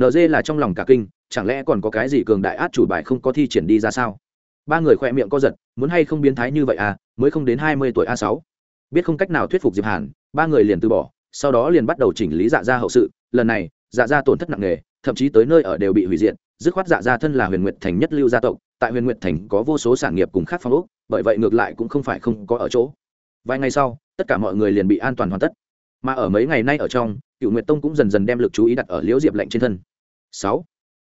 nd là trong lòng cả kinh, chẳng lẽ còn có cái gì cường đại át chủ bài không có thi triển đi ra sao? Ba người khỏe miệng co giật, muốn hay không biến thái như vậy à mới không đến hai mươi tuổi a sáu. Biết không cách nào thuyết phục diệp hàn, ba người liền từ bỏ, sau đó liền bắt đầu chỉnh lý dạ gia hậu sự. Lần này dạ gia tổn thất nặng nề, thậm chí tới nơi ở đều bị hủy diệt, dứt khoát dạ gia thân là huyền nguyệt thành nhất lưu gia tộc, tại huyền nguyệt thành có vô số sản nghiệp cùng khác phong ốc, bởi vậy ngược lại cũng không phải không có ở chỗ. Vài ngày sau, tất cả mọi người liền bị an toàn hoàn tất mà ở mấy ngày nay ở trong, cựu nguyệt tông cũng dần dần đem lực chú ý đặt ở liễu diệp lệnh trên thân. Sáu,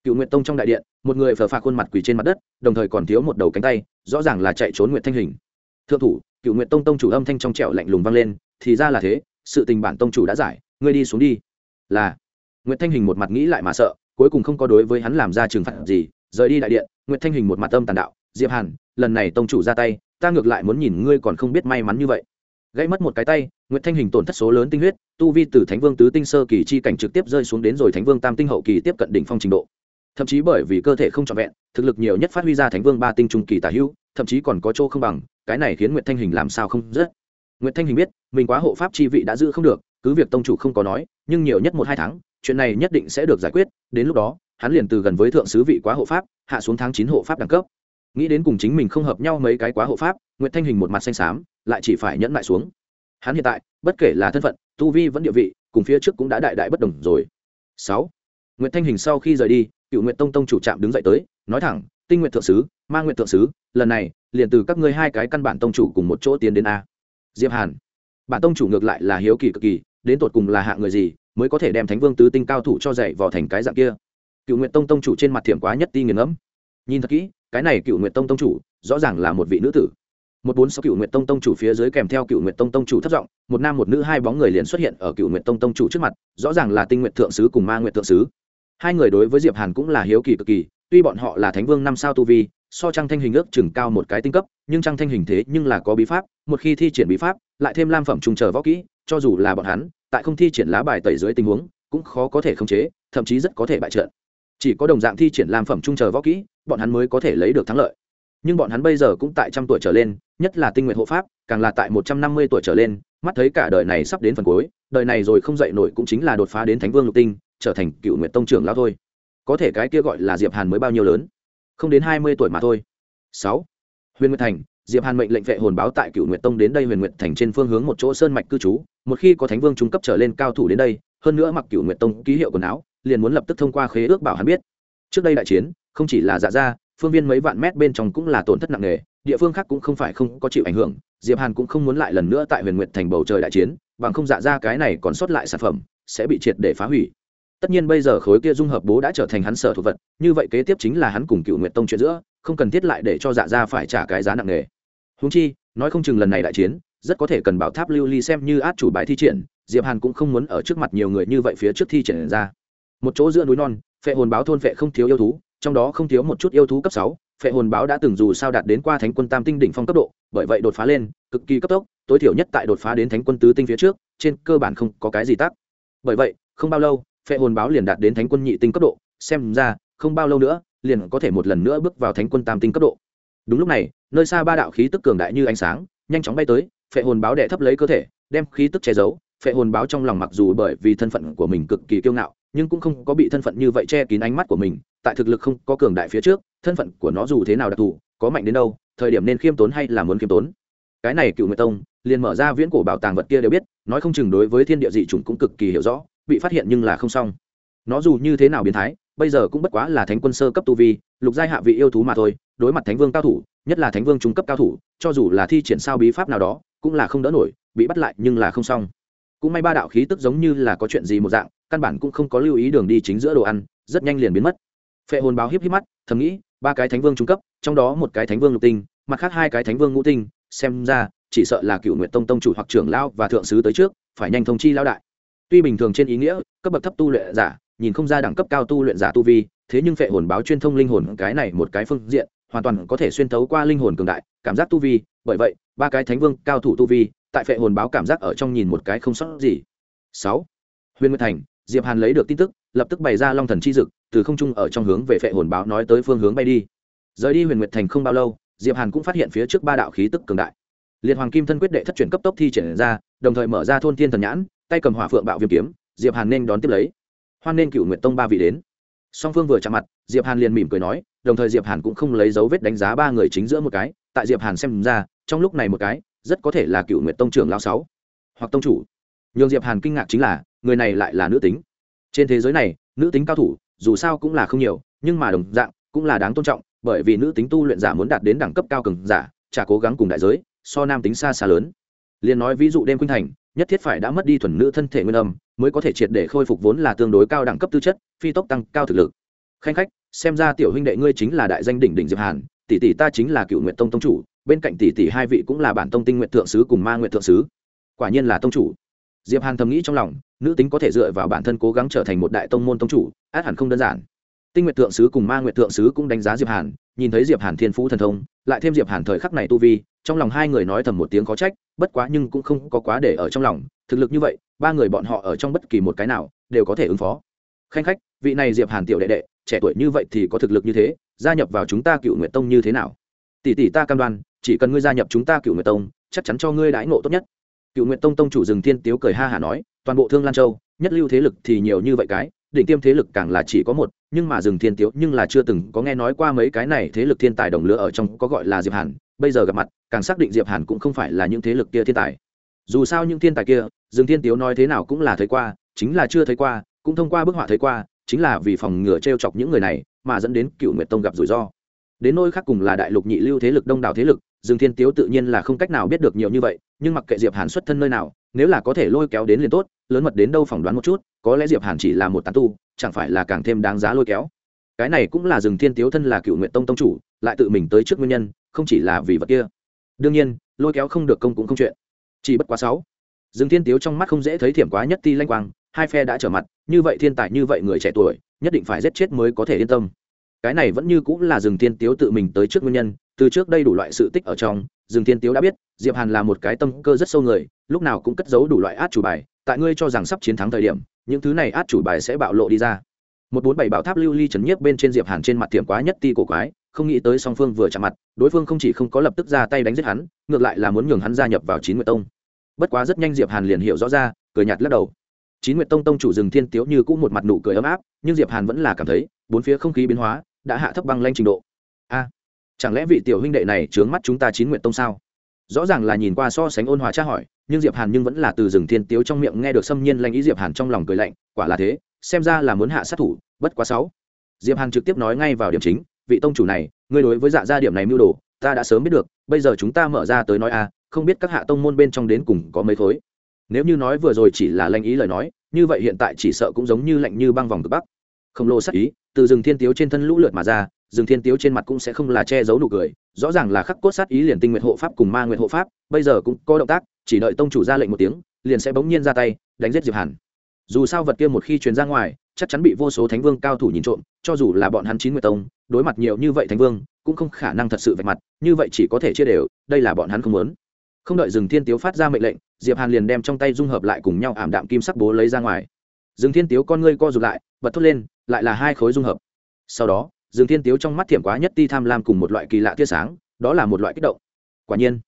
cựu nguyệt tông trong đại điện, một người phờ phạc khuôn mặt quỳ trên mặt đất, đồng thời còn thiếu một đầu cánh tay, rõ ràng là chạy trốn nguyệt thanh hình. Thượng thủ, cựu nguyệt tông tông chủ âm thanh trong trẻo lạnh lùng vang lên, thì ra là thế, sự tình bản tông chủ đã giải, ngươi đi xuống đi. Là, nguyệt thanh hình một mặt nghĩ lại mà sợ, cuối cùng không có đối với hắn làm ra trừng phạt gì, rời đi đại điện, nguyệt thanh hình một mặt tâm tàn đạo, diệp hàn, lần này tông chủ ra tay, ta ngược lại muốn nhìn ngươi còn không biết may mắn như vậy gãy mất một cái tay, nguyệt thanh hình tổn thất số lớn tinh huyết, tu vi từ thánh vương tứ tinh sơ kỳ chi cảnh trực tiếp rơi xuống đến rồi thánh vương tam tinh hậu kỳ tiếp cận đỉnh phong trình độ. Thậm chí bởi vì cơ thể không trọn vẹn, thực lực nhiều nhất phát huy ra thánh vương ba tinh trung kỳ tả hữu, thậm chí còn có chỗ không bằng, cái này khiến nguyệt thanh hình làm sao không rất nguyệt thanh hình biết, mình quá hộ pháp chi vị đã giữ không được, cứ việc tông chủ không có nói, nhưng nhiều nhất một hai tháng, chuyện này nhất định sẽ được giải quyết, đến lúc đó, hắn liền từ gần với thượng sứ vị quá hộ pháp, hạ xuống tháng chín hộ pháp đẳng cấp. Nghĩ đến cùng chính mình không hợp nhau mấy cái quá hộ pháp, nguyệt thanh hình một mặt xanh xám lại chỉ phải nhẫn lại xuống. Hắn hiện tại, bất kể là thân phận, tu vi vẫn địa vị, cùng phía trước cũng đã đại đại bất đồng rồi. Sáu, nguyệt thanh hình sau khi rời đi cựu nguyệt tông tông chủ trạm đứng dậy tới, nói thẳng, tinh nguyện thượng sứ, ma nguyện thượng sứ, lần này, liền từ các ngươi hai cái căn bản tông chủ cùng một chỗ tiến đến a. Diệp hàn, bản tông chủ ngược lại là hiếu kỳ cực kỳ, đến tột cùng là hạng người gì mới có thể đem thánh vương tứ tinh cao thủ cho dạy vào thành cái dạng kia? Cựu nguyện tông tông chủ trên mặt thiểm quá nhất ti nghiền ngẫm. Nhìn thật kỹ, cái này cựu nguyện tông tông chủ rõ ràng là một vị nữ tử một bốn sáu cựu nguyện tông tông chủ phía dưới kèm theo cựu nguyện tông tông chủ thất giọng, một nam một nữ hai bóng người liền xuất hiện ở cựu nguyện tông tông chủ trước mặt, rõ ràng là tinh nguyện thượng sứ cùng ma nguyện thượng sứ. Hai người đối với diệp hàn cũng là hiếu kỳ cực kỳ, tuy bọn họ là thánh vương năm sao tu vi, so trang thanh hình ước chừng cao một cái tinh cấp, nhưng trang thanh hình thế nhưng là có bí pháp, một khi thi triển bí pháp, lại thêm lam phẩm trùng chờ võ kỹ, cho dù là bọn hắn, tại không thi triển lá bài tẩy dưới tình huống, cũng khó có thể khống chế, thậm chí rất có thể bại trận. Chỉ có đồng dạng thi triển lam phẩm trung chờ võ kỹ, bọn hắn mới có thể lấy được thắng lợi nhưng bọn hắn bây giờ cũng tại trăm tuổi trở lên, nhất là tinh nguyện hộ pháp, càng là tại một trăm năm mươi tuổi trở lên, mắt thấy cả đời này sắp đến phần cuối, đời này rồi không dậy nổi cũng chính là đột phá đến thánh vương lục tinh, trở thành cựu nguyện tông trưởng lão thôi. Có thể cái kia gọi là diệp hàn mới bao nhiêu lớn? Không đến hai mươi tuổi mà thôi. Sáu. Huyền nguyệt thành, diệp hàn mệnh lệnh vệ hồn báo tại cựu nguyệt tông đến đây huyền nguyệt thành trên phương hướng một chỗ sơn mạch cư trú, một khi có thánh vương trung cấp trở lên cao thủ đến đây, hơn nữa mặc cựu nguyệt tông ký hiệu quần áo, liền muốn lập tức thông qua khế ước bảo hắn biết. Trước đây đại chiến, không chỉ là dạ ra phương viên mấy vạn mét bên trong cũng là tổn thất nặng nề, địa phương khác cũng không phải không có chịu ảnh hưởng, diệp hàn cũng không muốn lại lần nữa tại huyền nguyệt thành bầu trời đại chiến, bằng không dạ ra cái này còn sót lại sản phẩm, sẽ bị triệt để phá hủy. Tất nhiên bây giờ khối kia dung hợp bố đã trở thành hắn sở thuộc vật, như vậy kế tiếp chính là hắn cùng cựu nguyệt tông chuyện giữa, không cần thiết lại để cho dạ ra phải trả cái giá nặng nề. Húng chi, nói không chừng lần này đại chiến, rất có thể cần bảo tháp lưu ly xem như át chủ bài thi triển, diệp hàn cũng không muốn ở trước mặt nhiều người như vậy phía trước thi triển ra. Một chỗ giữa núi non, phệ hồn báo thôn phệ không thiếu yêu thú trong đó không thiếu một chút yêu thú cấp sáu, phệ hồn báo đã từng dù sao đạt đến qua thánh quân tam tinh đỉnh phong cấp độ, bởi vậy đột phá lên, cực kỳ cấp tốc, tối thiểu nhất tại đột phá đến thánh quân tứ tinh phía trước, trên cơ bản không có cái gì tắc. Bởi vậy, không bao lâu, phệ hồn báo liền đạt đến thánh quân nhị tinh cấp độ, xem ra, không bao lâu nữa, liền có thể một lần nữa bước vào thánh quân tam tinh cấp độ. Đúng lúc này, nơi xa ba đạo khí tức cường đại như ánh sáng, nhanh chóng bay tới, phệ hồn báo đệ thấp lấy cơ thể, đem khí tức che giấu, phệ hồn báo trong lòng mặc dù bởi vì thân phận của mình cực kỳ kiêu ngạo nhưng cũng không có bị thân phận như vậy che kín ánh mắt của mình, tại thực lực không có cường đại phía trước, thân phận của nó dù thế nào đặc thù, có mạnh đến đâu, thời điểm nên khiêm tốn hay là muốn khiêm tốn. Cái này cựu nguyệt tông, liền mở ra viễn cổ bảo tàng vật kia đều biết, nói không chừng đối với thiên địa dị chủng cũng cực kỳ hiểu rõ, bị phát hiện nhưng là không xong. Nó dù như thế nào biến thái, bây giờ cũng bất quá là thánh quân sơ cấp tu vi, lục giai hạ vị yêu thú mà thôi, đối mặt thánh vương cao thủ, nhất là thánh vương trung cấp cao thủ, cho dù là thi triển sao bí pháp nào đó, cũng là không đỡ nổi, bị bắt lại nhưng là không xong. Cũng may ba đạo khí tức giống như là có chuyện gì một dạng căn bản cũng không có lưu ý đường đi chính giữa đồ ăn, rất nhanh liền biến mất. Phệ hồn báo hiếp hiếp mắt, thầm nghĩ, ba cái thánh vương trung cấp, trong đó một cái thánh vương lục tinh, mặt khác hai cái thánh vương ngũ tinh, xem ra, chỉ sợ là cựu nguyện tông tông chủ hoặc trưởng lao và thượng sứ tới trước, phải nhanh thông chi lao đại. Tuy bình thường trên ý nghĩa, cấp bậc thấp tu luyện giả, nhìn không ra đẳng cấp cao tu luyện giả tu vi, thế nhưng phệ hồn báo chuyên thông linh hồn cái này một cái phương diện, hoàn toàn có thể xuyên thấu qua linh hồn cường đại, cảm giác tu vi, bởi vậy, ba cái thánh vương cao thủ tu vi, tại phệ hồn báo cảm giác ở trong nhìn một cái không sót gì. Sáu. Huyền nguyệt thành diệp hàn lấy được tin tức, lập tức bày ra long thần chi dực, từ không trung ở trong hướng về phệ hồn báo nói tới phương hướng bay đi. Rời đi huyền nguyệt thành không bao lâu, diệp hàn cũng phát hiện phía trước ba đạo khí tức cường đại. Liệt hoàng kim thân quyết đệ thất chuyển cấp tốc thi triển ra, đồng thời mở ra thôn thiên thần nhãn, tay cầm hỏa phượng bạo viêm kiếm, diệp hàn nên đón tiếp lấy. Hoan nên cựu nguyện tông ba vị đến. Song phương vừa chạm mặt, diệp hàn liền mỉm cười nói, đồng thời diệp hàn cũng không lấy dấu vết đánh giá ba người chính giữa một cái, tại diệp hàn xem ra, trong lúc này một cái, rất có thể là cựu nguyệt tông trưởng lao sáu hoặc tông chủ nhường diệp hàn kinh ngạc chính là, người này lại là nữ tính. Trên thế giới này, nữ tính cao thủ, dù sao cũng là không nhiều, nhưng mà đồng dạng, cũng là đáng tôn trọng, bởi vì nữ tính tu luyện giả muốn đạt đến đẳng cấp cao cường giả, chả cố gắng cùng đại giới, so nam tính xa xa lớn. Liền nói ví dụ đêm khuynh thành, nhất thiết phải đã mất đi thuần nữ thân thể nguyên âm, mới có thể triệt để khôi phục vốn là tương đối cao đẳng cấp tư chất, phi tốc tăng cao thực lực. Khanh khách, xem ra tiểu huynh đệ ngươi chính là đại danh đỉnh đỉnh diệp hàn, tỷ tỷ ta chính là cựu nguyện tông tông chủ, bên cạnh tỷ tỷ hai vị cũng là bản tông tinh nguyện thượng sứ cùng ma nguyện thượng sứ. Quả nhiên là tông chủ diệp hàn thầm nghĩ trong lòng, nữ tính có thể dựa vào bản thân cố gắng trở thành một đại tông môn tông chủ, át hẳn không đơn giản. Tinh Nguyệt thượng sứ cùng ma Nguyệt thượng sứ cũng đánh giá diệp hàn, nhìn thấy diệp hàn thiên phú thần thông, lại thêm diệp hàn thời khắc này tu vi, trong lòng hai người nói thầm một tiếng khó trách, bất quá nhưng cũng không có quá để ở trong lòng, thực lực như vậy, ba người bọn họ ở trong bất kỳ một cái nào, đều có thể ứng phó. Khanh khách, vị này diệp hàn tiểu đệ đệ, trẻ tuổi như vậy thì có thực lực như thế, gia nhập vào chúng ta cựu nguyệt tông như thế nào? Tỷ tỷ ta cam đoan, chỉ cần ngươi gia nhập chúng ta cựu nguyệt tông, chắc chắn cho ngươi đãi ngộ tốt nhất cựu Nguyện tông tông chủ rừng thiên tiếu cười ha hả nói, toàn bộ thương lan châu, nhất lưu thế lực thì nhiều như vậy cái, đỉnh tiêm thế lực càng là chỉ có một, nhưng mà rừng thiên tiếu nhưng là chưa từng có nghe nói qua mấy cái này thế lực thiên tài đồng lứa ở trong có gọi là diệp hàn, bây giờ gặp mặt, càng xác định diệp hàn cũng không phải là những thế lực kia thiên tài. Dù sao những thiên tài kia rừng thiên tiếu nói thế nào cũng là thấy qua, chính là chưa thấy qua, cũng thông qua bức họa thấy qua, chính là vì phòng ngừa treo chọc những người này, mà dẫn đến cựu nguyệt tông gặp rủi ro. Đến nơi khác cùng là đại lục nhị lưu thế lực, đông đảo thế lực dương thiên tiếu tự nhiên là không cách nào biết được nhiều như vậy, nhưng mặc kệ diệp hàn xuất thân nơi nào, nếu là có thể lôi kéo đến liền tốt, lớn mật đến đâu phỏng đoán một chút, có lẽ diệp hàn chỉ là một tán tu, chẳng phải là càng thêm đáng giá lôi kéo. Cái này cũng là rừng thiên tiếu thân là cựu nguyện tông tông chủ, lại tự mình tới trước nguyên nhân, không chỉ là vì vật kia. Đương nhiên, lôi kéo không được công cũng không chuyện. Chỉ bất quá sáu. Rừng thiên tiếu trong mắt không dễ thấy thiểm quá nhất ti lanh quang, hai phe đã trở mặt, như vậy thiên tài như vậy người trẻ tuổi, nhất định phải giết chết mới có thể yên tâm cái này vẫn như cũng là rừng thiên tiếu tự mình tới trước nguyên nhân, từ trước đây đủ loại sự tích ở trong, rừng thiên tiếu đã biết, diệp hàn là một cái tâm cơ rất sâu người, lúc nào cũng cất giấu đủ loại át chủ bài, tại ngươi cho rằng sắp chiến thắng thời điểm, những thứ này át chủ bài sẽ bạo lộ đi ra. Một bốn bảy bảo tháp lưu ly trấn nhiếp bên trên diệp hàn trên mặt tiệm quá nhất ti cổ quái, không nghĩ tới song phương vừa chạm mặt, đối phương không chỉ không có lập tức ra tay đánh giết hắn, ngược lại là muốn nhường hắn gia nhập vào chín nguyệt tông. Bất quá rất nhanh diệp hàn liền hiểu rõ ra, cười nhạt lắc đầu. Chín nguyệt tông tông chủ rừng thiên tiếu như cũng một mặt nụ cười ấm áp, nhưng diệp hàn vẫn là cảm thấy, bốn phía không khí biến hóa đã hạ thấp băng lanh trình độ. A, chẳng lẽ vị tiểu huynh đệ này trướng mắt chúng ta chín nguyện tông sao? Rõ ràng là nhìn qua so sánh ôn hòa tra hỏi, nhưng diệp hàn nhưng vẫn là từ rừng thiên tiếu trong miệng nghe được xâm nhiên lanh ý diệp hàn trong lòng cười lạnh, quả là thế, xem ra là muốn hạ sát thủ, bất quá sáu. Diệp hàn trực tiếp nói ngay vào điểm chính, vị tông chủ này, ngươi đối với dạ gia điểm này mưu đồ, ta đã sớm biết được, bây giờ chúng ta mở ra tới nói a, không biết các hạ tông môn bên trong đến cùng có mấy khối. Nếu như nói vừa rồi chỉ là lanh ý lời nói, như vậy hiện tại chỉ sợ cũng giống như lạnh như băng vòng cực bắc không lô sắc ý, từ rừng thiên tiếu trên thân lũ lượt mà ra, rừng thiên tiếu trên mặt cũng sẽ không là che giấu nụ cười, rõ ràng là khắc cốt sát ý liền tinh nguyện hộ pháp cùng ma nguyện hộ pháp, bây giờ cũng có động tác, chỉ đợi tông chủ ra lệnh một tiếng, liền sẽ bỗng nhiên ra tay, đánh giết diệp hàn. Dù sao vật kia một khi truyền ra ngoài, chắc chắn bị vô số thánh vương cao thủ nhìn trộm, cho dù là bọn hắn chín nguyệt tông, đối mặt nhiều như vậy thánh vương, cũng không khả năng thật sự vạch mặt, như vậy chỉ có thể chia đều, đây là bọn hắn không muốn. Không đợi rừng thiên tiếu phát ra mệnh lệnh, diệp hàn liền đem trong tay dung hợp lại cùng nhau ảm đạm kim sắc bố lấy ra ngoài. Rừng thiên tiếu con ngươi co rụt lại, bật thốt lên lại là hai khối dung hợp. Sau đó, Dương thiên tiếu trong mắt thiểm quá nhất ti tham lam cùng một loại kỳ lạ tia sáng, đó là một loại kích động. Quả nhiên,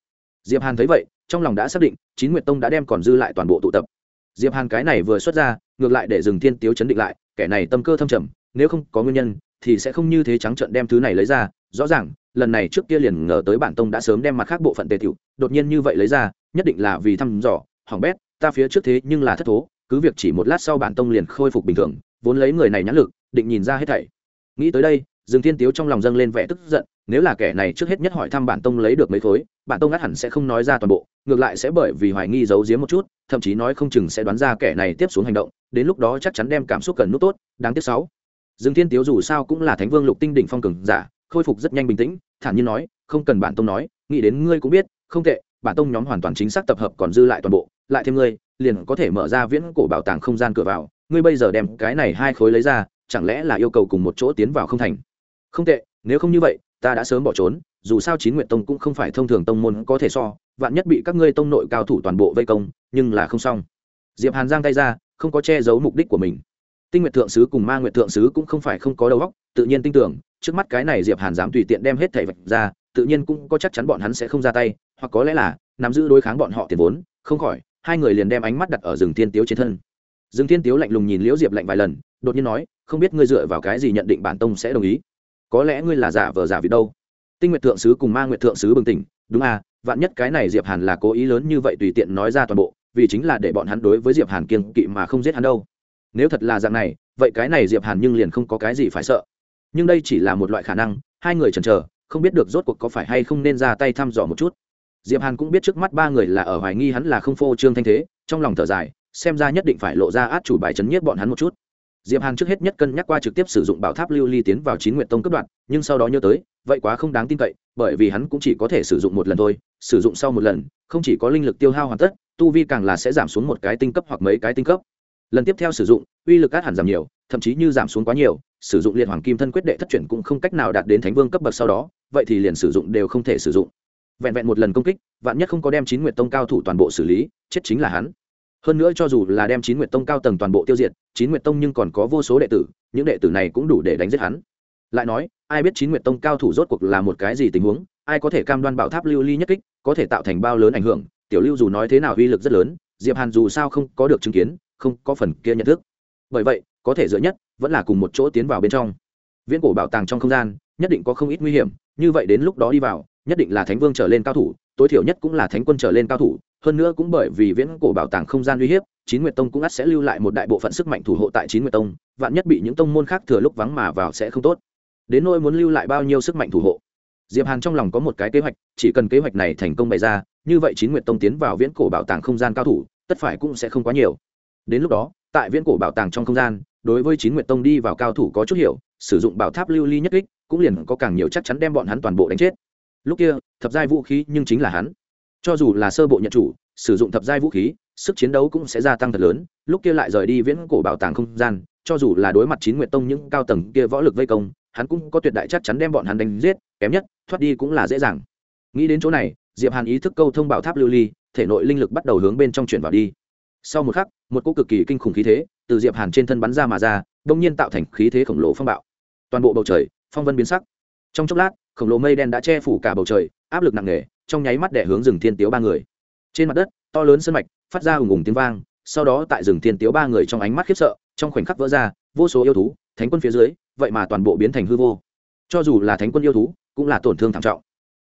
diệp hàn thấy vậy, trong lòng đã xác định, chín nguyệt tông đã đem còn dư lại toàn bộ tụ tập. Diệp hàn cái này vừa xuất ra, ngược lại để Dương thiên tiếu chấn định lại, kẻ này tâm cơ thâm trầm, nếu không có nguyên nhân, thì sẽ không như thế trắng trợn đem thứ này lấy ra. Rõ ràng, lần này trước kia liền ngờ tới bản tông đã sớm đem mặt khác bộ phận tề tiểu đột nhiên như vậy lấy ra, nhất định là vì thăm dò, hỏng bét, ta phía trước thế nhưng là thất thố, cứ việc chỉ một lát sau bản tông liền khôi phục bình thường vốn lấy người này nhãn lực, định nhìn ra hết thảy. Nghĩ tới đây, dương thiên tiếu trong lòng dâng lên vẻ tức giận, nếu là kẻ này trước hết nhất hỏi thăm bản tông lấy được mấy khối, bản tông ngắt hẳn sẽ không nói ra toàn bộ, ngược lại sẽ bởi vì hoài nghi giấu giếm một chút, thậm chí nói không chừng sẽ đoán ra kẻ này tiếp xuống hành động, đến lúc đó chắc chắn đem cảm xúc cần nút tốt, đáng tiếc sáu. Dương thiên tiếu dù sao cũng là thánh vương lục tinh đỉnh phong cường giả, khôi phục rất nhanh bình tĩnh, thản nhiên nói, không cần bản tông nói, nghĩ đến ngươi cũng biết, không tệ, bản tông nhóm hoàn toàn chính xác tập hợp còn dư lại toàn bộ, lại thêm ngươi, liền có thể mở ra viễn cổ bảo tàng không gian cửa vào ngươi bây giờ đem cái này hai khối lấy ra, chẳng lẽ là yêu cầu cùng một chỗ tiến vào không thành? Không tệ, nếu không như vậy, ta đã sớm bỏ trốn, dù sao chín nguyện tông cũng không phải thông thường tông môn có thể so, vạn nhất bị các ngươi tông nội cao thủ toàn bộ vây công, nhưng là không xong. Diệp hàn giang tay ra, không có che giấu mục đích của mình. Tinh nguyện thượng sứ cùng ma nguyện thượng sứ cũng không phải không có đầu óc, tự nhiên tin tưởng, trước mắt cái này diệp hàn dám tùy tiện đem hết thảy vạch ra, tự nhiên cũng có chắc chắn bọn hắn sẽ không ra tay, hoặc có lẽ là nắm giữ đối kháng bọn họ tiền vốn, không khỏi, hai người liền đem ánh mắt đặt ở rừng thiên tiếu trên thân. Dương thiên tiếu lạnh lùng nhìn liễu diệp lạnh vài lần, đột nhiên nói, không biết ngươi dựa vào cái gì nhận định bản tông sẽ đồng ý? Có lẽ ngươi là giả vờ giả vị đâu? Tinh nguyệt thượng sứ cùng ma nguyệt thượng sứ bừng tỉnh, đúng à vạn nhất cái này diệp hàn là cố ý lớn như vậy tùy tiện nói ra toàn bộ, vì chính là để bọn hắn đối với diệp hàn kiêng kỵ mà không giết hắn đâu. Nếu thật là dạng này, vậy cái này diệp hàn nhưng liền không có cái gì phải sợ. Nhưng đây chỉ là một loại khả năng, hai người chần chờ, không biết được rốt cuộc có phải hay không nên ra tay thăm dò một chút. Diệp hàn cũng biết trước mắt ba người là ở hoài nghi hắn là không phô trương thanh thế, trong lòng thở dài xem ra nhất định phải lộ ra át chủ bài chấn nhiếp bọn hắn một chút. Diệp hàn trước hết nhất cân nhắc qua trực tiếp sử dụng bảo tháp lưu ly tiến vào chín nguyện tông cấp đoạn, nhưng sau đó nhớ tới, vậy quá không đáng tin cậy, bởi vì hắn cũng chỉ có thể sử dụng một lần thôi, sử dụng sau một lần, không chỉ có linh lực tiêu hao hoàn tất, tu vi càng là sẽ giảm xuống một cái tinh cấp hoặc mấy cái tinh cấp. Lần tiếp theo sử dụng, uy lực cát hẳn giảm nhiều, thậm chí như giảm xuống quá nhiều, sử dụng liệt hoàng kim thân quyết đệ thất chuyển cũng không cách nào đạt đến thánh vương cấp bậc sau đó, vậy thì liền sử dụng đều không thể sử dụng. Vẹn vẹn một lần công kích, vạn nhất không có đem chín nguyệt tông cao thủ toàn bộ xử lý, chết chính là hắn hơn nữa cho dù là đem chín nguyệt tông cao tầng toàn bộ tiêu diệt, chín nguyệt tông nhưng còn có vô số đệ tử, những đệ tử này cũng đủ để đánh giết hắn. Lại nói, ai biết chín nguyệt tông cao thủ rốt cuộc là một cái gì tình huống, ai có thể cam đoan bảo tháp lưu ly nhất kích, có thể tạo thành bao lớn ảnh hưởng, tiểu lưu dù nói thế nào uy lực rất lớn, diệp hàn dù sao không có được chứng kiến, không có phần kia nhận thức. Bởi vậy, có thể dựa nhất, vẫn là cùng một chỗ tiến vào bên trong. Viễn cổ bảo tàng trong không gian, nhất định có không ít nguy hiểm, như vậy đến lúc đó đi vào nhất định là thánh vương trở lên cao thủ, tối thiểu nhất cũng là thánh quân trở lên cao thủ, hơn nữa cũng bởi vì viễn cổ bảo tàng không gian uy hiếp, chín nguyệt tông cũng ắt sẽ lưu lại một đại bộ phận sức mạnh thủ hộ tại chín nguyệt tông, vạn nhất bị những tông môn khác thừa lúc vắng mà vào sẽ không tốt. Đến nỗi muốn lưu lại bao nhiêu sức mạnh thủ hộ? Diệp hàn trong lòng có một cái kế hoạch, chỉ cần kế hoạch này thành công bày ra, như vậy chín nguyệt tông tiến vào viễn cổ bảo tàng không gian cao thủ, tất phải cũng sẽ không quá nhiều. Đến lúc đó, tại viễn cổ bảo tàng trong không gian, đối với chín nguyệt tông đi vào cao thủ có chút hiểu, sử dụng bảo tháp lưu ly nhất kích, cũng liền có càng nhiều chắc chắn đem bọn hắn toàn bộ đánh chết lúc kia, thập giai vũ khí nhưng chính là hắn. Cho dù là sơ bộ nhận chủ, sử dụng thập giai vũ khí, sức chiến đấu cũng sẽ gia tăng thật lớn. Lúc kia lại rời đi viễn cổ bảo tàng không gian, cho dù là đối mặt chín nguyệt tông những cao tầng kia võ lực vây công, hắn cũng có tuyệt đại chắc chắn đem bọn hắn đánh giết, kém nhất, thoát đi cũng là dễ dàng. Nghĩ đến chỗ này, diệp hàn ý thức câu thông bảo tháp lưu ly, thể nội linh lực bắt đầu hướng bên trong chuyển vào đi. Sau một khắc, một cỗ cực kỳ kinh khủng khí thế từ diệp hàn trên thân bắn ra mà ra đông nhiên tạo thành khí thế khổng lồ phong bạo. Toàn bộ bầu trời, phong vân biến sắc. Trong chốc lát khổng lồ mây đen đã che phủ cả bầu trời, áp lực nặng nề, trong nháy mắt đẻ hướng rừng thiên tiếu ba người. Trên mặt đất, to lớn sân mạch, phát ra ùng ùng tiếng vang, sau đó tại rừng thiên tiếu ba người trong ánh mắt khiếp sợ, trong khoảnh khắc vỡ ra, vô số yêu thú, thánh quân phía dưới, vậy mà toàn bộ biến thành hư vô. Cho dù là thánh quân yêu thú, cũng là tổn thương thảm trọng.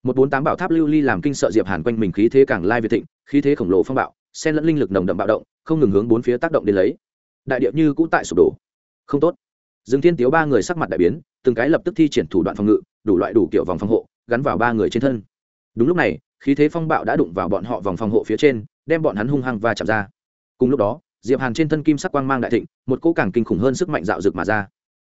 Một bốn tám bảo tháp lưu ly làm kinh sợ diệp hàn quanh mình khí thế càng lai việt thịnh, khí thế khổng lồ phong bạo, xen lẫn linh lực nồng đậm bạo động, không ngừng hướng bốn phía tác động đến lấy. Đại điệp như cũ tại sụp đổ. Không tốt. Dương thiên tiếu ba người sắc mặt đại biến, từng cái lập tức thi triển thủ đoạn phòng ngự đủ loại đủ kiểu vòng phòng hộ, gắn vào ba người trên thân. Đúng lúc này, khí thế phong bạo đã đụng vào bọn họ vòng phòng hộ phía trên, đem bọn hắn hung hăng và chạm ra. Cùng lúc đó, diệp hàn trên thân kim sắc quang mang đại thịnh, một cỗ càng kinh khủng hơn sức mạnh dạo dực mà ra.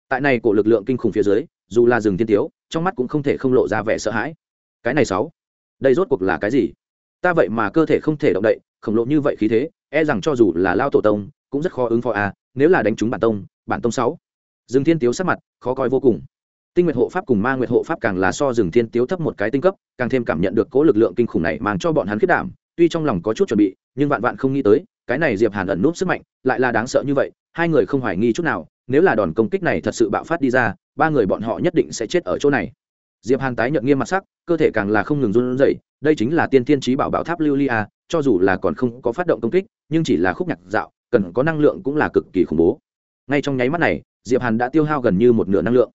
Tại này cổ lực lượng kinh khủng phía dưới, dù là rừng tiên tiếu, trong mắt cũng không thể không lộ ra vẻ sợ hãi. Cái này sáu, đây rốt cuộc là cái gì? Ta vậy mà cơ thể không thể động đậy, khổng lồ như vậy khí thế e rằng cho dù là lao tổ tông, cũng rất khó ứng phó à nếu là đánh trúng bản tông bản tông sáu. Rừng thiên tiếu sắc mặt khó coi vô cùng tinh nguyệt hộ pháp cùng ma nguyệt hộ pháp càng là so rừng thiên tiếu thấp một cái tinh cấp, càng thêm cảm nhận được cố lực lượng kinh khủng này mang cho bọn hắn khiết đảm, tuy trong lòng có chút chuẩn bị, nhưng vạn vạn không nghĩ tới, cái này diệp hàn ẩn núp sức mạnh, lại là đáng sợ như vậy, hai người không hoài nghi chút nào, nếu là đòn công kích này thật sự bạo phát đi ra, ba người bọn họ nhất định sẽ chết ở chỗ này. Diệp hàn tái nhợt nghiêm mặt sắc, cơ thể càng là không ngừng run rẩy, đây chính là tiên tiên trí bảo bảo tháp lưu ly a, cho dù là còn không có phát động công kích, nhưng chỉ là khúc nhạc dạo, cần có năng lượng cũng là cực kỳ khủng bố. Ngay trong nháy mắt này, diệp hàn đã tiêu hao gần như một nửa năng lượng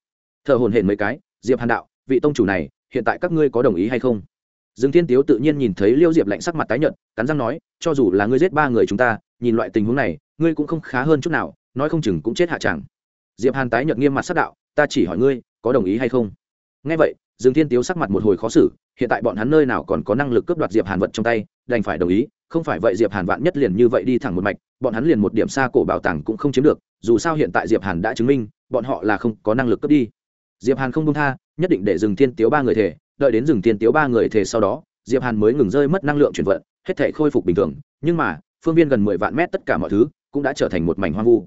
thở hồn hển mấy cái, diệp hàn đạo, vị tông chủ này, hiện tại các ngươi có đồng ý hay không? Dương thiên tiếu tự nhiên nhìn thấy liêu diệp lạnh sắc mặt tái nhợt, cắn răng nói, cho dù là ngươi giết ba người chúng ta, nhìn loại tình huống này, ngươi cũng không khá hơn chút nào, nói không chừng cũng chết hạ chẳng. Diệp hàn tái nhợt nghiêm mặt sắc đạo, ta chỉ hỏi ngươi, có đồng ý hay không? Nghe vậy, dương thiên tiếu sắc mặt một hồi khó xử, hiện tại bọn hắn nơi nào còn có năng lực cướp đoạt diệp hàn vật trong tay, đành phải đồng ý, không phải vậy diệp hàn vạn nhất liền như vậy đi thẳng một mạch, bọn hắn liền một điểm xa cổ bảo tàng cũng không chiếm được, dù sao hiện tại diệp hàn đã chứng minh, bọn họ là không có năng lực cướp đi diệp hàn không buông tha, nhất định để dừng thiên tiếu ba người thể đợi đến dừng thiên tiếu ba người thể sau đó, diệp hàn mới ngừng rơi mất năng lượng chuyển vận, hết thể khôi phục bình thường, nhưng mà, phương viên gần mười vạn mét tất cả mọi thứ cũng đã trở thành một mảnh hoang vu.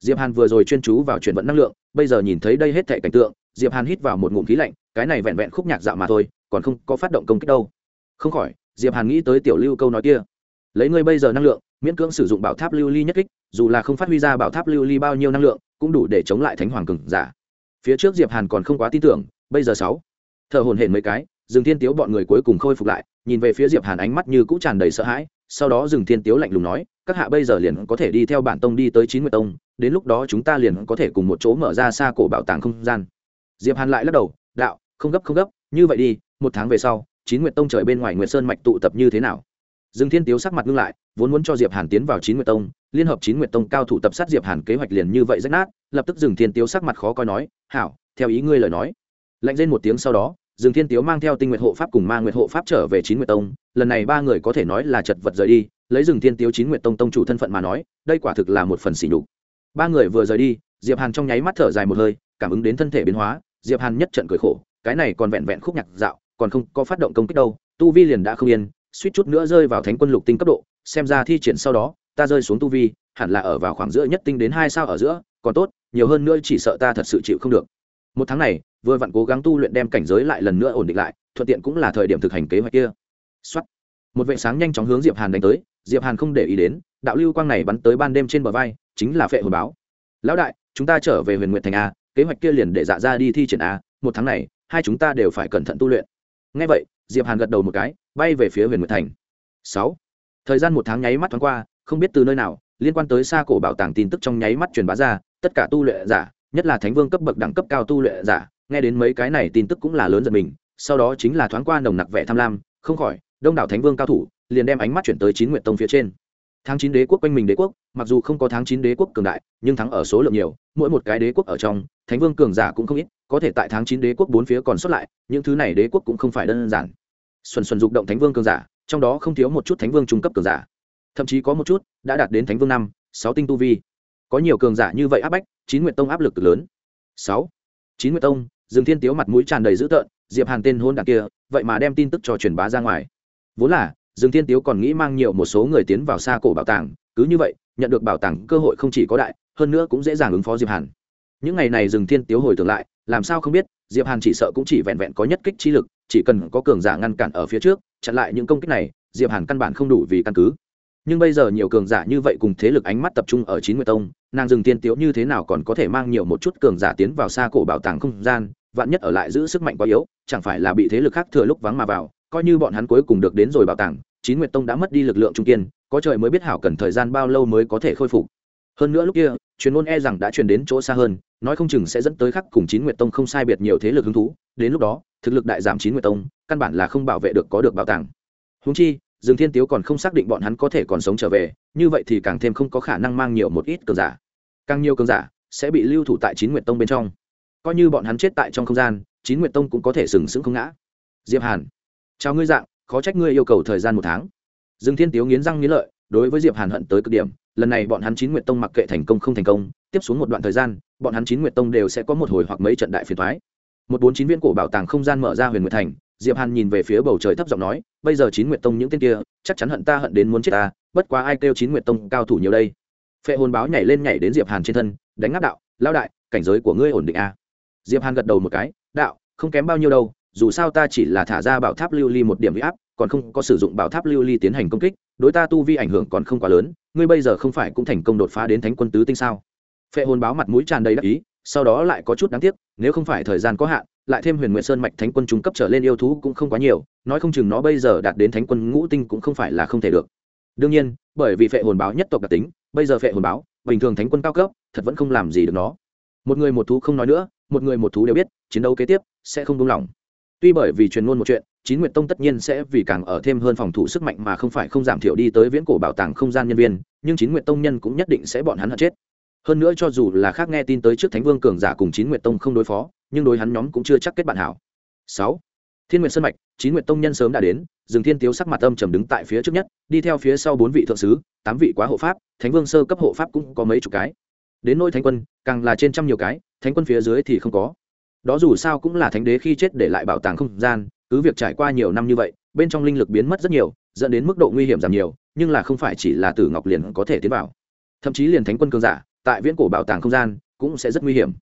Diệp hàn vừa rồi chuyên chú vào chuyển vận năng lượng, bây giờ nhìn thấy đây hết thể cảnh tượng, diệp hàn hít vào một ngụm khí lạnh, cái này vẹn vẹn khúc nhạc dạo mà thôi, còn không có phát động công kích đâu. Không khỏi, diệp hàn nghĩ tới tiểu lưu câu nói kia. Lấy ngươi bây giờ năng lượng, miễn cưỡng sử dụng bảo tháp lưu ly nhất kích, dù là không phát huy ra bảo tháp lưu ly bao nhiêu năng lượng, cũng đủ để chống lại thánh hoàng cường giả phía trước diệp hàn còn không quá tin tưởng, bây giờ sáu. Thở hổn hển mấy cái dừng thiên tiếu bọn người cuối cùng khôi phục lại, nhìn về phía diệp hàn ánh mắt như cũ tràn đầy sợ hãi, sau đó dừng thiên tiếu lạnh lùng nói, các hạ bây giờ liền có thể đi theo bản tông đi tới chín nguyệt tông, đến lúc đó chúng ta liền có thể cùng một chỗ mở ra xa cổ bảo tàng không gian. Diệp hàn lại lắc đầu, đạo, không gấp không gấp, như vậy đi, một tháng về sau, chín nguyệt tông trời bên ngoài nguyệt sơn mạch tụ tập như thế nào? Dương thiên tiếu sắc mặt ngưng lại vốn muốn cho diệp hàn tiến vào chín nguyệt tông liên hợp chín nguyệt tông cao thủ tập sát diệp hàn kế hoạch liền như vậy rách nát lập tức Dương thiên tiếu sắc mặt khó coi nói hảo theo ý ngươi lời nói lạnh lên một tiếng sau đó Dương Thiên Tiếu mang theo Tinh Nguyệt hộ pháp cùng Ma Nguyệt hộ pháp trở về Chín Nguyệt Tông, lần này ba người có thể nói là chật vật rời đi, lấy Dương Thiên Tiếu Chín Nguyệt Tông tông chủ thân phận mà nói, đây quả thực là một phần sỉ nhục. Ba người vừa rời đi, Diệp Hàn trong nháy mắt thở dài một hơi, cảm ứng đến thân thể biến hóa, Diệp Hàn nhất trận cười khổ, cái này còn vẹn vẹn khúc nhạc dạo, còn không có phát động công kích đâu, tu vi liền đã không yên, suýt chút nữa rơi vào Thánh Quân Lục Tinh cấp độ, xem ra thi triển sau đó, ta rơi xuống tu vi, hẳn là ở vào khoảng giữa nhất tinh đến hai sao ở giữa, còn tốt, nhiều hơn nữa chỉ sợ ta thật sự chịu không được. Một tháng này, vừa vặn cố gắng tu luyện đem cảnh giới lại lần nữa ổn định lại thuận tiện cũng là thời điểm thực hành kế hoạch kia. Xuất một vệ sáng nhanh chóng hướng diệp hàn đánh tới diệp hàn không để ý đến đạo lưu quang này bắn tới ban đêm trên bờ vai chính là phệ hồn báo. Lão đại chúng ta trở về huyền nguyện thành a kế hoạch kia liền để dạ ra đi thi triển a một tháng này hai chúng ta đều phải cẩn thận tu luyện. Ngay vậy diệp hàn gật đầu một cái, bay về phía huyền Nguyệt thành. Sáu. Thời gian một tháng nháy mắt thoáng qua, không biết từ nơi nào, liên quan tới xa cổ bảo tàng tin tức trong nháy mắt truyền bá ra, tất cả tu luyện giả, nhất là thánh vương cấp bậc đẳng cấp cao tu luyện giả, nghe đến mấy cái này tin tức cũng là lớn giật mình, sau đó chính là thoáng qua nồng nặc vẻ tham lam, không khỏi, đông đảo thánh vương cao thủ liền đem ánh mắt chuyển tới chín nguyện tông phía trên. Tháng chín đế quốc quanh mình đế quốc, mặc dù không có tháng chín đế quốc cường đại, nhưng thắng ở số lượng nhiều, mỗi một cái đế quốc ở trong, thánh vương cường giả cũng không ít, có thể tại tháng chín đế quốc bốn phía còn xuất lại, những thứ này đế quốc cũng không phải đơn giản xuân xuân dục động thánh vương cường giả, trong đó không thiếu một chút thánh vương trung cấp cường giả. Thậm chí có một chút đã đạt đến thánh vương năm, sáu tinh tu vi. Có nhiều cường giả như vậy áp bách, chín nguyện tông áp lực cực lớn. Sáu. Chín nguyện tông, dương thiên tiếu mặt mũi tràn đầy dữ tợn, diệp hàn tên hôn đ kia, vậy mà đem tin tức cho truyền bá ra ngoài. Vốn là, dương thiên tiếu còn nghĩ mang nhiều một số người tiến vào xa cổ bảo tàng, cứ như vậy, nhận được bảo tàng cơ hội không chỉ có đại, hơn nữa cũng dễ dàng ứng phó diệp hàn. Những ngày này dương thiên tiếu hồi tưởng lại, làm sao không biết, diệp hàn chỉ sợ cũng chỉ vẹn vẹn có nhất kích chi lực chỉ cần có cường giả ngăn cản ở phía trước, chặn lại những công kích này, diệp hàn căn bản không đủ vì căn cứ. Nhưng bây giờ nhiều cường giả như vậy cùng thế lực ánh mắt tập trung ở chín nguyệt tông, nàng dừng tiên tiếu như thế nào còn có thể mang nhiều một chút cường giả tiến vào xa cổ bảo tàng không gian, vạn nhất ở lại giữ sức mạnh quá yếu, chẳng phải là bị thế lực khác thừa lúc vắng mà vào, coi như bọn hắn cuối cùng được đến rồi bảo tàng, chín nguyệt tông đã mất đi lực lượng trung kiên, có trời mới biết hảo cần thời gian bao lâu mới có thể khôi phục. Hơn nữa lúc kia truyền ngôn e rằng đã truyền đến chỗ xa hơn nói không chừng sẽ dẫn tới khắc cùng chín nguyệt tông không sai biệt nhiều thế lực hứng thú, đến lúc đó, thực lực đại giảm chín nguyệt tông, căn bản là không bảo vệ được có được bảo tàng. Húng chi, dương thiên tiếu còn không xác định bọn hắn có thể còn sống trở về, như vậy thì càng thêm không có khả năng mang nhiều một ít cường giả. Càng nhiều cường giả sẽ bị lưu thủ tại chín nguyệt tông bên trong. Coi như bọn hắn chết tại trong không gian, chín nguyệt tông cũng có thể sừng sững không ngã. Diệp hàn, chào ngươi dạng, khó trách ngươi yêu cầu thời gian một tháng. Dương thiên tiếu nghiến răng nghiến lợi, đối với diệp hàn hận tới cực điểm, lần này bọn hắn chín nguyệt tông mặc kệ thành công không thành công, tiếp xuống một đoạn thời gian bọn hắn chín nguyệt tông đều sẽ có một hồi hoặc mấy trận đại phiền thoái. Một bốn chín viên cổ bảo tàng không gian mở ra huyền nguyệt thành, diệp hàn nhìn về phía bầu trời thấp giọng nói, bây giờ chín nguyệt tông những tên kia, chắc chắn hận ta hận đến muốn chết ta, bất quá ai kêu chín nguyệt tông cao thủ nhiều đây? Phệ hồn báo nhảy lên nhảy đến diệp hàn trên thân, đánh ngáp đạo lao đại, cảnh giới của ngươi ổn định a à? diệp hàn gật đầu một cái, đạo, không kém bao nhiêu đâu, dù sao ta chỉ là thả ra bảo tháp lưu ly một điểm bị áp, còn không có sử dụng bảo tháp lưu ly tiến hành công kích, đối ta tu vi ảnh hưởng còn không quá lớn, ngươi bây giờ không phải cũng thành công đột phá đến thánh quân tứ tinh sao? Phệ hồn báo mặt mũi tràn đầy đắc ý, sau đó lại có chút đáng tiếc, nếu không phải thời gian có hạn, lại thêm huyền nguyện sơn mạch thánh quân trung cấp trở lên yêu thú cũng không quá nhiều, nói không chừng nó bây giờ đạt đến thánh quân ngũ tinh cũng không phải là không thể được. Đương nhiên, bởi vì phệ hồn báo nhất tộc đặc tính, bây giờ phệ hồn báo, bình thường thánh quân cao cấp, thật vẫn không làm gì được nó. Một người một thú không nói nữa, một người một thú đều biết, chiến đấu kế tiếp sẽ không đông lòng tuy bởi vì truyền ngôn một chuyện, chín nguyệt tông tất nhiên sẽ vì càng ở thêm hơn phòng thủ sức mạnh mà không phải không giảm thiểu đi tới viễn cổ bảo tàng không gian nhân viên, nhưng chín nguyệt tông nhân cũng nhất định sẽ bọn hắn hận chết hơn nữa cho dù là khác nghe tin tới trước thánh vương cường giả cùng chín nguyệt tông không đối phó, nhưng đối hắn nhóm cũng chưa chắc kết bạn hảo. Sáu, thiên nguyệt sơn mạch, chín nguyệt tông nhân sớm đã đến, dừng thiên tiếu sắc mặt âm trầm đứng tại phía trước nhất, đi theo phía sau bốn vị thượng sứ, tám vị quá hộ pháp, thánh vương sơ cấp hộ pháp cũng có mấy chục cái. Đến nỗi thánh quân, càng là trên trăm nhiều cái, thánh quân phía dưới thì không có. Đó dù sao cũng là thánh đế khi chết để lại bảo tàng không gian, cứ việc trải qua nhiều năm như vậy, bên trong linh lực biến mất rất nhiều, dẫn đến mức độ nguy hiểm giảm nhiều, nhưng là không phải chỉ là tử ngọc liền có thể tiến vào. Thậm chí liền thánh quân cường giả tại viễn cổ bảo tàng không gian cũng sẽ rất nguy hiểm.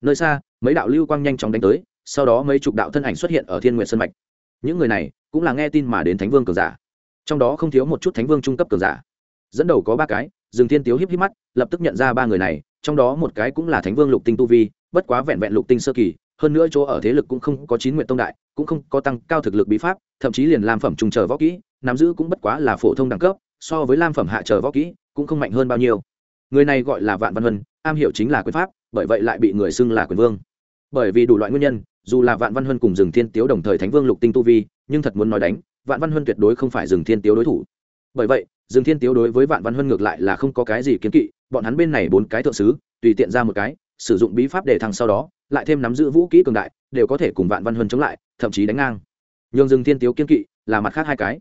Nơi xa, mấy đạo lưu quang nhanh chóng đánh tới, sau đó mấy chục đạo thân ảnh xuất hiện ở thiên nguyện sân mạch. Những người này cũng là nghe tin mà đến thánh vương cường giả. Trong đó không thiếu một chút thánh vương trung cấp cường giả. Dẫn đầu có ba cái rừng thiên tiếu híp híp mắt, lập tức nhận ra ba người này, trong đó một cái cũng là thánh vương lục tinh tu vi, bất quá vẹn vẹn lục tinh sơ kỳ, hơn nữa chỗ ở thế lực cũng không có chín nguyện tông đại, cũng không có tăng cao thực lực bí pháp, thậm chí liền lam phẩm trùng chờ võ kỹ, nắm giữ cũng bất quá là phổ thông đẳng cấp, so với lam phẩm hạ chờ võ kỹ cũng không mạnh hơn bao nhiêu người này gọi là vạn văn huân, am hiểu chính là quyền pháp, bởi vậy lại bị người xưng là quyền vương. Bởi vì đủ loại nguyên nhân, dù là vạn văn huân cùng rừng thiên tiếu đồng thời thánh vương lục tinh tu vi, nhưng thật muốn nói đánh, vạn văn huân tuyệt đối không phải rừng thiên tiếu đối thủ. Bởi vậy, rừng thiên tiếu đối với vạn văn huân ngược lại là không có cái gì kiến kỵ, bọn hắn bên này bốn cái thượng sứ, tùy tiện ra một cái, sử dụng bí pháp để thăng sau đó, lại thêm nắm giữ vũ kỹ cường đại, đều có thể cùng vạn văn huân chống lại, thậm chí đánh ngang. Nhường rừng thiên tiếu kiến kỵ là mặt khác hai cái.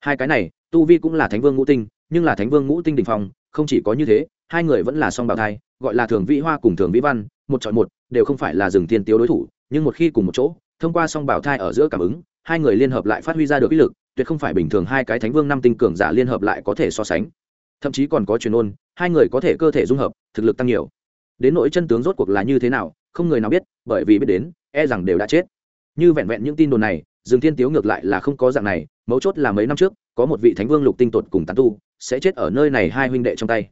Hai cái này, tu vi cũng là thánh vương ngũ tinh, nhưng là thánh vương ngũ tinh đình phong, không chỉ có như thế hai người vẫn là song bào thai, gọi là thường vĩ hoa cùng thường vĩ văn, một chọn một, đều không phải là rừng thiên tiếu đối thủ, nhưng một khi cùng một chỗ, thông qua song bảo thai ở giữa cảm ứng, hai người liên hợp lại phát huy ra được ý lực, tuyệt không phải bình thường hai cái thánh vương năm tinh cường giả liên hợp lại có thể so sánh. Thậm chí còn có truyền ôn, hai người có thể cơ thể dung hợp, thực lực tăng nhiều. Đến nỗi chân tướng rốt cuộc là như thế nào, không người nào biết, bởi vì biết đến e rằng đều đã chết. Như vẹn vẹn những tin đồn này dương thiên tiếu ngược lại là không có dạng này, mấu chốt là mấy năm trước, có một vị thánh vương lục tinh tột cùng tán tu, sẽ chết ở nơi này hai huynh đệ trong tay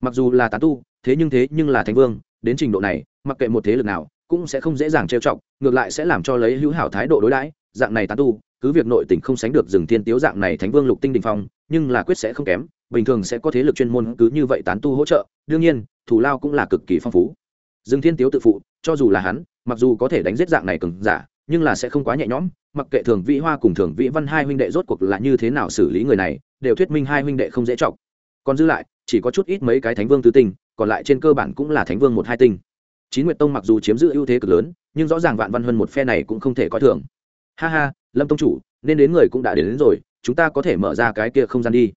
mặc dù là tán tu, thế nhưng thế nhưng là thánh vương, đến trình độ này, mặc kệ một thế lực nào, cũng sẽ không dễ dàng trêu chọc, ngược lại sẽ làm cho lấy hữu hảo thái độ đối đãi, dạng này tán tu, cứ việc nội tình không sánh được rừng thiên tiếu dạng này thánh vương lục tinh đình phong, nhưng là quyết sẽ không kém, bình thường sẽ có thế lực chuyên môn cứ như vậy tán tu hỗ trợ, đương nhiên thủ lao cũng là cực kỳ phong phú. Rừng thiên tiếu tự phụ, cho dù là hắn, mặc dù có thể đánh giết dạng này cứng giả, nhưng là sẽ không quá nhẹ nhõm, mặc kệ thường vĩ hoa cùng thường vĩ văn hai huynh đệ rốt cuộc là như thế nào xử lý người này, đều thuyết minh hai huynh đệ không dễ chọc. Còn dư lại chỉ có chút ít mấy cái thánh vương tứ tinh còn lại trên cơ bản cũng là thánh vương một hai tinh. Chín nguyệt tông mặc dù chiếm giữ ưu thế cực lớn nhưng rõ ràng vạn văn hơn một phe này cũng không thể coi thường. Ha ha lâm tông chủ nên đến người cũng đã đến, đến rồi chúng ta có thể mở ra cái kia không gian đi.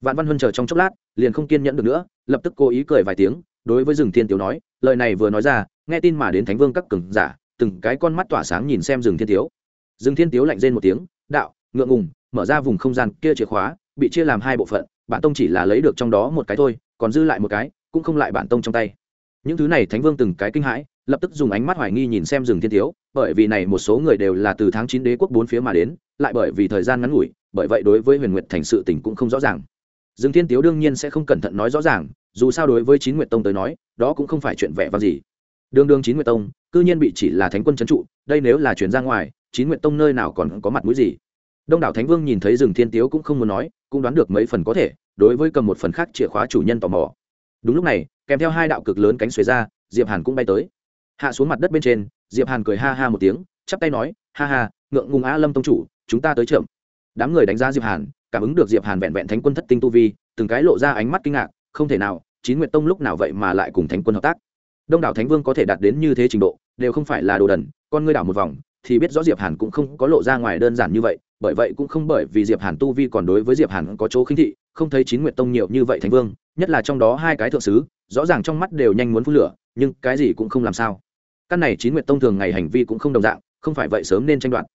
Vạn văn huân chờ trong chốc lát liền không kiên nhẫn được nữa lập tức cố ý cười vài tiếng đối với rừng thiên tiếu nói lời này vừa nói ra nghe tin mà đến thánh vương các cường giả từng cái con mắt tỏa sáng nhìn xem rừng thiên tiếu. Rừng thiên tiếu lạnh rên một tiếng đạo ngượng ngùng mở ra vùng không gian kia chìa khóa bị chia làm hai bộ phận, bản tông chỉ là lấy được trong đó một cái thôi, còn dư lại một cái, cũng không lại bản tông trong tay. Những thứ này thánh vương từng cái kinh hãi, lập tức dùng ánh mắt hoài nghi nhìn xem rừng thiên thiếu, bởi vì này một số người đều là từ tháng chín đế quốc bốn phía mà đến, lại bởi vì thời gian ngắn ngủi, bởi vậy đối với huyền nguyệt thành sự tình cũng không rõ ràng. Rừng thiên tiếu đương nhiên sẽ không cẩn thận nói rõ ràng, dù sao đối với chín nguyệt tông tới nói, đó cũng không phải chuyện vẻ vang gì. Đương đương chín nguyệt tông, cư nhiên bị chỉ là thánh quân trấn trụ, đây nếu là chuyển ra ngoài, chín nguyệt tông nơi nào còn có mặt mũi gì? Đông đảo thánh vương nhìn thấy rừng thiên tiếu cũng không muốn nói cũng đoán được mấy phần có thể, đối với cầm một phần khác chìa khóa chủ nhân tò mò. Đúng lúc này, kèm theo hai đạo cực lớn cánh xuề ra, diệp hàn cũng bay tới. Hạ xuống mặt đất bên trên, diệp hàn cười ha ha một tiếng, chắp tay nói, ha ha, ngượng ngùng á lâm tông chủ, chúng ta tới chậm. Đám người đánh giá diệp hàn, cảm ứng được diệp hàn vẹn vẹn thánh quân thất tinh tu vi, từng cái lộ ra ánh mắt kinh ngạc, không thể nào, chín nguyệt tông lúc nào vậy mà lại cùng thánh quân hợp tác? Đông đảo thánh vương có thể đạt đến như thế trình độ, đều không phải là đồ đần, con ngươi đảo một vòng, thì biết rõ diệp hàn cũng không có lộ ra ngoài đơn giản như vậy bởi vậy cũng không bởi vì diệp hàn tu vi còn đối với diệp hàn có chỗ khinh thị, không thấy chín nguyệt tông nhiều như vậy thánh vương, nhất là trong đó hai cái thượng sứ, rõ ràng trong mắt đều nhanh muốn phun lửa, nhưng cái gì cũng không làm sao. Căn này chín nguyệt tông thường ngày hành vi cũng không đồng dạng, không phải vậy sớm nên tranh đoạt.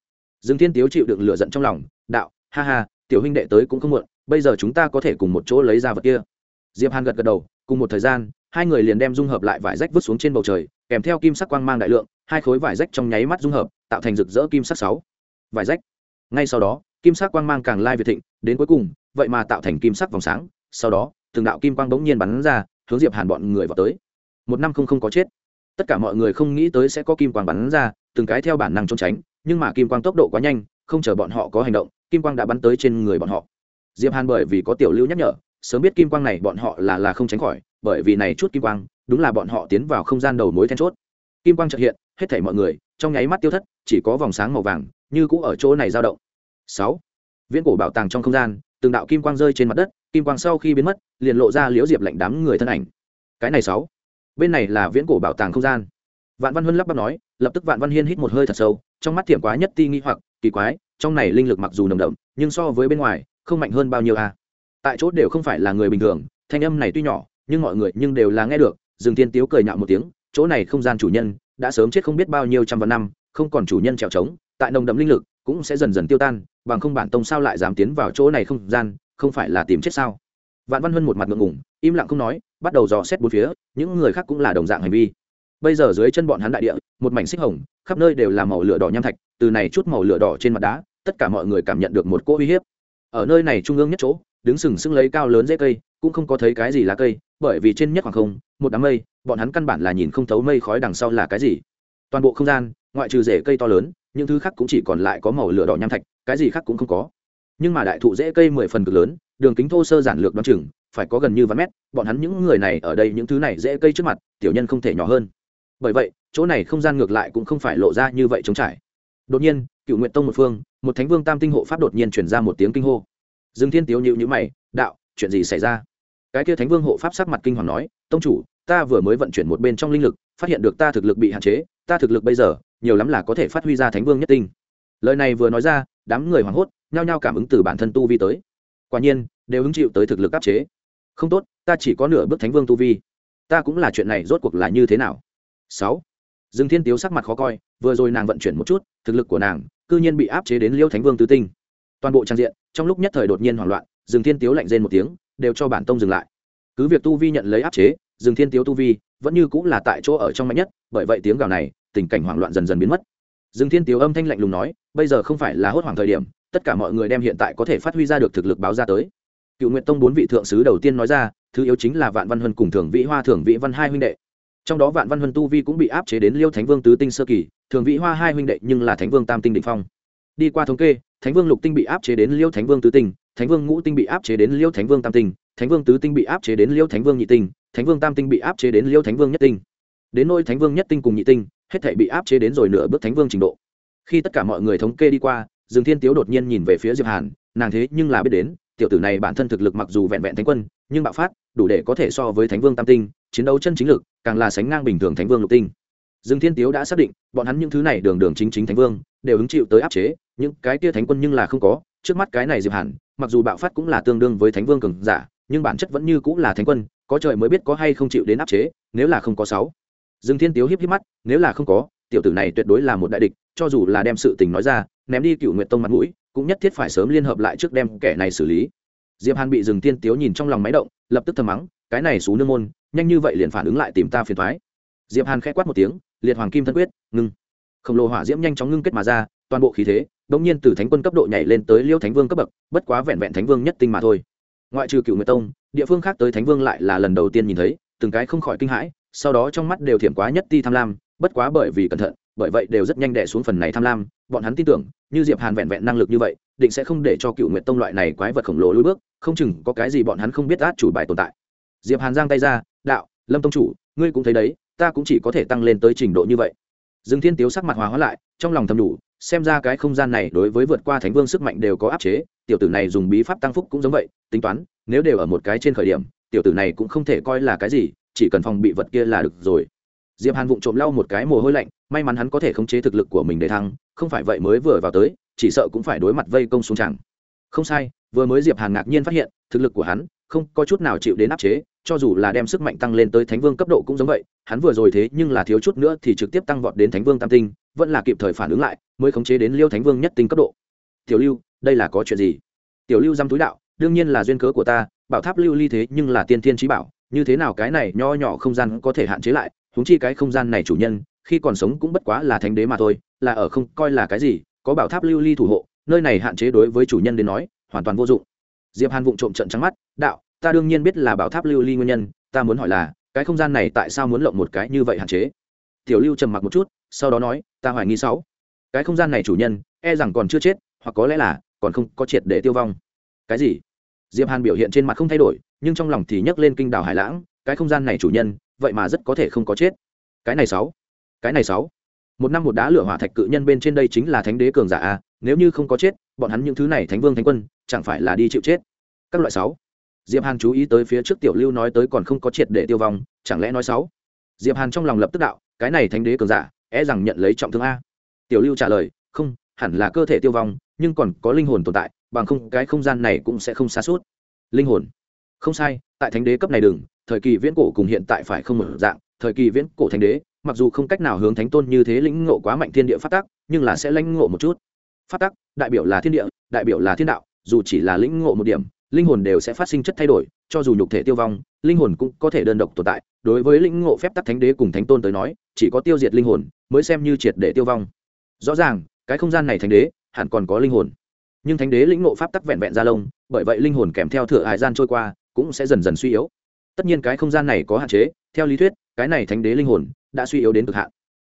Dương thiên tiếu chịu được lửa giận trong lòng, đạo, ha ha, tiểu huynh đệ tới cũng không muộn, bây giờ chúng ta có thể cùng một chỗ lấy ra vật kia. Diệp hàn gật gật đầu, cùng một thời gian, hai người liền đem dung hợp lại vải rách vứt xuống trên bầu trời, kèm theo kim sắc quang mang đại lượng, hai khối vải rách trong nháy mắt dung hợp, tạo thành rực rỡ kim sắc sáu. Vải rách ngay sau đó, kim sắc quang mang càng lai việt thịnh, đến cuối cùng, vậy mà tạo thành kim sắc vòng sáng. Sau đó, từng đạo kim quang bỗng nhiên bắn ra, hướng diệp hàn bọn người vào tới. Một năm không không có chết. Tất cả mọi người không nghĩ tới sẽ có kim quang bắn ra, từng cái theo bản năng trốn tránh, nhưng mà kim quang tốc độ quá nhanh, không chờ bọn họ có hành động, kim quang đã bắn tới trên người bọn họ. Diệp hàn bởi vì có tiểu lưu nhắc nhở, sớm biết kim quang này bọn họ là là không tránh khỏi, bởi vì này chút kim quang, đúng là bọn họ tiến vào không gian đầu mối then chốt. Kim quang chợt hiện, hết thảy mọi người, trong nháy mắt tiêu thất, chỉ có vòng sáng màu vàng, như cũ ở chỗ này dao động sáu. Viễn cổ bảo tàng trong không gian, từng đạo kim quang rơi trên mặt đất, kim quang sau khi biến mất, liền lộ ra liễu diệp lạnh đám người thân ảnh. Cái này sáu. Bên này là viễn cổ bảo tàng không gian. Vạn văn huân lắp bắp nói, lập tức vạn văn hiên hít một hơi thật sâu, trong mắt thiểm quá nhất ti nghi hoặc, kỳ quái, trong này linh lực mặc dù nồng đậm, nhưng so với bên ngoài, không mạnh hơn bao nhiêu a. À? tại chỗ đều không phải là người bình thường, thanh âm này tuy nhỏ, nhưng mọi người nhưng đều là nghe được, Dương tiên tiếu cười nhạo một tiếng, chỗ này không gian chủ nhân, đã sớm chết không biết bao nhiêu trăm vạn năm, không còn chủ nhân trèo trống, tại nồng đậm linh lực cũng sẽ dần dần tiêu tan, bằng không bản tông sao lại dám tiến vào chỗ này không gian, không phải là tìm chết sao? Vạn văn huân một mặt ngượng ngùng, im lặng không nói, bắt đầu dò xét bốn phía, những người khác cũng là đồng dạng hành vi. Bây giờ dưới chân bọn hắn đại địa, một mảnh xích hồng, khắp nơi đều là màu lửa đỏ nham thạch, từ này chút màu lửa đỏ trên mặt đá, tất cả mọi người cảm nhận được một cỗ uy hiếp. Ở nơi này trung ương nhất chỗ, đứng sừng sững lấy cao lớn dễ cây, cũng không có thấy cái gì lá cây, bởi vì trên nhất khoảng không, một đám mây, bọn hắn căn bản là nhìn không thấu mây khói đằng sau là cái gì. Toàn bộ không gian, ngoại trừ rễ cây to lớn những thứ khác cũng chỉ còn lại có màu lửa đỏ nham thạch, cái gì khác cũng không có. Nhưng mà đại thụ rễ cây mười phần cực lớn, đường kính thô sơ giản lược đoán chừng, phải có gần như vạn mét, bọn hắn những người này ở đây những thứ này dễ cây trước mặt, tiểu nhân không thể nhỏ hơn. Bởi vậy, chỗ này không gian ngược lại cũng không phải lộ ra như vậy trống trải. Đột nhiên cựu nguyện tông một phương, một thánh vương tam tinh hộ pháp đột nhiên chuyển ra một tiếng kinh hô. Dương thiên tiếu nhịu nhữ mày, đạo, chuyện gì xảy ra? Cái kia thánh vương hộ pháp sắc mặt kinh hoàng nói, tông chủ, ta vừa mới vận chuyển một bên trong linh lực, phát hiện được ta thực lực bị hạn chế, ta thực lực bây giờ nhiều lắm là có thể phát huy ra thánh vương nhất tinh. Lời này vừa nói ra, đám người hoảng hốt, nhao nhao cảm ứng từ bản thân tu vi tới. Quả nhiên, đều hứng chịu tới thực lực áp chế. Không tốt, ta chỉ có nửa bước thánh vương tu vi. Ta cũng là chuyện này rốt cuộc là như thế nào? Sáu. Dương thiên tiếu sắc mặt khó coi, vừa rồi nàng vận chuyển một chút, thực lực của nàng, cư nhiên bị áp chế đến liêu thánh vương tứ tinh. Toàn bộ trang diện, trong lúc nhất thời đột nhiên hoảng loạn, dương thiên tiếu lạnh rên một tiếng, đều cho bản tông dừng lại. Cứ việc tu vi nhận lấy áp chế, dương thiên tiếu tu vi vẫn như cũng là tại chỗ ở trong mạnh nhất, bởi vậy tiếng gào này tình cảnh hoảng loạn dần dần biến mất dương thiên tiếu âm thanh lạnh lùng nói bây giờ không phải là hốt hoảng thời điểm tất cả mọi người đem hiện tại có thể phát huy ra được thực lực báo ra tới cựu nguyện tông bốn vị thượng sứ đầu tiên nói ra thứ yếu chính là vạn văn huân cùng thường vĩ hoa thường vĩ văn hai huynh đệ trong đó vạn văn huân tu vi cũng bị áp chế đến liêu thánh vương tứ tinh sơ kỳ thường vĩ hoa hai huynh đệ nhưng là thánh vương tam tinh định phong đi qua thống kê thánh vương lục tinh bị áp chế đến liêu thánh vương tứ tinh thánh vương ngũ tinh bị áp chế đến liêu thánh vương tam tinh thánh vương tứ tinh bị áp chế đến liêu thánh vương nhị tinh thánh vương tam tinh bị áp chế đến liêu thánh vương nhất tinh đến nôi thánh vương nhất tinh cùng nhị tinh hết thể bị áp chế đến rồi nửa bước thánh vương trình độ. Khi tất cả mọi người thống kê đi qua, dương thiên tiếu đột nhiên nhìn về phía diệp hàn, nàng thế nhưng là biết đến, tiểu tử này bản thân thực lực mặc dù vẹn vẹn thánh quân, nhưng bạo phát, đủ để có thể so với thánh vương tam tinh, chiến đấu chân chính lực, càng là sánh ngang bình thường thánh vương lục tinh. Dương thiên tiếu đã xác định, bọn hắn những thứ này đường đường chính chính thánh vương, đều hứng chịu tới áp chế, những cái kia thánh quân nhưng là không có, trước mắt cái này diệp hàn, mặc dù bạo phát cũng là tương đương với thánh vương cường giả, nhưng bản chất vẫn như cũng là thánh quân, có trời mới biết có hay không chịu đến áp chế, nếu là không có sáu dương thiên tiếu hiếp hiếp mắt, nếu là không có, tiểu tử này tuyệt đối là một đại địch, cho dù là đem sự tình nói ra, ném đi cựu nguyện tông mặt mũi, cũng nhất thiết phải sớm liên hợp lại trước đem kẻ này xử lý. Diệp hàn bị Dương Thiên tiếu nhìn trong lòng máy động, lập tức thầm mắng, cái này xú nương môn, nhanh như vậy liền phản ứng lại tìm ta phiền thoái diệp hàn khẽ quát một tiếng, liệt hoàng kim thân quyết, ngưng. Khổng lồ hỏa diễm nhanh chóng ngưng kết mà ra, toàn bộ khí thế đống nhiên từ thánh quân cấp độ nhảy lên tới liêu thánh vương cấp bậc, bất quá vẹn vẹn thánh vương nhất tinh mà thôi. Ngoại trừ cựu nguyệt tông, địa phương khác tới thánh vương lại là lần đầu tiên nhìn thấy, từng cái không khỏi kinh hãi sau đó trong mắt đều thiểm quá nhất ti tham lam, bất quá bởi vì cẩn thận, bởi vậy đều rất nhanh đẻ xuống phần này tham lam, bọn hắn tin tưởng, như diệp hàn vẹn vẹn năng lực như vậy, định sẽ không để cho cựu nguyệt tông loại này quái vật khổng lồ lùi bước, không chừng có cái gì bọn hắn không biết át chủ bài tồn tại. Diệp hàn giang tay ra, đạo, lâm tông chủ, ngươi cũng thấy đấy, ta cũng chỉ có thể tăng lên tới trình độ như vậy. Dương thiên tiếu sắc mặt hòa hóa lại, trong lòng thầm đủ, xem ra cái không gian này đối với vượt qua thánh vương sức mạnh đều có áp chế, tiểu tử này dùng bí pháp tăng phúc cũng giống vậy, tính toán, nếu đều ở một cái trên khởi điểm, tiểu tử này cũng không thể coi là cái gì chỉ cần phòng bị vật kia là được rồi. Diệp hàn vụng trộm lau một cái mồ hôi lạnh, may mắn hắn có thể khống chế thực lực của mình để thăng, không phải vậy mới vừa vào tới, chỉ sợ cũng phải đối mặt vây công xuống chẳng. Không sai, vừa mới diệp hàn ngạc nhiên phát hiện, thực lực của hắn không có chút nào chịu đến áp chế, cho dù là đem sức mạnh tăng lên tới thánh vương cấp độ cũng giống vậy, hắn vừa rồi thế nhưng là thiếu chút nữa thì trực tiếp tăng vọt đến thánh vương tam tinh, vẫn là kịp thời phản ứng lại, mới khống chế đến liêu thánh vương nhất tinh cấp độ. Tiểu lưu, đây là có chuyện gì? Tiểu lưu dăm túi đạo, đương nhiên là duyên cớ của ta, bảo tháp lưu ly thế nhưng là tiên thiên trí bảo như thế nào cái này nho nhỏ không gian có thể hạn chế lại, huống chi cái không gian này chủ nhân, khi còn sống cũng bất quá là thánh đế mà thôi, là ở không coi là cái gì, có bảo tháp lưu ly thủ hộ, nơi này hạn chế đối với chủ nhân đến nói, hoàn toàn vô dụng. Diệp hàn vụng trộm trận trắng mắt, đạo, ta đương nhiên biết là bảo tháp lưu ly nguyên nhân, ta muốn hỏi là, cái không gian này tại sao muốn lộng một cái như vậy hạn chế? Tiểu lưu trầm mặc một chút, sau đó nói, ta hoài nghi sáu. Cái không gian này chủ nhân e rằng còn chưa chết, hoặc có lẽ là còn không có triệt để tiêu vong. Cái gì? Diệp hàn biểu hiện trên mặt không thay đổi, nhưng trong lòng thì nhấc lên kinh đảo hải lãng, cái không gian này chủ nhân, vậy mà rất có thể không có chết. Cái này sáu, cái này sáu. Một năm một đá lửa hỏa thạch cự nhân bên trên đây chính là thánh đế cường giả a, nếu như không có chết, bọn hắn những thứ này thánh vương thánh quân, chẳng phải là đi chịu chết. Các loại sáu. Diệp hàn chú ý tới phía trước tiểu lưu nói tới còn không có triệt để tiêu vong, chẳng lẽ nói sáu? Diệp hàn trong lòng lập tức đạo, cái này thánh đế cường giả é rằng nhận lấy trọng thương a. Tiểu lưu trả lời, không, hẳn là cơ thể tiêu vong, nhưng còn có linh hồn tồn tại bằng không cái không gian này cũng sẽ không xa suốt. Linh hồn. Không sai, tại thánh đế cấp này đừng, thời kỳ viễn cổ cùng hiện tại phải không mở dạng, thời kỳ viễn cổ thánh đế, mặc dù không cách nào hướng thánh tôn như thế lĩnh ngộ quá mạnh thiên địa phát tác nhưng là sẽ lãnh ngộ một chút. Phát tác đại biểu là thiên địa, đại biểu là thiên đạo, dù chỉ là lĩnh ngộ một điểm, linh hồn đều sẽ phát sinh chất thay đổi, cho dù nhục thể tiêu vong, linh hồn cũng có thể đơn độc tồn tại. Đối với lĩnh ngộ phép tắc thánh đế cùng thánh tôn tới nói, chỉ có tiêu diệt linh hồn, mới xem như triệt để tiêu vong. Rõ ràng, cái không gian này thánh đế, hẳn còn có linh hồn nhưng thánh đế lĩnh ngộ pháp tắc vẹn vẹn ra lông, bởi vậy linh hồn kèm theo thừa hải gian trôi qua, cũng sẽ dần dần suy yếu. Tất nhiên cái không gian này có hạn chế, theo lý thuyết, cái này thánh đế linh hồn đã suy yếu đến cực hạn.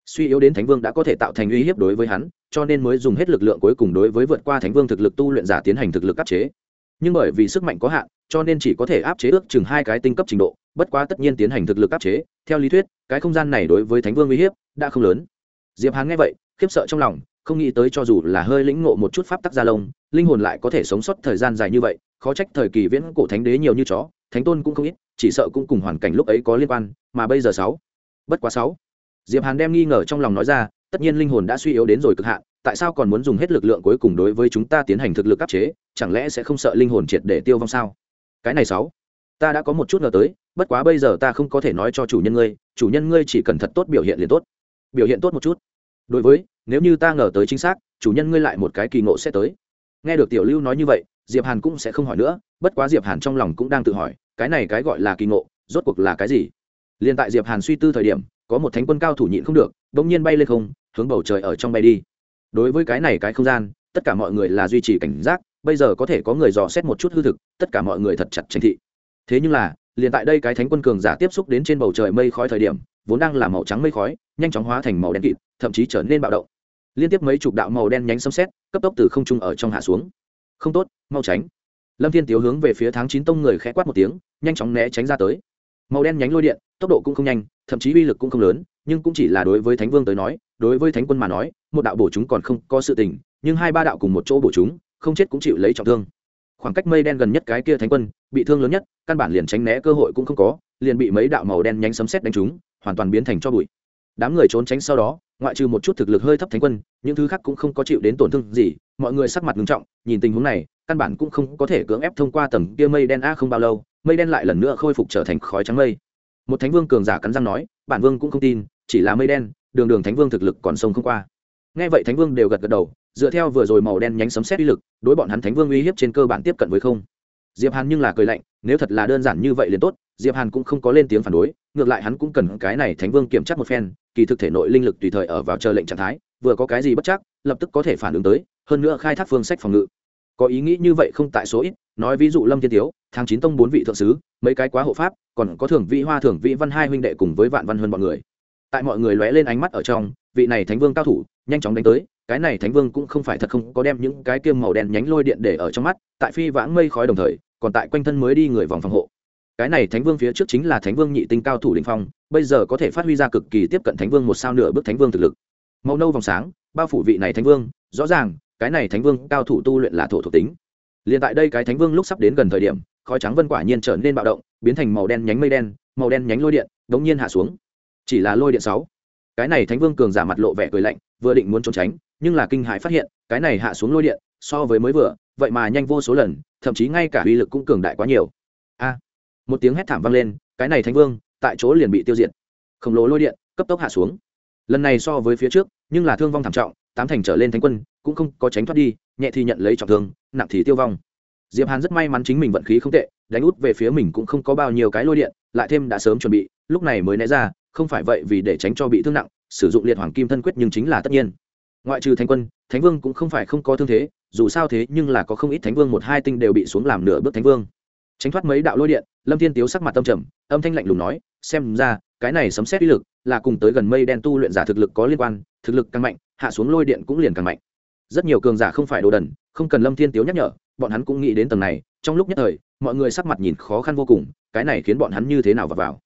Suy yếu đến thánh vương đã có thể tạo thành uy hiếp đối với hắn, cho nên mới dùng hết lực lượng cuối cùng đối với vượt qua thánh vương thực lực tu luyện giả tiến hành thực lực áp chế. Nhưng bởi vì sức mạnh có hạn, cho nên chỉ có thể áp chế ước chừng hai cái tinh cấp trình độ, bất quá tất nhiên tiến hành thực lực áp chế, theo lý thuyết, cái không gian này đối với thánh vương uy hiếp đã không lớn. Diệp Hán nghe vậy, khiếp sợ trong lòng không nghĩ tới cho dù là hơi lĩnh ngộ một chút pháp tắc gia lông, linh hồn lại có thể sống sót thời gian dài như vậy, khó trách thời kỳ viễn cổ thánh đế nhiều như chó, thánh tôn cũng không ít, chỉ sợ cũng cùng hoàn cảnh lúc ấy có liên quan, mà bây giờ sáu, bất quá sáu. Diệp hàn đem nghi ngờ trong lòng nói ra, tất nhiên linh hồn đã suy yếu đến rồi cực hạn, tại sao còn muốn dùng hết lực lượng cuối cùng đối với chúng ta tiến hành thực lực áp chế, chẳng lẽ sẽ không sợ linh hồn triệt để tiêu vong sao? Cái này sáu, ta đã có một chút ngờ tới, bất quá bây giờ ta không có thể nói cho chủ nhân ngươi, chủ nhân ngươi chỉ cần thật tốt biểu hiện liền tốt. Biểu hiện tốt một chút. Đối với nếu như ta ngờ tới chính xác, chủ nhân ngươi lại một cái kỳ ngộ sẽ tới. Nghe được tiểu lưu nói như vậy, diệp hàn cũng sẽ không hỏi nữa, bất quá diệp hàn trong lòng cũng đang tự hỏi, cái này cái gọi là kỳ ngộ, rốt cuộc là cái gì? Liền tại diệp hàn suy tư thời điểm, có một thánh quân cao thủ nhịn không được đ nhiên bay lên không, hướng bầu trời ở trong bay đi. Đối với cái này cái không gian, tất cả mọi người là duy trì cảnh giác, bây giờ có thể có người dò xét một chút hư thực, tất cả mọi người thật chặt tranh thị. Thế nhưng là, liền tại đây cái thánh quân cường giả tiếp xúc đến trên bầu trời mây khói thời điểm, vốn đang là màu trắng mây khói, nhanh chóng hóa thành màu đen kịt, thậm chí trở nên bạo động liên tiếp mấy chục đạo màu đen nhánh xâm xét cấp tốc từ không trung ở trong hạ xuống. Không tốt, mau tránh. Lâm thiên tiếu hướng về phía tháng chín tông người khẽ quát một tiếng, nhanh chóng né tránh ra tới. Màu đen nhánh lôi điện, tốc độ cũng không nhanh, thậm chí uy lực cũng không lớn, nhưng cũng chỉ là đối với thánh vương tới nói, đối với thánh quân mà nói, một đạo bổ chúng còn không có sự tình, nhưng hai ba đạo cùng một chỗ bổ chúng, không chết cũng chịu lấy trọng thương. Khoảng cách mây đen gần nhất cái kia thánh quân, bị thương lớn nhất, căn bản liền tránh né cơ hội cũng không có, liền bị mấy đạo màu đen nhánh sấm xét đánh trúng, hoàn toàn biến thành cho bụi. Đám người trốn tránh sau đó ngoại trừ một chút thực lực hơi thấp thánh quân, những thứ khác cũng không có chịu đến tổn thương gì, mọi người sắc mặt nghiêm trọng, nhìn tình huống này, căn bản cũng không có thể cưỡng ép thông qua tầng kia mây đen a không bao lâu, mây đen lại lần nữa khôi phục trở thành khói trắng mây. Một thánh vương cường giả cắn răng nói, bản vương cũng không tin, chỉ là mây đen, đường đường thánh vương thực lực còn sông không qua. Nghe vậy thánh vương đều gật gật đầu, dựa theo vừa rồi màu đen nhánh sấm xét uy lực, đối bọn hắn thánh vương uy hiếp trên cơ bản tiếp cận với không. Diệp hàn nhưng là cười lạnh, nếu thật là đơn giản như vậy liền tốt, diệp hàn cũng không có lên tiếng phản đối, ngược lại hắn cũng cần cái này thánh vương kiểm tra một phen kỳ thực thể nội linh lực tùy thời ở vào chờ lệnh trạng thái, vừa có cái gì bất chắc, lập tức có thể phản ứng tới, hơn nữa khai thác phương sách phòng ngự. Có ý nghĩ như vậy không tại số ít, nói ví dụ lâm thiên tiếu, tháng chín tông bốn vị thượng sứ, mấy cái quá hộ pháp, còn có thưởng vị hoa thưởng vị văn hai huynh đệ cùng với vạn văn hơn mọi người. Tại mọi người lóe lên ánh mắt ở trong, vị này thánh vương cao thủ, nhanh chóng đánh tới, cái này thánh vương cũng không phải thật không có đem những cái kiêm màu đen nhánh lôi điện để ở trong mắt, tại phi vãng mây khói đồng thời, còn tại quanh thân mới đi người vòng phòng hộ cái này thánh vương phía trước chính là thánh vương nhị tinh cao thủ đình phong, bây giờ có thể phát huy ra cực kỳ tiếp cận thánh vương một sao nửa bước thánh vương thực lực. Màu nâu vòng sáng, bao phủ vị này thánh vương, rõ ràng, cái này thánh vương cao thủ tu luyện là thổ thuộc tính. Liền tại đây cái thánh vương lúc sắp đến gần thời điểm, khói trắng vân quả nhiên trở nên bạo động, biến thành màu đen nhánh mây đen, màu đen nhánh lôi điện, đống nhiên hạ xuống. Chỉ là lôi điện sáu. Cái này thánh vương cường giả mặt lộ vẻ cười lạnh, vừa định muốn trốn tránh, nhưng là kinh hãi phát hiện, cái này hạ xuống lôi điện, so với mới vừa, vậy mà nhanh vô số lần, thậm chí ngay cả uy lực cũng cường đại quá nhiều. A một tiếng hét thảm vang lên, cái này thánh vương, tại chỗ liền bị tiêu diệt. Khổng lồ lôi điện, cấp tốc hạ xuống. Lần này so với phía trước, nhưng là thương vong thảm trọng, tám thành trở lên thánh quân, cũng không có tránh thoát đi, nhẹ thì nhận lấy trọng thương, nặng thì tiêu vong. Diệp hàn rất may mắn chính mình vận khí không tệ, đánh út về phía mình cũng không có bao nhiêu cái lôi điện, lại thêm đã sớm chuẩn bị, lúc này mới né ra, không phải vậy vì để tránh cho bị thương nặng, sử dụng liệt hoàng kim thân quyết nhưng chính là tất nhiên. Ngoại trừ thánh quân, thánh vương cũng không phải không có thương thế, dù sao thế nhưng là có không ít thánh vương một hai tinh đều bị xuống làm nửa bước thánh vương tránh thoát mấy đạo lôi điện, lâm thiên tiếu sắc mặt tâm trầm, âm thanh lạnh lùng nói, xem ra, cái này sấm xét uy lực là cùng tới gần mây đen tu luyện giả thực lực có liên quan, thực lực càng mạnh, hạ xuống lôi điện cũng liền càng mạnh. Rất nhiều cường giả không phải đồ đần, không cần lâm thiên tiếu nhắc nhở, bọn hắn cũng nghĩ đến tầng này, trong lúc nhất thời, mọi người sắc mặt nhìn khó khăn vô cùng, cái này khiến bọn hắn như thế nào vào vào.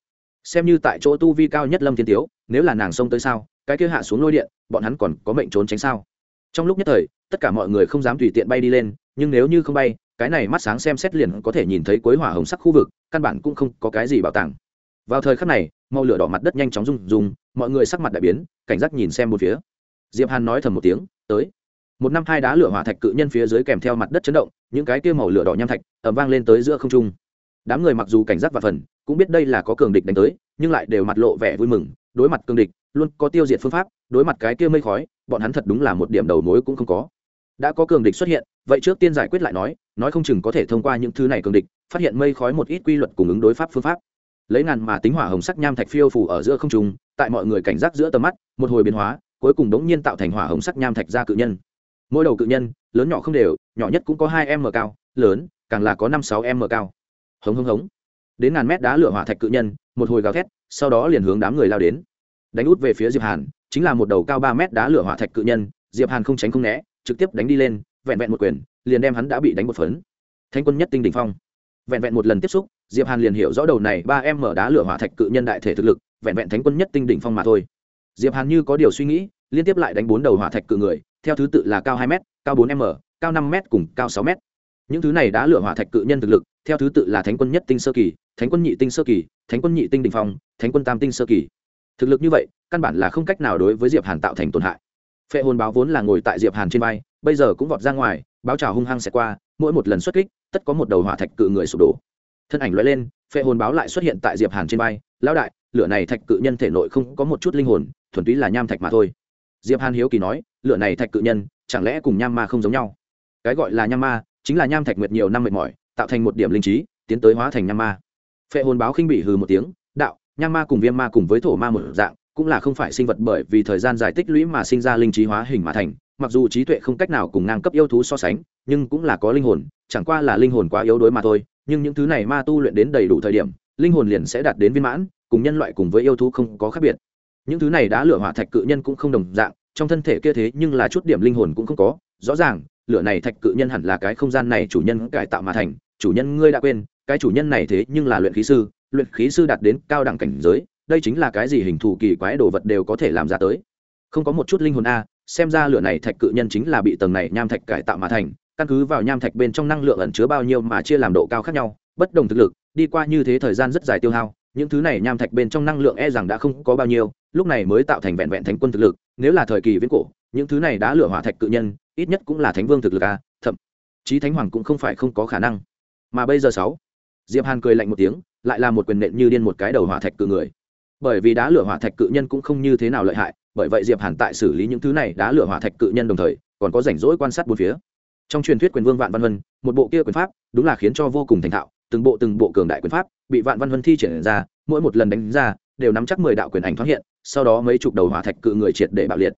Xem như tại chỗ tu vi cao nhất lâm thiên tiếu, nếu là nàng xông tới sao, cái kia hạ xuống lôi điện, bọn hắn còn có mệnh trốn tránh sao? Trong lúc nhất thời, tất cả mọi người không dám tùy tiện bay đi lên, nhưng nếu như không bay cái này mắt sáng xem xét liền có thể nhìn thấy cuối hỏa hồng sắc khu vực, căn bản cũng không có cái gì bảo tàng. Vào thời khắc này, màu lửa đỏ mặt đất nhanh chóng rung rung, mọi người sắc mặt đại biến, cảnh giác nhìn xem một phía. Diệp hàn nói thầm một tiếng, tới. Một năm hai đá lửa hỏa thạch cự nhân phía dưới kèm theo mặt đất chấn động, những cái kia màu lửa đỏ nham thạch ầm vang lên tới giữa không trung. Đám người mặc dù cảnh giác và phần, cũng biết đây là có cường địch đánh tới, nhưng lại đều mặt lộ vẻ vui mừng, đối mặt cường địch, luôn có tiêu diệt phương pháp, đối mặt cái kia mây khói, bọn hắn thật đúng là một điểm đầu mối cũng không có đã có cường địch xuất hiện, vậy trước tiên giải quyết lại nói nói không chừng có thể thông qua những thứ này cường địch, phát hiện mây khói một ít quy luật cùng ứng đối pháp phương pháp. Lấy ngàn mà tính hỏa hồng sắc nham thạch phiêu phủ ở giữa không trung, tại mọi người cảnh giác giữa tầm mắt, một hồi biến hóa, cuối cùng đống nhiên tạo thành hỏa hồng sắc nham thạch ra cự nhân. Mỗi đầu cự nhân, lớn nhỏ không đều, nhỏ nhất cũng có hai m cao, lớn, càng là có năm sáu m cao. Hống hống hống. Đến ngàn mét đá lửa hỏa thạch cự nhân, một hồi gào thét, sau đó liền hướng đám người lao đến. Đánh út về phía diệp hàn, chính là một đầu cao ba mét đá lửa hỏa thạch cự nhân, diệp hàn không tránh không né trực tiếp đánh đi lên, vẹn vẹn một quyền, liền đem hắn đã bị đánh một phấn. Thanh quân nhất tinh đỉnh phong. Vẹn vẹn một lần tiếp xúc, diệp hàn liền hiểu rõ đầu này ba em mở đá lửa hỏa thạch cự nhân đại thể thực lực, vẹn vẹn thánh quân nhất tinh đỉnh phong mà thôi. Diệp hàn như có điều suy nghĩ, liên tiếp lại đánh bốn đầu hỏa thạch cự người, theo thứ tự là cao hai m cao bốn m cao năm m cùng cao sáu m những thứ này đã lửa hỏa thạch cự nhân thực lực, theo thứ tự là thánh quân nhất tinh sơ kỳ, thánh quân nhị tinh sơ kỳ, thánh quân nhị tinh đình phong, thánh quân tam tinh sơ kỳ. Thực lực như vậy, căn bản là không cách nào đối với diệp hàn tạo thành tổn hại phệ hồn báo vốn là ngồi tại diệp hàn trên vai, bây giờ cũng vọt ra ngoài, báo trào hung hăng sẽ qua, mỗi một lần xuất kích, tất có một đầu hỏa thạch cự người sụp đổ. Thân ảnh lóe lên, phệ hồn báo lại xuất hiện tại diệp hàn trên vai, lão đại, lửa này thạch cự nhân thể nội không có một chút linh hồn, thuần túy là nham thạch mà thôi. Diệp hàn hiếu kỳ nói, lửa này thạch cự nhân, chẳng lẽ cùng nham ma không giống nhau? Cái gọi là nham ma, chính là nham thạch nguyệt nhiều năm mệt mỏi, tạo thành một điểm linh trí, tiến tới hóa thành nham ma. Phệ hồn báo khinh bị hừ một tiếng, đạo, nham ma cùng viêm ma cùng với thổ ma một dạng cũng là không phải sinh vật bởi vì thời gian dài tích lũy mà sinh ra linh trí hóa hình mà thành, mặc dù trí tuệ không cách nào cùng ngang cấp yêu thú so sánh, nhưng cũng là có linh hồn, chẳng qua là linh hồn quá yếu đuối mà thôi. Nhưng những thứ này ma tu luyện đến đầy đủ thời điểm, linh hồn liền sẽ đạt đến viên mãn, cùng nhân loại cùng với yêu thú không có khác biệt. Những thứ này đã lửa hỏa thạch cự nhân cũng không đồng dạng, trong thân thể kia thế nhưng là chút điểm linh hồn cũng không có. Rõ ràng, lửa này thạch cự nhân hẳn là cái không gian này chủ nhân cải tạo mà thành. Chủ nhân ngươi đã quên, cái chủ nhân này thế nhưng là luyện khí sư, luyện khí sư đạt đến cao đẳng cảnh giới đây chính là cái gì hình thù kỳ quái đồ vật đều có thể làm ra tới. Không có một chút linh hồn a, xem ra lửa này thạch cự nhân chính là bị tầng này nham thạch cải tạo mà thành, căn cứ vào nham thạch bên trong năng lượng ẩn chứa bao nhiêu mà chia làm độ cao khác nhau, bất đồng thực lực, đi qua như thế thời gian rất dài tiêu hao, những thứ này nham thạch bên trong năng lượng e rằng đã không có bao nhiêu, lúc này mới tạo thành vẹn vẹn thánh quân thực lực, nếu là thời kỳ viễn cổ, những thứ này đã lửa hỏa thạch cự nhân, ít nhất cũng là thánh vương thực lực a, thậm chí thánh hoàng cũng không phải không có khả năng. Mà bây giờ sáu, diệp hàn cười lạnh một tiếng, lại là một quyền nện như điên một cái đầu hỏa thạch cự người bởi vì đá lửa hỏa thạch cự nhân cũng không như thế nào lợi hại, bởi vậy diệp hàn tại xử lý những thứ này đá lửa hỏa thạch cự nhân đồng thời, còn có rảnh rỗi quan sát bốn phía. Trong truyền thuyết quyền vương vạn văn vân một bộ kia quyền pháp, đúng là khiến cho vô cùng thành thạo, từng bộ từng bộ cường đại quyền pháp bị vạn văn vân thi triển ra, mỗi một lần đánh ra, đều nắm chắc mười đạo quyền ảnh thoáng hiện, sau đó mấy chục đầu hỏa thạch cự người triệt để bạo liệt.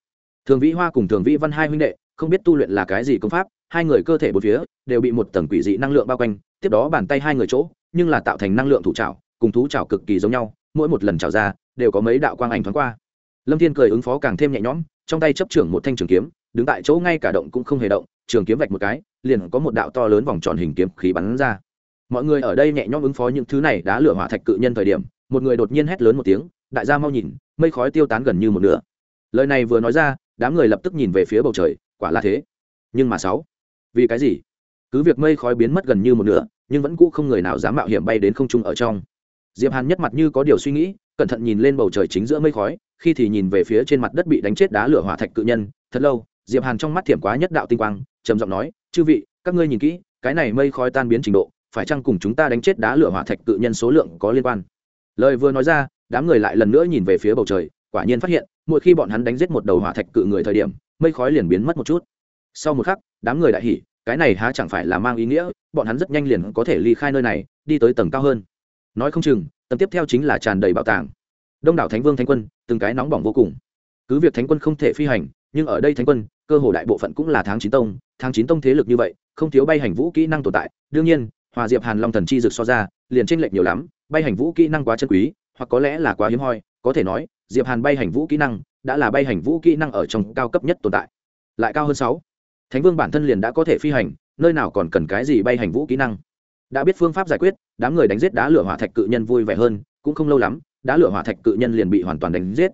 Thường vĩ hoa cùng thường vĩ văn hai huynh đệ, không biết tu luyện là cái gì công pháp, hai người cơ thể bốn phía, đều bị một tầng quỷ dị năng lượng bao quanh, tiếp đó bàn tay hai người chỗ, nhưng là tạo thành năng lượng thủ trảo, cùng thú trảo cực kỳ giống nhau mỗi một lần trào ra, đều có mấy đạo quang ảnh thoáng qua. Lâm thiên cười ứng phó càng thêm nhẹ nhõm, trong tay chấp trưởng một thanh trường kiếm, đứng tại chỗ ngay cả động cũng không hề động, trường kiếm vạch một cái, liền có một đạo to lớn vòng tròn hình kiếm khí bắn ra. Mọi người ở đây nhẹ nhõm ứng phó những thứ này đã lửa hỏa thạch cự nhân thời điểm, một người đột nhiên hét lớn một tiếng, đại gia mau nhìn, mây khói tiêu tán gần như một nửa. Lời này vừa nói ra, đám người lập tức nhìn về phía bầu trời, quả là thế. Nhưng mà sáu, vì cái gì? Cứ việc mây khói biến mất gần như một nửa, nhưng vẫn cũ không người nào dám mạo hiểm bay đến không trung ở trong diệp hàn nhất mặt như có điều suy nghĩ, cẩn thận nhìn lên bầu trời chính giữa mây khói, khi thì nhìn về phía trên mặt đất bị đánh chết đá lửa hỏa thạch cự nhân. Thật lâu, diệp hàn trong mắt thiểm quá nhất đạo tinh quang, trầm giọng nói, chư vị, các ngươi nhìn kỹ, cái này mây khói tan biến trình độ, phải chăng cùng chúng ta đánh chết đá lửa hỏa thạch cự nhân số lượng có liên quan? Lời vừa nói ra, đám người lại lần nữa nhìn về phía bầu trời, quả nhiên phát hiện, mỗi khi bọn hắn đánh giết một đầu hỏa thạch cự người thời điểm, mây khói liền biến mất một chút. Sau một khắc, đám người đại hỉ, cái này há chẳng phải là mang ý nghĩa, bọn hắn rất nhanh liền có thể ly khai nơi này, đi tới tầng cao hơn nói không chừng, tầm tiếp theo chính là tràn đầy bảo tàng. Đông đảo thánh vương thánh quân, từng cái nóng bỏng vô cùng. Cứ việc thánh quân không thể phi hành, nhưng ở đây thánh quân, cơ hồ đại bộ phận cũng là tháng chín tông, tháng chín tông thế lực như vậy, không thiếu bay hành vũ kỹ năng tồn tại. Đương nhiên, hòa diệp hàn long thần chi dực so ra, liền tranh lệch nhiều lắm, bay hành vũ kỹ năng quá chân quý, hoặc có lẽ là quá hiếm hoi, có thể nói, diệp hàn bay hành vũ kỹ năng đã là bay hành vũ kỹ năng ở trong cao cấp nhất tồn tại. Lại cao hơn sáu. Thánh vương bản thân liền đã có thể phi hành, nơi nào còn cần cái gì bay hành vũ kỹ năng? Đã biết phương pháp giải quyết đám người đánh giết đá lửa hỏa thạch cự nhân vui vẻ hơn, cũng không lâu lắm, đá lửa hỏa thạch cự nhân liền bị hoàn toàn đánh giết.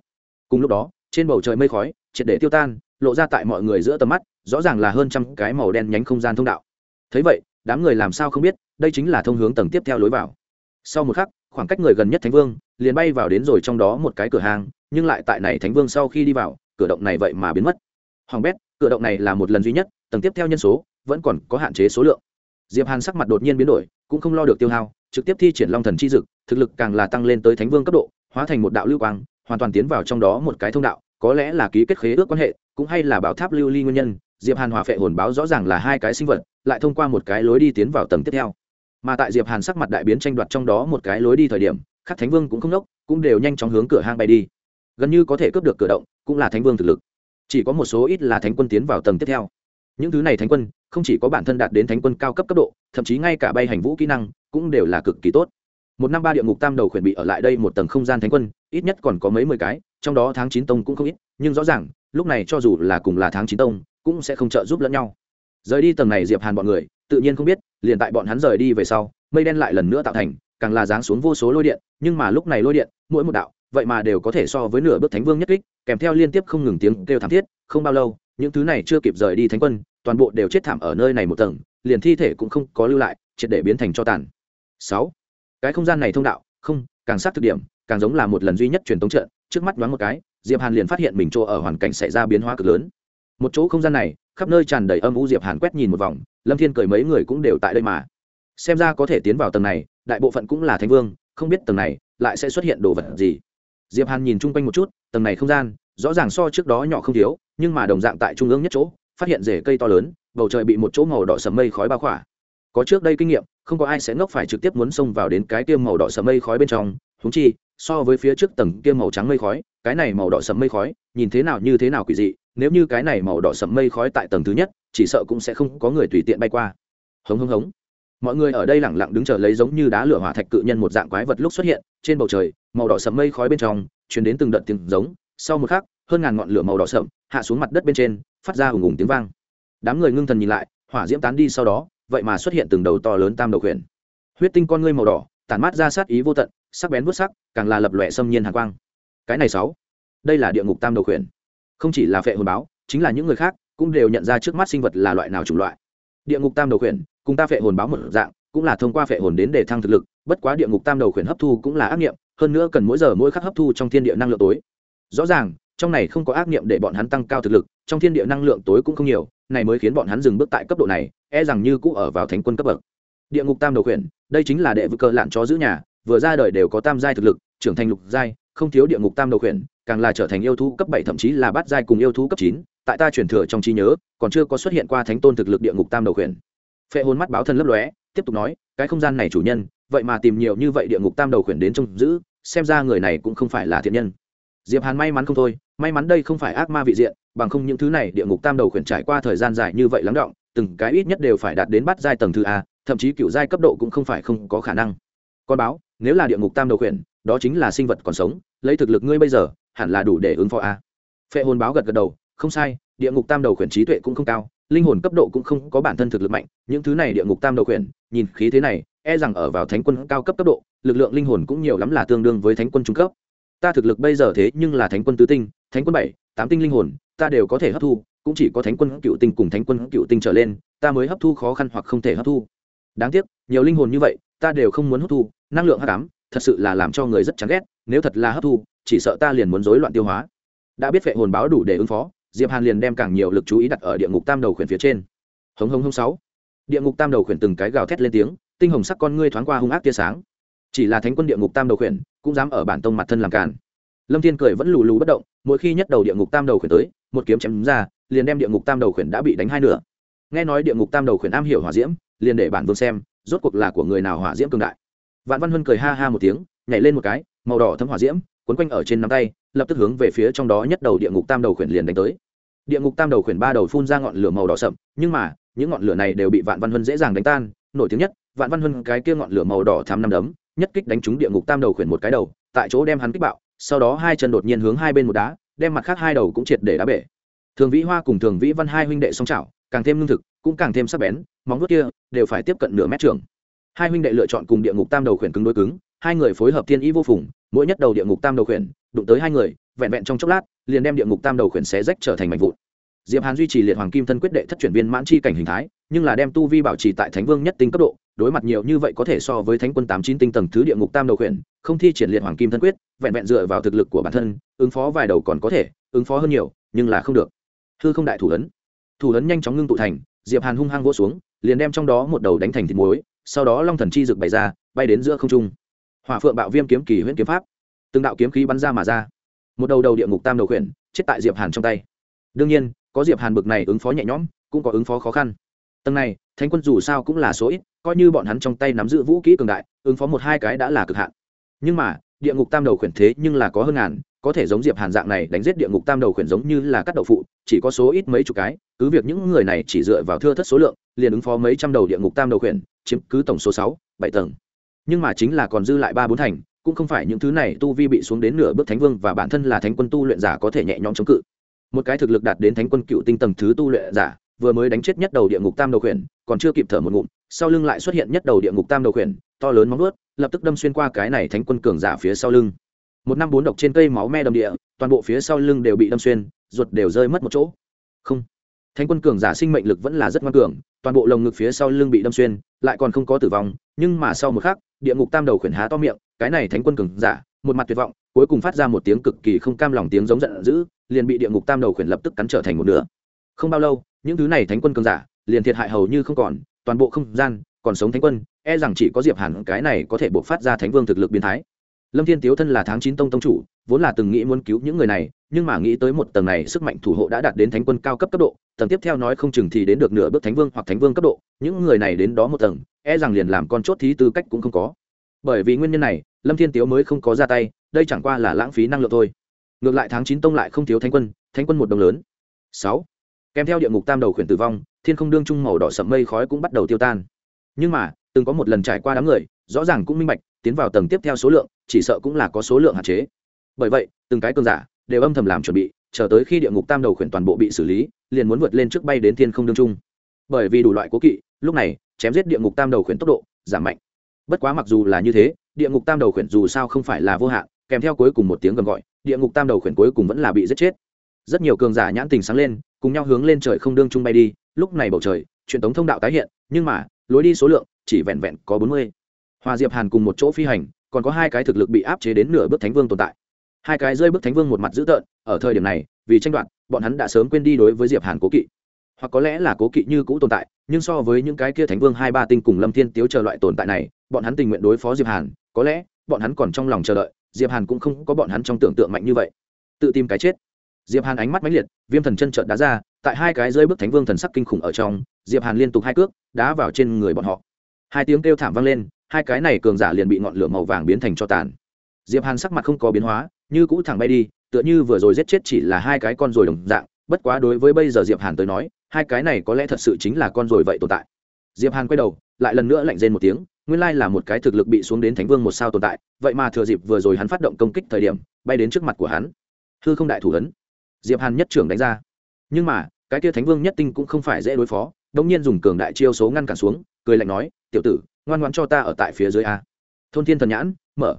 Cùng lúc đó, trên bầu trời mây khói, triệt để tiêu tan, lộ ra tại mọi người giữa tầm mắt, rõ ràng là hơn trăm cái màu đen nhánh không gian thông đạo. Thấy vậy, đám người làm sao không biết, đây chính là thông hướng tầng tiếp theo lối vào. Sau một khắc, khoảng cách người gần nhất thánh vương, liền bay vào đến rồi trong đó một cái cửa hàng, nhưng lại tại này thánh vương sau khi đi vào, cửa động này vậy mà biến mất. Hoàng bét, cửa động này là một lần duy nhất, tầng tiếp theo nhân số, vẫn còn có hạn chế số lượng diệp hàn sắc mặt đột nhiên biến đổi, cũng không lo được tiêu hao, trực tiếp thi triển long thần chi dực, thực lực càng là tăng lên tới thánh vương cấp độ, hóa thành một đạo lưu quang, hoàn toàn tiến vào trong đó một cái thông đạo, có lẽ là ký kết khế ước quan hệ, cũng hay là bảo tháp lưu ly nguyên nhân, diệp hàn hòa phệ hồn báo rõ ràng là hai cái sinh vật, lại thông qua một cái lối đi tiến vào tầng tiếp theo. Mà tại diệp hàn sắc mặt đại biến tranh đoạt trong đó một cái lối đi thời điểm khắc thánh vương cũng không đốc cũng đều nhanh chóng hướng cửa hang bay đi. Gần như có thể cướp được cửa động, cũng là thánh vương thực lực. Chỉ có một số ít là thánh quân tiến vào tầng tiếp theo những thứ này thánh quân, không chỉ có bản thân đạt đến thánh quân cao cấp cấp độ, thậm chí ngay cả bay hành vũ kỹ năng cũng đều là cực kỳ tốt. Một năm ba địa ngục tam đầu khuyển bị ở lại đây một tầng không gian thánh quân, ít nhất còn có mấy mười cái, trong đó tháng chín tông cũng không ít, nhưng rõ ràng, lúc này cho dù là cùng là tháng chín tông, cũng sẽ không trợ giúp lẫn nhau. Rời đi tầng này diệp hàn bọn người, tự nhiên không biết, liền tại bọn hắn rời đi về sau, mây đen lại lần nữa tạo thành, càng là giáng xuống vô số lôi điện, nhưng mà lúc này lôi điện, mỗi một đạo, vậy mà đều có thể so với nửa bước thánh vương nhất kích, kèm theo liên tiếp không ngừng tiếng kêu thảm thiết, không bao lâu những thứ này chưa kịp rời đi thánh quân, toàn bộ đều chết thảm ở nơi này một tầng, liền thi thể cũng không có lưu lại, triệt để biến thành cho tàn. Sáu, cái không gian này thông đạo, không, càng sát thực điểm, càng giống là một lần duy nhất truyền tống trận, trước mắt đoán một cái, diệp hàn liền phát hiện mình chỗ ở hoàn cảnh xảy ra biến hóa cực lớn. Một chỗ không gian này, khắp nơi tràn đầy âm u, diệp hàn quét nhìn một vòng, lâm thiên cười mấy người cũng đều tại đây mà. Xem ra có thể tiến vào tầng này, đại bộ phận cũng là thánh vương, không biết tầng này lại sẽ xuất hiện đồ vật gì. Diệp hàn nhìn chung quanh một chút, tầng này không gian, rõ ràng so trước đó nhỏ không thiếu nhưng mà đồng dạng tại trung ương nhất chỗ, phát hiện rễ cây to lớn, bầu trời bị một chỗ màu đỏ sầm mây khói bao khỏa. Có trước đây kinh nghiệm, không có ai sẽ ngốc phải trực tiếp muốn xông vào đến cái tiêm màu đỏ sầm mây khói bên trong húng chi, so với phía trước tầng kia màu trắng mây khói, cái này màu đỏ sầm mây khói, nhìn thế nào như thế nào quỷ dị, nếu như cái này màu đỏ sầm mây khói tại tầng thứ nhất, chỉ sợ cũng sẽ không có người tùy tiện bay qua. Hống hống hống. Mọi người ở đây lẳng lặng đứng chờ lấy giống như đá lửa hỏa thạch cự nhân một dạng quái vật lúc xuất hiện, trên bầu trời, màu đỏ sầm mây khói bên trong chuyển đến từng đợt tiếng giống. Sau một khắc hơn ngàn ngọn lửa màu đỏ sậm hạ xuống mặt đất bên trên, phát ra hùng hùng tiếng vang. Đám người ngưng thần nhìn lại, hỏa diễm tán đi sau đó, vậy mà xuất hiện từng đầu to lớn tam đầu khuyển. Huyết tinh con ngươi màu đỏ, tản mát ra sát ý vô tận, sắc bén vút sắc, càng là lập lòe xâm nhiên hàn quang. Cái này sáu, đây là địa ngục tam đầu khuyển. Không chỉ là phệ hồn báo, chính là những người khác cũng đều nhận ra trước mắt sinh vật là loại nào chủng loại. Địa ngục tam đầu khuyển, cùng ta phệ hồn báo một dạng, cũng là thông qua phệ hồn đến để thăng thực lực, bất quá địa ngục tam đầu khuyển hấp thu cũng là ác nghiệm, hơn nữa cần mỗi giờ mỗi khắc hấp thu trong thiên địa năng lượng tối. Rõ ràng trong này không có ác nghiệm để bọn hắn tăng cao thực lực, trong thiên địa năng lượng tối cũng không nhiều, này mới khiến bọn hắn dừng bước tại cấp độ này e rằng như cũ ở vào thánh quân cấp bậc. Địa ngục tam đầu khuyển, đây chính là đệ vực cơ lạn chó giữ nhà, vừa ra đời đều có tam giai thực lực, trưởng thành lục giai, không thiếu địa ngục tam đầu khuyển, càng là trở thành yêu thú cấp bảy thậm chí là bát giai cùng yêu thú cấp chín, tại ta truyền thừa trong trí nhớ, còn chưa có xuất hiện qua thánh tôn thực lực địa ngục tam đầu khuyển. Phệ hồn mắt báo thân lấp lóe, tiếp tục nói, cái không gian này chủ nhân, vậy mà tìm nhiều như vậy địa ngục tam đầu khuyển đến trông giữ, xem ra người này cũng không phải là thiện nhân diệp hàn may mắn không thôi, may mắn đây không phải ác ma vị diện, bằng không những thứ này địa ngục tam đầu khuyển trải qua thời gian dài như vậy lắng động, từng cái ít nhất đều phải đạt đến bắt giai tầng thứ a, thậm chí cựu giai cấp độ cũng không phải không có khả năng. Con báo, nếu là địa ngục tam đầu khuyển, đó chính là sinh vật còn sống, lấy thực lực ngươi bây giờ, hẳn là đủ để ứng phó a. Phệ hồn báo gật gật đầu, không sai, địa ngục tam đầu khuyển trí tuệ cũng không cao, linh hồn cấp độ cũng không có bản thân thực lực mạnh, những thứ này địa ngục tam đầu khuyển, nhìn khí thế này e rằng ở vào thánh quân cao cấp cấp độ, lực lượng linh hồn cũng nhiều lắm là tương đương với thánh quân trung cấp ta thực lực bây giờ thế nhưng là thánh quân tứ tinh, thánh quân bảy, tám tinh linh hồn, ta đều có thể hấp thu, cũng chỉ có thánh quân cựu tinh cùng thánh quân cựu tinh trở lên, ta mới hấp thu khó khăn hoặc không thể hấp thu. Đáng tiếc, nhiều linh hồn như vậy, ta đều không muốn hấp thu, năng lượng hắc ám, thật sự là làm cho người rất chán ghét, nếu thật là hấp thu, chỉ sợ ta liền muốn rối loạn tiêu hóa. Đã biết vệ hồn báo đủ để ứng phó, diệp hàn liền đem càng nhiều lực chú ý đặt ở địa ngục tam đầu khuyển phía trên. Hống hống hống sáu. Địa ngục tam đầu khuyển từng cái gào thét lên tiếng, tinh hồng sắc con ngươi thoáng qua hung ác tia sáng. Chỉ là thánh quân địa ngục tam đầu khuyển cũng dám ở bản tông mặt thân làm cản lâm thiên cười vẫn lù lù bất động, mỗi khi nhất đầu địa ngục tam đầu khuyển tới, một kiếm chém ra, liền đem địa ngục tam đầu khuyển đã bị đánh hai nửa. Nghe nói địa ngục tam đầu khuyển am hiểu hỏa diễm, liền để bản vương xem, rốt cuộc là của người nào hỏa diễm cường đại. Vạn văn huân cười ha ha một tiếng, nhảy lên một cái, màu đỏ thấm hỏa diễm quấn quanh ở trên nắm tay, lập tức hướng về phía trong đó nhất đầu địa ngục tam đầu khuyển liền đánh tới. Địa ngục tam đầu khuyển ba đầu phun ra ngọn lửa màu đỏ sậm, nhưng mà, những ngọn lửa này đều bị vạn văn huân dễ dàng đánh tan, nổi tiếng nhất, vạn văn huân cái kia ngọn lửa màu đỏ thắm năm đấm nhất kích đánh trúng địa ngục tam đầu khuyển một cái đầu, tại chỗ đem hắn kích bạo, sau đó hai chân đột nhiên hướng hai bên một đá, đem mặt khác hai đầu cũng triệt để đá bể. Thường vĩ hoa cùng thường vĩ văn hai huynh đệ song trào càng thêm lương thực, cũng càng thêm sắc bén, móng vuốt kia đều phải tiếp cận nửa mét trường. Hai huynh đệ lựa chọn cùng địa ngục tam đầu khuyển cứng đối cứng, hai người phối hợp thiên ý vô phùng, mỗi nhất đầu địa ngục tam đầu khuyển, đụng tới hai người, vẹn vẹn trong chốc lát, liền đem địa ngục tam đầu khuyển xé rách trở thành mảnh vụn. Diệp hàn duy trì liệt hoàng kim thân quyết đệ thất chuyển viên mãn chi cảnh hình thái, nhưng là đem tu vi bảo trì tại thánh vương nhất tinh cấp độ đối mặt nhiều như vậy có thể so với thánh quân tám chín tinh tầng thứ địa ngục tam đầu khuyển, không thi triển liệt hoàng kim thân quyết, vẹn vẹn dựa vào thực lực của bản thân, ứng phó vài đầu còn có thể, ứng phó hơn nhiều, nhưng là không được. Hư không đại thủ ấn. Thủ ấn nhanh chóng ngưng tụ thành, diệp hàn hung hăng vỗ xuống, liền đem trong đó một đầu đánh thành thịt muối, sau đó long thần chi rực bày ra, bay đến giữa không trung. Hỏa phượng bạo viêm kiếm kỳ huyễn kiếm pháp. Từng đạo kiếm khí bắn ra mà ra. Một đầu đầu địa ngục tam đầu khuyển, chết tại diệp hàn trong tay. Đương nhiên, có diệp hàn bực này ứng phó nhẹ nhõm, cũng có ứng phó khó khăn. Tầng này, thánh quân dù sao cũng là số ít coi như bọn hắn trong tay nắm giữ vũ kỹ cường đại, ứng phó một hai cái đã là cực hạn. Nhưng mà, địa ngục tam đầu khuyển thế nhưng là có hơn ngàn, có thể giống diệp hàn dạng này đánh giết địa ngục tam đầu khuyển giống như là cắt đậu phụ, chỉ có số ít mấy chục cái, cứ việc những người này chỉ dựa vào thưa thất số lượng, liền ứng phó mấy trăm đầu địa ngục tam đầu khuyển, chiếm cứ tổng số sáu, bảy tầng. Nhưng mà chính là còn dư lại ba bốn thành, cũng không phải những thứ này tu vi bị xuống đến nửa bước thánh vương và bản thân là thánh quân tu luyện giả có thể nhẹ nhõm chống cự. Một cái thực lực đạt đến thánh quân cựu tinh tầng thứ tu luyện giả, vừa mới đánh chết nhất đầu địa ngục tam đầu khuyển, còn chưa kịp thở một ngụm sau lưng lại xuất hiện nhất đầu địa ngục tam đầu khuyển, to lớn móng vuốt, lập tức đâm xuyên qua cái này thánh quân cường giả phía sau lưng. Một năm bốn độc trên cây máu me đầm địa, toàn bộ phía sau lưng đều bị đâm xuyên, ruột đều rơi mất một chỗ. Không. Thánh quân cường giả sinh mệnh lực vẫn là rất ngoan cường, toàn bộ lồng ngực phía sau lưng bị đâm xuyên, lại còn không có tử vong, nhưng mà sau một khắc, địa ngục tam đầu khuyển há to miệng, cái này thánh quân cường giả, một mặt tuyệt vọng, cuối cùng phát ra một tiếng cực kỳ không cam lòng tiếng giống giận dữ, liền bị địa ngục tam đầu khuyển lập tức cắn trở thành một nửa. Không bao lâu, những thứ này thánh quân cường giả, liền thiệt hại hầu như không còn toàn bộ không gian, còn sống thánh quân e rằng chỉ có diệp hàn cái này có thể buộc phát ra thánh vương thực lực biến thái. Lâm thiên tiếu thân là tháng chín tông tông chủ, vốn là từng nghĩ muốn cứu những người này, nhưng mà nghĩ tới một tầng này sức mạnh thủ hộ đã đạt đến thánh quân cao cấp cấp độ, tầng tiếp theo nói không chừng thì đến được nửa bước thánh vương hoặc thánh vương cấp độ, những người này đến đó một tầng e rằng liền làm con chốt thí tư cách cũng không có. Bởi vì nguyên nhân này, lâm thiên tiếu mới không có ra tay, đây chẳng qua là lãng phí năng lượng thôi. Ngược lại tháng chín tông lại không thiếu thánh quân thánh quân một đồng lớn. Sáu kèm theo địa ngục tam đầu khuyển tử vong, thiên không đương trung màu đỏ sậm mây khói cũng bắt đầu tiêu tan. Nhưng mà, từng có một lần trải qua đám người, rõ ràng cũng minh bạch, tiến vào tầng tiếp theo số lượng, chỉ sợ cũng là có số lượng hạn chế. Bởi vậy, từng cái cường giả đều âm thầm làm chuẩn bị, chờ tới khi địa ngục tam đầu khuyển toàn bộ bị xử lý, liền muốn vượt lên trước bay đến thiên không đương trung. Bởi vì đủ loại cố kỵ, lúc này, chém giết địa ngục tam đầu khuyển tốc độ giảm mạnh. Bất quá mặc dù là như thế, địa ngục tam đầu khuyển dù sao không phải là vô hạn, kèm theo cuối cùng một tiếng gầm gọi, địa ngục tam đầu khuyển cuối cùng vẫn là bị giết chết. Rất nhiều cường giả nhãn tình sáng lên cùng nhau hướng lên trời không đương trung bay đi, lúc này bầu trời, truyền tống thông đạo tái hiện, nhưng mà, lối đi số lượng, chỉ vẹn vẹn có bốn mươi. Hòa diệp hàn cùng một chỗ phi hành, còn có hai cái thực lực bị áp chế đến nửa bước thánh vương tồn tại. Hai cái rơi bước thánh vương một mặt dữ tợn, ở thời điểm này, vì tranh đoạt, bọn hắn đã sớm quên đi đối với diệp hàn cố kỵ. Hoặc có lẽ là cố kỵ như cũ tồn tại, nhưng so với những cái kia thánh vương hai ba tinh cùng lâm thiên tiếu chờ loại tồn tại này, bọn hắn tình nguyện đối phó diệp hàn, có lẽ, bọn hắn còn trong lòng chờ đợi, diệp hàn cũng không có bọn hắn trong tưởng tượng mạnh như vậy. Tự tìm cái chết diệp hàn ánh mắt mãnh liệt, viêm thần chân trợn đá ra, tại hai cái dưới bước thánh vương thần sắc kinh khủng ở trong, diệp hàn liên tục hai cước, đá vào trên người bọn họ. Hai tiếng kêu thảm vang lên, hai cái này cường giả liền bị ngọn lửa màu vàng biến thành cho tàn. Diệp hàn sắc mặt không có biến hóa, như cũ thẳng bay đi, tựa như vừa rồi giết chết chỉ là hai cái con rồi đồng dạng, bất quá đối với bây giờ diệp hàn tới nói, hai cái này có lẽ thật sự chính là con rồi vậy tồn tại. Diệp hàn quay đầu, lại lần nữa lạnh rên một tiếng, nguyên lai là một cái thực lực bị xuống đến thánh vương một sao tồn tại, vậy mà thừa dịp vừa rồi hắn phát động công kích thời điểm, bay đến trước mặt của hắn. Hư không đại thủ ấn diệp hàn nhất trưởng đánh ra. Nhưng mà, cái kia thánh vương nhất tinh cũng không phải dễ đối phó, đống nhiên dùng cường đại chiêu số ngăn cản xuống, cười lạnh nói, tiểu tử, ngoan ngoãn cho ta ở tại phía dưới a. Thôn thiên thần nhãn, mở.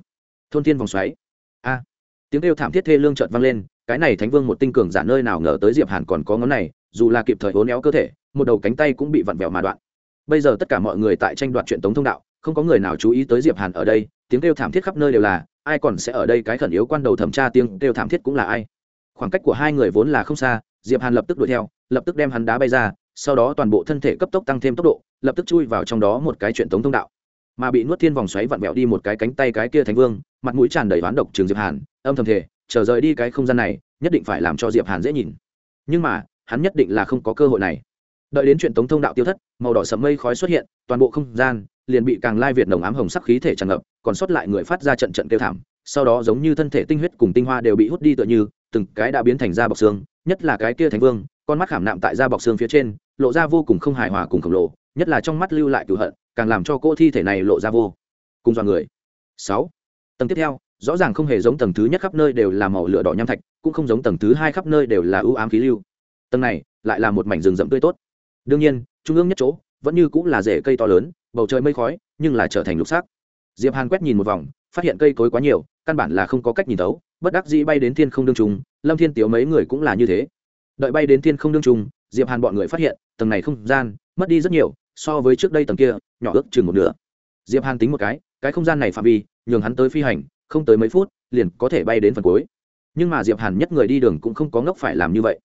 Thôn thiên vòng xoáy. A. Tiếng kêu thảm thiết thê lương chợt vang lên, cái này thánh vương một tinh cường giả nơi nào ngờ tới diệp hàn còn có ngón này, dù là kịp thời hố néo cơ thể, một đầu cánh tay cũng bị vặn vẹo mà đoạn. Bây giờ tất cả mọi người tại tranh đoạt chuyện tống thông đạo, không có người nào chú ý tới diệp hàn ở đây, tiếng kêu thảm thiết khắp nơi đều là, ai còn sẽ ở đây cái khẩn yếu quan đầu thẩm tra tiếng kêu thảm thiết cũng là ai? Khoảng cách của hai người vốn là không xa, diệp hàn lập tức đuổi theo, lập tức đem hắn đá bay ra, sau đó toàn bộ thân thể cấp tốc tăng thêm tốc độ, lập tức chui vào trong đó một cái chuyện tống thông đạo. Mà bị nuốt thiên vòng xoáy vặn vẹo đi một cái cánh tay cái kia thánh vương, mặt mũi tràn đầy oán độc trường diệp hàn, âm thầm thể chờ rời đi cái không gian này, nhất định phải làm cho diệp hàn dễ nhìn. Nhưng mà, hắn nhất định là không có cơ hội này. Đợi đến chuyện tống thông đạo tiêu thất, màu đỏ sầm mây khói xuất hiện, toàn bộ không gian liền bị càng lai việt nồng ám hồng sắc khí thể tràn ngập, còn sót lại người phát ra trận trận kêu thảm, sau đó giống như thân thể tinh huyết cùng tinh hoa đều bị hút đi tựa như từng cái đã biến thành da bọc xương, nhất là cái kia thánh vương, con mắt khảm nạm tại da bọc xương phía trên, lộ ra vô cùng không hài hòa cùng khổng lồ, nhất là trong mắt lưu lại cửu hận, càng làm cho cô thi thể này lộ ra vô cùng dọa người. Sáu. Tầng tiếp theo, rõ ràng không hề giống tầng thứ nhất khắp nơi đều là màu lửa đỏ nham thạch, cũng không giống tầng thứ hai khắp nơi đều là ưu ám khí lưu. Tầng này, lại là một mảnh rừng rậm tươi tốt. Đương nhiên, trung ương nhất chỗ, vẫn như cũng là rễ cây to lớn, bầu trời mây khói, nhưng là trở thành lục sắc. Diệp hàn quét nhìn một vòng, phát hiện cây cối quá nhiều, căn bản là không có cách nhìn tấu bất đắc dĩ bay đến thiên không đương trung, lâm thiên tiếu mấy người cũng là như thế. Đợi bay đến thiên không đương trung, diệp hàn bọn người phát hiện, tầng này không gian, mất đi rất nhiều, so với trước đây tầng kia, nhỏ ước chừng một nửa. Diệp hàn tính một cái cái không gian này phạm vi, nhường hắn tới phi hành, không tới mấy phút, liền có thể bay đến phần cuối. Nhưng mà diệp hàn nhất người đi đường cũng không có ngốc phải làm như vậy.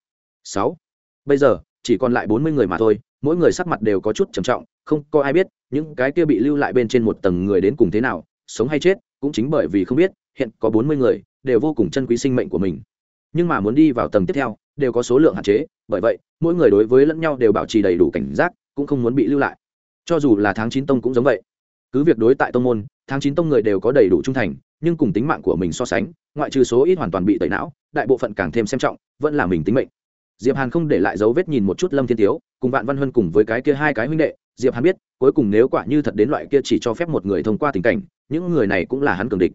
Sáu. Bây giờ, chỉ còn lại bốn mươi người mà thôi, mỗi người sắc mặt đều có chút trầm trọng, không có ai biết, những cái kia bị lưu lại bên trên một tầng người đến cùng thế nào, sống hay chết, cũng chính bởi vì không biết, hiện có bốn mươi người đều vô cùng chân quý sinh mệnh của mình. Nhưng mà muốn đi vào tầng tiếp theo, đều có số lượng hạn chế, bởi vậy, mỗi người đối với lẫn nhau đều bảo trì đầy đủ cảnh giác, cũng không muốn bị lưu lại. Cho dù là tháng chín tông cũng giống vậy. Cứ việc đối tại tông môn, tháng chín tông người đều có đầy đủ trung thành, nhưng cùng tính mạng của mình so sánh, ngoại trừ số ít hoàn toàn bị tẩy não, đại bộ phận càng thêm xem trọng, vẫn là mình tính mệnh. Diệp hàn không để lại dấu vết nhìn một chút lâm thiên tiếu, cùng vạn văn huân cùng với cái kia hai cái huynh đệ, diệp hàn biết, cuối cùng nếu quả như thật đến loại kia chỉ cho phép một người thông qua tình cảnh, những người này cũng là hắn cường địch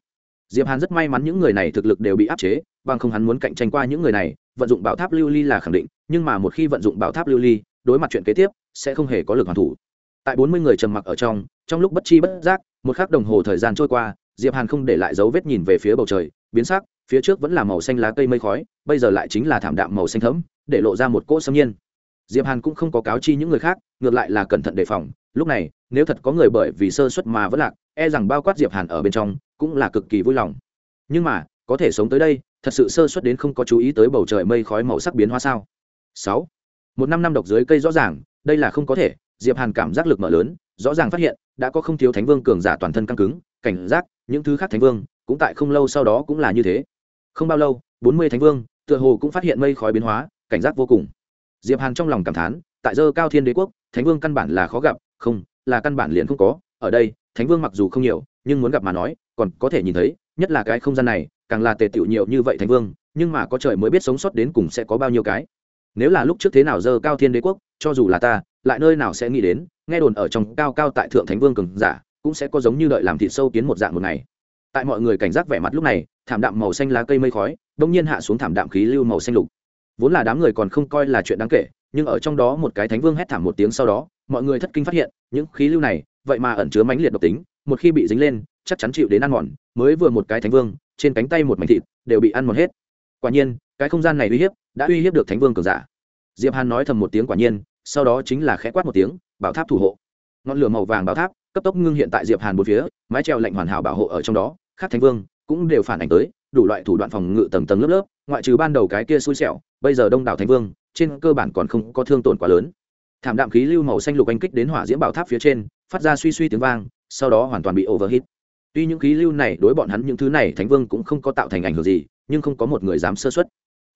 diệp hàn rất may mắn những người này thực lực đều bị áp chế, bằng không hắn muốn cạnh tranh qua những người này, vận dụng bảo tháp lưu ly là khẳng định, nhưng mà một khi vận dụng bảo tháp lưu ly, đối mặt chuyện kế tiếp, sẽ không hề có lực hoàn thủ. Tại bốn mươi người trầm mặc ở trong trong lúc bất chi bất giác, một khắc đồng hồ thời gian trôi qua, diệp hàn không để lại dấu vết nhìn về phía bầu trời, biến sắc, phía trước vẫn là màu xanh lá cây mây khói, bây giờ lại chính là thảm đạm màu xanh thẫm, để lộ ra một cỗ xâm nhiên. Diệp hàn cũng không có cáo chi những người khác, ngược lại là cẩn thận đề phòng, lúc này, nếu thật có người bởi vì sơ suất mà vẫn lạc e rằng bao quát diệp hàn ở bên trong cũng là cực kỳ vui lòng. Nhưng mà, có thể sống tới đây, thật sự sơ suất đến không có chú ý tới bầu trời mây khói màu sắc biến hóa sao? Sáu. Một năm năm độc dưới cây rõ ràng, đây là không có thể, diệp hàn cảm giác lực mở lớn, rõ ràng phát hiện, đã có không thiếu thánh vương cường giả toàn thân căng cứng, cảnh giác, những thứ khác thánh vương, cũng tại không lâu sau đó cũng là như thế. Không bao lâu, bốn mươi thánh vương, tựa hồ cũng phát hiện mây khói biến hóa, cảnh giác vô cùng. Diệp hàn trong lòng cảm thán, tại dơ cao thiên đế quốc, thánh vương căn bản là khó gặp, không, là căn bản liền không có, ở đây, thánh vương mặc dù không nhiều, nhưng muốn gặp mà nói còn có thể nhìn thấy, nhất là cái không gian này, càng là tề tựu nhiều như vậy thánh vương, nhưng mà có trời mới biết sống sót đến cùng sẽ có bao nhiêu cái. Nếu là lúc trước thế nào dơ cao thiên đế quốc, cho dù là ta, lại nơi nào sẽ nghĩ đến, nghe đồn ở trong cao cao tại thượng thánh vương cường giả, cũng sẽ có giống như đợi làm thịt sâu kiến một dạng một ngày. Tại mọi người cảnh giác vẻ mặt lúc này, thảm đạm màu xanh lá cây mây khói, đông nhiên hạ xuống thảm đạm khí lưu màu xanh lục. Vốn là đám người còn không coi là chuyện đáng kể, nhưng ở trong đó một cái thánh vương hét thảm một tiếng sau đó, mọi người thất kinh phát hiện, những khí lưu này, vậy mà ẩn chứa mãnh liệt độc tính, một khi bị dính lên chắc chắn chịu đến ăn mòn, mới vừa một cái thánh vương, trên cánh tay một mảnh thịt, đều bị ăn mòn hết. Quả nhiên, cái không gian này uy hiếp, đã uy hiếp được thánh vương cường giả. Diệp hàn nói thầm một tiếng quả nhiên, sau đó chính là khẽ quát một tiếng, bảo tháp thủ hộ. Ngọn lửa màu vàng bảo tháp, cấp tốc ngưng hiện tại diệp hàn bốn phía, mái treo lạnh hoàn hảo bảo hộ ở trong đó, khác thánh vương cũng đều phản ảnh tới, đủ loại thủ đoạn phòng ngự tầng tầng lớp lớp, ngoại trừ ban đầu cái kia xui xẻo, bây giờ đông đảo thánh vương, trên cơ bản còn không có thương tổn quá lớn. Thảm đạm khí lưu màu xanh lục anh kích đến hỏa diễm bảo tháp phía trên, phát ra suy suy tiếng vang, sau đó hoàn toàn bị overhit tuy những khí lưu này đối bọn hắn những thứ này thánh vương cũng không có tạo thành ảnh hưởng gì, nhưng không có một người dám sơ xuất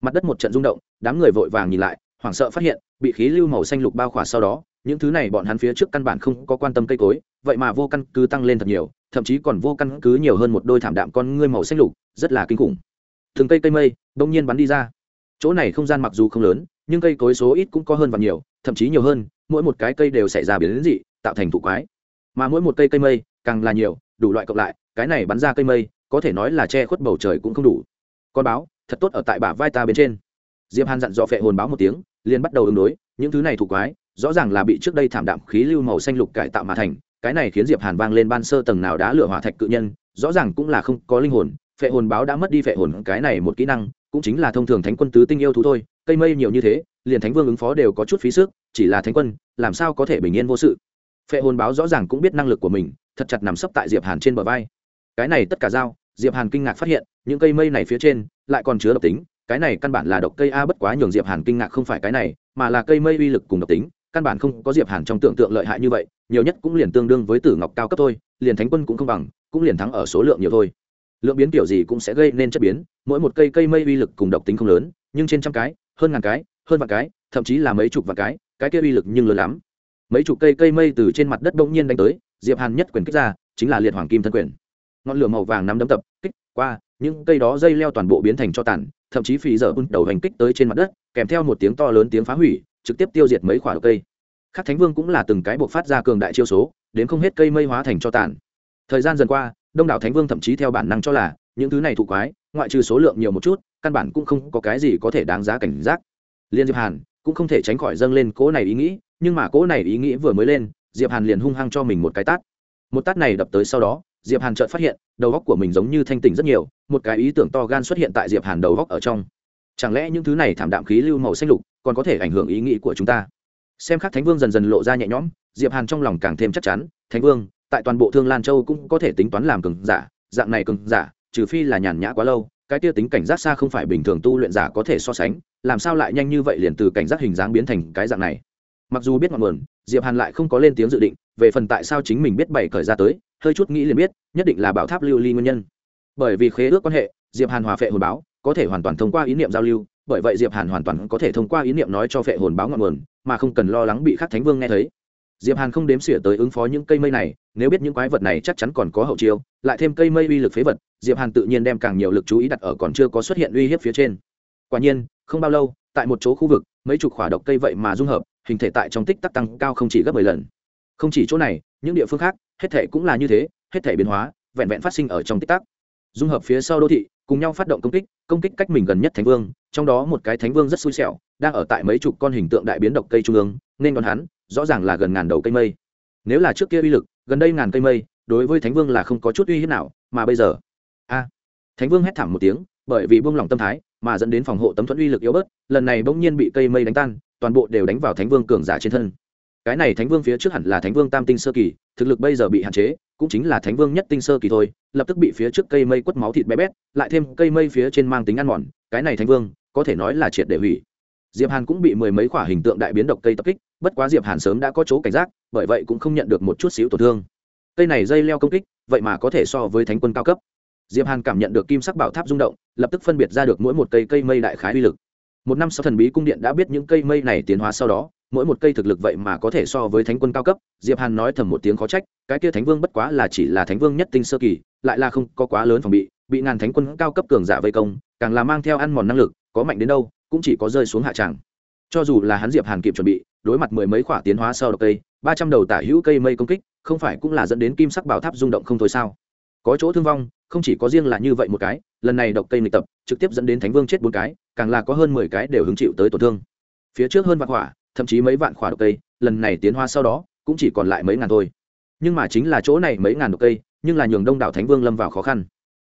mặt đất một trận rung động, đám người vội vàng nhìn lại, hoảng sợ phát hiện, bị khí lưu màu xanh lục bao khỏa sau đó, những thứ này bọn hắn phía trước căn bản không có quan tâm cây cối, vậy mà vô căn cứ tăng lên thật nhiều, thậm chí còn vô căn cứ nhiều hơn một đôi thảm đạm con ngươi màu xanh lục, rất là kinh khủng. Từng cây cây mây đông nhiên bắn đi ra. Chỗ này không gian mặc dù không lớn, nhưng cây cối số ít cũng có hơn và nhiều, thậm chí nhiều hơn, mỗi một cái cây đều xảy ra biến dị, tạo thành thụ quái. Mà mỗi một cây cây mây càng là nhiều đủ loại cộng lại, cái này bắn ra cây mây, có thể nói là che khuất bầu trời cũng không đủ. Con báo, thật tốt ở tại bả vai ta bên trên. Diệp hàn dặn dò phệ hồn báo một tiếng, liền bắt đầu ứng đối, những thứ này thủ quái, rõ ràng là bị trước đây thảm đạm khí lưu màu xanh lục cải tạo mà thành, cái này khiến diệp hàn vang lên ban sơ tầng nào đá lửa hỏa thạch cự nhân, rõ ràng cũng là không có linh hồn, phệ hồn báo đã mất đi phệ hồn, cái này một kỹ năng, cũng chính là thông thường thánh quân tứ tinh yêu thú thôi, cây mây nhiều như thế, liền thánh vương ứng phó đều có chút phí sức, chỉ là thánh quân, làm sao có thể bình yên vô sự phệ hồn báo rõ ràng cũng biết năng lực của mình, thật chặt nằm sấp tại diệp hàn trên bờ vai. Cái này tất cả dao diệp hàn kinh ngạc phát hiện, những cây mây này phía trên lại còn chứa độc tính, cái này căn bản là độc cây a bất quá nhường diệp hàn kinh ngạc không phải cái này, mà là cây mây uy lực cùng độc tính, căn bản không có diệp hàn trong tưởng tượng lợi hại như vậy, nhiều nhất cũng liền tương đương với tử ngọc cao cấp thôi, liền thánh quân cũng không bằng, cũng liền thắng ở số lượng nhiều thôi. Lượng biến kiểu gì cũng sẽ gây nên chất biến, mỗi một cây cây mây uy lực cùng độc tính không lớn, nhưng trên trăm cái, hơn ngàn cái, hơn vạn cái, thậm chí là mấy chục vạn cái cái kia uy lực nhưng lớn lắm mấy chục cây cây mây từ trên mặt đất bỗng nhiên đánh tới, diệp hàn nhất quyền kích ra, chính là liệt hoàng kim thân quyền. Ngọn lửa màu vàng nắm đấm tập, kích qua, những cây đó dây leo toàn bộ biến thành cho tàn, thậm chí phì dở đầu hành kích tới trên mặt đất, kèm theo một tiếng to lớn tiếng phá hủy, trực tiếp tiêu diệt mấy khoả cây. Các thánh vương cũng là từng cái buộc phát ra cường đại chiêu số, đến không hết cây mây hóa thành cho tàn. Thời gian dần qua, đông đảo thánh vương thậm chí theo bản năng cho là, những thứ này thụ quái, ngoại trừ số lượng nhiều một chút, căn bản cũng không có cái gì có thể đáng giá cảnh giác. Liên diệp hàn cũng không thể tránh khỏi dâng lên cỗ này ý nghĩ nhưng mà cỗ này ý nghĩ vừa mới lên, diệp hàn liền hung hăng cho mình một cái tát. Một tát này đập tới sau đó, diệp hàn chợt phát hiện, đầu góc của mình giống như thanh tỉnh rất nhiều, một cái ý tưởng to gan xuất hiện tại diệp hàn đầu góc ở trong. Chẳng lẽ những thứ này thảm đạm khí lưu màu xanh lục còn có thể ảnh hưởng ý nghĩ của chúng ta? Xem khắc thánh vương dần dần lộ ra nhẹ nhõm, diệp hàn trong lòng càng thêm chắc chắn, thánh vương, tại toàn bộ thương lan châu cũng có thể tính toán làm cường giả, dạng này cường giả, trừ phi là nhàn nhã quá lâu, cái tia tính cảnh giác xa không phải bình thường tu luyện giả có thể so sánh, làm sao lại nhanh như vậy liền từ cảnh giác hình dáng biến thành cái dạng này? Mặc dù biết ngọn nguồn, diệp hàn lại không có lên tiếng dự định, về phần tại sao chính mình biết bảy cởi ra tới, hơi chút nghĩ liền biết, nhất định là bảo tháp lưu ly nguyên nhân. Bởi vì khế ước quan hệ, diệp hàn hòa phệ hồn báo, có thể hoàn toàn thông qua ý niệm giao lưu, bởi vậy diệp hàn hoàn toàn có thể thông qua ý niệm nói cho phệ hồn báo ngọn nguồn, mà không cần lo lắng bị khắc thánh vương nghe thấy. Diệp hàn không đếm xỉa tới ứng phó những cây mây này, nếu biết những quái vật này chắc chắn còn có hậu chiêu, lại thêm cây mây uy lực phế vật, diệp hàn tự nhiên đem càng nhiều lực chú ý đặt ở còn chưa có xuất hiện uy hiếp phía trên. Quả nhiên, không bao lâu, tại một chỗ khu vực, mấy chục khỏa độc cây vậy mà dung hợp hình thể tại trong tích tắc tăng cao không chỉ gấp 10 lần. Không chỉ chỗ này, những địa phương khác, hết thể cũng là như thế, hết thể biến hóa, vẹn vẹn phát sinh ở trong tích tắc. Dung hợp phía sau đô thị, cùng nhau phát động công kích công kích cách mình gần nhất thánh vương, trong đó một cái thánh vương rất xui xẻo, đang ở tại mấy chục con hình tượng đại biến độc cây trung ương, nên đón hắn, rõ ràng là gần ngàn đầu cây mây. Nếu là trước kia uy lực, gần đây ngàn cây mây, đối với thánh vương là không có chút uy hiếp nào, mà bây giờ, a, thánh vương hét thảm một tiếng, bởi vì buông lỏng tâm thái, mà dẫn đến phòng hộ tấm thuẫn uy lực yếu bớt, lần này bỗng nhiên bị cây mây đánh tan toàn bộ đều đánh vào thánh vương cường giả trên thân. Cái này thánh vương phía trước hẳn là thánh vương tam tinh sơ kỳ, thực lực bây giờ bị hạn chế, cũng chính là thánh vương nhất tinh sơ kỳ thôi, lập tức bị phía trước cây mây quất máu thịt bé bét, lại thêm cây mây phía trên mang tính ăn mòn, cái này thánh vương, có thể nói là triệt để hủy. Diệp hàn cũng bị mười mấy quả hình tượng đại biến độc cây tập kích, bất quá diệp hàn sớm đã có chỗ cảnh giác, bởi vậy cũng không nhận được một chút xíu tổn thương. Cây này dây leo công kích, vậy mà có thể so với thánh quân cao cấp. Diệp hàn cảm nhận được kim sắc bảo tháp rung động, lập tức phân biệt ra được mỗi một cây cây mây đại khái uy lực một năm sau thần bí cung điện đã biết những cây mây này tiến hóa sau đó, mỗi một cây thực lực vậy mà có thể so với thánh quân cao cấp. Diệp hàn nói thầm một tiếng khó trách, cái kia thánh vương bất quá là chỉ là thánh vương nhất tinh sơ kỳ, lại là không có quá lớn phòng bị bị ngàn thánh quân cao cấp cường giả vây công, càng là mang theo ăn mòn năng lực, có mạnh đến đâu, cũng chỉ có rơi xuống hạ tràng cho dù là hắn diệp hàn kịp chuẩn bị, đối mặt mười mấy quả tiến hóa sau độc cây, ba trăm đầu tả hữu cây mây công kích, không phải cũng là dẫn đến kim sắc bảo tháp rung động không thôi sao? Có chỗ thương vong, không chỉ có riêng là như vậy một cái, lần này độc cây nghịch tập, trực tiếp dẫn đến thánh vương chết bốn cái càng là có hơn mười cái đều hứng chịu tới tổn thương. Phía trước hơn vạn quả, thậm chí mấy vạn quả độc cây, lần này tiến hoa sau đó, cũng chỉ còn lại mấy ngàn thôi. Nhưng mà chính là chỗ này mấy ngàn độc cây, nhưng là nhường đông đảo thánh vương lâm vào khó khăn.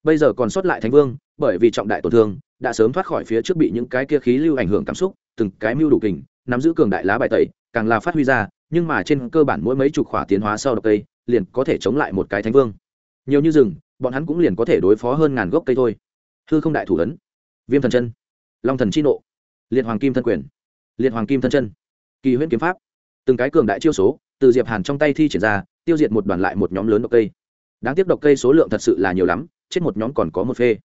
Bây giờ còn sót lại thánh vương, bởi vì trọng đại tổn thương, đã sớm thoát khỏi phía trước bị những cái kia khí lưu ảnh hưởng cảm xúc, từng cái mưu đủ kình, nắm giữ cường đại lá bài tẩy, càng là phát huy ra, nhưng mà trên cơ bản mỗi mấy chục khỏa tiến hóa sau độc cây, liền có thể chống lại một cái thánh vương. Nhiều như rừng, bọn hắn cũng liền có thể đối phó hơn ngàn gốc cây thôi. Hư không đại thủ ấn. Viêm thần chân long thần chi nộ, liệt hoàng kim thân quyền, liệt hoàng kim thân chân, kỳ huyễn kiếm pháp, từng cái cường đại chiêu số từ diệp hàn trong tay thi triển ra, tiêu diệt một đoàn lại một nhóm lớn độc cây. Đáng tiếc độc cây số lượng thật sự là nhiều lắm, chết một nhóm còn có một phê.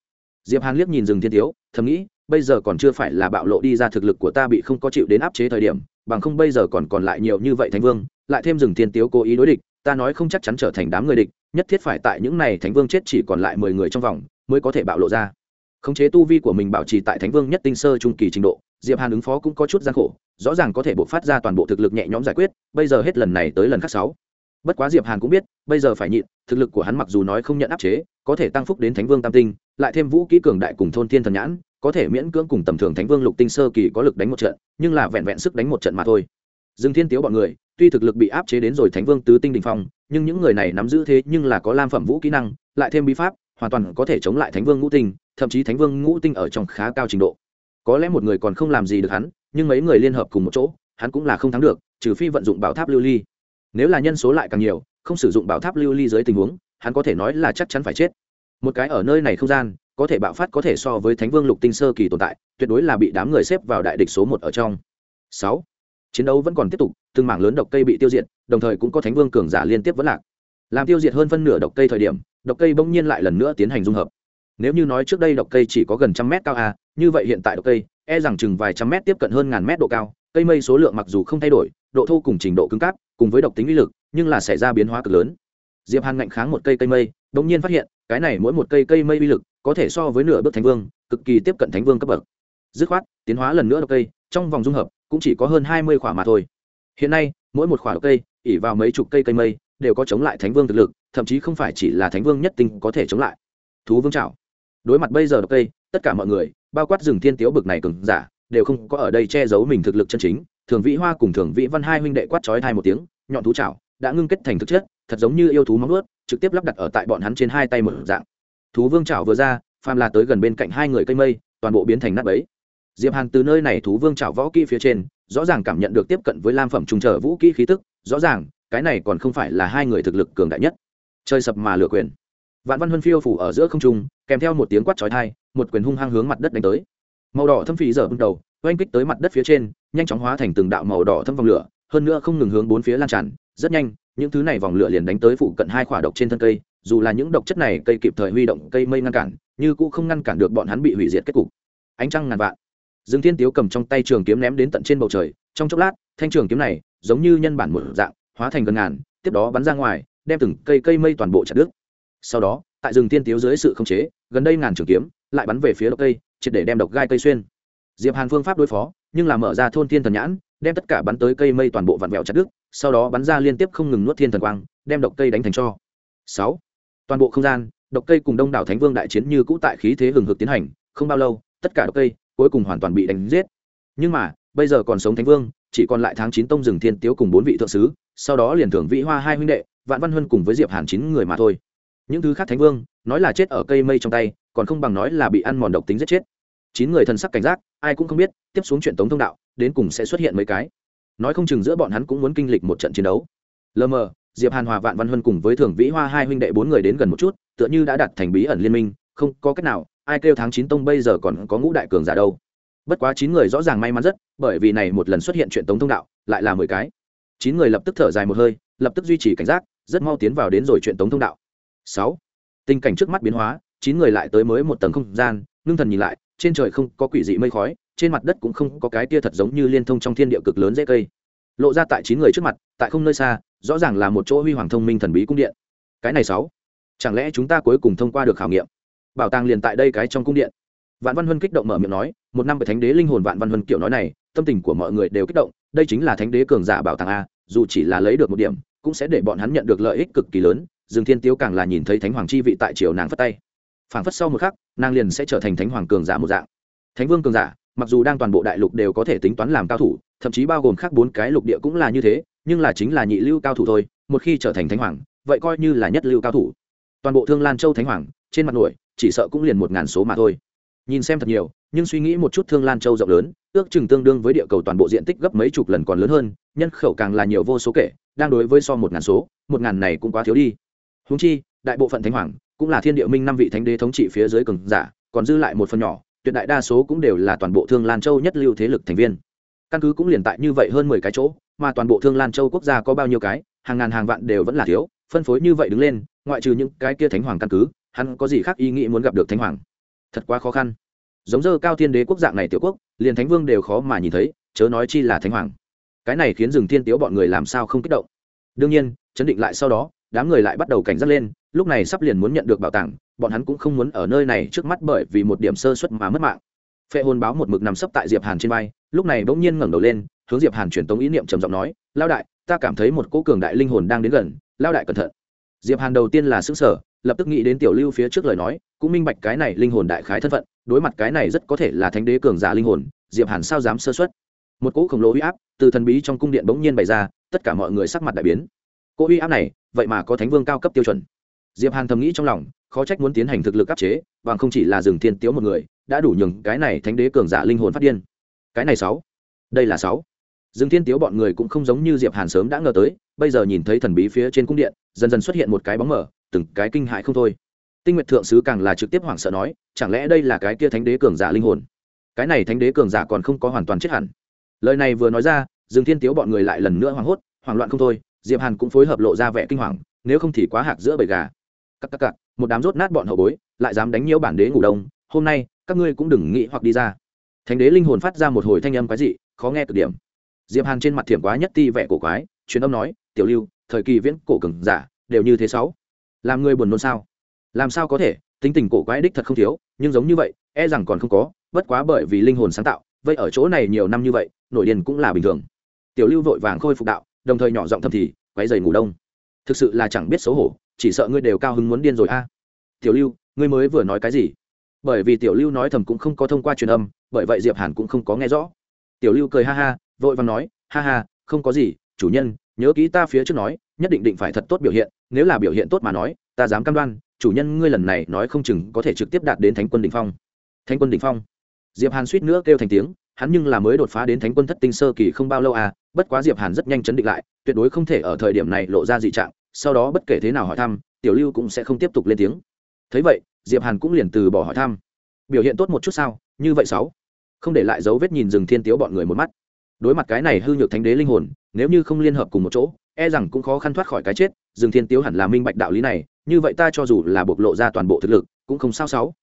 Diệp hàn liếc nhìn rừng thiên thiếu, thầm nghĩ, bây giờ còn chưa phải là bạo lộ đi ra thực lực của ta bị không có chịu đến áp chế thời điểm, bằng không bây giờ còn còn lại nhiều như vậy thánh vương, lại thêm rừng thiên tiếu cố ý đối địch, ta nói không chắc chắn trở thành đám người địch, nhất thiết phải tại những này thánh vương chết chỉ còn lại mười người trong vòng mới có thể bạo lộ ra khống chế tu vi của mình bảo trì tại thánh vương nhất tinh sơ trung kỳ trình độ, diệp hàn ứng phó cũng có chút gian khổ, rõ ràng có thể bộc phát ra toàn bộ thực lực nhẹ nhõm giải quyết, bây giờ hết lần này tới lần khác sáu. Bất quá diệp hàn cũng biết, bây giờ phải nhịn, thực lực của hắn mặc dù nói không nhận áp chế, có thể tăng phúc đến thánh vương tam tinh, lại thêm vũ kỹ cường đại cùng thôn thiên thần nhãn, có thể miễn cưỡng cùng tầm thường thánh vương lục tinh sơ kỳ có lực đánh một trận, nhưng là vẹn vẹn sức đánh một trận mà thôi. Dương thiên tiếu bọn người, tuy thực lực bị áp chế đến rồi thánh vương tứ tinh đình phong, nhưng những người này nắm giữ thế nhưng là có lam phẩm vũ kỹ năng, lại thêm bí pháp, hoàn toàn có thể chống lại thánh vương ngũ tinh thậm chí thánh vương ngũ tinh ở trong khá cao trình độ. Có lẽ một người còn không làm gì được hắn, nhưng mấy người liên hợp cùng một chỗ, hắn cũng là không thắng được, trừ phi vận dụng bảo tháp lưu ly. Nếu là nhân số lại càng nhiều, không sử dụng bảo tháp lưu ly dưới tình huống, hắn có thể nói là chắc chắn phải chết. Một cái ở nơi này không gian, có thể bạo phát có thể so với thánh vương lục tinh sơ kỳ tồn tại, tuyệt đối là bị đám người xếp vào đại địch số một ở trong. Sáu. Chiến đấu vẫn còn tiếp tục, từng mảng lớn độc cây bị tiêu diệt, đồng thời cũng có thánh vương cường giả liên tiếp vẫn lạc. Làm tiêu diệt hơn phân nửa độc cây thời điểm, độc cây bỗng nhiên lại lần nữa tiến hành dung hợp nếu như nói trước đây độc cây chỉ có gần trăm mét cao a như vậy hiện tại độc cây e rằng chừng vài trăm mét tiếp cận hơn ngàn mét độ cao, cây mây số lượng mặc dù không thay đổi, độ thô cùng trình độ cứng cáp, cùng với độc tính uy lực, nhưng là xảy ra biến hóa cực lớn. Diệp hàn ngạnh kháng một cây cây mây, đột nhiên phát hiện, cái này mỗi một cây cây mây uy lực, có thể so với nửa bước thánh vương, cực kỳ tiếp cận thánh vương cấp bậc. Dứt khoát, tiến hóa lần nữa độc cây, trong vòng dung hợp, cũng chỉ có hơn hai mươi khỏa mà thôi. Hiện nay, mỗi một khỏa độc cây ỉ vào mấy chục cây cây mây, đều có chống lại thánh vương thực lực, thậm chí không phải chỉ là thánh vương nhất tinh có thể chống lại. Thú vương trảo đối mặt bây giờ độc cây, tất cả mọi người, bao quát rừng thiên tiếu bực này cứng giả, đều không có ở đây che giấu mình thực lực chân chính. Thường vĩ hoa cùng thường vĩ văn hai huynh đệ quát chói thai một tiếng, nhọn thú chảo, đã ngưng kết thành thực chất, thật giống như yêu thú móng ướt trực tiếp lắp đặt ở tại bọn hắn trên hai tay một dạng. Thú vương chảo vừa ra, phàm là tới gần bên cạnh hai người cây mây, toàn bộ biến thành nát ấy diệp hàn từ nơi này thú vương chảo võ kỹ phía trên, rõ ràng cảm nhận được tiếp cận với lam phẩm trùng trở vũ kỹ khí tức, rõ ràng, cái này còn không phải là hai người thực lực cường đại nhất. Chơi sập mà lừa quyền vạn văn huân phiêu phủ ở giữa không trung, kèm theo một tiếng quát chói tai, một quyền hung hăng hướng mặt đất đánh tới. Màu đỏ thâm phì dở bưng đầu, oanh kích tới mặt đất phía trên, nhanh chóng hóa thành từng đạo màu đỏ thâm vòng lửa, hơn nữa không ngừng hướng bốn phía lan tràn, rất nhanh, những thứ này vòng lửa liền đánh tới phụ cận hai quả độc trên thân cây, dù là những độc chất này cây kịp thời huy động cây mây ngăn cản, như cũng không ngăn cản được bọn hắn bị hủy diệt kết cục. Ánh trăng ngàn vạn. Dương thiên tiếu cầm trong tay trường kiếm ném đến tận trên bầu trời, trong chốc lát, thanh trường kiếm này giống như nhân bản một dạng, hóa thành gần ngàn, tiếp đó bắn ra ngoài, đem từng cây cây mây toàn bộ chặt đứt sau đó, tại rừng tiên tiếu dưới sự khống chế, gần đây ngàn trường kiếm, lại bắn về phía độc cây, triệt để đem độc gai cây xuyên. Diệp hàn phương pháp đối phó, nhưng là mở ra thôn thiên thần nhãn, đem tất cả bắn tới cây mây toàn bộ vặn vẹo chặt đứt, sau đó bắn ra liên tiếp không ngừng nuốt thiên thần quang, đem độc cây đánh thành cho. Sáu. Toàn bộ không gian, độc cây cùng đông đảo thánh vương đại chiến như cũ tại khí thế hừng hực tiến hành, không bao lâu, tất cả độc cây cuối cùng hoàn toàn bị đánh giết. Nhưng mà, bây giờ còn sống thánh vương, chỉ còn lại tháng chín tông rừng thiên tiếu cùng bốn vị thượng sứ, sau đó liền thưởng vị hoa hai huynh đệ, vạn văn huân cùng với diệp hàn chín người mà thôi những thứ khác thánh vương, nói là chết ở cây mây trong tay, còn không bằng nói là bị ăn mòn độc tính giết chết. Chín người thần sắc cảnh giác, ai cũng không biết, tiếp xuống chuyện tống thông đạo, đến cùng sẽ xuất hiện mấy cái. Nói không chừng giữa bọn hắn cũng muốn kinh lịch một trận chiến đấu. Lờ mờ, diệp hàn hòa, vạn văn huân cùng với thường vĩ hoa hai huynh đệ bốn người đến gần một chút, tựa như đã đặt thành bí ẩn liên minh, không có cách nào, ai kêu tháng chín tông bây giờ còn có ngũ đại cường giả đâu. Bất quá chín người rõ ràng may mắn rất, bởi vì này một lần xuất hiện chuyện tống thông đạo, lại là mười cái. Chín người lập tức thở dài một hơi, lập tức duy trì cảnh giác, rất mau tiến vào đến rồi chuyện tống thông đạo sáu. Tình cảnh trước mắt biến hóa, chín người lại tới mới một tầng không gian, ngưng thần nhìn lại, trên trời không có quỷ dị mây khói, trên mặt đất cũng không có cái tia thật giống như liên thông trong thiên địa cực lớn dễ cây. Lộ ra tại chín người trước mặt, tại không nơi xa, rõ ràng là một chỗ huy hoàng thông minh thần bí cung điện. Cái này sáu. Chẳng lẽ chúng ta cuối cùng thông qua được khảo nghiệm? Bảo tàng liền tại đây cái trong cung điện. Vạn văn huân kích động mở miệng nói, một năm về thánh đế linh hồn vạn văn huân kiểu nói này, tâm tình của mọi người đều kích động, đây chính là thánh đế cường giả bảo tàng a, dù chỉ là lấy được một điểm, cũng sẽ để bọn hắn nhận được lợi ích cực kỳ lớn dương thiên Tiếu càng là nhìn thấy thánh hoàng chi vị tại triều nàng phất tay. Phảng phất sau một khắc, nàng liền sẽ trở thành thánh hoàng cường giả một dạng. Thánh vương cường giả, mặc dù đang toàn bộ đại lục đều có thể tính toán làm cao thủ, thậm chí bao gồm khác bốn cái lục địa cũng là như thế, nhưng là chính là nhị lưu cao thủ thôi, một khi trở thành thánh hoàng, vậy coi như là nhất lưu cao thủ. Toàn bộ thương lan châu thánh hoàng, trên mặt nổi, chỉ sợ cũng liền một ngàn số mà thôi. Nhìn xem thật nhiều, nhưng suy nghĩ một chút thương lan châu rộng lớn, ước chừng tương đương với địa cầu toàn bộ diện tích gấp mấy chục lần còn lớn hơn, nhân khẩu càng là nhiều vô số kể, đang đối với so một ngàn số, một ngàn này cũng quá thiếu đi húng chi, đại bộ phận thánh hoàng cũng là thiên địa minh năm vị thánh đế thống trị phía dưới cường giả, còn dư lại một phần nhỏ, tuyệt đại đa số cũng đều là toàn bộ thương lan châu nhất lưu thế lực thành viên. Căn cứ cũng liền tại như vậy hơn mười cái chỗ, mà toàn bộ thương lan châu quốc gia có bao nhiêu cái, hàng ngàn hàng vạn đều vẫn là thiếu, phân phối như vậy đứng lên, ngoại trừ những cái kia thánh hoàng căn cứ, hắn có gì khác ý nghĩ muốn gặp được thánh hoàng? Thật quá khó khăn. Giống dơ cao thiên đế quốc dạng này tiểu quốc, liền thánh vương đều khó mà nhìn thấy, chớ nói chi là thánh hoàng. Cái này khiến rừng thiên tiếu bọn người làm sao không kích động. Đương nhiên, chấn định lại sau đó đám người lại bắt đầu cảnh giác lên, lúc này sắp liền muốn nhận được bảo tàng, bọn hắn cũng không muốn ở nơi này trước mắt bởi vì một điểm sơ suất mà mất mạng. Phệ hồn báo một mực nằm sấp tại diệp hàn trên vai, lúc này bỗng nhiên ngẩng đầu lên, hướng diệp hàn truyền tống ý niệm trầm giọng nói lao đại, ta cảm thấy một cỗ cường đại linh hồn đang đến gần lao đại cẩn thận. Diệp hàn đầu tiên là xứng sở lập tức nghĩ đến tiểu lưu phía trước lời nói, cũng minh bạch cái này linh hồn đại khái thân phận, đối mặt cái này rất có thể là thánh đế cường giả linh hồn, diệp hàn sao dám sơ xuất một cỗ khổng lồ uy áp từ thần bí trong cung điện bỗng nhiên bày ra, tất cả mọi người sắc mặt đại biến. Cỗ uy áp này vậy mà có thánh vương cao cấp tiêu chuẩn. Diệp hàn thầm nghĩ trong lòng, khó trách muốn tiến hành thực lực áp chế, bằng không chỉ là dừng thiên tiếu một người, đã đủ nhường cái này thánh đế cường giả linh hồn phát điên. Cái này sáu. Đây là sáu. Dừng thiên tiếu bọn người cũng không giống như diệp hàn sớm đã ngờ tới, bây giờ nhìn thấy thần bí phía trên cung điện, dần dần xuất hiện một cái bóng mở từng cái kinh hại không thôi. Tinh nguyệt thượng sứ càng là trực tiếp hoảng sợ nói, chẳng lẽ đây là cái kia thánh đế cường giả linh hồn? Cái này thánh đế cường giả còn không có hoàn toàn chết hẳn. Lời này vừa nói ra dương thiên tiếu bọn người lại lần nữa hoảng hốt, hoảng loạn không thôi diệp hàn cũng phối hợp lộ ra vẻ kinh hoàng, nếu không thì quá hạc giữa bầy gà. Cắc cắc cắc một đám rốt nát bọn hậu bối, lại dám đánh nhiễu bản đế ngủ đông, hôm nay, các ngươi cũng đừng nghĩ hoặc đi ra. Thánh đế linh hồn phát ra một hồi thanh âm quái dị, khó nghe cực điểm. Diệp hàn trên mặt thiểm quá nhất ti vẻ cổ quái, truyền âm nói, tiểu lưu, thời kỳ viễn cổ cường giả, đều như thế sáu. Làm người buồn nôn sao? Làm sao có thể? Tính tình cổ quái đích thật không thiếu, nhưng giống như vậy e rằng còn không có, bất quá bởi vì linh hồn sáng tạo, vậy ở chỗ này nhiều năm như vậy, nổi điên cũng là bình thường. Tiểu lưu vội vàng khôi phục đạo đồng thời nhỏ giọng thầm thì, quấy giày ngủ đông. Thực sự là chẳng biết xấu hổ, chỉ sợ ngươi đều cao hứng muốn điên rồi a. Tiểu lưu, ngươi mới vừa nói cái gì? Bởi vì tiểu lưu nói thầm cũng không có thông qua truyền âm, bởi vậy diệp hàn cũng không có nghe rõ. Tiểu lưu cười ha ha, vội vàng nói, ha ha, không có gì, chủ nhân, nhớ kỹ ta phía trước nói, nhất định định phải thật tốt biểu hiện, nếu là biểu hiện tốt mà nói, ta dám cam đoan, chủ nhân ngươi lần này nói không chừng có thể trực tiếp đạt đến thánh quân đỉnh phong. Thánh quân đỉnh phong. Diệp hàn suýt nữa kêu thành tiếng hắn nhưng là mới đột phá đến thánh quân thất tinh sơ kỳ không bao lâu à bất quá diệp hàn rất nhanh chấn định lại, tuyệt đối không thể ở thời điểm này lộ ra dị trạng, sau đó bất kể thế nào hỏi thăm, tiểu lưu cũng sẽ không tiếp tục lên tiếng. Thấy vậy, diệp hàn cũng liền từ bỏ hỏi thăm. Biểu hiện tốt một chút sao? Như vậy sáu. Không để lại dấu vết nhìn rừng thiên tiếu bọn người một mắt. Đối mặt cái này hư nhược thánh đế linh hồn, nếu như không liên hợp cùng một chỗ e rằng cũng khó khăn thoát khỏi cái chết, rừng thiên tiếu hẳn là minh bạch đạo lý này, như vậy ta cho dù là bộc lộ ra toàn bộ thực lực, cũng không sao sáu.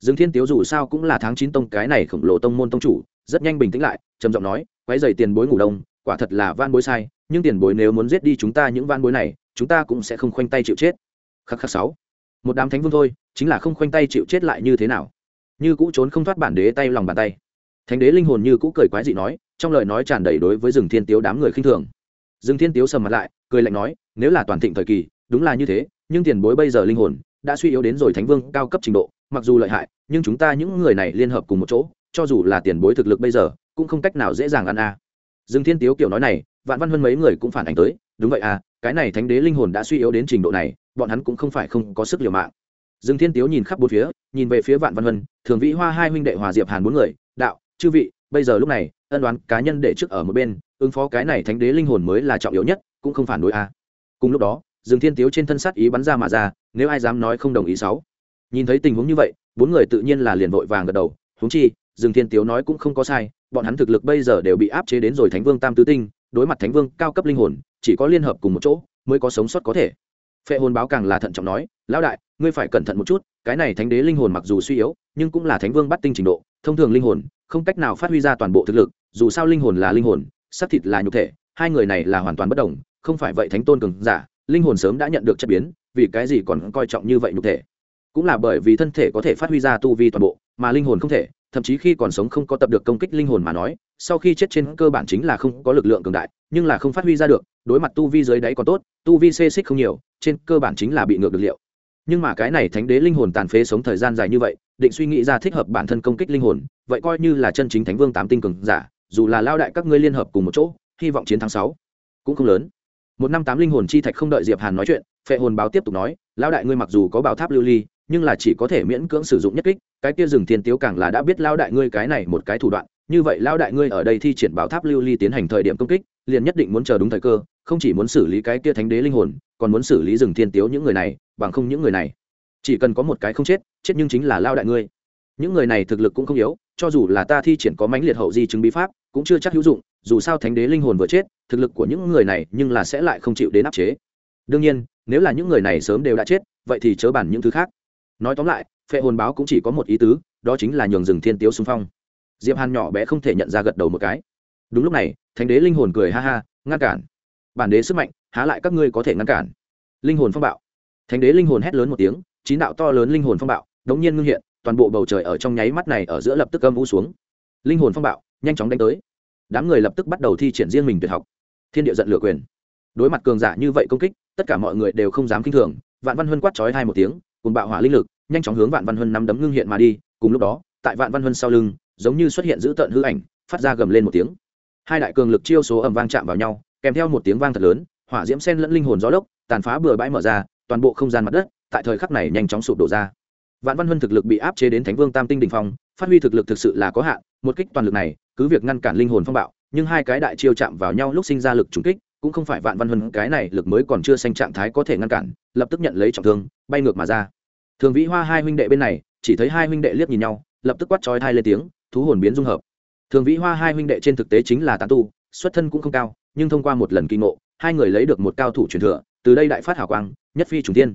Rừng thiên tiếu dù sao cũng là tháng chín tông cái này khổng lồ tông môn tông chủ rất nhanh bình tĩnh lại, trầm giọng nói, quấy dày tiền bối ngủ đông, quả thật là van bối sai, nhưng tiền bối nếu muốn giết đi chúng ta những van bối này, chúng ta cũng sẽ không khoanh tay chịu chết. Khắc khắc sáu. Một đám thánh vương thôi, chính là không khoanh tay chịu chết lại như thế nào? Như cũ trốn không thoát bản đế tay lòng bàn tay. Thánh đế linh hồn như cũ cười quái dị nói, trong lời nói tràn đầy đối với rừng thiên tiếu đám người khinh thường. Rừng thiên tiếu sầm mặt lại, cười lạnh nói, nếu là toàn thịnh thời kỳ, đúng là như thế, nhưng tiền bối bây giờ linh hồn đã suy yếu đến rồi thánh vương cao cấp trình độ, mặc dù lợi hại, nhưng chúng ta những người này liên hợp cùng một chỗ cho dù là tiền bối thực lực bây giờ cũng không cách nào dễ dàng ăn a à. dương thiên tiếu kiểu nói này vạn văn hơn mấy người cũng phản ảnh tới đúng vậy à cái này thánh đế linh hồn đã suy yếu đến trình độ này bọn hắn cũng không phải không có sức liều mạng dương thiên tiếu nhìn khắp bốn phía nhìn về phía vạn văn Hân, thường vĩ hoa hai huynh đệ hòa diệp hàn bốn người đạo chư vị bây giờ lúc này ân đoán cá nhân để trước ở một bên ứng phó cái này thánh đế linh hồn mới là trọng yếu nhất cũng không phản đối a à. cùng lúc đó dương thiên tiếu trên thân sát ý bắn ra mà ra nếu ai dám nói không đồng ý sáu nhìn thấy tình huống như vậy bốn người tự nhiên là liền vội vàng gật đầu huống chi dương thiên tiếu nói cũng không có sai, bọn hắn thực lực bây giờ đều bị áp chế đến rồi thánh vương tam tứ tinh, đối mặt thánh vương cao cấp linh hồn, chỉ có liên hợp cùng một chỗ, mới có sống sót có thể. Phệ hồn báo càng là thận trọng nói, lão đại, ngươi phải cẩn thận một chút, cái này thánh đế linh hồn mặc dù suy yếu, nhưng cũng là thánh vương bắt tinh trình độ, thông thường linh hồn, không cách nào phát huy ra toàn bộ thực lực, dù sao linh hồn là linh hồn, xác thịt là nhục thể, hai người này là hoàn toàn bất đồng, không phải vậy thánh tôn cường giả, linh hồn sớm đã nhận được chất biến, vì cái gì còn coi trọng như vậy nhục thể? Cũng là bởi vì thân thể có thể phát huy ra tu vi toàn bộ, mà linh hồn không thể thậm chí khi còn sống không có tập được công kích linh hồn mà nói, sau khi chết trên cơ bản chính là không có lực lượng cường đại, nhưng là không phát huy ra được, đối mặt tu vi dưới đáy còn tốt, tu vi xê xích không nhiều, trên cơ bản chính là bị ngược được liệu. Nhưng mà cái này thánh đế linh hồn tàn phế sống thời gian dài như vậy, định suy nghĩ ra thích hợp bản thân công kích linh hồn, vậy coi như là chân chính thánh vương tám tinh cường giả, dù là lao đại các ngươi liên hợp cùng một chỗ, hy vọng chiến thắng sáu cũng không lớn. Một năm tám linh hồn chi thạch không đợi diệp hàn nói chuyện, phệ hồn báo tiếp tục nói lao đại ngươi mặc dù có bảo tháp lưu ly nhưng là chỉ có thể miễn cưỡng sử dụng nhất kích, cái kia rừng thiên tiếu càng là đã biết lao đại ngươi cái này một cái thủ đoạn, như vậy lao đại ngươi ở đây thi triển bảo tháp lưu ly tiến hành thời điểm công kích, liền nhất định muốn chờ đúng thời cơ, không chỉ muốn xử lý cái kia thánh đế linh hồn, còn muốn xử lý rừng thiên tiếu những người này, bằng không những người này chỉ cần có một cái không chết chết nhưng chính là lao đại ngươi. Những người này thực lực cũng không yếu, cho dù là ta thi triển có mãnh liệt hậu di chứng bí pháp, cũng chưa chắc hữu dụng, dù sao thánh đế linh hồn vừa chết, thực lực của những người này nhưng là sẽ lại không chịu đến áp chế. Đương nhiên, nếu là những người này sớm đều đã chết, vậy thì chớ bản những thứ khác nói tóm lại, phệ hồn báo cũng chỉ có một ý tứ, đó chính là nhường rừng thiên tiếu xung phong. Diệp hàn nhỏ bé không thể nhận ra gật đầu một cái. Đúng lúc này, thánh đế linh hồn cười ha ha, ngăn cản. Bản đế sức mạnh, há lại các ngươi có thể ngăn cản. Linh hồn phong bạo. Thánh đế linh hồn hét lớn một tiếng, chín đạo to lớn linh hồn phong bạo, đống nhiên ngưng hiện, toàn bộ bầu trời ở trong nháy mắt này ở giữa lập tức âm vũ xuống. Linh hồn phong bạo, nhanh chóng đánh tới. Đám người lập tức bắt đầu thi triển riêng mình tuyệt học. Thiên địa giận lửa quyền. Đối mặt cường giả như vậy công kích, tất cả mọi người đều không dám kinh thường, vạn văn huân quát chói hai một tiếng cùng bạo hỏa linh lực, nhanh chóng hướng vạn văn huân nắm đấm ngưng hiện mà đi, cùng lúc đó, tại vạn văn huân sau lưng, giống như xuất hiện dữ tợn hư ảnh, phát ra gầm lên một tiếng. Hai đại cường lực chiêu số ầm vang chạm vào nhau, kèm theo một tiếng vang thật lớn, hỏa diễm sen lẫn linh hồn gió lốc, tàn phá bừa bãi mở ra, toàn bộ không gian mặt đất, tại thời khắc này nhanh chóng sụp đổ ra. Vạn văn huân thực lực bị áp chế đến thánh vương tam tinh đình phong, phát huy thực lực thực sự là có hạn, một kích toàn lực này, cứ việc ngăn cản linh hồn phong bạo, nhưng hai cái đại chiêu chạm vào nhau lúc sinh ra lực trùng kích, cũng không phải vạn văn huân cái này lực mới còn chưa xanh trạng thái có thể ngăn cản, lập tức nhận lấy trọng thương, bay ngược mà ra thường vĩ hoa hai huynh đệ bên này, chỉ thấy hai huynh đệ liếc nhìn nhau, lập tức quát trói thai lên tiếng, thú hồn biến dung hợp. Thường vĩ hoa hai huynh đệ trên thực tế chính là tán tu, xuất thân cũng không cao, nhưng thông qua một lần kinh ngộ, hai người lấy được một cao thủ truyền thừa, từ đây đại phát hảo quang, nhất phi trùng tiên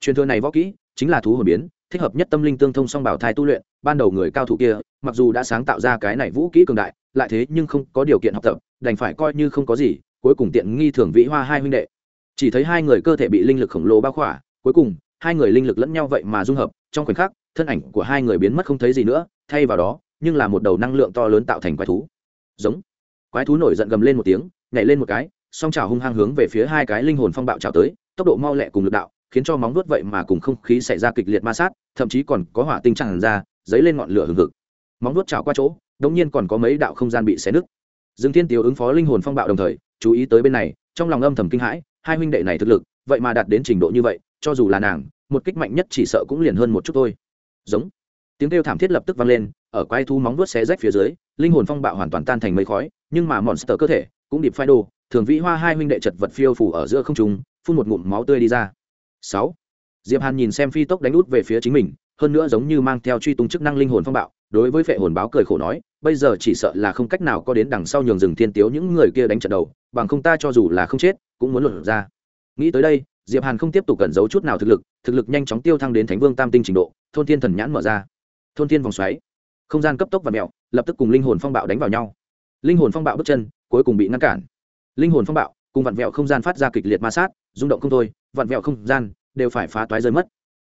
truyền thừa này võ kỹ, chính là thú hồn biến, thích hợp nhất tâm linh tương thông song bảo thai tu luyện, ban đầu người cao thủ kia, mặc dù đã sáng tạo ra cái này vũ kỹ cường đại, lại thế nhưng không có điều kiện học tập, đành phải coi như không có gì, cuối cùng tiện nghi thường vĩ hoa hai huynh đệ. Chỉ thấy hai người cơ thể bị linh lực khổng lồ bao khỏa, cuối cùng hai người linh lực lẫn nhau vậy mà dung hợp, trong khoảnh khắc, thân ảnh của hai người biến mất không thấy gì nữa, thay vào đó, nhưng là một đầu năng lượng to lớn tạo thành quái thú. Giống. Quái thú nổi giận gầm lên một tiếng, nhảy lên một cái, song trào hung hăng hướng về phía hai cái linh hồn phong bạo trào tới, tốc độ mau lẹ cùng lực đạo, khiến cho móng nuốt vậy mà cùng không khí xảy ra kịch liệt ma sát, thậm chí còn có hỏa tinh tràn ra, dấy lên ngọn lửa hừng hực. Móng nuốt trào qua chỗ đống nhiên còn có mấy đạo không gian bị xé nứt. Dương thiên tiêu ứng phó linh hồn phong bạo đồng thời, chú ý tới bên này, trong lòng âm thầm kinh hãi, hai huynh đệ này thực lực, vậy mà đạt đến trình độ như vậy cho dù là nàng, một kích mạnh nhất chỉ sợ cũng liền hơn một chút thôi. Giống. Tiếng kêu thảm thiết lập tức vang lên, ở quai thu móng vuốt xé rách phía dưới, linh hồn phong bạo hoàn toàn tan thành mây khói, nhưng mà monster cơ thể cũng điệp phai đồ thường vĩ hoa hai huynh đệ chật vật phiêu phủ ở giữa không trung, phun một ngụm máu tươi đi ra. Sáu. Diệp hàn nhìn xem phi tốc đánh út về phía chính mình, hơn nữa giống như mang theo truy tung chức năng linh hồn phong bạo, đối với phệ hồn báo cười khổ nói, bây giờ chỉ sợ là không cách nào có đến đằng sau nhường rừng thiên tiếu những người kia đánh trận đầu, bằng không ta cho dù là không chết, cũng muốn lột ra. Nghĩ tới đây diệp hàn không tiếp tục cẩn giấu chút nào thực lực thực lực nhanh chóng tiêu thăng đến thánh vương tam tinh trình độ, thôn thiên thần nhãn mở ra. Thôn thiên vòng xoáy. Không gian cấp tốc và mẹo, lập tức cùng linh hồn phong bạo đánh vào nhau. Linh hồn phong bạo bước chân, cuối cùng bị ngăn cản. Linh hồn phong bạo cùng vặn vẹo không gian phát ra kịch liệt ma sát, rung động không thôi vặn vẹo không gian đều phải phá toái rơi mất.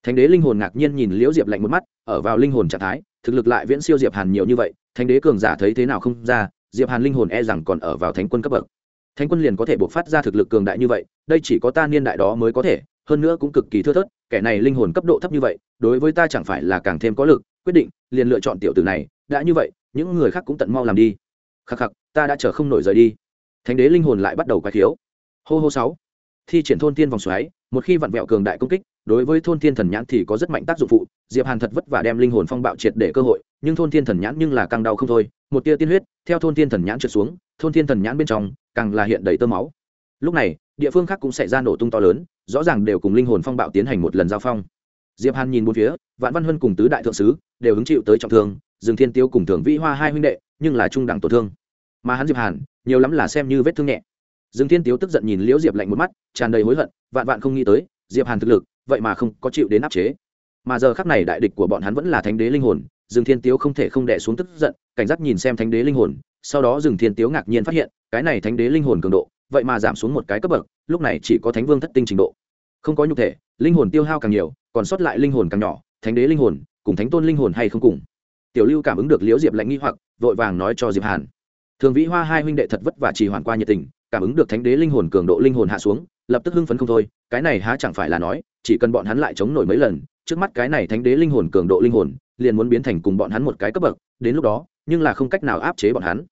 Thánh đế linh hồn ngạc nhiên nhìn liễu diệp lạnh một mắt, ở vào linh hồn trạng thái, thực lực lại viễn siêu diệp hàn nhiều như vậy, thánh đế cường giả thấy thế nào không ra, diệp hàn linh hồn e rằng còn ở vào thánh quân cấp bậc thánh quân liền có thể buộc phát ra thực lực cường đại như vậy, đây chỉ có ta niên đại đó mới có thể, hơn nữa cũng cực kỳ thưa thớt, kẻ này linh hồn cấp độ thấp như vậy, đối với ta chẳng phải là càng thêm có lực, quyết định, liền lựa chọn tiểu tử này, đã như vậy, những người khác cũng tận mau làm đi. Khắc khắc, ta đã chờ không nổi rời đi. Thánh đế linh hồn lại bắt đầu quay thiếu hô hô sáu. Thi triển thôn tiên vòng xoáy, một khi vặn vẹo cường đại công kích, đối với thôn thiên thần nhãn thì có rất mạnh tác dụng phụ, diệp hàn thật vất vả đem linh hồn phong bạo triệt để cơ hội, nhưng thôn thiên thần nhãn nhưng là càng đau không thôi, một tia tiên huyết, theo thôn thiên thần nhãn trượt xuống thôn thiên thần nhãn bên trong, càng là hiện đầy tơ máu. Lúc này, địa phương khác cũng xảy ra nổ tung to lớn, rõ ràng đều cùng linh hồn phong bạo tiến hành một lần giao phong. Diệp hàn nhìn bốn phía, vạn văn huân cùng tứ đại thượng sứ đều hứng chịu tới trọng thương, dương thiên tiêu cùng thường vĩ hoa hai huynh đệ, nhưng là trung đẳng tổn thương. Mà hắn diệp hàn, nhiều lắm là xem như vết thương nhẹ. Dương thiên Tiêu tức giận nhìn liễu diệp lạnh một mắt, tràn đầy hối hận, vạn vạn không nghĩ tới, diệp hàn thực lực, vậy mà không có chịu đến áp chế. Mà giờ khắc này đại địch của bọn hắn vẫn là thánh đế linh hồn, dương thiên Tiêu không thể không đè xuống tức giận, cảnh giác nhìn xem thánh đế linh hồn sau đó rừng thiên tiếu ngạc nhiên phát hiện, cái này thánh đế linh hồn cường độ, vậy mà giảm xuống một cái cấp bậc, lúc này chỉ có thánh vương thất tinh trình độ. Không có nhục thể, linh hồn tiêu hao càng nhiều, còn sót lại linh hồn càng nhỏ, thánh đế linh hồn, cùng thánh tôn linh hồn hay không cùng. Tiểu lưu cảm ứng được liễu diệp lạnh nghi hoặc, vội vàng nói cho diệp hàn. Thường vĩ hoa hai huynh đệ thật vất vả chỉ hoàn qua nhiệt tình, cảm ứng được thánh đế linh hồn cường độ linh hồn hạ xuống, lập tức hưng phấn không thôi, cái này há chẳng phải là nói, chỉ cần bọn hắn lại chống nổi mấy lần, trước mắt cái này thánh đế linh hồn cường độ linh hồn, liền muốn biến thành cùng bọn hắn một cái cấp bậc, đến lúc đó, nhưng là không cách nào áp chế bọn hắn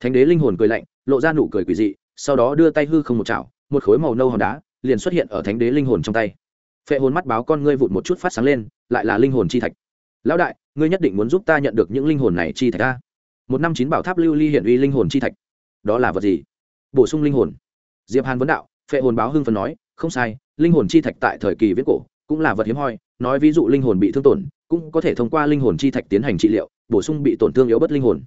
thánh đế linh hồn cười lạnh, lộ ra nụ cười quỷ dị, sau đó đưa tay hư không một chảo, một khối màu nâu hòn đá liền xuất hiện ở thánh đế linh hồn trong tay. Phệ hồn mắt báo con ngươi vụt một chút phát sáng lên, lại là linh hồn chi thạch. Lão đại, ngươi nhất định muốn giúp ta nhận được những linh hồn này chi thạch ta một năm chín bảo tháp lưu ly hiện uy linh hồn chi thạch. Đó là vật gì? Bổ sung linh hồn. Diệp hàn vấn đạo, phệ hồn báo hưng phần nói, không sai, linh hồn chi thạch tại thời kỳ viết cổ cũng là vật hiếm hoi, nói ví dụ linh hồn bị thương tổn, cũng có thể thông qua linh hồn chi thạch tiến hành trị liệu, bổ sung bị tổn thương yếu bất linh hồn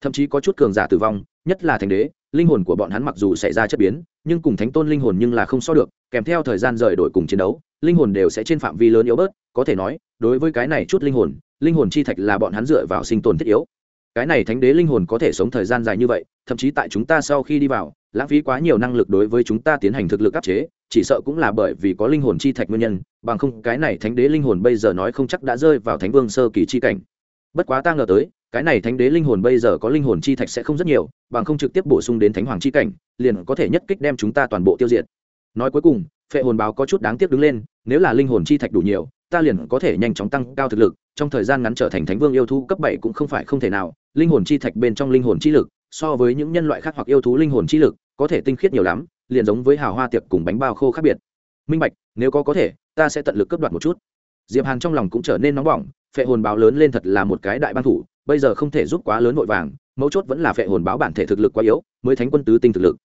thậm chí có chút cường giả tử vong, nhất là thành đế, linh hồn của bọn hắn mặc dù xảy ra chất biến, nhưng cùng thánh tôn linh hồn nhưng là không so được, kèm theo thời gian rời đổi cùng chiến đấu, linh hồn đều sẽ trên phạm vi lớn yếu bớt, có thể nói, đối với cái này chút linh hồn linh hồn chi thạch là bọn hắn dựa vào sinh tồn thiết yếu. Cái này thánh đế linh hồn có thể sống thời gian dài như vậy, thậm chí tại chúng ta sau khi đi vào, lãng phí quá nhiều năng lực đối với chúng ta tiến hành thực lực áp chế, chỉ sợ cũng là bởi vì có linh hồn chi thạch nguyên nhân, bằng không cái này thánh đế linh hồn bây giờ nói không chắc đã rơi vào thánh vương sơ kỳ chi cảnh. Bất quá ta ngờ tới cái này thánh đế linh hồn bây giờ có linh hồn chi thạch sẽ không rất nhiều, bằng không trực tiếp bổ sung đến thánh hoàng chi cảnh, liền có thể nhất kích đem chúng ta toàn bộ tiêu diệt. Nói cuối cùng, phệ hồn báo có chút đáng tiếc đứng lên, nếu là linh hồn chi thạch đủ nhiều, ta liền có thể nhanh chóng tăng cao thực lực, trong thời gian ngắn trở thành thánh vương yêu thú cấp bảy cũng không phải không thể nào, linh hồn chi thạch bên trong linh hồn chi lực, so với những nhân loại khác hoặc yêu thú linh hồn chi lực, có thể tinh khiết nhiều lắm, liền giống với hào hoa tiệc cùng bánh bao khô khác biệt. Minh bạch, nếu có có thể, ta sẽ tận lực cấp đoạt một chút. Diệp hàn trong lòng cũng trở nên nóng bỏng, phệ hồn báo lớn lên thật là một cái đại ban thủ bây giờ không thể giúp quá lớn vội vàng, mấu chốt vẫn là phệ hồn báo bản thể thực lực quá yếu, mới thánh quân tứ tinh thực lực.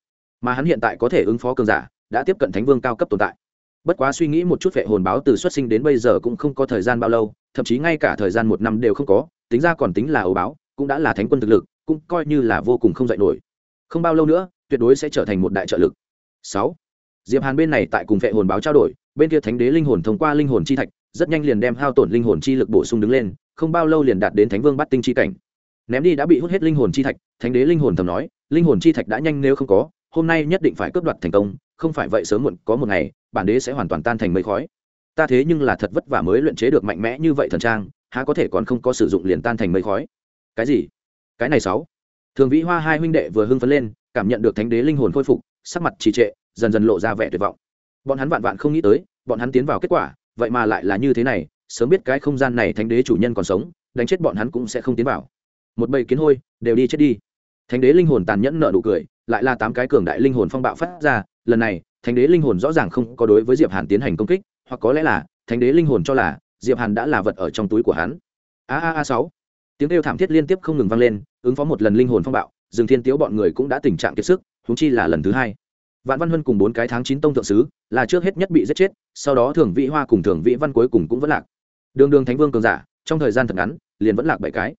Mà hắn hiện tại có thể ứng phó cường giả, đã tiếp cận thánh vương cao cấp tồn tại. Bất quá suy nghĩ một chút phệ hồn báo từ xuất sinh đến bây giờ cũng không có thời gian bao lâu, thậm chí ngay cả thời gian một năm đều không có, tính ra còn tính là ấu báo, cũng đã là thánh quân thực lực, cũng coi như là vô cùng không dạy nổi. Không bao lâu nữa, tuyệt đối sẽ trở thành một đại trợ lực. Sáu, diệp hàn bên này tại cùng phệ hồn báo trao đổi, bên kia thánh đế linh hồn thông qua linh hồn chi thạch, rất nhanh liền đem hao tổn linh hồn chi lực bổ sung đứng lên không bao lâu liền đạt đến thánh vương bắt tinh chi cảnh. Ném đi đã bị hút hết linh hồn chi thạch, thánh đế linh hồn thầm nói, linh hồn chi thạch đã nhanh nếu không có, hôm nay nhất định phải cướp đoạt thành công, không phải vậy sớm muộn có một ngày, bản đế sẽ hoàn toàn tan thành mây khói. Ta thế nhưng là thật vất vả mới luyện chế được mạnh mẽ như vậy thần trang, há có thể còn không có sử dụng liền tan thành mây khói. Cái gì? Cái này sáu. Thường vĩ hoa hai huynh đệ vừa hưng phấn lên, cảm nhận được thánh đế linh hồn khôi phục, sắc mặt trì trệ, dần dần lộ ra vẻ tuyệt vọng. Bọn hắn vạn vạn không nghĩ tới, bọn hắn tiến vào kết quả, vậy mà lại là như thế này sớm biết cái không gian này thánh đế chủ nhân còn sống, đánh chết bọn hắn cũng sẽ không tiến vào. Một bầy kiến hôi, đều đi chết đi. Thánh đế linh hồn tàn nhẫn nợ nụ cười, lại là tám cái cường đại linh hồn phong bạo phát ra, lần này, thánh đế linh hồn rõ ràng không có đối với diệp hàn tiến hành công kích, hoặc có lẽ là, thánh đế linh hồn cho là, diệp hàn đã là vật ở trong túi của hắn. A a a sáu. Tiếng kêu thảm thiết liên tiếp không ngừng vang lên, ứng phó một lần linh hồn phong bạo, dương thiên tiếu bọn người cũng đã tình trạng kiệt sức chúng chi là lần thứ hai. Vạn văn huân cùng bốn cái tháng chín tông thượng sứ, là trước hết nhất bị giết chết, sau đó thường vị hoa cùng thường vị văn cuối cùng cũng vẫn lạc đường đường thánh vương cường giả, trong thời gian thật ngắn, liền vẫn lạc bảy cái.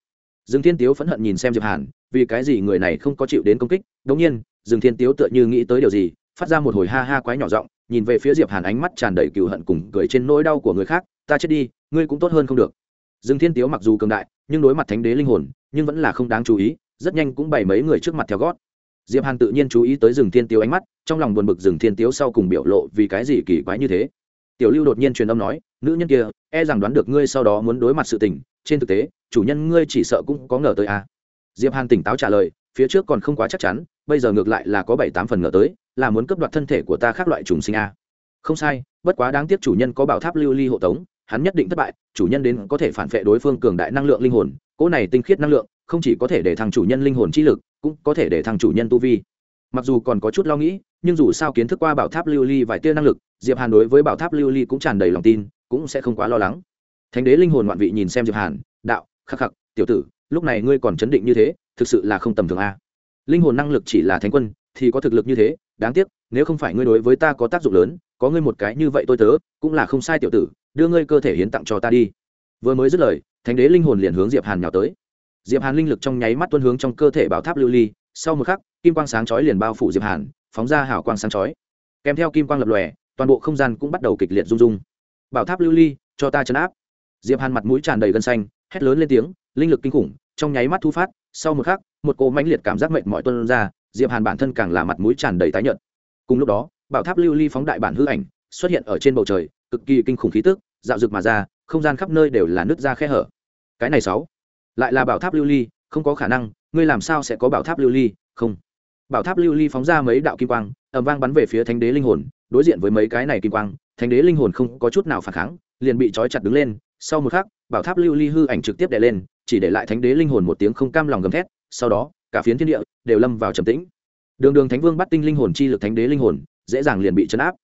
Dương thiên tiếu phẫn hận nhìn xem diệp hàn, vì cái gì người này không có chịu đến công kích? Đống nhiên, dương thiên tiếu tựa như nghĩ tới điều gì, phát ra một hồi ha ha quái nhỏ giọng, nhìn về phía diệp hàn ánh mắt tràn đầy cừu hận cùng cười trên nỗi đau của người khác, ta chết đi, ngươi cũng tốt hơn không được. Dương thiên tiếu mặc dù cường đại, nhưng đối mặt thánh đế linh hồn, nhưng vẫn là không đáng chú ý, rất nhanh cũng bày mấy người trước mặt theo gót. Diệp hàn tự nhiên chú ý tới rừng thiên tiếu ánh mắt, trong lòng buồn bực rừng thiên tiếu sau cùng biểu lộ vì cái gì kỳ quái như thế. Tiểu lưu đột nhiên truyền âm nói nữ nhân kia e rằng đoán được ngươi sau đó muốn đối mặt sự tình, trên thực tế, chủ nhân ngươi chỉ sợ cũng có ngờ tới à. diệp hàn tỉnh táo trả lời, phía trước còn không quá chắc chắn, bây giờ ngược lại là có bảy tám phần ngờ tới, là muốn cướp đoạt thân thể của ta khác loại trùng sinh a à. không sai, bất quá đáng tiếc chủ nhân có bảo tháp lưu ly hộ tống, hắn nhất định thất bại, chủ nhân đến có thể phản vệ đối phương cường đại năng lượng linh hồn, cỗ này tinh khiết năng lượng, không chỉ có thể để thằng chủ nhân linh hồn chi lực, cũng có thể để thằng chủ nhân tu vi mặc dù còn có chút lo nghĩ, nhưng dù sao kiến thức qua bảo tháp lưu ly vài tia năng lực, diệp hàn đối với bảo tháp lưu ly cũng tràn đầy lòng tin cũng sẽ không quá lo lắng. Thánh đế linh hồn ngoạn vị nhìn xem diệp hàn, đạo, khắc khắc, tiểu tử, lúc này ngươi còn chấn định như thế, thực sự là không tầm thường a. Linh hồn năng lực chỉ là thánh quân, thì có thực lực như thế, đáng tiếc, nếu không phải ngươi đối với ta có tác dụng lớn, có ngươi một cái như vậy tôi tớ, cũng là không sai tiểu tử, đưa ngươi cơ thể hiến tặng cho ta đi. Vừa mới dứt lời, thánh đế linh hồn liền hướng diệp hàn nhào tới. Diệp hàn linh lực trong nháy mắt tuân hướng trong cơ thể bảo tháp lưu ly, sau một khắc, kim quang sáng chói liền bao phủ diệp hàn, phóng ra hào quang sáng chói. Kèm theo kim quang lập lòe, toàn bộ không gian cũng bắt đầu kịch liệt rung rung bảo tháp lưu ly, cho ta chấn áp. Diệp hàn mặt mũi tràn đầy gân xanh, hét lớn lên tiếng, linh lực kinh khủng, trong nháy mắt thu phát, sau một khắc, một cỗ mãnh liệt cảm giác mệnh mọi tuân ra, diệp hàn bản thân càng là mặt mũi tràn đầy tái nhợt. Cùng lúc đó, bảo tháp lưu ly phóng đại bản hư ảnh xuất hiện ở trên bầu trời, cực kỳ kinh khủng khí tức, dạo rực mà ra, không gian khắp nơi đều là nứt ra khe hở. Cái này sáu, lại là bảo tháp lưu ly, không có khả năng, ngươi làm sao sẽ có bảo tháp lưu ly? Không. Bảo tháp lưu ly phóng ra mấy đạo kim quang, ầm vang bắn về phía thánh đế linh hồn, đối diện với mấy cái này kim quang thánh đế linh hồn không có chút nào phản kháng, liền bị trói chặt đứng lên, sau một khắc, bảo tháp lưu ly hư ảnh trực tiếp đè lên, chỉ để lại thánh đế linh hồn một tiếng không cam lòng gầm thét, sau đó, cả phiến thiên địa đều lâm vào trầm tĩnh. Đường đường thánh vương bắt tinh linh hồn chi lực thánh đế linh hồn, dễ dàng liền bị chấn áp.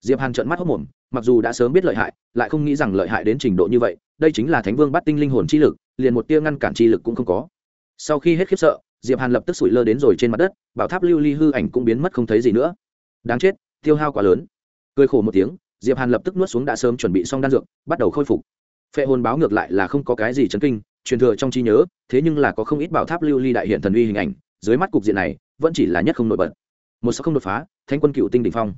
Diệp hàn trợn mắt hốc mồm, mặc dù đã sớm biết lợi hại, lại không nghĩ rằng lợi hại đến trình độ như vậy, đây chính là thánh vương bắt tinh linh hồn chi lực, liền một tia ngăn cản chi lực cũng không có. Sau khi hết khiếp sợ, diệp hàn lập tức sủi lơ đến rồi trên mặt đất, bảo tháp lưu ly hư ảnh cũng biến mất không thấy gì nữa. Đáng chết, tiêu hao quá lớn. Cười khổ một tiếng diệp hàn lập tức nuốt xuống đã sớm chuẩn bị xong đan dược, bắt đầu khôi phục. Phệ hồn báo ngược lại là không có cái gì chấn kinh, truyền thừa trong trí nhớ, thế nhưng là có không ít bảo tháp lưu ly đại hiện thần uy hình ảnh, dưới mắt cục diện này, vẫn chỉ là nhất không nổi bật. Một sao không đột phá thanh quân cựu tinh đỉnh phong.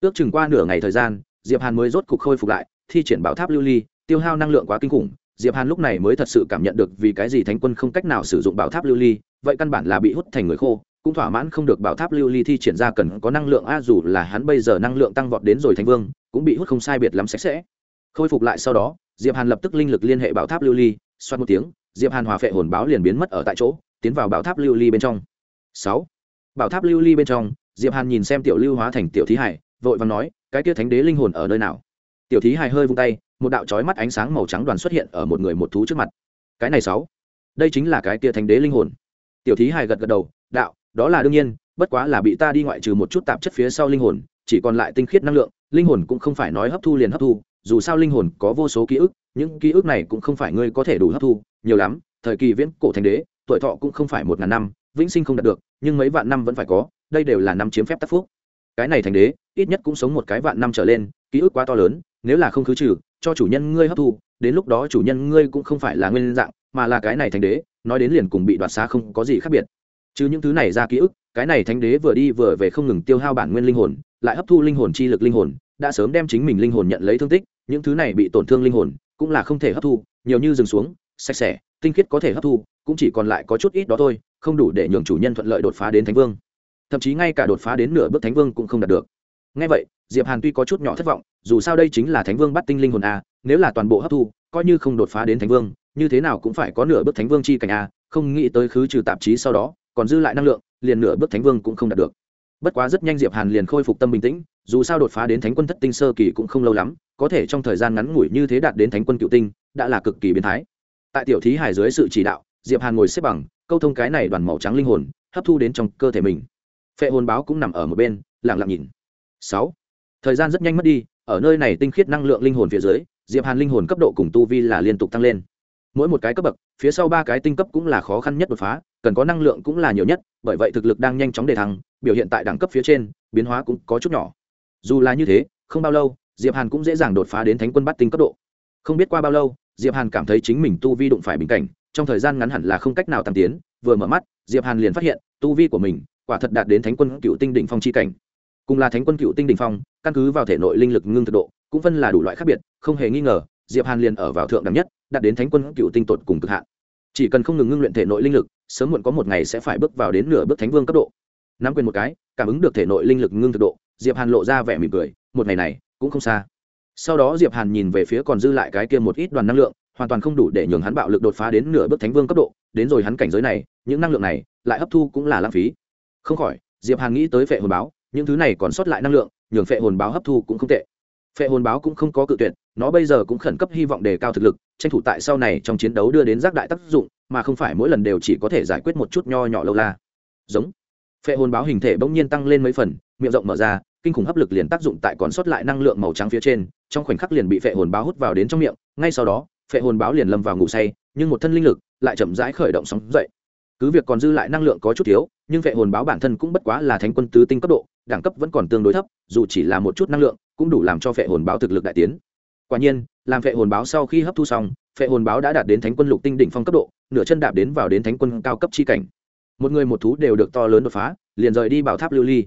Ước chừng qua nửa ngày thời gian, diệp hàn mới rốt cục khôi phục lại, thi triển bảo tháp lưu ly, tiêu hao năng lượng quá kinh khủng, diệp hàn lúc này mới thật sự cảm nhận được vì cái gì thánh quân không cách nào sử dụng bảo tháp lưu ly, vậy căn bản là bị hút thành người khô cũng thỏa mãn không được bảo tháp lưu ly thi triển ra cần có năng lượng a, dù là hắn bây giờ năng lượng tăng vọt đến rồi thánh vương, cũng bị hút không sai biệt lắm sạch sẽ. Khôi phục lại sau đó, diệp hàn lập tức linh lực liên hệ bảo tháp lưu ly, xoát một tiếng, diệp hàn hòa phệ hồn báo liền biến mất ở tại chỗ, tiến vào bảo tháp lưu ly bên trong. Sáu. Bảo tháp lưu ly bên trong, diệp hàn nhìn xem tiểu lưu hóa thành tiểu thí hải, vội vàng nói, cái kia thánh đế linh hồn ở nơi nào? Tiểu thí hải hơi vung tay, một đạo chói mắt ánh sáng màu trắng đoàn xuất hiện ở một người một thú trước mặt. Cái này sáu. Đây chính là cái kia thánh đế linh hồn. Tiểu thí hải gật gật đầu, đạo đó là đương nhiên, bất quá là bị ta đi ngoại trừ một chút tạp chất phía sau linh hồn, chỉ còn lại tinh khiết năng lượng, linh hồn cũng không phải nói hấp thu liền hấp thu, dù sao linh hồn có vô số ký ức, những ký ức này cũng không phải ngươi có thể đủ hấp thu, nhiều lắm, thời kỳ viễn cổ thành đế, tuổi thọ cũng không phải một ngàn năm, vĩnh sinh không đạt được, nhưng mấy vạn năm vẫn phải có, đây đều là năm chiếm phép tác phúc. Cái này thành đế, ít nhất cũng sống một cái vạn năm trở lên, ký ức quá to lớn, nếu là không khứ trừ, cho chủ nhân ngươi hấp thu, đến lúc đó chủ nhân ngươi cũng không phải là nguyên dạng, mà là cái này thành đế, nói đến liền cùng bị đoạt xá không có gì khác biệt chứ những thứ này ra ký ức, cái này thánh đế vừa đi vừa về không ngừng tiêu hao bản nguyên linh hồn, lại hấp thu linh hồn chi lực linh hồn, đã sớm đem chính mình linh hồn nhận lấy thương tích, những thứ này bị tổn thương linh hồn, cũng là không thể hấp thu, nhiều như dừng xuống, sạch sẽ, tinh khiết có thể hấp thu, cũng chỉ còn lại có chút ít đó thôi, không đủ để nhường chủ nhân thuận lợi đột phá đến thánh vương. Thậm chí ngay cả đột phá đến nửa bước thánh vương cũng không đạt được. Ngay vậy, diệp hàn tuy có chút nhỏ thất vọng, dù sao đây chính là thánh vương bắt tinh linh hồn a, nếu là toàn bộ hấp thu, coi như không đột phá đến thánh vương, như thế nào cũng phải có nửa bước thánh vương chi cảnh a, không nghĩ tới khứ trừ tạp chí sau đó còn dư lại năng lượng, liền nửa bước thánh vương cũng không đạt được. Bất quá rất nhanh diệp hàn liền khôi phục tâm bình tĩnh, dù sao đột phá đến thánh quân thất tinh sơ kỳ cũng không lâu lắm, có thể trong thời gian ngắn ngủi như thế đạt đến thánh quân cựu tinh, đã là cực kỳ biến thái. Tại tiểu thí hải dưới sự chỉ đạo, diệp hàn ngồi xếp bằng, câu thông cái này đoàn màu trắng linh hồn, hấp thu đến trong cơ thể mình. Phệ hồn báo cũng nằm ở một bên, lặng lặng nhìn. Sáu. Thời gian rất nhanh mất đi, ở nơi này tinh khiết năng lượng linh hồn phía dưới, diệp hàn linh hồn cấp độ cùng tu vi là liên tục tăng lên mỗi một cái cấp bậc, phía sau ba cái tinh cấp cũng là khó khăn nhất đột phá, cần có năng lượng cũng là nhiều nhất, bởi vậy thực lực đang nhanh chóng đề thăng, biểu hiện tại đẳng cấp phía trên, biến hóa cũng có chút nhỏ. Dù là như thế, không bao lâu, diệp hàn cũng dễ dàng đột phá đến thánh quân bắt tinh cấp độ. Không biết qua bao lâu, diệp hàn cảm thấy chính mình tu vi đụng phải bình cảnh, trong thời gian ngắn hẳn là không cách nào tăng tiến, vừa mở mắt, diệp hàn liền phát hiện, tu vi của mình quả thật đạt đến thánh quân cựu tinh đỉnh phong chi cảnh. Cùng là thánh quân cựu tinh đỉnh phong, căn cứ vào thể nội linh lực ngưng thực độ, cũng phân là đủ loại khác biệt, không hề nghi ngờ, diệp hàn liền ở vào thượng đẳng nhất đạt đến thánh quân cựu tinh tột cùng cực hạn. Chỉ cần không ngừng ngưng luyện thể nội linh lực, sớm muộn có một ngày sẽ phải bước vào đến nửa bước thánh vương cấp độ. Nắm quyền một cái, cảm ứng được thể nội linh lực ngưng thực độ, diệp hàn lộ ra vẻ mỉm cười, một ngày này cũng không xa. Sau đó diệp hàn nhìn về phía còn dư lại cái kia một ít đoàn năng lượng, hoàn toàn không đủ để nhường hắn bạo lực đột phá đến nửa bước thánh vương cấp độ, đến rồi hắn cảnh giới này, những năng lượng này lại hấp thu cũng là lãng phí. Không khỏi, diệp hàn nghĩ tới phệ hồn báo, những thứ này còn sót lại năng lượng, nhường phệ hồn báo hấp thu cũng không tệ. Phệ hồn báo cũng không có cự tuyệt nó bây giờ cũng khẩn cấp hy vọng đề cao thực lực, tranh thủ tại sau này trong chiến đấu đưa đến giác đại tác dụng, mà không phải mỗi lần đều chỉ có thể giải quyết một chút nho nhỏ lâu la. Giống. Phệ hồn báo hình thể bỗng nhiên tăng lên mấy phần, miệng rộng mở ra, kinh khủng hấp lực liền tác dụng tại còn sót lại năng lượng màu trắng phía trên, trong khoảnh khắc liền bị phệ hồn báo hút vào đến trong miệng, ngay sau đó, phệ hồn báo liền lâm vào ngủ say, nhưng một thân linh lực lại chậm rãi khởi động sóng dậy. Cứ việc còn dư lại năng lượng có chút thiếu, nhưng phệ hồn báo bản thân cũng bất quá là thánh quân tứ tinh cấp độ, đẳng cấp vẫn còn tương đối thấp, dù chỉ là một chút năng lượng, cũng đủ làm cho phệ hồn báo thực lực đại tiến quả nhiên, làm phệ hồn báo sau khi hấp thu xong, phệ hồn báo đã đạt đến thánh quân lục tinh đỉnh phong cấp độ, nửa chân đạp đến vào đến thánh quân cao cấp chi cảnh. Một người một thú đều được to lớn đột phá, liền rời đi bảo tháp lưu ly.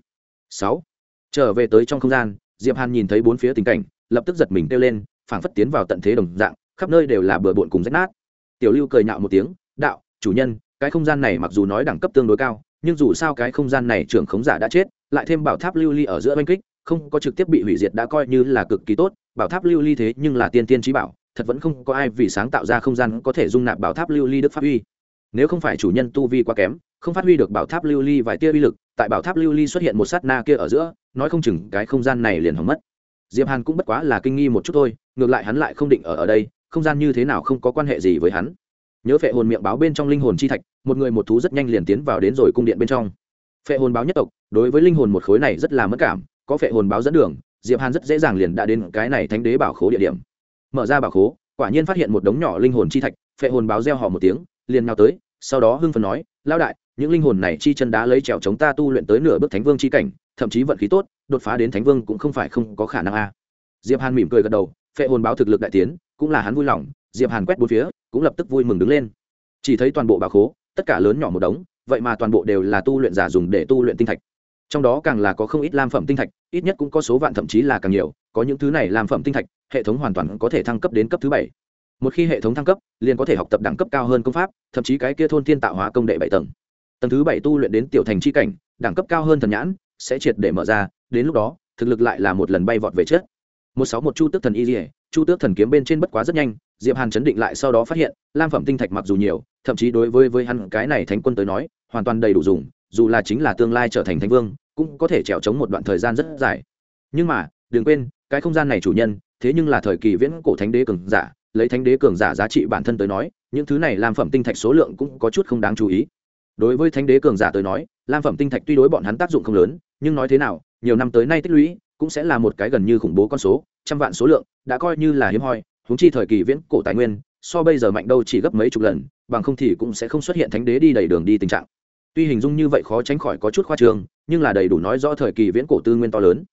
Sáu. Trở về tới trong không gian, diệp hàn nhìn thấy bốn phía tình cảnh, lập tức giật mình kêu lên, phảng phất tiến vào tận thế đồng dạng, khắp nơi đều là bừa bộn cùng rách nát. Tiểu lưu cười nhạo một tiếng, đạo, chủ nhân, cái không gian này mặc dù nói đẳng cấp tương đối cao, nhưng dù sao cái không gian này trưởng khống giả đã chết, lại thêm bảo tháp lưu ly ở giữa oanh kích, không có trực tiếp bị hủy diệt đã coi như là cực kỳ tốt bảo tháp lưu ly thế nhưng là tiên tiên trí bảo, thật vẫn không có ai vì sáng tạo ra không gian có thể dung nạp bảo tháp lưu ly đức phát huy nếu không phải chủ nhân tu vi quá kém, không phát huy được bảo tháp lưu ly vài tia uy lực, tại bảo tháp lưu ly xuất hiện một sát na kia ở giữa, nói không chừng cái không gian này liền hỏng mất. Diệp hàn cũng bất quá là kinh nghi một chút thôi, ngược lại hắn lại không định ở ở đây, không gian như thế nào không có quan hệ gì với hắn. Nhớ phệ hồn miệng báo bên trong linh hồn chi thạch, một người một thú rất nhanh liền tiến vào đến rồi cung điện bên trong. Phệ hồn báo nhất tộc, đối với linh hồn một khối này rất là mất cảm, có phệ hồn báo dẫn đường diệp hàn rất dễ dàng liền đã đến cái này thánh đế bảo khố địa điểm. Mở ra bảo khố, quả nhiên phát hiện một đống nhỏ linh hồn chi thạch, phệ hồn báo reo họ một tiếng, liền nhào tới, sau đó hưng Phấn nói lao đại, những linh hồn này chi chân đá lấy trèo chống ta tu luyện tới nửa bước thánh vương chi cảnh, thậm chí vận khí tốt, đột phá đến thánh vương cũng không phải không có khả năng a. Diệp hàn mỉm cười gật đầu, phệ hồn báo thực lực đại tiến, cũng là hắn vui lòng, diệp hàn quét bốn phía, cũng lập tức vui mừng đứng lên. Chỉ thấy toàn bộ bảo khố, tất cả lớn nhỏ một đống, vậy mà toàn bộ đều là tu luyện giả dùng để tu luyện tinh thạch trong đó càng là có không ít lam phẩm tinh thạch, ít nhất cũng có số vạn, thậm chí là càng nhiều, có những thứ này lam phẩm tinh thạch, hệ thống hoàn toàn có thể thăng cấp đến cấp thứ bảy. Một khi hệ thống thăng cấp, liền có thể học tập đẳng cấp cao hơn công pháp, thậm chí cái kia thôn thiên tạo hóa công đệ bảy tầng. Tầng thứ bảy tu luyện đến tiểu thành c h i cảnh, đẳng cấp cao hơn thần nhãn, sẽ triệt để mở ra, đến lúc đó, thực lực lại là một lần bay vọt về chết một sáu một chu tước thần y dỉa chu tước thần kiếm bên trên bất quá rất nhanh, diệp hàn chấn định lại sau đó phát hiện, lam phẩm tinh thạch mặc dù nhiều, thậm chí đối với với hắn cái này thánh quân tới nói, hoàn toàn đầy đủ dùng dù là chính là tương lai trở thành thánh vương, cũng có thể trèo trống một đoạn thời gian rất dài. Nhưng mà, đừng quên, cái không gian này chủ nhân, thế nhưng là thời kỳ viễn cổ thánh đế cường giả, lấy thánh đế cường giả giá trị bản thân tới nói, những thứ này lam phẩm tinh thạch số lượng cũng có chút không đáng chú ý. Đối với thánh đế cường giả tới nói lam phẩm tinh thạch tuy đối bọn hắn tác dụng không lớn, nhưng nói thế nào, nhiều năm tới nay tích lũy, cũng sẽ là một cái gần như khủng bố con số, trăm vạn số lượng, đã coi như là hiếm hoi húng chi thời kỳ viễn cổ tài nguyên, so bây giờ mạnh đâu chỉ gấp mấy chục lần, bằng không thì cũng sẽ không xuất hiện thánh đế đi đầy đường đi tình trạng tuy hình dung như vậy khó tránh khỏi có chút khoa trường nhưng là đầy đủ nói rõ thời kỳ viễn cổ tư nguyên to lớn.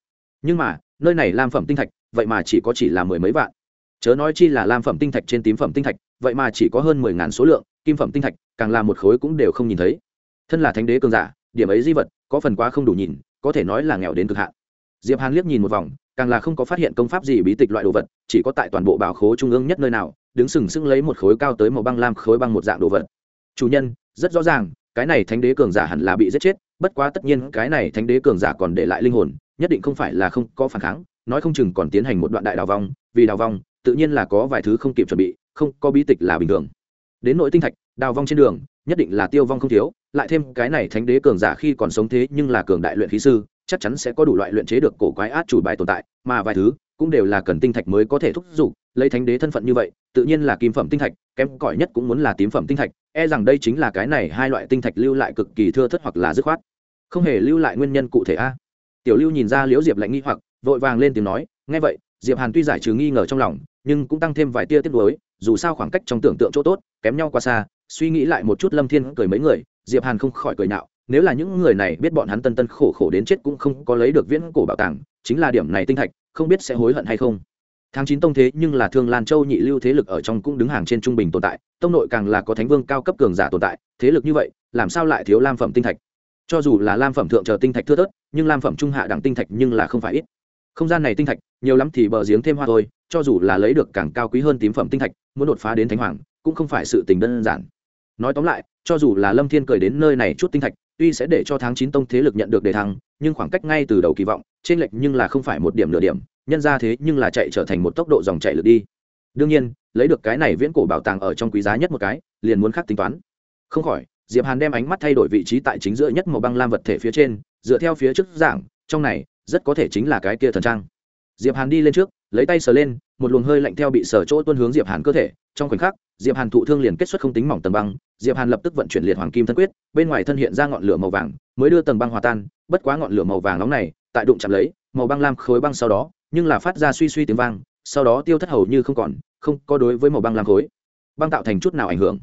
Nhưng mà, nơi này lam phẩm tinh thạch, vậy mà chỉ có chỉ là mười mấy vạn. Chớ nói chi là lam phẩm tinh thạch trên tím phẩm tinh thạch, vậy mà chỉ có hơn mười ngàn số lượng, kim phẩm tinh thạch, càng là một khối cũng đều không nhìn thấy. Thân là thánh đế cường giả, điểm ấy di vật, có phần quá không đủ nhìn, có thể nói là nghèo đến cực hạn. Diệp hàn liếc nhìn một vòng, càng là không có phát hiện công pháp gì bí tịch loại đồ vật, chỉ có tại toàn bộ bảo khố trung ương nhất nơi nào, đứng sừng sững lấy một khối cao tới màu băng lam khối băng một dạng đồ vật. Chủ nhân, rất rõ ràng cái này thánh đế cường giả hẳn là bị giết chết, bất quá tất nhiên cái này thánh đế cường giả còn để lại linh hồn, nhất định không phải là không có phản kháng, nói không chừng còn tiến hành một đoạn đại đào vong, vì đào vong, tự nhiên là có vài thứ không kịp chuẩn bị, không có bí tịch là bình thường. Đến nội tinh thạch, đào vong trên đường, nhất định là tiêu vong không thiếu, lại thêm cái này thánh đế cường giả khi còn sống thế nhưng là cường đại luyện khí sư, chắc chắn sẽ có đủ loại luyện chế được cổ quái át chủ bài tồn tại, mà vài thứ cũng đều là cần tinh thạch mới có thể thúc giục lấy thánh đế thân phận như vậy, tự nhiên là kim phẩm tinh thạch, kém cỏi nhất cũng muốn là tím phẩm tinh thạch e rằng đây chính là cái này hai loại tinh thạch lưu lại cực kỳ thưa thất hoặc là dứt khoát. Không hề lưu lại nguyên nhân cụ thể a. Tiểu lưu nhìn ra liễu diệp lạnh nghi hoặc, vội vàng lên tiếng nói, nghe vậy, diệp hàn tuy giải trừ nghi ngờ trong lòng, nhưng cũng tăng thêm vài tia tiếc nuối, dù sao khoảng cách trong tưởng tượng chỗ tốt, kém nhau quá xa, suy nghĩ lại một chút lâm thiên cười mấy người, diệp hàn không khỏi cười nạo nếu là những người này biết bọn hắn tân tân khổ khổ đến chết cũng không có lấy được viễn cổ bảo tàng, chính là điểm này tinh thạch, không biết sẽ hối hận hay không tháng chín tông thế nhưng là thương lan châu nhị lưu thế lực ở trong cũng đứng hàng trên trung bình tồn tại, tông nội càng là có thánh vương cao cấp cường giả tồn tại, thế lực như vậy, làm sao lại thiếu lam phẩm tinh thạch? Cho dù là lam phẩm thượng chờ tinh thạch thưa thớt, nhưng lam phẩm trung hạ đẳng tinh thạch nhưng là không phải ít. Không gian này tinh thạch, nhiều lắm thì bờ giếng thêm hoa thôi, cho dù là lấy được càng cao quý hơn tím phẩm tinh thạch, muốn đột phá đến thánh hoàng, cũng không phải sự tình đơn giản. Nói tóm lại, cho dù là lâm thiên cười đến nơi này chút tinh thạch tuy sẽ để cho tháng chín tông thế lực nhận được đề thăng, nhưng khoảng cách ngay từ đầu kỳ vọng, trên lệch nhưng là không phải một điểm nửa điểm, nhân ra thế nhưng là chạy trở thành một tốc độ dòng chạy lượt đi. Đương nhiên, lấy được cái này viễn cổ bảo tàng ở trong quý giá nhất một cái, liền muốn khác tính toán. Không khỏi, diệp hàn đem ánh mắt thay đổi vị trí tại chính giữa nhất màu băng lam vật thể phía trên, dựa theo phía trước giảng, trong này, rất có thể chính là cái kia thần trang. Diệp hàn đi lên trước, lấy tay sờ lên, một luồng hơi lạnh theo bị sờ chỗ tuôn hướng diệp hàn cơ thể, trong khoảnh khắc, diệp hàn thụ thương liền kết xuất không tính mỏng tầng băng diệp hàn lập tức vận chuyển liệt hoàng kim thân quyết, bên ngoài thân hiện ra ngọn lửa màu vàng, mới đưa tầng băng hòa tan, bất quá ngọn lửa màu vàng nóng này, tại đụng chạm lấy, màu băng lam khối băng sau đó, nhưng là phát ra suy suy tiếng vang, sau đó tiêu thất hầu như không còn, không có đối với màu băng lam khối. Băng tạo thành chút nào ảnh hưởng?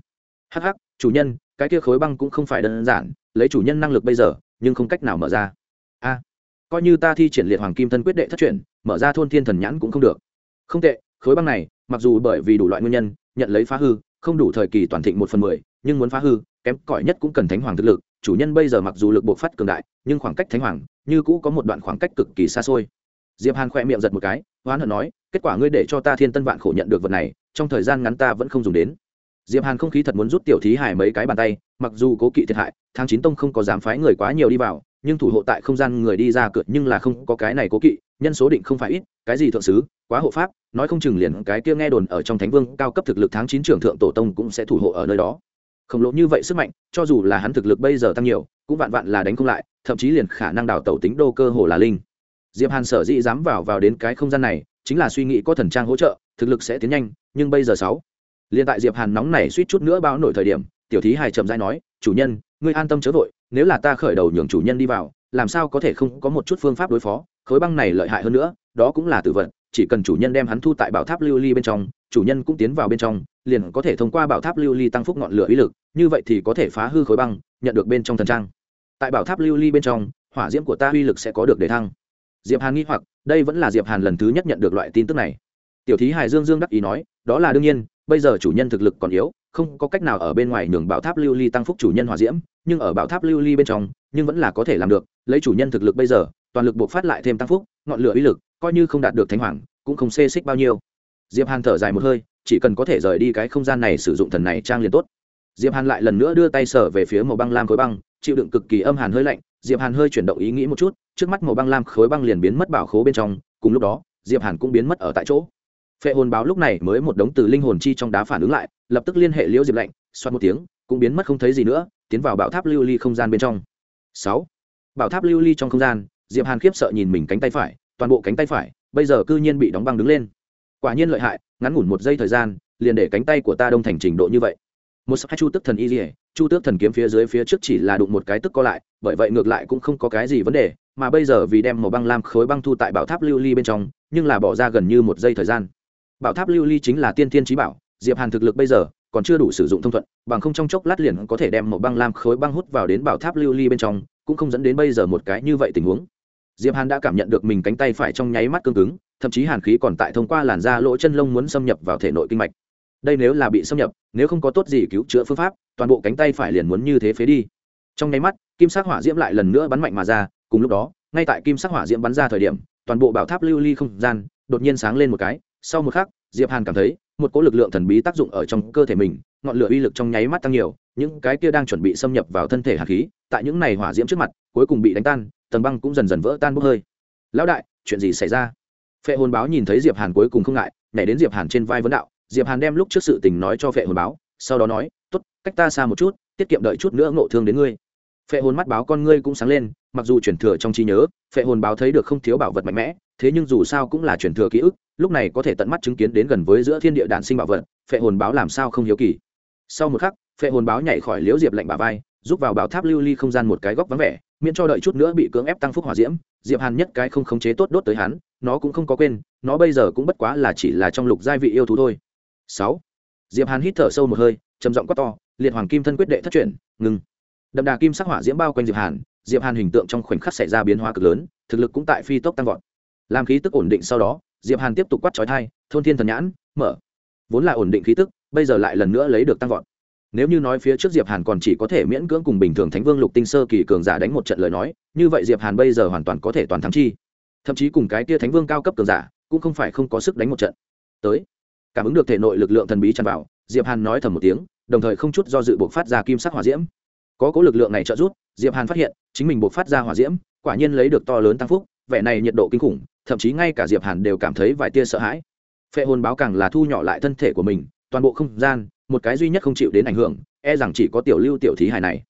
Hắc hắc, chủ nhân, cái kia khối băng cũng không phải đơn giản, lấy chủ nhân năng lực bây giờ, nhưng không cách nào mở ra. A, coi như ta thi triển liệt hoàng kim thân quyết đệ thất truyền mở ra thôn thiên thần nhãn cũng không được. Không tệ, khối băng này, mặc dù bởi vì đủ loại nguyên nhân, nhận lấy phá hư, không đủ thời kỳ toàn thịnh một phần mười nhưng muốn phá hư, kém cỏi nhất cũng cần thánh hoàng thực lực. Chủ nhân bây giờ mặc dù lực bộ phát cường đại, nhưng khoảng cách thánh hoàng như cũ có một đoạn khoảng cách cực kỳ xa xôi. Diệp hàn khỏe miệng giật một cái hoán hận nói, kết quả ngươi để cho ta thiên tân vạn khổ nhận được vật này, trong thời gian ngắn ta vẫn không dùng đến. Diệp hàn không khí thật muốn rút tiểu thí hải mấy cái bàn tay, mặc dù cố kỵ thiệt hại, tháng chín tông không có dám phái người quá nhiều đi vào, nhưng thủ hộ tại không gian người đi ra cửa nhưng là không có cái này cố kỵ, nhân số định không phải ít, cái gì thượng sứ, quá hộ pháp, nói không chừng liền cái kia nghe đồn ở trong thánh vương cao cấp thực lực tháng chín trưởng thượng tổ tông cũng sẽ thủ hộ ở nơi đó khổng lồ như vậy sức mạnh, cho dù là hắn thực lực bây giờ tăng nhiều, cũng vạn vạn là đánh không lại, thậm chí liền khả năng đào tẩu tính đô cơ hồ là linh. Diệp hàn sở dĩ dám vào vào đến cái không gian này, chính là suy nghĩ có thần trang hỗ trợ, thực lực sẽ tiến nhanh, nhưng bây giờ sáu. Liền tại diệp hàn nóng này suýt chút nữa bao nổi thời điểm, tiểu thí hài chậm rãi nói, chủ nhân, ngươi an tâm chớ vội, nếu là ta khởi đầu nhường chủ nhân đi vào, làm sao có thể không có một chút phương pháp đối phó, khối băng này lợi hại hơn nữa, đó cũng là tử vận chỉ cần chủ nhân đem hắn thu tại bảo tháp lưu ly bên trong chủ nhân cũng tiến vào bên trong, liền có thể thông qua bảo tháp lưu ly tăng phúc ngọn lửa uy lực, như vậy thì có thể phá hư khối băng, nhận được bên trong thần trang. Tại bảo tháp lưu ly bên trong, hỏa diễm của ta uy lực sẽ có được để thăng. Diệp hàn nghi hoặc, đây vẫn là diệp hàn lần thứ nhất nhận được loại tin tức này. Tiểu thí hải dương dương đắc ý nói, đó là đương nhiên, bây giờ chủ nhân thực lực còn yếu, không có cách nào ở bên ngoài nhường bảo tháp lưu ly tăng phúc chủ nhân hỏa diễm, nhưng ở bảo tháp lưu ly bên trong, nhưng vẫn là có thể làm được, lấy chủ nhân thực lực bây giờ, toàn lực buộc phát lại thêm tăng phúc, ngọn lửa uy lực, coi như không đạt được thánh hoàng, cũng không xê xích bao nhiêu diệp hàn thở dài một hơi, chỉ cần có thể rời đi cái không gian này sử dụng thần này trang liền tốt. Diệp hàn lại lần nữa đưa tay sở về phía màu băng lam khối băng, chịu đựng cực kỳ âm hàn hơi lạnh, diệp hàn hơi chuyển động ý nghĩ một chút, trước mắt màu băng lam khối băng liền biến mất bảo khố bên trong, cùng lúc đó, diệp hàn cũng biến mất ở tại chỗ. Phệ hồn báo lúc này mới một đống từ linh hồn chi trong đá phản ứng lại, lập tức liên hệ liễu diệp lạnh, xoát một tiếng, cũng biến mất không thấy gì nữa, tiến vào bảo tháp lưu ly không gian bên trong. Sáu. Bảo tháp lưu ly trong không gian, diệp hàn khiếp sợ nhìn mình cánh tay phải, toàn bộ cánh tay phải, bây giờ cư nhiên bị đóng băng đứng lên quả nhiên lợi hại, ngắn ngủn một giây thời gian, liền để cánh tay của ta đông thành trình độ như vậy. Một hai chu tức thần y dỉa chu tước thần kiếm phía dưới phía trước chỉ là đụng một cái tức co lại, bởi vậy ngược lại cũng không có cái gì vấn đề, mà bây giờ vì đem màu băng lam khối băng thu tại bảo tháp lưu ly bên trong, nhưng là bỏ ra gần như một giây thời gian. Bảo tháp lưu ly chính là tiên thiên trí bảo, diệp hàn thực lực bây giờ còn chưa đủ sử dụng thông thuận, bằng không trong chốc lát liền có thể đem một băng lam khối băng hút vào đến bảo tháp lưu ly bên trong, cũng không dẫn đến bây giờ một cái như vậy tình huống diệp hàn đã cảm nhận được mình cánh tay phải trong nháy mắt cương cứng, thậm chí hàn khí còn tại thông qua làn da lỗ chân lông muốn xâm nhập vào thể nội kinh mạch. Đây nếu là bị xâm nhập, nếu không có tốt gì cứu chữa phương pháp, toàn bộ cánh tay phải liền muốn như thế phế đi. Trong nháy mắt, kim sắc hỏa diễm lại lần nữa bắn mạnh mà ra, cùng lúc đó, ngay tại kim sắc hỏa diễm bắn ra thời điểm, toàn bộ bảo tháp lưu ly không gian đột nhiên sáng lên một cái. Sau một khắc, diệp hàn cảm thấy một cỗ lực lượng thần bí tác dụng ở trong cơ thể mình, ngọn lửa uy lực trong nháy mắt tăng nhiều, những cái kia đang chuẩn bị xâm nhập vào thân thể hạt khí, tại những này hỏa diễm trước mặt, cuối cùng bị đánh tan, tầng băng cũng dần dần vỡ tan bốc hơi. Lão đại, chuyện gì xảy ra? Phệ hồn báo nhìn thấy diệp hàn cuối cùng không ngại, nhảy đến diệp hàn trên vai vấn đạo. Diệp hàn đem lúc trước sự tình nói cho phệ hồn báo, sau đó nói, tốt, cách ta xa một chút, tiết kiệm đợi chút nữa ngộ thương đến ngươi. Phệ hồn mắt báo con ngươi cũng sáng lên, mặc dù chuyển thừa trong trí nhớ, phệ hồn báo thấy được không thiếu bảo vật mạnh mẽ, thế nhưng dù sao cũng là chuyển thừa ký ức lúc này có thể tận mắt chứng kiến đến gần với giữa thiên địa đạn sinh bảo vật, phệ hồn báo làm sao không hiếu kỳ. Sau một khắc, phệ hồn báo nhảy khỏi liễu diệp lạnh bà vai, rút vào bảo tháp lưu ly không gian một cái góc vắng vẻ, miễn cho đợi chút nữa bị cưỡng ép tăng phúc hỏa diễm, diệp hàn nhất cái không khống chế tốt đốt tới hắn, nó cũng không có quên, nó bây giờ cũng bất quá là chỉ là trong lục giai vị yêu thú thôi. Sáu, diệp hàn hít thở sâu một hơi, trầm giọng quát to, liệt hoàng kim thân quyết đệ thất chuyển, ngừng. Đậm đà kim sắc hỏa diễm bao quanh diệp hàn diệp hàn hình tượng trong khoảnh khắc xảy ra biến hóa cực lớn, thực lực cũng tại phi tốc tăng vọt. Làm khí tức ổn định sau đó diệp hàn tiếp tục quát trói thai thôn thiên thần nhãn, mở. Vốn là ổn định khí tức, bây giờ lại lần nữa lấy được tăng vọt. Nếu như nói phía trước diệp hàn còn chỉ có thể miễn cưỡng cùng bình thường thánh vương lục tinh sơ kỳ cường giả đánh một trận lời nói, như vậy diệp hàn bây giờ hoàn toàn có thể toàn thắng chi. Thậm chí cùng cái tia thánh vương cao cấp cường giả cũng không phải không có sức đánh một trận. Tới. Cảm ứng được thể nội lực lượng thần bí tràn vào, diệp hàn nói thầm một tiếng, đồng thời không chút do dự buộc phát ra kim sắc hỏa diễm. Có cố lực lượng này trợ giúp, diệp hàn phát hiện, chính mình buộc phát ra hỏa diễm, quả nhiên lấy được to lớn tăng phúc, vẻ này nhiệt độ kinh khủng thậm chí ngay cả diệp hàn đều cảm thấy vài tia sợ hãi. Phệ hồn báo càng là thu nhỏ lại thân thể của mình, toàn bộ không gian, một cái duy nhất không chịu đến ảnh hưởng e rằng chỉ có tiểu lưu tiểu thí hài này.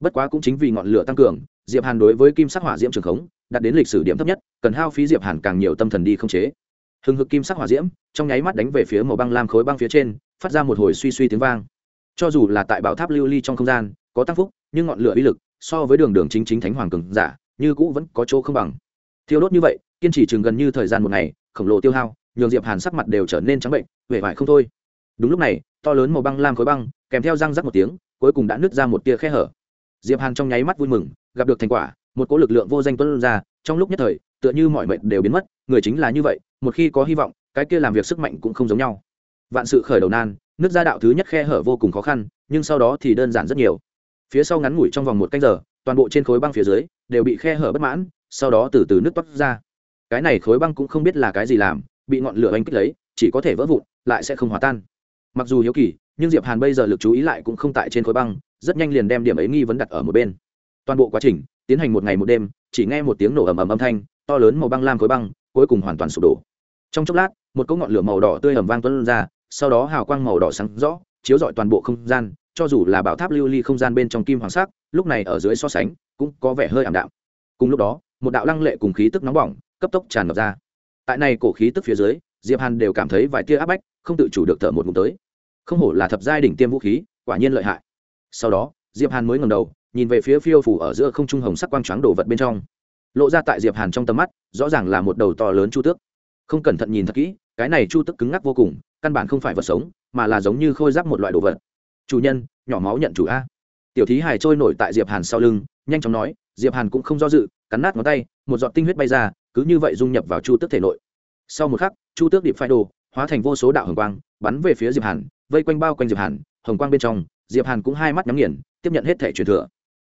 Bất quá cũng chính vì ngọn lửa tăng cường, diệp hàn đối với kim sắc hỏa diễm trường khống, đạt đến lịch sử điểm thấp nhất, cần hao phí diệp hàn càng nhiều tâm thần đi không chế. Hừng hực kim sắc hỏa diễm, trong nháy mắt đánh về phía màu băng lam khối băng phía trên, phát ra một hồi suy suy tiếng vang. Cho dù là tại bảo tháp lưu ly trong không gian, có tăng phúc, nhưng ngọn lửa uy lực, so với đường đường chính chính thánh hoàng cường giả, như cũ vẫn có chỗ không bằng. Thiêu đốt như vậy kiên trì chừng gần như thời gian một ngày, khổng lồ tiêu hao, nhường diệp hàn sắc mặt đều trở nên trắng bệnh, vẻ vải không thôi. Đúng lúc này, to lớn màu băng lam khối băng, kèm theo răng rắc một tiếng, cuối cùng đã nứt ra một tia khe hở. Diệp hàn trong nháy mắt vui mừng, gặp được thành quả, một cỗ lực lượng vô danh tuân ra, trong lúc nhất thời, tựa như mọi mệnh đều biến mất, người chính là như vậy, một khi có hy vọng, cái kia làm việc sức mạnh cũng không giống nhau. Vạn sự khởi đầu nan nước ra đạo thứ nhất khe hở vô cùng khó khăn, nhưng sau đó thì đơn giản rất nhiều. Phía sau ngắn ngủi trong vòng một canh giờ, toàn bộ trên khối băng phía dưới, đều bị khe hở bất mãn, sau đó từ từ nước toát ra cái này khối băng cũng không biết là cái gì làm, bị ngọn lửa oanh kích lấy, chỉ có thể vỡ vụn, lại sẽ không hòa tan. Mặc dù hiếu kỳ, nhưng diệp hàn bây giờ lực chú ý lại cũng không tại trên khối băng, rất nhanh liền đem điểm ấy nghi vấn đặt ở một bên. Toàn bộ quá trình, tiến hành một ngày một đêm, chỉ nghe một tiếng nổ ầm ầm âm thanh, to lớn màu băng lam khối băng, cuối cùng hoàn toàn sụp đổ. Trong chốc lát, một cỗ ngọn lửa màu đỏ tươi ầm vang tuôn ra, sau đó hào quang màu đỏ sáng rõ, chiếu rọi toàn bộ không gian, cho dù là bảo tháp lưu ly không gian bên trong kim hoàng sắc, lúc này ở dưới so sánh, cũng có vẻ hơi ảm đạm. Cùng lúc đó, một đạo lăng lệ cùng khí tức nóng bỏng cấp tốc tràn ngập ra. Tại này cổ khí tức phía dưới, diệp hàn đều cảm thấy vài tia áp bách, không tự chủ được thở một ngụm tới. Không hổ là thập giai đỉnh tiêm vũ khí, quả nhiên lợi hại. Sau đó, diệp hàn mới ngẩng đầu, nhìn về phía phiêu phủ ở giữa không trung hồng sắc quang trắng đồ vật bên trong. Lộ ra tại diệp hàn trong tầm mắt, rõ ràng là một đầu to lớn chu tước. Không cẩn thận nhìn thật kỹ, cái này chu tước cứng ngắc vô cùng, căn bản không phải vật sống, mà là giống như khôi giáp một loại đồ vật. Chủ nhân, nhỏ máu nhận chủ a. Tiểu thí hài trôi nổi tại diệp hàn sau lưng, nhanh chóng nói, diệp hàn cũng không do dự, cắn nát ngón tay, một giọt tinh huyết bay ra cứ như vậy dung nhập vào chu tước thể nội. Sau một khắc, chu tước điệp phai đồ, hóa thành vô số đạo hồng quang, bắn về phía diệp hàn, vây quanh bao quanh diệp hàn, hồng quang bên trong, diệp hàn cũng hai mắt nhắm nghiền, tiếp nhận hết thể truyền thừa.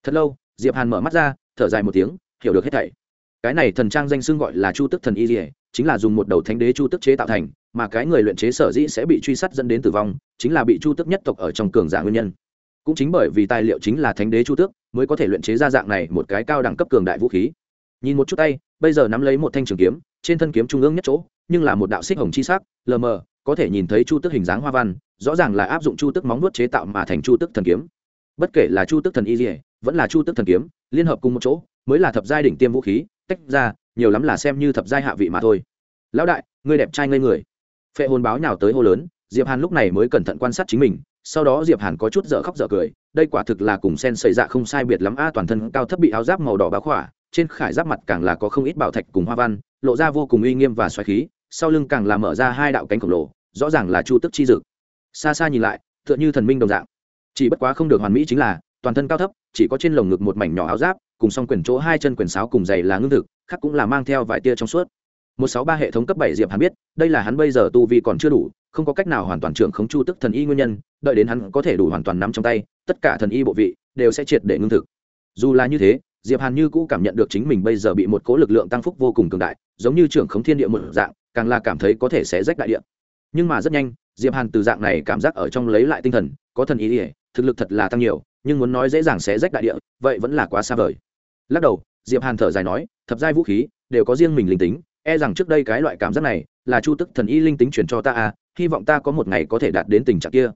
Thật lâu, diệp hàn mở mắt ra, thở dài một tiếng, hiểu được hết thảy. Cái này thần trang danh xưng gọi là chu tức thần y dỉa chính là dùng một đầu thánh đế chu tức chế tạo thành, mà cái người luyện chế sở dĩ sẽ bị truy sát dẫn đến tử vong, chính là bị chu tức nhất tộc ở trong cường giả nguyên nhân. Cũng chính bởi vì tài liệu chính là thánh đế chu tước, mới có thể luyện chế ra dạng này một cái cao đẳng cấp cường đại vũ khí nhìn một chút tay, bây giờ nắm lấy một thanh trường kiếm, trên thân kiếm trung ương nhất chỗ, nhưng là một đạo xích hồng chi sắc, lờ mờ, có thể nhìn thấy chu tức hình dáng hoa văn, rõ ràng là áp dụng chu tức móng nuốt chế tạo mà thành chu tức thần kiếm. Bất kể là chu tức thần y dỉa vẫn là chu tức thần kiếm, liên hợp cùng một chỗ, mới là thập giai đỉnh tiêm vũ khí, tách ra, nhiều lắm là xem như thập giai hạ vị mà thôi. Lão đại, ngươi đẹp trai ngây người. Phệ hồn báo nhào tới hô lớn, diệp hàn lúc này mới cẩn thận quan sát chính mình, sau đó diệp hàn có chút dở khóc dở cười, đây quả thực là cùng sen xảy dạ không sai biệt lắm a, toàn thân cao thấp bị áo giáp màu đỏ bá khỏa trên khải giáp mặt càng là có không ít bảo thạch cùng hoa văn, lộ ra vô cùng uy nghiêm và xoáy khí, sau lưng càng là mở ra hai đạo cánh khổng lồ, rõ ràng là chu tức chi dực. Xa xa nhìn lại, tựa như thần minh đồng dạng. Chỉ bất quá không được hoàn mỹ chính là, toàn thân cao thấp, chỉ có trên lồng ngực một mảnh nhỏ áo giáp, cùng song quyền chỗ hai chân quyền sáo cùng giày là ngưng thực, khác cũng là mang theo vài tia trong suốt. Một sáu ba hệ thống cấp bảy diệp hắn biết, đây là hắn bây giờ tu vi còn chưa đủ, không có cách nào hoàn toàn trưởng khống chu tức thần y nguyên nhân, đợi đến hắn có thể đủ hoàn toàn nắm trong tay, tất cả thần y bộ vị đều sẽ triệt để ngưng thực. Dù là như thế diệp hàn như cũ cảm nhận được chính mình bây giờ bị một cố lực lượng tăng phúc vô cùng cường đại, giống như trưởng khống thiên địa một dạng, càng là cảm thấy có thể sẽ rách đại địa. Nhưng mà rất nhanh, diệp hàn từ dạng này cảm giác ở trong lấy lại tinh thần, có thần ý ỉa thực lực thật là tăng nhiều, nhưng muốn nói dễ dàng sẽ rách đại địa, vậy vẫn là quá xa vời. Lắc đầu, diệp hàn thở dài nói, thập giai vũ khí, đều có riêng mình linh tính e rằng trước đây cái loại cảm giác này, là chu tức thần y linh tính truyền cho ta à hy vọng ta có một ngày có thể đạt đến tình trạng kia.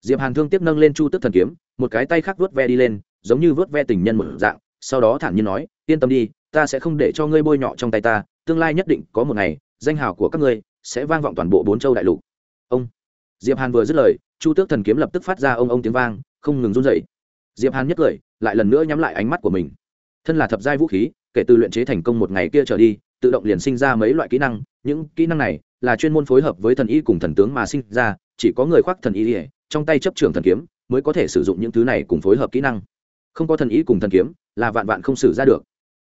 Diệp hàn thương tiếp nâng lên chu tức thần kiếm, một cái tay khác vớt ve đi lên, giống như vớt ve tình nhân một dạng sau đó thản nhiên nói, yên tâm đi, ta sẽ không để cho ngươi bôi nhọ trong tay ta, tương lai nhất định có một ngày, danh hào của các ngươi sẽ vang vọng toàn bộ bốn châu đại lục. Ông. Diệp hàn vừa dứt lời, chu tước thần kiếm lập tức phát ra ông ông tiếng vang, không ngừng run dậy diệp hàn nhất cười, lại lần nữa nhắm lại ánh mắt của mình. Thân là thập giai vũ khí, kể từ luyện chế thành công một ngày kia trở đi, tự động liền sinh ra mấy loại kỹ năng, những kỹ năng này là chuyên môn phối hợp với thần y cùng thần tướng mà sinh ra, chỉ có người khoác thần y trong tay chấp trưởng thần kiếm mới có thể sử dụng những thứ này cùng phối hợp kỹ năng. Không có thần y cùng thần kiếm là vạn vạn không xử ra được.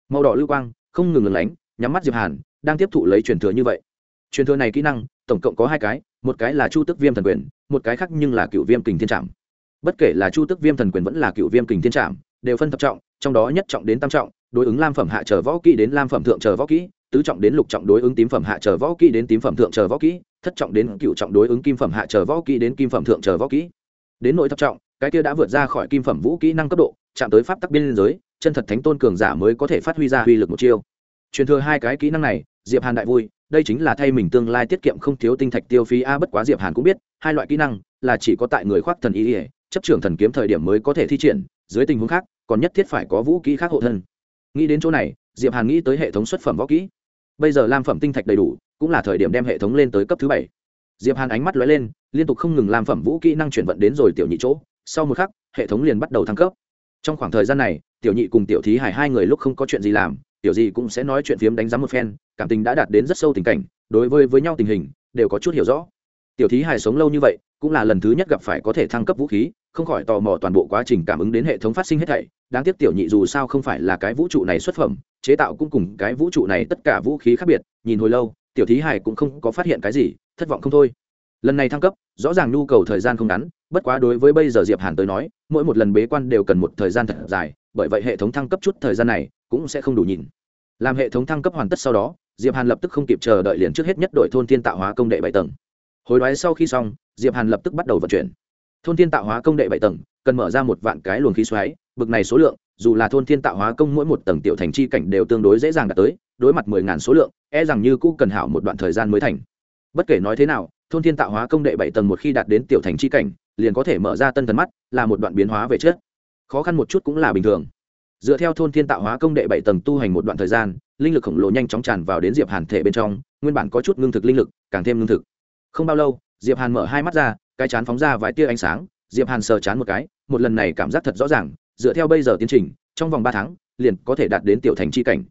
Màu đỏ lưu quang, không ngừng ngừng lánh, nhắm mắt diệp hàn, đang tiếp thụ lấy truyền thừa như vậy. Truyền thừa này kỹ năng, tổng cộng có hai cái, một cái là chu tức viêm thần quyền, một cái khác nhưng là cựu viêm kình thiên trạm bất kể là chu tức viêm thần quyền vẫn là cựu viêm kình thiên trạm đều phân thập trọng, trong đó nhất trọng đến tam trọng, đối ứng lam phẩm hạ trở võ kỹ đến lam phẩm thượng trở võ kỹ, tứ trọng đến lục trọng đối ứng tím phẩm hạ trở võ kỹ đến tím phẩm thượng trở võ kỹ, thất trọng đến cựu trọng đối ứng kim phẩm hạ trở võ kỹ đến kim phẩm thượng trở võ kỹ. Đến nội thập trọng, cái kia đã vượt ra khỏi kim phẩm vũ kỹ năng cấp độ, chạm tới pháp tắc biên giới chân thật thánh tôn cường giả mới có thể phát huy ra uy lực một chiêu. Truyền thừa hai cái kỹ năng này, diệp hàn đại vui, đây chính là thay mình tương lai tiết kiệm không thiếu tinh thạch tiêu phí. A, bất quá diệp hàn cũng biết, hai loại kỹ năng là chỉ có tại người khoác thần ý ỉa chấp trưởng thần kiếm thời điểm mới có thể thi triển, dưới tình huống khác, còn nhất thiết phải có vũ kỹ khác hộ thân. Nghĩ đến chỗ này, diệp hàn nghĩ tới hệ thống xuất phẩm võ kỹ. Bây giờ lam phẩm tinh thạch đầy đủ, cũng là thời điểm đem hệ thống lên tới cấp thứ bảy. Diệp hàn ánh mắt lóe lên, liên tục không ngừng làm phẩm vũ kỹ năng chuyển vận đến rồi tiểu nhị chỗ. Sau một khắc, hệ thống liền bắt đầu thăng cấp. Trong khoảng thời gian này tiểu nhị cùng tiểu thí hải hai người lúc không có chuyện gì làm, tiểu gì cũng sẽ nói chuyện phiếm đánh giá một phen, cảm tình đã đạt đến rất sâu tình cảnh, đối với với nhau tình hình, đều có chút hiểu rõ. Tiểu thí hải sống lâu như vậy, cũng là lần thứ nhất gặp phải có thể thăng cấp vũ khí, không khỏi tò mò toàn bộ quá trình cảm ứng đến hệ thống phát sinh hết thảy. Đáng tiếc tiểu nhị dù sao không phải là cái vũ trụ này xuất phẩm, chế tạo cũng cùng cái vũ trụ này tất cả vũ khí khác biệt, nhìn hồi lâu, tiểu thí hải cũng không có phát hiện cái gì, thất vọng không thôi. Lần này thăng cấp, rõ ràng nhu cầu thời gian không ngắn, bất quá đối với bây giờ diệp hàn tới nói, mỗi một lần bế quan đều cần một thời gian thật dài bởi vậy hệ thống thăng cấp chút thời gian này cũng sẽ không đủ nhìn. Làm hệ thống thăng cấp hoàn tất sau đó, diệp hàn lập tức không kịp chờ đợi liền trước hết nhất đội thôn thiên tạo hóa công đệ bảy tầng. Hồi đoái sau khi xong, diệp hàn lập tức bắt đầu vận chuyển. Thôn thiên tạo hóa công đệ bảy tầng, cần mở ra một vạn cái luồng khí xoáy, bực này số lượng, dù là thôn thiên tạo hóa công mỗi một tầng tiểu thành chi cảnh đều tương đối dễ dàng đạt tới, đối mặt mười ngàn số lượng e rằng như cũ cần hảo một đoạn thời gian mới thành. Bất kể nói thế nào, thôn thiên tạo hóa công đệ bảy tầng một khi đạt đến tiểu thành chi cảnh, liền có thể mở ra tân thần mắt, là một đoạn biến hóa về trước khó khăn một chút cũng là bình thường. Dựa theo thôn thiên tạo hóa công đệ bảy tầng tu hành một đoạn thời gian, linh lực khổng lồ nhanh chóng tràn vào đến diệp hàn thể bên trong, nguyên bản có chút ngưng thực linh lực, càng thêm ngưng thực. Không bao lâu, diệp hàn mở hai mắt ra, cái chán phóng ra vài tia ánh sáng, diệp hàn sờ chán một cái, một lần này cảm giác thật rõ ràng, dựa theo bây giờ tiến trình, trong vòng ba tháng, liền có thể đạt đến tiểu thành chi cảnh.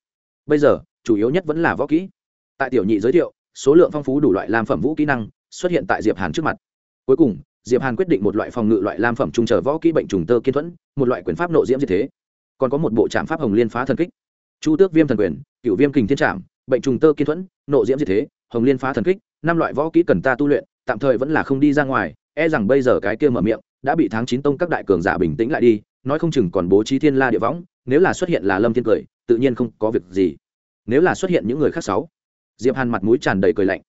Bây giờ, chủ yếu nhất vẫn là võ kỹ. Tại tiểu nhị giới thiệu, số lượng phong phú đủ loại làm phẩm vũ kỹ năng xuất hiện tại diệp hàn trước mặt. Cuối cùng diệp hàn quyết định một loại phòng ngự loại lam phẩm trung trở võ kỹ bệnh trùng tơ kiên thuẫn, một loại quyền pháp nộ diễm như thế. Còn có một bộ trạm pháp hồng liên phá thần kích. Chu tước viêm thần quyền cựu viêm kình thiên trạm, bệnh trùng tơ kiên thuẫn nộ diễm như thế, hồng liên phá thần kích, năm loại võ kỹ cần ta tu luyện, tạm thời vẫn là không đi ra ngoài e rằng bây giờ cái kia mở miệng đã bị tháng chín tông các đại cường giả bình tĩnh lại đi, nói không chừng còn bố trí thiên la địa võng, nếu là xuất hiện là lâm thiên cười, tự nhiên không có việc gì. Nếu là xuất hiện những người khác sáu, diệp hàn mặt mũi tràn đầy cười lạnh.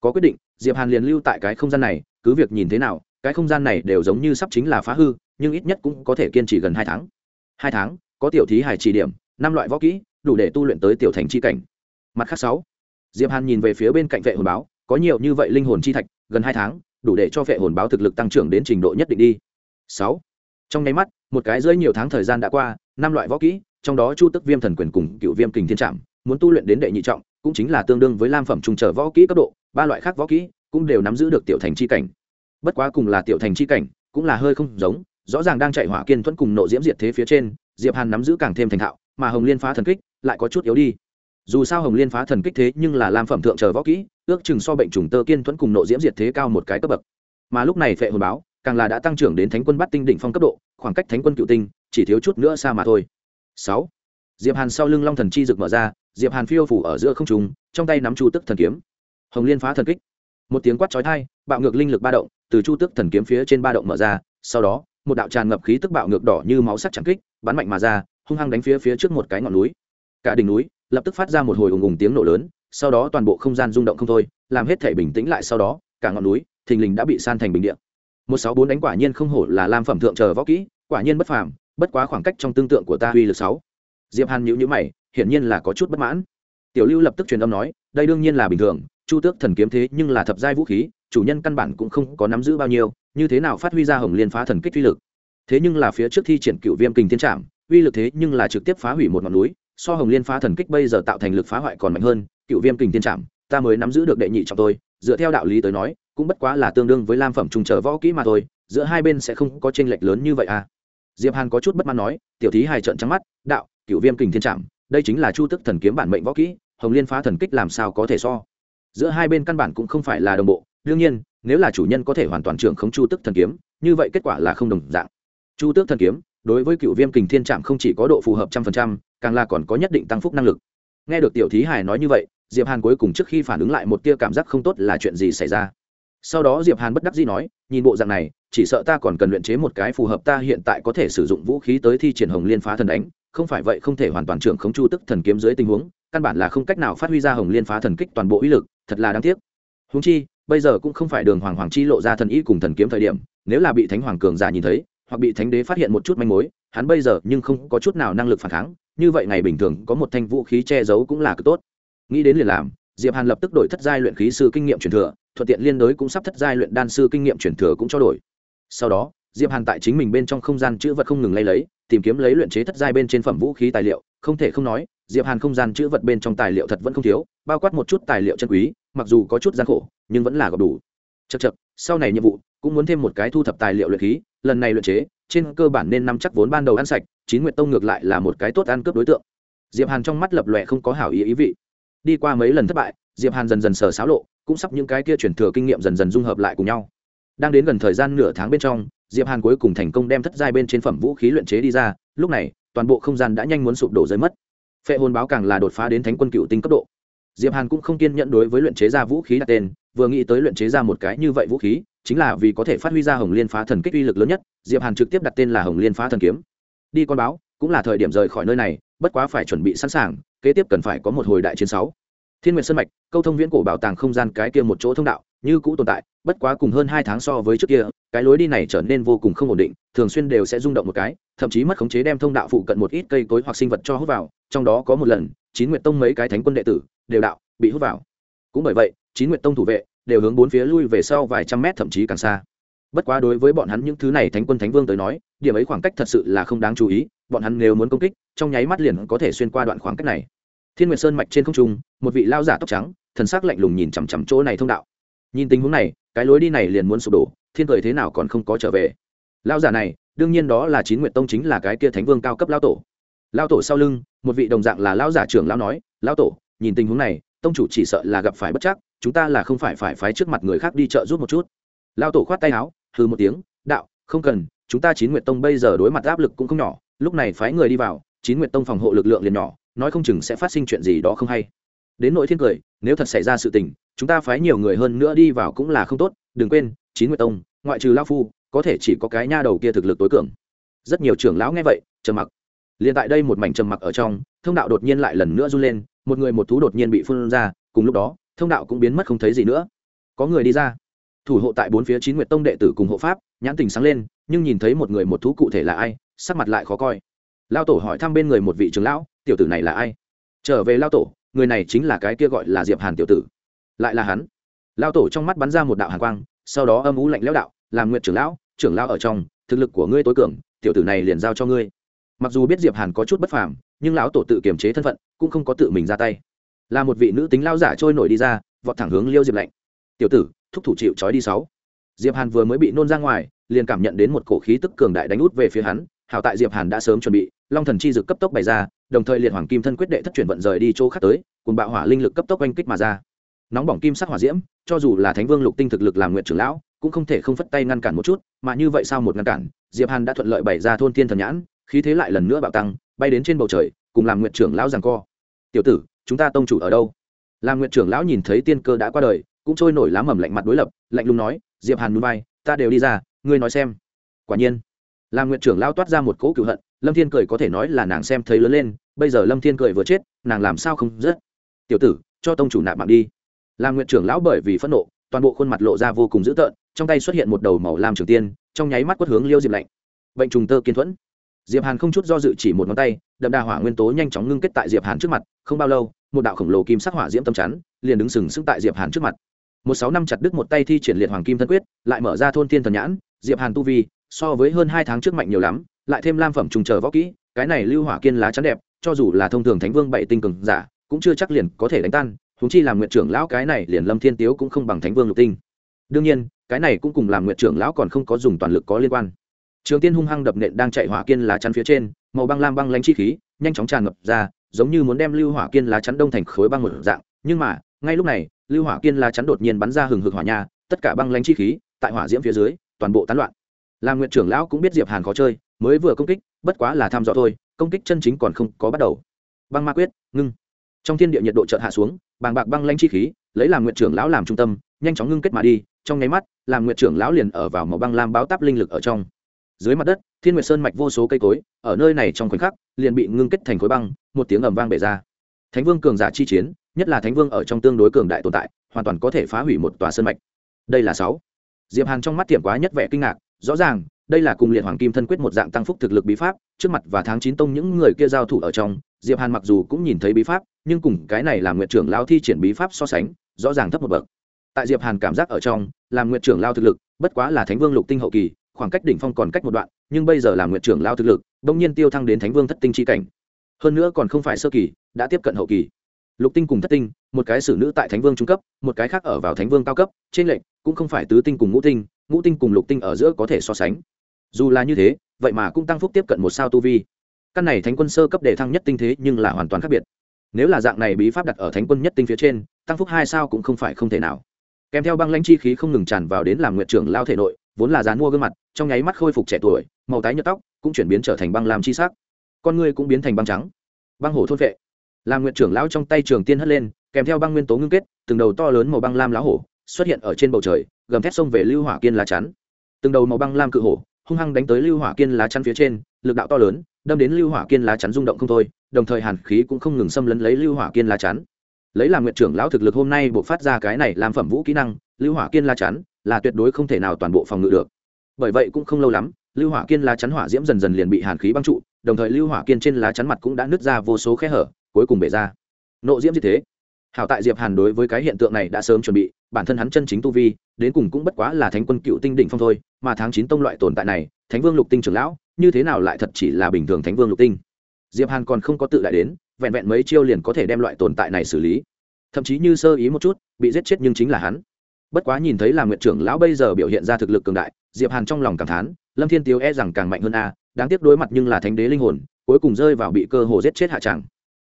Có quyết định, diệp hàn liền lưu tại cái không gian này, cứ việc nhìn thế nào cái không gian này đều giống như sắp chính là phá hư, nhưng ít nhất cũng có thể kiên trì gần hai tháng. Hai tháng, có tiểu thí hải chỉ điểm, năm loại võ kỹ, đủ để tu luyện tới tiểu thành chi cảnh. Mặt khác sáu, diệp hàn nhìn về phía bên cạnh vệ hồn báo, có nhiều như vậy linh hồn chi thạch, gần hai tháng, đủ để cho vệ hồn báo thực lực tăng trưởng đến trình độ nhất định đi. Sáu, trong nháy mắt, một cái dưới nhiều tháng thời gian đã qua, năm loại võ kỹ, trong đó chu tức viêm thần quyền cùng cựu viêm kình thiên trạm muốn tu luyện đến đệ nhị trọng, cũng chính là tương đương với lam phẩm trung trở võ kỹ cấp độ, ba loại khác võ kỹ cũng đều nắm giữ được tiểu thành chi cảnh bất quá cùng là tiểu thành chi cảnh, cũng là hơi không giống, rõ ràng đang chạy hỏa kiên thuẫn cùng nộ diễm diệt thế phía trên, diệp hàn nắm giữ càng thêm thành thạo, mà hồng liên phá thần kích lại có chút yếu đi. Dù sao hồng liên phá thần kích thế nhưng là lam phẩm thượng chờ võ kỹ, ước chừng so bệnh trùng tơ kiên thuẫn cùng nộ diễm diệt thế cao một cái cấp bậc. Mà lúc này phệ hồn báo, càng là đã tăng trưởng đến thánh quân bắt tinh đỉnh phong cấp độ, khoảng cách thánh quân cựu tinh, chỉ thiếu chút nữa xa mà thôi. Sáu. Diệp hàn sau lưng long thần chi rực mở ra, diệp hàn phiêu phủ ở giữa không trung, trong tay nắm chu tức thần kiếm. Hồng liên phá thần kích một tiếng quát chói tai, bạo ngược linh lực ba động, từ chu tước thần kiếm phía trên ba động mở ra, sau đó, một đạo tràn ngập khí tức bạo ngược đỏ như máu sắc chẳng kích, bắn mạnh mà ra, hung hăng đánh phía phía trước một cái ngọn núi. Cả đỉnh núi lập tức phát ra một hồi ùng ùng tiếng nổ lớn, sau đó toàn bộ không gian rung động không thôi, làm hết thể bình tĩnh lại sau đó, cả ngọn núi, thình lình đã bị san thành bình địa. Một sáu bốn đánh quả nhiên không hổ là lam phẩm thượng chờ võ kỹ, quả nhiên bất phàm, bất quá khoảng cách trong tương tượng của ta uy lực sáu. Diệp hàn nhíu nhíu mày, hiển nhiên là có chút bất mãn. Tiểu lưu lập tức truyền âm nói, đây đương nhiên là bình thường chu tước thần kiếm thế nhưng là thập giai vũ khí, chủ nhân căn bản cũng không có nắm giữ bao nhiêu, như thế nào phát huy ra hồng liên phá thần kích uy lực? Thế nhưng là phía trước thi triển cựu viêm kình thiên trạm uy lực thế nhưng là trực tiếp phá hủy một ngọn núi, so hồng liên phá thần kích bây giờ tạo thành lực phá hoại còn mạnh hơn cựu viêm kình thiên trạm ta mới nắm giữ được đệ nhị trong tôi dựa theo đạo lý tới nói, cũng bất quá là tương đương với lam phẩm trùng trở võ kỹ mà thôi, giữa hai bên sẽ không có tranh lệch lớn như vậy à? Diệp hàn có chút bất mãn nói, tiểu thí hài trận trắng mắt, đạo cựu viêm kình thiên trạm đây chính là chu tức thần kiếm bản mệnh võ kỹ, hồng liên phá thần kích làm sao có thể so? Giữa hai bên căn bản cũng không phải là đồng bộ. Đương nhiên, nếu là chủ nhân có thể hoàn toàn trưởng không chu tức thần kiếm, như vậy kết quả là không đồng dạng. Chu tước thần kiếm, đối với cựu viêm kình thiên trạm không chỉ có độ phù hợp trăm phần trăm, càng là còn có nhất định tăng phúc năng lực. Nghe được tiểu thí hải nói như vậy, diệp hàn cuối cùng trước khi phản ứng lại một tia cảm giác không tốt là chuyện gì xảy ra. Sau đó diệp hàn bất đắc dĩ nói, nhìn bộ dạng này, chỉ sợ ta còn cần luyện chế một cái phù hợp ta hiện tại có thể sử dụng vũ khí tới thi triển hồng liên phá thần đánh, không phải vậy không thể hoàn toàn trưởng khống chu tức thần kiếm dưới tình huống, căn bản là không cách nào phát huy ra hồng liên phá thần kích toàn bộ uy lực thật là đáng tiếc. Húng chi, bây giờ cũng không phải đường hoàng hoàng chi lộ ra thần ý cùng thần kiếm thời điểm, nếu là bị thánh hoàng cường giả nhìn thấy, hoặc bị thánh đế phát hiện một chút manh mối, hắn bây giờ nhưng không có chút nào năng lực phản kháng, như vậy ngày bình thường có một thanh vũ khí che giấu cũng là cực tốt. Nghĩ đến liền làm, diệp hàn lập tức đổi thất giai luyện khí sư kinh nghiệm truyền thừa, thuận tiện liên đối cũng sắp thất giai luyện đan sư kinh nghiệm truyền thừa cũng cho đổi. Sau đó, diệp hàn tại chính mình bên trong không gian chữ vật không ngừng lay lấy, tìm kiếm lấy luyện chế thất giai bên trên phẩm vũ khí tài liệu, không thể không nói diệp hàn không gian chữ vật bên trong tài liệu thật vẫn không thiếu, bao quát một chút tài liệu chân quý, mặc dù có chút gian khổ, nhưng vẫn là gặp đủ. Chật chật sau này nhiệm vụ, cũng muốn thêm một cái thu thập tài liệu luyện khí, lần này luyện chế, trên cơ bản nên nắm chắc vốn ban đầu ăn sạch, chín nguyệt tông ngược lại là một cái tốt ăn cướp đối tượng. Diệp hàn trong mắt lập lòe không có hảo ý ý vị. Đi qua mấy lần thất bại, diệp hàn dần dần sờ xáo lộ, cũng sắp những cái kia chuyển thừa kinh nghiệm dần dần dung hợp lại cùng nhau. Đang đến gần thời gian nửa tháng bên trong, diệp hàn cuối cùng thành công đem thất giai bên trên phẩm vũ khí luyện chế đi ra, lúc này, toàn bộ không gian đã nhanh muốn sụp đổ rơi mất phệ hồn báo càng là đột phá đến thánh quân cựu tinh cấp độ. Diệp hàn cũng không kiên nhẫn đối với luyện chế ra vũ khí đặt tên, vừa nghĩ tới luyện chế ra một cái như vậy vũ khí, chính là vì có thể phát huy ra hồng liên phá thần kích uy lực lớn nhất, diệp hàn trực tiếp đặt tên là hồng liên phá thần kiếm. Đi con báo, cũng là thời điểm rời khỏi nơi này, bất quá phải chuẩn bị sẵn sàng, kế tiếp cần phải có một hồi đại chiến sáu. Thiên nguyệt sơn mạch, câu thông viễn cổ bảo tàng không gian cái kia một chỗ thông đạo, như cũ tồn tại, bất quá cùng hơn hai tháng so với trước kia cái lối đi này trở nên vô cùng không ổn định, thường xuyên đều sẽ rung động một cái, thậm chí mất khống chế đem thông đạo phụ cận một ít cây cối hoặc sinh vật cho hút vào, trong đó có một lần, chín nguyệt tông mấy cái thánh quân đệ tử đều đạo, bị hút vào. Cũng bởi vậy, chín nguyệt tông thủ vệ đều hướng bốn phía lui về sau vài trăm mét thậm chí càng xa. Bất quá đối với bọn hắn những thứ này thánh quân thánh vương tới nói, điểm ấy khoảng cách thật sự là không đáng chú ý, bọn hắn nếu muốn công kích, trong nháy mắt liền có thể xuyên qua đoạn khoảng cách này. Thiên nguyệt sơn mạch trên không trung, một vị lao giả tóc trắng, thần sắc lạnh lùng nhìn chằm chằm chỗ này thông đạo. Nhìn tình huống này, cái lối đi này liền muốn sụp đổ thiên cười thế nào còn không có trở về. Lao giả này, đương nhiên đó là chín nguyệt tông chính là cái kia thánh vương cao cấp lao tổ. Lao tổ sau lưng, một vị đồng dạng là lao giả trưởng lao nói lao tổ, nhìn tình huống này, tông chủ chỉ sợ là gặp phải bất chắc, chúng ta là không phải phải phái trước mặt người khác đi chợ giúp một chút. Lao tổ khoát tay áo hư một tiếng, đạo, không cần, chúng ta chín nguyệt tông bây giờ đối mặt áp lực cũng không nhỏ, lúc này phái người đi vào, chín nguyệt tông phòng hộ lực lượng liền nhỏ, nói không chừng sẽ phát sinh chuyện gì đó không hay. Đến nội thiên cười, nếu thật xảy ra sự tình, chúng ta phái nhiều người hơn nữa đi vào cũng là không tốt, đừng quên chín nguyệt tông, ngoại trừ lao phu, có thể chỉ có cái nha đầu kia thực lực tối cường. Rất nhiều trưởng lão nghe vậy, trầm mặc. Liền tại đây một mảnh trầm mặc ở trong, thông đạo đột nhiên lại lần nữa run lên, một người một thú đột nhiên bị phun ra, cùng lúc đó, thông đạo cũng biến mất không thấy gì nữa. Có người đi ra. Thủ hộ tại bốn phía chín nguyệt tông đệ tử cùng hộ pháp, nhãn tình sáng lên, nhưng nhìn thấy một người một thú cụ thể là ai, sắc mặt lại khó coi. Lao tổ hỏi thăm bên người một vị trưởng lão, tiểu tử này là ai? Trở về lao tổ, người này chính là cái kia gọi là diệp hàn tiểu tử. Lại là hắn. Lao tổ trong mắt bắn ra một đạo hàn quang sau đó âm ú lạnh lẽo đạo, làm nguyện trưởng lão trưởng lão ở trong, thực lực của ngươi tối cường, tiểu tử này liền giao cho ngươi. Mặc dù biết diệp hàn có chút bất phàm, nhưng lão tổ tự kiềm chế thân phận, cũng không có tự mình ra tay. Là một vị nữ tính lao giả trôi nổi đi ra, vọt thẳng hướng liêu diệp lạnh. Tiểu tử, thúc thủ chịu trói đi sáu. Diệp hàn vừa mới bị nôn ra ngoài, liền cảm nhận đến một cổ khí tức cường đại đánh út về phía hắn, hảo tại diệp hàn đã sớm chuẩn bị, long thần chi dực cấp tốc bày ra, đồng thời liệt hoàng kim thân quyết đệ thất chuyển vận rời đi chỗ khác tới, cùng bạo hỏa linh lực cấp tốc oanh kích mà ra nóng bỏng kim sắc hỏa diễm, cho dù là thánh vương lục tinh thực lực làm nguyện trưởng lão, cũng không thể không phất tay ngăn cản một chút, mà như vậy sao một ngăn cản? Diệp hàn đã thuận lợi bày ra thôn thiên thần nhãn, khí thế lại lần nữa bạo tăng, bay đến trên bầu trời, cùng làm nguyện trưởng lão giằng co. Tiểu tử, chúng ta tông chủ ở đâu? Làm nguyện trưởng lão nhìn thấy tiên cơ đã qua đời, cũng trôi nổi lá mầm lạnh mặt đối lập, lạnh lùng nói, diệp hàn núi bay ta đều đi ra, ngươi nói xem. Quả nhiên, làm nguyện trưởng lão toát ra một cỗ cựu hận, lâm thiên cười có thể nói là nàng xem thấy lớn lên, bây giờ lâm thiên cười vừa chết, nàng làm sao không rất tiểu tử, cho tông chủ nạp mạng đi làm nguyện trưởng lão bởi vì phẫn nộ, toàn bộ khuôn mặt lộ ra vô cùng dữ tợn, trong tay xuất hiện một đầu màu lam trường tiên, trong nháy mắt quất hướng liêu diệp lạnh. Bệnh trùng tơ kiên thuẫn. Diệp hàn không chút do dự chỉ một ngón tay, đậm đà hỏa nguyên tố nhanh chóng ngưng kết tại diệp hàn trước mặt, không bao lâu, một đạo khổng lồ kim sắc hỏa diễm tâm chắn liền đứng sừng sững tại diệp hàn trước mặt. Một sáu năm chặt đứt một tay thi triển liệt hoàng kim thân quyết, lại mở ra thôn thiên thần nhãn, diệp hàn tu vi, so với hơn hai tháng trước mạnh nhiều lắm, lại thêm lam phẩm trùng chờ võ kỹ, cái này lưu hỏa kiên lá chắn đẹp, cho dù là thông thường thánh vương bảy tinh cường giả, cũng chưa chắc liền có thể đánh tan huống chi làm nguyện trưởng lão cái này liền lâm thiên tiếu cũng không bằng thánh vương lục tinh. Đương nhiên, cái này cũng cùng làm nguyện trưởng lão còn không có dùng toàn lực có liên quan. Trường tiên hung hăng đập nện đang chạy hỏa kiên lá chắn phía trên, màu băng lam băng lanh chi khí nhanh chóng tràn ngập ra, giống như muốn đem lưu hỏa kiên lá chắn đông thành khối băng một dạng. Nhưng mà, ngay lúc này, lưu hỏa kiên lá chắn đột nhiên bắn ra hừng hực hỏa nha, tất cả băng lanh chi khí tại hỏa diễm phía dưới, toàn bộ tán loạn. Làm nguyện trưởng lão cũng biết diệp hàn khó chơi, mới vừa công kích, bất quá là tham dò thôi, công kích chân chính còn không có bắt đầu. Băng ma quyết, ngưng trong thiên địa nhiệt độ chợt hạ xuống, bàng bạc băng lanh chi khí, lấy làm nguyện trưởng lão làm trung tâm, nhanh chóng ngưng kết mà đi, trong nháy mắt, làm nguyện trưởng lão liền ở vào màu băng lam báo táp linh lực ở trong. Dưới mặt đất, thiên nguyệt sơn mạch vô số cây cối, ở nơi này trong khoảnh khắc, liền bị ngưng kết thành khối băng, một tiếng ầm vang bể ra. Thánh vương cường giả chi chiến, nhất là thánh vương ở trong tương đối cường đại tồn tại, hoàn toàn có thể phá hủy một tòa sơn mạch. Đây là sáu. Diệp hàn trong mắt tiệm quá nhất vẻ kinh ngạc, rõ ràng đây là cùng liệt hoàng kim thân quyết một dạng tăng phúc thực lực bí pháp, trước mặt và tháng chín tông những người kia giao thủ ở trong, diệp hàn mặc dù cũng nhìn thấy bí pháp, nhưng cùng cái này làm nguyện trưởng lao thi triển bí pháp so sánh, rõ ràng thấp một bậc. Tại diệp hàn cảm giác ở trong, làm nguyện trưởng lao thực lực, bất quá là thánh vương lục tinh hậu kỳ, khoảng cách đỉnh phong còn cách một đoạn, nhưng bây giờ làm nguyện trưởng lao thực lực đông nhiên tiêu thăng đến thánh vương thất tinh chi cảnh. Hơn nữa còn không phải sơ kỳ, đã tiếp cận hậu kỳ. Lục tinh cùng thất tinh, một cái xử nữ tại thánh vương trung cấp, một cái khác ở vào thánh vương cao cấp, trên lệnh, cũng không phải tứ tinh cùng ngũ tinh ngũ tinh cùng lục tinh ở giữa có thể so sánh dù là như thế, vậy mà cũng tăng phúc tiếp cận một sao tu vi. Căn này thánh quân sơ cấp đề thăng nhất tinh thế nhưng là hoàn toàn khác biệt. Nếu là dạng này bí pháp đặt ở thánh quân nhất tinh phía trên, tăng phúc hai sao cũng không phải không thể nào. Kèm theo băng lãnh chi khí không ngừng tràn vào đến làm nguyện trưởng lao thể nội, vốn là dán mua gương mặt, trong nháy mắt khôi phục trẻ tuổi, màu tái nhợt tóc, cũng chuyển biến trở thành băng làm chi sắc. Con người cũng biến thành băng trắng. Băng hổ thôn vệ. Làm nguyện trưởng lão trong tay trường tiên hất lên, kèm theo băng nguyên tố ngưng kết, từng đầu to lớn màu băng lam lá hổ xuất hiện ở trên bầu trời, gầm thét sông về lưu hỏa kiên lá chắn. Từng đầu màu băng lam cự hổ hung hăng đánh tới lưu hỏa kiên lá chắn phía trên, lực đạo to lớn, đâm đến lưu hỏa kiên lá chắn rung động không thôi, đồng thời hàn khí cũng không ngừng xâm lấn lấy lưu hỏa kiên lá chắn. Lấy làm nguyện trưởng lão thực lực hôm nay buộc phát ra cái này làm phẩm vũ kỹ năng, lưu hỏa kiên lá chắn là tuyệt đối không thể nào toàn bộ phòng ngự được. Bởi vậy cũng không lâu lắm, lưu hỏa kiên lá chắn hỏa diễm dần dần liền bị hàn khí băng trụ, đồng thời lưu hỏa kiên trên lá chắn mặt cũng đã nứt ra vô số khe hở, cuối cùng bể ra. Nộ diễm như thế hảo tại diệp hàn đối với cái hiện tượng này đã sớm chuẩn bị, bản thân hắn chân chính tu vi, đến cùng cũng bất quá là thánh quân cựu tinh đỉnh phong thôi, mà tháng chín tông loại tồn tại này, thánh vương lục tinh trưởng lão, như thế nào lại thật chỉ là bình thường thánh vương lục tinh? Diệp hàn còn không có tự đại đến, vẹn vẹn mấy chiêu liền có thể đem loại tồn tại này xử lý. Thậm chí như sơ ý một chút, bị giết chết nhưng chính là hắn. Bất quá nhìn thấy là nguyện trưởng lão bây giờ biểu hiện ra thực lực cường đại, diệp hàn trong lòng cảm thán, lâm thiên tiếu e rằng càng mạnh hơn a, đáng tiếc đối mặt nhưng là thánh đế linh hồn, cuối cùng rơi vào bị cơ hồ giết chết hạ tràng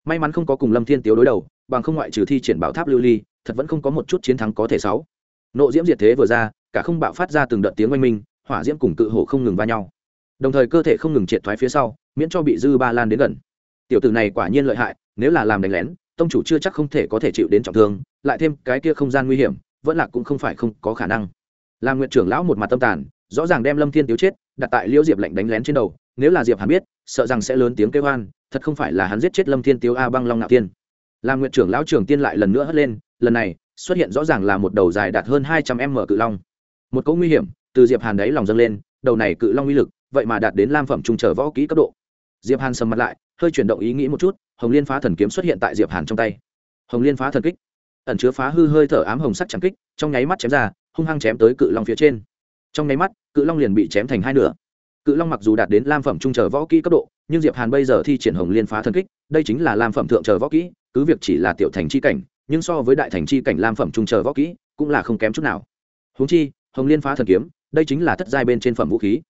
may mắn không có cùng lâm thiên tiếu đối đầu bằng không ngoại trừ thi triển bảo tháp lưu ly, thật vẫn không có một chút chiến thắng có thể sáu. Nộ diễm diệt thế vừa ra, cả không bạo phát ra từng đợt tiếng oanh minh, hỏa diễm cùng cự hổ không ngừng va nhau. Đồng thời cơ thể không ngừng triệt thoái phía sau, miễn cho bị dư ba lan đến gần. Tiểu tử này quả nhiên lợi hại, nếu là làm đánh lén, tông chủ chưa chắc không thể có thể chịu đến trọng thương, lại thêm cái kia không gian nguy hiểm, vẫn là cũng không phải không có khả năng. Làm nguyện trưởng lão một mặt tâm tàn, rõ ràng đem lâm thiên tiếu chết, đặt tại liễu diệp lệnh đánh lén trên đầu, nếu là diệp hắn biết, sợ rằng sẽ lớn tiếng kêu hoan thật không phải là hắn giết chết lâm thiên tiếu a băng long ngạo thiên làm nguyện trưởng lão trưởng tiên lại lần nữa hất lên, lần này, xuất hiện rõ ràng là một đầu dài đạt hơn hai trăm m cự long. Một cỗ nguy hiểm, từ diệp hàn đáy lòng dâng lên, đầu này cự long uy lực, vậy mà đạt đến lam phẩm trung trở võ kỹ cấp độ. Diệp hàn sầm mặt lại, hơi chuyển động ý nghĩ một chút, hồng liên phá thần kiếm xuất hiện tại diệp hàn trong tay. Hồng liên phá thần kích. Ẩn chứa phá hư hơi thở ám hồng sắc trắng kích, trong nháy mắt chém ra, hung hăng chém tới cự long phía trên. Trong nháy mắt, cự long liền bị chém thành hai nửa. Cự long mặc dù đạt đến lam phẩm trung trở võ kỹ cấp độ, nhưng diệp hàn bây giờ thi triển hồng liên phá thần kích, đây chính là lam phẩm thượng trở võ kỹ cứ việc chỉ là tiểu thành chi cảnh, nhưng so với đại thành chi cảnh lam phẩm trung chờ võ kỹ, cũng là không kém chút nào. Huống chi, hồng liên phá thần kiếm, đây chính là thất giai bên trên phẩm vũ khí.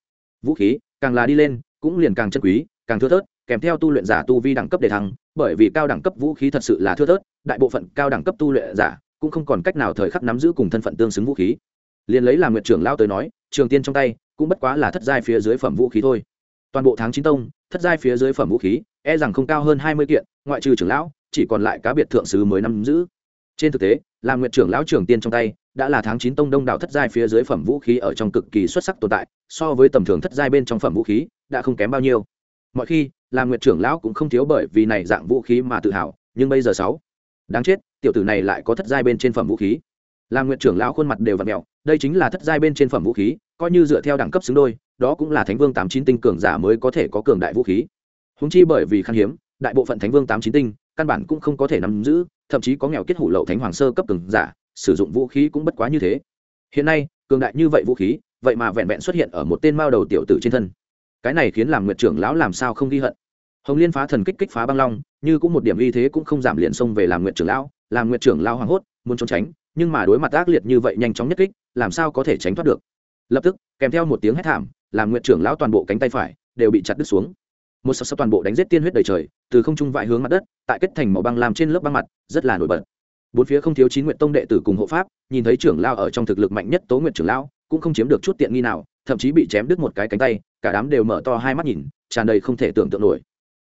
Vũ khí, càng là đi lên, cũng liền càng chân quý, càng thưa thớt, kèm theo tu luyện giả tu vi đẳng cấp để thăng, bởi vì cao đẳng cấp vũ khí thật sự là thưa thớt, đại bộ phận cao đẳng cấp tu luyện giả cũng không còn cách nào thời khắc nắm giữ cùng thân phận tương xứng vũ khí. Liền lấy làm nguyện trưởng lao tới nói, trường tiên trong tay cũng bất quá là thất giai phía dưới phẩm vũ khí thôi. Toàn bộ tháng chín tông, thất giai phía dưới phẩm vũ khí e rằng không cao hơn hai mươi kiện, ngoại trừ trưởng lão chỉ còn lại cá biệt thượng sứ mới nắm giữ. Trên thực tế làm nguyện trưởng lão trưởng tiên trong tay đã là tháng chín tông đông đạo thất giai phía dưới phẩm vũ khí ở trong cực kỳ xuất sắc tồn tại, so với tầm thường thất giai bên trong phẩm vũ khí, đã không kém bao nhiêu. Mọi khi làm nguyện trưởng lão cũng không thiếu bởi vì này dạng vũ khí mà tự hào, nhưng bây giờ sáu, đáng chết, tiểu tử này lại có thất giai bên trên phẩm vũ khí. Làm nguyện trưởng lão khuôn mặt đều v ặ mẹo đây chính là thất giai bên trên phẩm vũ khí, coi như dựa theo đẳng cấp xứng đôi, đó cũng là thánh vương tám chín tinh cường giả mới có thể có cường đại vũ khí. Húng chi bởi vì khan hiếm, đại bộ phận thánh vương tám chín tinh căn bản cũng không có thể nắm giữ, thậm chí có nghèo kết hủ lậu thánh hoàng sơ cấp từng giả, sử dụng vũ khí cũng bất quá như thế. Hiện nay, cường đại như vậy vũ khí, vậy mà vẹn vẹn xuất hiện ở một tên mao đầu tiểu tử trên thân. Cái này khiến làm nguyệt trưởng lão làm sao không ghi hận. Hồng liên phá thần kích kích phá băng long, như cũng một điểm uy thế cũng không giảm liền xông về làm nguyệt trưởng lão, làm nguyệt trưởng lão hoảng hốt, muốn trốn tránh, nhưng mà đối mặt ác liệt như vậy nhanh chóng nhất kích, làm sao có thể tránh thoát được? Lập tức, kèm theo một tiếng hét thảm, làm nguyệt trưởng lão toàn bộ cánh tay phải đều bị chặt đứt xuống một sập sập toàn bộ đánh giết tiên huyết đầy trời, từ không trung vại hướng mặt đất, tại kết thành màu băng làm trên lớp băng mặt, rất là nổi bật. Bốn phía không thiếu chín nguyện tông đệ tử cùng hộ pháp, nhìn thấy trưởng lao ở trong thực lực mạnh nhất tố nguyện trưởng lão, cũng không chiếm được chút tiện nghi nào, thậm chí bị chém đứt một cái cánh tay, cả đám đều mở to hai mắt nhìn, tràn đầy không thể tưởng tượng nổi.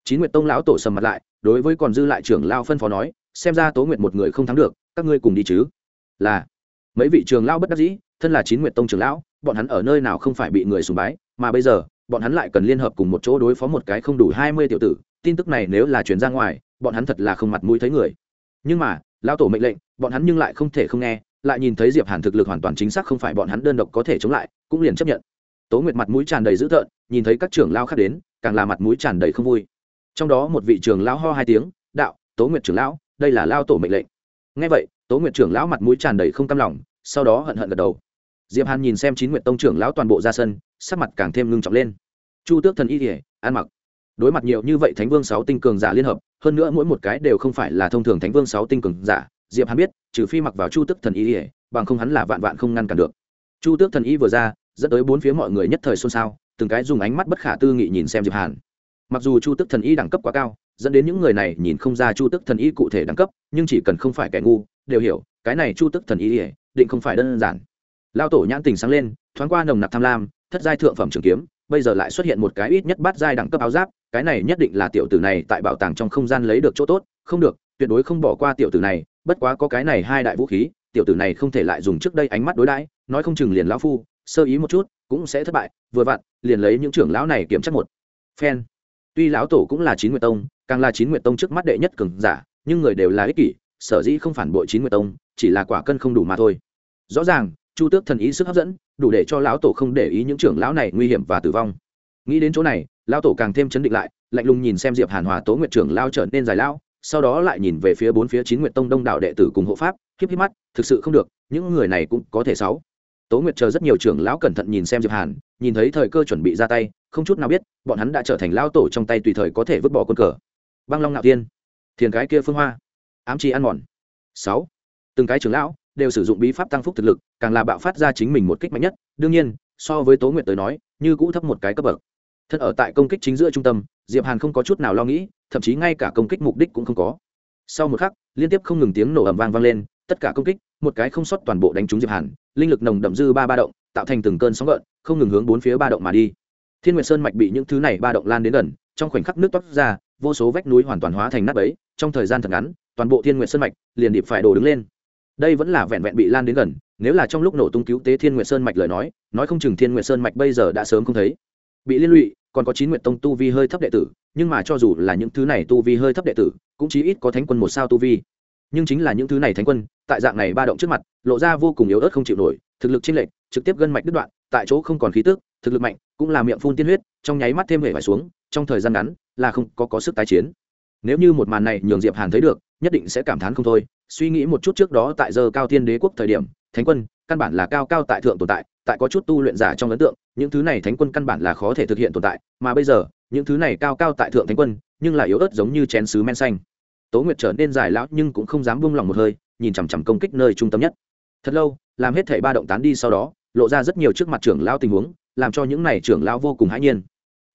Chín nguyện tông lão tổ sầm mặt lại, đối với còn dư lại trưởng lao phân phó nói, xem ra tố nguyện một người không thắng được, các ngươi cùng đi chứ. Là, mấy vị trường lao bất đắc dĩ, thân là chín nguyện tông trưởng lão, bọn hắn ở nơi nào không phải bị người sùng bái, mà bây giờ bọn hắn lại cần liên hợp cùng một chỗ đối phó một cái không đủ hai mươi tiểu tử, tin tức này nếu là chuyển ra ngoài, bọn hắn thật là không mặt mũi thấy người. Nhưng mà lao tổ mệnh lệnh, bọn hắn nhưng lại không thể không nghe, lại nhìn thấy diệp hàn thực lực hoàn toàn chính xác không phải bọn hắn đơn độc có thể chống lại, cũng liền chấp nhận. Tố nguyệt mặt mũi tràn đầy dữ tợn, nhìn thấy các trưởng lao khác đến, càng là mặt mũi tràn đầy không vui. Trong đó một vị trưởng lão ho hai tiếng, đạo, tố nguyệt trưởng lão, đây là lao tổ mệnh lệnh. Nghe vậy, tố nguyệt trưởng lão mặt mũi tràn đầy không cam lòng, sau đó hận hận gật đầu diệp hàn nhìn xem chín nguyệt tông trưởng lão toàn bộ ra sân, sắc mặt càng thêm ngưng trọng lên. Chu tước thần y kỉa ăn mặc. Đối mặt nhiều như vậy thánh vương sáu tinh cường giả liên hợp, hơn nữa mỗi một cái đều không phải là thông thường thánh vương sáu tinh cường giả, diệp hàn biết, trừ phi mặc vào chu tước thần y kỉa bằng không hắn là vạn vạn không ngăn cản được. Chu tước thần y vừa ra, dẫn tới bốn phía mọi người nhất thời xôn xao, từng cái dùng ánh mắt bất khả tư nghị nhìn xem diệp hàn. Mặc dù chu tước thần y đẳng cấp quá cao, dẫn đến những người này nhìn không ra chu tước thần y cụ thể đẳng cấp, nhưng chỉ cần không phải kẻ ngu, đều hiểu, cái này chu tước thần y định không phải đơn giản lao tổ nhãn tình sáng lên, thoáng qua nồng nặc tham lam, thất giai thượng phẩm trường kiếm, bây giờ lại xuất hiện một cái ít nhất bát giai đẳng cấp áo giáp, cái này nhất định là tiểu tử này tại bảo tàng trong không gian lấy được chỗ tốt, không được, tuyệt đối không bỏ qua tiểu tử này, bất quá có cái này hai đại vũ khí, tiểu tử này không thể lại dùng trước đây ánh mắt đối đãi, nói không chừng liền lão phu, sơ ý một chút, cũng sẽ thất bại, vừa vặn, liền lấy những trưởng lão này kiểm chắc một. Phen. Tuy lão tổ cũng là chín nguyệt tông, càng là chín nguyệt tông trước mắt đệ nhất cường giả, nhưng người đều là ích kỷ, sở dĩ không phản bội chín nguyệt tông, chỉ là quả cân không đủ mà thôi. Rõ ràng chu tước thần ý sức hấp dẫn, đủ để cho lão tổ không để ý những trưởng lão này nguy hiểm và tử vong. Nghĩ đến chỗ này, lão tổ càng thêm chấn định lại, lạnh lùng nhìn xem diệp hàn hòa tố nguyệt trưởng lao trở nên dài lão, sau đó lại nhìn về phía bốn phía chín nguyệt tông đông đạo đệ tử cùng hộ pháp, khiếp khiếp mắt, thực sự không được, những người này cũng có thể sáu. Tố nguyệt chờ rất nhiều trưởng lão cẩn thận nhìn xem diệp hàn, nhìn thấy thời cơ chuẩn bị ra tay, không chút nào biết, bọn hắn đã trở thành lão tổ trong tay tùy thời có thể vứt bỏ quân cờ. Băng long ngạo tiên thiền cái kia phương hoa, ám chi ăn mòn. Sáu. Từng cái trưởng lão đều sử dụng bí pháp tăng phúc thực lực, càng là bạo phát ra chính mình một kích mạnh nhất. Đương nhiên, so với tố nguyệt tới nói, như cũ thấp một cái cấp bậc. Thân ở tại công kích chính giữa trung tâm, diệp hàn không có chút nào lo nghĩ, thậm chí ngay cả công kích mục đích cũng không có. Sau một khắc, liên tiếp không ngừng tiếng nổ ầm vang vang lên, tất cả công kích, một cái không sót toàn bộ đánh trúng diệp hàn, linh lực nồng đậm dư ba ba động, tạo thành từng cơn sóng gợn, không ngừng hướng bốn phía ba động mà đi. Thiên nguyệt sơn mạch bị những thứ này ba động lan đến gần, trong khoảnh khắc nước toát ra, vô số vách núi hoàn toàn hóa thành nát bấy, trong thời gian thật ngắn, toàn bộ thiên nguyệt sơn mạch liền điệp phải đổ đứng lên đây vẫn là vẹn vẹn bị lan đến gần nếu là trong lúc nổ tung cứu tế thiên nguyệt sơn mạch lời nói nói không chừng thiên nguyệt sơn mạch bây giờ đã sớm không thấy. Bị liên lụy còn có chín nguyệt tông tu vi hơi thấp đệ tử nhưng mà cho dù là những thứ này tu vi hơi thấp đệ tử cũng chí ít có thánh quân một sao tu vi. Nhưng chính là những thứ này thánh quân tại dạng này ba động trước mặt lộ ra vô cùng yếu ớt không chịu nổi thực lực chênh lệch trực tiếp gân mạch đứt đoạn tại chỗ không còn khí tức thực lực mạnh cũng là miệng phun tiên huyết trong nháy mắt thêm hệ phải xuống trong thời gian ngắn là không có, có sức tái chiến. Nếu như một màn này nhường diệp hàn thấy được nhất định sẽ cảm thán không thôi. Suy nghĩ một chút trước đó tại giờ cao thiên đế quốc thời điểm, thánh quân căn bản là cao cao tại thượng tồn tại tại có chút tu luyện giả trong ấn tượng, những thứ này thánh quân căn bản là khó thể thực hiện tồn tại, mà bây giờ, những thứ này cao cao tại thượng thánh quân, nhưng là yếu ớt giống như chén sứ men xanh. Tố nguyệt trở nên dài lão nhưng cũng không dám buông lòng một hơi, nhìn chằm chằm công kích nơi trung tâm nhất. Thật lâu, làm hết thảy ba động tán đi sau đó, lộ ra rất nhiều trước mặt trưởng lão tình huống, làm cho những này trưởng lão vô cùng hãi nhiên.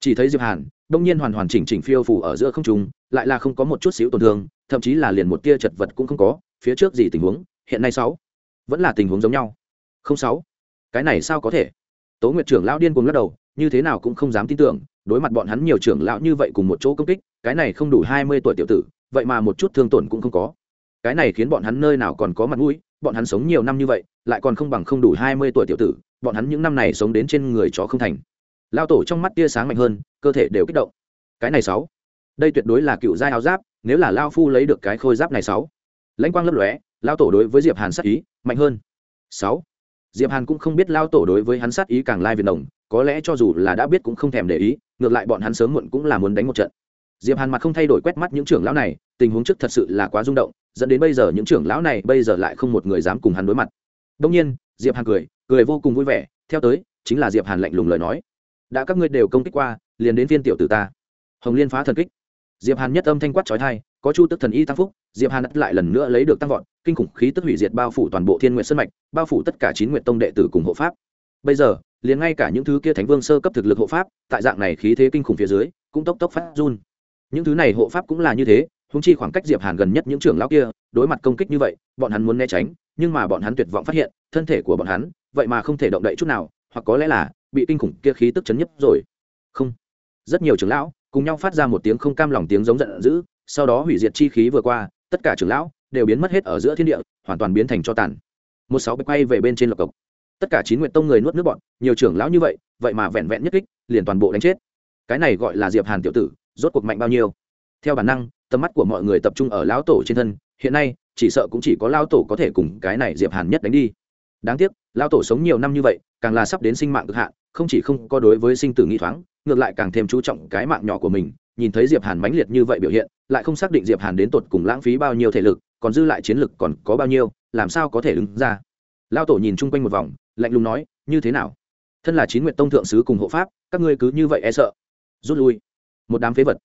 Chỉ thấy diệp hàn đông nhiên hoàn hoàn chỉnh chỉnh phiêu phủ ở giữa không trung, lại là không có một chút xíu tổn thương, thậm chí là liền một tia chật vật cũng không có, phía trước gì tình huống, hiện nay sáu, vẫn là tình huống giống nhau. Không sáu, cái này sao có thể? Tố nguyệt trưởng lão điên cuồng lắc đầu, như thế nào cũng không dám tin tưởng, đối mặt bọn hắn nhiều trưởng lão như vậy cùng một chỗ công kích, cái này không đủ hai mươi tuổi tiểu tử, vậy mà một chút thương tổn cũng không có. Cái này khiến bọn hắn nơi nào còn có mặt mũi, bọn hắn sống nhiều năm như vậy, lại còn không bằng không đủ hai mươi tuổi tiểu tử, bọn hắn những năm này sống đến trên người chó không thành lao tổ trong mắt tia sáng mạnh hơn, cơ thể đều kích động. Cái này sáu. Đây tuyệt đối là cựu giai áo giáp, nếu là lao phu lấy được cái khôi giáp này sáu. Lãnh quang lấp lóe, lao tổ đối với diệp hàn sát ý mạnh hơn. Sáu. Diệp hàn cũng không biết lao tổ đối với hắn sát ý càng lai việt đồng, có lẽ cho dù là đã biết cũng không thèm để ý, ngược lại bọn hắn sớm muộn cũng là muốn đánh một trận. Diệp hàn mặt không thay đổi quét mắt những trưởng lão này, tình huống trước thật sự là quá rung động, dẫn đến bây giờ những trưởng lão này bây giờ lại không một người dám cùng hắn đối mặt. Đông nhiên, diệp hàn cười cười vô cùng vui vẻ, theo tới, chính là diệp hàn lạnh lùng lời nói đã các ngươi đều công kích qua, liền đến viên tiểu tử ta. Hồng liên phá thần kích. Diệp hàn nhất âm thanh quát trói thai có chu tức thần y tăng phúc, diệp hàn lại lần nữa lấy được tăng vọt, kinh khủng khí tức hủy diệt bao phủ toàn bộ thiên nguyện sân mạch, bao phủ tất cả chín nguyện tông đệ tử cùng hộ pháp. Bây giờ, liền ngay cả những thứ kia thánh vương sơ cấp thực lực hộ pháp, tại dạng này khí thế kinh khủng phía dưới, cũng tốc tốc phát run. Những thứ này hộ pháp cũng là như thế húng chi khoảng cách diệp hàn gần nhất những trưởng lão kia, đối mặt công kích như vậy, bọn hắn muốn né tránh, nhưng mà bọn hắn tuyệt vọng phát hiện, thân thể của bọn hắn, vậy mà không thể động đậy chút nào, hoặc có lẽ là bị kinh khủng kia khí tức chấn nhấp rồi. Không. Rất nhiều trưởng lão cùng nhau phát ra một tiếng không cam lòng tiếng giống giận dữ, sau đó hủy diệt chi khí vừa qua, tất cả trưởng lão đều biến mất hết ở giữa thiên địa, hoàn toàn biến thành cho tàn. Một sáu bạch quay về bên trên lộc cộc. Tất cả chín nguyện tông người nuốt nước bọn, nhiều trưởng lão như vậy vậy mà vẹn vẹn nhất kích, liền toàn bộ đánh chết. Cái này gọi là diệp hàn tiểu tử, rốt cuộc mạnh bao nhiêu? Theo bản năng, tầm mắt của mọi người tập trung ở lão tổ trên thân, hiện nay, chỉ sợ cũng chỉ có lão tổ có thể cùng cái này diệp hàn nhất đánh đi đáng tiếc, lão tổ sống nhiều năm như vậy, càng là sắp đến sinh mạng cực hạn, không chỉ không có đối với sinh tử nghi thoáng, ngược lại càng thêm chú trọng cái mạng nhỏ của mình, nhìn thấy diệp hàn mãnh liệt như vậy biểu hiện, lại không xác định diệp hàn đến tột cùng lãng phí bao nhiêu thể lực, còn dư lại chiến lực còn có bao nhiêu, làm sao có thể đứng ra. Lao tổ nhìn chung quanh một vòng, lạnh lùng nói, như thế nào? Thân là chín nguyện tông thượng sứ cùng hộ pháp, các ngươi cứ như vậy e sợ. Rút lui. Một đám phế vật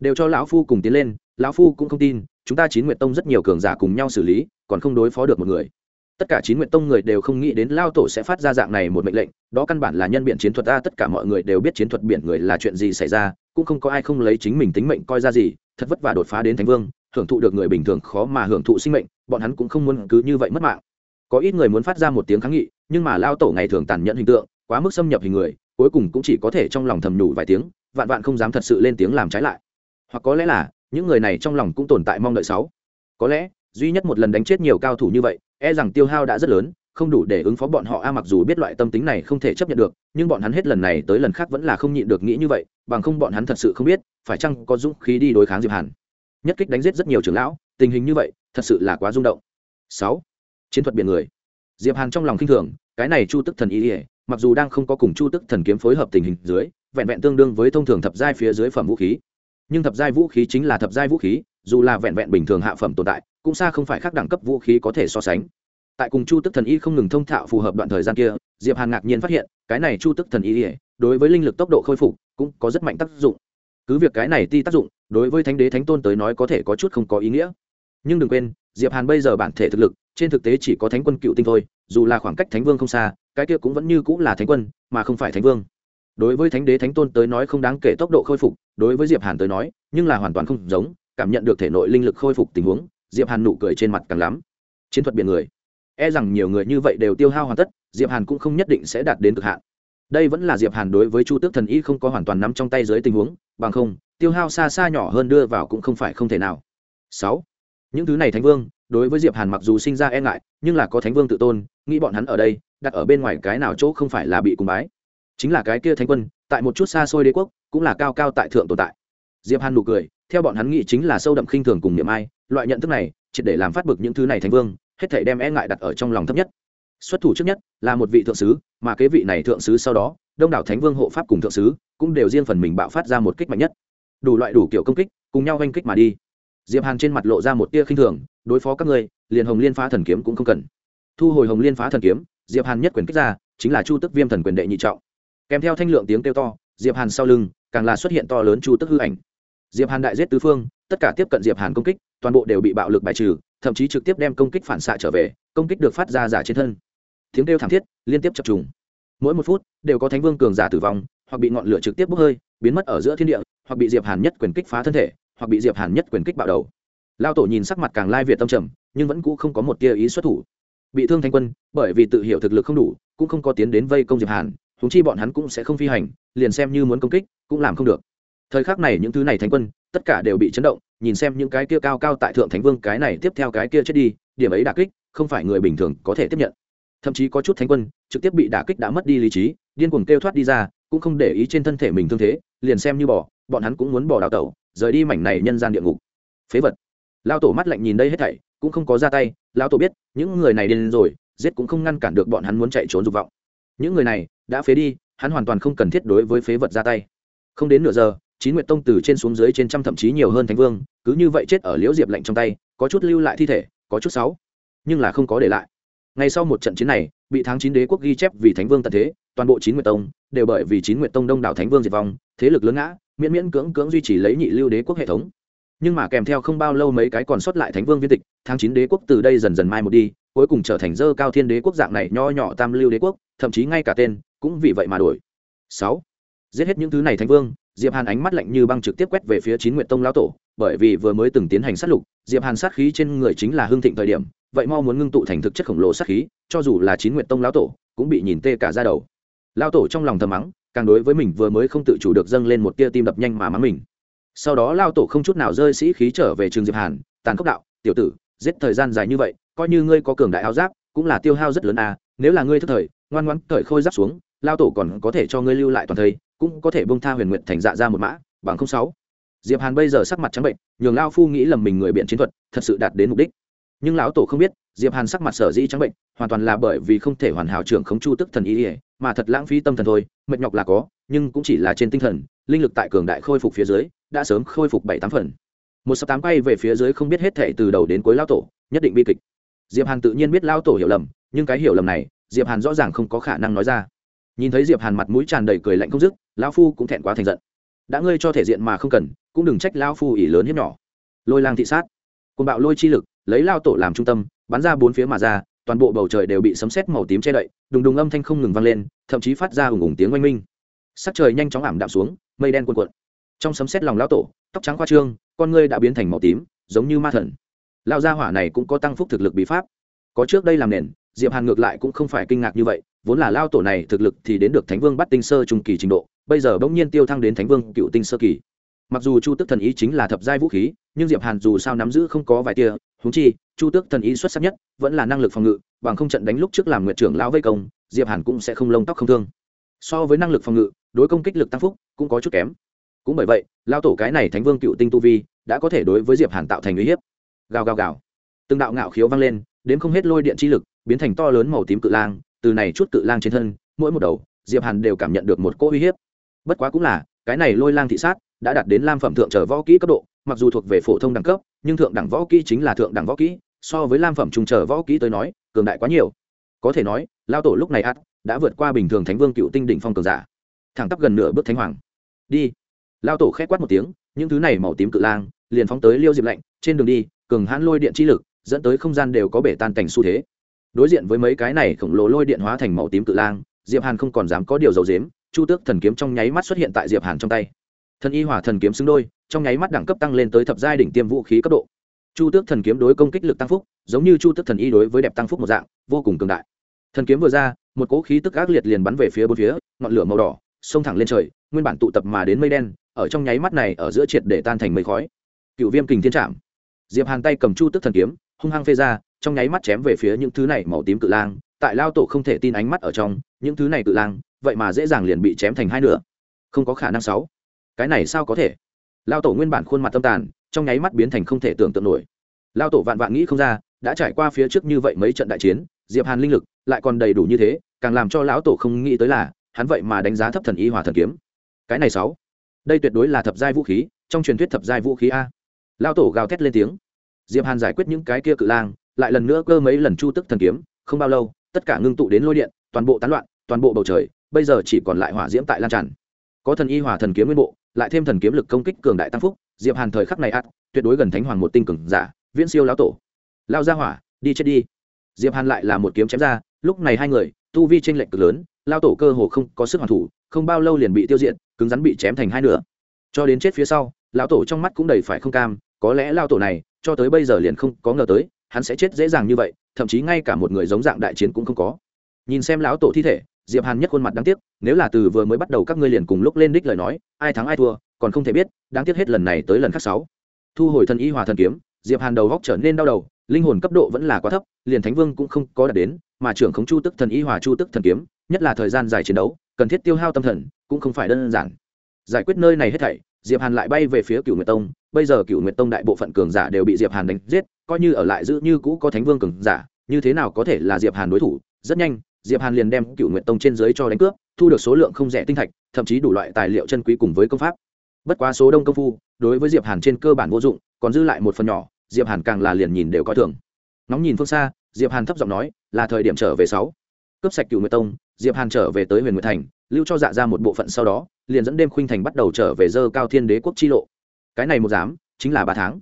đều cho lão phu cùng tiến lên, lão phu cũng không tin, chúng ta chín nguyện tông rất nhiều cường giả cùng nhau xử lý, còn không đối phó được một người tất cả chín nguyện tông người đều không nghĩ đến lao tổ sẽ phát ra dạng này một mệnh lệnh, đó căn bản là nhân biện chiến thuật ta tất cả mọi người đều biết chiến thuật biển người là chuyện gì xảy ra, cũng không có ai không lấy chính mình tính mệnh coi ra gì, thật vất vả đột phá đến thánh vương, hưởng thụ được người bình thường khó mà hưởng thụ sinh mệnh, bọn hắn cũng không muốn cứ như vậy mất mạng. Có ít người muốn phát ra một tiếng kháng nghị, nhưng mà lao tổ ngày thường tàn nhẫn hình tượng, quá mức xâm nhập hình người, cuối cùng cũng chỉ có thể trong lòng thầm nhủ vài tiếng, vạn vạn không dám thật sự lên tiếng làm trái lại. Hoặc có lẽ là, những người này trong lòng cũng tồn tại mong đợi sáu. Có lẽ, duy nhất một lần đánh chết nhiều cao thủ như vậy e rằng tiêu hao đã rất lớn, không đủ để ứng phó bọn họ. A, mặc dù biết loại tâm tính này không thể chấp nhận được, nhưng bọn hắn hết lần này tới lần khác vẫn là không nhịn được nghĩ như vậy, bằng không bọn hắn thật sự không biết, phải chăng có dũng khí đi đối kháng diệp hàn. Nhất kích đánh giết rất nhiều trưởng lão, tình hình như vậy, thật sự là quá rung động. Sáu, chiến thuật biển người. Diệp hàn trong lòng kinh thường, cái này chu tức thần ý ỉa mặc dù đang không có cùng chu tức thần kiếm phối hợp tình hình dưới, vẹn vẹn tương đương với thông thường thập giai phía dưới phẩm vũ khí. Nhưng thập giai vũ khí chính là thập giai vũ khí dù là vẹn vẹn bình thường hạ phẩm tồn tại, cũng xa không phải khác đẳng cấp vũ khí có thể so sánh. Tại cùng chu tức thần y không ngừng thông thạo phù hợp đoạn thời gian kia, diệp hàn ngạc nhiên phát hiện, cái này chu tức thần y đối với linh lực tốc độ khôi phục, cũng có rất mạnh tác dụng. Cứ việc cái này ti tác dụng, đối với thánh đế thánh tôn tới nói có thể có chút không có ý nghĩa. Nhưng đừng quên, diệp hàn bây giờ bản thể thực lực, trên thực tế chỉ có thánh quân cựu tinh thôi, dù là khoảng cách thánh vương không xa, cái kia cũng vẫn như cũng là thánh quân, mà không phải thánh vương. Đối với thánh đế thánh tôn tới nói không đáng kể tốc độ khôi phục, đối với diệp hàn tới nói, nhưng là hoàn toàn không giống cảm nhận được thể nội linh lực khôi phục tình huống, diệp hàn nụ cười trên mặt càng lắm. Chiến thuật biển người. E rằng nhiều người như vậy đều tiêu hao hoàn tất, diệp hàn cũng không nhất định sẽ đạt đến cực hạn. Đây vẫn là diệp hàn đối với chu tước thần y không có hoàn toàn nắm trong tay dưới tình huống, bằng không, tiêu hao xa xa nhỏ hơn đưa vào cũng không phải không thể nào. Sáu. Những thứ này thánh vương, đối với diệp hàn mặc dù sinh ra e ngại, nhưng là có thánh vương tự tôn, nghĩ bọn hắn ở đây, đặt ở bên ngoài cái nào chỗ không phải là bị cùng bái. Chính là cái kia thánh quân, tại một chút xa xôi đế quốc, cũng là cao cao tại thượng tồn tại. Diệp hàn nụ cười theo bọn hắn nghĩ chính là sâu đậm khinh thường cùng niệm ai, loại nhận thức này chỉ để làm phát bực những thứ này thánh vương, hết thảy đem e ngại đặt ở trong lòng thấp nhất. Xuất thủ trước nhất là một vị thượng sứ, mà cái vị này thượng sứ sau đó, đông đảo thánh vương hộ pháp cùng thượng sứ, cũng đều riêng phần mình bạo phát ra một kích mạnh nhất. Đủ loại đủ kiểu công kích, cùng nhau oanh kích mà đi. Diệp hàn trên mặt lộ ra một tia khinh thường, đối phó các ngươi, liền hồng liên phá thần kiếm cũng không cần. Thu hồi hồng liên phá thần kiếm, diệp hàn nhất quyền kích ra, chính là chu tức viêm thần quyền đệ nhị trọng. Kèm theo thanh lượng tiếng kêu to, diệp hàn sau lưng, càng là xuất hiện to lớn chu tức hư ảnh diệp hàn đại giết tứ phương, tất cả tiếp cận diệp hàn công kích, toàn bộ đều bị bạo lực bài trừ, thậm chí trực tiếp đem công kích phản xạ trở về, công kích được phát ra giả trên thân. Tiếng kêu thảm thiết, liên tiếp chập trùng. Mỗi một phút, đều có thánh vương cường giả tử vong, hoặc bị ngọn lửa trực tiếp bốc hơi, biến mất ở giữa thiên địa, hoặc bị diệp hàn nhất quyền kích phá thân thể, hoặc bị diệp hàn nhất quyền kích bạo đầu. Lao tổ nhìn sắc mặt càng lai việt tâm trầm, nhưng vẫn cũ không có một tia ý xuất thủ. Bị thương thanh quân, bởi vì tự hiểu thực lực không đủ, cũng không có tiến đến vây công diệp hàn chúng chi bọn hắn cũng sẽ không phi hành, liền xem như muốn công kích, cũng làm không được thời khắc này những thứ này thánh quân, tất cả đều bị chấn động, nhìn xem những cái kia cao cao tại thượng thánh vương cái này tiếp theo cái kia chết đi, điểm ấy đả kích, không phải người bình thường có thể tiếp nhận. Thậm chí có chút thánh quân, trực tiếp bị đả kích đã mất đi lý trí, điên cuồng kêu thoát đi ra, cũng không để ý trên thân thể mình thương thế, liền xem như bỏ, bọn hắn cũng muốn bỏ đào tẩu, rời đi mảnh này nhân gian địa ngục. Phế vật. Lao tổ mắt lạnh nhìn đây hết thảy, cũng không có ra tay lao tổ biết, những người này điên rồi, giết cũng không ngăn cản được bọn hắn muốn chạy trốn dục vọng. Những người này, đã phế đi, hắn hoàn toàn không cần thiết đối với phế vật ra tay. Không đến nửa giờ chín nguyệt tông từ trên xuống dưới trên trăm thậm chí nhiều hơn thánh vương, cứ như vậy chết ở liễu diệp lạnh trong tay, có chút lưu lại thi thể, có chút sáu. Nhưng là không có để lại. Ngay sau một trận chiến này, bị tháng chín đế quốc ghi chép vì thánh vương tận thế, toàn bộ chín nguyệt tông đều bởi vì chín nguyệt tông đông đảo thánh vương diệt vong, thế lực lớn ngã, miễn miễn cưỡng cưỡng duy trì lấy nhị lưu đế quốc hệ thống. Nhưng mà kèm theo không bao lâu mấy cái còn sót lại thánh vương viên tịch, tháng chín đế quốc từ đây dần dần mai một đi, cuối cùng trở thành dơ cao thiên đế quốc dạng này nho nhỏ tam lưu đế quốc, thậm chí ngay cả tên cũng vì vậy mà đổi. Sáu. Giết hết những thứ này thánh vương diệp hàn ánh mắt lạnh như băng trực tiếp quét về phía chín Nguyệt tông lão tổ, bởi vì vừa mới từng tiến hành sát lục, diệp hàn sát khí trên người chính là hưng thịnh thời điểm, vậy mau muốn ngưng tụ thành thực chất khổng lồ sát khí, cho dù là chín Nguyệt tông lão tổ, cũng bị nhìn tê cả ra đầu. Lão tổ trong lòng thầm mắng, càng đối với mình vừa mới không tự chủ được dâng lên một tia tim đập nhanh mà mắng mình. Sau đó lão tổ không chút nào rơi sĩ khí trở về trường diệp hàn, tàn khốc đạo, tiểu tử, giết thời gian dài như vậy, coi như ngươi có cường đại áo giáp, cũng là tiêu hao rất lớn à nếu là ngươi thức thời, ngoan ngoãn cởi khôi giáp xuống lao tổ còn có thể cho ngươi lưu lại toàn thây cũng có thể bông tha huyền nguyện thành dạ ra một mã, bằng không sáu. Diệp hàn bây giờ sắc mặt trắng bệnh, nhường lao phu nghĩ lầm mình người biện chiến thuật, thật sự đạt đến mục đích. Nhưng lão tổ không biết, diệp hàn sắc mặt sở dĩ trắng bệnh, hoàn toàn là bởi vì không thể hoàn hảo trưởng khống chu tức thần ý ỉa mà thật lãng phí tâm thần thôi, mệt nhọc là có, nhưng cũng chỉ là trên tinh thần, linh lực tại cường đại khôi phục phía dưới, đã sớm khôi phục bảy tám phần. Một sáu tám quay về phía dưới không biết hết thể từ đầu đến cuối lao tổ, nhất định bi kịch. Diệp hàn tự nhiên biết lao tổ hiểu lầm, nhưng cái hiểu lầm này, diệp hàn rõ ràng không có khả năng nói ra nhìn thấy diệp hàn mặt mũi tràn đầy cười lạnh không dứt, lão phu cũng thẹn quá thành giận. Đã ngươi cho thể diện mà không cần, cũng đừng trách lão phu ỉ lớn hiếp nhỏ. Lôi lang thị sát. Côn bạo lôi chi lực, lấy lao tổ làm trung tâm, bắn ra bốn phía mà ra, toàn bộ bầu trời đều bị sấm sét màu tím che đậy, đùng đùng âm thanh không ngừng vang lên, thậm chí phát ra ủng ủng tiếng oanh minh. Sắc trời nhanh chóng ảm đạm xuống, mây đen cuộn cuộn. Trong sấm sét lòng lão tổ, tóc trắng khoa trương, con ngươi đã biến thành màu tím, giống như ma thần. Lao gia hỏa này cũng có tăng phúc thực lực bí pháp. Có trước đây làm nền, diệp hàn ngược lại cũng không phải kinh ngạc như vậy vốn là lao tổ này thực lực thì đến được thánh vương bắt tinh sơ trung kỳ trình độ, bây giờ bỗng nhiên tiêu thăng đến thánh vương cựu tinh sơ kỳ. Mặc dù chu tước thần ý chính là thập giai vũ khí, nhưng diệp hàn dù sao nắm giữ không có vài tia húng chi, chu tước thần ý xuất sắc nhất vẫn là năng lực phòng ngự, bằng không trận đánh lúc trước làm nguyện trưởng lão vây công, diệp hàn cũng sẽ không lông tóc không thương. So với năng lực phòng ngự, đối công kích lực tăng phúc cũng có chút kém. Cũng bởi vậy, lao tổ cái này thánh vương cựu tinh tu vi đã có thể đối với diệp hàn tạo thành uy hiếp. Gào gào gào. Từng đạo ngạo khiếu vang lên đến không hết lôi điện chi lực, biến thành to lớn màu tím cự lang từ này chút cự lang trên thân, mỗi một đầu, diệp hàn đều cảm nhận được một cỗ uy hiếp. Bất quá cũng là, cái này lôi lang thị sát đã đạt đến lam phẩm thượng trở võ kỹ cấp độ, mặc dù thuộc về phổ thông đẳng cấp, nhưng thượng đẳng võ kỹ chính là thượng đẳng võ kỹ, so với lam phẩm trung trở võ kỹ tới nói, cường đại quá nhiều. Có thể nói lao tổ lúc này ắt đã vượt qua bình thường thánh vương cựu tinh đỉnh phong cường giả. Thẳng tắp gần nửa bước thánh hoàng. Đi. Lao tổ khép quát một tiếng, những thứ này màu tím cự lang liền phóng tới liêu diệp lạnh, trên đường đi, cường hãn lôi điện chi lực, dẫn tới không gian đều có bể tan cảnh xu thế đối diện với mấy cái này khổng lồ lôi điện hóa thành màu tím cự lang, diệp hàn không còn dám có điều dầu dếm chu tước thần kiếm trong nháy mắt xuất hiện tại diệp hàn trong tay. Thần y hỏa thần kiếm xứng đôi, trong nháy mắt đẳng cấp tăng lên tới thập giai đỉnh tiêm vũ khí cấp độ. Chu tước thần kiếm đối công kích lực tăng phúc, giống như chu tước thần y đối với đẹp tăng phúc một dạng, vô cùng cường đại. Thần kiếm vừa ra, một cỗ khí tức ác liệt liền bắn về phía bốn phía, ngọn lửa màu đỏ, xông thẳng lên trời, nguyên bản tụ tập mà đến mây đen, ở trong nháy mắt này ở giữa triệt để tan thành mây khói. Cựu viêm kình thiên trạm diệp hàn tay cầm chu tước thần kiếm, hung hăng phê ra trong nháy mắt chém về phía những thứ này màu tím cự lang, tại lao tổ không thể tin ánh mắt ở trong, những thứ này cự lang, vậy mà dễ dàng liền bị chém thành hai nửa. Không có khả năng sáu. Cái này sao có thể? Lao tổ nguyên bản khuôn mặt tâm tàn, trong nháy mắt biến thành không thể tưởng tượng nổi. Lao tổ vạn vạn nghĩ không ra, đã trải qua phía trước như vậy mấy trận đại chiến, diệp hàn linh lực lại còn đầy đủ như thế, càng làm cho lão tổ không nghĩ tới là, hắn vậy mà đánh giá thấp thần y hòa thần kiếm. Cái này sáu. Đây tuyệt đối là thập giai vũ khí, trong truyền thuyết thập giai vũ khí a. Lao tổ gào thét lên tiếng. Diệp hàn giải quyết những cái kia cự lang lại lần nữa cơ mấy lần chu tức thần kiếm, không bao lâu, tất cả ngưng tụ đến lôi điện, toàn bộ tán loạn, toàn bộ bầu trời, bây giờ chỉ còn lại hỏa diễm tại lan tràn. Có thần y hỏa thần kiếm nguyên bộ, lại thêm thần kiếm lực công kích cường đại tam phúc, diệp hàn thời khắc này ắt tuyệt đối gần thánh hoàng một tinh cường giả, viễn siêu lão tổ. Lao ra hỏa, đi chết đi. Diệp hàn lại là một kiếm chém ra, lúc này hai người, tu vi tranh lệch cực lớn lao tổ cơ hồ không có sức hoàn thủ, không bao lâu liền bị tiêu diệt, cứng rắn bị chém thành hai nửa. Cho đến chết phía sau, lão tổ trong mắt cũng đầy phải không cam, có lẽ lao tổ này, cho tới bây giờ liền không có ngờ tới hắn sẽ chết dễ dàng như vậy, thậm chí ngay cả một người giống dạng đại chiến cũng không có. Nhìn xem lão tổ thi thể, diệp hàn nhất khuôn mặt đáng tiếc, nếu là từ vừa mới bắt đầu các ngươi liền cùng lúc lên đích lời nói, ai thắng ai thua, còn không thể biết, đáng tiếc hết lần này tới lần khác sáu. Thu hồi thân y hòa thần kiếm, diệp hàn đầu góc trở nên đau đầu, linh hồn cấp độ vẫn là quá thấp, liền thánh vương cũng không có đạt đến, mà trưởng khống chu tức thần y hòa chu tức thần kiếm, nhất là thời gian dài chiến đấu, cần thiết tiêu hao tâm thần, cũng không phải đơn giản. Giải quyết nơi này hết thảy diệp hàn lại bay về phía cựu nguyệt tông. Bây giờ cựu nguyệt tông đại bộ phận cường giả đều bị diệp hàn đánh giết, coi như ở lại giữ như cũ có thánh vương cường giả, như thế nào có thể là diệp hàn đối thủ? Rất nhanh, diệp hàn liền đem cựu nguyệt tông trên dưới cho đánh cướp, thu được số lượng không rẻ tinh thạch, thậm chí đủ loại tài liệu chân quý cùng với công pháp. Bất quá số đông công phu, đối với diệp hàn trên cơ bản vô dụng, còn dư lại một phần nhỏ, diệp hàn càng là liền nhìn đều coi thường. Nóng nhìn phương xa, diệp hàn thấp giọng nói, là thời điểm trở về sáu. Cướp sạch cựu nguyệt tông diệp hàn trở về tới huyền nguyệt thành lưu cho dạ ra một bộ phận sau đó liền dẫn đêm khuynh thành bắt đầu trở về dơ cao thiên đế quốc chi lộ. Cái này một dám, chính là ba tháng.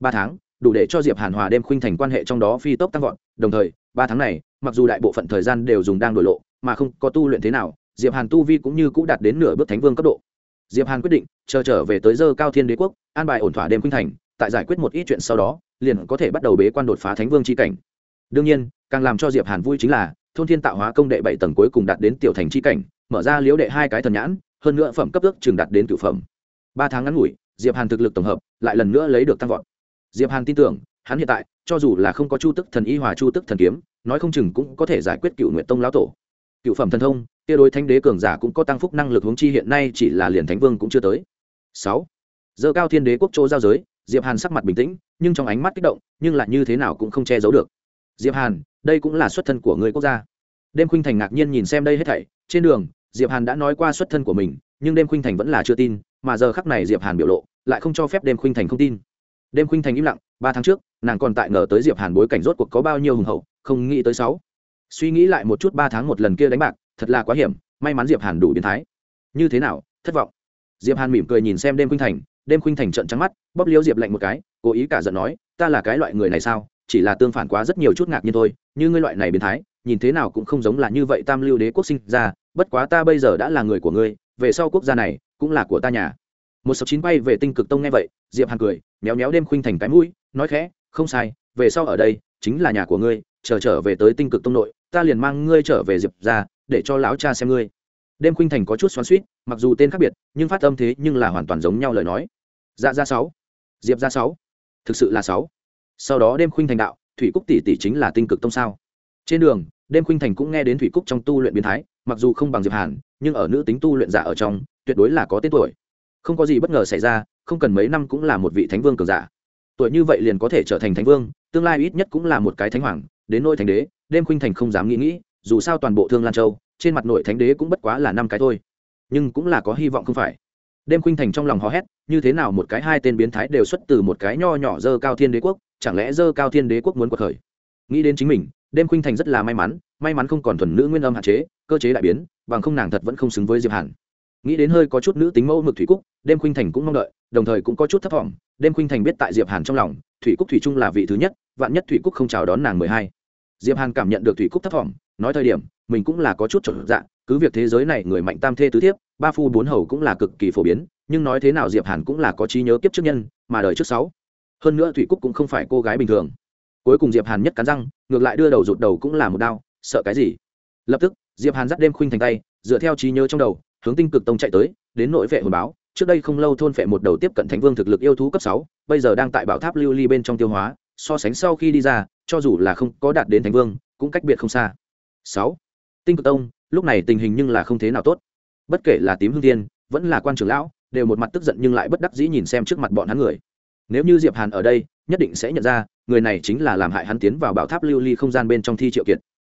Ba tháng đủ để cho diệp hàn hòa đêm khuynh thành quan hệ trong đó phi tốc tăng vọt đồng thời ba tháng này mặc dù đại bộ phận thời gian đều dùng đang đổi lộ mà không có tu luyện thế nào diệp hàn tu vi cũng như cũ đạt đến nửa bước thánh vương cấp độ. Diệp hàn quyết định chờ trở về tới dơ cao thiên đế quốc an bài ổn thỏa đêm khuynh thành tại giải quyết một ít chuyện sau đó liền có thể bắt đầu bế quan đột phá thánh vương chi cảnh. Đương nhiên càng làm cho diệp hàn vui chính là thôn thiên tạo hóa công đệ bảy tầng cuối cùng đạt đến tiểu thành chi cảnh, mở ra liễu đệ hai cái thần nhãn, hơn nữa phẩm cấp ước trường đạt đến cửu phẩm. Ba tháng ngắn ngủi, diệp hàn thực lực tổng hợp lại lần nữa lấy được tăng vọt. Diệp hàn tin tưởng, hắn hiện tại, cho dù là không có chu tức thần y hòa chu tức thần kiếm, nói không chừng cũng có thể giải quyết cựu nguyện tông lão tổ. Cựu phẩm thần thông, kia đối thánh đế cường giả cũng có tăng phúc năng lực hướng chi hiện nay chỉ là liền thánh vương cũng chưa tới. Sáu. Giờ cao thiên đế quốc chỗ giao giới, diệp hàn sắc mặt bình tĩnh, nhưng trong ánh mắt kích động, nhưng lại như thế nào cũng không che giấu được. Diệp hàn đây cũng là xuất thân của người quốc gia. Đêm khuynh thành ngạc nhiên nhìn xem đây hết thảy, trên đường, diệp hàn đã nói qua xuất thân của mình, nhưng đêm khuynh thành vẫn là chưa tin, mà giờ khắc này diệp hàn biểu lộ, lại không cho phép đêm khuynh thành không tin. Đêm khuynh thành im lặng, ba tháng trước, nàng còn tại ngờ tới diệp hàn bối cảnh rốt cuộc có bao nhiêu hùng hậu, không nghĩ tới sáu. Suy nghĩ lại một chút ba tháng một lần kia đánh bạc, thật là quá hiểm, may mắn diệp hàn đủ biến thái. Như thế nào, thất vọng. Diệp hàn mỉm cười nhìn xem đêm khuynh thành, đêm khuynh thành trận trắng mắt, bóp liêu diệp lạnh một cái, cố ý cả giận nói, ta là cái loại người này sao? Chỉ là tương phản quá rất nhiều chút ngạc nhiên thôi, như ngươi loại này biến thái, nhìn thế nào cũng không giống là như vậy tam lưu đế quốc sinh ra, bất quá ta bây giờ đã là người của ngươi, về sau quốc gia này cũng là của ta nhà. Một sáu chín bay về tinh cực tông nghe vậy, diệp hàn cười, méo méo đêm khuynh thành cái mũi, nói khẽ, không sai, về sau ở đây chính là nhà của ngươi, chờ trở về tới tinh cực tông nội, ta liền mang ngươi trở về diệp ra để cho lão cha xem ngươi. Đêm khuynh thành có chút xoắn suýt mặc dù tên khác biệt, nhưng phát âm thế nhưng là hoàn toàn giống nhau lời nói. Dạ ra sáu, diệp ra sáu, thực sự là sáu sau đó đêm khuynh thành đạo, thủy cúc tỷ tỷ chính là tinh cực tông sao? Trên đường, đêm khuynh thành cũng nghe đến thủy cúc trong tu luyện biến thái, mặc dù không bằng diệp hàn, nhưng ở nữ tính tu luyện giả ở trong, tuyệt đối là có tên tuổi. Không có gì bất ngờ xảy ra, không cần mấy năm cũng là một vị thánh vương cường giả. Tuổi như vậy liền có thể trở thành thánh vương, tương lai ít nhất cũng là một cái thánh hoàng, đến nôi thánh đế, đêm khuynh thành không dám nghĩ nghĩ, dù sao toàn bộ thương lan châu, trên mặt nội thánh đế cũng bất quá là năm cái thôi. Nhưng cũng là có hy vọng không phải. Đêm khuynh thành trong lòng hò hét, như thế nào một cái hai tên biến thái đều xuất từ một cái nho nhỏ dơ cao thiên đế quốc chẳng lẽ dơ cao thiên đế quốc muốn quật khởi? Nghĩ đến chính mình, đêm khuynh thành rất là may mắn may mắn không còn thuần nữ nguyên âm hạn chế, cơ chế đại biến, bằng không nàng thật vẫn không xứng với diệp hàn. Nghĩ đến hơi có chút nữ tính mẫu mực thủy cúc, đêm khuynh thành cũng mong đợi, đồng thời cũng có chút thất vọng. Đêm khuynh thành biết tại diệp hàn trong lòng, thủy cúc thủy trung là vị thứ nhất, vạn nhất thủy cúc không chào đón nàng mười hai. Diệp hàn cảm nhận được thủy cúc thất vọng, nói thời điểm, mình cũng là có chút chuẩn dạ cứ việc thế giới này người mạnh tam thê tứ thiếp, ba phu bốn hầu cũng là cực kỳ phổ biến, nhưng nói thế nào diệp hàn cũng là có trí nhớ kiếp trước nhân, mà đời trước sáu hơn nữa thủy cúc cũng không phải cô gái bình thường. Cuối cùng diệp hàn nhất cắn răng, ngược lại đưa đầu rụt đầu cũng là một đau, sợ cái gì? Lập tức, diệp hàn dắt đêm khuynh thành tay, dựa theo trí nhớ trong đầu, hướng tinh cực tông chạy tới, đến nội vệ hồn báo, trước đây không lâu thôn phệ một đầu tiếp cận thánh vương thực lực yêu thú cấp sáu, bây giờ đang tại bảo tháp lưu ly bên trong tiêu hóa, so sánh sau khi đi ra, cho dù là không có đạt đến thánh vương, cũng cách biệt không xa. Sáu, tinh cực tông, lúc này tình hình nhưng là không thế nào tốt. Bất kể là tím hương thiên, vẫn là quan trưởng lão, đều một mặt tức giận nhưng lại bất đắc dĩ nhìn xem trước mặt bọn hắn người nếu như diệp hàn ở đây, nhất định sẽ nhận ra, người này chính là làm hại hắn tiến vào bảo tháp lưu ly không gian bên trong thi triệu kiệt.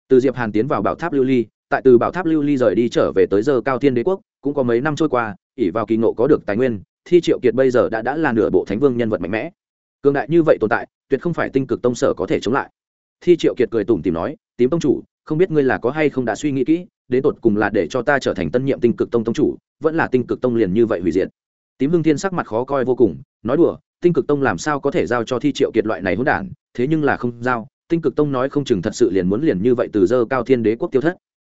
Từ diệp hàn tiến vào bảo tháp lưu ly, tại từ bảo tháp lưu ly rời đi trở về tới giờ cao thiên đế quốc, cũng có mấy năm trôi qua ỉ vào kỳ ngộ có được tài nguyên, thi triệu kiệt bây giờ đã đã là nửa bộ thánh vương nhân vật mạnh mẽ. Cường đại như vậy tồn tại, tuyệt không phải tinh cực tông sở có thể chống lại. Thi triệu kiệt cười tủm tìm nói, tím tông chủ, không biết ngươi là có hay không đã suy nghĩ kỹ, đến tột cùng là để cho ta trở thành tân nhiệm tinh cực tông tông chủ, vẫn là tinh cực tông liền như vậy hủy diệt. Tím hưng thiên sắc mặt khó coi vô cùng, nói đùa tinh cực tông làm sao có thể giao cho thi triệu kiệt loại này hỗn đản, thế nhưng là không giao. Tinh cực tông nói không chừng thật sự liền muốn liền như vậy từ dơ cao thiên đế quốc tiêu thất.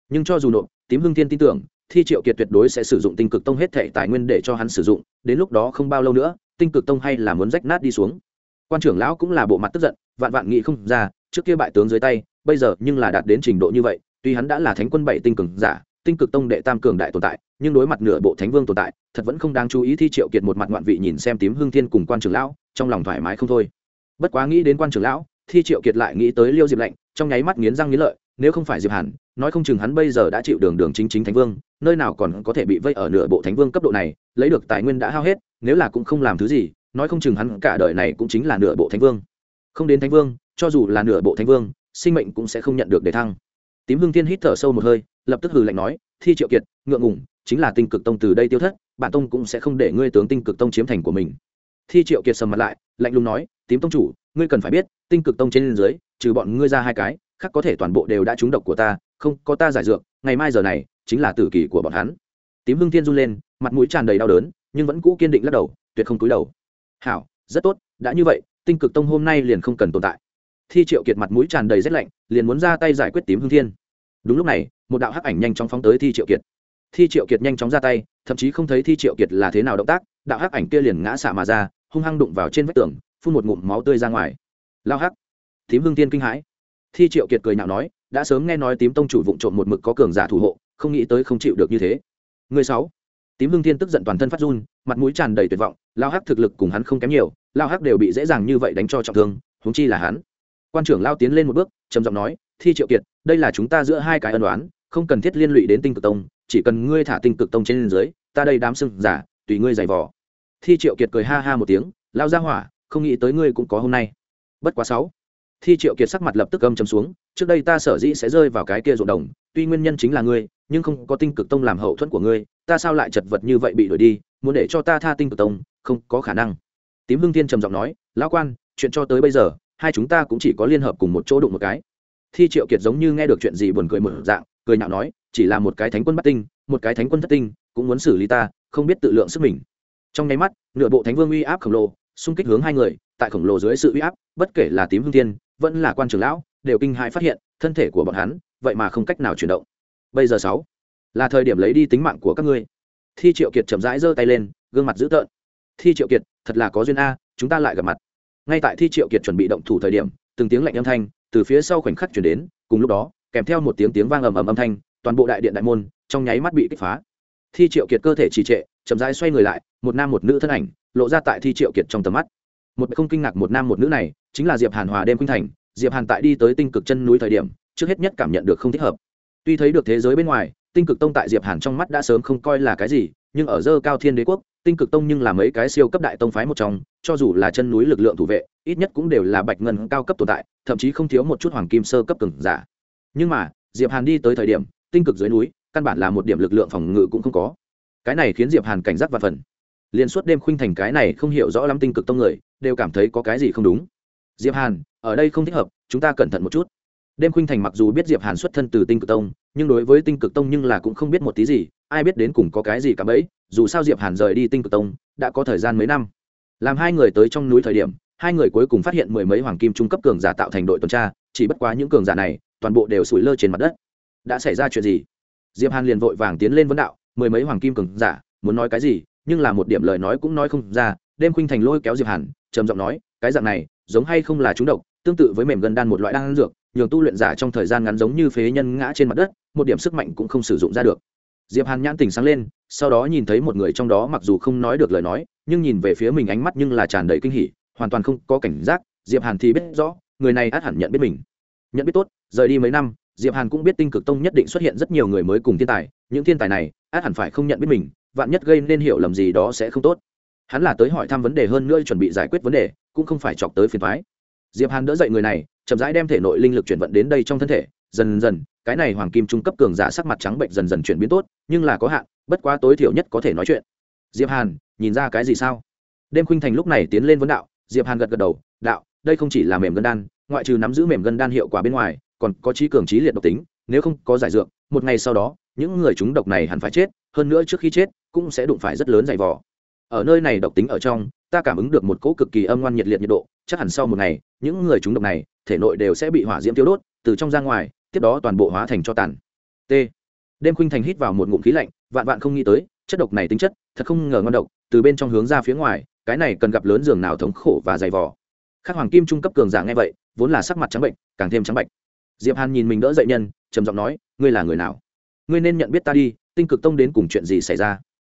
Nhưng cho dù nộp, tím hưng thiên tin tưởng, thi triệu kiệt tuyệt đối sẽ sử dụng tinh cực tông hết thệ tài nguyên để cho hắn sử dụng, đến lúc đó không bao lâu nữa, tinh cực tông hay là muốn rách nát đi xuống. Quan trưởng lão cũng là bộ mặt tức giận, vạn vạn nghĩ không ra, trước kia bại tướng dưới tay, bây giờ nhưng là đạt đến trình độ như vậy, tuy hắn đã là thánh quân bảy tinh cường giả tinh cực tông đệ tam cường đại tồn tại, nhưng đối mặt nửa bộ thánh vương tồn tại, thật vẫn không đáng chú ý thi triệu kiệt một mặt ngoạn vị nhìn xem tím hương thiên cùng quan trưởng lão, trong lòng thoải mái không thôi. Bất quá nghĩ đến quan trưởng lão, thi triệu kiệt lại nghĩ tới liêu diệp lạnh trong nháy mắt nghiến răng nghiến lợi, nếu không phải diệp hàn, nói không chừng hắn bây giờ đã chịu đường đường chính chính thánh vương, nơi nào còn có thể bị vây ở nửa bộ thánh vương cấp độ này, lấy được tài nguyên đã hao hết, nếu là cũng không làm thứ gì, nói không chừng hắn cả đời này cũng chính là nửa bộ thánh vương. Không đến thánh vương, cho dù là nửa bộ thánh vương, sinh mệnh cũng sẽ không nhận được đề thăng. Tím hương thiên hít thở sâu một hơi lập tức hừ lạnh nói thi triệu kiệt ngượng ngùng, chính là tinh cực tông từ đây tiêu thất bản tông cũng sẽ không để ngươi tướng tinh cực tông chiếm thành của mình. Thi triệu kiệt sầm mặt lại lạnh lùng nói tím tông chủ ngươi cần phải biết tinh cực tông trên dưới trừ bọn ngươi ra hai cái khác có thể toàn bộ đều đã trúng độc của ta không có ta giải dược ngày mai giờ này chính là tử kỳ của bọn hắn. Tím hưng thiên run lên mặt mũi tràn đầy đau đớn nhưng vẫn cũ kiên định lắc đầu tuyệt không túi đầu. Hảo rất tốt đã như vậy tinh cực tông hôm nay liền không cần tồn tại. Thi triệu kiệt mặt mũi tràn đầy rét lạnh liền muốn ra tay giải quyết tím hưng thiên đúng lúc này, một đạo hắc ảnh nhanh chóng phóng tới thi triệu kiệt. Thi triệu kiệt nhanh chóng ra tay, thậm chí không thấy thi triệu kiệt là thế nào động tác, đạo hắc ảnh kia liền ngã xả mà ra, hung hăng đụng vào trên vách tường, phun một ngụm máu tươi ra ngoài. Lao hắc! Tím hương tiên kinh hãi. Thi triệu kiệt cười nhạo nói, đã sớm nghe nói tím tông chủ vụng trộm một mực có cường giả thủ hộ, không nghĩ tới không chịu được như thế. Người sáu. Tím hương thiên tức giận toàn thân phát run, mặt mũi tràn đầy tuyệt vọng, lao hắc thực lực cùng hắn không kém nhiều, lao hắc đều bị dễ dàng như vậy đánh cho trọng thương, huống chi là hắn. Quan trưởng lao tiến lên một bước, trầm giọng nói thi triệu kiệt, đây là chúng ta giữa hai cái ân đoán không cần thiết liên lụy đến tinh cực tông, chỉ cần ngươi thả tinh cực tông trên dưới, ta đây đám sưng giả, tùy ngươi giày vò. Thi triệu kiệt cười ha ha một tiếng, lao ra hỏa, không nghĩ tới ngươi cũng có hôm nay. Bất quá sáu. Thi triệu kiệt sắc mặt lập tức âm chấm xuống, trước đây ta sở dĩ sẽ rơi vào cái kia ruộng đồng, tuy nguyên nhân chính là ngươi, nhưng không có tinh cực tông làm hậu thuẫn của ngươi, ta sao lại chật vật như vậy bị đuổi đi, muốn để cho ta tha tinh cực tông, không có khả năng. Tím hưng thiên trầm giọng nói, lão quan, chuyện cho tới bây giờ, hai chúng ta cũng chỉ có liên hợp cùng một chỗ đụng một cái thi triệu kiệt giống như nghe được chuyện gì buồn cười một dạng cười nhạo nói chỉ là một cái thánh quân bắt tinh một cái thánh quân thất tinh cũng muốn xử lý ta không biết tự lượng sức mình. Trong nháy mắt nửa bộ thánh vương uy áp khổng lồ xung kích hướng hai người tại khổng lồ dưới sự uy áp bất kể là tím hương Tiên, vẫn là quan trưởng lão đều kinh hãi phát hiện thân thể của bọn hắn vậy mà không cách nào chuyển động. Bây giờ sáu là thời điểm lấy đi tính mạng của các ngươi. Thi triệu kiệt chậm rãi giơ tay lên gương mặt dữ tợn. Thi triệu kiệt thật là có duyên a chúng ta lại gặp mặt. Ngay tại thi triệu kiệt chuẩn bị động thủ thời điểm từng tiếng lạnh âm thanh từ phía sau khoảnh khắc chuyển đến, cùng lúc đó, kèm theo một tiếng tiếng vang ầm ầm âm thanh, toàn bộ đại điện đại môn, trong nháy mắt bị kích phá. Thi triệu kiệt cơ thể trì trệ, chậm rãi xoay người lại, một nam một nữ thân ảnh, lộ ra tại thi triệu kiệt trong tầm mắt. Một không kinh ngạc một nam một nữ này, chính là diệp hàn hòa đêm khuynh thành. Diệp hàn tại đi tới tinh cực chân núi thời điểm, trước hết nhất cảm nhận được không thích hợp. Tuy thấy được thế giới bên ngoài, tinh cực tông tại diệp hàn trong mắt đã sớm không coi là cái gì nhưng ở dơ cao thiên đế quốc, tinh cực tông nhưng là mấy cái siêu cấp đại tông phái một trong, cho dù là chân núi lực lượng thủ vệ, ít nhất cũng đều là bạch ngân cao cấp tồn tại, thậm chí không thiếu một chút hoàng kim sơ cấp cường giả. Nhưng mà, diệp hàn đi tới thời điểm, tinh cực dưới núi, căn bản là một điểm lực lượng phòng ngự cũng không có. Cái này khiến diệp hàn cảnh giác và phần. Liên suốt đêm khuynh thành cái này không hiểu rõ lắm tinh cực tông người, đều cảm thấy có cái gì không đúng. Diệp hàn, ở đây không thích hợp, chúng ta cẩn thận một chút. Đêm khuynh thành mặc dù biết diệp hàn xuất thân từ tinh cực tông, nhưng đối với tinh cực tông nhưng là cũng không biết một tí gì ai biết đến cùng có cái gì cả bấy dù sao diệp hàn rời đi tinh cực tông, đã có thời gian mấy năm. Làm hai người tới trong núi thời điểm, hai người cuối cùng phát hiện mười mấy hoàng kim trung cấp cường giả tạo thành đội tuần tra, chỉ bất quá những cường giả này, toàn bộ đều sủi lơ trên mặt đất. Đã xảy ra chuyện gì? Diệp hàn liền vội vàng tiến lên vấn đạo, mười mấy hoàng kim cường giả, muốn nói cái gì? Nhưng là một điểm lời nói cũng nói không ra, đêm khuynh thành lôi kéo diệp hàn, trầm giọng nói, cái dạng này, giống hay không là trúng độc, tương tự với mềm gân đan một loại đan dược, nhường tu luyện giả trong thời gian ngắn giống như phế nhân ngã trên mặt đất, một điểm sức mạnh cũng không sử dụng ra được diệp hàn nhãn tỉnh sáng lên, sau đó nhìn thấy một người trong đó mặc dù không nói được lời nói, nhưng nhìn về phía mình ánh mắt nhưng là tràn đầy kinh hỉ, hoàn toàn không có cảnh giác, diệp hàn thì biết rõ, người này át hẳn nhận biết mình. Nhận biết tốt, rời đi mấy năm, diệp hàn cũng biết tinh cực tông nhất định xuất hiện rất nhiều người mới cùng thiên tài, những thiên tài này át hẳn phải không nhận biết mình, vạn nhất gây nên hiểu lầm gì đó sẽ không tốt. Hắn là tới hỏi thăm vấn đề hơn nữa chuẩn bị giải quyết vấn đề, cũng không phải chọc tới phiền thoái diệp hàn đỡ dậy người này, chậm rãi đem thể nội linh lực chuyển vận đến đây trong thân thể dần dần, cái này hoàng kim trung cấp cường giả sắc mặt trắng bệnh dần dần chuyển biến tốt, nhưng là có hạn, bất quá tối thiểu nhất có thể nói chuyện. Diệp hàn, nhìn ra cái gì sao? Đêm khuynh thành lúc này tiến lên vấn đạo, diệp hàn gật gật đầu, đạo, đây không chỉ là mềm gân đan, ngoại trừ nắm giữ mềm gân đan hiệu quả bên ngoài, còn có trí cường trí liệt độc tính, nếu không có giải dược, một ngày sau đó, những người chúng độc này hẳn phải chết, hơn nữa trước khi chết, cũng sẽ đụng phải rất lớn dày vò. Ở nơi này độc tính ở trong, ta cảm ứng được một cỗ cực kỳ âm ngoan nhiệt liệt nhiệt độ, chắc hẳn sau một ngày, những người chúng độc này, thể nội đều sẽ bị hỏa diễm tiêu đốt, từ trong ra ngoài tiếp đó toàn bộ hóa thành cho tàn. T. Đêm khuynh thành hít vào một ngụm khí lạnh, vạn vạn không nghĩ tới, chất độc này tính chất, thật không ngờ ngon độc, từ bên trong hướng ra phía ngoài, cái này cần gặp lớn giường nào thống khổ và dày vò. Khác hoàng kim trung cấp cường giả nghe vậy, vốn là sắc mặt trắng bệnh, càng thêm trắng bệnh diệp hàn nhìn mình đỡ dậy nhân, trầm giọng nói, ngươi là người nào? Ngươi nên nhận biết ta đi, tinh cực tông đến cùng chuyện gì xảy ra?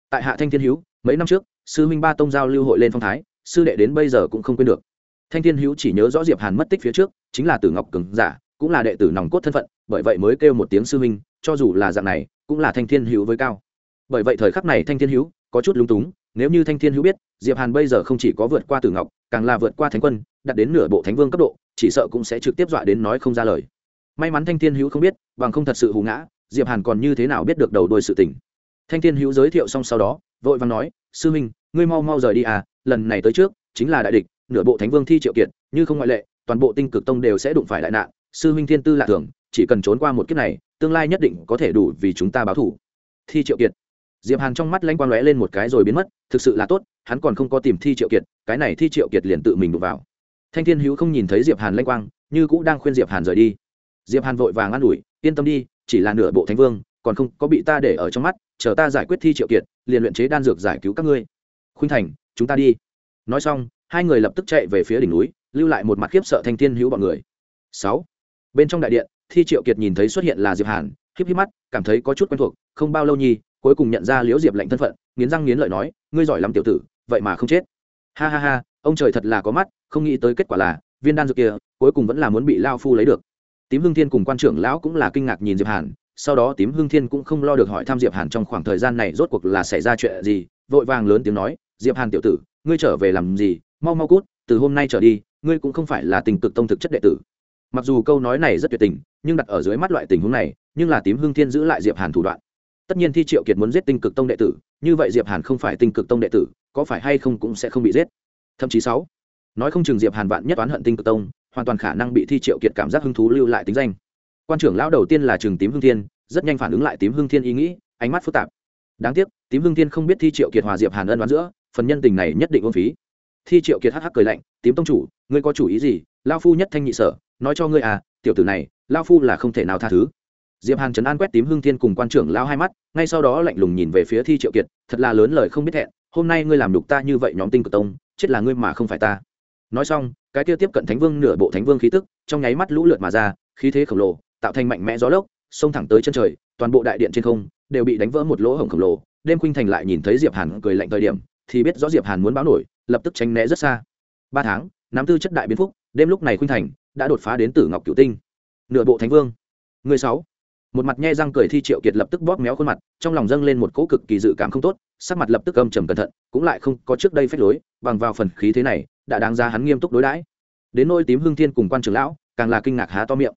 Tại hạ thanh thiên hữu, mấy năm trước, sư minh ba tông giao lưu hội lên phong thái, sư đệ đến bây giờ cũng không quên được. Thanh thiên hữu chỉ nhớ rõ diệp hàn mất tích phía trước, chính là tử ngọc cường giả cũng là đệ tử nòng cốt thân phận, bởi vậy mới kêu một tiếng sư minh cho dù là dạng này, cũng là thanh thiên hữu với cao. Bởi vậy thời khắc này thanh thiên hữu có chút lúng túng, nếu như thanh thiên hữu biết, diệp hàn bây giờ không chỉ có vượt qua tử ngọc, càng là vượt qua thánh quân, đạt đến nửa bộ thánh vương cấp độ, chỉ sợ cũng sẽ trực tiếp dọa đến nói không ra lời. May mắn thanh thiên hữu không biết, bằng không thật sự hù ngã, diệp hàn còn như thế nào biết được đầu đuôi sự tình. Thanh thiên hữu giới thiệu xong sau đó, vội vàng nói, sư minh ngươi mau mau rời đi à lần này tới trước, chính là đại địch, nửa bộ thánh vương thi triệu kiệt, như không ngoại lệ, toàn bộ tinh cực tông đều sẽ đụng phải đại nạn sư minh thiên tư lạ thường, chỉ cần trốn qua một kiếp này, tương lai nhất định có thể đủ vì chúng ta báo thủ thi triệu kiệt. Diệp hàn trong mắt lanh quang lóe lên một cái rồi biến mất, thực sự là tốt, hắn còn không có tìm thi triệu kiệt, cái này thi triệu kiệt liền tự mình đụng vào. Thanh thiên hữu không nhìn thấy diệp hàn lanh quang, như cũng đang khuyên diệp hàn rời đi. Diệp hàn vội vàng an ủi, yên tâm đi, chỉ là nửa bộ thánh vương, còn không có bị ta để ở trong mắt, chờ ta giải quyết thi triệu kiệt, liền luyện chế đan dược giải cứu các ngươi. Khuynh thành, chúng ta đi. Nói xong, hai người lập tức chạy về phía đỉnh núi, lưu lại một mặt khiếp sợ thanh thiên hữu bọn người. Sáu bên trong đại điện, thi triệu kiệt nhìn thấy xuất hiện là diệp hàn, híp híp mắt, cảm thấy có chút quen thuộc, không bao lâu nhi, cuối cùng nhận ra liễu diệp lệnh thân phận, nghiến răng nghiến lợi nói, ngươi giỏi lắm tiểu tử, vậy mà không chết. Ha ha ha, ông trời thật là có mắt, không nghĩ tới kết quả là, viên đan dược kia, cuối cùng vẫn là muốn bị lao phu lấy được. Tím hương thiên cùng quan trưởng lão cũng là kinh ngạc nhìn diệp hàn, sau đó tím hương thiên cũng không lo được hỏi thăm diệp hàn trong khoảng thời gian này rốt cuộc là xảy ra chuyện gì, vội vàng lớn tiếng nói, diệp hàn tiểu tử, ngươi trở về làm gì? Mau mau cút, từ hôm nay trở đi, ngươi cũng không phải là tình cực tông thực chất đệ tử mặc dù câu nói này rất tuyệt tình, nhưng đặt ở dưới mắt loại tình huống này, nhưng là tím hưng thiên giữ lại diệp hàn thủ đoạn. Tất nhiên thi triệu kiệt muốn giết tinh cực tông đệ tử, như vậy diệp hàn không phải tinh cực tông đệ tử, có phải hay không cũng sẽ không bị giết. Thậm chí sáu, nói không chừng diệp hàn vạn nhất oán hận tinh cực tông, hoàn toàn khả năng bị thi triệu kiệt cảm giác hứng thú lưu lại tính danh. Quan trưởng lão đầu tiên là trường tím hưng thiên, rất nhanh phản ứng lại tím hưng thiên ý nghĩ, ánh mắt phức tạp. Đáng tiếc, tím hưng thiên không biết thi triệu kiệt hòa diệp hàn ân đoán giữa, phần nhân tình này nhất định ôn phí thi triệu kiệt hắc hắc cười lạnh, tím tông chủ, ngươi có chủ ý gì? Lao phu nhất thanh nhị sở, nói cho ngươi à tiểu tử này lao phu là không thể nào tha thứ. Diệp hàn trấn an quét tím hương thiên cùng quan trưởng lao hai mắt, ngay sau đó lạnh lùng nhìn về phía thi triệu kiệt, thật là lớn lời không biết thẹn hôm nay ngươi làm đục ta như vậy nhóm tinh cực tông, chết là ngươi mà không phải ta. Nói xong, cái kia tiếp cận thánh vương nửa bộ thánh vương khí tức, trong nháy mắt lũ lượt mà ra, khí thế khổng lồ, tạo thành mạnh mẽ gió lốc, xông thẳng tới chân trời, toàn bộ đại điện trên không đều bị đánh vỡ một lỗ hổng khổng lồ. Đêm khuynh thành lại nhìn thấy diệp hàn cười lạnh thời điểm, thì biết rõ diệp hàn muốn báo nổi lập tức tránh né rất xa. Ba tháng, nắm tư chất đại biến phúc, đêm lúc này khuynh thành, đã đột phá đến tử ngọc cửu tinh. Nửa bộ thánh vương. Người sáu. Một mặt nhe răng cười thi triệu kiệt lập tức bóp méo khuôn mặt, trong lòng dâng lên một cỗ cực kỳ dự cảm không tốt, sắc mặt lập tức âm trầm cẩn thận, cũng lại không có trước đây phép lối, bằng vào phần khí thế này, đã đáng ra hắn nghiêm túc đối đãi. Đến nôi tím hương thiên cùng quan trưởng lão, càng là kinh ngạc há to miệng.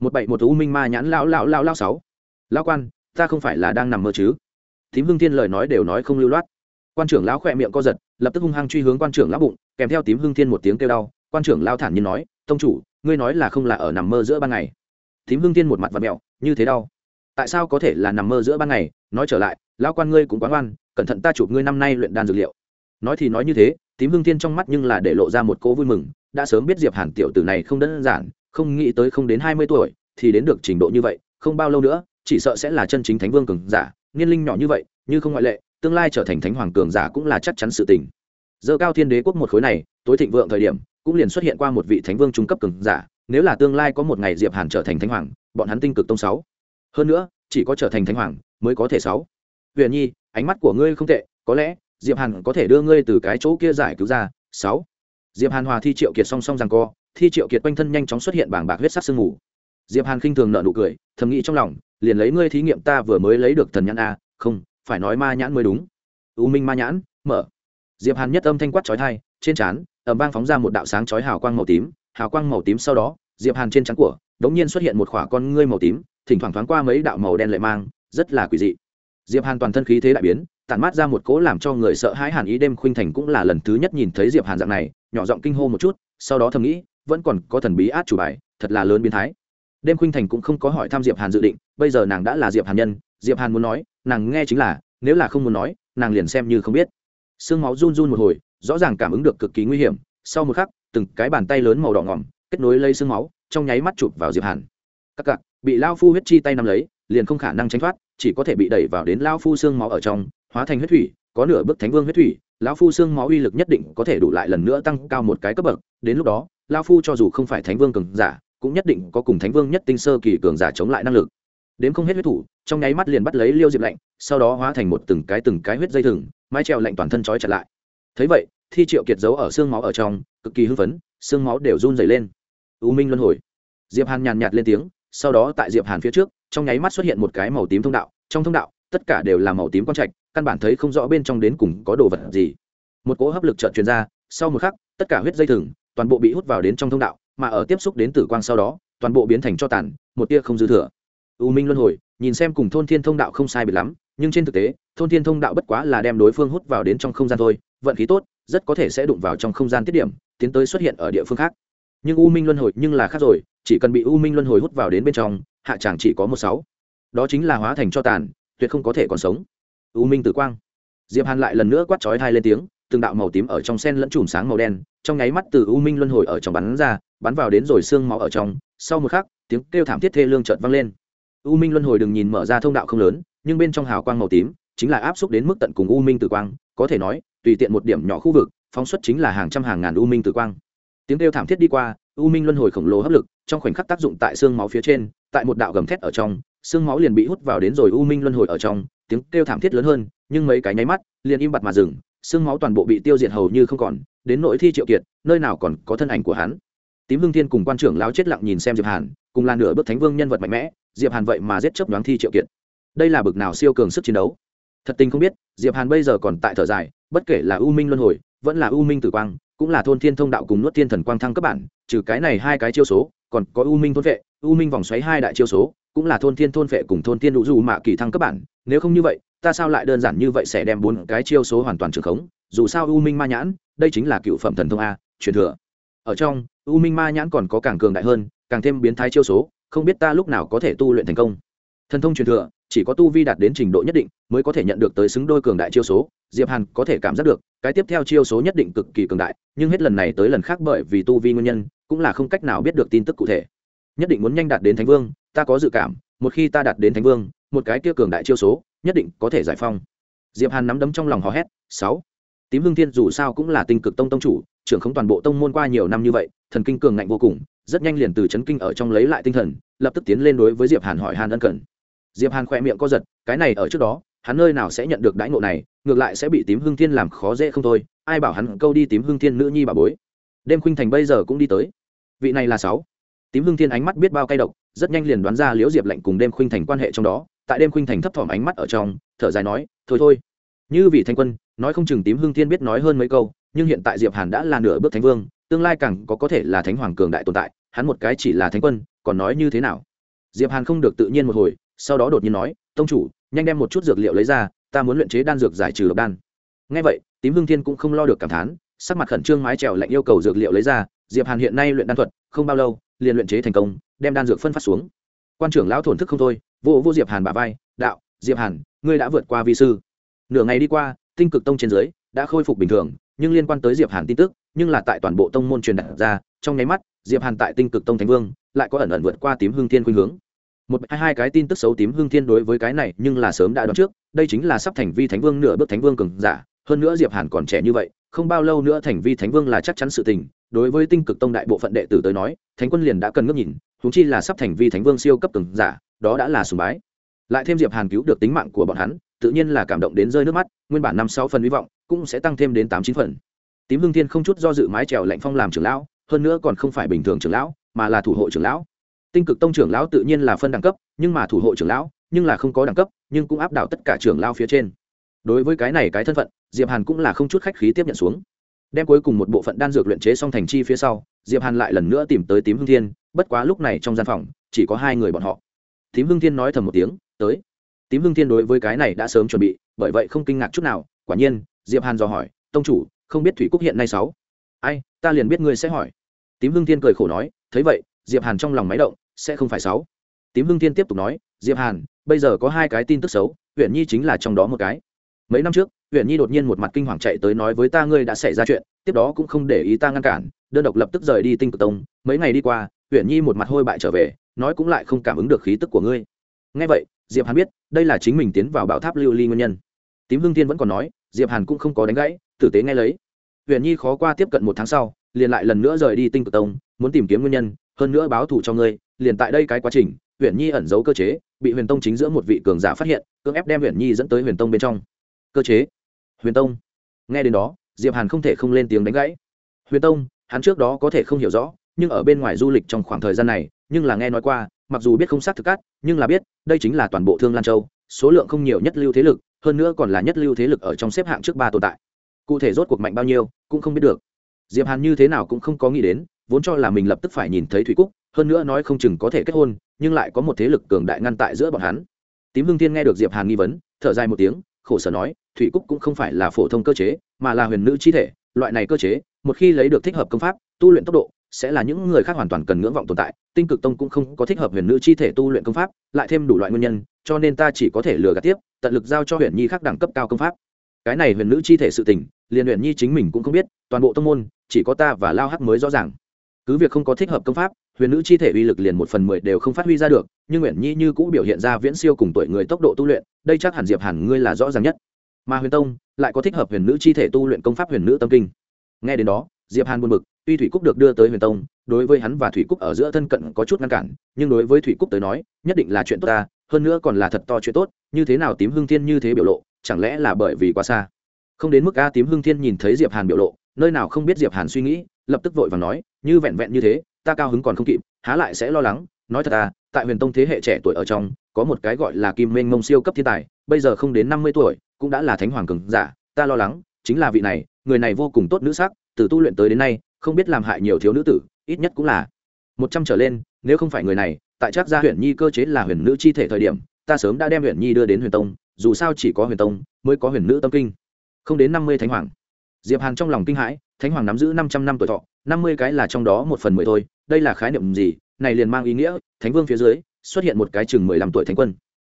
Một bảy một u minh ma nhãn lão lão lão lão sáu. Lão quan, ta không phải là đang nằm mơ chứ? Tím hương thiên lời nói đều nói không lưu loát quan trưởng lão khỏe miệng co giật, lập tức hung hăng truy hướng quan trưởng lão bụng, kèm theo tím hưng thiên một tiếng kêu đau, quan trưởng lão thản nhiên nói, tông chủ, ngươi nói là không là ở nằm mơ giữa ban ngày? Tím hưng thiên một mặt và mẹo, như thế đau. Tại sao có thể là nằm mơ giữa ban ngày? Nói trở lại, lão quan ngươi cũng quán oan cẩn thận ta chụp ngươi năm nay luyện đan dược liệu. Nói thì nói như thế, tím hưng thiên trong mắt nhưng là để lộ ra một cỗ vui mừng, đã sớm biết diệp hàn tiểu tử này không đơn giản, không nghĩ tới không đến hai mươi tuổi thì đến được trình độ như vậy, không bao lâu nữa, chỉ sợ sẽ là chân chính thánh vương cường giả, niên linh nhỏ như vậy, như không ngoại lệ tương lai trở thành thánh hoàng cường giả cũng là chắc chắn sự tình. Dơ cao thiên đế quốc một khối này, tối thịnh vượng thời điểm, cũng liền xuất hiện qua một vị thánh vương trung cấp cường giả, nếu là tương lai có một ngày diệp hàn trở thành thánh hoàng, bọn hắn tinh cực tông sáu. Hơn nữa, chỉ có trở thành thánh hoàng mới có thể sáu. Huyền nhi, ánh mắt của ngươi không tệ, có lẽ diệp hàn có thể đưa ngươi từ cái chỗ kia giải cứu ra, sáu. Diệp hàn hòa thi triệu kiệt song song rằng co, thi triệu kiệt quanh thân nhanh chóng xuất hiện bảng bạc huyết sắc sương mù. Diệp hàn khinh thường nợ nụ cười, thầm nghĩ trong lòng, liền lấy ngươi thí nghiệm ta vừa mới lấy được thần nhãn a, không phải nói ma nhãn mới đúng. U minh ma nhãn, mở. Diệp hàn nhất âm thanh quát chói tai, trên trán ẩm vang phóng ra một đạo sáng chói hào quang màu tím, hào quang màu tím sau đó, diệp hàn trên trán của, đống nhiên xuất hiện một khỏa con ngươi màu tím, thỉnh thoảng thoáng qua mấy đạo màu đen lệ mang, rất là quỷ dị. Diệp hàn toàn thân khí thế đại biến, tản mát ra một cỗ làm cho người sợ hãi hàn ý đêm khuynh thành cũng là lần thứ nhất nhìn thấy diệp hàn dạng này, nhỏ giọng kinh hô một chút, sau đó thầm nghĩ, vẫn còn có thần bí át chủ bài, thật là lớn biến thái đêm khuynh thành cũng không có hỏi thăm diệp hàn dự định bây giờ nàng đã là diệp hàn nhân diệp hàn muốn nói nàng nghe chính là nếu là không muốn nói nàng liền xem như không biết xương máu run run một hồi rõ ràng cảm ứng được cực kỳ nguy hiểm sau một khắc từng cái bàn tay lớn màu đỏ ngỏm kết nối lấy xương máu trong nháy mắt chụp vào diệp hàn các cặc, bị lao phu huyết chi tay nắm lấy liền không khả năng tránh thoát chỉ có thể bị đẩy vào đến lao phu xương máu ở trong hóa thành huyết thủy có nửa bước thánh vương huyết thủy lão phu xương máu uy lực nhất định có thể đủ lại lần nữa tăng cao một cái cấp bậc đến lúc đó lao phu cho dù không phải thánh vương cường giả cũng nhất định có cùng thánh vương nhất tinh sơ kỳ cường giả chống lại năng lực. Đến không hết huyết thủ, trong nháy mắt liền bắt lấy liêu diệp lạnh, sau đó hóa thành một từng cái từng cái huyết dây thừng, mái treo lạnh toàn thân trói chặt lại. Thấy vậy, thi triệu kiệt giấu ở xương máu ở trong, cực kỳ hưng phấn, xương máu đều run dày lên. U minh luân hồi. Diệp hàn nhàn nhạt lên tiếng, sau đó tại diệp hàn phía trước, trong nháy mắt xuất hiện một cái màu tím thông đạo, trong thông đạo, tất cả đều là màu tím quang trạch, căn bản thấy không rõ bên trong đến cùng có đồ vật gì. Một cỗ hấp lực chợt truyền ra, sau một khắc, tất cả huyết dây thừng toàn bộ bị hút vào đến trong thông đạo mà ở tiếp xúc đến tử quang sau đó, toàn bộ biến thành cho tàn, một tia không dư thừa. U minh luân hồi, nhìn xem cùng thôn thiên thông đạo không sai biệt lắm, nhưng trên thực tế, thôn thiên thông đạo bất quá là đem đối phương hút vào đến trong không gian thôi, vận khí tốt, rất có thể sẽ đụng vào trong không gian tiết điểm, tiến tới xuất hiện ở địa phương khác. Nhưng u minh luân hồi nhưng là khác rồi, chỉ cần bị u minh luân hồi hút vào đến bên trong, hạ tràng chỉ có một sáu. Đó chính là hóa thành cho tàn, tuyệt không có thể còn sống. U minh tử quang. Diệp hàn lại lần nữa quát chói thai lên tiếng từng đạo màu tím ở trong sen lẫn chùm sáng màu đen, trong nháy mắt từ u minh luân hồi ở trong bắn ra, bắn vào đến rồi xương máu ở trong. Sau một khắc, tiếng kêu thảm thiết thê lương chợt vang lên. U minh luân hồi đừng nhìn mở ra thông đạo không lớn, nhưng bên trong hào quang màu tím chính là áp xúc đến mức tận cùng u minh tử quang, có thể nói, tùy tiện một điểm nhỏ khu vực, phóng xuất chính là hàng trăm hàng ngàn u minh tử quang. Tiếng kêu thảm thiết đi qua, u minh luân hồi khổng lồ hấp lực trong khoảnh khắc tác dụng tại xương máu phía trên, tại một đạo gầm thét ở trong, xương máu liền bị hút vào đến rồi u minh luân hồi ở trong. Tiếng kêu thảm thiết lớn hơn, nhưng mấy cái nháy mắt liền im bặt mà dừng xương máu toàn bộ bị tiêu diệt hầu như không còn, đến nỗi thi triệu kiệt, nơi nào còn có thân ảnh của hắn. Tím hương thiên cùng quan trưởng láo chết lặng nhìn xem diệp hàn, cùng là nửa bước thánh vương nhân vật mạnh mẽ, diệp hàn vậy mà giết chấp đoán thi triệu kiệt. Đây là bực nào siêu cường sức chiến đấu? Thật tình không biết, diệp hàn bây giờ còn tại thở dài, bất kể là u minh luân hồi, vẫn là u minh tử quang, cũng là thôn thiên thông đạo cùng nuốt thiên thần quang thăng cấp bản, trừ cái này hai cái chiêu số, còn có u minh thôn vệ, u minh vòng xoáy hai đại chiêu số, cũng là thôn thiên thôn vệ cùng thôn thiên đủ dù mạ kỳ thăng cấp bản, nếu không như vậy ta sao lại đơn giản như vậy sẽ đem bốn cái chiêu số hoàn toàn trường khống, dù sao u minh ma nhãn, đây chính là cựu phẩm thần thông a, truyền thừa. Ở trong, u minh ma nhãn còn có càng cường đại hơn, càng thêm biến thái chiêu số, không biết ta lúc nào có thể tu luyện thành công. Thần thông truyền thừa, chỉ có tu vi đạt đến trình độ nhất định mới có thể nhận được tới xứng đôi cường đại chiêu số, diệp hàn có thể cảm giác được, cái tiếp theo chiêu số nhất định cực kỳ cường đại, nhưng hết lần này tới lần khác bởi vì tu vi nguyên nhân, cũng là không cách nào biết được tin tức cụ thể. Nhất định muốn nhanh đạt đến thánh vương, ta có dự cảm, một khi ta đạt đến thánh vương, một cái kia cường đại chiêu số nhất định có thể giải phong diệp hàn nắm đấm trong lòng hò hét, sáu. Tím hưng thiên dù sao cũng là tinh cực tông tông chủ, trưởng không toàn bộ tông môn qua nhiều năm như vậy, thần kinh cường ngạnh vô cùng, rất nhanh liền từ chấn kinh ở trong lấy lại tinh thần, lập tức tiến lên đối với diệp hàn hỏi hàn ân cần. Diệp hàn khỏe miệng co giật, cái này ở trước đó, hắn nơi nào sẽ nhận được đãi ngộ này, ngược lại sẽ bị tím hưng thiên làm khó dễ không thôi, ai bảo hắn câu đi tím hưng thiên nữ nhi bà bối. Đêm khuynh thành bây giờ cũng đi tới. Vị này là sáu. Tím hưng thiên ánh mắt biết bao cay độc, rất nhanh liền đoán ra liễu diệp lệnh cùng đêm khuynh thành quan hệ trong đó tại đêm khuynh thành thấp thỏm ánh mắt ở trong, thở dài nói, thôi thôi. Như vị thanh quân, nói không chừng tím hương thiên biết nói hơn mấy câu, nhưng hiện tại diệp hàn đã là nửa bước thánh vương, tương lai càng có có thể là thánh hoàng cường đại tồn tại, hắn một cái chỉ là thánh quân, còn nói như thế nào? Diệp hàn không được tự nhiên một hồi, sau đó đột nhiên nói, tông chủ, nhanh đem một chút dược liệu lấy ra, ta muốn luyện chế đan dược giải trừ độc đan. Ngay vậy, tím hương thiên cũng không lo được cảm thán, sắc mặt khẩn trương mái trèo lạnh yêu cầu dược liệu lấy ra, diệp hàn hiện nay luyện đan thuật không bao lâu, liền luyện chế thành công, đem đan dược phân phát xuống. Quan trưởng lão thổn thức không thôi vô vô diệp hàn bả vai, đạo, diệp hàn, ngươi đã vượt qua vi sư. Nửa ngày đi qua, tinh cực tông trên dưới đã khôi phục bình thường, nhưng liên quan tới diệp hàn tin tức, nhưng là tại toàn bộ tông môn truyền đạt ra, trong nháy mắt, diệp hàn tại tinh cực tông thánh vương lại có ẩn ẩn vượt qua tím hương thiên khuynh hướng. Một hai hai cái tin tức xấu tím hương thiên đối với cái này nhưng là sớm đã đoán trước, đây chính là sắp thành vi thánh vương nửa bước thánh vương cường giả, hơn nữa diệp hàn còn trẻ như vậy, không bao lâu nữa thành vi thánh vương là chắc chắn sự tình. Đối với tinh cực tông đại bộ phận đệ tử tới nói, thánh quân liền đã cần ngước nhìn chúng chi là sắp thành vi thánh vương siêu cấp cường giả đó đã là sùng bái. Lại thêm diệp hàn cứu được tính mạng của bọn hắn, tự nhiên là cảm động đến rơi nước mắt, nguyên bản năm sáu phần hy vọng cũng sẽ tăng thêm đến tám chín phần. Tím hương thiên không chút do dự mái trèo lạnh phong làm trưởng lão, hơn nữa còn không phải bình thường trưởng lão, mà là thủ hộ trưởng lão. Tinh cực tông trưởng lão tự nhiên là phân đẳng cấp, nhưng mà thủ hộ trưởng lão, nhưng là không có đẳng cấp, nhưng cũng áp đảo tất cả trưởng lão phía trên. Đối với cái này cái thân phận, diệp hàn cũng là không chút khách khí tiếp nhận xuống. Đem cuối cùng một bộ phận đan dược luyện chế xong thành chi phía sau, diệp hàn lại lần nữa tìm tới tím hương thiên, bất quá lúc này trong gian phòng, chỉ có hai người bọn họ tím hưng thiên nói thầm một tiếng, tới. Tím hưng thiên đối với cái này đã sớm chuẩn bị, bởi vậy không kinh ngạc chút nào, quả nhiên, diệp hàn dò hỏi, tông chủ, không biết thủy cúc hiện nay sáu? Ai, ta liền biết ngươi sẽ hỏi. Tím hưng thiên cười khổ nói, thấy vậy, diệp hàn trong lòng máy động, sẽ không phải sáu? Tím hưng thiên tiếp tục nói, diệp hàn, bây giờ có hai cái tin tức xấu huyện nhi chính là trong đó một cái. Mấy năm trước huyện nhi đột nhiên một mặt kinh hoàng chạy tới nói với ta ngươi đã xảy ra chuyện, tiếp đó cũng không để ý ta ngăn cản, đơn độc lập tức rời đi tinh cực tông. Mấy ngày đi qua huyện nhi một mặt hôi bại trở về nói cũng lại không cảm ứng được khí tức của ngươi. Ngay vậy, diệp hàn biết, đây là chính mình tiến vào bảo tháp lưu ly nguyên nhân. Tím hưng thiên vẫn còn nói, diệp hàn cũng không có đánh gãy, tử tế nghe lấy. Huyền nhi khó qua tiếp cận một tháng sau, liền lại lần nữa rời đi tinh cực tông, muốn tìm kiếm nguyên nhân, hơn nữa báo thù cho ngươi, liền tại đây cái quá trình, huyền nhi ẩn giấu cơ chế, bị huyền tông chính giữa một vị cường giả phát hiện, cưỡng ép đem huyền nhi dẫn tới huyền tông bên trong. Cơ chế. Huyền tông. Nghe đến đó, diệp hàn không thể không lên tiếng đánh gãy. Huyền tông, hắn trước đó có thể không hiểu rõ, nhưng ở bên ngoài du lịch trong khoảng thời gian này nhưng là nghe nói qua, mặc dù biết không xác thực cát, nhưng là biết, đây chính là toàn bộ thương lan châu, số lượng không nhiều nhất lưu thế lực, hơn nữa còn là nhất lưu thế lực ở trong xếp hạng trước ba tồn tại. Cụ thể rốt cuộc mạnh bao nhiêu, cũng không biết được. Diệp hàn như thế nào cũng không có nghĩ đến, vốn cho là mình lập tức phải nhìn thấy thủy cúc, hơn nữa nói không chừng có thể kết hôn, nhưng lại có một thế lực cường đại ngăn tại giữa bọn hắn. Tím hưng thiên nghe được diệp hàn nghi vấn, thở dài một tiếng, khổ sở nói, thủy cúc cũng không phải là phổ thông cơ chế, mà là huyền nữ chi thể, loại này cơ chế, một khi lấy được thích hợp công pháp, tu luyện tốc độ sẽ là những người khác hoàn toàn cần ngưỡng vọng tồn tại, tinh cực tông cũng không có thích hợp huyền nữ chi thể tu luyện công pháp, lại thêm đủ loại nguyên nhân, cho nên ta chỉ có thể lừa gạt tiếp, tận lực giao cho huyền nhi khác đẳng cấp cao công pháp. Cái này huyền nữ chi thể sự tình, liền huyền nhi chính mình cũng không biết, toàn bộ tông môn, chỉ có ta và lao hắc mới rõ ràng. Cứ việc không có thích hợp công pháp, huyền nữ chi thể uy lực liền một phần mười đều không phát huy ra được, nhưng huyền nhi như cũng biểu hiện ra viễn siêu cùng tuổi người tốc độ tu luyện, đây chắc hẳn diệp hẳn ngươi là rõ ràng nhất. Mà huyền tông, lại có thích hợp huyền nữ chi thể tu luyện công pháp huyền nữ tâm kinh. Nghe đến đó, diệp hàn buồn bực tuy thủy cúc được đưa tới huyền tông, đối với hắn và thủy cúc ở giữa thân cận có chút ngăn cản, nhưng đối với thủy cúc tới nói, nhất định là chuyện tốt ta, hơn nữa còn là thật to chuyện tốt, như thế nào tím hưng thiên như thế biểu lộ, chẳng lẽ là bởi vì quá xa? Không đến mức a tím hưng thiên nhìn thấy diệp hàn biểu lộ, nơi nào không biết diệp hàn suy nghĩ, lập tức vội vàng nói, như vẹn vẹn như thế, ta cao hứng còn không kịp, há lại sẽ lo lắng, nói thật ta, tại huyền tông thế hệ trẻ tuổi ở trong, có một cái gọi là kim Minh mông siêu cấp thiên tài, bây giờ không đến năm mươi tuổi, cũng đã là thánh hoàng cường giả, ta lo lắng, chính là vị này, người này vô cùng tốt nữ sắc, từ tu luyện tới đến nay không biết làm hại nhiều thiếu nữ tử, ít nhất cũng là một trăm trở lên, nếu không phải người này, tại chắc gia huyền nhi cơ chế là huyền nữ chi thể thời điểm, ta sớm đã đem huyền nhi đưa đến huyền tông, dù sao chỉ có huyền tông mới có huyền nữ tâm kinh. Không đến năm mươi thánh hoàng. Diệp hàn trong lòng kinh hãi, thánh hoàng nắm giữ năm trăm năm tuổi thọ, năm mươi cái là trong đó một phần mười thôi, đây là khái niệm gì? Này liền mang ý nghĩa, thánh vương phía dưới xuất hiện một cái chừng mười lăm tuổi thánh quân.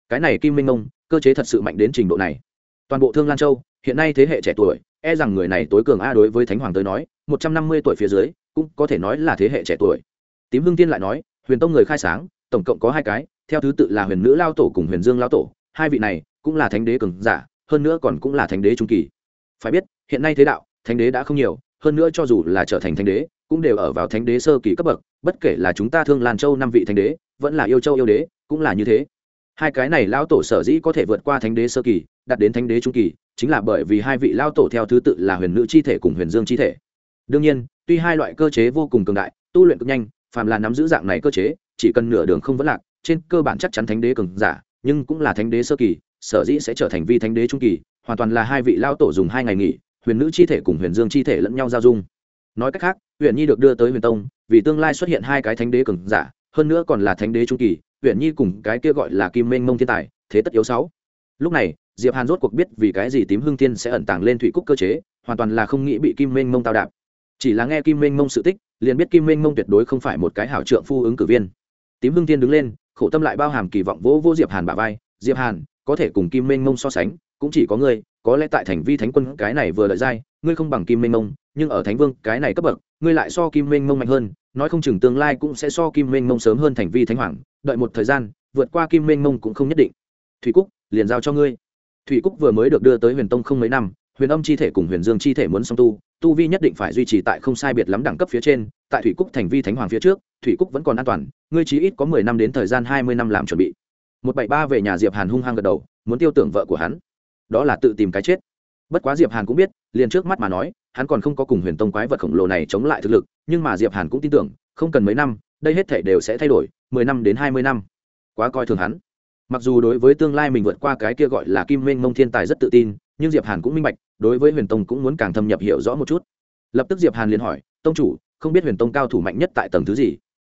Cái này kim minh ông, cơ chế thật sự mạnh đến trình độ này. Toàn bộ thương lan châu, hiện nay thế hệ trẻ tuổi e rằng người này tối cường a đối với thánh hoàng tới nói một trăm năm mươi tuổi phía dưới, cũng có thể nói là thế hệ trẻ tuổi. Tím hưng tiên lại nói, huyền tông người khai sáng, tổng cộng có hai cái, theo thứ tự là huyền nữ lao tổ cùng huyền dương lao tổ, hai vị này cũng là thánh đế cường giả, hơn nữa còn cũng là thánh đế trung kỳ. Phải biết, hiện nay thế đạo, thánh đế đã không nhiều, hơn nữa cho dù là trở thành thánh đế, cũng đều ở vào thánh đế sơ kỳ cấp bậc, bất kể là chúng ta thương lan châu năm vị thánh đế, vẫn là yêu châu yêu đế, cũng là như thế. Hai cái này lao tổ sở dĩ có thể vượt qua thánh đế sơ kỳ, đạt đến thánh đế trung kỳ, chính là bởi vì hai vị lao tổ theo thứ tự là huyền nữ chi thể cùng huyền dương chi thể đương nhiên, tuy hai loại cơ chế vô cùng cường đại, tu luyện cực nhanh, phàm là nắm giữ dạng này cơ chế, chỉ cần nửa đường không vấn lạc, trên cơ bản chắc chắn thánh đế cường giả, nhưng cũng là thánh đế sơ kỳ, sở dĩ sẽ trở thành vi thánh đế trung kỳ, hoàn toàn là hai vị lao tổ dùng hai ngày nghỉ, huyền nữ chi thể cùng huyền dương chi thể lẫn nhau giao dung. Nói cách khác huyền nhi được đưa tới huyền tông, vì tương lai xuất hiện hai cái thánh đế cường giả, hơn nữa còn là thánh đế trung kỳ huyền nhi cùng cái kia gọi là kim minh mông thiên tài, thế tất yếu sáu. Lúc này, diệp hàn rốt cuộc biết vì cái gì tím hương thiên sẽ ẩn tàng lên thủy cúc cơ chế, hoàn toàn là không nghĩ bị kim minh mông tao đạp chỉ là nghe kim Minh mông sự tích, liền biết kim Minh mông tuyệt đối không phải một cái hảo trượng phu ứng cử viên. Tím hưng thiên đứng lên, khổ tâm lại bao hàm kỳ vọng vỗ vô diệp hàn bả vai. Diệp hàn, có thể cùng kim Minh mông so sánh, cũng chỉ có ngươi, có lẽ tại thành vi thánh quân cái này vừa lợi dai ngươi không bằng kim Minh mông, nhưng ở thánh vương cái này cấp bậc, ngươi lại so kim Minh mông mạnh hơn, nói không chừng tương lai cũng sẽ so kim Minh mông sớm hơn thành vi thánh hoàng, đợi một thời gian, vượt qua kim Minh mông cũng không nhất định. Thủy cúc, liền giao cho ngươi. Thủy cúc vừa mới được đưa tới huyền tông không mấy năm huyền âm chi thể cùng huyền dương chi thể muốn song tu tu vi nhất định phải duy trì tại không sai biệt lắm đẳng cấp phía trên, tại thủy cúc thành vi thánh hoàng phía trước, thủy cúc vẫn còn an toàn, ngươi chí ít có mười năm đến thời gian hai mươi năm làm chuẩn bị. Một bảy ba về nhà diệp hàn hung hăng gật đầu, muốn tiêu tưởng vợ của hắn. Đó là tự tìm cái chết. Bất quá diệp hàn cũng biết, liền trước mắt mà nói, hắn còn không có cùng huyền tông quái vật khổng lồ này chống lại thực lực, nhưng mà diệp hàn cũng tin tưởng, không cần mấy năm, đây hết thể đều sẽ thay đổi, mười năm đến hai mươi năm. Quá coi thường hắn. Mặc dù đối với tương lai mình vượt qua cái kia gọi là kim Minh mông thiên tài rất tự tin nhưng diệp hàn cũng minh bạch, đối với huyền tông cũng muốn càng thâm nhập hiểu rõ một chút. Lập tức diệp hàn liền hỏi, tông chủ, không biết huyền tông cao thủ mạnh nhất tại tầng thứ gì?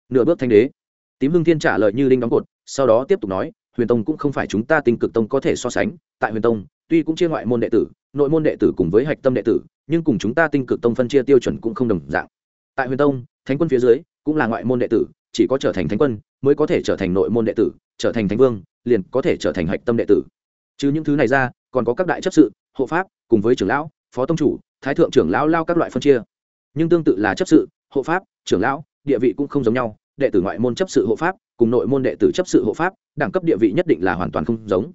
Nửa bước thanh đế. Tím hưng thiên trả lời như đinh đóng cột, sau đó tiếp tục nói, huyền tông cũng không phải chúng ta tinh cực tông có thể so sánh, tại huyền tông, tuy cũng chia ngoại môn đệ tử, nội môn đệ tử cùng với hạch tâm đệ tử, nhưng cùng chúng ta tinh cực tông phân chia tiêu chuẩn cũng không đồng dạng. Tại huyền tông, thánh quân phía dưới cũng là ngoại môn đệ tử, chỉ có trở thành thánh quân mới có thể trở thành nội môn đệ tử, trở thành thánh vương, liền có thể trở thành hạch tâm đệ tử. Chứ những thứ này ra còn có các đại chấp sự, hộ pháp, cùng với trưởng lão, phó tông chủ, thái thượng trưởng lão lao các loại phân chia. Nhưng tương tự là chấp sự, hộ pháp, trưởng lão, địa vị cũng không giống nhau. Đệ tử ngoại môn chấp sự hộ pháp, cùng nội môn đệ tử chấp sự hộ pháp, đẳng cấp địa vị nhất định là hoàn toàn không giống.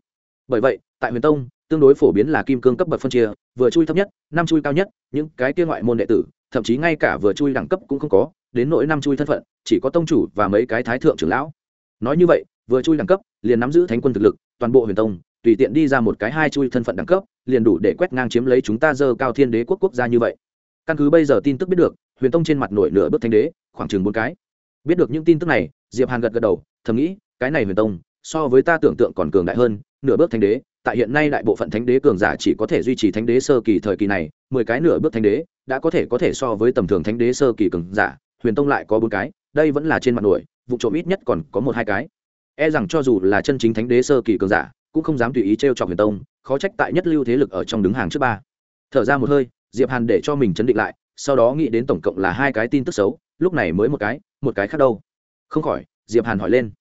Bởi vậy, tại huyền tông, tương đối phổ biến là kim cương cấp bậc phân chia, vừa chui thấp nhất, năm chui cao nhất, những cái kia ngoại môn đệ tử, thậm chí ngay cả vừa chui đẳng cấp cũng không có, đến nỗi năm chui thân phận, chỉ có tông chủ và mấy cái thái thượng trưởng lão. Nói như vậy, vừa chui đẳng cấp, liền nắm giữ thánh quân thực lực, toàn bộ huyền tông tùy tiện đi ra một cái hai chui thân phận đẳng cấp, liền đủ để quét ngang chiếm lấy chúng ta dơ cao thiên đế quốc quốc gia như vậy. Căn cứ bây giờ tin tức biết được, huyền tông trên mặt nổi nửa bước thánh đế, khoảng chừng bốn cái. Biết được những tin tức này, diệp hàn gật gật đầu, thầm nghĩ, cái này huyền tông, so với ta tưởng tượng còn cường đại hơn, nửa bước thánh đế, tại hiện nay đại bộ phận thánh đế cường giả chỉ có thể duy trì thánh đế sơ kỳ thời kỳ này, mười cái nửa bước thánh đế, đã có thể có thể so với tầm thường thánh đế sơ kỳ cường giả, huyền tông lại có bốn cái, đây vẫn là trên mặt nổi, vụ trộm ít nhất còn có một hai cái. E rằng cho dù là chân chính thánh đế sơ kỳ cường giả cũng không dám tùy ý trêu chọc huyền tông, khó trách tại nhất lưu thế lực ở trong đứng hàng trước ba. Thở ra một hơi, diệp hàn để cho mình chấn định lại, sau đó nghĩ đến tổng cộng là hai cái tin tức xấu, lúc này mới một cái một cái khác đâu. Không khỏi, diệp hàn hỏi lên.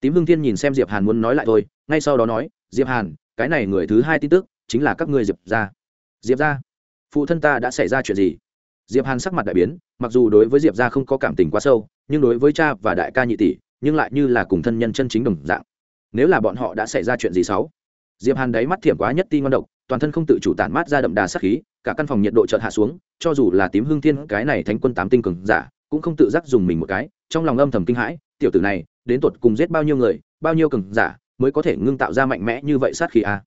Tím hưng thiên nhìn xem diệp hàn muốn nói lại thôi, ngay sau đó nói, diệp hàn, cái này người thứ hai tin tức, chính là các ngươi diệp ra diệp ra phụ thân ta đã xảy ra chuyện gì? Diệp hàn sắc mặt đại biến, mặc dù đối với diệp ra không có cảm tình quá sâu, nhưng đối với cha và đại ca nhị tỷ, nhưng lại như là cùng thân nhân chân chính đồng dạng nếu là bọn họ đã xảy ra chuyện gì xấu diệp hàn đáy mắt thiểm quá nhất ti ngon độc, toàn thân không tự chủ tản mát ra đậm đà sát khí, cả căn phòng nhiệt độ chợt hạ xuống, cho dù là tím hương thiên, cái này thánh quân tám tinh cường giả, cũng không tự giác dùng mình một cái, trong lòng âm thầm kinh hãi, tiểu tử này, đến tột cùng giết bao nhiêu người, bao nhiêu cường giả, mới có thể ngưng tạo ra mạnh mẽ như vậy sát khí a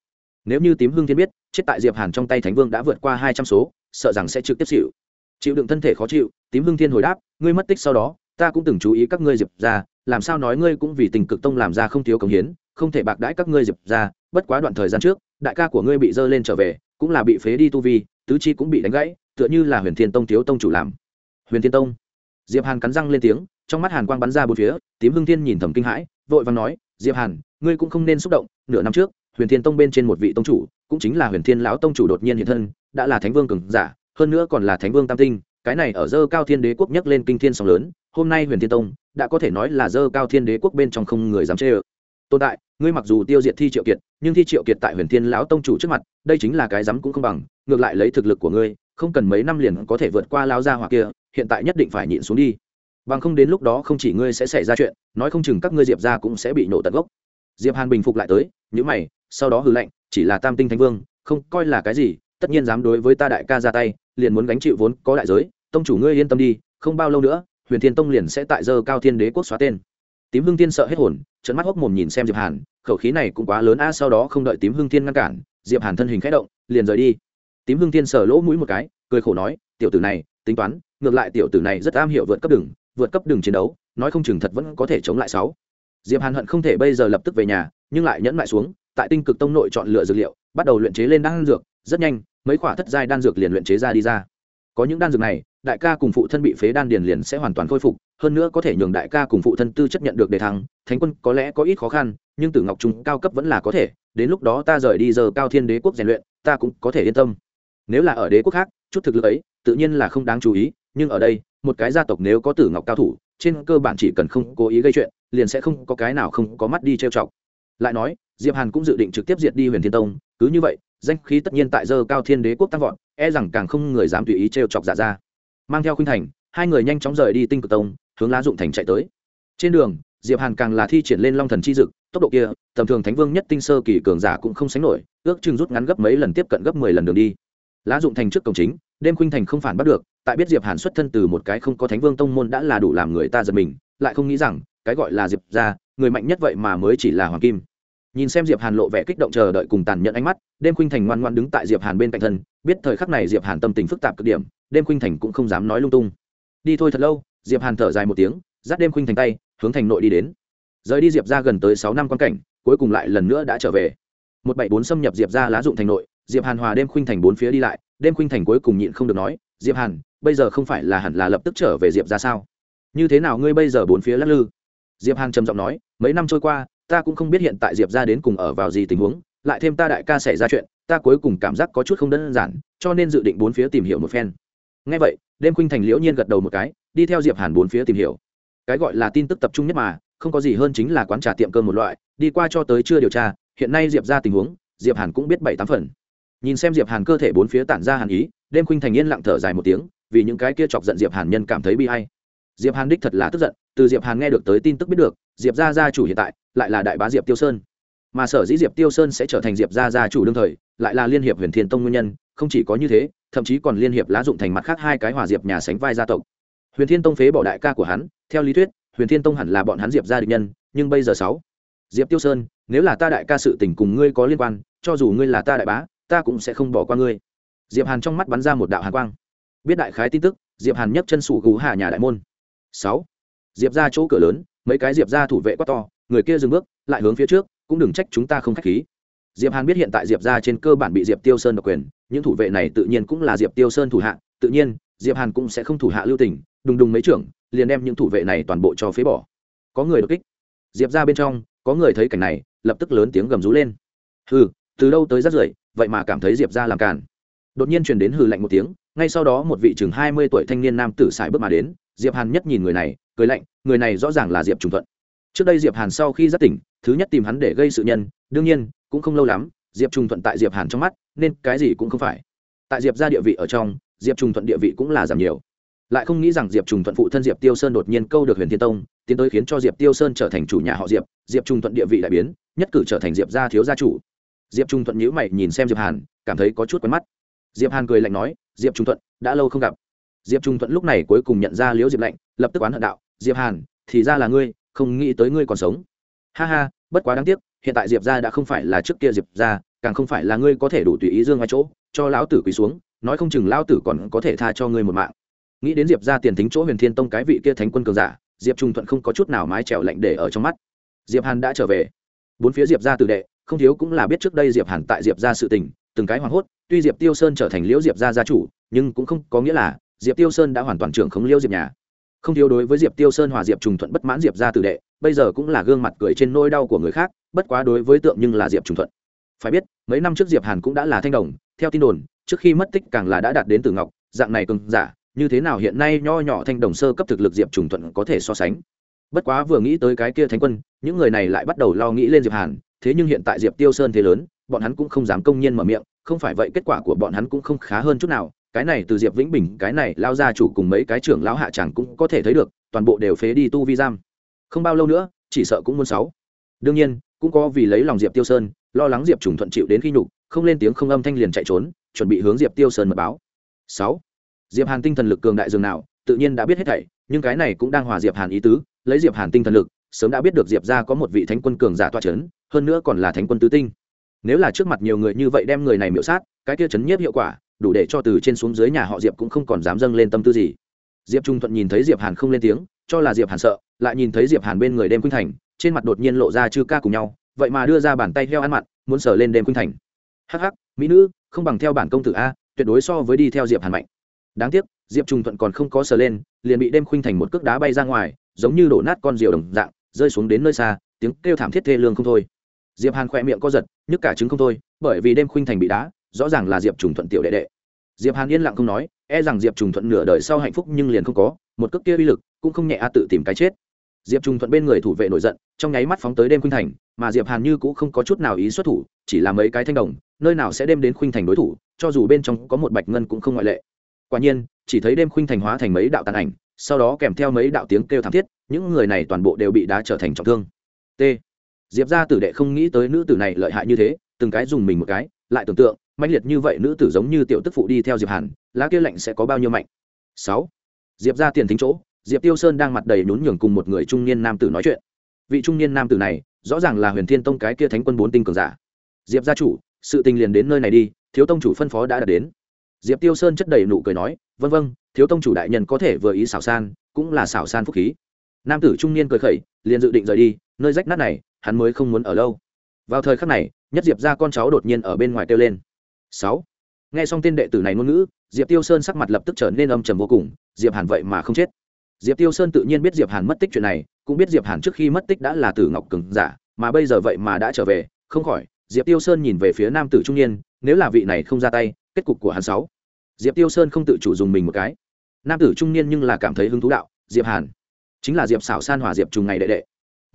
nếu như tím hương thiên biết, chết tại diệp hàn trong tay thánh vương đã vượt qua hai trăm số, sợ rằng sẽ trực tiếp chịu chịu đựng thân thể khó chịu, tím hương thiên hồi đáp, ngươi mất tích sau đó, ta cũng từng chú ý các ngươi diệp ra làm sao nói ngươi cũng vì tình cực tông làm ra không thiếu công hiến, không thể bạc đãi các ngươi diệp ra bất quá đoạn thời gian trước, đại ca của ngươi bị dơ lên trở về, cũng là bị phế đi tu vi, tứ chi cũng bị đánh gãy, tựa như là huyền thiên tông thiếu tông chủ làm. Huyền thiên tông. Diệp hàn cắn răng lên tiếng, trong mắt hàn quang bắn ra bốn phía, tím hưng thiên nhìn thầm kinh hãi, vội vàng nói, diệp hàn, ngươi cũng không nên xúc động, nửa năm trước, huyền thiên tông bên trên một vị tông chủ, cũng chính là huyền thiên lão tông chủ đột nhiên hiện thân, đã là thánh vương cường giả, hơn nữa còn là thánh vương tam tinh, cái này ở dơ cao thiên đế quốc nhấc lên kinh thiên sóng lớn hôm nay huyền thiên tông đã có thể nói là dơ cao thiên đế quốc bên trong không người dám chê ơ. Tồn tại, ngươi mặc dù tiêu diệt thi triệu kiệt, nhưng thi triệu kiệt tại huyền thiên lão tông chủ trước mặt, đây chính là cái dám cũng không bằng, ngược lại lấy thực lực của ngươi, không cần mấy năm liền có thể vượt qua lao gia hỏa kia, hiện tại nhất định phải nhịn xuống đi. Bằng không đến lúc đó không chỉ ngươi sẽ xảy ra chuyện, nói không chừng các ngươi diệp ra cũng sẽ bị nổ tận gốc. Diệp hàn bình phục lại tới nhữ mày, sau đó hư lệnh chỉ là tam tinh thánh vương, không coi là cái gì, tất nhiên dám đối với ta đại ca ra tay, liền muốn gánh chịu vốn có đại giới, tông chủ ngươi yên tâm đi, không bao lâu nữa huyền thiên tông liền sẽ tại dơ cao thiên đế quốc xóa tên. Tím hưng tiên sợ hết hồn trận mắt hốc mồm nhìn xem diệp hàn, khẩu khí này cũng quá lớn a, sau đó không đợi tím hưng tiên ngăn cản, diệp hàn thân hình khẽ động, liền rời đi. Tím hưng tiên sờ lỗ mũi một cái, cười khổ nói, tiểu tử này, tính toán, ngược lại tiểu tử này rất am hiểu vượt cấp đường, vượt cấp đường chiến đấu, nói không chừng thật vẫn có thể chống lại sáu. Diệp hàn hận không thể bây giờ lập tức về nhà, nhưng lại nhẫn lại xuống, tại tinh cực tông nội chọn lựa dược liệu, bắt đầu luyện chế lên đan dược, rất nhanh, mấy quả thất giai đan dược liền luyện chế ra đi ra. Có những đan dược này đại ca cùng phụ thân bị phế đan điền liền sẽ hoàn toàn khôi phục, hơn nữa có thể nhường đại ca cùng phụ thân tư chất nhận được đề thăng, thánh quân có lẽ có ít khó khăn, nhưng tử ngọc trung cao cấp vẫn là có thể, đến lúc đó ta rời đi giờ cao thiên đế quốc rèn luyện, ta cũng có thể yên tâm. Nếu là ở đế quốc khác, chút thực lực ấy, tự nhiên là không đáng chú ý, nhưng ở đây, một cái gia tộc nếu có tử ngọc cao thủ, trên cơ bản chỉ cần không cố ý gây chuyện, liền sẽ không có cái nào không có mắt đi trêu chọc. Lại nói, diệp hàn cũng dự định trực tiếp diệt đi huyền thiên tông, cứ như vậy, danh khí tất nhiên tại giờ cao thiên đế quốc tăng vọt e rằng càng không người dám tùy ý trêu chọc giả ra mang theo khuynh thành, hai người nhanh chóng rời đi tinh cực tông, hướng lá dụng thành chạy tới. Trên đường, diệp hàn càng là thi triển lên long thần chi dực, tốc độ kia, tầm thường thánh vương nhất tinh sơ kỳ cường giả cũng không sánh nổi, ước chừng rút ngắn gấp mấy lần tiếp cận gấp mười lần đường đi. Lá dụng thành trước cổng chính, đêm khuynh thành không phản bắt được, tại biết diệp hàn xuất thân từ một cái không có thánh vương tông môn đã là đủ làm người ta giật mình, lại không nghĩ rằng, cái gọi là diệp ra người mạnh nhất vậy mà mới chỉ là hoàng kim nhìn xem diệp hàn lộ vẻ kích động chờ đợi cùng tàn nhẫn ánh mắt, đêm khuynh thành ngoan ngoan đứng tại diệp hàn bên cạnh thân, biết thời khắc này diệp hàn tâm tình phức tạp cực điểm, đêm khuynh thành cũng không dám nói lung tung. Đi thôi thật lâu, diệp hàn thở dài một tiếng, dắt đêm khuynh thành tay, hướng thành nội đi đến. Rời đi diệp ra gần tới sáu năm quan cảnh, cuối cùng lại lần nữa đã trở về. Một bảy bốn xâm nhập diệp ra lá dụng thành nội, diệp hàn hòa đêm khuynh thành bốn phía đi lại, đêm khuynh thành cuối cùng nhịn không được nói, diệp hàn, bây giờ không phải là hẳn là lập tức trở về diệp ra sao? Như thế nào ngươi bây giờ bốn phía lắc lư? Diệp hàn trầm giọng nói, mấy năm trôi qua ta cũng không biết hiện tại diệp ra đến cùng ở vào gì tình huống, lại thêm ta đại ca xảy ra chuyện, ta cuối cùng cảm giác có chút không đơn giản, cho nên dự định bốn phía tìm hiểu một phen. Ngay vậy, đêm khuynh thành liễu nhiên gật đầu một cái, đi theo diệp hàn bốn phía tìm hiểu. Cái gọi là tin tức tập trung nhất mà, không có gì hơn chính là quán trà tiệm cơm một loại, đi qua cho tới chưa điều tra, hiện nay diệp ra tình huống, diệp hàn cũng biết bảy tám phần. Nhìn xem diệp hàn cơ thể bốn phía tản ra hàn ý, đêm khuynh thành yên lặng thở dài một tiếng, vì những cái kia chọc giận diệp hàn nhân cảm thấy bi hay diệp hàn đích thật là tức giận, từ diệp hàn nghe được tới tin tức biết được diệp gia gia chủ hiện tại lại là đại bá diệp tiêu sơn. Mà sở dĩ diệp tiêu sơn sẽ trở thành diệp gia gia chủ đương thời, lại là liên hiệp huyền thiên tông nguyên nhân, không chỉ có như thế, thậm chí còn liên hiệp lá dụng thành mặt khác hai cái hòa diệp nhà sánh vai gia tộc. Huyền thiên tông phế bỏ đại ca của hắn, theo lý thuyết, huyền thiên tông hẳn là bọn hắn diệp gia địch nhân, nhưng bây giờ sáu, diệp tiêu sơn, nếu là ta đại ca sự tình cùng ngươi có liên quan, cho dù ngươi là ta đại bá, ta cũng sẽ không bỏ qua ngươi. Diệp hàn trong mắt bắn ra một đạo hàn quang. Biết đại khái tin tức, diệp hàn nhấc chân sủ gú hạ nhà đại môn. Sáu, diệp ra chỗ cửa lớn mấy cái diệp ra thủ vệ quá to, người kia dừng bước, lại hướng phía trước, cũng đừng trách chúng ta không khách khí. Diệp hàn biết hiện tại diệp ra trên cơ bản bị diệp tiêu sơn độc quyền, những thủ vệ này tự nhiên cũng là diệp tiêu sơn thủ hạ, tự nhiên, diệp hàn cũng sẽ không thủ hạ lưu tình, đùng đùng mấy trưởng, liền đem những thủ vệ này toàn bộ cho phế bỏ. Có người đột kích. Diệp ra bên trong, có người thấy cảnh này, lập tức lớn tiếng gầm rú lên. Hừ, từ đâu tới rắt rưởi vậy mà cảm thấy diệp ra làm càn. Đột nhiên truyền đến hừ lạnh một tiếng ngay sau đó một vị chừng hai mươi tuổi thanh niên nam tử xài bước mà đến, diệp hàn nhất nhìn người này, cười lạnh, người này rõ ràng là diệp trùng thuận. Trước đây diệp hàn sau khi giác tỉnh, thứ nhất tìm hắn để gây sự nhân, đương nhiên, cũng không lâu lắm, diệp trùng thuận tại diệp hàn trong mắt, nên cái gì cũng không phải. Tại diệp ra địa vị ở trong, diệp trùng thuận địa vị cũng là giảm nhiều. Lại không nghĩ rằng diệp trùng thuận phụ thân diệp tiêu sơn đột nhiên câu được huyền thiên tông, tiến tới khiến cho diệp tiêu sơn trở thành chủ nhà họ diệp diệp trùng thuận địa vị đại biến, nhất cử trở thành diệp gia thiếu gia chủ. Diệp trung thuận nhữ mày nhìn xem diệp hàn, cảm thấy có chút quen mắt. Diệp hàn cười lạnh nói diệp trung thuận, đã lâu không gặp. Diệp trung thuận lúc này cuối cùng nhận ra liễu diệp lạnh, lập tức oán hận đạo, diệp hàn, thì ra là ngươi, không nghĩ tới ngươi còn sống. Ha ha, bất quá đáng tiếc, hiện tại diệp gia đã không phải là trước kia diệp gia, càng không phải là ngươi có thể đủ tùy ý dương ngoài chỗ, cho lão tử quỳ xuống, nói không chừng lão tử còn có thể tha cho ngươi một mạng. Nghĩ đến diệp gia tiền thính chỗ huyền thiên tông cái vị kia thánh quân cường giả, diệp trung thuận không có chút nào mái trèo lạnh để ở trong mắt. Diệp hàn đã trở về. Bốn phía diệp gia tử đệ không thiếu cũng là biết trước đây diệp hàn tại diệp gia sự tình, từng cái hoảng hốt, tuy diệp tiêu sơn trở thành liễu diệp gia gia chủ, nhưng cũng không có nghĩa là diệp tiêu sơn đã hoàn toàn trưởng khống liễu diệp nhà. Không thiếu đối với diệp tiêu sơn hòa diệp trùng thuận bất mãn diệp gia tử đệ, bây giờ cũng là gương mặt cười trên nỗi đau của người khác, bất quá đối với tượng nhưng là diệp trùng thuận. Phải biết, mấy năm trước diệp hàn cũng đã là thanh đồng, theo tin đồn, trước khi mất tích càng là đã đạt đến tử ngọc, dạng này cường giả, như thế nào hiện nay nho nhỏ thanh đồng sơ cấp thực lực diệp trùng thuận có thể so sánh. Bất quá vừa nghĩ tới cái kia thánh quân, những người này lại bắt đầu lo nghĩ lên diệp hàn thế nhưng hiện tại diệp tiêu sơn thế lớn, bọn hắn cũng không dám công nhiên mở miệng, không phải vậy kết quả của bọn hắn cũng không khá hơn chút nào. Cái này từ diệp vĩnh bình, cái này lao ra chủ cùng mấy cái trưởng lão hạ chẳng cũng có thể thấy được, toàn bộ đều phế đi tu vi giam. Không bao lâu nữa, chỉ sợ cũng muốn sáu. Đương nhiên, cũng có vì lấy lòng diệp tiêu sơn, lo lắng diệp trùng thuận chịu đến khi nhục, không lên tiếng không âm thanh liền chạy trốn, chuẩn bị hướng diệp tiêu sơn mật báo. Sáu. Diệp hàn tinh thần lực cường đại dường nào, tự nhiên đã biết hết thảy, nhưng cái này cũng đang hòa diệp hàn ý tứ, lấy diệp hàn tinh thần lực, sớm đã biết được diệp ra có một vị thánh quân cường giả toa c h ấ n hơn nữa còn là thánh quân tứ tinh. Nếu là trước mặt nhiều người như vậy đem người này miễu sát, cái kia chấn nhiếp hiệu quả, đủ để cho từ trên xuống dưới nhà họ diệp cũng không còn dám dâng lên tâm tư gì. Diệp trung thuận nhìn thấy diệp hàn không lên tiếng, cho là diệp hàn sợ, lại nhìn thấy diệp hàn bên người đêm khuynh thành, trên mặt đột nhiên lộ ra chư ca cùng nhau, vậy mà đưa ra bàn tay heo ăn mặn, muốn sờ lên đêm khuynh thành. Hắc hắc, mỹ nữ, không bằng theo bản công tử a, tuyệt đối so với đi theo diệp hàn mạnh. Đáng tiếc, diệp trung thuận còn không có sờ lên, liền bị đêm khuynh thành một cước đá bay ra ngoài, giống như đổ nát con diều đồng dạng, rơi xuống đến nơi xa, tiếng kêu thảm thiết thê lương không thôi diệp hàn khỏe miệng co giật, nhức cả trứng không thôi, bởi vì đêm khuynh thành bị đá, rõ ràng là diệp trùng thuận tiểu đệ đệ. Diệp hàn yên lặng không nói e rằng diệp trùng thuận nửa đời sau hạnh phúc nhưng liền không có, một cước kia uy lực cũng không nhẹ a tự tìm cái chết. Diệp trùng thuận bên người thủ vệ nổi giận, trong nháy mắt phóng tới đêm khuynh thành, mà diệp hàn như cũng không có chút nào ý xuất thủ, chỉ là mấy cái thanh đồng, nơi nào sẽ đem đến khuynh thành đối thủ, cho dù bên trong có một bạch ngân cũng không ngoại lệ. Quả nhiên, chỉ thấy đêm khuynh thành hóa thành mấy đạo tàn ảnh, sau đó kèm theo mấy đạo tiếng kêu thảm thiết, những người này toàn bộ đều bị đá trở thành trọng thương. T diệp ra tử đệ không nghĩ tới nữ tử này lợi hại như thế, từng cái dùng mình một cái, lại tưởng tượng mạnh liệt như vậy nữ tử giống như tiểu tức phụ đi theo diệp hàn, lá kia lạnh sẽ có bao nhiêu mạnh. Sáu. Diệp ra tiền thính chỗ, diệp tiêu sơn đang mặt đầy nhún nhường cùng một người trung niên nam tử nói chuyện. Vị trung niên nam tử này, rõ ràng là huyền thiên tông cái kia thánh quân bốn tinh cường giả. Diệp gia chủ, sự tình liền đến nơi này đi, thiếu tông chủ phân phó đã đạt đến. Diệp tiêu sơn chất đầy nụ cười nói, vân vân, thiếu tông chủ đại nhân có thể vừa ý xảo san, cũng là xảo san phúc khí. Nam tử trung niên cười khẩy, liền dự định rời đi, nơi rách nát này hắn mới không muốn ở lâu. Vào thời khắc này, nhất diệp ra con cháu đột nhiên ở bên ngoài kêu lên. Sáu. Nghe xong tên đệ tử này ngôn ngữ, diệp tiêu sơn sắc mặt lập tức trở nên âm trầm vô cùng, diệp hàn vậy mà không chết. Diệp tiêu sơn tự nhiên biết diệp hàn mất tích chuyện này, cũng biết diệp hàn trước khi mất tích đã là tử ngọc cường giả, mà bây giờ vậy mà đã trở về, không khỏi, diệp tiêu sơn nhìn về phía nam tử trung niên, nếu là vị này không ra tay, kết cục của hắn sáu. Diệp tiêu sơn không tự chủ dùng mình một cái. Nam tử trung niên nhưng là cảm thấy hứng thú đạo, diệp hàn, chính là diệp xảo san hòa diệp trùng ngày đệ đệ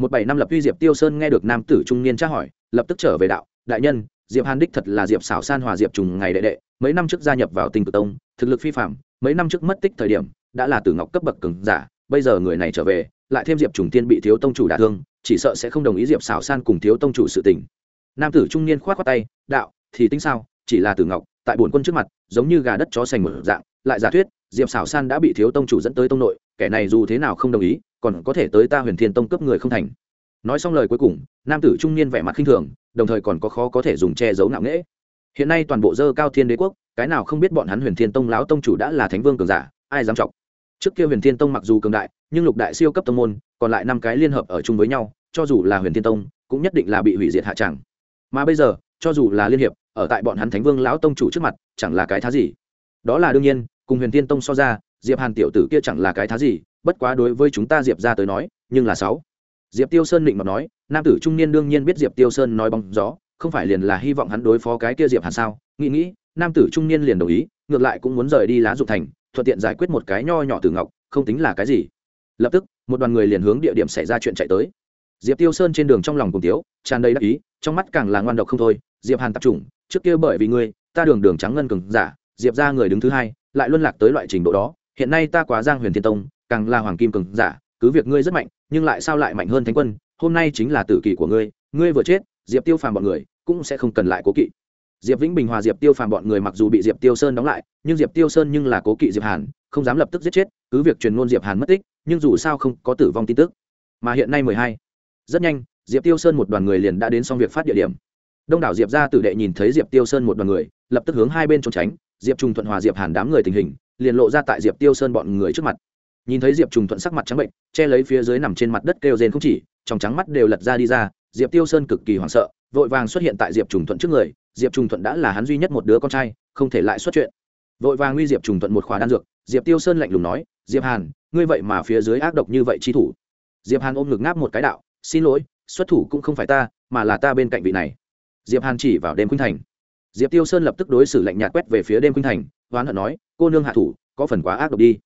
một bảy năm lập uy diệp tiêu sơn nghe được nam tử trung niên tra hỏi, lập tức trở về đạo, đại nhân, diệp hàn đích thật là diệp xảo san hòa diệp trùng ngày đệ đệ, mấy năm trước gia nhập vào tinh cực tông, thực lực phi phạm mấy năm trước mất tích thời điểm, đã là tử ngọc cấp bậc cường giả, bây giờ người này trở về, lại thêm diệp trùng tiên bị thiếu tông chủ đả thương, chỉ sợ sẽ không đồng ý diệp xảo san cùng thiếu tông chủ sự tình. Nam tử trung niên khoát khoát tay, đạo, thì tính sao, chỉ là tử ngọc, tại bổn quân trước mặt, giống như gà đất chó sành mở dạng, lại giả thuyết, diệp xảo san đã bị thiếu tông chủ dẫn tới tông nội, kẻ này dù thế nào không đồng ý còn có thể tới ta huyền thiên tông cấp người không thành. Nói xong lời cuối cùng, nam tử trung niên vẻ mặt khinh thường, đồng thời còn có khó có thể dùng che giấu ngạo nghễ. Hiện nay toàn bộ dơ cao thiên đế quốc, cái nào không biết bọn hắn huyền thiên tông lão tông chủ đã là thánh vương cường giả, ai dám trọng trước kia huyền thiên tông mặc dù cường đại, nhưng lục đại siêu cấp tông môn, còn lại năm cái liên hợp ở chung với nhau, cho dù là huyền thiên tông, cũng nhất định là bị hủy diệt hạ tràng mà bây giờ, cho dù là liên hiệp, ở tại bọn hắn thánh vương lão tông chủ trước mặt, chẳng là cái thá gì. Đó là đương nhiên, cùng huyền thiên tông so ra diệp hàn tiểu tử kia chẳng là cái thá gì, bất quá đối với chúng ta diệp ra tới nói, nhưng là sáu. Diệp tiêu sơn định mà nói, nam tử trung niên đương nhiên biết diệp tiêu sơn nói bóng gió, không phải liền là hy vọng hắn đối phó cái kia diệp hàn sao? Nghĩ nghĩ, nam tử trung niên liền đồng ý, ngược lại cũng muốn rời đi lá dục thành, thuận tiện giải quyết một cái nho nhỏ từ ngọc, không tính là cái gì. Lập tức, một đoàn người liền hướng địa điểm xảy ra chuyện chạy tới. Diệp tiêu sơn trên đường trong lòng cùng tiếu, tràn đầy đắc ý, trong mắt càng là ngoan độc không thôi. Diệp hàn tập trung, trước kia bởi vì ngươi, ta đường đường trắng ngân cường giả, diệp ra người đứng thứ hai, lại luân lạc tới loại trình độ đó hiện nay ta quá giang huyền thiên tông, càng là hoàng kim cường giả, cứ việc ngươi rất mạnh, nhưng lại sao lại mạnh hơn thánh quân, hôm nay chính là tử kỳ của ngươi ngươi vừa chết, diệp tiêu phàm bọn người cũng sẽ không cần lại cố kỵ. Diệp vĩnh bình hòa diệp tiêu phàm bọn người mặc dù bị diệp tiêu sơn đóng lại, nhưng diệp tiêu sơn nhưng là cố kỵ diệp hàn, không dám lập tức giết chết, cứ việc truyền ngôn diệp hàn mất tích, nhưng dù sao không có tử vong tin tức. Mà hiện nay mười hai. Rất nhanh, diệp tiêu sơn một đoàn người liền đã đến xong việc phát địa điểm. Đông đảo diệp ra tử đệ nhìn thấy diệp tiêu sơn một đoàn người, lập tức hướng hai bên trốn tránh, diệp trùng thuận hòa diệp hàn đám người tình hình liền lộ ra tại diệp tiêu sơn bọn người trước mặt. Nhìn thấy diệp trùng thuận sắc mặt trắng bệnh, che lấy phía dưới nằm trên mặt đất kêu rên không chỉ, trong trắng mắt đều lật ra đi ra, diệp tiêu sơn cực kỳ hoảng sợ, vội vàng xuất hiện tại diệp trùng thuận trước người, diệp trùng thuận đã là hắn duy nhất một đứa con trai, không thể lại xuất chuyện. Vội vàng nguy diệp trùng thuận một khóa đan dược, diệp tiêu sơn lạnh lùng nói, diệp hàn, ngươi vậy mà phía dưới ác độc như vậy chi thủ. Diệp hàn ôm ngực ngáp một cái đạo, xin lỗi, xuất thủ cũng không phải ta, mà là ta bên cạnh vị này. Diệp hàn chỉ vào đêm khuynh thành. Diệp tiêu sơn lập tức đối xử lạnh nhạt quét về phía đêm khuynh thành hoán hận nói, cô nương hạ thủ, có phần quá ác độc đi.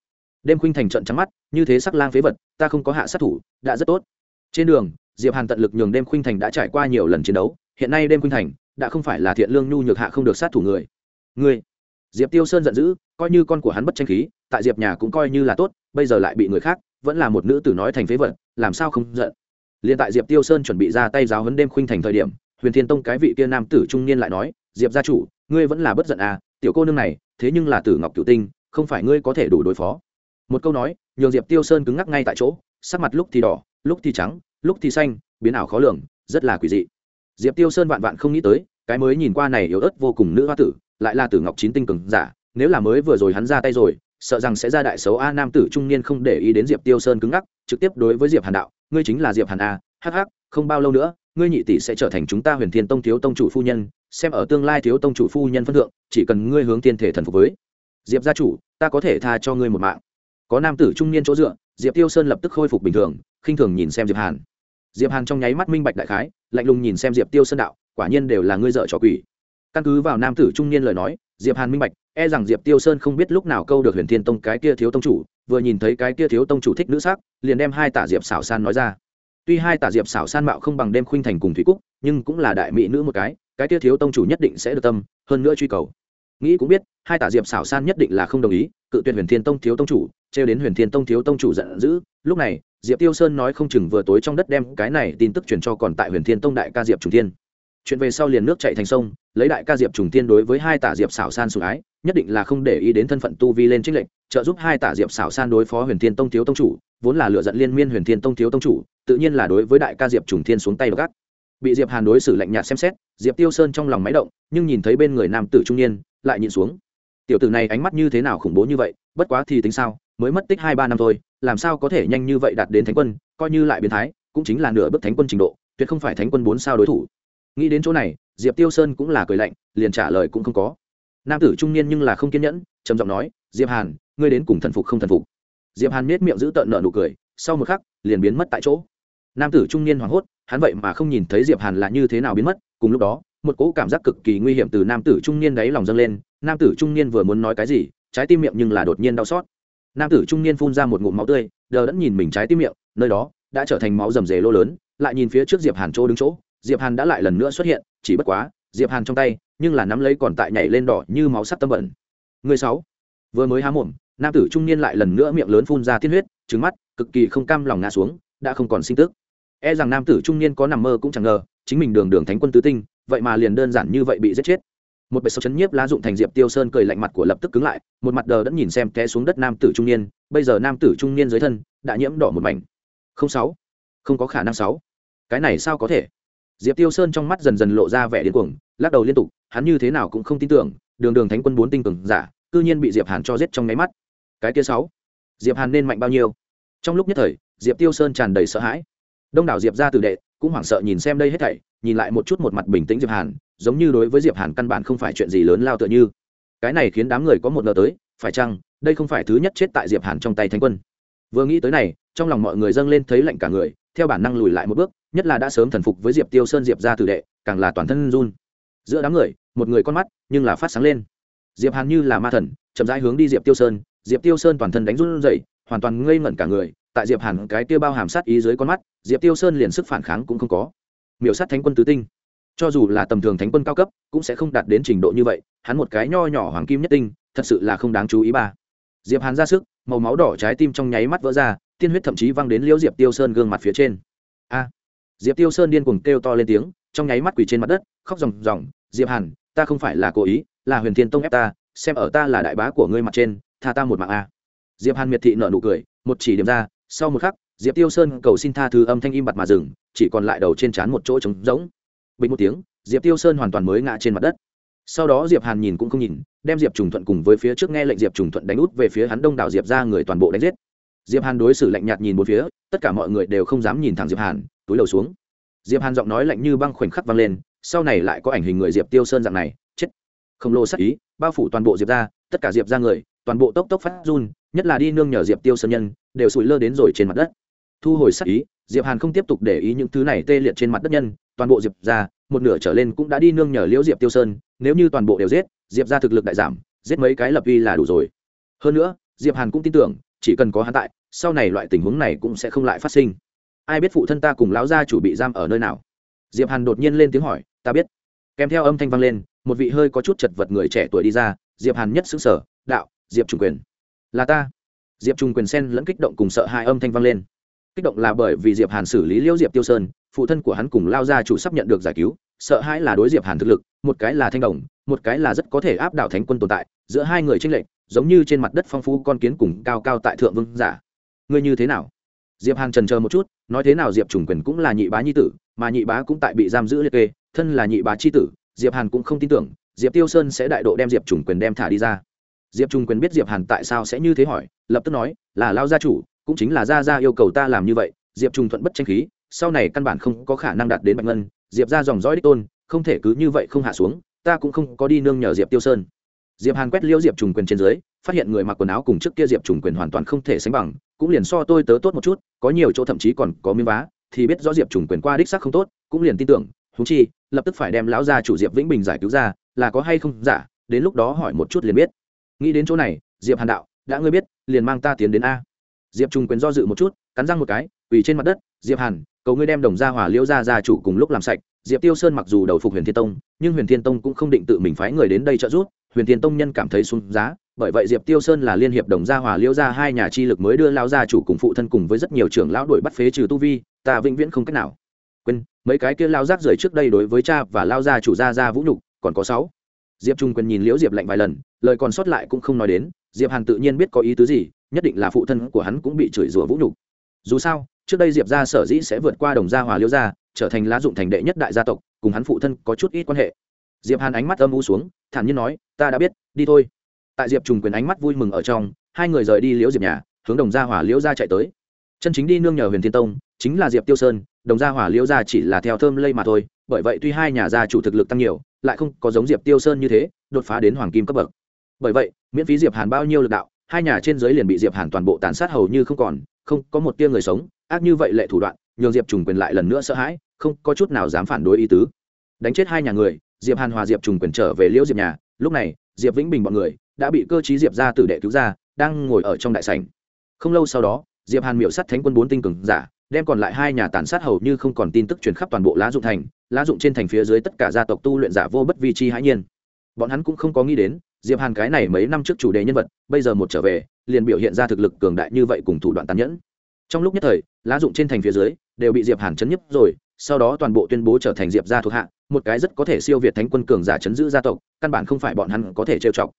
Đêm khuynh thành trận trắng mắt, như thế sắc lang phế vật, ta không có hạ sát thủ, đã rất tốt. Trên đường, diệp hàn tận lực nhường đêm khuynh thành đã trải qua nhiều lần chiến đấu, hiện nay đêm khuynh thành đã không phải là thiện lương nhu nhược hạ không được sát thủ người. Người diệp tiêu sơn giận dữ, coi như con của hắn bất tranh khí, tại diệp nhà cũng coi như là tốt, bây giờ lại bị người khác, vẫn là một nữ tử nói thành phế vật, làm sao không giận? Liền tại diệp tiêu sơn chuẩn bị ra tay giáo huấn đêm khuynh thành thời điểm, huyền thiên tông cái vị kia nam tử trung niên lại nói, diệp gia chủ, ngươi vẫn là bất giận à tiểu cô nương này thế nhưng là tử ngọc cựu tinh, không phải ngươi có thể đủ đối phó. Một câu nói, nhường diệp tiêu sơn cứng ngắc ngay tại chỗ, sắc mặt lúc thì đỏ, lúc thì trắng, lúc thì xanh, biến ảo khó lường, rất là quỷ dị. Diệp tiêu sơn vạn vạn không nghĩ tới, cái mới nhìn qua này yếu ớt vô cùng nữ hoa tử, lại là tử ngọc chín tinh cường giả, nếu là mới vừa rồi hắn ra tay rồi, sợ rằng sẽ ra đại xấu a nam tử trung niên không để ý đến diệp tiêu sơn cứng ngắc, trực tiếp đối với diệp hàn đạo, ngươi chính là diệp hàn a, hắc hắc, không bao lâu nữa ngươi nhị tỷ sẽ trở thành chúng ta huyền thiên tông thiếu tông chủ phu nhân, xem ở tương lai thiếu tông chủ phu nhân phân thượng, chỉ cần ngươi hướng tiên thể thần phục với. Diệp gia chủ, ta có thể tha cho ngươi một mạng. Có nam tử trung niên chỗ dựa, diệp tiêu sơn lập tức khôi phục bình thường, khinh thường nhìn xem diệp hàn. Diệp hàn trong nháy mắt minh bạch đại khái, lạnh lùng nhìn xem diệp tiêu sơn đạo, quả nhiên đều là ngươi dợ trò quỷ. Căn cứ vào nam tử trung niên lời nói, diệp hàn minh bạch e rằng diệp tiêu sơn không biết lúc nào câu được huyền thiên tông cái kia thiếu tông chủ, vừa nhìn thấy cái kia thiếu tông chủ thích nữ sắc, liền đem hai tả diệp xảo san nói ra tuy hai tả diệp xảo san mạo không bằng đêm khuynh thành cùng thủy cúc, nhưng cũng là đại mỹ nữ một cái cái kia thiếu tông chủ nhất định sẽ được tâm, hơn nữa truy cầu. Nghĩ cũng biết, hai tả diệp xảo san nhất định là không đồng ý, cự tuyệt huyền thiên tông thiếu tông chủ, trêu đến huyền thiên tông thiếu tông chủ giận dữ. Lúc này, diệp tiêu sơn nói không chừng vừa tối trong đất đem cái này tin tức truyền cho còn tại huyền thiên tông đại ca diệp trung thiên. Chuyện về sau liền nước chạy thành sông lấy đại ca diệp trùng thiên đối với hai tả diệp xảo san sủng ái, nhất định là không để ý đến thân phận tu vi lên trích lệnh trợ giúp hai tả diệp xảo san đối phó huyền thiên tông thiếu tông chủ, vốn là lựa dẫn liên miên huyền thiên tông thiếu tông chủ, tự nhiên là đối với đại ca diệp trùng thiên xuống tay gắt. Bị diệp hàn đối xử lạnh nhạt xem xét, diệp tiêu sơn trong lòng máy động, nhưng nhìn thấy bên người nam tử trung niên, lại nhìn xuống. Tiểu tử này ánh mắt như thế nào khủng bố như vậy, bất quá thì tính sao, mới mất tích hai ba năm thôi, làm sao có thể nhanh như vậy đạt đến thánh quân, coi như lại biến thái, cũng chính là nửa bước thánh quân trình độ, tuyệt không phải thánh quân bốn sao đối thủ. Nghĩ đến chỗ này diệp tiêu sơn cũng là cười lạnh, liền trả lời cũng không có. Nam tử trung niên nhưng là không kiên nhẫn, trầm giọng nói, diệp hàn, ngươi đến cùng thần phục không thần phục? Diệp hàn miết miệng giữ tợn nợ nụ cười, sau một khắc, liền biến mất tại chỗ. Nam tử trung niên hoảng hốt, hắn vậy mà không nhìn thấy diệp hàn là như thế nào biến mất, cùng lúc đó, một cỗ cảm giác cực kỳ nguy hiểm từ nam tử trung niên đáy lòng dâng lên, nam tử trung niên vừa muốn nói cái gì, trái tim miệng nhưng là đột nhiên đau xót. Nam tử trung niên phun ra một ngụm máu tươi, đờ đẫn nhìn mình trái tim miệng, nơi đó đã trở thành máu rầm rề lô lớn, lại nhìn phía trước diệp hàn chỗ đứng chỗ diệp hàn đã lại lần nữa xuất hiện, chỉ bất quá, diệp hàn trong tay, nhưng là nắm lấy còn tại nhảy lên đỏ như máu sắp tâm bẩn. Người sáu. Vừa mới há mồm, nam tử trung niên lại lần nữa miệng lớn phun ra tiên huyết trứng mắt, cực kỳ không cam lòng ngã xuống, đã không còn sinh tức. E rằng nam tử trung niên có nằm mơ cũng chẳng ngờ, chính mình đường đường thánh quân tứ tinh, vậy mà liền đơn giản như vậy bị giết chết. Một bệ sâu chấn nhiếp lá dụng thành diệp tiêu sơn cười lạnh mặt của lập tức cứng lại, một mặt đờ đẫn nhìn xem té xuống đất nam tử trung niên, bây giờ nam tử trung niên dưới thân, đã nhiễm đỏ một mảnh. Không sáu. Không có khả năng sáu. Cái này sao có thể? Diệp tiêu sơn trong mắt dần dần lộ ra vẻ điên cuồng, lắc đầu liên tục, hắn như thế nào cũng không tin tưởng, đường đường thánh quân bốn tinh cường giả, cư nhiên bị diệp hàn cho giết trong nháy mắt. Cái kia sáu, diệp hàn nên mạnh bao nhiêu? Trong lúc nhất thời, diệp tiêu sơn tràn đầy sợ hãi. Đông đảo diệp ra tử đệ cũng hoảng sợ nhìn xem đây hết thảy, nhìn lại một chút một mặt bình tĩnh diệp hàn, giống như đối với diệp hàn căn bản không phải chuyện gì lớn lao tựa như. Cái này khiến đám người có một ngờ tới, phải chăng, đây không phải thứ nhất chết tại diệp hàn trong tay thánh quân? Vừa nghĩ tới này, trong lòng mọi người dâng lên thấy lạnh cả người theo bản năng lùi lại một bước, nhất là đã sớm thần phục với diệp tiêu sơn diệp ra tử đệ, càng là toàn thân run. Giữa đám người, một người con mắt, nhưng là phát sáng lên. Diệp hàn như là ma thần, chậm rãi hướng đi diệp tiêu sơn. Diệp tiêu sơn toàn thân đánh run dậy hoàn toàn ngây ngẩn cả người. Tại diệp hàn cái tiêu bao hàm sát ý dưới con mắt, diệp tiêu sơn liền sức phản kháng cũng không có. Miểu sát thánh quân tứ tinh. Cho dù là tầm thường thánh quân cao cấp, cũng sẽ không đạt đến trình độ như vậy. Hắn một cái nho nhỏ hoàng kim nhất tinh, thật sự là không đáng chú ý ba. Diệp hàn ra sức, màu máu đỏ trái tim trong nháy mắt vỡ ra tiên huyết thậm chí văng đến liễu diệp tiêu sơn gương mặt phía trên. A! Diệp tiêu sơn điên cuồng kêu to lên tiếng, trong nháy mắt quỳ trên mặt đất, khóc ròng ròng, diệp hàn, ta không phải là cố ý, là huyền thiên tông ép ta, xem ở ta là đại bá của ngươi mặt trên, tha ta một mạng a. Diệp hàn miệt thị nở nụ cười, một chỉ điểm ra, sau một khắc, diệp tiêu sơn cầu xin tha thứ âm thanh im bặt mà dừng, chỉ còn lại đầu trên trán một chỗ trống rỗng. Bình một tiếng, diệp tiêu sơn hoàn toàn mới ngã trên mặt đất. Sau đó diệp hàn nhìn cũng không nhìn, đem diệp trùng thuận cùng với phía trước nghe lệnh diệp trùng thuận đánh út về phía hắn đông đảo diệp ra người toàn bộ đánh giết diệp hàn đối xử lạnh nhạt nhìn một phía, tất cả mọi người đều không dám nhìn thẳng diệp hàn, túi đầu xuống. Diệp hàn giọng nói lạnh như băng khoảnh khắc vang lên, sau này lại có ảnh hình người diệp tiêu sơn dạng này, chết. Khổng lồ sắc ý, bao phủ toàn bộ diệp ra tất cả diệp ra người, toàn bộ tốc tốc phát run, nhất là đi nương nhờ diệp tiêu sơn nhân, đều sụi lơ đến rồi trên mặt đất. Thu hồi sắc ý, diệp hàn không tiếp tục để ý những thứ này tê liệt trên mặt đất nhân, toàn bộ diệp ra một nửa trở lên cũng đã đi nương nhờ liễu diệp tiêu sơn, nếu như toàn bộ đều giết, diệp ra thực lực đại giảm, giết mấy cái lập uy là đủ rồi. Hơn nữa, diệp hàn cũng tin tưởng chỉ cần có hắn tại, sau này loại tình huống này cũng sẽ không lại phát sinh. Ai biết phụ thân ta cùng lão gia chủ bị giam ở nơi nào? Diệp hàn đột nhiên lên tiếng hỏi, ta biết. Kèm theo âm thanh vang lên, một vị hơi có chút chật vật người trẻ tuổi đi ra, diệp hàn nhất xứng sở đạo, diệp trung quyền. Là ta. Diệp trung quyền sen lẫn kích động cùng sợ hai âm thanh vang lên. Kích động là bởi vì diệp hàn xử lý liễu diệp tiêu sơn, phụ thân của hắn cùng lao gia chủ sắp nhận được giải cứu, sợ hãi là đối diệp hàn thực lực, một cái là thanh đồng, một cái là rất có thể áp đảo thánh quân tồn tại, giữa hai người tranh lệch giống như trên mặt đất phong phú con kiến cùng cao cao tại thượng vương giả. Ngươi như thế nào? Diệp hàn trần chờ một chút, nói thế nào diệp trùng quyền cũng là nhị bá nhi tử, mà nhị bá cũng tại bị giam giữ liệt kê, thân là nhị bá chi tử, diệp hàn cũng không tin tưởng, diệp tiêu sơn sẽ đại độ đem diệp trùng quyền đem thả đi ra. Diệp trùng quyền biết diệp hàn tại sao sẽ như thế hỏi, lập tức nói, là lao gia chủ, cũng chính là gia gia yêu cầu ta làm như vậy, diệp trùng thuận bất tranh khí, sau này căn bản không có khả năng đạt đến bạch ngân, diệp ra dòng dõi đích tôn, không thể cứ như vậy không hạ xuống, ta cũng không có đi nương nhờ diệp tiêu sơn diệp hàn quét liễu diệp trùng quyền trên dưới, phát hiện người mặc quần áo cùng trước kia diệp trùng quyền hoàn toàn không thể sánh bằng, cũng liền so tôi tớ tốt một chút, có nhiều chỗ thậm chí còn có miếng vá, thì biết rõ diệp trùng quyền qua đích sắc không tốt, cũng liền tin tưởng thú chi, lập tức phải đem lão gia chủ diệp vĩnh bình giải cứu ra, là có hay không giả, đến lúc đó hỏi một chút liền biết. Nghĩ đến chỗ này, diệp hàn đạo, đã ngươi biết, liền mang ta tiến đến a. Diệp trùng quyền do dự một chút, cắn răng một cái, quỳ trên mặt đất, diệp hàn, cầu ngươi đem đồng gia hỏa liễu gia gia chủ cùng lúc làm sạch, diệp tiêu sơn mặc dù đầu phục huyền thiên tông, nhưng huyền thiên tông cũng không định tự mình phái người đến đây trợ giúp huyền Tiền tông nhân cảm thấy xuống giá, bởi vậy diệp tiêu sơn là liên hiệp đồng gia hỏa liễu gia, hai nhà chi lực mới đưa lao gia chủ cùng phụ thân cùng với rất nhiều trưởng lão đuổi bắt phế trừ tu vi, ta vĩnh viễn không cách nào. Quên, mấy cái kia lao rác rưởi trước đây đối với cha và lao gia chủ gia gia vũ nhục, còn có sáu. Diệp trung quân nhìn liễu diệp lạnh vài lần, lời còn sót lại cũng không nói đến, diệp hàn tự nhiên biết có ý tứ gì, nhất định là phụ thân của hắn cũng bị chửi rủa vũ nhục. Dù sao, trước đây diệp gia sở dĩ sẽ vượt qua đồng gia hòa liễu gia, trở thành lá dụng thành đệ nhất đại gia tộc, cùng hắn phụ thân có chút ít quan hệ diệp hàn ánh mắt âm u xuống, thản nhiên nói, ta đã biết, đi thôi. Tại diệp trùng quyền ánh mắt vui mừng ở trong, hai người rời đi liễu diệp nhà, hướng đồng gia hỏa liễu gia chạy tới. Chân chính đi nương nhờ huyền thiên tông, chính là diệp tiêu sơn, đồng gia hỏa liễu gia chỉ là theo thơm lây mà thôi, bởi vậy tuy hai nhà gia chủ thực lực tăng nhiều, lại không có giống diệp tiêu sơn như thế, đột phá đến hoàng kim cấp bậc. Bởi vậy, miễn phí diệp hàn bao nhiêu lực đạo, hai nhà trên dưới liền bị diệp hàn toàn bộ tàn sát hầu như không còn, không có một tia người sống, ác như vậy lệ thủ đoạn, nhường diệp trùng quyền lại lần nữa sợ hãi, không có chút nào dám phản đối ý tứ. Đánh chết hai nhà người diệp hàn hòa diệp trùng quyền trở về liễu diệp nhà. Lúc này, diệp vĩnh bình bọn người đã bị cơ chí diệp ra tử đệ cứu ra, đang ngồi ở trong đại sảnh. Không lâu sau đó, diệp hàn miệu sắt thánh quân bốn tinh cường giả, đem còn lại hai nhà tàn sát hầu như không còn tin tức truyền khắp toàn bộ lá dụng thành. Lá dụng trên thành phía dưới tất cả gia tộc tu luyện giả vô bất vi chi hãi nhiên. Bọn hắn cũng không có nghĩ đến, diệp hàn cái này mấy năm trước chủ đề nhân vật, bây giờ một trở về, liền biểu hiện ra thực lực cường đại như vậy cùng thủ đoạn tàn nhẫn. Trong lúc nhất thời, lá dụng trên thành phía dưới đều bị diệp hàn chấn nhấp rồi sau đó toàn bộ tuyên bố trở thành diệp gia thuộc hạ, một cái rất có thể siêu việt thánh quân cường giả chấn giữ gia tộc, căn bản không phải bọn hắn có thể trêu chọc.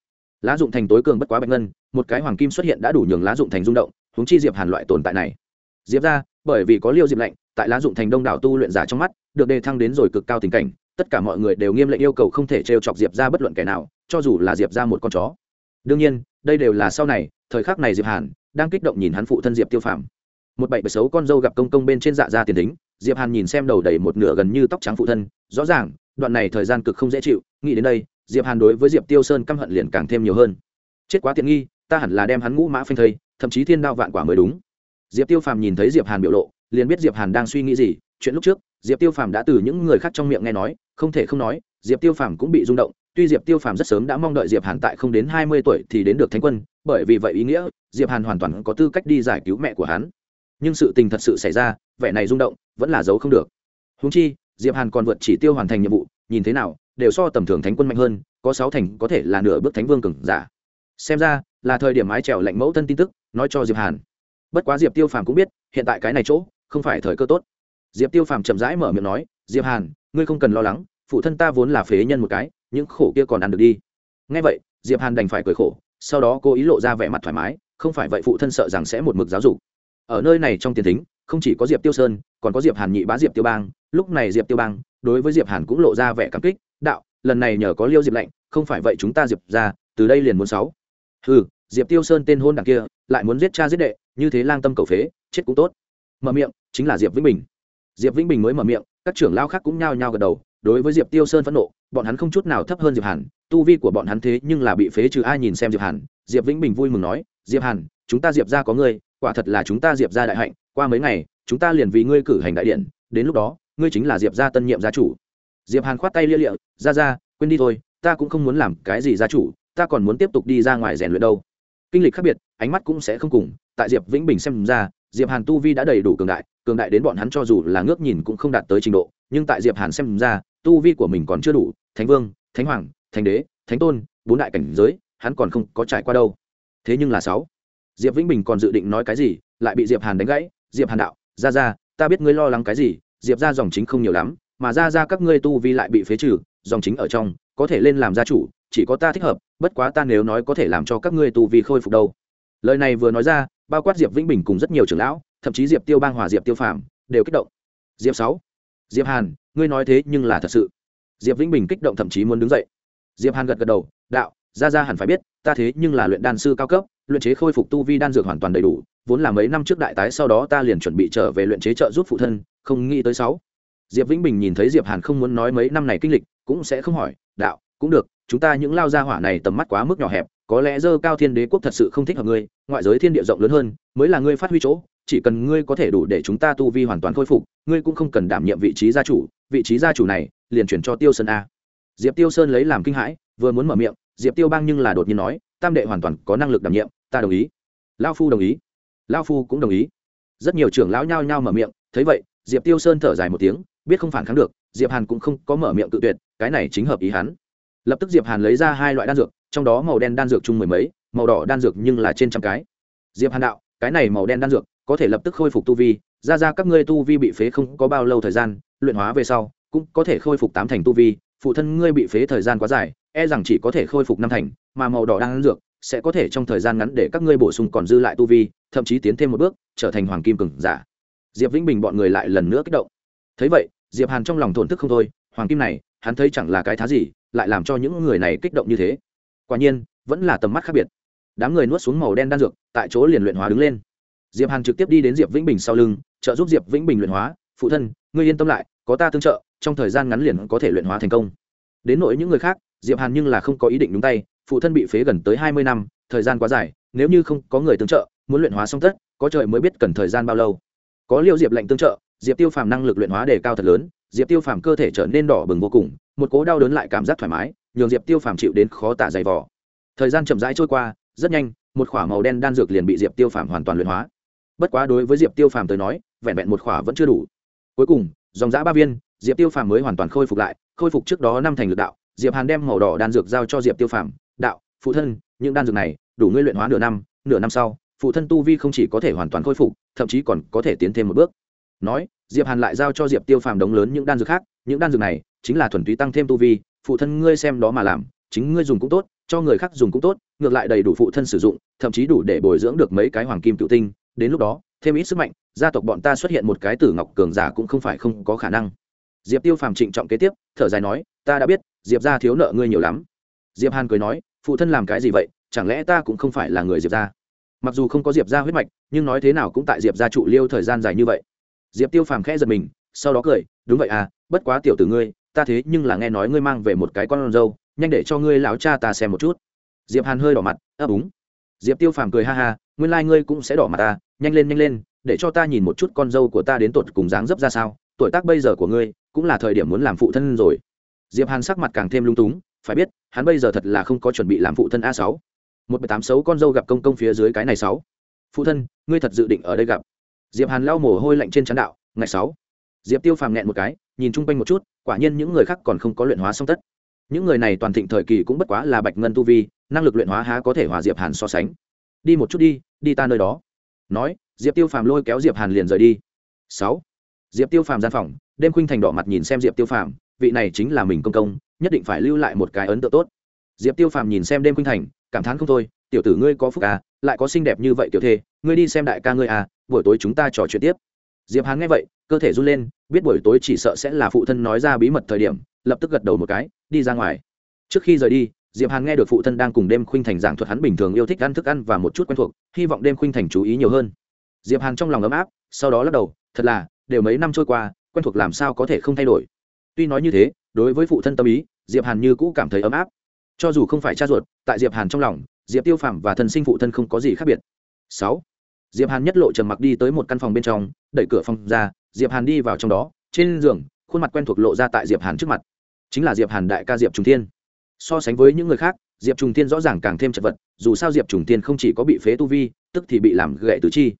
Lá dụng thành tối cường bất quá bạch ngân, một cái hoàng kim xuất hiện đã đủ nhường lá dụng thành rung động húng chi diệp hàn loại tồn tại này. Diệp ra bởi vì có liêu diệp lệnh tại lá dụng thành đông đảo tu luyện giả trong mắt, được đề thăng đến rồi cực cao tình cảnh, tất cả mọi người đều nghiêm lệnh yêu cầu không thể trêu chọc diệp ra bất luận kẻ nào, cho dù là diệp ra một con chó. Đương nhiên, đây đều là sau này, thời khắc này diệp hàn đang kích động nhìn hắn phụ thân diệp tiêu phàm. Một bảy bảy xấu con dâu gặp công công bên trên dạ ra tiền tính diệp hàn nhìn xem đầu đầy một nửa gần như tóc trắng phụ thân, rõ ràng, đoạn này thời gian cực không dễ chịu, nghĩ đến đây, diệp hàn đối với diệp tiêu sơn căm hận liền càng thêm nhiều hơn. Chết quá tiện nghi, ta hẳn là đem hắn ngũ mã phanh thây, thậm chí thiên đao vạn quả mới đúng. Diệp tiêu phàm nhìn thấy diệp hàn biểu lộ, liền biết diệp hàn đang suy nghĩ gì, chuyện lúc trước, diệp tiêu phàm đã từ những người khác trong miệng nghe nói, không thể không nói, diệp tiêu phàm cũng bị rung động, tuy diệp tiêu phàm rất sớm đã mong đợi diệp hàn tại không đến hai mươi tuổi thì đến được thánh quân, bởi vì vậy ý nghĩa, diệp hàn hoàn toàn có tư cách đi giải cứu mẹ của hắn. Nhưng sự tình thật sự xảy ra vẻ này rung động vẫn là giấu không được. Húng chi, diệp hàn còn vượt chỉ tiêu hoàn thành nhiệm vụ, nhìn thế nào, đều so tầm thường thánh quân mạnh hơn, có sáu thành có thể là nửa bước thánh vương cường giả. Xem ra, là thời điểm mái trèo lạnh mẫu thân tin tức, nói cho diệp hàn. Bất quá diệp tiêu phàm cũng biết, hiện tại cái này chỗ, không phải thời cơ tốt. Diệp tiêu phàm chậm rãi mở miệng nói, diệp hàn, ngươi không cần lo lắng, phụ thân ta vốn là phế nhân một cái, những khổ kia còn ăn được đi. Ngay vậy, diệp hàn đành phải cười khổ, sau đó cô ý lộ ra vẻ mặt thoải mái, không phải vậy phụ thân sợ rằng sẽ một mực giáo dục. Ở nơi này trong tiền thính không chỉ có diệp tiêu sơn, còn có diệp hàn nhị bá diệp tiêu bang. Lúc này diệp tiêu bang, đối với diệp hàn cũng lộ ra vẻ cảm kích, đạo, lần này nhờ có liêu diệp lệnh, không phải vậy chúng ta diệp ra, từ đây liền muốn sáu. Ừ diệp tiêu sơn tên hôn đằng kia, lại muốn giết cha giết đệ, như thế lang tâm cầu phế, chết cũng tốt. Mở miệng, chính là diệp vĩnh bình. Diệp vĩnh bình mới mở miệng, các trưởng lao khác cũng nhao nhao gật đầu, đối với diệp tiêu sơn phẫn nộ, bọn hắn không chút nào thấp hơn diệp hàn, tu vi của bọn hắn thế nhưng là bị phế trừ, ai nhìn xem diệp hàn, diệp vĩnh bình vui mừng nói, diệp hàn, chúng ta diệp ra có ngươi quả thật là chúng ta diệp ra đại hạnh, qua mấy ngày, chúng ta liền vì ngươi cử hành đại điện, đến lúc đó, ngươi chính là diệp gia tân nhiệm gia chủ. Diệp hàn khoát tay lia lịa, ra ra, quên đi thôi, ta cũng không muốn làm cái gì gia chủ, ta còn muốn tiếp tục đi ra ngoài rèn luyện đâu. Kinh lịch khác biệt, ánh mắt cũng sẽ không cùng, tại diệp vĩnh bình xem ra, diệp hàn tu vi đã đầy đủ cường đại cường đại đến bọn hắn cho dù là ngước nhìn cũng không đạt tới trình độ, nhưng tại diệp hàn xem ra, tu vi của mình còn chưa đủ, thánh vương, thánh hoàng, thánh đế, thánh tôn, bốn đại cảnh giới, hắn còn không có trải qua đâu. Thế nhưng là sáu diệp vĩnh bình còn dự định nói cái gì, lại bị diệp hàn đánh gãy. Diệp hàn đạo ra ra ta biết ngươi lo lắng cái gì, diệp ra dòng chính không nhiều lắm, mà ra ra các ngươi tu vi lại bị phế trừ, dòng chính ở trong, có thể lên làm gia chủ, chỉ có ta thích hợp, bất quá ta nếu nói có thể làm cho các ngươi tu vi khôi phục đâu. Lời này vừa nói ra, bao quát diệp vĩnh bình cùng rất nhiều trưởng lão, thậm chí diệp tiêu bang, hòa diệp tiêu phàm, đều kích động. Diệp sáu, diệp hàn, ngươi nói thế nhưng là thật sự. Diệp vĩnh bình kích động thậm chí muốn đứng dậy. Diệp hàn gật gật đầu, đạo ra ra hẳn phải biết, ta thế nhưng là luyện đan sư cao cấp, luyện chế khôi phục tu vi đan dược hoàn toàn đầy đủ, vốn là mấy năm trước đại tái sau đó ta liền chuẩn bị trở về luyện chế trợ giúp phụ thân, không nghĩ tới sáu. Diệp vĩnh bình nhìn thấy diệp hàn không muốn nói mấy năm này kinh lịch, cũng sẽ không hỏi, đạo, cũng được, chúng ta những lao gia hỏa này tầm mắt quá mức nhỏ hẹp, có lẽ dơ cao thiên đế quốc thật sự không thích hợp ngươi, ngoại giới thiên địa rộng lớn hơn, mới là ngươi phát huy chỗ, chỉ cần ngươi có thể đủ để chúng ta tu vi hoàn toàn khôi phục, ngươi cũng không cần đảm nhiệm vị trí gia chủ, vị trí gia chủ này, liền chuyển cho tiêu sơn a. Diệp tiêu sơn lấy làm kinh hãi, vừa muốn mở miệng diệp tiêu bang nhưng là đột nhiên nói, tam đệ hoàn toàn có năng lực đảm nhiệm, ta đồng ý. Lao phu đồng ý. Lao phu cũng đồng ý. Rất nhiều trưởng lão nhao nhao mở miệng, thấy vậy, diệp tiêu sơn thở dài một tiếng, biết không phản kháng được, diệp hàn cũng không có mở miệng tự tuyệt, cái này chính hợp ý hắn. Lập tức diệp hàn lấy ra hai loại đan dược, trong đó màu đen đan dược chung mười mấy, màu đỏ đan dược nhưng là trên trăm cái. Diệp hàn đạo, cái này màu đen đan dược, có thể lập tức khôi phục tu vi, ra ra các ngươi tu vi bị phế không có bao lâu thời gian, luyện hóa về sau, cũng có thể khôi phục tám thành tu vi phụ thân ngươi bị phế thời gian quá dài e rằng chỉ có thể khôi phục năm thành, mà màu đỏ đang ăn dược, sẽ có thể trong thời gian ngắn để các ngươi bổ sung còn dư lại tu vi, thậm chí tiến thêm một bước, trở thành hoàng kim cường giả. Diệp vĩnh bình bọn người lại lần nữa kích động. Thấy vậy, diệp hàn trong lòng thổn thức không thôi, hoàng kim này, hắn thấy chẳng là cái thá gì, lại làm cho những người này kích động như thế. Quả nhiên, vẫn là tầm mắt khác biệt. Đám người nuốt xuống màu đen đan dược, tại chỗ liền luyện hóa đứng lên. Diệp hàn trực tiếp đi đến diệp vĩnh bình sau lưng, trợ giúp diệp vĩnh bình luyện hóa. Phụ thân, ngươi yên tâm lại có ta tương trợ, trong thời gian ngắn liền có thể luyện hóa thành công. Đến nỗi những người khác, diệp hàn nhưng là không có ý định đúng tay, phụ thân bị phế gần tới hai mươi năm, thời gian quá dài, nếu như không có người tương trợ, muốn luyện hóa xong tất, có trời mới biết cần thời gian bao lâu. Có liêu diệp lệnh tương trợ, diệp tiêu phàm năng lực luyện hóa đề cao thật lớn, diệp tiêu phàm cơ thể trở nên đỏ bừng vô cùng, một cố đau đớn lại cảm giác thoải mái, nhường diệp tiêu phàm chịu đến khó tả dày vỏ thời gian chậm rãi trôi qua, rất nhanh, một k h ỏ a màu đen đan dược liền bị diệp tiêu phàm hoàn toàn luyện hóa. Bất quá đối với diệp tiêu phàm tới nói, vẹn vẹn một k h ỏ a vẫn chưa đủ. Cuối cùng dòng giã ba viên, diệp tiêu phàm mới hoàn toàn khôi phục lại, khôi phục trước đó năm thành lực đạo, diệp hàn đem màu đỏ đan dược giao cho diệp tiêu phàm, đạo, phụ thân, những đan dược này, đủ ngươi luyện hóa nửa năm nửa năm sau, phụ thân tu vi không chỉ có thể hoàn toàn khôi phục, thậm chí còn có thể tiến thêm một bước. Nói, diệp hàn lại giao cho diệp tiêu phàm đống lớn những đan dược khác, những đan dược này, chính là thuần túy tăng thêm tu vi, phụ thân ngươi xem đó mà làm, chính ngươi dùng cũng tốt, cho người khác dùng cũng tốt, ngược lại đầy đủ phụ thân sử dụng, thậm chí đủ để bồi dưỡng được mấy cái hoàng kim cựu tinh đến lúc đó, thêm ít sức mạnh, gia tộc bọn ta xuất hiện một cái tử ngọc cường giả cũng không phải không có khả năng. Diệp tiêu phàm trịnh trọng kế tiếp, thở dài nói, ta đã biết, diệp ra thiếu nợ ngươi nhiều lắm. Diệp hàn cười nói, phụ thân làm cái gì vậy? Chẳng lẽ ta cũng không phải là người diệp ra mặc dù không có diệp ra huyết mạch, nhưng nói thế nào cũng tại diệp ra trụ liêu thời gian dài như vậy. Diệp tiêu phàm khẽ giật mình, sau đó cười, đúng vậy à bất quá tiểu tử ngươi, ta thế nhưng là nghe nói ngươi mang về một cái con râu nhanh để cho ngươi lão cha ta xem một chút. Diệp hàn hơi đỏ mặt ấp úng diệp tiêu phàm cười ha ha, nguyên lai、like、ngươi cũng sẽ đỏ mặt ta nhanh lên nhanh lên, để cho ta nhìn một chút con dâu của ta đến tột cùng dáng dấp ra sao, tuổi tác bây giờ của ngươi cũng là thời điểm muốn làm phụ thân rồi. Diệp hàn sắc mặt càng thêm lung túng, phải biết, hắn bây giờ thật là không có chuẩn bị làm phụ thân a sáu. Một bảy tám xấu con dâu gặp công công phía dưới cái này sáu. Phụ thân, ngươi thật dự định ở đây gặp. Diệp hàn lau mồ hôi lạnh trên chán đạo, ngày sáu. Diệp tiêu phàm nghẹn một cái, nhìn chung quanh một chút, quả nhiên những người khác còn không có luyện hóa xong tất. Những người này toàn thịnh thời kỳ cũng bất quá là bạch ngân tu vi, năng lực luyện hóa há có thể hòa diệp hàn so sánh. Đi một chút đi đi ta nơi đó nói, diệp tiêu phàm lôi kéo diệp hàn liền rời đi. Sáu, diệp tiêu phàm gian phòng, đêm khuynh thành đỏ mặt nhìn xem diệp tiêu phàm, vị này chính là mình công công, nhất định phải lưu lại một cái ấn tượng tốt. Diệp tiêu phàm nhìn xem đêm khuynh thành, cảm thán không thôi, tiểu tử ngươi có phúc à lại có xinh đẹp như vậy tiểu thê, ngươi đi xem đại ca ngươi à buổi tối chúng ta trò chuyện tiếp. Diệp hàn nghe vậy, cơ thể run lên, biết buổi tối chỉ sợ sẽ là phụ thân nói ra bí mật thời điểm, lập tức gật đầu một cái, đi ra ngoài. Trước khi rời đi diệp hàn nghe được phụ thân đang cùng đêm khuynh thành giảng thuật hắn bình thường yêu thích ăn thức ăn và một chút quen thuộc, hy vọng đêm khuynh thành chú ý nhiều hơn. Diệp hàn trong lòng ấm áp, sau đó lắc đầu, thật là, đều mấy năm trôi qua, quen thuộc làm sao có thể không thay đổi. Tuy nói như thế, đối với phụ thân tâm ý, diệp hàn như cũ cảm thấy ấm áp. Cho dù không phải cha ruột, tại diệp hàn trong lòng, diệp tiêu phàm và thần sinh phụ thân không có gì khác biệt. Sáu, diệp hàn nhất lộ trầm mặc đi tới một căn phòng bên trong, đẩy cửa phòng ra, diệp hàn đi vào trong đó, trên giường, khuôn mặt quen thuộc lộ ra tại diệp hàn trước mặt. Chính là diệp hàn đại ca diệp trung thiên so sánh với những người khác, diệp trùng tiên rõ ràng càng thêm chật vật, dù sao diệp trùng tiên không chỉ có bị phế tu vi, tức thì bị làm gậy tứ chi.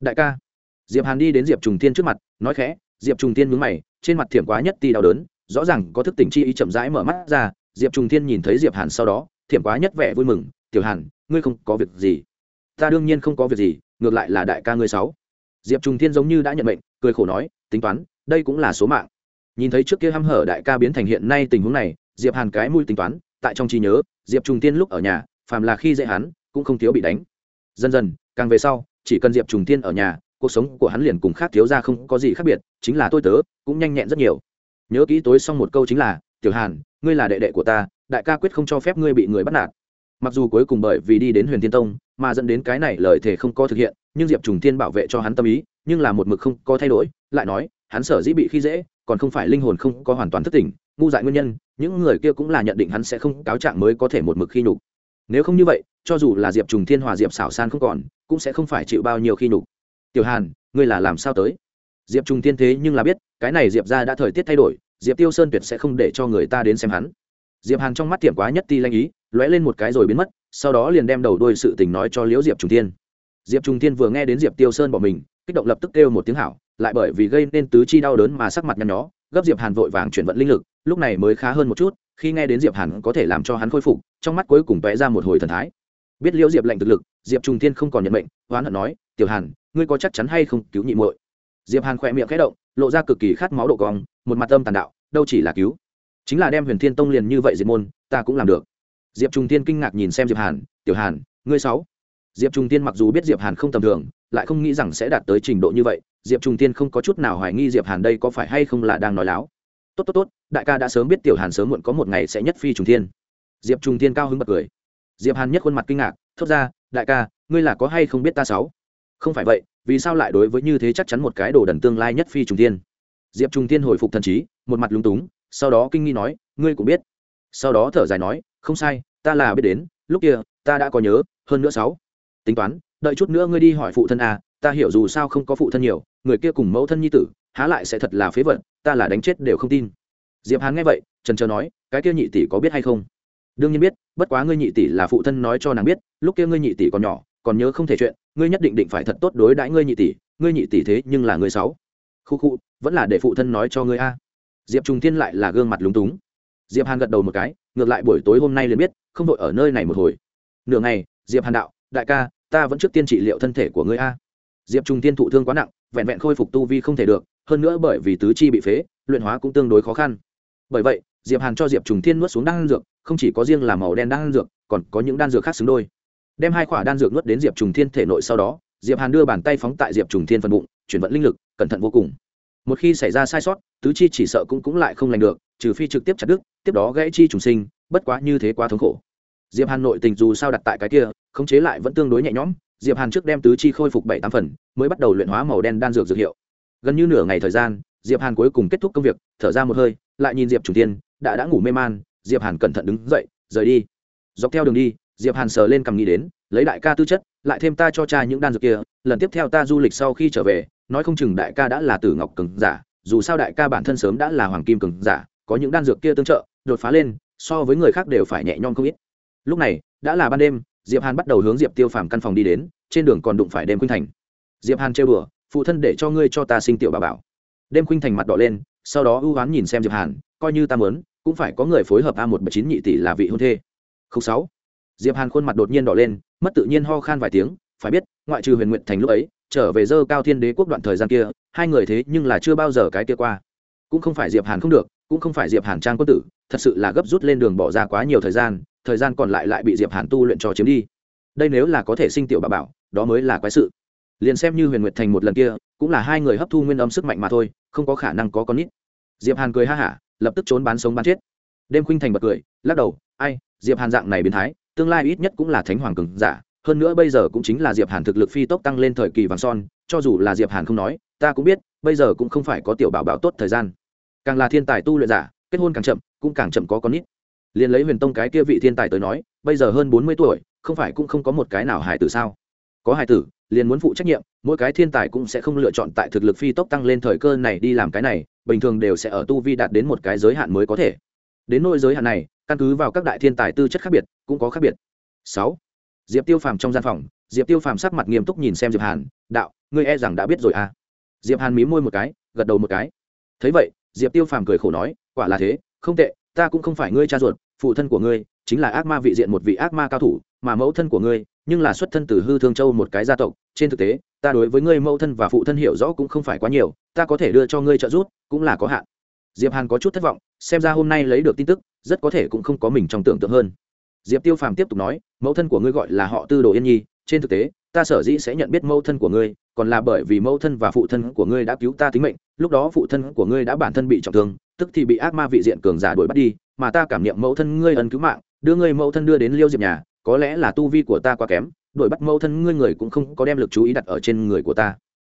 Đại ca. Diệp hàn đi đến diệp trùng tiên trước mặt, nói khẽ, diệp trùng tiên mướn mày, trên mặt thiểm quá nhất ti đau đớn, rõ ràng có thức tỉnh chi ý chậm rãi mở mắt ra, diệp trùng tiên nhìn thấy diệp hàn sau đó, thiểm quá nhất vẻ vui mừng, tiểu hàn, ngươi không có việc gì. Ta đương nhiên không có việc gì, ngược lại là đại ca ngươi sáu. Diệp trùng tiên giống như đã nhận mệnh, cười khổ nói, tính toán, đây cũng là số mạng. Nhìn thấy trước kia hăm hở đại ca biến thành hiện nay tình huống này diệp hàn cái mũi tính toán, tại trong trí nhớ, diệp trùng tiên lúc ở nhà, phàm là khi dễ hắn, cũng không thiếu bị đánh. Dần dần, càng về sau, chỉ cần diệp trùng tiên ở nhà, cuộc sống của hắn liền cùng khác thiếu ra không có gì khác biệt, chính là tôi tớ, cũng nhanh nhẹn rất nhiều. Nhớ kỹ tối xong một câu chính là, tiểu hàn, ngươi là đệ đệ của ta, đại ca quyết không cho phép ngươi bị người bắt nạt. Mặc dù cuối cùng bởi vì đi đến huyền thiên tông, mà dẫn đến cái này lời thề không có thực hiện, nhưng diệp trùng tiên bảo vệ cho hắn tâm ý, nhưng là một mực không có thay đổi, lại nói, hắn sở dĩ bị khi dễ, còn không phải linh hồn không có hoàn toàn thất tỉnh ngu dại nguyên nhân, những người kia cũng là nhận định hắn sẽ không cáo trạng mới có thể một mực khi nhục. Nếu không như vậy, cho dù là diệp trùng thiên hòa diệp xảo san không còn, cũng sẽ không phải chịu bao nhiêu khi nhục. Tiểu hàn, ngươi là làm sao tới? Diệp trùng thiên thế nhưng là biết, cái này diệp ra đã thời tiết thay đổi, diệp tiêu sơn tuyệt sẽ không để cho người ta đến xem hắn. Diệp hàn trong mắt tiệm quá nhất ti lanh ý, lóe lên một cái rồi biến mất, sau đó liền đem đầu đôi sự tình nói cho liễu diệp trùng thiên. Diệp trùng thiên vừa nghe đến diệp tiêu sơn bỏ mình, kích động lập tức kêu một tiếng hảo, lại bởi vì gây nên tứ chi đau đớn mà sắc mặt nhăn nhó gấp diệp hàn vội vàng chuyển vận linh lực, lúc này mới khá hơn một chút, khi nghe đến diệp hàn có thể làm cho hắn khôi phục, trong mắt cuối cùng vẽ ra một hồi thần thái. Biết liễu diệp lệnh thực lực, diệp trùng thiên không còn nhận mệnh hoán hận nói, tiểu hàn, ngươi có chắc chắn hay không cứu nhị muội? Diệp hàn khỏe miệng khẽ động, lộ ra cực kỳ khát máu độ cong, một mặt âm tàn đạo, đâu chỉ là cứu, chính là đem huyền thiên tông liền như vậy diệt môn, ta cũng làm được. Diệp trung Thiên kinh ngạc nhìn xem diệp hàn, tiểu hàn, ngươi sáu? Diệp trung Thiên mặc dù biết diệp hàn không tầm thường, lại không nghĩ rằng sẽ đạt tới trình độ như vậy diệp trung tiên không có chút nào hoài nghi diệp hàn đây có phải hay không là đang nói láo. Tốt tốt tốt, đại ca đã sớm biết tiểu hàn sớm muộn có một ngày sẽ nhất phi trùng thiên diệp trung tiên cao hứng bật cười. Diệp hàn nhất khuôn mặt kinh ngạc, thốt ra, đại ca, ngươi là có hay không biết ta sáu? Không phải vậy, vì sao lại đối với như thế chắc chắn một cái đồ đần tương lai nhất phi trùng thiên diệp trung tiên hồi phục thần trí, một mặt lúng túng, sau đó kinh nghi nói, ngươi cũng biết. Sau đó thở dài nói, không sai, ta là biết đến, lúc kia, ta đã có nhớ, hơn nữa sáu. Tính toán, đợi chút nữa ngươi đi hỏi phụ thân à ta hiểu dù sao không có phụ thân nhiều, người kia cùng mẫu thân nhi tử, há lại sẽ thật là phế vật, ta là đánh chết đều không tin. Diệp Hán nghe vậy, trần trờ nói, cái kia nhị tỷ có biết hay không? Đương nhiên biết, bất quá ngươi nhị tỷ là phụ thân nói cho nàng biết, lúc kia ngươi nhị tỷ còn nhỏ, còn nhớ không thể chuyện, ngươi nhất định định phải thật tốt đối đãi ngươi nhị tỷ, ngươi nhị tỷ thế nhưng là ngươi sáu. Khu khu, vẫn là để phụ thân nói cho ngươi a. Diệp trung thiên lại là gương mặt lúng túng. Diệp hàn gật đầu một cái, ngược lại buổi tối hôm nay liền biết, không đội ở nơi này một hồi. Nửa ngày, diệp hàn đạo, đại ca, ta vẫn trước tiên trị liệu thân thể của ngươi a diệp trung tiên thụ thương quá nặng, vẹn vẹn khôi phục tu vi không thể được, hơn nữa bởi vì tứ chi bị phế, luyện hóa cũng tương đối khó khăn. Bởi vậy, diệp hàn cho diệp trùng thiên nuốt xuống đan dược, không chỉ có riêng là màu đen đan dược, còn có những đan dược khác xứng đôi. Đem hai quả đan dược nuốt đến diệp trùng thiên thể nội sau đó, diệp hàn đưa bàn tay phóng tại diệp trùng thiên phần bụng, chuyển vận linh lực, cẩn thận vô cùng. Một khi xảy ra sai sót, tứ chi chỉ sợ cũng cũng lại không lành được, trừ phi trực tiếp chặt đứt, tiếp đó gãy chi trùng sinh, bất quá như thế quá thống khổ. Diệp hàn nội tình dù sao đặt tại cái kia, khống chế lại vẫn tương đối nhẹ nhõm diệp hàn trước đem tứ chi khôi phục bảy tám phần, mới bắt đầu luyện hóa màu đen đan dược dược hiệu. Gần như nửa ngày thời gian, diệp hàn cuối cùng kết thúc công việc, thở ra một hơi, lại nhìn diệp chủ tiên, đã đã ngủ mê man, diệp hàn cẩn thận đứng dậy, rời đi. Dọc theo đường đi, diệp hàn sờ lên cầm nghĩ đến, lấy đại ca tư chất, lại thêm ta cho cha những đan dược kia, lần tiếp theo ta du lịch sau khi trở về, nói không chừng đại ca đã là tử ngọc cường giả, dù sao đại ca bản thân sớm đã là hoàng kim cường giả, có những đan dược kia tương trợ, đột phá lên, so với người khác đều phải nhẹ nhõm không ít. Lúc này, đã là ban đêm diệp hàn bắt đầu hướng diệp tiêu phàm căn phòng đi đến, trên đường còn đụng phải đêm khuynh thành. Diệp hàn trêu bừa phụ thân để cho ngươi cho ta sinh tiểu bà bảo. Đêm khuynh thành mặt đỏ lên, sau đó ưu oán nhìn xem diệp hàn, coi như ta muốn, cũng phải có người phối hợp a một bảy chín nhị tỷ là vị hôn thê. Không sáu. Diệp hàn khuôn mặt đột nhiên đỏ lên, mất tự nhiên ho khan vài tiếng, phải biết, ngoại trừ huyền nguyện thành lúc ấy, trở về dơ cao thiên đế quốc đoạn thời gian kia, hai người thế nhưng là chưa bao giờ cái kia qua. Cũng không phải diệp hàn không được cũng không phải diệp hàn trang quân tử, thật sự là gấp rút lên đường bỏ ra quá nhiều thời gian thời gian còn lại lại bị diệp hàn tu luyện cho chiếm đi. Đây nếu là có thể sinh tiểu bà bảo, đó mới là quái sự. Liền xem như huyền nguyệt thành một lần kia, cũng là hai người hấp thu nguyên âm sức mạnh mà thôi, không có khả năng có con nít. Diệp hàn cười ha hả, lập tức trốn bán sống bán chết. Đêm khuynh thành bật cười, lắc đầu, ai, diệp hàn dạng này biến thái, tương lai ít nhất cũng là thánh hoàng cường giả, hơn nữa bây giờ cũng chính là diệp hàn thực lực phi tốc tăng lên thời kỳ vàng son, cho dù là diệp hàn không nói, ta cũng biết, bây giờ cũng không phải có tiểu bảo bảo tốt thời gian càng là thiên tài tu luyện giả, kết hôn càng chậm, cũng càng chậm có con nít. Liền lấy huyền tông cái kia vị thiên tài tới nói, bây giờ hơn bốn mươi tuổi, không phải cũng không có một cái nào hài tử sao? Có hài tử, liền muốn phụ trách nhiệm, mỗi cái thiên tài cũng sẽ không lựa chọn tại thực lực phi tốc tăng lên thời cơ này đi làm cái này, bình thường đều sẽ ở tu vi đạt đến một cái giới hạn mới có thể. Đến nỗi giới hạn này, căn cứ vào các đại thiên tài tư chất khác biệt, cũng có khác biệt. Sáu, diệp tiêu phàm trong gian phòng, diệp tiêu phàm sắc mặt nghiêm túc nhìn xem diệp hàn, đạo, ngươi e rằng đã biết rồi à? Diệp hàn mí môi một cái, gật đầu một cái. Thấy vậy diệp tiêu phàm cười khổ nói, quả là thế, không tệ, ta cũng không phải ngươi cha ruột, phụ thân của ngươi chính là ác ma vị diện một vị ác ma cao thủ, mà mẫu thân của ngươi nhưng là xuất thân từ hư thương châu một cái gia tộc, trên thực tế, ta đối với ngươi mẫu thân và phụ thân hiểu rõ cũng không phải quá nhiều, ta có thể đưa cho ngươi trợ giúp cũng là có hạn. Diệp hàn có chút thất vọng, xem ra hôm nay lấy được tin tức, rất có thể cũng không có mình trong tưởng tượng hơn. Diệp tiêu phàm tiếp tục nói, mẫu thân của ngươi gọi là họ tư đồ yên nhi, trên thực tế, ta sở dĩ sẽ nhận biết mẫu thân của ngươi, còn là bởi vì mẫu thân và phụ thân của ngươi đã cứu ta tính mệnh lúc đó phụ thân của ngươi đã bản thân bị trọng thương, tức thì bị ác ma vị diện cường giả đuổi bắt đi, mà ta cảm nghiệm mẫu thân ngươi ân cứu mạng, đưa ngươi mẫu thân đưa đến liêu diệp nhà, có lẽ là tu vi của ta quá kém, đuổi bắt mẫu thân ngươi người cũng không có đem lực chú ý đặt ở trên người của ta.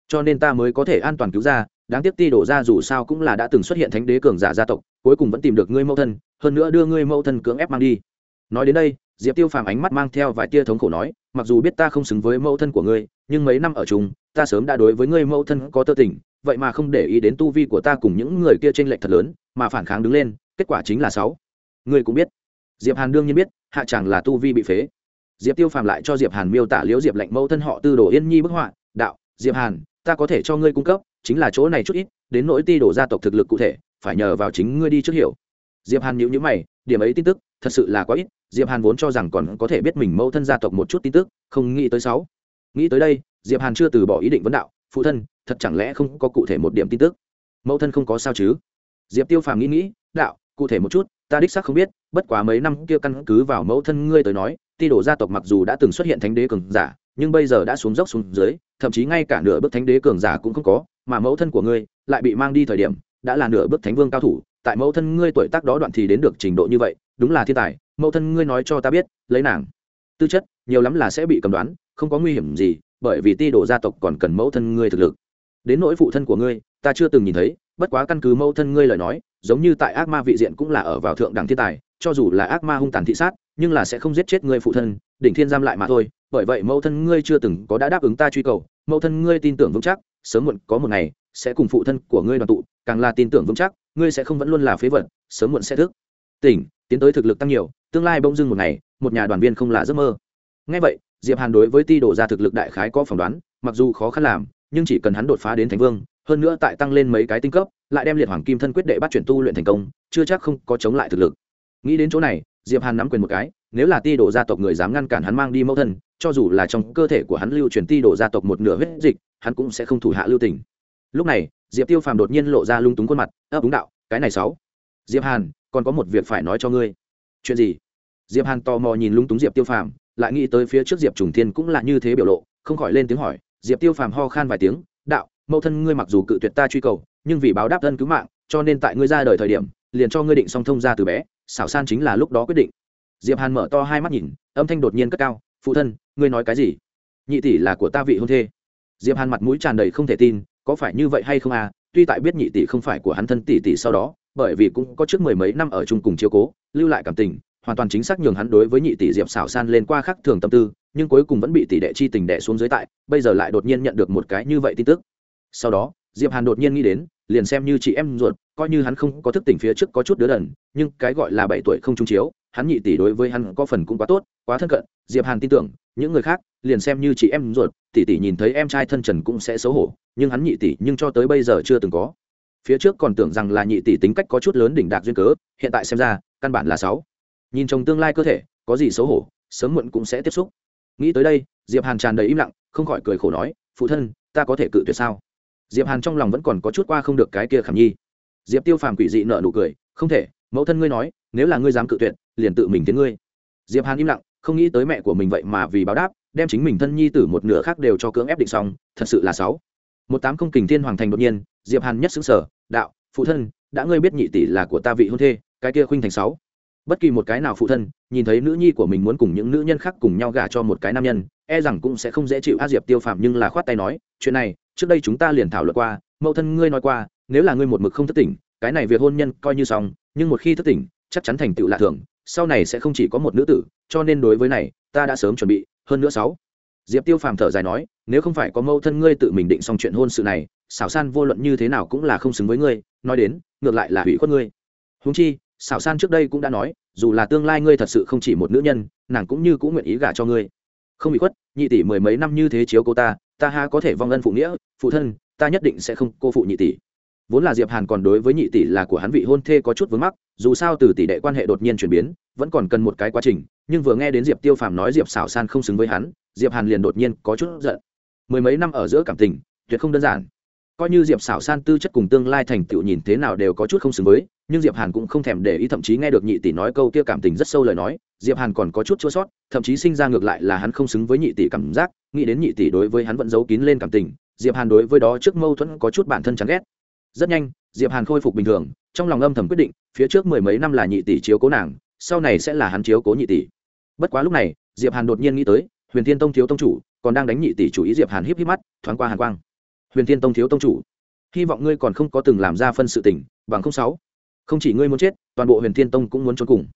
Cho nên ta mới có thể an toàn cứu ra, đáng tiếc ti đổ ra dù sao cũng là đã từng xuất hiện thánh đế cường giả gia tộc, cuối cùng vẫn tìm được ngươi mẫu thân, hơn nữa đưa ngươi mẫu thân cưỡng ép mang đi. Nói đến đây, diệp tiêu phàm ánh mắt mang theo vài tia thống khổ nói, mặc dù biết ta không xứng với mẫu thân của ngươi, nhưng mấy năm ở chung, ta sớm đã đối với ngươi mẫu thân có tơ tình vậy mà không để ý đến tu vi của ta cùng những người kia trên lệch thật lớn, mà phản kháng đứng lên, kết quả chính là sáu. Ngươi cũng biết. Diệp hàn đương nhiên biết, hạ chẳng là tu vi bị phế. Diệp tiêu phàm lại cho diệp hàn miêu tả liễu diệp lệnh mẫu thân họ tư đồ yên nhi bức họa, đạo, diệp hàn, ta có thể cho ngươi cung cấp, chính là chỗ này chút ít, đến nỗi ti đổ gia tộc thực lực cụ thể, phải nhờ vào chính ngươi đi trước hiểu. Diệp hàn nhíu nhíu mày, điểm ấy tin tức, thật sự là quá ít, diệp hàn vốn cho rằng còn có thể biết mình mẫu thân gia tộc một chút tin tức, không nghĩ tới sáu. Nghĩ tới đây, diệp hàn chưa từ bỏ ý định vấn đạo, phụ thân thật chẳng lẽ không có cụ thể một điểm tin tức? Mẫu thân không có sao chứ? Diệp tiêu phàm nghĩ nghĩ, đạo, cụ thể một chút, ta đích xác không biết, bất quá mấy năm kia căn cứ vào mẫu thân ngươi tới nói, ti đổ gia tộc mặc dù đã từng xuất hiện thánh đế cường giả, nhưng bây giờ đã xuống dốc xuống dưới, thậm chí ngay cả nửa bước thánh đế cường giả cũng không có, mà mẫu thân của ngươi lại bị mang đi thời điểm, đã là nửa bước thánh vương cao thủ, tại mẫu thân ngươi tuổi tác đó đoạn thì đến được trình độ như vậy, đúng là thiên tài, mẫu thân ngươi nói cho ta biết, lấy nàng tư chất, nhiều lắm là sẽ bị cầm đoán, không có nguy hiểm gì, bởi vì ti đồ gia tộc còn cần mẫu thân ngươi thực lực đến nỗi phụ thân của ngươi, ta chưa từng nhìn thấy, bất quá căn cứ mâu thân ngươi lời nói, giống như tại ác ma vị diện cũng là ở vào thượng đẳng thiên tài, cho dù là ác ma hung tàn thị sát, nhưng là sẽ không giết chết ngươi phụ thân, đỉnh thiên giam lại mà thôi. Bởi vậy mâu thân ngươi chưa từng có đã đáp ứng ta truy cầu Mâu thân ngươi tin tưởng vững chắc, sớm muộn có một ngày sẽ cùng phụ thân của ngươi đoàn tụ, càng là tin tưởng vững chắc, ngươi sẽ không vẫn luôn là phế vật, sớm muộn sẽ thức. Tỉnh, tiến tới thực lực tăng nhiều, tương lai bỗng dưng một ngày, một nhà đoàn viên không là giấc mơ. Ngay vậy, diệp hàn đối với ti đổ ra thực lực đại khái có phỏng đoán, mặc dù khó khăn làm nhưng chỉ cần hắn đột phá đến thánh vương, hơn nữa tại tăng lên mấy cái tinh cấp, lại đem liệt hoàng kim thân quyết đệ bắt chuyển tu luyện thành công, chưa chắc không có chống lại thực lực. Nghĩ đến chỗ này, diệp hàn nắm quyền một cái, nếu là ti đổ gia tộc người dám ngăn cản hắn mang đi mẫu thân, cho dù là trong cơ thể của hắn lưu truyền ti đổ gia tộc một nửa huyết dịch, hắn cũng sẽ không thủ hạ lưu tình. Lúc này, diệp tiêu phàm đột nhiên lộ ra lung túng khuôn mặt, ấp úng đạo, cái này sáu. Diệp hàn, còn có một việc phải nói cho ngươi. Chuyện gì? Diệp hàn tò mò nhìn lung túng diệp tiêu phàm, lại nghĩ tới phía trước diệp trùng thiên cũng là như thế biểu lộ, không khỏi lên tiếng hỏi diệp tiêu phàm ho khan vài tiếng, đạo, mẫu thân ngươi mặc dù cự tuyệt ta truy cầu, nhưng vì báo đáp thân cứu mạng, cho nên tại ngươi ra đời thời điểm, liền cho ngươi định song thông ra từ bé, xảo san chính là lúc đó quyết định. Diệp hàn mở to hai mắt nhìn, âm thanh đột nhiên cất cao, phụ thân, ngươi nói cái gì? Nhị tỷ là của ta vị hôn thê. Diệp hàn mặt mũi tràn đầy không thể tin, có phải như vậy hay không à? Tuy tại biết nhị tỷ không phải của hắn thân tỷ tỷ sau đó, bởi vì cũng có trước mười mấy năm ở chung cùng chiếu cố, lưu lại cảm tình, hoàn toàn chính xác nhường hắn đối với nhị tỷ diệp xảo san lên qua khắc thường tâm tư nhưng cuối cùng vẫn bị tỷ đệ chi tình đệ xuống dưới tại, bây giờ lại đột nhiên nhận được một cái như vậy tin tức. Sau đó, diệp hàn đột nhiên nghĩ đến, liền xem như chị em ruột, coi như hắn không có thức tỉnh phía trước có chút đứa đần, nhưng cái gọi là bảy tuổi không trung chiếu, hắn nhị tỷ đối với hắn có phần cũng quá tốt, quá thân cận, diệp hàn tin tưởng, những người khác, liền xem như chị em ruột, tỷ tỷ nhìn thấy em trai thân trần cũng sẽ xấu hổ, nhưng hắn nhị tỷ nhưng cho tới bây giờ chưa từng có. Phía trước còn tưởng rằng là nhị tỷ tính cách có chút lớn đỉnh đạc duyên cớ, hiện tại xem ra, căn bản là sáu. Nhìn chồng tương lai cơ thể, có gì xấu hổ, sớm muộn cũng sẽ tiếp xúc nghĩ tới đây, diệp hàn tràn đầy im lặng, không khỏi cười khổ nói, phụ thân, ta có thể cự tuyệt sao? Diệp hàn trong lòng vẫn còn có chút qua không được cái kia khảm nhi. Diệp tiêu phàm quỷ dị nợ nụ cười, không thể, mẫu thân ngươi nói, nếu là ngươi dám cự tuyệt, liền tự mình tiến ngươi. Diệp hàn im lặng, không nghĩ tới mẹ của mình vậy mà vì báo đáp, đem chính mình thân nhi tử một nửa khác đều cho cưỡng ép định xong, thật sự là sáu. Một tám không kình thiên hoàng thành đột nhiên, diệp hàn nhất xứng sở đạo, phụ thân, đã ngươi biết nhị tỷ là của ta vị hôn thê, cái kia khuynh thành sáu bất kỳ một cái nào phụ thân, nhìn thấy nữ nhi của mình muốn cùng những nữ nhân khác cùng nhau gả cho một cái nam nhân e rằng cũng sẽ không dễ chịu a diệp tiêu phạm nhưng là khoát tay nói, chuyện này, trước đây chúng ta liền thảo luận qua, mẫu thân ngươi nói qua, nếu là ngươi một mực không thất tỉnh, cái này việc hôn nhân coi như xong, nhưng một khi thất tỉnh, chắc chắn thành tựu lạ thường, sau này sẽ không chỉ có một nữ tử, cho nên đối với này, ta đã sớm chuẩn bị, hơn nữa sáu. Diệp tiêu phàm thở dài nói, nếu không phải có mâu thân ngươi tự mình định xong chuyện hôn sự này, xảo san vô luận như thế nào cũng là không xứng với ngươi, nói đến, ngược lại là hủy khuất ngươi. Húng chi xảo san trước đây cũng đã nói, dù là tương lai ngươi thật sự không chỉ một nữ nhân, nàng cũng như cũng nguyện ý gả cho ngươi. Không bị khuất, nhị tỷ mười mấy năm như thế chiếu cô ta ta ha có thể vong ân phụ nghĩa, phụ thân, ta nhất định sẽ không cô phụ nhị tỷ. Vốn là diệp hàn còn đối với nhị tỷ là của hắn vị hôn thê có chút vướng mắc, dù sao từ tỷ đệ quan hệ đột nhiên chuyển biến, vẫn còn cần một cái quá trình, nhưng vừa nghe đến diệp tiêu phàm nói diệp xảo san không xứng với hắn, diệp hàn liền đột nhiên có chút giận. Mười mấy năm ở giữa cảm tình, tuyệt không đơn giản coi như diệp xảo san tư chất cùng tương lai thành tựu nhìn thế nào đều có chút không xứng với, nhưng diệp hàn cũng không thèm để ý, thậm chí nghe được nhị tỷ nói câu kia cảm tình rất sâu lời nói, diệp hàn còn có chút chua sót, thậm chí sinh ra ngược lại là hắn không xứng với nhị tỷ cảm giác, nghĩ đến nhị tỷ đối với hắn vẫn giấu kín lên cảm tình, diệp hàn đối với đó trước mâu thuẫn có chút bản thân chán ghét. Rất nhanh, diệp hàn khôi phục bình thường, trong lòng âm thầm quyết định, phía trước mười mấy năm là nhị tỷ chiếu cố nàng, sau này sẽ là hắn chiếu cố nhị tỷ. Bất quá lúc này, diệp hàn đột nhiên nghĩ tới, huyền thiên tông thiếu tông chủ, còn đang đánh nhị tỷ chủ ý diệp hàn híp híp mắt, thoáng qua hàn quang huyền thiên tông thiếu tông chủ. Hy vọng ngươi còn không có từng làm ra phân sự tình, bằng không sáu. Không chỉ ngươi muốn chết, toàn bộ huyền thiên tông cũng muốn trốn cùng.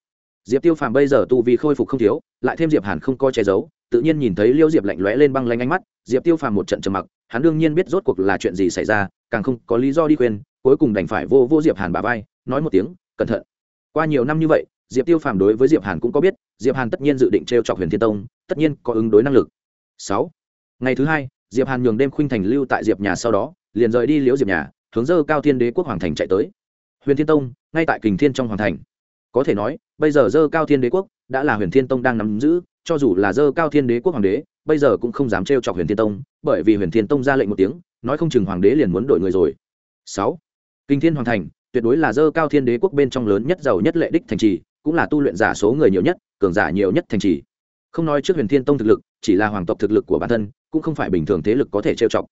Diệp tiêu phàm bây giờ tu vì khôi phục không thiếu, lại thêm diệp hàn không coi che giấu, tự nhiên nhìn thấy liêu diệp lạnh lóe lên băng lanh ánh mắt, diệp tiêu phàm một trận trầm mặc, hắn đương nhiên biết rốt cuộc là chuyện gì xảy ra, càng không có lý do đi khuyên, cuối cùng đành phải vô vô diệp hàn bà vai, nói một tiếng, cẩn thận. Qua nhiều năm như vậy, diệp tiêu phàm đối với diệp hàn cũng có biết, diệp hàn tất nhiên dự định t r e o chọc huyền thiên tông, tất nhiên có ứng đối năng lực. Sáu. Ngày thứ hai diệp hàn nhường đêm khuynh thành lưu tại diệp nhà sau đó, liền rời đi liễu diệp nhà, hướng dơ cao thiên đế quốc hoàng thành chạy tới. Huyền thiên tông, ngay tại kình thiên trong hoàng thành. Có thể nói, bây giờ dơ cao thiên đế quốc đã là huyền thiên tông đang nắm giữ, cho dù là dơ cao thiên đế quốc hoàng đế, bây giờ cũng không dám trêu chọc huyền thiên tông, bởi vì huyền thiên tông ra lệnh một tiếng, nói không chừng hoàng đế liền muốn đổi người rồi. Sáu. Kinh thiên hoàng thành, tuyệt đối là dơ cao thiên đế quốc bên trong lớn nhất giàu nhất lệ đích thành trì, cũng là tu luyện giả số người nhiều nhất, cường giả nhiều nhất thành trì. Không nói trước huyền thiên tông thực lực, chỉ là hoàng tộc thực lực của bản thân cũng không phải bình thường thế lực có thể trêu chọc.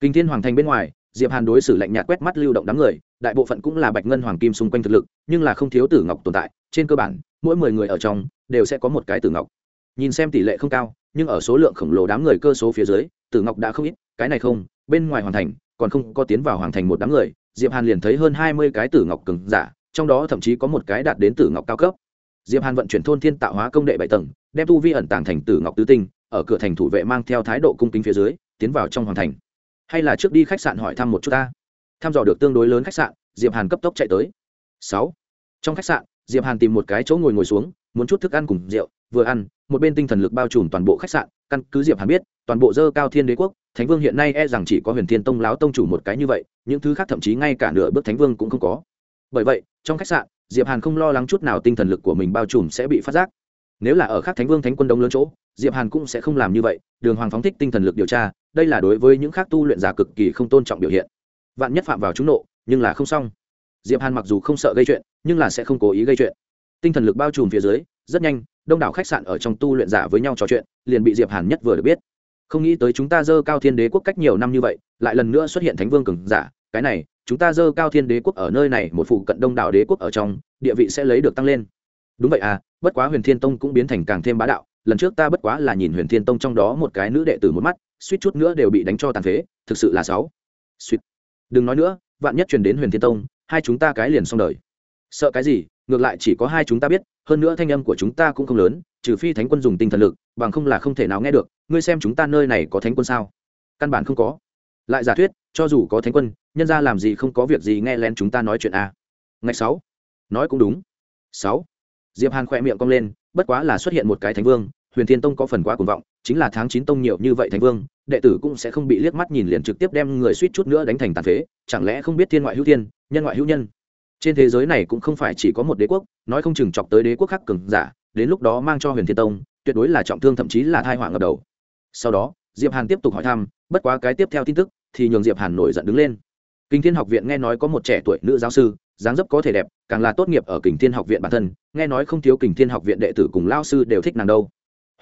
Kinh thiên hoàng thành bên ngoài, diệp hàn đối xử lạnh nhạt quét mắt lưu động đám người, đại bộ phận cũng là bạch ngân hoàng kim xung quanh thực lực, nhưng là không thiếu tử ngọc tồn tại, trên cơ bản, mỗi mười người ở trong, đều sẽ có một cái tử ngọc. Nhìn xem tỷ lệ không cao, nhưng ở số lượng khổng lồ đám người cơ số phía dưới, tử ngọc đã không ít, cái này không, bên ngoài hoàn thành, còn không có tiến vào hoàng thành một đám người, diệp hàn liền thấy hơn hai mươi cái tử ngọc cường giả, trong đó thậm chí có một cái đạt đến tử ngọc cao cấp. Diệp hàn vận chuyển thôn thiên tạo hóa công đệ bảy tầng, đem tu vi ẩn tàng thành tử ngọc tứ tinh ở cửa thành thủ vệ mang theo thái độ cung kính phía dưới, tiến vào trong hoàng thành. Hay là trước đi khách sạn hỏi thăm một chút ta? Thăm dò được tương đối lớn khách sạn, diệp hàn cấp tốc chạy tới. Sáu. Trong khách sạn, diệp hàn tìm một cái chỗ ngồi ngồi xuống, muốn chút thức ăn cùng rượu, vừa ăn, một bên tinh thần lực bao trùm toàn bộ khách sạn. Căn cứ diệp hàn biết, toàn bộ dơ cao thiên đế quốc, thánh vương hiện nay e rằng chỉ có huyền thiên tông láo tông chủ một cái như vậy, những thứ khác thậm chí ngay cả nửa bước thánh vương cũng không có. Bởi vậy, trong khách sạn, diệp hàn không lo lắng chút nào tinh thần lực của mình bao trùm sẽ bị phát giác nếu là ở khác thánh vương thánh quân đông lớn chỗ, diệp hàn cũng sẽ không làm như vậy, đường hoàng phóng thích tinh thần lực điều tra, đây là đối với những khác tu luyện giả cực kỳ không tôn trọng biểu hiện. Vạn nhất phạm vào chúng nộ, nhưng là không xong. Diệp hàn mặc dù không sợ gây chuyện, nhưng là sẽ không cố ý gây chuyện. Tinh thần lực bao trùm phía dưới, rất nhanh, đông đảo khách sạn ở trong tu luyện giả với nhau trò chuyện, liền bị diệp hàn nhất vừa được biết. Không nghĩ tới chúng ta dơ cao thiên đế quốc cách nhiều năm như vậy, lại lần nữa xuất hiện thánh vương cường giả, cái này, chúng ta dơ cao thiên đế quốc ở nơi này, một phụ cận đông đảo đế quốc ở trong, địa vị sẽ lấy được tăng lên. Đúng vậy à bất quá huyền thiên tông cũng biến thành càng thêm bá đạo, lần trước ta bất quá là nhìn huyền thiên tông trong đó một cái nữ đệ tử một mắt, suýt chút nữa đều bị đánh cho tàn phế, thực sự là sáu suýt. Đừng nói nữa, vạn nhất truyền đến huyền thiên tông, hai chúng ta cái liền xong đời. Sợ cái gì, ngược lại chỉ có hai chúng ta biết, hơn nữa thanh âm của chúng ta cũng không lớn, trừ phi thánh quân dùng tinh thần lực, bằng không là không thể nào nghe được, ngươi xem chúng ta nơi này có thánh quân sao? Căn bản không có. Lại giả thuyết, cho dù có thánh quân, nhân ra làm gì không có việc gì nghe lén chúng ta nói chuyện a ngày sáu. Nói cũng đúng. Sáu diệp hàn khỏe miệng cong lên, bất quá là xuất hiện một cái thánh vương, huyền thiên tông có phần quá cuồng vọng, chính là tháng chín tông nhiều như vậy thánh vương, đệ tử cũng sẽ không bị liếc mắt nhìn liền trực tiếp đem người suýt chút nữa đánh thành tàn phế, chẳng lẽ không biết thiên ngoại hữu thiên, nhân ngoại hữu nhân. Trên thế giới này cũng không phải chỉ có một đế quốc, nói không chừng chọc tới đế quốc khác cường giả, đến lúc đó mang cho huyền thiên tông, tuyệt đối là trọng thương thậm chí là thai họa ngập đầu. Sau đó, diệp hàn tiếp tục hỏi thăm, bất quá cái tiếp theo tin tức, thì nhường diệp hàn nổi giận đứng lên. Kinh thiên học viện nghe nói có một trẻ tuổi nữ giáo sư dáng dấp có thể đẹp, càng là tốt nghiệp ở kình thiên học viện bản thân, nghe nói không thiếu kình thiên học viện đệ tử cùng lao sư đều thích nàng đâu.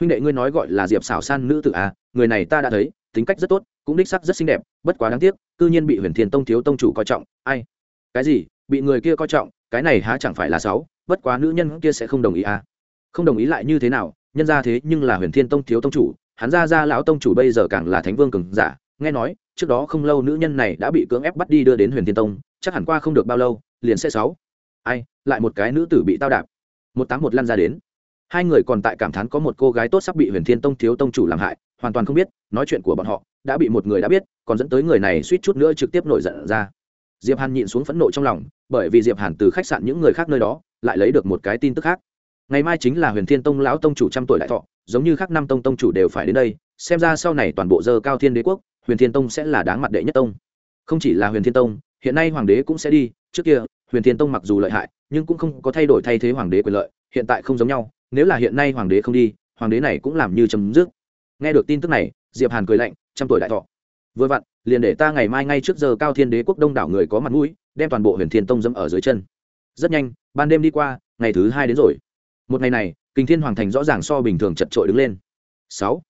Huynh đệ ngươi nói gọi là diệp xảo san nữ tử à người này ta đã thấy, tính cách rất tốt, cũng đích sắc rất xinh đẹp, bất quá đáng tiếc, cư nhiên bị huyền thiên tông thiếu tông chủ coi trọng, ai? Cái gì, bị người kia coi trọng, cái này há chẳng phải là sáu bất quá nữ nhân kia sẽ không đồng ý à? Không đồng ý lại như thế nào, nhân ra thế nhưng là huyền thiên tông thiếu tông chủ, hắn ra ra lão tông chủ bây giờ càng là thánh vương cường giả, nghe nói, trước đó không lâu nữ nhân này đã bị cưỡng ép bắt đi đưa đến huyền thiên tông, chắc hẳn qua không được bao lâu liền sẽ sáu. Ai, lại một cái nữ tử bị tao đạp. Một tám một lăn ra đến. Hai người còn tại cảm thán có một cô gái tốt sắp bị huyền thiên tông thiếu tông chủ làm hại, hoàn toàn không biết, nói chuyện của bọn họ, đã bị một người đã biết, còn dẫn tới người này suýt chút nữa trực tiếp nổi giận ra. Diệp hàn nhịn xuống phẫn nộ trong lòng, bởi vì diệp hàn từ khách sạn những người khác nơi đó, lại lấy được một cái tin tức khác. Ngày mai chính là huyền thiên tông lão tông chủ trăm tuổi đại thọ, giống như khác năm tông tông chủ đều phải đến đây, xem ra sau này toàn bộ dơ cao thiên đế quốc, huyền thiên tông sẽ là đáng mặt đệ nhất tông. Không chỉ là huyền thiên tông hiện nay hoàng đế cũng sẽ đi, trước kia, huyền thiên tông mặc dù lợi hại, nhưng cũng không có thay đổi thay thế hoàng đế quyền lợi, hiện tại không giống nhau, nếu là hiện nay hoàng đế không đi, hoàng đế này cũng làm như chấm dứt. Nghe được tin tức này, diệp hàn cười lạnh, trăm tuổi đại thọ. Vừa vặn, liền để ta ngày mai ngay trước giờ cao thiên đế quốc đông đảo người có mặt mũi, đem toàn bộ huyền thiên tông dẫm ở dưới chân. Rất nhanh, ban đêm đi qua, ngày thứ hai đến rồi. Một ngày này kinh thiên hoàng thành rõ ràng so bình thường chật trội đứng lên. Sáu.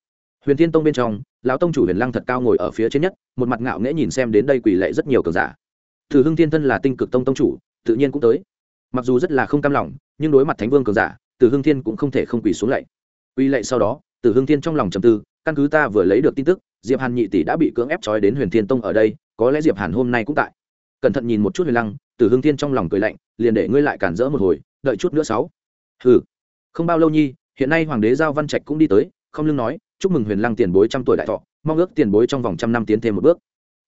Huyền thiên tông bên trong, lão tông chủ huyền lăng thật cao ngồi ở phía trên nhất, một mặt ngạo nghễ nhìn xem đến đây quỳ lệ rất nhiều cường giả thử hưng thiên thân là tinh cực tông tông chủ, tự nhiên cũng tới. Mặc dù rất là không cam lòng, nhưng đối mặt thánh vương cường giả từ hưng thiên cũng không thể không quỳ xuống lạy. Quỳ lệ sau đó từ hưng thiên trong lòng trầm tư, căn cứ ta vừa lấy được tin tức, diệp hàn nhị tỷ đã bị cưỡng ép trói đến huyền thiên tông ở đây, có lẽ diệp hàn hôm nay cũng tại. Cẩn thận nhìn một chút huyền lăng từ hưng thiên trong lòng cười lạnh, liền để ngươi lại cản rỡ một hồi, đợi chút nữa sáu. Hừ. Không bao lâu nhi, hiện nay hoàng đế giao văn trạch cũng đi tới, không lưng nói, chúc mừng huyền lăng tiền bối trăm tuổi đại thọ, mong ước tiền bối trong vòng trăm năm tiến thêm một bước.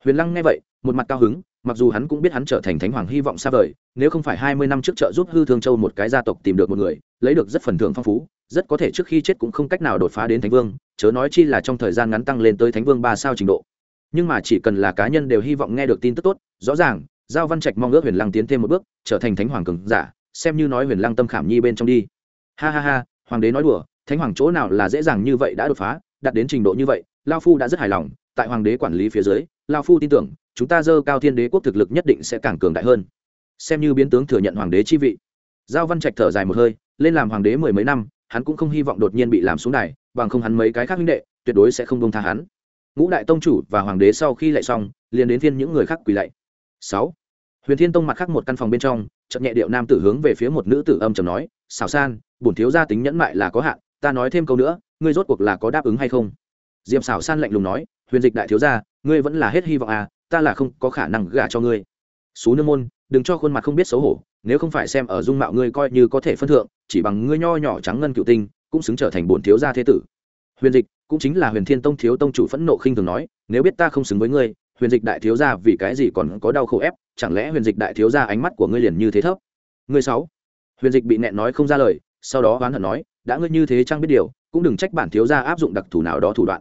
Huyền lăng nghe vậy, một mặt cao hứng mặc dù hắn cũng biết hắn trở thành thánh hoàng hy vọng xa vời, nếu không phải hai mươi năm trước trợ giúp hư thương châu một cái gia tộc tìm được một người, lấy được rất phần thưởng phong phú, rất có thể trước khi chết cũng không cách nào đột phá đến thánh vương, chớ nói chi là trong thời gian ngắn tăng lên tới thánh vương ba sao trình độ. Nhưng mà chỉ cần là cá nhân đều hy vọng nghe được tin tức tốt, rõ ràng, giao văn trạch mong ước huyền lăng tiến thêm một bước, trở thành thánh hoàng cường giả, xem như nói huyền lăng tâm khảm nhi bên trong đi. Ha ha ha, hoàng đế nói đùa, thánh hoàng chỗ nào là dễ dàng như vậy đã đột phá, đạt đến trình độ như vậy, lao phu đã rất hài lòng, tại hoàng đế quản lý phía dưới lao phu tin tưởng, chúng ta dơ cao thiên đế quốc thực lực nhất định sẽ càng cường đại hơn. Xem như biến tướng thừa nhận hoàng đế chi vị. Giao văn trạch thở dài một hơi, lên làm hoàng đế mười mấy năm, hắn cũng không hy vọng đột nhiên bị làm xuống đài, bằng không hắn mấy cái khác huynh đệ, tuyệt đối sẽ không bông tha hắn. Ngũ đại tông chủ và hoàng đế sau khi lại xong, liền đến phiên những người khác quỳ lạy. Sáu. Huyền thiên tông mặt khác một căn phòng bên trong chậm nhẹ điệu nam tử hướng về phía một nữ tử âm trầm nói, xảo san, bổn thiếu gia tính nhẫn mại là có hạn, ta nói thêm câu nữa, ngươi rốt cuộc là có đáp ứng hay không? Diệp xảo san lạnh lùng nói huyền dịch đại thiếu gia, ngươi vẫn là hết hy vọng à ta là không có khả năng gả cho ngươi. Xú nương môn, đừng cho khuôn mặt không biết xấu hổ, nếu không phải xem ở dung mạo ngươi coi như có thể phân thượng, chỉ bằng ngươi nho nhỏ trắng ngân cựu tinh, cũng xứng trở thành bổn thiếu gia thế tử. Huyền dịch, cũng chính là huyền thiên tông thiếu tông chủ phẫn nộ khinh thường nói, nếu biết ta không xứng với ngươi, huyền dịch đại thiếu gia vì cái gì còn có đau khổ ép, chẳng lẽ huyền dịch đại thiếu gia ánh mắt của ngươi liền như thế thấp? Ngươi sáu. Huyền dịch bị nẹn nói không ra lời, sau đó oán hận nói, đã ngươi như thế chăng biết điều, cũng đừng trách bản thiếu gia áp dụng đặc thù nào đó thủ đoạn.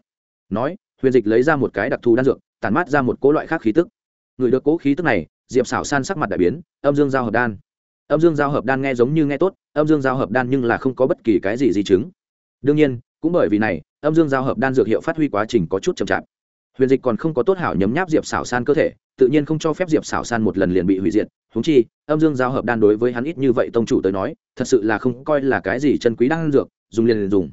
Nói huyền dịch lấy ra một cái đặc thù đan dược, tản mát ra một cỗ loại khác khí tức. Người được cỗ khí tức này, diệp xảo san sắc mặt đại biến, âm dương giao hợp đan. Âm dương giao hợp đan nghe giống như nghe tốt, âm dương giao hợp đan nhưng là không có bất kỳ cái gì di chứng. Đương nhiên, cũng bởi vì này, âm dương giao hợp đan dược hiệu phát huy quá trình có chút chậm chạp. Huyền dịch còn không có tốt hảo nhấm nháp diệp xảo san cơ thể, tự nhiên không cho phép diệp xảo san một lần liền bị hủy diệt. Húng chi, âm dương giao hợp đan đối với hắn ít như vậy tông chủ tới nói, thật sự là không coi là cái gì chân quý đan dược, dùng liền liền dùng.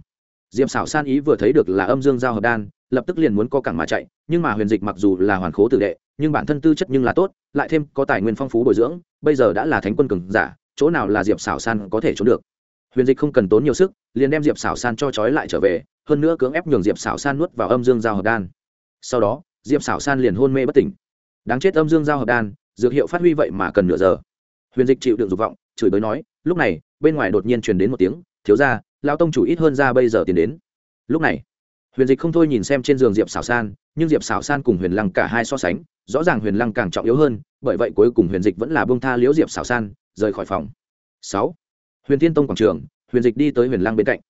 Diệp xảo san ý vừa thấy được là âm dương giao hợp đan lập tức liền muốn co cẳng mà chạy, nhưng mà huyền dịch mặc dù là hoàn khố tử đệ, nhưng bản thân tư chất nhưng là tốt, lại thêm có tài nguyên phong phú bồi dưỡng, bây giờ đã là thánh quân cường giả, chỗ nào là diệp xảo san có thể trốn được. Huyền dịch không cần tốn nhiều sức, liền đem diệp xảo san cho trói lại trở về, hơn nữa cưỡng ép nhường diệp xảo san nuốt vào âm dương giao hợp đan. Sau đó, diệp xảo san liền hôn mê bất tỉnh. Đáng chết âm dương giao hợp đan, dược hiệu phát huy vậy mà cần nửa giờ. Huyền dịch chịu đựng dục vọng, chửi bới nói, lúc này, bên ngoài đột nhiên truyền đến một tiếng, thiếu ra lao tông chủ ít hơn ra bây giờ tiến đến. Lúc này huyền dịch không thôi nhìn xem trên giường diệp xảo san, nhưng diệp xảo san cùng huyền lăng cả hai so sánh, rõ ràng huyền lăng càng trọng yếu hơn, bởi vậy cuối cùng huyền dịch vẫn là bông tha liễu diệp xảo san, rời khỏi phòng. Sáu, huyền thiên tông quảng trường, huyền dịch đi tới huyền lăng bên cạnh.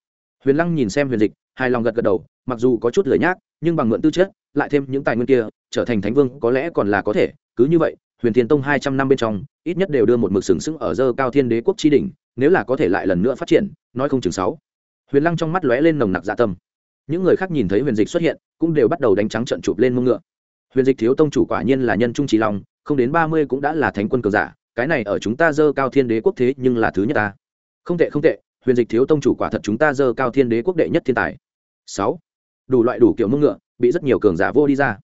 Huyền lăng nhìn xem huyền dịch, hài lòng gật gật đầu, mặc dù có chút lười nhác, nhưng bằng mượn tư chất, lại thêm những tài nguyên kia, trở thành thánh vương có lẽ còn là có thể. Cứ như vậy, huyền thiên tông hai trăm năm bên trong, ít nhất đều đưa một mực sừng sững ở dơ cao thiên đế quốc tri đình nếu là có thể lại lần nữa phát triển, nói không chừng sáu. Huyền lăng trong mắt lóe lên nồng nặc dạ tâm những người khác nhìn thấy huyền dịch xuất hiện, cũng đều bắt đầu đánh trắng trận chụp lên mông ngựa. Huyền dịch thiếu tông chủ quả nhiên là nhân trung trí long, không đến ba mươi cũng đã là thánh quân cường giả, cái này ở chúng ta dơ cao thiên đế quốc thế nhưng là thứ nhất ta. Không tệ không tệ, huyền dịch thiếu tông chủ quả thật chúng ta dơ cao thiên đế quốc đệ nhất thiên tài. Sáu, đủ loại đủ kiểu mông ngựa, bị rất nhiều cường giả vô đi ra.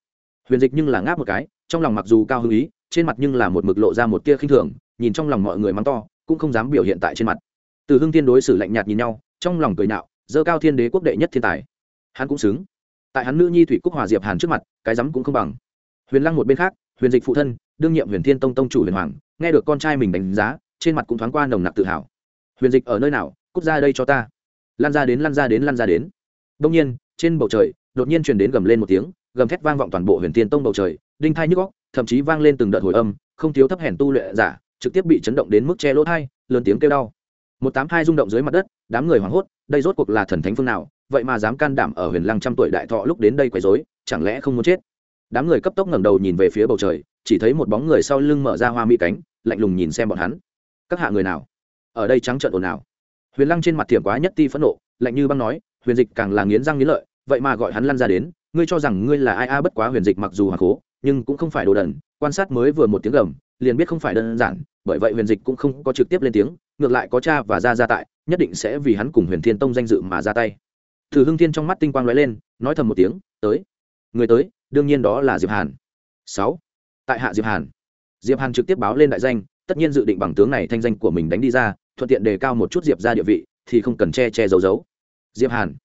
Huyền dịch nhưng là ngáp một cái, trong lòng mặc dù cao hứng ý, trên mặt nhưng là một mực lộ ra một tia khinh thường, nhìn trong lòng mọi người mắng to, cũng không dám biểu hiện tại trên mặt. Từ hưng tiên đối xử lạnh nhạt nhìn nhau, trong lòng cười nạo dơ cao thiên đế quốc đệ nhất thiên tài hắn cũng xứng. Tại hắn nữ nhi thủy cúc hòa diệp hàn trước mặt, cái rắm cũng không bằng. Huyền lăng một bên khác, huyền dịch phụ thân, đương nhiệm huyền thiên tông tông chủ huyền hoàng, nghe được con trai mình đánh giá, trên mặt cũng thoáng qua nồng nặc tự hào. Huyền dịch, ở nơi nào? Cút ra đây cho ta. Lan ra đến, lan ra đến, lan ra đến. Đông nhiên, trên bầu trời, đột nhiên truyền đến gầm lên một tiếng, gầm thét vang vọng toàn bộ huyền thiên tông bầu trời, đinh thai nhức góc thậm chí vang lên từng đợt hồi âm, không thiếu thấp hèn tu luyện giả, trực tiếp bị chấn động đến mức che lỗ thai, lớn tiếng kêu đau. Một tám hai rung động dưới mặt đất, đám người hoảng hốt, đây rốt cuộc là thần thánh phương nào? Vậy mà dám can đảm ở huyền lăng trăm tuổi đại thọ lúc đến đây quấy rối, chẳng lẽ không muốn chết? Đám người cấp tốc ngẩng đầu nhìn về phía bầu trời, chỉ thấy một bóng người sau lưng mở ra hoa mỹ cánh, lạnh lùng nhìn xem bọn hắn. Các hạ người nào? Ở đây trắng trợn ồn nào huyền lăng trên mặt thiểm quá nhất ti phẫn nộ, lạnh như băng nói, huyền dịch càng là nghiến răng nghiến lợi, vậy mà gọi hắn lăn ra đến, ngươi cho rằng ngươi là ai a à bất quá huyền dịch mặc dù hoàng cố nhưng cũng không phải đồ đần, quan sát mới vừa một tiếng gầm, liền biết không phải đơn giản, bởi vậy huyền dịch cũng không có trực tiếp lên tiếng, ngược lại có cha và ra ra tại, nhất định sẽ vì hắn cùng huyền thiên tông danh dự mà ra tay thử hưng thiên trong mắt tinh quang lóe lên, nói thầm một tiếng, tới. Người tới, đương nhiên đó là diệp hàn. Sáu. Tại hạ diệp hàn. Diệp hàn trực tiếp báo lên đại danh, tất nhiên dự định bằng tướng này thanh danh của mình đánh đi ra, thuận tiện đề cao một chút diệp ra địa vị, thì không cần che che giấu giấu. Diệp hàn.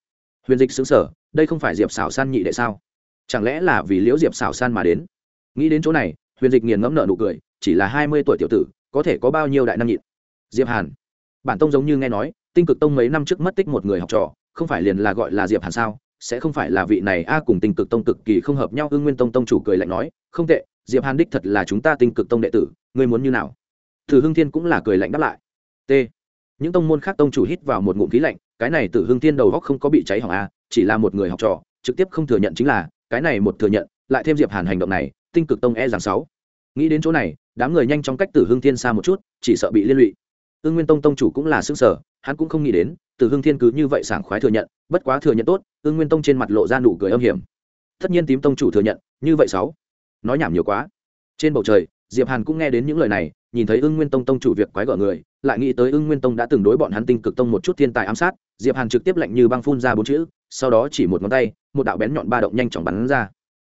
Huyền dịch xứng sở, đây không phải diệp xảo san nhị đệ sao? Chẳng lẽ là vì liễu diệp xảo san mà đến? Nghĩ đến chỗ này, huyền dịch nghiền ngẫm nợ nụ cười, chỉ là hai mươi tuổi tiểu tử, có thể có bao nhiêu đại năng nhịn? Diệp hàn. Bản tông giống như nghe nói, tinh cực tông mấy năm trước mất tích một người học trò không phải liền là gọi là diệp hàn sao? Sẽ không phải là vị này a cùng tinh cực tông cực kỳ không hợp nhau, ưng nguyên tông tông chủ cười lạnh nói, không tệ, diệp hàn đích thật là chúng ta tinh cực tông đệ tử, ngươi muốn như nào? Thử hưng thiên cũng là cười lạnh đáp lại, t. Những tông môn khác tông chủ hít vào một ngụm khí lạnh, cái này tử hưng thiên đầu góc không có bị cháy hỏng a chỉ là một người học trò, trực tiếp không thừa nhận chính là, cái này một thừa nhận, lại thêm diệp hàn hành động này, tinh cực tông e rằng sáu. Nghĩ đến chỗ này, đám người nhanh chóng cách tử hưng thiên xa một chút, chỉ sợ bị liên lụy. Ương nguyên tông tông chủ cũng là xương sở hắn cũng không nghĩ đến từ hưng thiên cứ như vậy sảng khoái thừa nhận, bất quá thừa nhận tốt ương nguyên tông trên mặt lộ ra nụ cười âm hiểm. Tất nhiên tím tông chủ thừa nhận, như vậy sáu. Nói nhảm nhiều quá. Trên bầu trời, diệp hàn cũng nghe đến những lời này, nhìn thấy ưng nguyên tông tông chủ việc quái gở người, lại nghĩ tới ưng nguyên tông đã từng đối bọn hắn tinh cực tông một chút thiên tài ám sát, diệp hàn trực tiếp lạnh như băng phun ra bốn chữ, sau đó chỉ một ngón tay, một đạo bén nhọn ba động nhanh chóng bắn ra.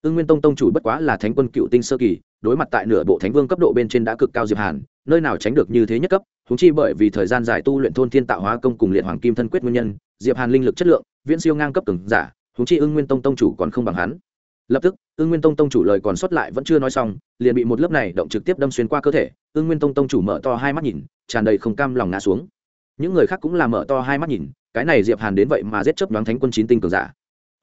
Ưng nguyên tông tông chủ bất quá là thánh quân cựu tinh sơ kỳ đối mặt tại nửa bộ thánh vương cấp độ bên trên đã cực cao diệp hàn, nơi nào tránh được như thế nhất cấp húng chi bởi vì thời gian dài tu luyện thôn thiên tạo hóa công cùng liệt hoàng kim thân quyết nguyên nhân, diệp hàn linh lực chất lượng, viễn siêu ngang cấp từng giả húng chi ưng nguyên tông tông chủ còn không bằng hắn. Lập tức, ưng nguyên tông tông chủ lời còn sót lại vẫn chưa nói xong, liền bị một lớp này động trực tiếp đâm xuyên qua cơ thể, ưng nguyên tông tông chủ mở to hai mắt nhìn, tràn đầy không cam lòng ngã xuống. Những người khác cũng là mở to hai mắt nhìn, cái này diệp hàn đến vậy mà giết chớp đoán thánh quân chín tinh cường giả.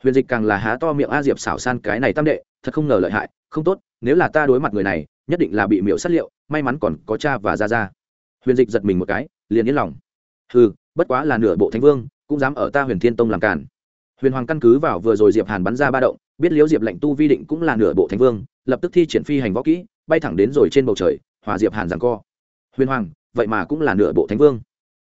Huyền dịch càng là há to miệng a diệp xảo san cái này tam đệ, thật không ngờ lợi hại, không tốt nếu là ta đối mặt người này, nhất định là bị miễu sát liệu, may mắn còn có cha và ra ra huyền dịch giật mình một cái, liền yên lòng. Ừ bất quá là nửa bộ thánh vương, cũng dám ở ta huyền thiên tông làm cản huyền hoàng căn cứ vào vừa rồi diệp hàn bắn ra ba động, biết liễu diệp lệnh tu vi định cũng là nửa bộ thánh vương, lập tức thi triển phi hành võ kỹ, bay thẳng đến rồi trên bầu trời, hòa diệp hàn giằng co. Huyền hoàng, vậy mà cũng là nửa bộ thánh vương.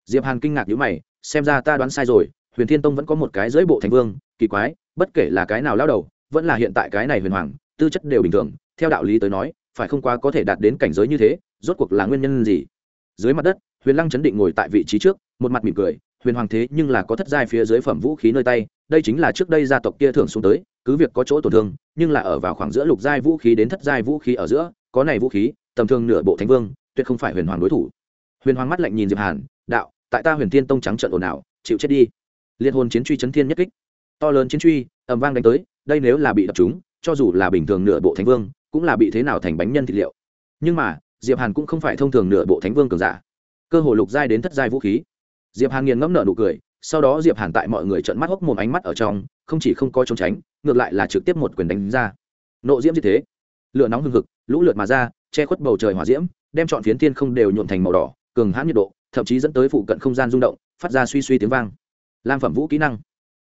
Diệp hàn kinh ngạc nhíu mày, xem ra ta đoán sai rồi, huyền thiên tông vẫn có một cái dưới bộ thánh vương, kỳ quái, bất kể là cái nào lao đầu, vẫn là hiện tại cái này huyền hoàng, tư chất đều bình thường theo đạo lý tới nói, phải không quá có thể đạt đến cảnh giới như thế, rốt cuộc là nguyên nhân gì? Dưới mặt đất, huyền lăng chấn định ngồi tại vị trí trước, một mặt mỉm cười, huyền hoàng thế nhưng là có thất giai phía dưới phẩm vũ khí nơi tay, đây chính là trước đây gia tộc kia thường xuống tới, cứ việc có chỗ tổn thương, nhưng là ở vào khoảng giữa lục giai vũ khí đến thất giai vũ khí ở giữa, có này vũ khí, tầm thường nửa bộ thánh vương, tuyệt không phải huyền hoàng đối thủ. Huyền hoàng mắt lạnh nhìn diệp hàn, đạo, tại ta huyền thiên tông trắng trận ồn ào, chịu chết đi. Liên hồn chiến truy chấn thiên nhất kích. To lớn chiến truy, ầm vang đánh tới, đây nếu là bị đập chúng cho dù là bình thường nửa bộ thánh vương cũng là bị thế nào thành bánh nhân thịt liệu. Nhưng mà, diệp hàn cũng không phải thông thường nửa bộ thánh vương cường giả. Cơ hồ lục giai đến thất giai vũ khí. Diệp hàn nghiền ngẫm nở nụ cười, sau đó diệp hàn tại mọi người trợn mắt hốc mồm ánh mắt ở trong, không chỉ không có trốn tránh, ngược lại là trực tiếp một quyền đánh ra. Nộ diễm như thế. Lửa nóng hừng hực, lũ lượt mà ra, che khuất bầu trời hỏa diễm, đem chọn phiến thiên không đều nhuộm thành màu đỏ, cường hãn nhiệt độ, thậm chí dẫn tới phụ cận không gian rung động, phát ra suy suy tiếng vang. Lam phẩm vũ kỹ năng.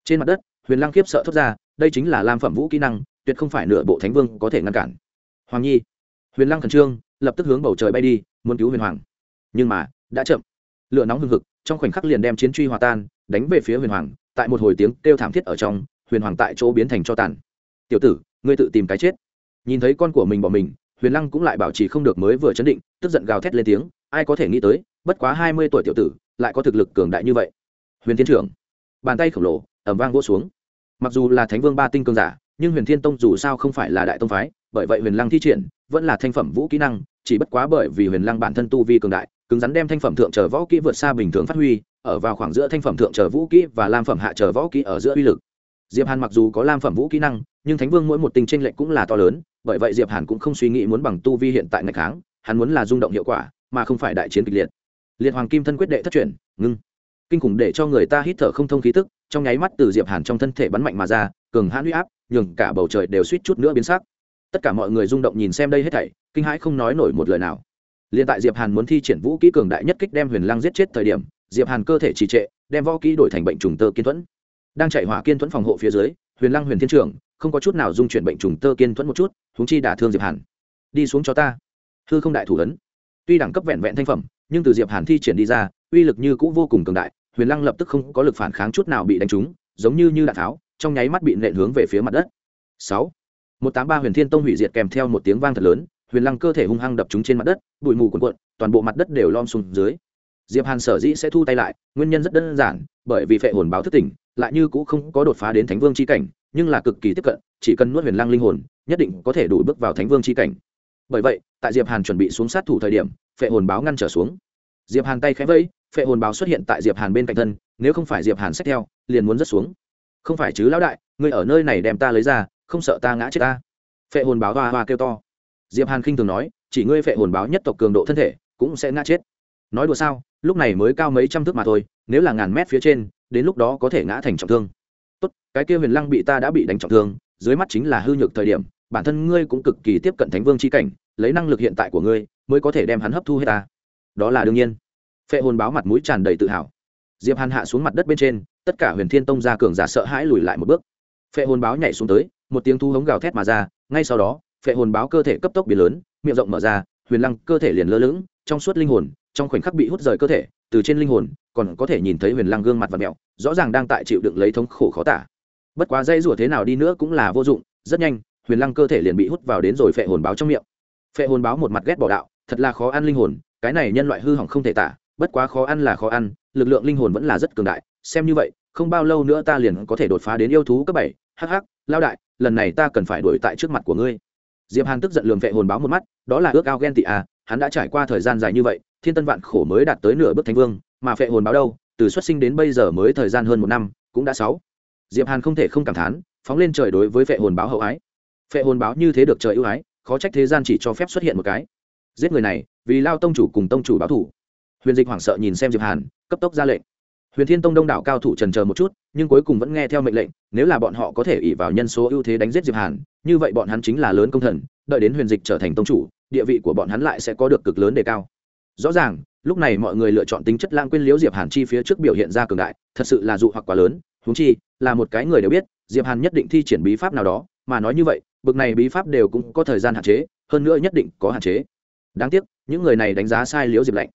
Trên mặt đất, huyền lăng khiếp sợ thốt ra, đây chính là lam phẩm vũ kỹ năng, tuyệt không phải nửa bộ thánh vương có thể ngăn cản hoàng nhi. Huyền lăng khẩn trương, lập tức hướng bầu trời bay đi, muốn cứu huyền hoàng. Nhưng mà, đã chậm. Lửa nóng hừng hực, trong khoảnh khắc liền đem chiến truy hòa tan, đánh về phía huyền hoàng, tại một hồi tiếng kêu thảm thiết ở trong, huyền hoàng tại chỗ biến thành cho tàn. Tiểu tử, ngươi tự tìm cái chết. Nhìn thấy con của mình bỏ mình, huyền lăng cũng lại bảo trì không được mới vừa chấn định, tức giận gào thét lên tiếng, ai có thể nghĩ tới, bất quá hai mươi tuổi tiểu tử, lại có thực lực cường đại như vậy. Huyền thiên trưởng. Bàn tay khổng lồ ẩm vang vỗ xuống. Mặc dù là thánh vương ba tinh cường giả nhưng huyền thiên tông dù sao không phải là đại tông phái, bởi vậy huyền lăng thi triển vẫn là thanh phẩm vũ kỹ năng, chỉ bất quá bởi vì huyền lăng bản thân tu vi cường đại, cứng rắn đem thanh phẩm thượng trở võ kỹ vượt xa bình thường phát huy, ở vào khoảng giữa thanh phẩm thượng trở vũ kỹ và lam phẩm hạ trở võ kỹ ở giữa uy lực. Diệp hàn mặc dù có lam phẩm vũ kỹ năng, nhưng thánh vương mỗi một tình tranh lệch cũng là to lớn, bởi vậy diệp hàn cũng không suy nghĩ muốn bằng tu vi hiện tại ngày kháng, hắn muốn là rung động hiệu quả, mà không phải đại chiến kịch liệt. Liệt hoàng kim thân quyết đệ thất chuyển, ngưng. Kinh khủng để cho người ta hít thở không thông khí tức, trong nháy mắt từ diệp hàn trong thân thể bắn mạnh mà ra cường hãn uy áp nhường cả bầu trời đều suýt chút nữa biến sắc. Tất cả mọi người rung động nhìn xem đây hết thảy kinh hãi không nói nổi một lời nào. Liền tại Diệp Hàn muốn thi triển vũ kỹ cường đại nhất kích đem Huyền Lang giết chết thời điểm, diệp hàn cơ thể trì trệ đem võ kỹ đổi thành bệnh trùng tơ kiên thuẫn. Đang chạy hỏa kiên thuẫn phòng hộ phía dưới huyền Lang huyền thiên trưởng không có chút nào dung chuyển bệnh trùng tơ kiên thuẫn một chút chúng chi đả thương diệp hàn. Đi xuống cho ta. Hư không đại thủ ấn. Tuy đẳng cấp vẹn vẹn thanh phẩm nhưng từ diệp hàn thi triển đi ra uy lực như cũ vô cùng cường đại huyền lăng lập tức không có lực phản kháng chút nào bị đánh trúng giống như như đạn tháo trong nháy mắt bị nện hướng về phía mặt đất. Sáu. Một tám ba huyền thiên tông hủy diệt kèm theo một tiếng vang thật lớn, huyền lăng cơ thể hung hăng đập trúng trên mặt đất, bụi mù cuộn cuộn, toàn bộ mặt đất đều lom xuống dưới. Diệp hàn sở dĩ sẽ thu tay lại, nguyên nhân rất đơn giản, bởi vì phệ hồn báo thức tỉnh, lại như cũng không có đột phá đến thánh vương chi cảnh, nhưng là cực kỳ tiếp cận, chỉ cần nuốt huyền lăng linh hồn, nhất định có thể đủ bước vào thánh vương chi cảnh. Bởi vậy, tại diệp hàn chuẩn bị xuống sát thủ thời điểm, phệ hồn báo ngăn trở xuống. Diệp hàn tay khẽ vẫy, phệ hồn báo xuất hiện tại diệp hàn bên cạnh thân, nếu không phải diệp hàn xách theo, liền muốn rớt xuống không phải chứ lão đại, ngươi ở nơi này đem ta lấy ra, không sợ ta ngã chết ta. Phệ hồn báo hoa hoa kêu to. Diệp hàn khinh thường nói, chỉ ngươi phệ hồn báo nhất tộc cường độ thân thể, cũng sẽ ngã chết. Nói đùa sao, lúc này mới cao mấy trăm thước mà thôi, nếu là ngàn mét phía trên, đến lúc đó có thể ngã thành trọng thương. Tốt, cái kia huyền lăng bị ta đã bị đánh trọng thương, dưới mắt chính là hư nhược thời điểm, bản thân ngươi cũng cực kỳ tiếp cận thánh vương c h i cảnh, lấy năng lực hiện tại của ngươi, mới có thể đem hắn hấp thu hết ta. Đó là đương nhiên. Phệ hồn báo mặt mũi tràn đầy tự hào. Diệp hàn hạ xuống mặt đất bên trên tất cả huyền thiên tông ra cường giả sợ hãi lùi lại một bước. Phệ hồn báo nhảy xuống tới, một tiếng thu hống gào thét mà ra, ngay sau đó, phệ hồn báo cơ thể cấp tốc biến lớn, miệng rộng mở ra, huyền lăng cơ thể liền lơ lửng, trong suốt linh hồn, trong khoảnh khắc bị hút rời cơ thể, từ trên linh hồn, còn có thể nhìn thấy huyền lăng gương mặt và mẹo, rõ ràng đang tại chịu đựng lấy thống khổ khó tả. Bất quá dây rủa thế nào đi nữa cũng là vô dụng, rất nhanh, huyền lăng cơ thể liền bị hút vào đến rồi phệ hồn báo trong miệng. Phệ hồn báo một mặt ghét bỏ đạo, thật là khó ăn linh hồn, cái này nhân loại hư hỏng không thể tả, bất quá khó ăn là khó ăn, lực lượng linh hồn vẫn là rất cường đại, xem như vậy không bao lâu nữa ta liền có thể đột phá đến yêu thú cấp bảy. Hh lao đại, lần này ta cần phải đuổi tại trước mặt của ngươi. Diệp hàn tức giận lường vệ hồn báo một mắt, đó là ước ao ghen tị à hắn đã trải qua thời gian dài như vậy, thiên tân vạn khổ mới đạt tới nửa bước thánh vương, mà phệ hồn báo đâu, từ xuất sinh đến bây giờ mới thời gian hơn một năm, cũng đã sáu. Diệp hàn không thể không cảm thán, phóng lên trời đối với phệ hồn báo hậu ái. Phệ hồn báo như thế được trời ưu ái, khó trách thế gian chỉ cho phép xuất hiện một cái. Giết người này, vì lao tông chủ cùng tông chủ báo thủ. Huyền dịch hoảng sợ nhìn xem diệp hàn, cấp tốc ra lệnh huyền thiên tông đông đảo cao thủ trần chờ một chút, nhưng cuối cùng vẫn nghe theo mệnh lệnh, nếu là bọn họ có thể ỉ vào nhân số ưu thế đánh giết diệp hàn, như vậy bọn hắn chính là lớn công thần, đợi đến huyền dịch trở thành tông chủ, địa vị của bọn hắn lại sẽ có được cực lớn đề cao. Rõ ràng, lúc này mọi người lựa chọn tính chất lãng quên liễu diệp hàn chi phía trước biểu hiện ra cường đại, thật sự là dụ hoặc quá lớn, huống chi, là một cái người đều biết, diệp hàn nhất định thi triển bí pháp nào đó, mà nói như vậy, bực này bí pháp đều cũng có thời gian hạn chế, hơn nữa nhất định có hạn chế. Đáng tiếc, những người này đánh giá sai liễu diệp lạnh.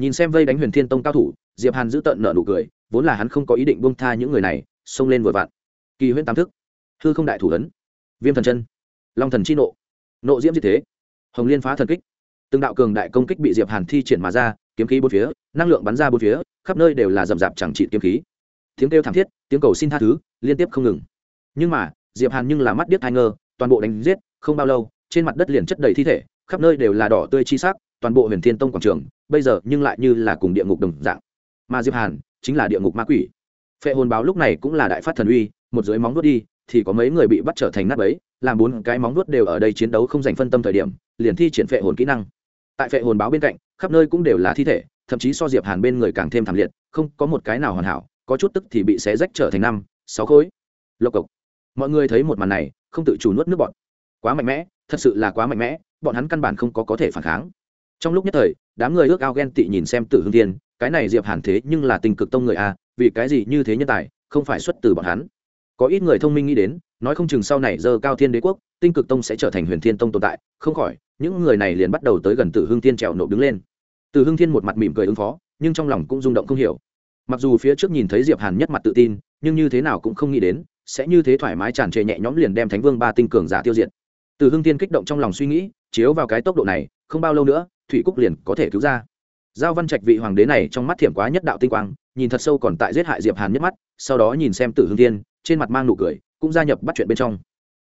Nhìn xem vây đánh huyền thiên tông cao thủ diệp hàn giữ tận nợ nụ cười, vốn là hắn không có ý định buông tha những người này, xông lên vừa vặn. Kỳ huyễn tam thức. Hư không đại thủ ấn. Viêm thần chân. Long thần chi nộ. Nộ diễm như thế. Hồng liên phá thần kích. Từng đạo cường đại công kích bị diệp hàn thi triển mà ra, kiếm khí bốn phía, năng lượng bắn ra bốn phía, khắp nơi đều là rầm rạp chẳng trị kiếm khí. Tiếng kêu thảm thiết, tiếng cầu xin tha thứ, liên tiếp không ngừng. Nhưng mà, diệp hàn nhưng là mắt điếc hai ngơ, toàn bộ đánh giết, không bao lâu, trên mặt đất liền chất đầy thi thể, khắp nơi đều là đỏ tươi chi sắc, toàn bộ huyền thiên tông quảng trường, bây giờ nhưng lại như là cùng địa ngục đồng dạng mà diệp hàn chính là địa ngục ma quỷ phệ hồn báo lúc này cũng là đại phát thần uy một dưới móng nuốt đi thì có mấy người bị bắt trở thành nát bấy làm bốn cái móng nuốt đều ở đây chiến đấu không dành phân tâm thời điểm liền thi triển phệ hồn kỹ năng tại phệ hồn báo bên cạnh khắp nơi cũng đều là thi thể thậm chí so diệp hàn bên người càng thêm thảm liệt không có một cái nào hoàn hảo có chút tức thì bị xé rách trở thành năm sáu khối lộc cộc mọi người thấy một màn này không tự chủ nuốt nước bọn quá mạnh mẽ thật sự là quá mạnh mẽ bọn hắn căn bản không có có thể phản kháng trong lúc nhất thời đám người ước ao ghen tị nhìn xem tử hương thiên cái này diệp hàn thế nhưng là tình cực tông người a, vì cái gì như thế nhân tài, không phải xuất từ bọn hắn. Có ít người thông minh nghĩ đến, nói không chừng sau này giờ cao thiên đế quốc, tinh cực tông sẽ trở thành huyền thiên tông tồn tại, không khỏi, những người này liền bắt đầu tới gần tử hương thiên trèo nộp đứng lên. Tử hương thiên một mặt mỉm cười ứng phó, nhưng trong lòng cũng rung động không hiểu. Mặc dù phía trước nhìn thấy diệp hàn nhất mặt tự tin, nhưng như thế nào cũng không nghĩ đến, sẽ như thế thoải mái tràn trề nhẹ nhõm liền đem thánh vương ba tinh cường giả tiêu diệt. Từ hương thiên kích động trong lòng suy nghĩ, chiếu vào cái tốc độ này, không bao lâu nữa, thủy cúc liền có thể cứu ra giao văn trạch vị hoàng đế này trong mắt thiểm quá nhất đạo tinh quang, nhìn thật sâu còn tại giết hại diệp hàn nhất mắt, sau đó nhìn xem tử hương thiên, trên mặt mang nụ cười, cũng gia nhập bắt chuyện bên trong.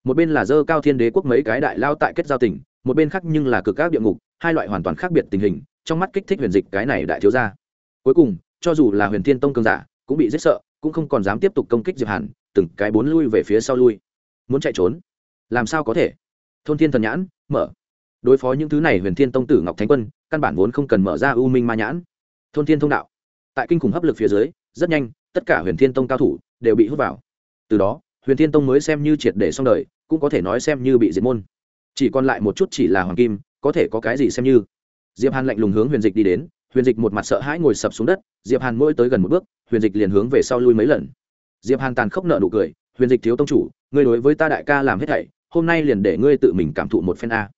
Một bên là dơ cao thiên đế quốc mấy cái đại lao tại kết giao tỉnh một bên khác nhưng là cực các địa ngục, hai loại hoàn toàn khác biệt tình hình, trong mắt kích thích huyền dịch cái này đại thiếu ra cuối cùng, cho dù là huyền thiên tông cường giả, cũng bị giết sợ, cũng không còn dám tiếp tục công kích diệp hàn, từng cái bốn lui về phía sau lui. Muốn chạy trốn? Làm sao có thể? Thôn thiên thần nhãn, mở. Đối phó những thứ này huyền thiên tông tử ngọc thánh quân căn bản vốn không cần mở ra u minh ma nhãn. Thôn thiên thông đạo. Tại kinh khủng hấp lực phía dưới, rất nhanh, tất cả huyền thiên tông cao thủ đều bị hút vào. Từ đó, huyền thiên tông mới xem như triệt để xong đời, cũng có thể nói xem như bị diệt môn. Chỉ còn lại một chút chỉ là hoàng kim, có thể có cái gì xem như. Diệp hàn lạnh lùng hướng huyền dịch đi đến, huyền dịch một mặt sợ hãi ngồi sập xuống đất, diệp hàn mỗi tới gần một bước, huyền dịch liền hướng về sau lui mấy lần. Diệp hàn tàn khốc nợ nụ cười, huyền dịch thiếu tông chủ, ngươi đối với ta đại ca làm hết thảy, hôm nay liền để ngươi tự mình cảm thụ một phen a.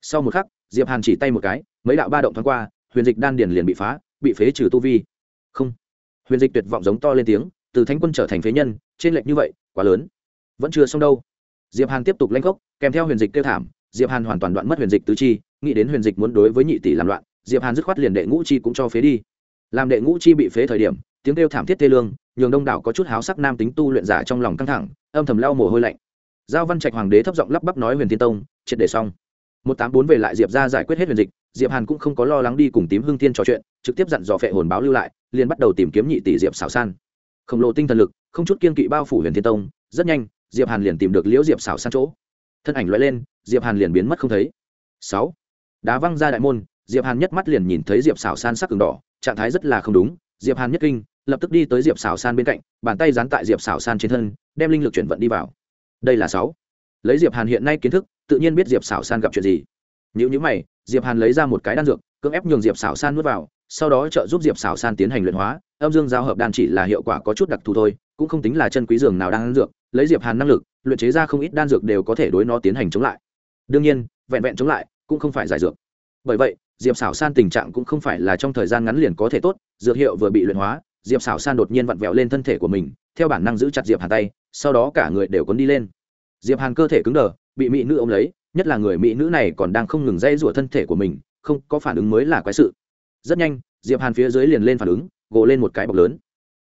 Sau một khắc diệp hàn chỉ tay một cái, mấy đạo ba động thoáng qua, huyền dịch đan điền liền bị phá, bị phế trừ tu vi. Không. Huyền dịch tuyệt vọng giống to lên tiếng, từ thánh quân trở thành phế nhân trên lệch như vậy, quá lớn. Vẫn chưa xong đâu. Diệp hàn tiếp tục lanh gốc kèm theo huyền dịch kêu thảm, diệp hàn hoàn toàn đoạn mất huyền dịch tứ chi, nghĩ đến huyền dịch muốn đối với nhị tỷ làm loạn, diệp hàn dứt khoát liền đệ ngũ chi cũng cho phế đi. Làm đệ ngũ chi bị phế thời điểm, tiếng kêu thảm thiết tê lương, nhường đông đảo có chút háo sắc nam tính tu luyện giả trong lòng căng thẳng, âm thầm lau mồ hôi lạnh. Giao văn trạch hoàng đế thấp giọng lắp bắp nói huyền thiên tông, triệt để xong một tám bốn về lại diệp ra giải quyết hết huyền dịch, diệp hàn cũng không có lo lắng đi cùng tím hương thiên trò chuyện, trực tiếp dặn dò phệ hồn báo lưu lại, liền bắt đầu tìm kiếm nhị tỷ diệp xảo san. Khổng lồ tinh thần lực, không chút kiên kỵ bao phủ huyền thiên tông, rất nhanh, diệp hàn liền tìm được liễu diệp xảo san chỗ. Thân ảnh loại lên, diệp hàn liền biến mất không thấy. Sáu, đá văng ra đại môn, diệp hàn nhất mắt liền nhìn thấy diệp xảo san sắc cường đỏ, trạng thái rất là không đúng, diệp hàn nhất kinh, lập tức đi tới diệp xảo san bên cạnh, bàn tay dán tại diệp xảo san trên thân, đem linh lực chuyển vận đi vào. Đây là sáu lấy diệp hàn hiện nay kiến thức, tự nhiên biết diệp xảo san gặp chuyện gì. Nếu như mày, diệp hàn lấy ra một cái đan dược, cưỡng ép nhường diệp xảo san nuốt vào, sau đó trợ giúp diệp xảo san tiến hành luyện hóa. Âm dương giao hợp đan chỉ là hiệu quả có chút đặc thù thôi, cũng không tính là chân quý dường nào đang đan dược. Lấy diệp hàn năng lực, luyện chế ra không ít đan dược đều có thể đối nó tiến hành chống lại. Đương nhiên, vẹn vẹn chống lại, cũng không phải giải dược. Bởi vậy, diệp xảo san tình trạng cũng không phải là trong thời gian ngắn liền có thể tốt, dược hiệu vừa bị luyện hóa, diệp xảo san đột nhiên vặn vẹo lên thân thể của mình, theo bản năng giữ chặt diệp hàn tay, sau đó cả người đều cuốn đi lên diệp hàn cơ thể cứng đờ, bị mỹ nữ ôm lấy, nhất là người mỹ nữ này còn đang không ngừng dây rủa thân thể của mình, không có phản ứng mới là quái sự. Rất nhanh, diệp hàn phía dưới liền lên phản ứng gộ lên một cái bọc lớn.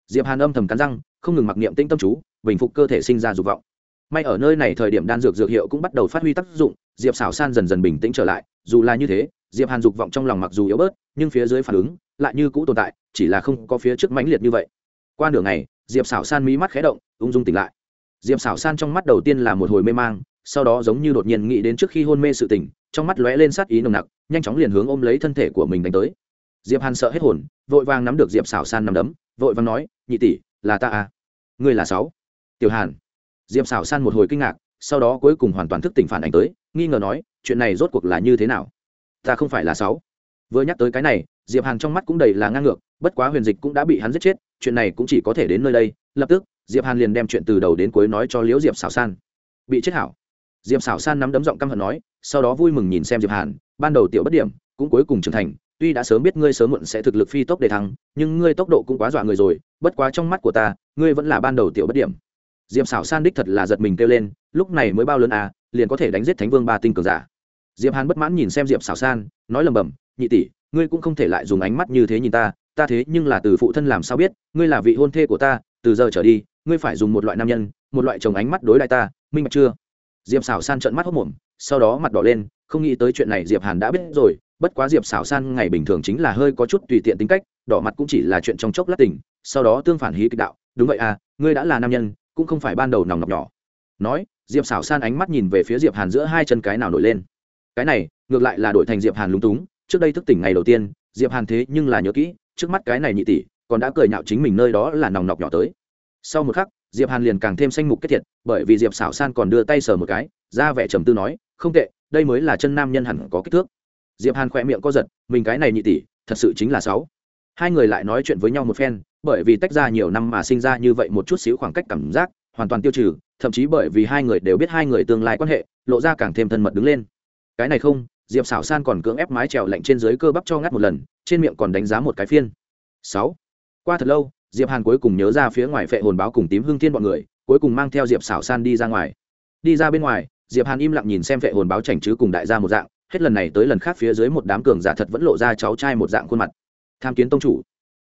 Diệp hàn âm thầm cắn răng, không ngừng mặc niệm tinh tâm chú, bình phục cơ thể sinh ra dục vọng. May ở nơi này thời điểm đan dược dược hiệu cũng bắt đầu phát huy tác dụng, diệp xảo san dần dần bình tĩnh trở lại, dù là như thế, diệp hàn dục vọng trong lòng mặc dù yếu bớt, nhưng phía dưới phản ứng lại như cũ tồn tại, chỉ là không có phía trước mãnh liệt như vậy. Qua nửa ngày, diệp xảo san mí mắt khé động, ung dung tỉnh lại diệp xảo san trong mắt đầu tiên là một hồi mê mang, sau đó giống như đột nhiên nghĩ đến trước khi hôn mê sự tỉnh trong mắt lóe lên sát ý nồng nặc, nhanh chóng liền hướng ôm lấy thân thể của mình đánh tới. Diệp hàn sợ hết hồn, vội vàng nắm được diệp xảo san nằm đấm, vội vàng nói, nhị tỷ, là ta à? Ngươi là sáu? Tiểu hàn. Diệp xảo san một hồi kinh ngạc, sau đó cuối cùng hoàn toàn thức tỉnh phản ảnh tới, nghi ngờ nói, chuyện này rốt cuộc là như thế nào? Ta không phải là sáu. Vừa nhắc tới cái này, diệp hàn trong mắt cũng đầy là ngang ngược, bất quá huyền dịch cũng đã bị hắn giết chết, chuyện này cũng chỉ có thể đến nơi đây, lập tức diệp hàn liền đem chuyện từ đầu đến cuối nói cho liễu diệp xảo san. Bị chết hảo. Diệp xảo san nắm đấm giọng căm hận nói, sau đó vui mừng nhìn xem diệp hàn, ban đầu tiểu bất điểm, cũng cuối cùng trưởng thành, tuy đã sớm biết ngươi sớm muộn sẽ thực lực phi tốc để thắng nhưng ngươi tốc độ cũng quá dọa người rồi, bất quá trong mắt của ta, ngươi vẫn là ban đầu tiểu bất điểm. Diệp xảo san đích thật là giật mình kêu lên, lúc này mới bao lớn à liền có thể đánh giết thánh vương ba tinh cường giả. Diệp hàn bất mãn nhìn xem diệp xảo san, nói lầm bầm nhị tỷ, ngươi cũng không thể lại dùng ánh mắt như thế nhìn ta ta thế nhưng là từ phụ thân làm sao biết, ngươi là vị hôn thê của ta từ giờ trở đi, ngươi phải dùng một loại nam nhân, một loại chồng ánh mắt đối lại ta, minh bạch chưa? Diệp xảo san trợn mắt hốc mồm, sau đó mặt đỏ lên, không nghĩ tới chuyện này diệp hàn đã biết rồi, bất quá diệp xảo san ngày bình thường chính là hơi có chút tùy tiện tính cách, đỏ mặt cũng chỉ là chuyện trong chốc lát tỉnh sau đó tương phản hí kịch đạo, đúng vậy à ngươi đã là nam nhân, cũng không phải ban đầu nòng nọc nhỏ. Nói, diệp xảo san ánh mắt nhìn về phía diệp hàn giữa hai chân cái nào nổi lên. Cái này, ngược lại là đổi thành diệp hàn lúng túng, trước đây thức tỉnh ngày đầu tiên, diệp hàn thế nhưng là nhớ kỹ, trước mắt cái này nhị tỷ còn đã cười nhạo chính mình nơi đó là nòng nọc nhỏ tới. Sau một khắc, diệp hàn liền càng thêm xanh mục kết thiệt, bởi vì diệp xảo san còn đưa tay sờ một cái, ra vẻ trầm tư nói, không tệ, đây mới là chân nam nhân hẳn có kích thước. Diệp hàn khỏe miệng co giật, mình cái này nhị tỷ, thật sự chính là sáu. Hai người lại nói chuyện với nhau một phen, bởi vì tách ra nhiều năm mà sinh ra như vậy một chút xíu khoảng cách cảm giác, hoàn toàn tiêu trừ, thậm chí bởi vì hai người đều biết hai người tương lai quan hệ, lộ ra càng thêm thân mật đứng lên. Cái này không, diệp xảo san còn cưỡng ép mái trèo lạnh trên dưới cơ bắp cho ngắt một lần, trên miệng còn đánh giá một cái phiên. Sáu qua thật lâu, diệp hàn cuối cùng nhớ ra phía ngoài phệ hồn báo cùng tím hương thiên bọn người, cuối cùng mang theo diệp xảo san đi ra ngoài. Đi ra bên ngoài, diệp hàn im lặng nhìn xem phệ hồn báo chảnh chứ cùng đại gia một dạng, hết lần này tới lần khác phía dưới một đám cường giả thật vẫn lộ ra cháu trai một dạng khuôn mặt. Tham kiến tông chủ.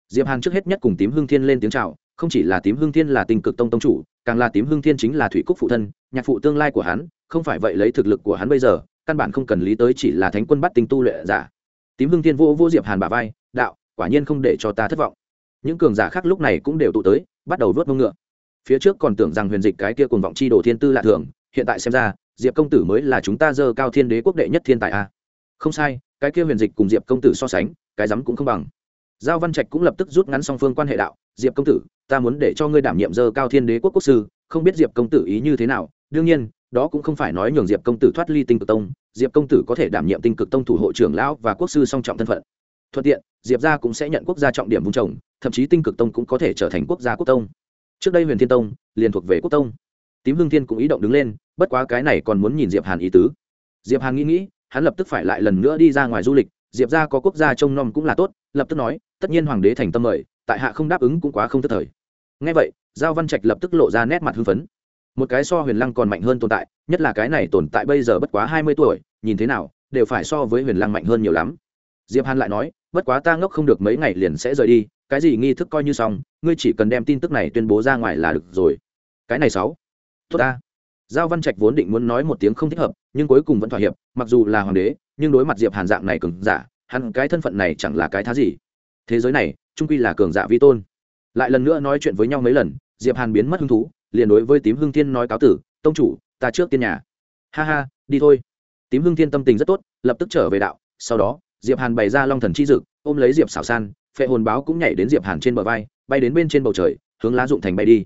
Diệp hàn trước hết nhất cùng tím hương thiên lên tiếng chào, không chỉ là tím hương thiên là tình cực tông tông chủ, càng là tím hương thiên chính là thủy cúc phụ thân, nhạc phụ tương lai của hắn, không phải vậy lấy thực lực của hắn bây giờ, căn bản không cần lý tới chỉ là thánh quân bắt tinh tu luyện giả. Tím hương thiên vô vô diệp hàn bà vai, đạo, quả nhiên không để cho ta thất vọng những cường giả khác lúc này cũng đều tụ tới, bắt đầu vớt mông ngựa. Phía trước còn tưởng rằng huyền dịch cái kia cùng vọng chi đồ thiên tư lạ thường, hiện tại xem ra, diệp công tử mới là chúng ta dơ cao thiên đế quốc đệ nhất thiên tài a. Không sai, cái kia huyền dịch cùng diệp công tử so sánh, cái rắm cũng không bằng. Giao văn trạch cũng lập tức rút ngắn song phương quan hệ đạo, diệp công tử, ta muốn để cho ngươi đảm nhiệm dơ cao thiên đế quốc quốc sư, không biết diệp công tử ý như thế nào. Đương nhiên, đó cũng không phải nói nhường diệp công tử thoát ly tinh cực tông, diệp công tử có thể đảm nhiệm tinh cực tông thủ hộ trưởng lão và quốc sư song trọng thân phận thuận tiện, diệp gia cũng sẽ nhận quốc gia trọng điểm vùng trồng, thậm chí tinh cực tông cũng có thể trở thành quốc gia quốc tông. Trước đây huyền thiên tông liền thuộc về quốc tông. Tím hương thiên cũng ý động đứng lên, bất quá cái này còn muốn nhìn diệp hàn ý tứ. Diệp hàn nghĩ nghĩ, hắn lập tức phải lại lần nữa đi ra ngoài du lịch, diệp gia có quốc gia trông nom cũng là tốt, lập tức nói, tất nhiên hoàng đế thành tâm mời, tại hạ không đáp ứng cũng quá không tức thời. Ngay vậy, giao văn trạch lập tức lộ ra nét mặt hưng phấn. Một cái so huyền lăng còn mạnh hơn tồn tại, nhất là cái này tồn tại bây giờ bất quá hai mươi tuổi, nhìn thế nào, đều phải so với huyền lăng mạnh hơn nhiều lắm. Diệp hàn lại nói bất quá ta ngốc không được mấy ngày liền sẽ rời đi, cái gì nghi thức coi như xong, ngươi chỉ cần đem tin tức này tuyên bố ra ngoài là được rồi. Cái này sáu. Tốt ta. Giao văn trạch vốn định muốn nói một tiếng không thích hợp, nhưng cuối cùng vẫn thỏa hiệp, mặc dù là hoàng đế, nhưng đối mặt diệp hàn dạng này cường giả, hắn cái thân phận này chẳng là cái thá gì. Thế giới này, trung quy là cường giả vi tôn. Lại lần nữa nói chuyện với nhau mấy lần, diệp hàn biến mất hứng thú, liền đối với tím hương thiên nói cáo tử, tông chủ, ta trước tiên nhà. Ha ha, đi thôi. Tím hương thiên tâm tình rất tốt, lập tức trở về đạo, sau đó diệp hàn bày ra long thần chi dực, ôm lấy diệp xảo san, phệ hồn báo cũng nhảy đến diệp hàn trên bờ vai, bay đến bên trên bầu trời, hướng lá dụng thành bay đi.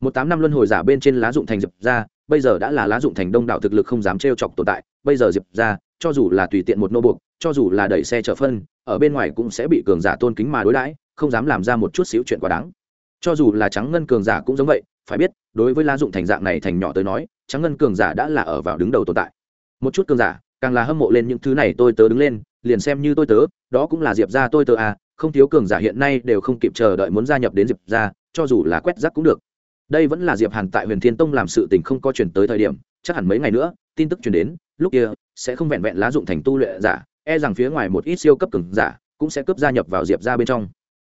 Một tám năm luân hồi giả bên trên lá dụng thành diệp ra, bây giờ đã là lá dụng thành đông đảo thực lực không dám trêu chọc tồn tại, bây giờ diệp ra, cho dù là tùy tiện một nô buộc, cho dù là đẩy xe chở phân, ở bên ngoài cũng sẽ bị cường giả tôn kính mà đối đãi, không dám làm ra một chút xíu chuyện quá đáng. Cho dù là trắng ngân cường giả cũng giống vậy, phải biết, đối với lá dụng thành dạng này thành nhỏ tới nói trắng ngân cường giả đã là ở vào đứng đầu tồn tại. Một chút cường giả, càng là hâm mộ lên những thứ này, tôi tớ đứng lên liền xem như tôi tớ, đó cũng là diệp ra tôi tớ à không thiếu cường giả hiện nay đều không kịp chờ đợi muốn gia nhập đến diệp ra cho dù là quét rác cũng được. Đây vẫn là diệp hàn tại huyền thiên tông làm sự tình không có chuyển tới thời điểm, chắc hẳn mấy ngày nữa, tin tức chuyển đến, lúc kia, sẽ không vẹn vẹn lá dụng thành tu luyện giả e rằng phía ngoài một ít siêu cấp cường giả, cũng sẽ cướp gia nhập vào diệp ra bên trong.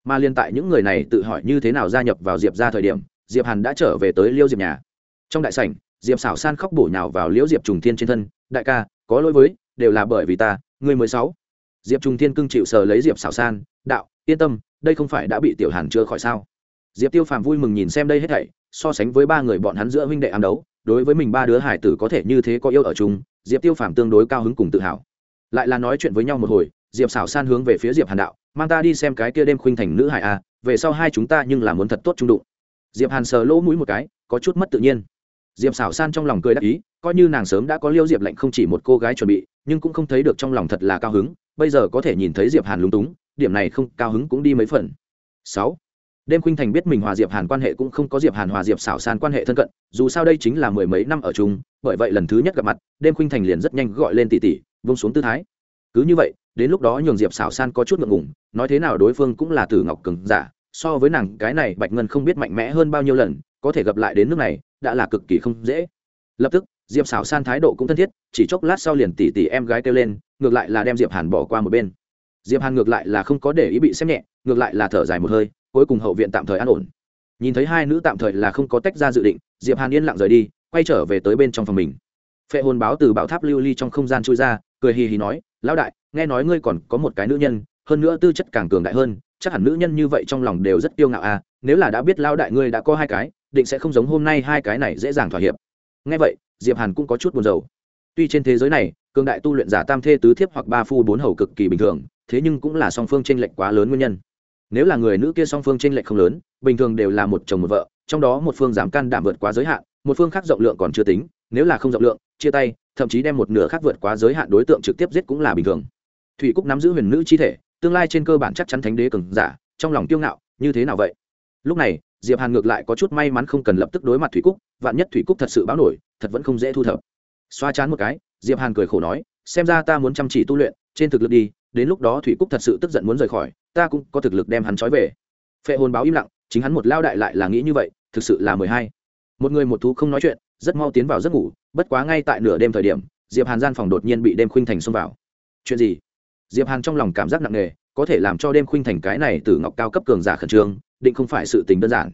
Mà liên tại những người này tự hỏi như thế nào gia nhập vào diệp ra thời điểm, diệp hàn đã trở về tới liêu diệp nhà. Trong đại sảnh, diệp xảo san khóc bổ nhào vào liễu diệp trùng thiên trên thân, đại ca, có lỗi với, đều là bởi vì ta người mười sáu. Diệp Trung thiên cưng chịu sờ lấy diệp xảo san, đạo, yên tâm, đây không phải đã bị tiểu hàn chưa khỏi sao? Diệp tiêu phàm vui mừng nhìn xem đây hết thảy, so sánh với ba người bọn hắn giữa huynh đệ ám đấu, đối với mình ba đứa hải tử có thể như thế có yêu ở chung, diệp tiêu phàm tương đối cao hứng cùng tự hào. Lại là nói chuyện với nhau một hồi, diệp xảo san hướng về phía diệp hàn đạo, mang ta đi xem cái kia đêm khuynh thành nữ hải a, về sau hai chúng ta nhưng là muốn thật tốt trung đụng. Diệp hàn sờ lỗ mũi một cái, có chút mất tự nhiên. Diệp xảo san trong lòng cười đắc ý, coi như nàng sớm đã có liêu diệp lệnh không chỉ một cô gái chuẩn bị nhưng cũng không thấy được trong lòng thật là cao hứng, bây giờ có thể nhìn thấy diệp hàn lúng túng, điểm này không, cao hứng cũng đi mấy phần. Sáu, đêm khuynh thành biết mình hòa diệp hàn quan hệ cũng không có diệp hàn hòa diệp xảo san quan hệ thân cận, dù sao đây chính là mười mấy năm ở chung, bởi vậy lần thứ nhất gặp mặt, đêm khuynh thành liền rất nhanh gọi lên tỷ tỷ, vung xuống tư thái. Cứ như vậy, đến lúc đó nhường diệp xảo san có chút ngượng ngùng, nói thế nào đối phương cũng là tử ngọc cường giả, so với nàng, cái này bạch ngân không biết mạnh mẽ hơn bao nhiêu lần, có thể gặp lại đến nước này, đã là cực kỳ không dễ. Lập tức diệp xảo san thái độ cũng thân thiết, chỉ chốc lát sau liền tỉ tỉ em gái kêu lên, ngược lại là đem diệp hàn bỏ qua một bên. Diệp hàn ngược lại là không có để ý bị xem nhẹ, ngược lại là thở dài một hơi, cuối cùng hậu viện tạm thời an ổn. Nhìn thấy hai nữ tạm thời là không có tách ra dự định, diệp hàn yên lặng rời đi, quay trở về tới bên trong phòng mình. Phệ hồn báo từ bảo tháp lưu ly trong không gian chui ra, cười hì hì nói, lão đại, nghe nói ngươi còn có một cái nữ nhân, hơn nữa tư chất càng cường đại hơn, chắc hẳn nữ nhân như vậy trong lòng đều rất kiêu ngạo à nếu là đã biết lão đại ngươi đã có hai cái, định sẽ không giống hôm nay hai cái này dễ dàng thỏa hiệp. Nghe vậy diệp hàn cũng có chút buồn rầu. Tuy trên thế giới này, cường đại tu luyện giả tam thê tứ thiếp hoặc ba phu bốn hầu cực kỳ bình thường, thế nhưng cũng là song phương tranh lệch quá lớn nguyên nhân. Nếu là người nữ kia song phương tranh lệch không lớn, bình thường đều là một chồng một vợ, trong đó một phương dám can đảm vượt quá giới hạn, một phương khác rộng lượng còn chưa tính, nếu là không rộng lượng, chia tay, thậm chí đem một nửa khác vượt quá giới hạn đối tượng trực tiếp giết cũng là bình thường. Thủy cúc nắm giữ huyền nữ chi thể, tương lai trên cơ bản chắc chắn thánh đế cường giả, trong lòng kiêu ngạo, như thế nào vậy? Lúc này diệp hàn ngược lại có chút may mắn không cần lập tức đối mặt thủy cúc, vạn nhất thủy cúc thật sự báo nổi, thật vẫn không dễ thu thập. Xoa chán một cái, diệp hàn cười khổ nói, xem ra ta muốn chăm chỉ tu luyện, trên thực lực đi, đến lúc đó thủy cúc thật sự tức giận muốn rời khỏi, ta cũng có thực lực đem hắn trói về. Phệ hồn báo im lặng, chính hắn một lao đại lại là nghĩ như vậy, thực sự là mười hai. Một người một thú không nói chuyện, rất mau tiến vào giấc ngủ, bất quá ngay tại nửa đêm thời điểm, diệp hàn gian phòng đột nhiên bị đêm khuynh thành xông vào. Chuyện gì? Diệp hàn trong lòng cảm giác nặng nề, có thể làm cho đêm khuynh thành cái này từ ngọc cao cấp cường giả khẩn trương định không phải sự tình đơn giản.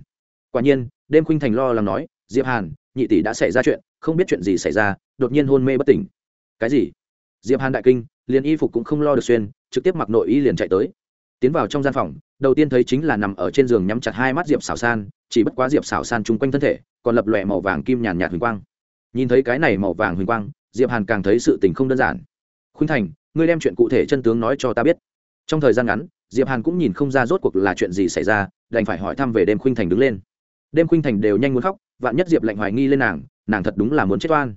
Quả nhiên, đêm khuynh thành lo lắng nói, diệp hàn, nhị tỷ đã xảy ra chuyện, không biết chuyện gì xảy ra, đột nhiên hôn mê bất tỉnh. Cái gì? Diệp hàn đại kinh, liền y phục cũng không lo được xuyên, trực tiếp mặc nội y liền chạy tới. Tiến vào trong gian phòng, đầu tiên thấy chính là nằm ở trên giường nhắm chặt hai mắt diệp xảo san, chỉ bất quá diệp xảo san chung quanh thân thể, còn lập lòe màu vàng kim nhàn nhạt huỳnh quang. Nhìn thấy cái này màu vàng huỳnh quang, diệp hàn càng thấy sự tình không đơn giản. Khuynh thành, ngươi đem chuyện cụ thể chân tướng nói cho ta biết. Trong thời gian ngắn diệp hàn cũng nhìn không ra rốt cuộc là chuyện gì xảy ra, đành phải hỏi thăm về đêm khuynh thành đứng lên. Đêm khuynh thành đều nhanh muốn khóc, vạn nhất diệp lạnh hoài nghi lên nàng nàng thật đúng là muốn chết oan.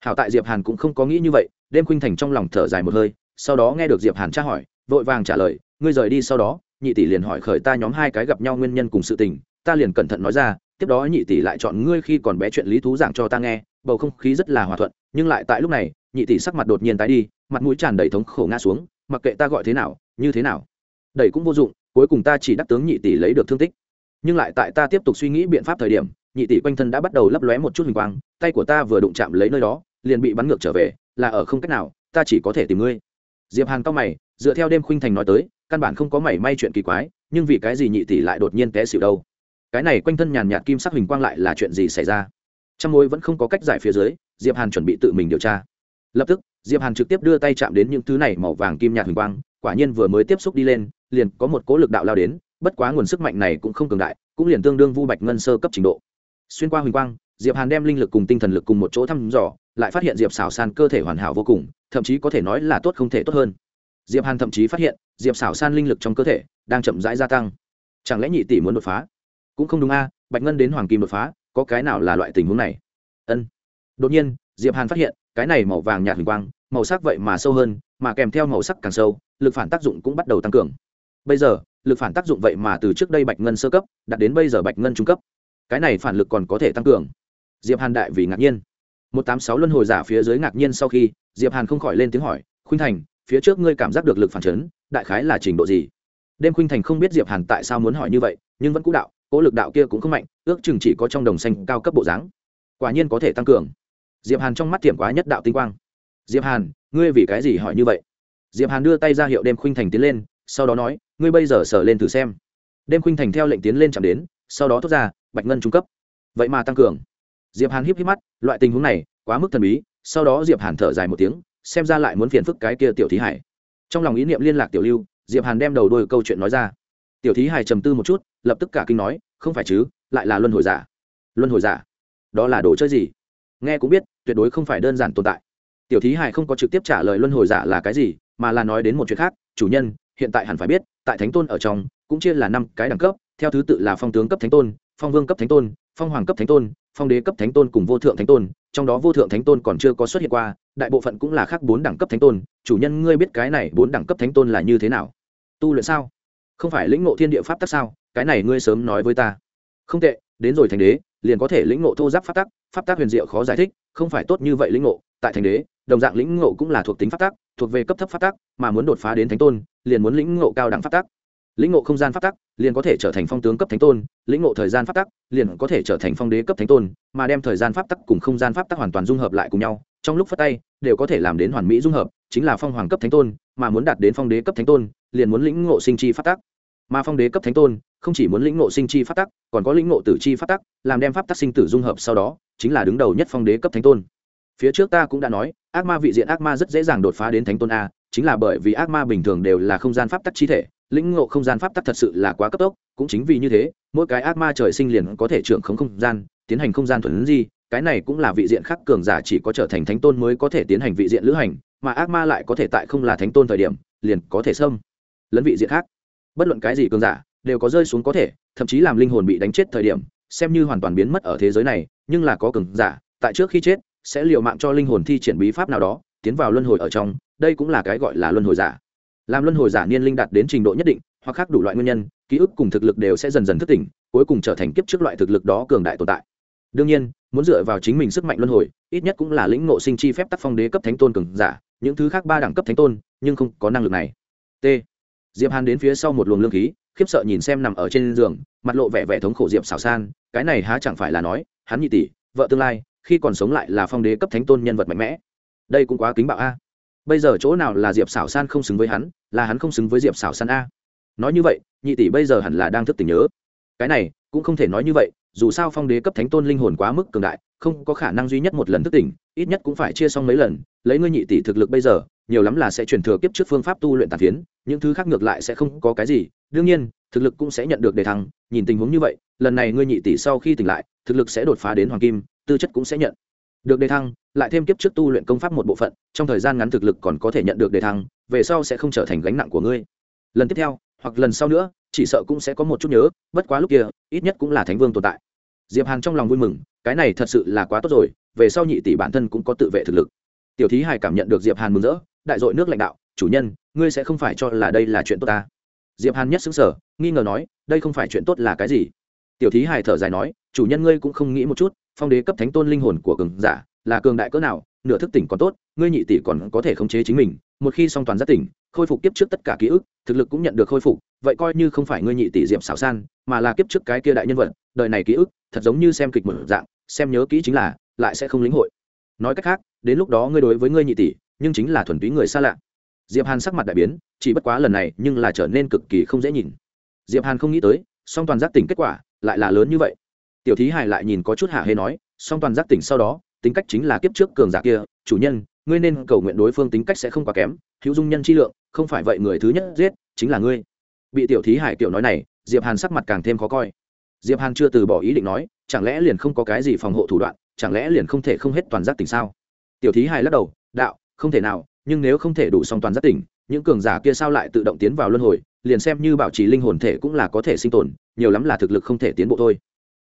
Hảo tại diệp hàn cũng không có nghĩ như vậy, đêm khuynh thành trong lòng thở dài một hơi, sau đó nghe được diệp hàn tra hỏi, vội vàng trả lời, ngươi rời đi sau đó, nhị tỷ liền hỏi khởi ta nhóm hai cái gặp nhau nguyên nhân cùng sự tình, ta liền cẩn thận nói ra, tiếp đó nhị tỷ lại chọn ngươi khi còn bé chuyện lý thú giảng cho ta nghe, bầu không khí rất là hòa thuận, nhưng lại tại lúc này, nhị tỷ sắc mặt đột nhiên tái đi, mặt mũi tràn đầy thống khổ ngã xuống, mặc kệ ta gọi thế nào, như thế nào đẩy cũng vô dụng, cuối cùng ta chỉ đắc tướng nhị tỷ lấy được thương tích. Nhưng lại tại ta tiếp tục suy nghĩ biện pháp thời điểm, nhị tỷ quanh thân đã bắt đầu lấp lóe một chút hình quang, tay của ta vừa đụng chạm lấy nơi đó, liền bị bắn ngược trở về, là ở không cách nào, ta chỉ có thể tìm ngươi. Diệp hàn cao mày, dựa theo đêm khuynh thành nói tới, căn bản không có mảy may chuyện kỳ quái, nhưng vì cái gì nhị tỷ lại đột nhiên té xỉu đâu? Cái này quanh thân nhàn nhạt kim sắc hình quang lại là chuyện gì xảy ra? Trong môi vẫn không có cách giải phía dưới, diệp hàn chuẩn bị tự mình điều tra. Lập tức, diệp hàn trực tiếp đưa tay chạm đến những thứ này màu vàng kim nhạt hình quang, quả nhiên vừa mới tiếp xúc đi lên liền có một cố lực đạo lao đến, bất quá nguồn sức mạnh này cũng không cường đại, cũng liền tương đương vu bạch ngân sơ cấp trình độ. Xuyên qua huỳnh quang, diệp hàn đem linh lực cùng tinh thần lực cùng một chỗ thăm dò, lại phát hiện diệp xảo san cơ thể hoàn hảo vô cùng, thậm chí có thể nói là tốt không thể tốt hơn. Diệp hàn thậm chí phát hiện, diệp xảo san linh lực trong cơ thể đang chậm rãi gia tăng. Chẳng lẽ nhị tỷ muốn đột phá? Cũng không đúng a, bạch ngân đến hoàng kim đột phá, có cái nào là loại tình huống này? Ân. Đột nhiên, diệp hàn phát hiện, cái này màu vàng nhạt huỳnh quang, màu sắc vậy mà sâu hơn, mà kèm theo màu sắc càng sâu, lực phản tác dụng cũng bắt đầu tăng cường bây giờ, lực phản tác dụng vậy mà từ trước đây bạch ngân sơ cấp, đạt đến bây giờ bạch ngân trung cấp. Cái này phản lực còn có thể tăng cường. Diệp hàn đại vì ngạc nhiên. Một tám sáu luân hồi giả phía dưới ngạc nhiên sau khi, diệp hàn không khỏi lên tiếng hỏi, khuynh thành, phía trước ngươi cảm giác được lực phản chấn, đại khái là trình độ gì? Đêm khuynh thành không biết diệp hàn tại sao muốn hỏi như vậy, nhưng vẫn cũ đạo, cố lực đạo kia cũng không mạnh, ước chừng chỉ có trong đồng xanh cao cấp bộ dáng. Quả nhiên có thể tăng cường. Diệp hàn trong mắt tiệm quá nhất đạo tinh quang. Diệp hàn, ngươi vì cái gì hỏi như vậy? Diệp hàn đưa tay ra hiệu đêm khuynh thành tiến lên sau đó nói, ngươi bây giờ sở lên thử xem. Đêm khuynh thành theo lệnh tiến lên chạm đến, sau đó thốt ra, bạch ngân trung cấp. Vậy mà tăng cường. Diệp hàn híp híp mắt, loại tình huống này quá mức thần bí, sau đó diệp hàn thở dài một tiếng, xem ra lại muốn phiền phức cái kia tiểu thí hải. Trong lòng ý niệm liên lạc tiểu lưu, diệp hàn đem đầu đôi câu chuyện nói ra. Tiểu thí hải trầm tư một chút, lập tức cả kinh nói, không phải chứ, lại là luân hồi giả. Luân hồi giả? Đó là đồ chơi gì? Nghe cũng biết, tuyệt đối không phải đơn giản tồn tại. Tiểu thí hải không có trực tiếp trả lời luân hồi giả là cái gì, mà là nói đến một chuyện khác, chủ nhân hiện tại hẳn phải biết, tại thánh tôn ở trong, cũng chia là năm cái đẳng cấp, theo thứ tự là phong tướng cấp thánh tôn, phong vương cấp thánh tôn, phong hoàng cấp thánh tôn, phong đế cấp thánh tôn cùng vô thượng thánh tôn, trong đó vô thượng thánh tôn còn chưa có xuất hiện qua, đại bộ phận cũng là khác bốn đẳng cấp thánh tôn. Chủ nhân, ngươi biết cái này bốn đẳng cấp thánh tôn là như thế nào? Tu luyện sao? Không phải lĩnh ngộ thiên địa pháp tắc sao? Cái này ngươi sớm nói với ta. Không tệ, đến rồi thành đế, liền có thể lĩnh ngộ thô giáp pháp tắc pháp tắc huyền diệu khó giải thích, không phải tốt như vậy lĩnh ngộ. Tại thành đế, đồng dạng lĩnh ngộ cũng là thuộc tính pháp tắc thuộc về cấp thấp pháp tắc, mà muốn đột phá đến thánh tôn, liền muốn lĩnh ngộ cao đẳng pháp tắc. Lĩnh ngộ không gian pháp tắc, liền có thể trở thành phong tướng cấp thánh tôn, lĩnh ngộ thời gian pháp tắc, liền có thể trở thành phong đế cấp thánh tôn, mà đem thời gian pháp tắc cùng không gian pháp tắc hoàn toàn dung hợp lại cùng nhau, trong lúc phát tay, đều có thể làm đến hoàn mỹ dung hợp, chính là phong hoàng cấp thánh tôn, mà muốn đạt đến phong đế cấp thánh tôn, liền muốn lĩnh ngộ sinh chi pháp tắc. Mà phong đế cấp thánh tôn, không chỉ muốn lĩnh ngộ sinh chi pháp tắc, còn có lĩnh ngộ tử chi pháp tắc, làm đem pháp tắc sinh tử dung hợp sau đó, chính là đứng đầu nhất phong đế cấp thánh tôn phía trước ta cũng đã nói, ác ma vị diện ác ma rất dễ dàng đột phá đến thánh tôn a, chính là bởi vì ác ma bình thường đều là không gian pháp tắc chi thể, lĩnh ngộ không gian pháp tắc thật sự là quá cấp tốc, cũng chính vì như thế, mỗi cái ác ma trời sinh liền có thể trưởng không không gian, tiến hành không gian thuần gì cái này cũng là vị diện khác cường giả chỉ có trở thành thánh tôn mới có thể tiến hành vị diện lữ hành, mà ác ma lại có thể tại không là thánh tôn thời điểm, liền có thể xâm lẫn vị diện khác. Bất luận cái gì cường giả, đều có rơi xuống có thể, thậm chí làm linh hồn bị đánh chết thời điểm, xem như hoàn toàn biến mất ở thế giới này, nhưng là có cường giả, tại trước khi chết sẽ liều mạng cho linh hồn thi triển bí pháp nào đó, tiến vào luân hồi ở trong, đây cũng là cái gọi là luân hồi giả. Làm luân hồi giả niên linh đạt đến trình độ nhất định, hoặc khác đủ loại nguyên nhân, ký ức cùng thực lực đều sẽ dần dần thức tỉnh, cuối cùng trở thành kiếp trước loại thực lực đó cường đại tồn tại. Đương nhiên, muốn dựa vào chính mình sức mạnh luân hồi, ít nhất cũng là lĩnh ngộ sinh chi phép tác phong đế cấp thánh tôn cường giả, những thứ khác ba đẳng cấp thánh tôn, nhưng không có năng lực này. T. Diệp hàn đến phía sau một luồng lương khí, khiếp sợ nhìn xem nằm ở trên giường, mặt lộ vẻ vẻ thống khổ diệp xảo san, cái này há chẳng phải là nói, hắn nhị tỷ, vợ tương lai khi còn sống lại là phong đế cấp thánh tôn nhân vật mạnh mẽ. Đây cũng quá kính bạo a. Bây giờ chỗ nào là diệp xảo san không xứng với hắn, là hắn không xứng với diệp xảo san a. Nói như vậy, nhị tỷ bây giờ hẳn là đang thức tỉnh nhớ. Cái này, cũng không thể nói như vậy, dù sao phong đế cấp thánh tôn linh hồn quá mức cường đại, không có khả năng duy nhất một lần thức tỉnh, ít nhất cũng phải chia xong mấy lần, lấy ngươi nhị tỷ thực lực bây giờ, nhiều lắm là sẽ chuyển thừa kiếp trước phương pháp tu luyện tàn phiến, những thứ khác ngược lại sẽ không có cái gì. Đương nhiên, thực lực cũng sẽ nhận được đề thăng, nhìn tình huống như vậy, lần này ngươi nhị tỷ sau khi tỉnh lại, thực lực sẽ đột phá đến hoàng kim tư chất cũng sẽ nhận. Được đề thăng, lại thêm kiếp trước tu luyện công pháp một bộ phận, trong thời gian ngắn thực lực còn có thể nhận được đề thăng, về sau sẽ không trở thành gánh nặng của ngươi. Lần tiếp theo, hoặc lần sau nữa, chỉ sợ cũng sẽ có một chút nhớ, bất quá lúc kia, ít nhất cũng là thánh vương tồn tại. Diệp hàn trong lòng vui mừng, cái này thật sự là quá tốt rồi, về sau nhị tỷ bản thân cũng có tự vệ thực lực. Tiểu thí hài cảm nhận được diệp hàn mừng rỡ, đại dội nước lãnh đạo, chủ nhân, ngươi sẽ không phải cho là đây là chuyện tốt ta. Diệp hàn nhất xứng sở nghi ngờ nói, đây không phải chuyện tốt là cái gì? Tiểu thí hài thở dài nói chủ nhân ngươi cũng không nghĩ một chút, phong đế cấp thánh tôn linh hồn của cường giả, là cường đại cỡ nào, nửa thức tỉnh còn tốt, ngươi nhị tỷ còn có thể khống chế chính mình, một khi song toàn giác tỉnh, khôi phục kiếp trước tất cả ký ức, thực lực cũng nhận được khôi phục, vậy coi như không phải ngươi nhị tỷ diệp xảo san, mà là kiếp trước cái kia đại nhân vật, đời này ký ức, thật giống như xem kịch một dạng, xem nhớ kỹ chính là, lại sẽ không lĩnh hội. Nói cách khác, đến lúc đó ngươi đối với ngươi nhị tỷ, nhưng chính là thuần túy người xa lạ. Diệp hàn sắc mặt đại biến, chỉ bất quá lần này nhưng là trở nên cực kỳ không dễ nhìn. Diệp hàn không nghĩ tới, song toàn giác tỉnh kết quả lại là lớn như vậy tiểu thí Hải lại nhìn có chút hạ hê nói, song toàn giác tỉnh sau đó, tính cách chính là kiếp trước cường giả kia, chủ nhân, ngươi nên cầu nguyện đối phương tính cách sẽ không quá kém, hữu dung nhân chi lượng, không phải vậy người thứ nhất giết, chính là ngươi. Bị tiểu thí hải kiểu nói này, diệp hàn sắc mặt càng thêm khó coi. Diệp hàn chưa từ bỏ ý định nói, chẳng lẽ liền không có cái gì phòng hộ thủ đoạn, chẳng lẽ liền không thể không hết toàn giác tỉnh sao? Tiểu thí hải lắc đầu, đạo, không thể nào, nhưng nếu không thể đủ song toàn giác tỉnh, những cường giả kia sao lại tự động tiến vào luân hồi, liền xem như bảo trì linh hồn thể cũng là có thể sinh tồn, nhiều lắm là thực lực không thể tiến bộ thôi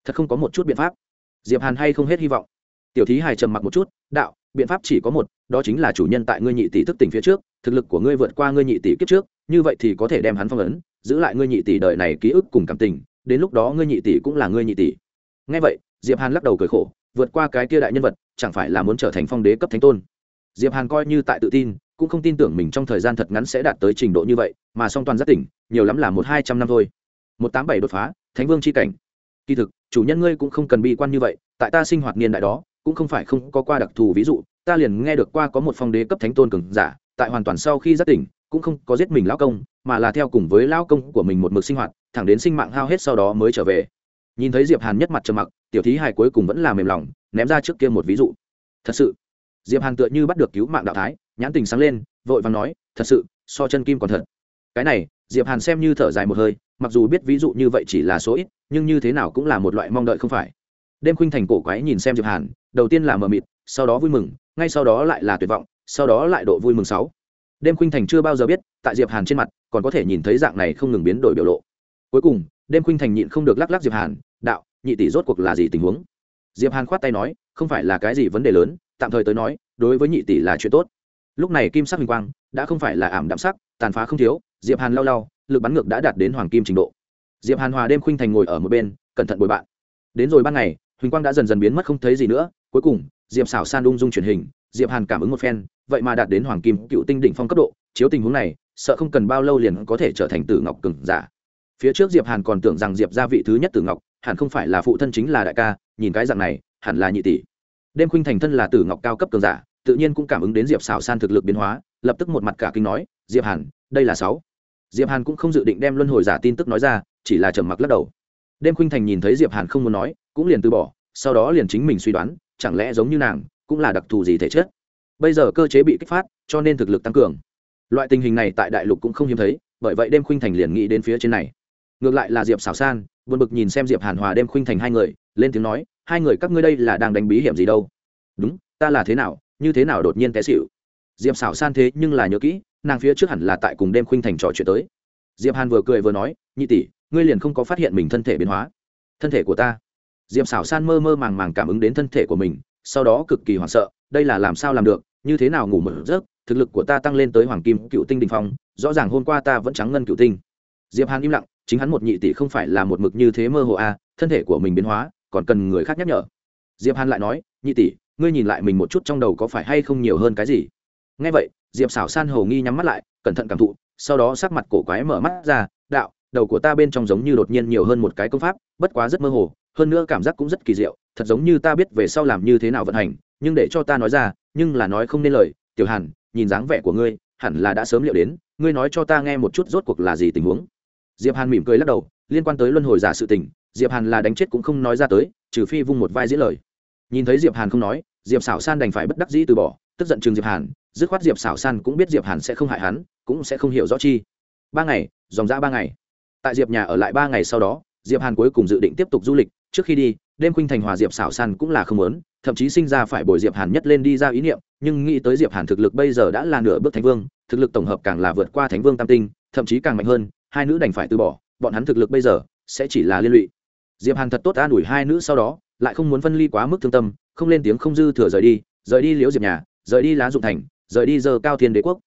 thật không có một chút biện pháp. Diệp hàn hay không hết hy vọng. Tiểu thí hài trầm mặc một chút, đạo, biện pháp chỉ có một, đó chính là chủ nhân tại ngươi nhị tỷ thức tỉnh phía trước, thực lực của ngươi vượt qua ngươi nhị tỷ kiếp trước, như vậy thì có thể đem hắn phong ấn, giữ lại ngươi nhị tỷ đời này ký ức cùng cảm tình, đến lúc đó ngươi nhị tỷ cũng là ngươi nhị tỷ. Ngay vậy, diệp hàn lắc đầu cười khổ, vượt qua cái kia đại nhân vật, chẳng phải là muốn trở thành phong đế cấp thánh tôn. Diệp hàn coi như tại tự tin, cũng không tin tưởng mình trong thời gian thật ngắn sẽ đạt tới trình độ như vậy, mà song toàn giác tỉnh, nhiều lắm là một hai trăm năm thôi. Một tám bảy đột phá, thánh vương c h i cảnh. Kỳ thực chủ nhân ngươi cũng không cần bi quan như vậy, tại ta sinh hoạt niên đại đó, cũng không phải không có qua đặc thù ví dụ, ta liền nghe được qua có một phong đế cấp thánh tôn cường giả, tại hoàn toàn sau khi giác tỉnh, cũng không có giết mình lão công, mà là theo cùng với lão công của mình một mực sinh hoạt, thẳng đến sinh mạng hao hết sau đó mới trở về. Nhìn thấy diệp hàn nhất mặt trầm mặc, tiểu thí hài cuối cùng vẫn là mềm lòng, ném ra trước kia một ví dụ. Thật sự, diệp hàn tựa như bắt được cứu mạng đạo thái, nhãn tình sáng lên, vội vàng nói, thật sự, so chân kim còn thật. Cái này, diệp hàn xem như thở dài một hơi mặc dù biết ví dụ như vậy chỉ là số ít, nhưng như thế nào cũng là một loại mong đợi không phải. Đêm khuynh thành cổ quái nhìn xem diệp hàn, đầu tiên là mờ mịt, sau đó vui mừng, ngay sau đó lại là tuyệt vọng, sau đó lại độ vui mừng sáu. Đêm khuynh thành chưa bao giờ biết, tại diệp hàn trên mặt, còn có thể nhìn thấy dạng này không ngừng biến đổi biểu lộ. Cuối cùng, đêm khuynh thành nhịn không được lắc lắc diệp hàn, đạo, nhị tỷ rốt cuộc là gì tình huống? Diệp hàn khoát tay nói, không phải là cái gì vấn đề lớn, tạm thời tới nói, đối với nhị tỷ là chuyện tốt. Lúc này kim sắc hình quang, đã không phải là ảm đạm sắc, tàn phá không thiếu, diệp hàn lau lau lực bắn ngược đã đạt đến hoàng kim trình độ. Diệp hàn hòa đêm khuynh thành ngồi ở một bên, cẩn thận bồi bạn. Đến rồi ban ngày, huỳnh quang đã dần dần biến mất không thấy gì nữa. Cuối cùng, diệp xảo san ung dung truyền hình, diệp hàn cảm ứng một phen, vậy mà đạt đến hoàng kim cựu tinh đỉnh phong cấp độ. Chiếu tình huống này, sợ không cần bao lâu liền có thể trở thành tử ngọc cường giả. Phía trước diệp hàn còn tưởng rằng diệp gia vị thứ nhất tử ngọc, hẳn không phải là phụ thân chính là đại ca, nhìn cái dạng này, hẳn là nhị tỷ. Đêm khuynh thành thân là tử ngọc cao cấp cường giả, tự nhiên cũng cảm ứng đến diệp xảo san thực lực biến hóa, lập tức một mặt cả kinh nói, diệp hàn, đây là sáu diệp hàn cũng không dự định đem luân hồi giả tin tức nói ra, chỉ là trầm mặc lắc đầu. Đêm khuynh thành nhìn thấy diệp hàn không muốn nói, cũng liền từ bỏ, sau đó liền chính mình suy đoán, chẳng lẽ giống như nàng, cũng là đặc thù gì thể chất. Bây giờ cơ chế bị kích phát, cho nên thực lực tăng cường. Loại tình hình này tại đại lục cũng không hiếm thấy, bởi vậy đêm khuynh thành liền nghĩ đến phía trên này. Ngược lại là diệp xảo san, buồn bực nhìn xem diệp hàn hòa đêm khuynh thành hai người, lên tiếng nói, hai người các ngươi đây là đang đánh bí hiểm gì đâu? Đúng, ta là thế nào, như thế nào đột nhiên té xỉu? Diệp xảo san thế nhưng là nhớ kỹ nàng phía trước hẳn là tại cùng đêm khuynh thành trò chuyện tới. Diệp hàn vừa cười vừa nói nhị tỷ ngươi liền không có phát hiện mình thân thể biến hóa. Thân thể của ta. Diệp xảo san mơ mơ màng màng cảm ứng đến thân thể của mình sau đó cực kỳ hoảng sợ đây là làm sao làm được? Như thế nào ngủ mở rớt thực lực của ta tăng lên tới hoàng kim cựu tinh đình phong rõ ràng hôm qua ta vẫn trắng ngân cựu tinh. Diệp hàn im lặng chính hắn một nhị tỷ không phải là một mực như thế mơ hồ a à, thân thể của mình biến hóa còn cần người khác nhắc nhở. Diệp hàn lại nói nhị tỷ ngươi nhìn lại mình một chút trong đầu có phải hay không nhiều hơn cái gì? Nghe vậy diệp xảo san hầu nghi nhắm mắt lại, cẩn thận cảm thụ, sau đó sắc mặt cổ quái mở mắt ra, đạo, đầu của ta bên trong giống như đột nhiên nhiều hơn một cái công pháp, bất quá rất mơ hồ, hơn nữa cảm giác cũng rất kỳ diệu, thật giống như ta biết về sau làm như thế nào vận hành, nhưng để cho ta nói ra, nhưng là nói không nên lời, tiểu hàn, nhìn dáng vẻ của ngươi, hẳn là đã sớm liệu đến, ngươi nói cho ta nghe một chút rốt cuộc là gì tình huống. Diệp hàn mỉm cười lắc đầu, liên quan tới luân hồi giả sự tình, diệp hàn là đánh chết cũng không nói ra tới, trừ phi vung một vai diễn lời. Nhìn thấy diệp hàn không nói, diệp xảo san đành phải bất đắc dĩ từ bỏ, tức giận chừng diệp hàn dứt khoát diệp xảo san cũng biết diệp hàn sẽ không hại hắn, cũng sẽ không hiểu rõ chi. Ba ngày, dòng ra ba ngày. Tại diệp nhà ở lại ba ngày sau đó, diệp hàn cuối cùng dự định tiếp tục du lịch. Trước khi đi, đêm khuynh thành hòa diệp xảo san cũng là không lớn thậm chí sinh ra phải bồi diệp hàn nhất lên đi ra ý niệm, nhưng nghĩ tới diệp hàn thực lực bây giờ đã là nửa bước thánh vương, thực lực tổng hợp càng là vượt qua thánh vương tam tinh, thậm chí càng mạnh hơn, hai nữ đành phải từ bỏ, bọn hắn thực lực bây giờ sẽ chỉ là liên lụy. Diệp hàn thật tốt an ủi hai nữ sau đó, lại không muốn phân ly quá mức thương tâm, không lên tiếng không dư thừa rời đi rời đi liễu diệp nhà, rời đi lá dụng thành rời đi giờ cao thiên đế quốc.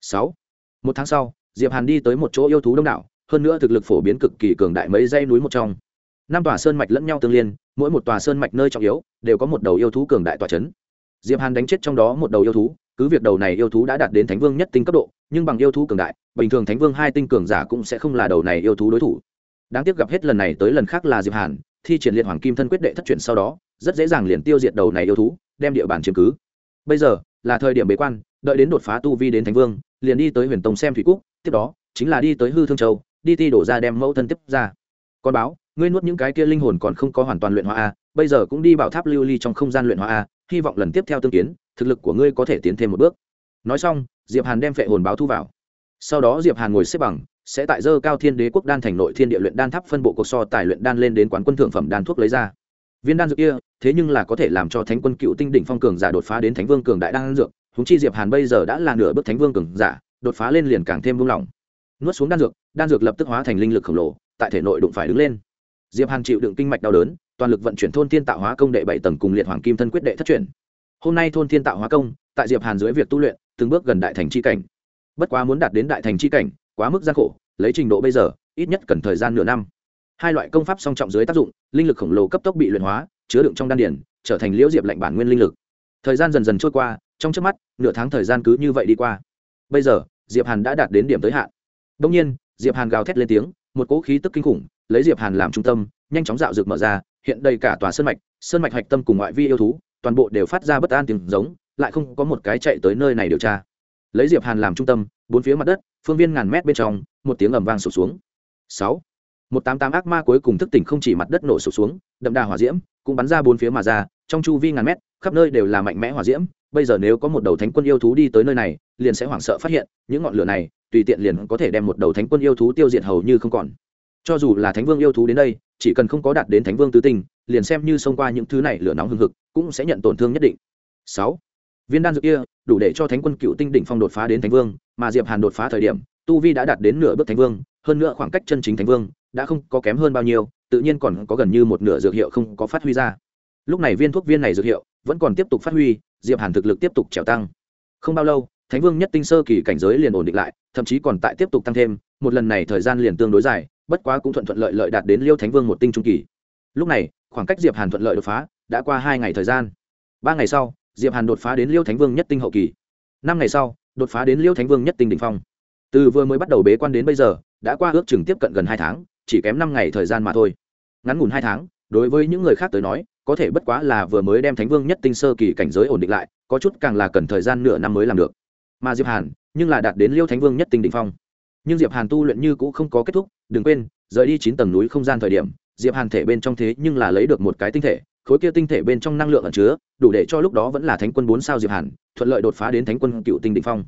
Sáu. Một tháng sau, diệp hàn đi tới một chỗ yêu thú đông đảo, hơn nữa thực lực phổ biến cực kỳ cường đại mấy dây núi một trong. Năm tòa sơn mạch lẫn nhau tương liên, mỗi một tòa sơn mạch nơi trọng yếu, đều có một đầu yêu thú cường đại tòa chấn. Diệp hàn đánh chết trong đó một đầu yêu thú, cứ việc đầu này yêu thú đã đạt đến thánh vương nhất tinh cấp độ, nhưng bằng yêu thú cường đại, bình thường thánh vương hai tinh cường giả cũng sẽ không là đầu này yêu thú đối thủ. Đáng tiếc gặp hết lần này tới lần khác là diệp hàn, thi triển liệt hoàng kim thân quyết đệ thất chuyển sau đó, rất dễ dàng liền tiêu diệt đầu này yêu thú, đem địa bàn chiếm cứ. Bây giờ, là thời điểm bế quan đợi đến đột phá tu vi đến thánh vương, liền đi tới huyền tông xem thủy cúc, tiếp đó, chính là đi tới hư thương châu, đi ti đổ ra đem mẫu thân tiếp ra. Con báo, ngươi nuốt những cái kia linh hồn còn không có hoàn toàn luyện hóa a bây giờ cũng đi bảo tháp lưu ly trong không gian luyện hóa a hy vọng lần tiếp theo tương kiến, thực lực của ngươi có thể tiến thêm một bước. Nói xong, diệp hàn đem phệ hồn báo thu vào. Sau đó diệp hàn ngồi xếp bằng, sẽ tại dơ cao thiên đế quốc đan thành nội thiên địa luyện đan tháp phân bộ cuộc so tài luyện đan lên đến quán quân thượng phẩm đan thuốc lấy ra. Viên đan dược kia, thế nhưng là có thể làm cho thánh quân cựu tinh đỉnh phong cường giả đột phá đến thánh vương cường đại đan dược húng chi diệp hàn bây giờ đã là nửa bước thánh vương cường giả, đột phá lên liền càng thêm vung lòng nuốt xuống đan dược đan dược lập tức hóa thành linh lực khổng lồ, tại thể nội đụng phải đứng lên. Diệp hàn chịu đựng kinh mạch đau đớn, toàn lực vận chuyển thôn thiên tạo hóa công đệ bảy tầng cùng liệt hoàng kim thân quyết đệ thất chuyển. Hôm nay thôn thiên tạo hóa công, tại diệp hàn dưới việc tu luyện, từng bước gần đại thành chi cảnh. Bất quá muốn đạt đến đại thành chi cảnh, quá mức gian khổ, lấy trình độ bây giờ, ít nhất cần thời gian nửa năm. Hai loại công pháp song trọng dưới tác dụng, linh lực khổng lồ cấp tốc bị luyện hóa, chứa đựng trong đan điển trở thành liễu diệp lạnh bản nguyên linh lực. Thời gian dần dần trôi qua trong trước mắt, nửa tháng thời gian cứ như vậy đi qua. Bây giờ, diệp hàn đã đạt đến điểm tới hạn. Đông nhiên, diệp hàn gào thét lên tiếng, một cỗ khí tức kinh khủng, lấy diệp hàn làm trung tâm, nhanh chóng dạo rực mở ra, hiện đầy cả tòa sơn mạch sơn mạch hạch tâm cùng ngoại vi yêu thú, toàn bộ đều phát ra bất an tiếng giống, lại không có một cái chạy tới nơi này điều tra. Lấy diệp hàn làm trung tâm, bốn phía mặt đất, phương viên ngàn mét bên trong, một tiếng ầm vang sụp xuống. Sáu, một tám tám ác ma cuối cùng thức tỉnh không chỉ mặt đất nổ sụp xuống, đậm đà hỏa diễm, cũng bắn ra bốn phía mà ra, trong chu vi ngàn mét, khắp nơi đều là mạnh mẽ hỏa diễm bây giờ nếu có một đầu thánh quân yêu thú đi tới nơi này, liền sẽ hoảng sợ phát hiện, những ngọn lửa này, tùy tiện liền có thể đem một đầu thánh quân yêu thú tiêu diệt hầu như không còn. Cho dù là thánh vương yêu thú đến đây, chỉ cần không có đạt đến thánh vương tứ tinh, liền xem như xông qua những thứ này lửa nóng hừng hực, cũng sẽ nhận tổn thương nhất định. Sáu, viên đan dược kia, đủ để cho thánh quân cựu tinh đỉnh phong đột phá đến thánh vương, mà diệp hàn đột phá thời điểm, tu vi đã đạt đến nửa bước thánh vương, hơn nữa khoảng cách chân chính thánh vương, đã không có kém hơn bao nhiêu, tự nhiên còn có gần như một nửa dược hiệu không có phát huy ra. Lúc này viên thuốc viên này dược hiệu vẫn còn tiếp tục phát huy, diệp hàn thực lực tiếp tục trèo tăng. Không bao lâu, thánh vương nhất tinh sơ kỳ cảnh giới liền ổn định lại, thậm chí còn tại tiếp tục tăng thêm, một lần này thời gian liền tương đối dài, bất quá cũng thuận thuận lợi lợi đạt đến liêu thánh vương một tinh trung kỳ. Lúc này, khoảng cách diệp hàn thuận lợi đột phá, đã qua hai ngày thời gian. Ba ngày sau, diệp hàn đột phá đến liêu thánh vương nhất tinh hậu kỳ. Năm ngày sau, đột phá đến liêu thánh vương nhất tinh đỉnh phong. Từ vừa mới bắt đầu bế quan đến bây giờ, đã qua ước chừng tiếp cận gần hai tháng, chỉ kém năm ngày thời gian mà thôi. Ngắn ngủn hai tháng, đối với những người khác tới nói có thể bất quá là vừa mới đem thánh vương nhất tinh sơ kỳ cảnh giới ổn định lại, có chút càng là cần thời gian nửa năm mới làm được. Mà diệp hàn, nhưng là đạt đến liêu thánh vương nhất tinh đỉnh phong. Nhưng diệp hàn tu luyện như cũ không có kết thúc, đừng quên, rời đi chín tầng núi không gian thời điểm, diệp hàn thể bên trong thế nhưng là lấy được một cái tinh thể, khối kia tinh thể bên trong năng lượng ẩn chứa, đủ để cho lúc đó vẫn là thánh quân bốn sao diệp hàn, thuận lợi đột phá đến thánh quân cựu tinh đỉnh phong.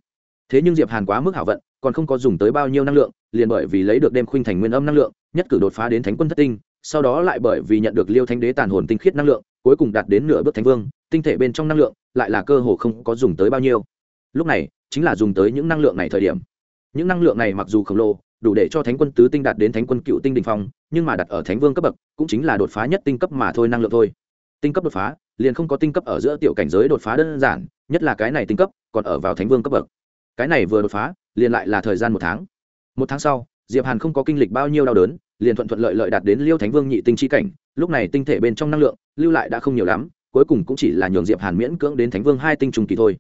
Thế nhưng diệp hàn quá mức hảo vận, còn không có dùng tới bao nhiêu năng lượng, liền bởi vì lấy được đêm khuynh thành nguyên âm năng lượng, nhất cử đột phá đến thánh quân thất tinh sau đó lại bởi vì nhận được liêu thánh đế tàn hồn tinh khiết năng lượng, cuối cùng đạt đến nửa bước thánh vương, tinh thể bên trong năng lượng lại là cơ hồ không có dùng tới bao nhiêu. Lúc này, chính là dùng tới những năng lượng này thời điểm. Những năng lượng này mặc dù khổng lồ, đủ để cho thánh quân tứ tinh đạt đến thánh quân cựu tinh đình phong, nhưng mà đặt ở thánh vương cấp bậc, cũng chính là đột phá nhất tinh cấp mà thôi năng lượng thôi. Tinh cấp đột phá, liền không có tinh cấp ở giữa tiểu cảnh giới đột phá đơn giản, nhất là cái này tinh cấp còn ở vào thánh vương cấp bậc. Cái này vừa đột phá, liền lại là thời gian một tháng. Một tháng sau, diệp hàn không có kinh lịch bao nhiêu đau đớn liền thuận thuận lợi lợi đạt đến liêu thánh vương nhị tinh chi cảnh, lúc này tinh thể bên trong năng lượng lưu lại đã không nhiều lắm, cuối cùng cũng chỉ là nhường diệp hàn miễn cưỡng đến thánh vương hai tinh trùng kỳ thôi.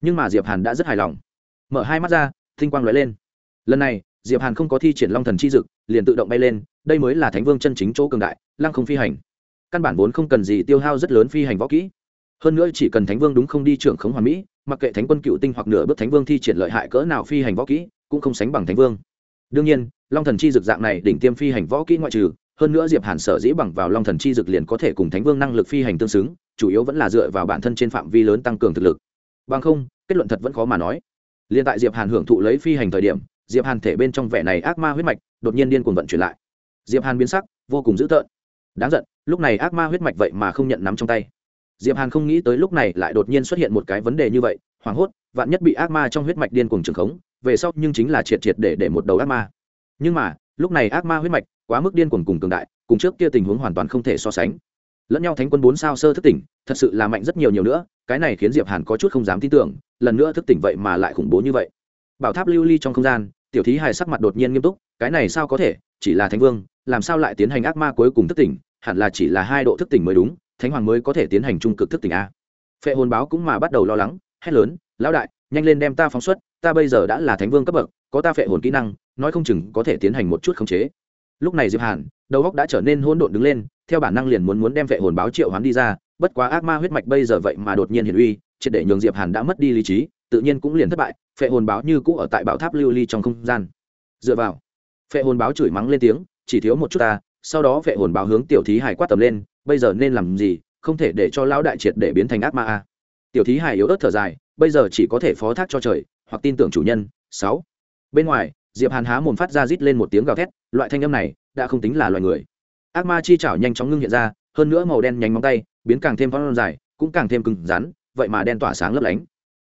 Nhưng mà diệp hàn đã rất hài lòng. Mở hai mắt ra, tinh quang lóe lên. Lần này, diệp hàn không có thi triển long thần chi dực, liền tự động bay lên, đây mới là thánh vương chân chính chỗ cường đại, lăng không phi hành. Căn bản vốn không cần gì tiêu hao rất lớn phi hành võ kỹ. Hơn nữa chỉ cần thánh vương đúng không đi trưởng khống hoàn mỹ, mặc kệ thánh quân cựu tinh hoặc nửa bước thánh vương thi triển lợi hại cỡ nào phi hành võ kỹ, cũng không sánh bằng thánh vương. Đương nhiên long thần chi dực dạng này đỉnh tiêm phi hành võ kỹ ngoại trừ, hơn nữa diệp hàn sở dĩ bằng vào long thần chi dực liền có thể cùng thánh vương năng lực phi hành tương xứng, chủ yếu vẫn là dựa vào bản thân trên phạm vi lớn tăng cường thực lực. Bằng không, kết luận thật vẫn khó mà nói. Liền tại diệp hàn hưởng thụ lấy phi hành thời điểm, diệp hàn thể bên trong vẻ này ác ma huyết mạch đột nhiên điên cuồng vận chuyển lại. Diệp hàn biến sắc, vô cùng dữ tợn. Đáng giận, lúc này ác ma huyết mạch vậy mà không nhận nắm trong tay. Diệp hàn không nghĩ tới lúc này lại đột nhiên xuất hiện một cái vấn đề như vậy, hoảng hốt, vạn nhất bị ác ma trong huyết mạch điên cuồng trường khống, về sau nhưng chính là triệt triệt để để một đầu ác ma nhưng mà, lúc này ác ma huyết mạch quá mức điên cuồng cùng cường đại, cùng trước kia tình huống hoàn toàn không thể so sánh. Lẫn nhau thánh quân bốn sao sơ thức tỉnh, thật sự là mạnh rất nhiều nhiều nữa, cái này khiến diệp hàn có chút không dám tin tưởng, lần nữa thức tỉnh vậy mà lại khủng bố như vậy. Bảo tháp lưu ly trong không gian, tiểu thí hài sắc mặt đột nhiên nghiêm túc, cái này sao có thể, chỉ là thánh vương, làm sao lại tiến hành ác ma cuối cùng thức tỉnh, hẳn là chỉ là hai độ thức tỉnh mới đúng, thánh hoàng mới có thể tiến hành trung cực thức tỉnh a. Phệ hồn báo cũng mà bắt đầu lo lắng, hét lớn, lão đại, nhanh lên đem ta phóng xuất ta bây giờ đã là thánh vương cấp bậc, có ta phệ hồn kỹ năng, nói không chừng có thể tiến hành một chút khống chế. Lúc này diệp hàn, đầu óc đã trở nên hỗn độn đứng lên, theo bản năng liền muốn muốn đem phệ hồn báo triệu hoán đi ra, bất quá ác ma huyết mạch bây giờ vậy mà đột nhiên hiển uy, triệt để nhường diệp hàn đã mất đi lý trí, tự nhiên cũng liền thất bại, phệ hồn báo như cũ ở tại bảo tháp lưu ly trong không gian. Dựa vào, phệ hồn báo chửi mắng lên tiếng, chỉ thiếu một chút ta, sau đó phệ hồn báo hướng tiểu thí hải quát tầm lên, bây giờ nên làm gì, không thể để cho lão đại triệt để biến thành ác ma a. Tiểu thí hải yếu ớt thở dài, bây giờ chỉ có thể phó thác cho trời hoặc tin tưởng chủ nhân. Sáu. Bên ngoài, diệp hàn há mồm phát ra rít lên một tiếng gào thét, loại thanh âm này đã không tính là loài người. Ác ma chi chảo nhanh chóng ngưng hiện ra, hơn nữa màu đen nhánh móng tay, biến càng thêm phong dài, cũng càng thêm cứng rắn, vậy mà đen tỏa sáng lấp lánh.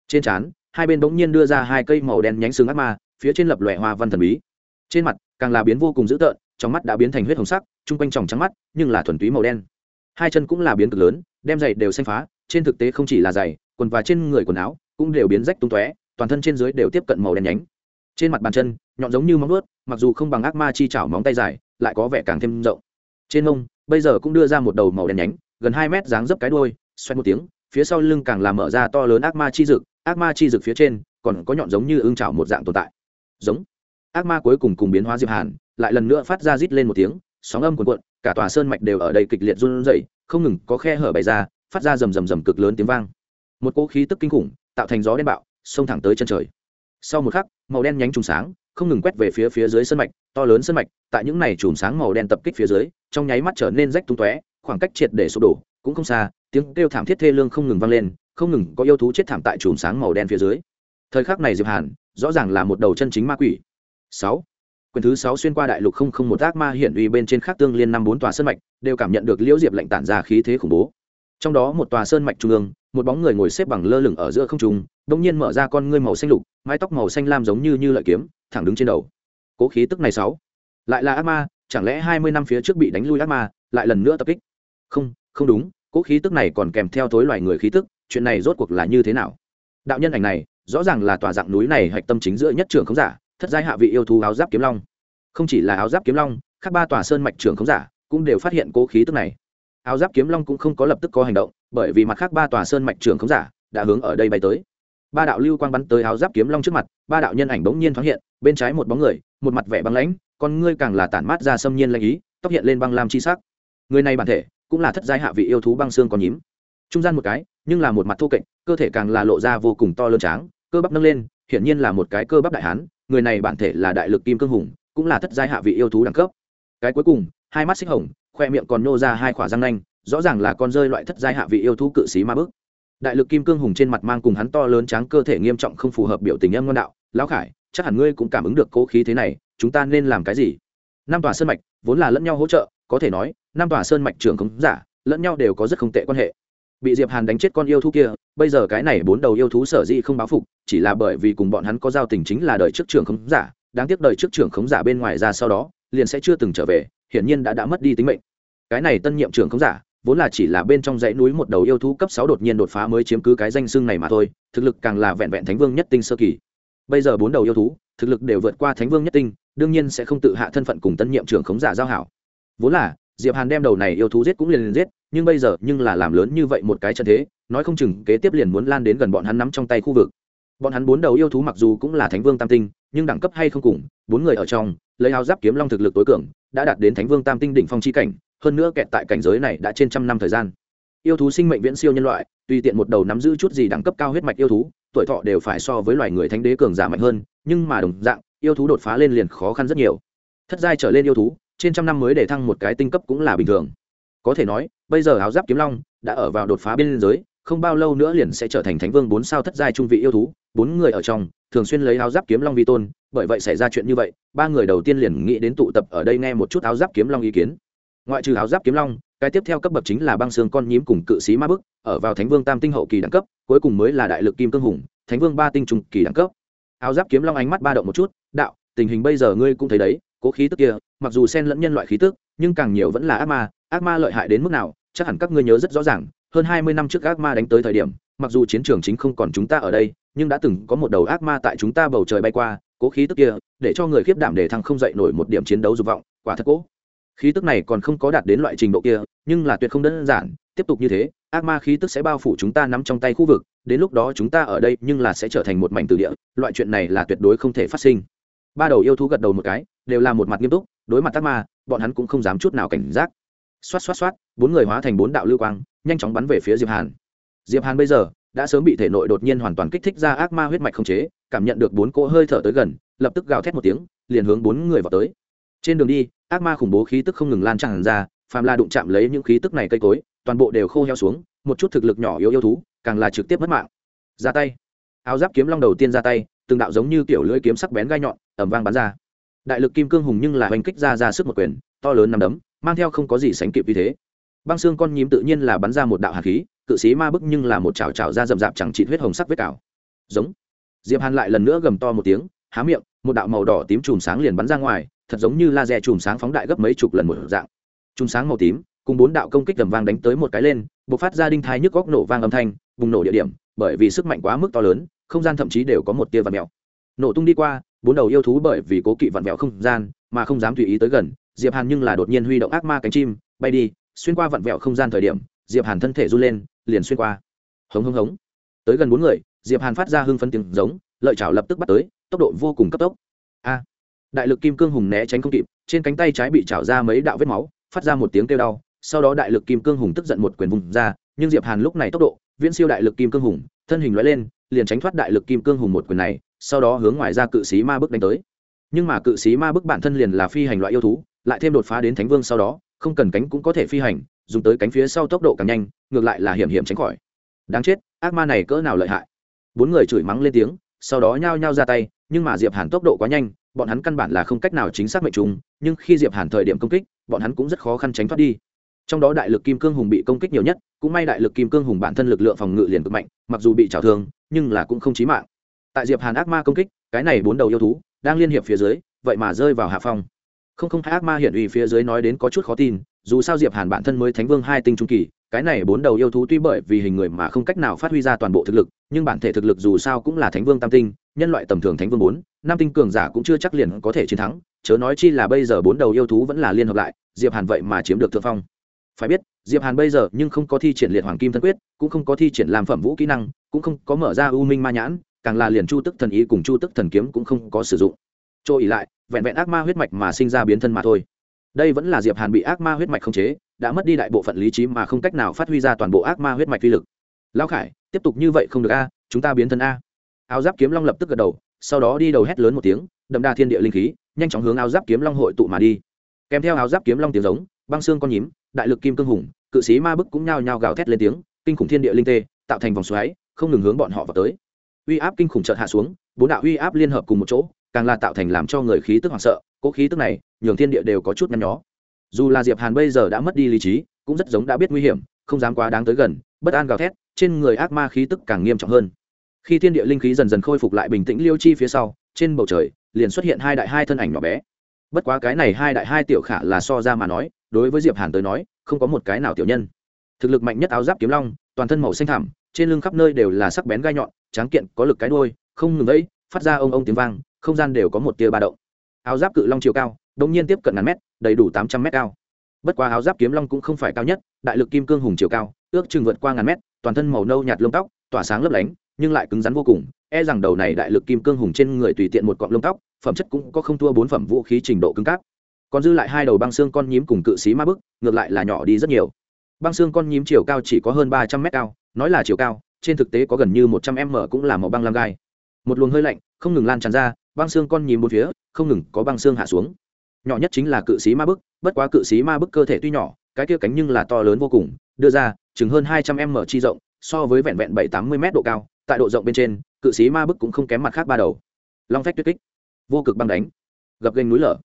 Trên trán, hai bên bỗng nhiên đưa ra hai cây màu đen nhánh xương ác ma, phía trên lập lòe hoa văn thần bí. Trên mặt, càng là biến vô cùng dữ tợn, trong mắt đã biến thành huyết hồng sắc, chung quanh tròng trắng mắt, nhưng là thuần túy màu đen. Hai chân cũng là biến cực lớn, đem giày đều xanh phá, trên thực tế không chỉ là giày, quần và trên người quần áo cũng đều biến rách tung tóe toàn thân trên dưới đều tiếp cận màu đen nhánh. Trên mặt bàn chân, nhọn giống như móng vuốt, mặc dù không bằng ác ma chi chảo móng tay dài, lại có vẻ càng thêm rộng. Trên mông, bây giờ cũng đưa ra một đầu màu đen nhánh, gần hai mét dáng dấp cái đuôi xoay một tiếng, phía sau lưng càng làm mở ra to lớn ác ma chi dực ác ma chi dực phía trên còn có nhọn giống như ưng chảo một dạng tồn tại. Giống. Ác ma cuối cùng cùng biến hóa diệp hàn, lại lần nữa phát ra rít lên một tiếng, sóng âm cuộn cuộn, cả tòa sơn mạch đều ở đây kịch liệt run rẩy, không ngừng có khe hở bày ra, phát ra rầm rầm rầm cực lớn tiếng vang. Một cỗ khí tức kinh khủng, tạo thành gió đen bạo xông thẳng tới chân trời. Sau một khắc, màu đen nhánh trùng sáng không ngừng quét về phía phía dưới sân mạch, to lớn sân mạch, tại những này chùm sáng màu đen tập kích phía dưới, trong nháy mắt trở nên rách tung tóe, khoảng cách triệt để sụp đổ, cũng không xa, tiếng kêu thảm thiết thê lương không ngừng vang lên, không ngừng có yêu thú chết thảm tại chùm sáng màu đen phía dưới. Thời khắc này diệp hàn, rõ ràng là một đầu chân chính ma quỷ. Sáu. Quyền thứ sáu xuyên qua đại lục không không một ác ma hiển uy bên trên khắc tương liên năm bốn tòa sân mạch, đều cảm nhận được liễu diệp lệnh tản ra khí thế khủng bố trong đó một tòa sơn mạch trung ương, một bóng người ngồi xếp bằng lơ lửng ở giữa không trung đông nhiên mở ra con ngươi màu xanh lục, mái tóc màu xanh lam giống như như lợi kiếm, thẳng đứng trên đầu. Cố khí tức này sáu. Lại là ác ma, chẳng lẽ hai mươi năm phía trước bị đánh lui ác ma, lại lần nữa tập kích? Không không đúng, cố khí tức này còn kèm theo thối loài người khí tức, chuyện này rốt cuộc là như thế nào? Đạo nhân ảnh này, rõ ràng là tòa dạng núi này hạch tâm chính giữa nhất trưởng khống giả, thất giai hạ vị yêu thú áo giáp kiếm long. Không chỉ là áo giáp kiếm long các ba tòa sơn mạch trưởng khống giả cũng đều phát hiện cố khí tức này áo giáp kiếm long cũng không có lập tức có hành động, bởi vì mặt khác ba tòa sơn mạch trưởng không giả đã hướng ở đây bay tới. Ba đạo lưu quang bắn tới áo giáp kiếm long trước mặt, ba đạo nhân ảnh bỗng nhiên thoáng hiện, bên trái một bóng người, một mặt vẻ băng lãnh, con ngươi càng là tản mát ra xâm nhiên lanh ý, tóc hiện lên băng lam chi sắc. Người này bản thể cũng là thất giai hạ vị yêu thú băng xương còn nhím. Trung gian một cái, nhưng là một mặt thô kệch, cơ thể càng là lộ ra vô cùng to lớn tráng, cơ bắp nâng lên, hiển nhiên là một cái cơ bắp đại hán, người này bản thể là đại lực kim cương hùng, cũng là thất giai hạ vị yêu thú đẳng cấp. Cái cuối cùng hai mắt xích hồng, khoe miệng còn nô ra hai khỏa răng nanh, rõ ràng là con rơi loại thất giai hạ vị yêu thú cự sĩ ma bức. Đại lực kim cương hùng trên mặt mang cùng hắn to lớn tráng cơ thể nghiêm trọng không phù hợp biểu tình âm ngon đạo, lão khải, chắc hẳn ngươi cũng cảm ứng được cố khí thế này, chúng ta nên làm cái gì? Năm tòa sơn mạch vốn là lẫn nhau hỗ trợ, có thể nói năm tòa sơn mạch trưởng khống giả, lẫn nhau đều có rất không tệ quan hệ. Bị diệp hàn đánh chết con yêu thú kia, bây giờ cái này bốn đầu yêu thú sở dĩ không báo phục, chỉ là bởi vì cùng bọn hắn có giao tình chính là đời trước trưởng khống giả, đáng tiếc đời trước trưởng khống giả bên ngoài ra sau đó, liền sẽ chưa từng trở về hiển nhiên đã đã mất đi tính mệnh. Cái này tân nhiệm trưởng khống giả, vốn là chỉ là bên trong dãy núi một đầu yêu thú cấp sáu đột nhiên đột phá mới chiếm cứ cái danh xưng này mà thôi, thực lực càng là vẹn vẹn thánh vương nhất tinh sơ kỳ. Bây giờ bốn đầu yêu thú, thực lực đều vượt qua thánh vương nhất tinh, đương nhiên sẽ không tự hạ thân phận cùng tân nhiệm trưởng khống giả giao hảo. Vốn là, diệp hàn đem đầu này yêu thú giết cũng liền liền giết, nhưng bây giờ, nhưng là làm lớn như vậy một cái trận thế, nói không chừng kế tiếp liền muốn lan đến gần bọn hắn nắm trong tay khu vực. Bọn hắn bốn đầu yêu thú mặc dù cũng là thánh vương tam tinh, nhưng đẳng cấp hay không cùng bốn người ở trong, lấy áo giáp kiếm long thực lực tối cường, đã đạt đến thánh vương tam tinh đỉnh phong chi cảnh, hơn nữa kẹt tại cảnh giới này đã trên trăm năm thời gian. Yêu thú sinh mệnh viễn siêu nhân loại, tùy tiện một đầu nắm giữ chút gì đẳng cấp cao huyết mạch yêu thú, tuổi thọ đều phải so với loài người thánh đế cường giả mạnh hơn, nhưng mà đồng dạng, yêu thú đột phá lên liền khó khăn rất nhiều. Thất giai trở lên yêu thú, trên trăm năm mới để thăng một cái tinh cấp cũng là bình thường. Có thể nói, bây giờ áo giáp kiếm long đã ở vào đột phá biên giới, không bao lâu nữa liền sẽ trở thành thánh vương bốn sao thất giai trung vị yêu thú bốn người ở trong, thường xuyên lấy áo giáp kiếm long vi tôn, bởi vậy xảy ra chuyện như vậy, ba người đầu tiên liền nghĩ đến tụ tập ở đây nghe một chút áo giáp kiếm long ý kiến. Ngoại trừ áo giáp kiếm long, cái tiếp theo cấp bậc chính là băng xương con nhím cùng cự sĩ ma bức, ở vào thánh vương tam tinh hậu kỳ đẳng cấp, cuối cùng mới là đại lực kim cương hùng, thánh vương ba tinh trung kỳ đẳng cấp. Áo giáp kiếm long ánh mắt ba động một chút, đạo, tình hình bây giờ ngươi cũng thấy đấy, cố khí tức kia, mặc dù xen lẫn nhân loại khí tức, nhưng càng nhiều vẫn là ác ma ác ma lợi hại đến mức nào, chắc hẳn các ngươi nhớ rất rõ ràng, hơn hai mươi năm trước ác ma đánh tới thời điểm, mặc dù chiến trường chính không còn chúng ta ở đây nhưng đã từng có một đầu ác ma tại chúng ta bầu trời bay qua, cố khí tức kia, để cho người khiếp đảm để thăng không dậy nổi một điểm chiến đấu dục vọng, quả thật cố. Khí tức này còn không có đạt đến loại trình độ kia, nhưng là tuyệt không đơn giản, tiếp tục như thế, ác ma khí tức sẽ bao phủ chúng ta nắm trong tay khu vực, đến lúc đó chúng ta ở đây nhưng là sẽ trở thành một mảnh từ địa, loại chuyện này là tuyệt đối không thể phát sinh. Ba đầu yêu thú gật đầu một cái, đều là một mặt nghiêm túc, đối mặt ác ma, bọn hắn cũng không dám chút nào cảnh giác. Xoát xoát xoát, bốn người hóa thành bốn đạo lưu quang, nhanh chóng bắn về phía diệp hàn. Diệp hàn bây giờ đã sớm bị thể nội đột nhiên hoàn toàn kích thích ra ác ma huyết mạch không chế, cảm nhận được bốn cỗ hơi thở tới gần, lập tức gào thét một tiếng, liền hướng bốn người vào tới. Trên đường đi, ác ma khủng bố khí tức không ngừng lan tràn ra, phàm la đụng chạm lấy những khí tức này cây cối, toàn bộ đều khô heo xuống, một chút thực lực nhỏ yếu yêu thú, càng là trực tiếp mất mạng. Ra tay. Áo giáp kiếm long đầu tiên ra tay, từng đạo giống như kiểu lưỡi kiếm sắc bén gai nhọn ẩm vang bắn ra. Đại lực kim cương hùng nhưng là hành kích ra ra sức một quyền, to lớn nằm đấm, mang theo không có gì sánh kịp vì thế băng xương con nhím tự nhiên là bắn ra một đạo hạt khí, cự sĩ ma bức nhưng là một chảo chảo ra rậm rạp chẳng trị huyết hồng sắc vết cào. Giống. Diệp hàn lại lần nữa gầm to một tiếng, há miệng, một đạo màu đỏ tím chùm sáng liền bắn ra ngoài, thật giống như laser chùm sáng phóng đại gấp mấy chục lần một dạng. Chùm sáng màu tím, cùng bốn đạo công kích tầm vang đánh tới một cái lên, bộc phát ra đinh thai nhức góc nổ vang âm thanh, bùng nổ địa điểm, bởi vì sức mạnh quá mức to lớn, không gian thậm chí đều có một tia vặn mèo. Nổ tung đi qua, bốn đầu yêu thú bởi vì cố kỵ vặn vẹo không gian, mà không dám tùy ý tới gần, diệp hàn nhưng là đột nhiên huy động ác ma cánh chim, bay đi xuyên qua vặn vẹo không gian thời điểm, diệp hàn thân thể run lên, liền xuyên qua. Hống hống hống. Tới gần bốn người, diệp hàn phát ra hưng phân tiếng giống, lợi chảo lập tức bắt tới, tốc độ vô cùng cấp tốc. A. Đại lực kim cương hùng né tránh không kịp, trên cánh tay trái bị chảo ra mấy đạo vết máu, phát ra một tiếng kêu đau, sau đó đại lực kim cương hùng tức giận một quyền vùng ra, nhưng diệp hàn lúc này tốc độ, viễn siêu đại lực kim cương hùng, thân hình lóe lên, liền tránh thoát đại lực kim cương hùng một quyền này, sau đó hướng ngoài ra cự sĩ ma bức đánh tới. Nhưng mà cự sĩ ma bức bản thân liền là phi hành loại yêu thú lại thêm đột phá đến thánh vương sau đó, không cần cánh cũng có thể phi hành, dùng tới cánh phía sau tốc độ càng nhanh, ngược lại là hiểm hiểm tránh khỏi. Đáng chết, ác ma này cỡ nào lợi hại. Bốn người chửi mắng lên tiếng, sau đó nhao nhao ra tay, nhưng mà diệp hàn tốc độ quá nhanh, bọn hắn căn bản là không cách nào chính xác mệnh trùng nhưng khi diệp hàn thời điểm công kích, bọn hắn cũng rất khó khăn tránh thoát đi. Trong đó đại lực kim cương hùng bị công kích nhiều nhất, cũng may đại lực kim cương hùng bản thân lực lượng phòng ngự liền cực mạnh, mặc dù bị trào thương, nhưng là cũng không chí mạng. Tại diệp hàn ác ma công kích, cái này bốn đầu yêu thú, đang liên hiệp phía dưới, vậy mà rơi vào hạ phong không không hai ác ma hiển uy phía dưới nói đến có chút khó tin, dù sao diệp hàn bản thân mới thánh vương hai tinh trung kỳ, cái này bốn đầu yêu thú tuy bởi vì hình người mà không cách nào phát huy ra toàn bộ thực lực, nhưng bản thể thực lực dù sao cũng là thánh vương tam tinh, nhân loại tầm thường thánh vương bốn, năm tinh cường giả cũng chưa chắc liền có thể chiến thắng, chớ nói chi là bây giờ bốn đầu yêu thú vẫn là liên hợp lại, diệp hàn vậy mà chiếm được thượng phong. Phải biết, diệp hàn bây giờ nhưng không có thi triển liệt hoàng kim thân quyết, cũng không có thi triển làm phẩm vũ kỹ năng, cũng không có mở ra u minh ma nhãn, càng là liền chu tức thần ý cùng chu tức thần kiếm cũng không có sử dụng chỗ ỉ lại, vẹn vẹn ác ma huyết mạch mà sinh ra biến thân mà thôi. Đây vẫn là diệp hàn bị ác ma huyết mạch khống chế, đã mất đi đại bộ phận lý trí mà không cách nào phát huy ra toàn bộ ác ma huyết mạch uy lực. Lão khải, tiếp tục như vậy không được a, chúng ta biến thân a. Áo giáp kiếm long lập tức gật đầu, sau đó đi đầu hét lớn một tiếng, đậm đà thiên địa linh khí, nhanh chóng hướng áo giáp kiếm long hội tụ mà đi. Kèm theo áo giáp kiếm long tiếng giống, băng xương con nhím, đại lực kim cương hùng, cự sĩ ma bức cũng nhao nhao gào thét lên tiếng, kinh khủng thiên địa linh tê, tạo thành vòng xoáy, không ngừng hướng bọn họ vào tới. Uy áp kinh khủng chợt hạ xuống, bốn đạo uy áp liên hợp cùng một chỗ càng là tạo thành làm cho người khí tức hoảng sợ, cố khí tức này, nhường thiên địa đều có chút nhăn nhó. Dù là diệp hàn bây giờ đã mất đi lý trí, cũng rất giống đã biết nguy hiểm, không dám quá đáng tới gần, bất an gào thét, trên người ác ma khí tức càng nghiêm trọng hơn. Khi thiên địa linh khí dần dần khôi phục lại bình tĩnh liêu chi phía sau, trên bầu trời, liền xuất hiện hai đại hai thân ảnh nhỏ bé. Bất quá cái này hai đại hai tiểu khả là so ra mà nói, đối với diệp hàn tới nói, không có một cái nào tiểu nhân. Thực lực mạnh nhất áo giáp kiếm long, toàn thân màu xanh thẳm, trên lưng khắp nơi đều là sắc bén gai nhọn, tráng kiện, có lực cái đuôi, không ngừng ấy phát ra ông ông tiếng vang không gian đều có một tia ba động. Áo giáp cự long chiều cao đông nhiên tiếp cận ngàn mét, đầy đủ tám trăm mét cao. Bất quá áo giáp kiếm long cũng không phải cao nhất, đại lực kim cương hùng chiều cao, ước chừng vượt qua ngàn mét, toàn thân màu nâu nhạt lông tóc, tỏa sáng lấp lánh, nhưng lại cứng rắn vô cùng e rằng đầu này đại lực kim cương hùng trên người tùy tiện một cọng lông tóc, phẩm chất cũng có không thua bốn phẩm vũ khí trình độ cứng cáp. Còn dư lại hai đầu băng xương con nhím cùng cự xí ma bức, ngược lại là nhỏ đi rất nhiều. Băng xương con nhím chiều cao chỉ có hơn ba trăm mét cao, nói là chiều cao, trên thực tế có gần như một trăm m cũng là màu băng lam gai. Một luồng hơi lạnh, không ngừng lan tràn ra băng xương con nhím bốn phía, không ngừng có băng xương hạ xuống. Nhỏ nhất chính là cự sĩ ma bức, bất quá cự sĩ ma bức cơ thể tuy nhỏ, cái kia cánh nhưng là to lớn vô cùng, đưa ra, chừng hơn hai trăm m chi rộng, so với vẹn vẹn bảy tám mươi m độ cao, tại độ rộng bên trên, cự sĩ ma bức cũng không kém mặt khác ba đầu. Long phách tuyết kích. Vô cực băng đánh. Gập gành núi lở.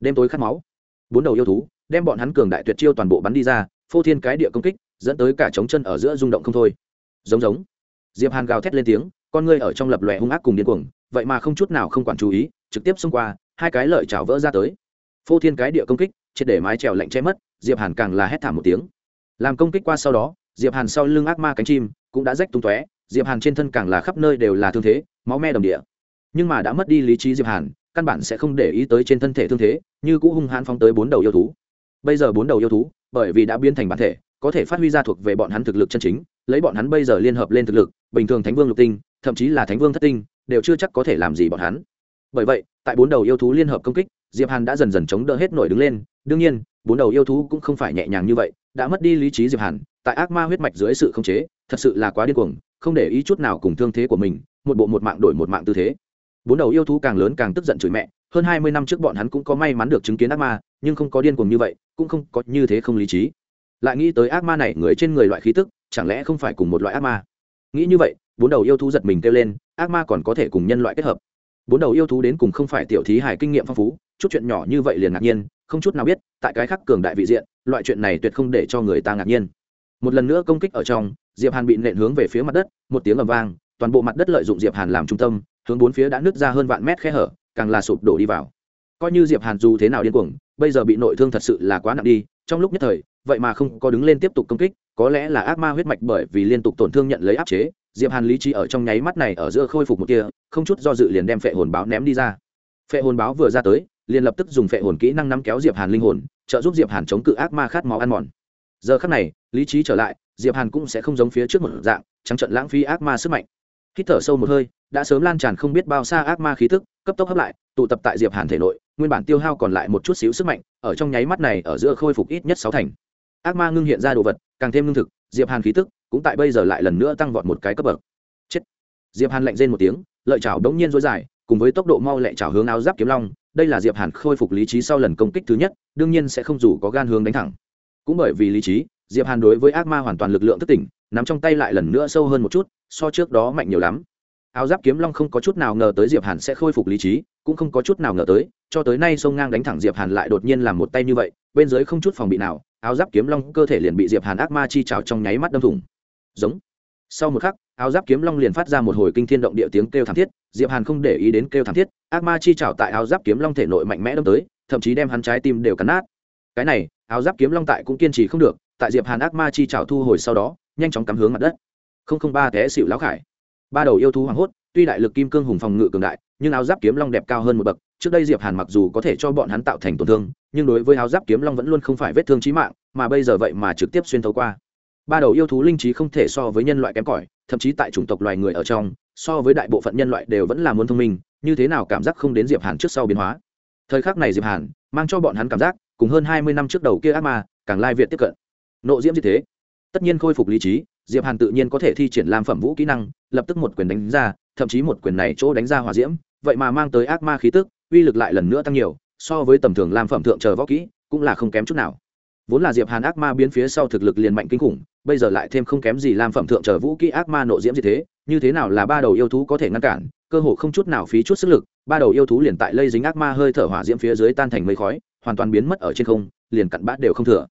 Đêm tối khát máu. Bốn đầu yêu thú, đem bọn hắn cường đại tuyệt chiêu toàn bộ bắn đi ra, phô thiên cái địa công kích, dẫn tới cả trống chân ở giữa rung động không thôi. Giống giống. Diệp hàn gào thét lên tiếng con ngươi ở trong lập lòe hung ác cùng điên cuồng, vậy mà không chút nào không quản chú ý, trực tiếp xông qua, hai cái lợi chảo vỡ ra tới. Phô thiên cái địa công kích, triệt để mái trèo lạnh che mất, diệp hàn càng là hét thảm một tiếng. Làm công kích qua sau đó, diệp hàn sau lưng ác ma cánh chim cũng đã rách tung tóe, diệp hàn trên thân càng là khắp nơi đều là thương thế, máu me đồng địa. Nhưng mà đã mất đi lý trí diệp hàn, căn bản sẽ không để ý tới trên thân thể thương thế, như cũ hung hãn phóng tới bốn đầu yêu thú. Bây giờ bốn đầu yêu thú, bởi vì đã biến thành bản thể, có thể phát huy ra thuộc về bọn hắn thực lực chân chính, lấy bọn hắn bây giờ liên hợp lên thực lực, bình thường thánh vương lục tinh thậm chí là thánh vương thất tinh, đều chưa chắc có thể làm gì bọn hắn. Bởi vậy, tại bốn đầu yêu thú liên hợp công kích, diệp hàn đã dần dần chống đỡ hết nổi đứng lên. Đương nhiên, bốn đầu yêu thú cũng không phải nhẹ nhàng như vậy, đã mất đi lý trí diệp hàn, tại ác ma huyết mạch dưới sự khống chế, thật sự là quá điên cuồng, không để ý chút nào cùng thương thế của mình, một bộ một mạng đổi một mạng tư thế. Bốn đầu yêu thú càng lớn càng tức giận chửi mẹ, hơn hai mươi năm trước bọn hắn cũng có may mắn được chứng kiến ác ma, nhưng không có điên cuồng như vậy, cũng không có như thế không lý trí. Lại nghĩ tới ác ma này người trên người loại khí tức, chẳng lẽ không phải cùng một loại ác ma? Nghĩ như vậy bốn đầu yêu thú giật mình kêu lên, ác ma còn có thể cùng nhân loại kết hợp. Bốn đầu yêu thú đến cùng không phải tiểu thí hải kinh nghiệm phong phú, chút chuyện nhỏ như vậy liền ngạc nhiên, không chút nào biết, tại cái khắc cường đại vị diện, loại chuyện này tuyệt không để cho người ta ngạc nhiên. Một lần nữa công kích ở trong, diệp hàn bị nện hướng về phía mặt đất, một tiếng ầm vang, toàn bộ mặt đất lợi dụng diệp hàn làm trung tâm, hướng bốn phía đã nứt ra hơn vạn mét khe hở, càng là sụp đổ đi vào. Coi như diệp hàn dù thế nào điên cuồng, bây giờ bị nội thương thật sự là quá nặng đi, trong lúc nhất thời, vậy mà không có đứng lên tiếp tục công kích, có lẽ là ác ma huyết mạch bởi vì liên tục tổn thương nhận lấy áp chế diệp hàn lý trí ở trong nháy mắt này ở giữa khôi phục một kia không chút do dự liền đem phệ hồn báo ném đi ra. Phệ hồn báo vừa ra tới, liền lập tức dùng phệ hồn kỹ năng nắm kéo diệp hàn linh hồn, trợ giúp diệp hàn chống cự ác ma khát máu ăn mòn. Giờ khắc này, lý trí trở lại, diệp hàn cũng sẽ không giống phía trước một dạng, trắng trận lãng phí ác ma sức mạnh. Hít thở sâu một hơi, đã sớm lan tràn không biết bao xa ác ma khí tức, cấp tốc hấp lại, tụ tập tại diệp hàn thể nội, nguyên bản tiêu hao còn lại một chút xíu sức mạnh, ở trong nháy mắt này ở giữa khôi phục ít nhất sáu thành. Ác ma ngưng hiện ra đồ vật, càng thêm lương thực, diệp hàn khí tức cũng tại bây giờ lại lần nữa tăng vọt một cái cấp bậc. Chết. Diệp hàn lạnh rên một tiếng, lợi chảo đống nhiên dối dài, cùng với tốc độ mau lẹ chảo hướng áo giáp kiếm long, đây là diệp hàn khôi phục lý trí sau lần công kích thứ nhất, đương nhiên sẽ không dù có gan hướng đánh thẳng. Cũng bởi vì lý trí, diệp hàn đối với ác ma hoàn toàn lực lượng thức tỉnh, nắm trong tay lại lần nữa sâu hơn một chút, so trước đó mạnh nhiều lắm. Áo giáp kiếm long không có chút nào ngờ tới diệp hàn sẽ khôi phục lý trí, cũng không có chút nào ngờ tới, cho tới nay sông ngang đánh thẳng diệp hàn lại đột nhiên làm một tay như vậy, bên dưới không chút phòng bị nào, áo giáp kiếm long cơ thể liền bị diệp hàn ác ma chi trào trong nháy mắt đâm thủng giống. Sau một khắc, áo giáp kiếm long liền phát ra một hồi kinh thiên động địa tiếng kêu thảm thiết, diệp hàn không để ý đến kêu thảm thiết, ác ma chi chảo tại áo giáp kiếm long thể nội mạnh mẽ đâm tới, thậm chí đem hắn trái tim đều cắn nát. Cái này, áo giáp kiếm long tại cũng kiên trì không được, tại diệp hàn ác ma chi chảo thu hồi sau đó, nhanh chóng cắm hướng mặt đất. Không không ba té xịu lão khải. Ba đầu yêu thú hoảng hốt, tuy đại lực kim cương hùng phòng ngự cường đại, nhưng áo giáp kiếm long đẹp cao hơn một bậc, trước đây diệp hàn mặc dù có thể cho bọn hắn tạo thành tổn thương, nhưng đối với áo giáp kiếm long vẫn luôn không phải vết thương chí mạng, mà bây giờ vậy mà trực tiếp xuyên thấu qua ba đầu yêu thú linh trí không thể so với nhân loại kém cỏi, thậm chí tại chủng tộc loài người ở trong, so với đại bộ phận nhân loại đều vẫn là muốn thông minh, như thế nào cảm giác không đến diệp hàn trước sau biến hóa. Thời khắc này diệp hàn mang cho bọn hắn cảm giác, cùng hơn hai mươi năm trước đầu kia ác ma, càng lai việt tiếp cận. Nộ diễm như thế. Tất nhiên khôi phục lý trí, diệp hàn tự nhiên có thể thi triển làm phẩm vũ kỹ năng, lập tức một quyền đánh ra, thậm chí một quyền này chỗ đánh ra hỏa diễm, vậy mà mang tới ác ma khí tức, uy lực lại lần nữa tăng nhiều, so với tầm thường làm phẩm thượng chờ võ kỹ, cũng là không kém chút nào. Vốn là diệp hàn ác ma biến phía sau thực lực liền mạnh kinh khủng bây giờ lại thêm không kém gì làm phẩm thượng trở vũ kỹ ác ma nộ diễm như thế như thế nào là ba đầu yêu thú có thể ngăn cản, cơ hội không chút nào phí chút sức lực, ba đầu yêu thú liền tại lây dính ác ma hơi thở hỏa diễm phía dưới tan thành mây khói, hoàn toàn biến mất ở trên không, liền cặn bát đều không thừa.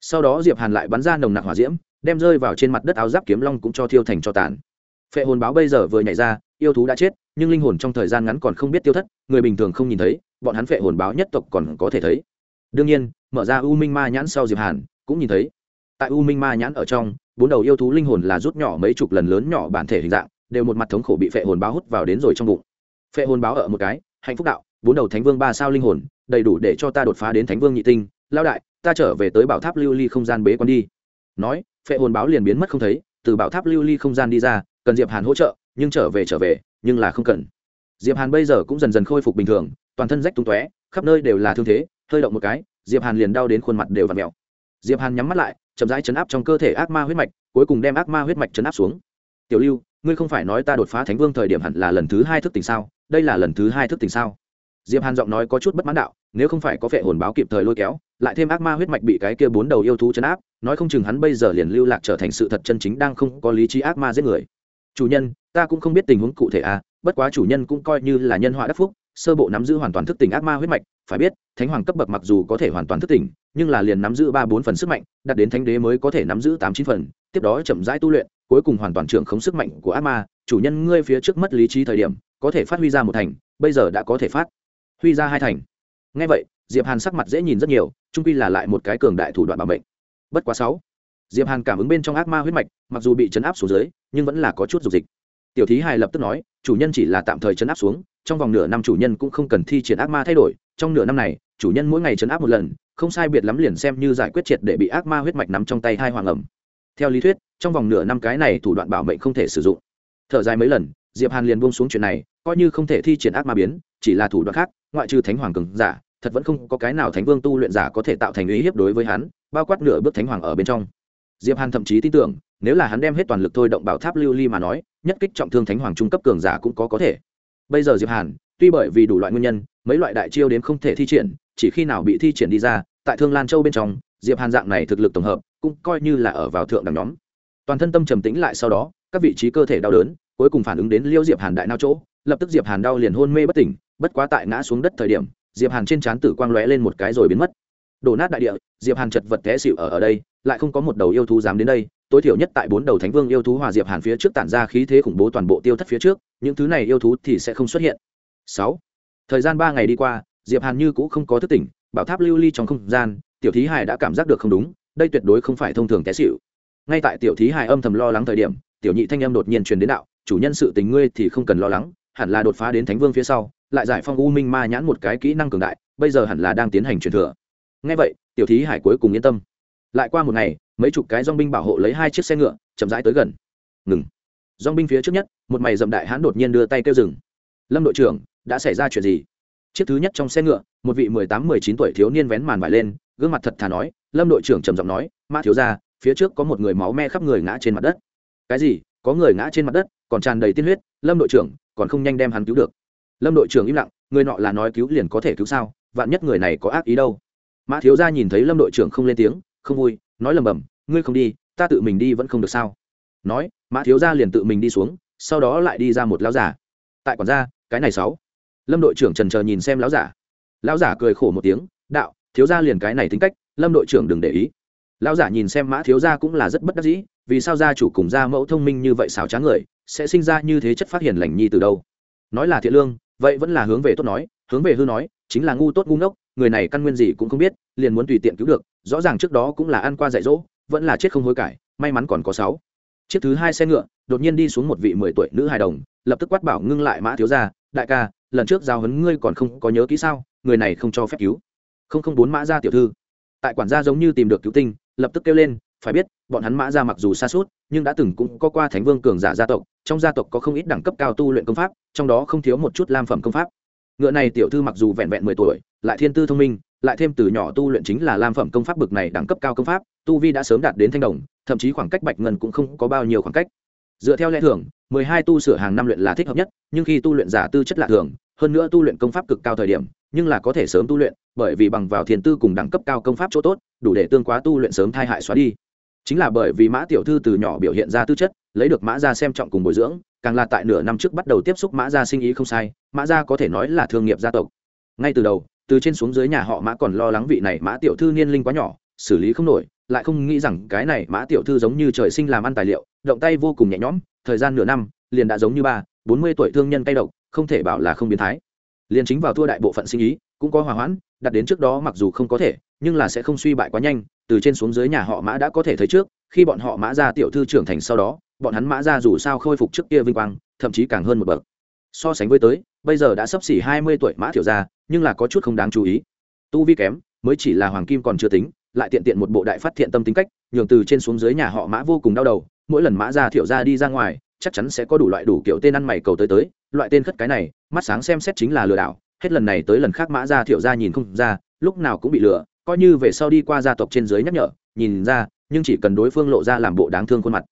Sau đó diệp hàn lại bắn ra nồng nặc hỏa diễm, đem rơi vào trên mặt đất áo giáp kiếm long cũng cho thiêu thành cho tàn. Phệ hồn báo bây giờ vừa nhảy ra, yêu thú đã chết, nhưng linh hồn trong thời gian ngắn còn không biết tiêu thất, người bình thường không nhìn thấy, bọn hắn phệ hồn báo nhất tộc còn có thể thấy. Đương nhiên, mở ra u minh ma nhãn sau diệp hàn cũng nhìn thấy tại u minh ma nhãn ở trong, bốn đầu yêu thú linh hồn là rút nhỏ mấy chục lần lớn nhỏ bản thể hình dạng, đều một mặt thống khổ bị phệ hồn báo hút vào đến rồi trong bụng. Phệ hồn báo ở một cái, hạnh phúc đạo, bốn đầu thánh vương ba sao linh hồn, đầy đủ để cho ta đột phá đến thánh vương nhị tinh lao đại, ta trở về tới bảo tháp lưu ly không gian bế quan đi. Nói, phệ hồn báo liền biến mất không thấy, từ bảo tháp lưu ly không gian đi ra, cần diệp hàn hỗ trợ, nhưng trở về trở về, nhưng là không cần. Diệp hàn bây giờ cũng dần dần khôi phục bình thường, toàn thân rách tung tóe, khắp nơi đều là thương thế, hơi động một cái, diệp hàn liền đau đến khuôn mặt đều v ặ mẹo diệp hàn nhắm mắt lại, chậm rãi chấn áp trong cơ thể ác ma huyết mạch, cuối cùng đem ác ma huyết mạch chấn áp xuống. Tiểu lưu, ngươi không phải nói ta đột phá thánh vương thời điểm hẳn là lần thứ hai thức tỉnh sao? Đây là lần thứ hai thức tỉnh sao? Diệp hàn giọng nói có chút bất mãn đạo, nếu không phải có vẻ hồn báo kịp thời lôi kéo, lại thêm ác ma huyết mạch bị cái kia bốn đầu yêu thú chấn áp, nói không chừng hắn bây giờ liền lưu lạc trở thành sự thật chân chính đang không có lý trí ác ma giết người. Chủ nhân, ta cũng không biết tình huống cụ thể à bất quá chủ nhân cũng coi như là nhân họa đắc phúc, sơ bộ nắm giữ hoàn toàn thức tỉnh ác ma huyết mạch, phải biết, thánh hoàng cấp bậc mặc dù có thể hoàn toàn thức tỉnh, nhưng là liền nắm giữ ba bốn phần sức mạnh, đạt đến thánh đế mới có thể nắm giữ tám chín phần, tiếp đó chậm rãi tu luyện, cuối cùng hoàn toàn trưởng khống sức mạnh của ác ma. Chủ nhân ngươi phía trước mất lý trí thời điểm, có thể phát huy ra một thành, bây giờ đã có thể phát huy ra hai thành. Ngay vậy, diệp hàn sắc mặt dễ nhìn rất nhiều, trung quy là lại một cái cường đại thủ đoạn bảo mệnh. Bất quá sáu, diệp hàn cảm ứng bên trong ác ma huyết mạch, mặc dù bị chấn áp xuống dưới, nhưng vẫn là có chút dục dịch tiểu thí hài lập tức nói, chủ nhân chỉ là tạm thời chấn áp xuống, trong vòng nửa năm chủ nhân cũng không cần thi triển ác ma thay đổi. Trong nửa năm này, chủ nhân mỗi ngày chấn áp một lần, không sai biệt lắm liền xem như giải quyết triệt để bị ác ma huyết mạch nắm trong tay hai hoàng ẩm. Theo lý thuyết, trong vòng nửa năm cái này thủ đoạn bảo mệnh không thể sử dụng. Thở dài mấy lần, diệp hàn liền buông xuống chuyện này, coi như không thể thi triển ác ma biến, chỉ là thủ đoạn khác, ngoại trừ thánh hoàng cường giả, thật vẫn không có cái nào thánh vương tu luyện giả có thể tạo thành ý hiếp đối với hắn, bao quát nửa bước thánh hoàng ở bên trong diệp hàn thậm chí tin tưởng, nếu là hắn đem hết toàn lực thôi động bảo tháp lưu ly mà nói, nhất kích trọng thương thánh hoàng trung cấp cường giả cũng có có thể. Bây giờ diệp hàn, tuy bởi vì đủ loại nguyên nhân, mấy loại đại chiêu đến không thể thi triển, chỉ khi nào bị thi triển đi ra, tại thương lan châu bên trong, diệp hàn dạng này thực lực tổng hợp, cũng coi như là ở vào thượng đẳng nhóm. Toàn thân tâm trầm tĩnh lại sau đó, các vị trí cơ thể đau đớn, cuối cùng phản ứng đến liêu diệp hàn đại nao chỗ, lập tức diệp hàn đau liền hôn mê bất tỉnh, bất quá tại ngã xuống đất thời điểm, diệp hàn trên trán tử quang lóe lên một cái rồi biến mất đổ nát đại địa, diệp hàn chật vật té xịu ở ở đây, lại không có một đầu yêu thú dám đến đây. Tối thiểu nhất tại bốn đầu thánh vương yêu thú hòa diệp hàn phía trước tản ra khí thế khủng bố toàn bộ tiêu thất phía trước, những thứ này yêu thú thì sẽ không xuất hiện. Sáu, thời gian ba ngày đi qua, diệp hàn như cũ không có thức tỉnh, bảo tháp lưu ly trong không gian, tiểu thí hải đã cảm giác được không đúng, đây tuyệt đối không phải thông thường té xịu ngay tại tiểu thí hải âm thầm lo lắng thời điểm, tiểu nhị thanh âm đột nhiên truyền đến đạo, chủ nhân sự tình ngươi thì không cần lo lắng, hẳn là đột phá đến thánh vương phía sau, lại giải phong u minh ma nhãn một cái kỹ năng cường đại, bây giờ hẳn là đang tiến hành truyền thừa ngay vậy, tiểu thí hải cuối cùng yên tâm. Lại qua một ngày, mấy chục cái dong binh bảo hộ lấy hai chiếc xe ngựa, chậm rãi tới gần. Ngừng. Dong binh phía trước nhất, một mày dậm đại hãn đột nhiên đưa tay kêu dừng. Lâm đội trưởng, đã xảy ra chuyện gì? Chiếc thứ nhất trong xe ngựa, một vị mười tám mười chín tuổi thiếu niên vén màn vải lên, gương mặt thật thà nói, lâm đội trưởng trầm giọng nói, mã thiếu ra phía trước có một người máu me khắp người ngã trên mặt đất. Cái gì? Có người ngã trên mặt đất, còn tràn đầy tiên huyết, lâm đội trưởng, còn không nhanh đem hắn cứu được. Lâm đội trưởng im lặng, người nọ là nói cứu liền có thể cứu sao? Vạn nhất người này có ác ý đâu? Mã thiếu gia nhìn thấy lâm đội trưởng không lên tiếng, không vui, nói lầm bầm, ngươi không đi, ta tự mình đi vẫn không được sao? Nói, mã thiếu gia liền tự mình đi xuống, sau đó lại đi ra một lão giả. Tại quản gia, cái này sáu. Lâm đội trưởng trần chờ nhìn xem lão giả. Lão giả cười khổ một tiếng, đạo, thiếu gia liền cái này tính cách, lâm đội trưởng đừng để ý. Lão giả nhìn xem mã thiếu gia cũng là rất bất đắc dĩ, vì sao gia chủ cùng gia mẫu thông minh như vậy xảo trá người, sẽ sinh ra như thế chất phát hiện lành nhi từ đâu? Nói là thiện lương, vậy vẫn là hướng về tốt nói, hướng về hư nói chính là ngu tốt ngu ngốc, người này căn nguyên gì cũng không biết, liền muốn tùy tiện cứu được, rõ ràng trước đó cũng là ăn qua dạy dỗ, vẫn là chết không hối cải, may mắn còn có sáu. Chiếc thứ hai xe ngựa, đột nhiên đi xuống một vị mười tuổi nữ hài đồng, lập tức quát bảo ngưng lại mã thiếu gia, đại ca, lần trước giao hấn ngươi còn không có nhớ kỹ sao, người này không cho phép cứu. Không không bốn mã gia tiểu thư. Tại quản gia giống như tìm được cứu tinh, lập tức kêu lên, phải biết, bọn hắn mã gia mặc dù xa suốt, nhưng đã từng cũng có qua thánh vương cường giả gia tộc, trong gia tộc có không ít đẳng cấp cao tu luyện công pháp, trong đó không thiếu một chút lam phẩm công pháp ngựa này tiểu thư mặc dù vẹn vẹn mười tuổi, lại thiên tư thông minh, lại thêm từ nhỏ tu luyện chính là lam phẩm công pháp bực này đẳng cấp cao công pháp, tu vi đã sớm đạt đến thanh đồng, thậm chí khoảng cách bạch ngân cũng không có bao nhiêu khoảng cách. Dựa theo lẽ thường, mười hai tu sửa hàng năm luyện là thích hợp nhất, nhưng khi tu luyện giả tư chất lạ thường, hơn nữa tu luyện công pháp cực cao thời điểm, nhưng là có thể sớm tu luyện, bởi vì bằng vào thiền tư cùng đẳng cấp cao công pháp chỗ tốt, đủ để tương quá tu luyện sớm thai hại xóa đi. Chính là bởi vì mã tiểu thư từ nhỏ biểu hiện ra tư chất, lấy được mã ra xem trọng cùng bồi dưỡng càng là tại nửa năm trước bắt đầu tiếp xúc mã gia sinh ý không sai, mã gia có thể nói là thương nghiệp gia tộc. Ngay từ đầu, từ trên xuống dưới nhà họ mã còn lo lắng vị này mã tiểu thư niên linh quá nhỏ, xử lý không nổi, lại không nghĩ rằng cái này mã tiểu thư giống như trời sinh làm ăn tài liệu, động tay vô cùng nhẹ nhõm, thời gian nửa năm, liền đã giống như ba, bốn mươi tuổi thương nhân tay độc, không thể bảo là không biến thái. Liền chính vào thua đại bộ phận sinh ý, cũng có hòa hoãn, đặt đến trước đó mặc dù không có thể, nhưng là sẽ không suy bại quá nhanh, từ trên xuống dưới nhà họ mã đã có thể thấy trước, khi bọn họ mã ra tiểu thư trưởng thành sau đó bọn hắn mã ra dù sao khôi phục trước kia vinh quang, thậm chí càng hơn một bậc. So sánh với tới, bây giờ đã sấp xỉ hai mươi tuổi mã thiểu ra nhưng là có chút không đáng chú ý. Tu vi kém, mới chỉ là hoàng kim còn chưa tính, lại tiện tiện một bộ đại phát thiện tâm tính cách, nhường từ trên xuống dưới nhà họ mã vô cùng đau đầu, mỗi lần mã ra thiểu ra đi ra ngoài, chắc chắn sẽ có đủ loại đủ kiểu tên ăn mày cầu tới tới, loại tên khất cái này, mắt sáng xem xét chính là lừa đảo, hết lần này tới lần khác mã ra thiểu ra nhìn không ra, lúc nào cũng bị lừa, coi như về sau đi qua gia tộc trên dưới nhắc nhở, nhìn ra, nhưng chỉ cần đối phương lộ ra làm bộ đáng thương khuôn mặt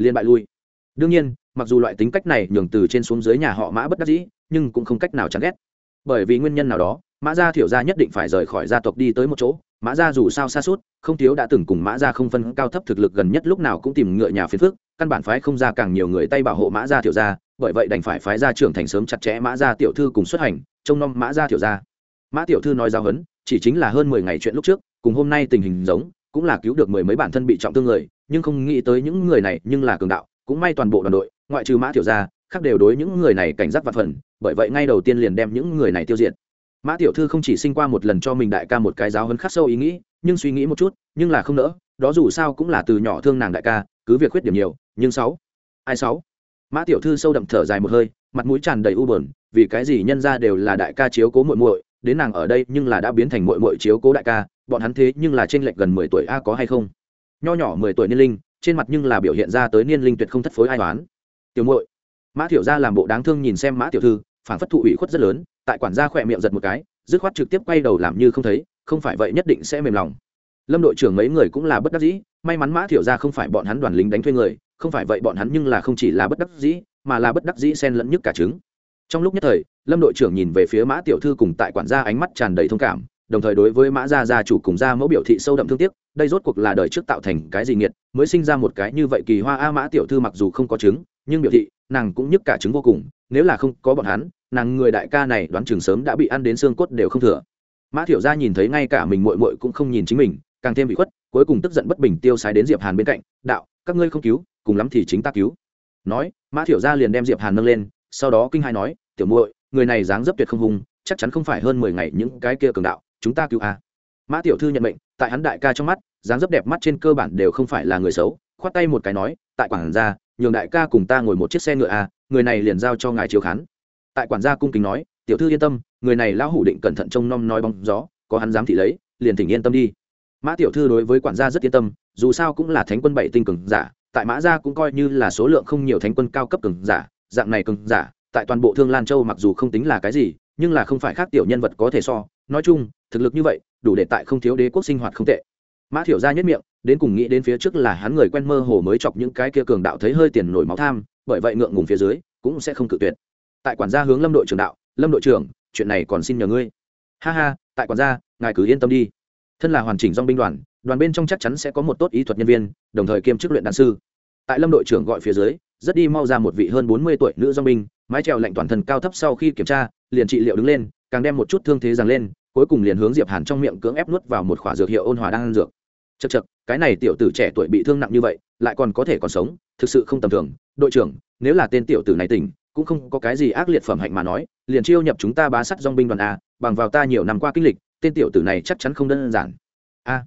liền bại lui. Đương nhiên, mặc dù loại tính cách này nhường từ trên xuống dưới nhà họ mã bất đắc dĩ, nhưng cũng không cách nào chán ghét. Bởi vì nguyên nhân nào đó, mã gia thiểu gia nhất định phải rời khỏi gia tộc đi tới một chỗ. Mã gia dù sao xa suốt, không thiếu đã từng cùng mã gia không phân cao thấp thực lực gần nhất lúc nào cũng tìm ngựa nhà phiền phước căn bản phái không ra càng nhiều người tay bảo hộ mã gia thiểu gia, bởi vậy đành phải phái gia trưởng thành sớm chặt chẽ mã gia tiểu thư cùng xuất hành, trông nom mã gia thiểu gia. Mã tiểu thư nói giao hấn, chỉ chính là hơn mười ngày chuyện lúc trước, cùng hôm nay tình hình giống, cũng là cứu được mười mấy bản thân bị trọng thương người nhưng không nghĩ tới những người này nhưng là cường đạo, cũng may toàn bộ đoàn đội, ngoại trừ mã tiểu gia, khác đều đối những người này cảnh giác và phần, bởi vậy ngay đầu tiên liền đem những người này tiêu diệt. Mã tiểu thư không chỉ sinh qua một lần cho mình đại ca một cái giáo hấn khắc sâu ý nghĩ, nhưng suy nghĩ một chút, nhưng là không nỡ, đó dù sao cũng là từ nhỏ thương nàng đại ca, cứ việc khuyết điểm nhiều, nhưng sáu, ai sáu? Mã tiểu thư sâu đậm thở dài một hơi, mặt mũi tràn đầy u bờn vì cái gì nhân ra đều là đại ca chiếu cố muội muội, đến nàng ở đây nhưng là đã biến thành muội muội chiếu cố đại ca, bọn hắn thế nhưng là t r lệch gần mười tuổi, a, có hay không? Nho nhỏ mười tuổi niên linh, trên mặt nhưng là biểu hiện ra tới niên linh tuyệt không thất phối ai toán tiểu muội, mã tiểu gia làm bộ đáng thương nhìn xem mã tiểu thư phản phất thụ ủy khuất rất lớn, tại quản gia khỏe miệng giật một cái, dứt khoát trực tiếp quay đầu làm như không thấy, không phải vậy nhất định sẽ mềm lòng. Lâm đội trưởng mấy người cũng là bất đắc dĩ, may mắn mã thiểu gia không phải bọn hắn đoàn lính đánh thuê người, không phải vậy bọn hắn nhưng là không chỉ là bất đắc dĩ, mà là bất đắc dĩ xen lẫn nhất cả trứng. Trong lúc nhất thời, lâm đội trưởng nhìn về phía mã tiểu thư cùng tại quản gia ánh mắt tràn đầy thông cảm, đồng thời đối với mã gia gia chủ cùng gia mẫu biểu thị sâu đậm thương tiếc đây rốt cuộc là đời trước tạo thành cái gì nghiệt mới sinh ra một cái như vậy kỳ hoa a mã tiểu thư mặc dù không có chứng, nhưng biểu thị nàng cũng nhức cả chứng vô cùng nếu là không có bọn hắn nàng người đại ca này đoán chừng sớm đã bị ăn đến xương cốt đều không thừa. Mã thiểu gia nhìn thấy ngay cả mình muội muội cũng không nhìn chính mình càng thêm bị khuất cuối cùng tức giận bất bình tiêu sái đến diệp hàn bên cạnh đạo các ngươi không cứu cùng lắm thì chính ta cứu. Nói mã thiểu gia liền đem diệp hàn nâng lên sau đó kinh hai nói tiểu muội người này dáng dấp tuyệt không hùng, chắc chắn không phải hơn mười ngày những cái kia cường đạo chúng ta cứu a mã tiểu thư nhận mệnh, tại hắn đại ca trong mắt, dáng dấp đẹp mắt trên cơ bản đều không phải là người xấu, khoát tay một cái nói, tại quản gia, nhường đại ca cùng ta ngồi một chiếc xe ngựa a, người này liền giao cho ngài chiếu khán. Tại quản gia cung kính nói, tiểu thư yên tâm, người này lão hủ định cẩn thận trông nom nói bóng gió, có hắn dám thị lấy, liền thỉnh yên tâm đi. Mã tiểu thư đối với quản gia rất yên tâm, dù sao cũng là thánh quân bảy tinh cường giả, tại mã gia cũng coi như là số lượng không nhiều thánh quân cao cấp cường giả, dạng này cường giả, tại toàn bộ thương lan châu mặc dù không tính là cái gì, nhưng là không phải khác tiểu nhân vật có thể so. Nói chung thực lực như vậy, đủ để tại không thiếu đế quốc sinh hoạt không tệ. Mã thiểu gia nhất miệng, đến cùng nghĩ đến phía trước là hắn người quen mơ hồ mới chọc những cái kia cường đạo thấy hơi tiền nổi máu tham, bởi vậy ngượng ngùng phía dưới, cũng sẽ không cự tuyệt. Tại quản gia hướng lâm đội trưởng đạo, lâm đội trưởng, chuyện này còn xin nhờ ngươi. Ha ha, tại quản gia, ngài cứ yên tâm đi. Thân là hoàn chỉnh dong binh đoàn đoàn bên trong chắc chắn sẽ có một tốt ý thuật nhân viên, đồng thời kiêm chức luyện đàn sư. Tại lâm đội trưởng gọi phía dưới, rất đi mau ra một vị hơn bốn mươi tuổi nữ dong binh, mái trèo lạnh toàn thân cao thấp sau khi kiểm tra, liền trị liệu đứng lên, càng đem một chút thương thế rằng lên cuối cùng liền hướng diệp hàn trong miệng cưỡng ép nuốt vào một khỏa dược hiệu ôn hòa đang ăn dược. Chật chật cái này tiểu tử trẻ tuổi bị thương nặng như vậy, lại còn có thể còn sống, thực sự không tầm thường. Đội trưởng, nếu là tên tiểu tử này tỉnh, cũng không có cái gì ác liệt phẩm hạnh mà nói, liền chiêu nhập chúng ta bá sắt dong binh đoàn a, bằng vào ta nhiều năm qua kinh lịch, tên tiểu tử này chắc chắn không đơn giản. A,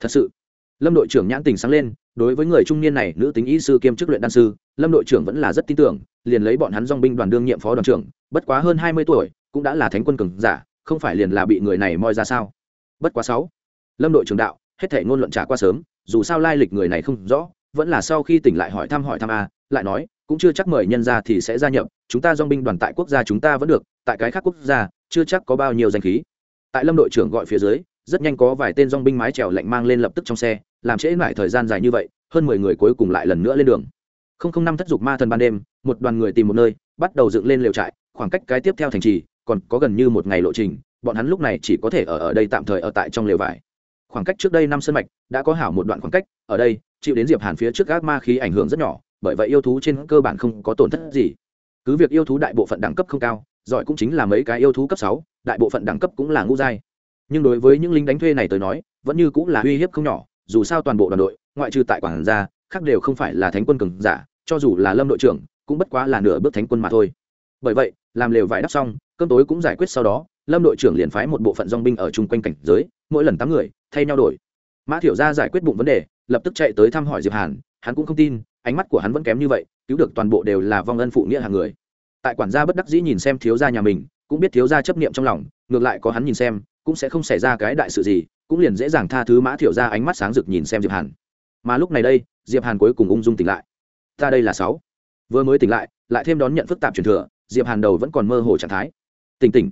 thật sự. Lâm đội trưởng nhãn tình sáng lên, đối với người trung niên này, nữ tính y sư kiêm chức luyện đan sư, lâm đội trưởng vẫn là rất tin tưởng, liền lấy bọn hắn dong binh đoàn đương nhiệm phó đoàn trưởng, bất quá hơn hai mươi tuổi, cũng đã là thánh quân cường giả không phải liền là bị người này moi ra sao? Bất quá sáu. Lâm đội trưởng đạo, hết thể ngôn luận trả qua sớm, dù sao lai lịch người này không rõ, vẫn là sau khi tỉnh lại hỏi thăm hỏi thăm a, lại nói, cũng chưa chắc mời nhân ra thì sẽ gia nhập, chúng ta dong binh đoàn tại quốc gia chúng ta vẫn được, tại cái khác quốc gia, chưa chắc có bao nhiêu danh khí. Tại lâm đội trưởng gọi phía dưới, rất nhanh có vài tên dong binh mái trèo lạnh mang lên lập tức trong xe, làm trễ lại thời gian dài như vậy, hơn mười người cuối cùng lại lần nữa lên đường. Không không năm thất dục ma thần ban đêm, một đoàn người tìm một nơi, bắt đầu dựng lên lều trại, khoảng cách cái tiếp theo thành trì còn có gần như một ngày lộ trình, bọn hắn lúc này chỉ có thể ở ở đây tạm thời ở tại trong lều vải. Khoảng cách trước đây năm sân mạch đã có hảo một đoạn khoảng cách, ở đây, chịu đến diệp hàn phía trước gác ma khí ảnh hưởng rất nhỏ, bởi vậy yêu thú trên cơ bản không có tổn thất gì. Cứ việc yêu thú đại bộ phận đẳng cấp không cao, giỏi cũng chính là mấy cái yêu thú cấp sáu, đại bộ phận đẳng cấp cũng là ngũ giai. Nhưng đối với những lính đánh thuê này tới nói, vẫn như cũng là uy hiếp không nhỏ, dù sao toàn bộ đoàn đội, ngoại trừ tại quảng gia, khác đều không phải là thánh quân cường giả, cho dù là lâm đội trưởng, cũng bất quá là nửa bước thánh quân mà thôi. Bởi vậy, làm lều vải đắp xong cơm tối cũng giải quyết sau đó, lâm đội trưởng liền phái một bộ phận dong binh ở chung quanh cảnh giới, mỗi lần tám người, thay nhau đổi. Mã thiểu gia giải quyết bụng vấn đề, lập tức chạy tới thăm hỏi diệp hàn, hắn cũng không tin, ánh mắt của hắn vẫn kém như vậy, cứu được toàn bộ đều là vong ân phụ nghĩa hàng người. Tại quản gia bất đắc dĩ nhìn xem thiếu gia nhà mình, cũng biết thiếu gia chấp niệm trong lòng, ngược lại có hắn nhìn xem, cũng sẽ không xảy ra cái đại sự gì, cũng liền dễ dàng tha thứ mã thiểu gia ánh mắt sáng rực nhìn xem diệp hàn. Mà lúc này đây, diệp hàn cuối cùng ung dung tỉnh lại. Ta đây là sáu. Vừa mới tỉnh lại lại thêm đón nhận phức tạp truyền thừa, diệp hàn đầu vẫn còn mơ hồ trạng thái tỉnh tỉnh.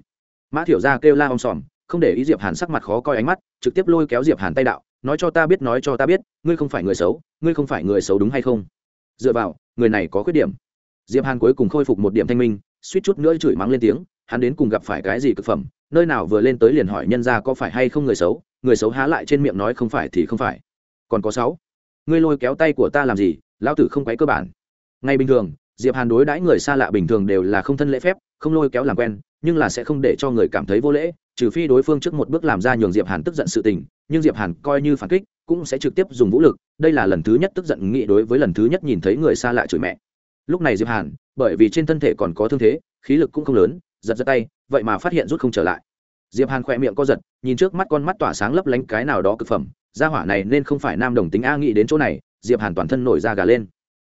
Mã thiểu gia kêu la om sòm, không để ý diệp hàn sắc mặt khó coi ánh mắt, trực tiếp lôi kéo diệp hàn tay đạo, nói cho ta biết, nói cho ta biết, ngươi không phải người xấu, ngươi không phải người xấu đúng hay không? Dựa vào, người này có khuyết điểm. Diệp hàn cuối cùng khôi phục một điểm thanh minh, suýt chút nữa chửi mắng lên tiếng, hắn đến cùng gặp phải cái gì cực phẩm, nơi nào vừa lên tới liền hỏi nhân ra có phải hay không người xấu người xấu há lại trên miệng nói không phải thì không phải. Còn có sáu, ngươi lôi kéo tay của ta làm gì, lão tử không quấy cơ bản. Ngay bình thường, diệp hàn đối đãi người xa lạ bình thường đều là không thân lễ phép, không lôi kéo làm quen nhưng là sẽ không để cho người cảm thấy vô lễ, trừ phi đối phương trước một bước làm ra nhường diệp hàn tức giận sự tình, nhưng diệp hàn coi như phản kích, cũng sẽ trực tiếp dùng vũ lực, đây là lần thứ nhất tức giận nghĩ đối với lần thứ nhất nhìn thấy người xa lạ chửi mẹ. Lúc này diệp hàn, bởi vì trên thân thể còn có thương thế, khí lực cũng không lớn, giật giật tay, vậy mà phát hiện rút không trở lại. Diệp hàn khỏe miệng co giật, nhìn trước mắt con mắt tỏa sáng lấp lánh cái nào đó cực phẩm, gia hỏa này nên không phải nam đồng tính a nghĩ đến chỗ này, diệp hàn toàn thân nổi da gà lên.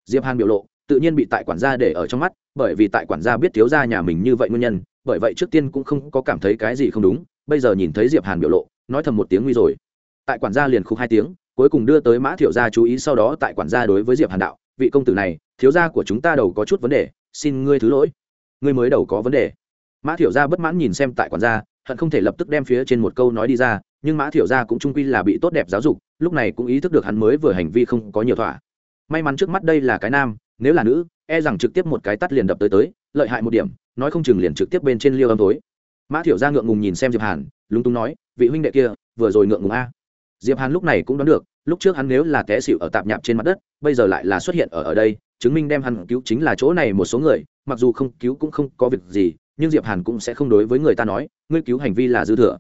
Diệp hàn biểu lộ tự nhiên bị tại quản gia để ở trong mắt, bởi vì tại quản gia biết thiếu gia nhà mình như vậy nguyên nhân, bởi vậy trước tiên cũng không có cảm thấy cái gì không đúng, bây giờ nhìn thấy diệp hàn biểu lộ, nói thầm một tiếng nguy rồi. Tại quản gia liền khúc hai tiếng, cuối cùng đưa tới mã thiểu gia chú ý sau đó tại quản gia đối với diệp hàn đạo, vị công tử này, thiếu gia của chúng ta đầu có chút vấn đề, xin ngươi thứ lỗi. Ngươi mới đầu có vấn đề. Mã thiểu gia bất mãn nhìn xem tại quản gia, hận không thể lập tức đem phía trên một câu nói đi ra, nhưng mã thiểu gia cũng trung quy là bị tốt đẹp giáo dục, lúc này cũng ý thức được hắn mới vừa hành vi không có nhiều thỏa. May mắn trước mắt đây là cái nam nếu là nữ e rằng trực tiếp một cái tắt liền đập tới tới, lợi hại một điểm, nói không chừng liền trực tiếp bên trên liêu âm tối mã thiểu ra ngượng ngùng nhìn xem diệp hàn, lúng túng nói, vị huynh đệ kia, vừa rồi ngượng ngùng a. Diệp hàn lúc này cũng đoán được, lúc trước hắn nếu là té xỉu ở tạp nhạp trên mặt đất, bây giờ lại là xuất hiện ở ở đây, chứng minh đem hắn cứu chính là chỗ này một số người, mặc dù không cứu cũng không có việc gì, nhưng diệp hàn cũng sẽ không đối với người ta nói, ngươi cứu hành vi là dư thừa.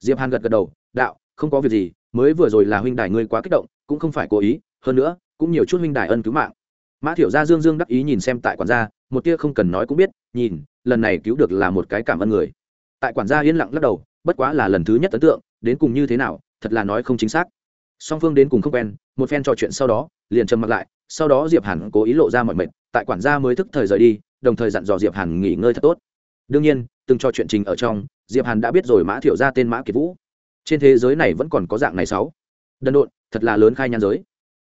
Diệp hàn gật gật đầu, đạo, không có việc gì, mới vừa rồi là huynh đài ngươi quá kích động, cũng không phải cố ý, hơn nữa, cũng nhiều chút huynh đài ân cứu mạng mã thiểu gia dương dương đắc ý nhìn xem tại quản gia, một tia không cần nói cũng biết, nhìn, lần này cứu được là một cái cảm ơn người. Tại quản gia yên lặng lắc đầu, bất quá là lần thứ nhất ấn tượng, đến cùng như thế nào, thật là nói không chính xác. Song phương đến cùng không quen, một phen trò chuyện sau đó, liền trầm mặc lại, sau đó diệp hàn cố ý lộ ra mọi mệt, tại quản gia mới thức thời rời đi, đồng thời dặn dò diệp hàn nghỉ ngơi thật tốt. Đương nhiên, từng trò chuyện trình ở trong, diệp hàn đã biết rồi mã thiểu ra tên mã kiệt vũ. Trên thế giới này vẫn còn có dạng này sáu. Đần độn, thật là lớn khai nhan giới.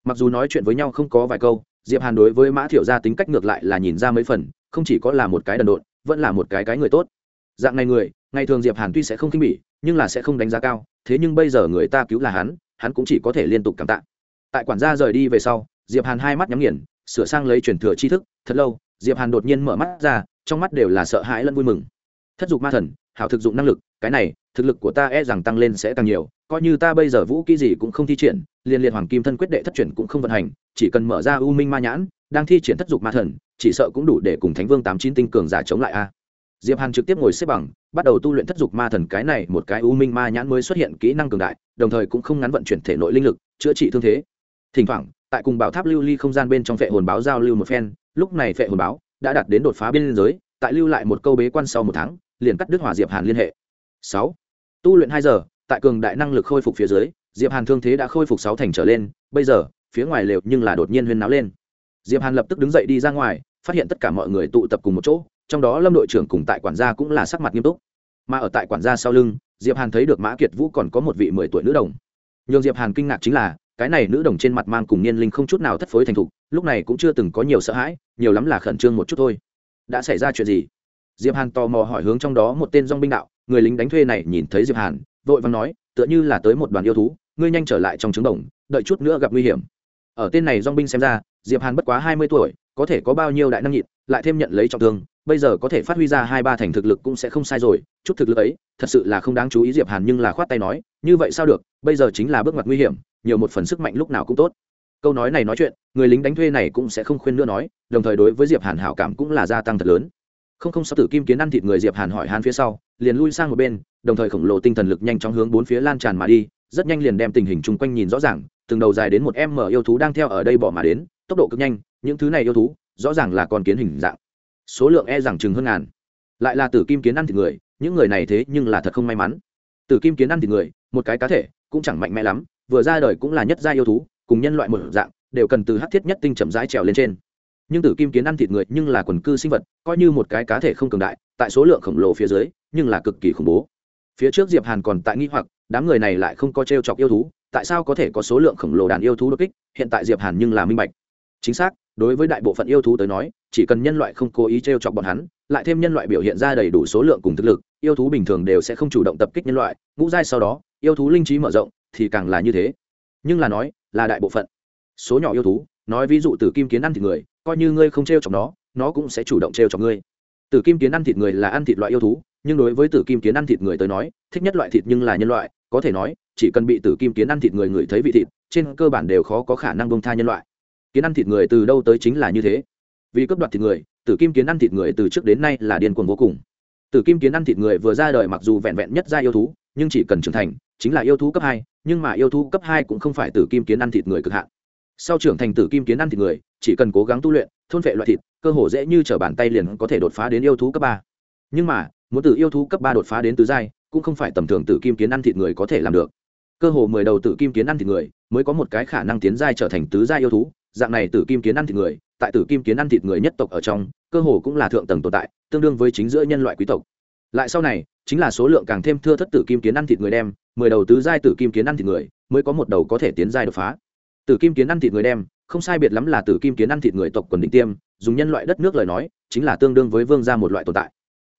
Mặc dù nói chuyện với nhau không có vài câu diệp hàn đối với mã thiểu Gia tính cách ngược lại là nhìn ra mấy phần, không chỉ có là một cái đần độn, vẫn là một cái cái người tốt. Dạng này người, ngày thường diệp hàn tuy sẽ không khinh bỉ, nhưng là sẽ không đánh giá cao, thế nhưng bây giờ người ta cứu là hắn hắn cũng chỉ có thể liên tục cảm tạ. Tại quản gia rời đi về sau, diệp hàn hai mắt nhắm nghiền, sửa sang lấy truyền thừa tri thức, thật lâu, diệp hàn đột nhiên mở mắt ra, trong mắt đều là sợ hãi lẫn vui mừng. Thất dục ma thần, hảo thực dụng năng lực, cái này, thực lực của ta e rằng tăng lên sẽ càng nhiều coi như ta bây giờ vũ kỹ gì cũng không thi triển, liên liệt hoàng kim thân quyết đệ thất chuyển cũng không vận hành, chỉ cần mở ra u minh ma nhãn, đang thi triển thất dục ma thần, chỉ sợ cũng đủ để cùng thánh vương tám chín tinh cường giả chống lại a. Diệp hàn trực tiếp ngồi xếp bằng, bắt đầu tu luyện thất dục ma thần, cái này một cái u minh ma nhãn mới xuất hiện kỹ năng cường đại, đồng thời cũng không ngắn vận chuyển thể nội linh lực, chữa trị thương thế. Thỉnh thoảng, tại cùng bảo tháp lưu ly không gian bên trong phệ hồn báo giao lưu một phen, lúc này phệ hồn báo đã đạt đến đột phá biên giới, tại lưu lại một câu bế quan sau một tháng, liền cắt đứt hỏa diệp hàn liên hệ. Sáu, tu luyện hai giờ tại cường đại năng lực khôi phục phía dưới, diệp hàn thương thế đã khôi phục sáu thành trở lên, bây giờ, phía ngoài lều nhưng là đột nhiên huyên náo lên. Diệp hàn lập tức đứng dậy đi ra ngoài, phát hiện tất cả mọi người tụ tập cùng một chỗ, trong đó lâm đội trưởng cùng tại quản gia cũng là sắc mặt nghiêm túc. Mà ở tại quản gia sau lưng, diệp hàn thấy được mã kiệt vũ còn có một vị mười tuổi nữ đồng. Nhường diệp hàn kinh ngạc chính là, cái này nữ đồng trên mặt mang cùng niên linh không chút nào thất phối thành thục, lúc này cũng chưa từng có nhiều sợ hãi, nhiều lắm là khẩn trương một chút thôi. Đã xảy ra chuyện gì? Diệp hàn tò mò hỏi hướng trong đó một tên dong binh đạo, người lính đánh thuê này nhìn thấy diệp hàn vội vàng nói, tựa như là tới một đoàn yêu thú, ngươi nhanh trở lại trong trứng đồng, đợi chút nữa gặp nguy hiểm. Ở tên này dong binh xem ra, diệp hàn bất quá hai mươi tuổi, có thể có bao nhiêu đại năng nhịn, lại thêm nhận lấy trọng thương, bây giờ có thể phát huy ra hai ba thành thực lực cũng sẽ không sai rồi, chút thực lực ấy, thật sự là không đáng chú ý diệp hàn nhưng là khoát tay nói, như vậy sao được, bây giờ chính là bước ngoặt nguy hiểm, nhiều một phần sức mạnh lúc nào cũng tốt. Câu nói này nói chuyện, người lính đánh thuê này cũng sẽ không khuyên nữa nói, đồng thời đối với diệp hàn hảo cảm cũng là gia tăng thật lớn. Không không sao tử kim kiến ăn thịt người diệp hàn hỏi hàn phía sau, liền lui sang một bên đồng thời khổng lồ tinh thần lực nhanh chóng hướng bốn phía lan tràn mà đi, rất nhanh liền đem tình hình chung quanh nhìn rõ ràng, từng đầu dài đến một em mở yêu thú đang theo ở đây bỏ mà đến, tốc độ cực nhanh, những thứ này yêu thú, rõ ràng là con kiến hình dạng. Số lượng e rằng chừng hơn ngàn. Lại là tử kim kiến ăn thịt người, những người này thế nhưng là thật không may mắn. Tử kim kiến ăn thịt người, một cái cá thể, cũng chẳng mạnh mẽ lắm, vừa ra đời cũng là nhất gia yêu thú, cùng nhân loại một dạng, đều cần từ hát thiết nhất tinh chậm rãi trèo lên trên. Nhưng tử kim kiến ăn thịt người nhưng là quần cư sinh vật, coi như một cái cá thể không cường đại, tại số lượng khổng lồ phía dưới, nhưng là cực kỳ khủng bố phía trước diệp hàn còn tại nghi hoặc, đám người này lại không có t chọc yêu thú, tại sao có thể có số lượng khổng lồ đàn yêu thú đột kích, hiện tại diệp hàn nhưng là minh bạch. Chính xác, đối với đại bộ phận yêu thú tới nói, chỉ cần nhân loại không cố ý t chọc bọn hắn, lại thêm nhân loại biểu hiện ra đầy đủ số lượng cùng thực lực, yêu thú bình thường đều sẽ không chủ động tập kích nhân loại, ngũ giai sau đó, yêu thú linh trí mở rộng, thì càng là như thế. Nhưng là nói, là đại bộ phận số nhỏ yêu thú, nói ví dụ từ kim kiến ăn thịt người, coi như ngươi không t r e o chọc nó nó cũng sẽ chủ động t r e o chọc ngươi. Từ kim kiến ăn thịt người là ăn thịt loại yêu thú nhưng đối với tử kim kiến ăn thịt người tới nói, thích nhất loại thịt nhưng là nhân loại, có thể nói, chỉ cần bị tử kim kiến ăn thịt người người thấy vị thịt, trên cơ bản đều khó có khả năng bông tha nhân loại. Kiến ăn thịt người từ đâu tới chính là như thế. Vì cấp đoạt thịt người, tử kim kiến ăn thịt người từ trước đến nay là điên cuồng vô cùng. Tử kim kiến ăn thịt người vừa ra đời mặc dù vẹn vẹn nhất ra yêu thú, nhưng chỉ cần trưởng thành, chính là yêu thú cấp hai, nhưng mà yêu thú cấp hai cũng không phải tử kim kiến ăn thịt người cực hạn. Sau trưởng thành tử kim kiến ăn thịt người, chỉ cần cố gắng tu luyện, thôn vệ loại thịt, cơ hồ dễ như t r ở bàn tay liền có thể đột phá đến yêu thú cấp ba. Nhưng mà muốn từ yêu thú cấp ba đột phá đến tứ giai, cũng không phải tầm thường tử kim kiến ăn thịt người có thể làm được. Cơ hồ mười đầu tử kim kiến ăn thịt người mới có một cái khả năng tiến giai trở thành tứ giai yêu thú, dạng này tử kim kiến ăn thịt người, tại tử kim kiến ăn thịt người nhất tộc ở trong, cơ hồ cũng là thượng tầng tồn tại, tương đương với chính giữa nhân loại quý tộc. Lại sau này, chính là số lượng càng thêm thưa thất tử kim kiến ăn thịt người đem, mười đầu tứ giai tử kim kiến ăn thịt người mới có một đầu có thể tiến giai đột phá. Tử kim kiến ăn thịt người đem, không sai biệt lắm là tử kim kiến ăn thịt người tộc quần định tiêm, dùng nhân loại đất nước lời nói, chính là tương đương với vương gia một loại tồn tại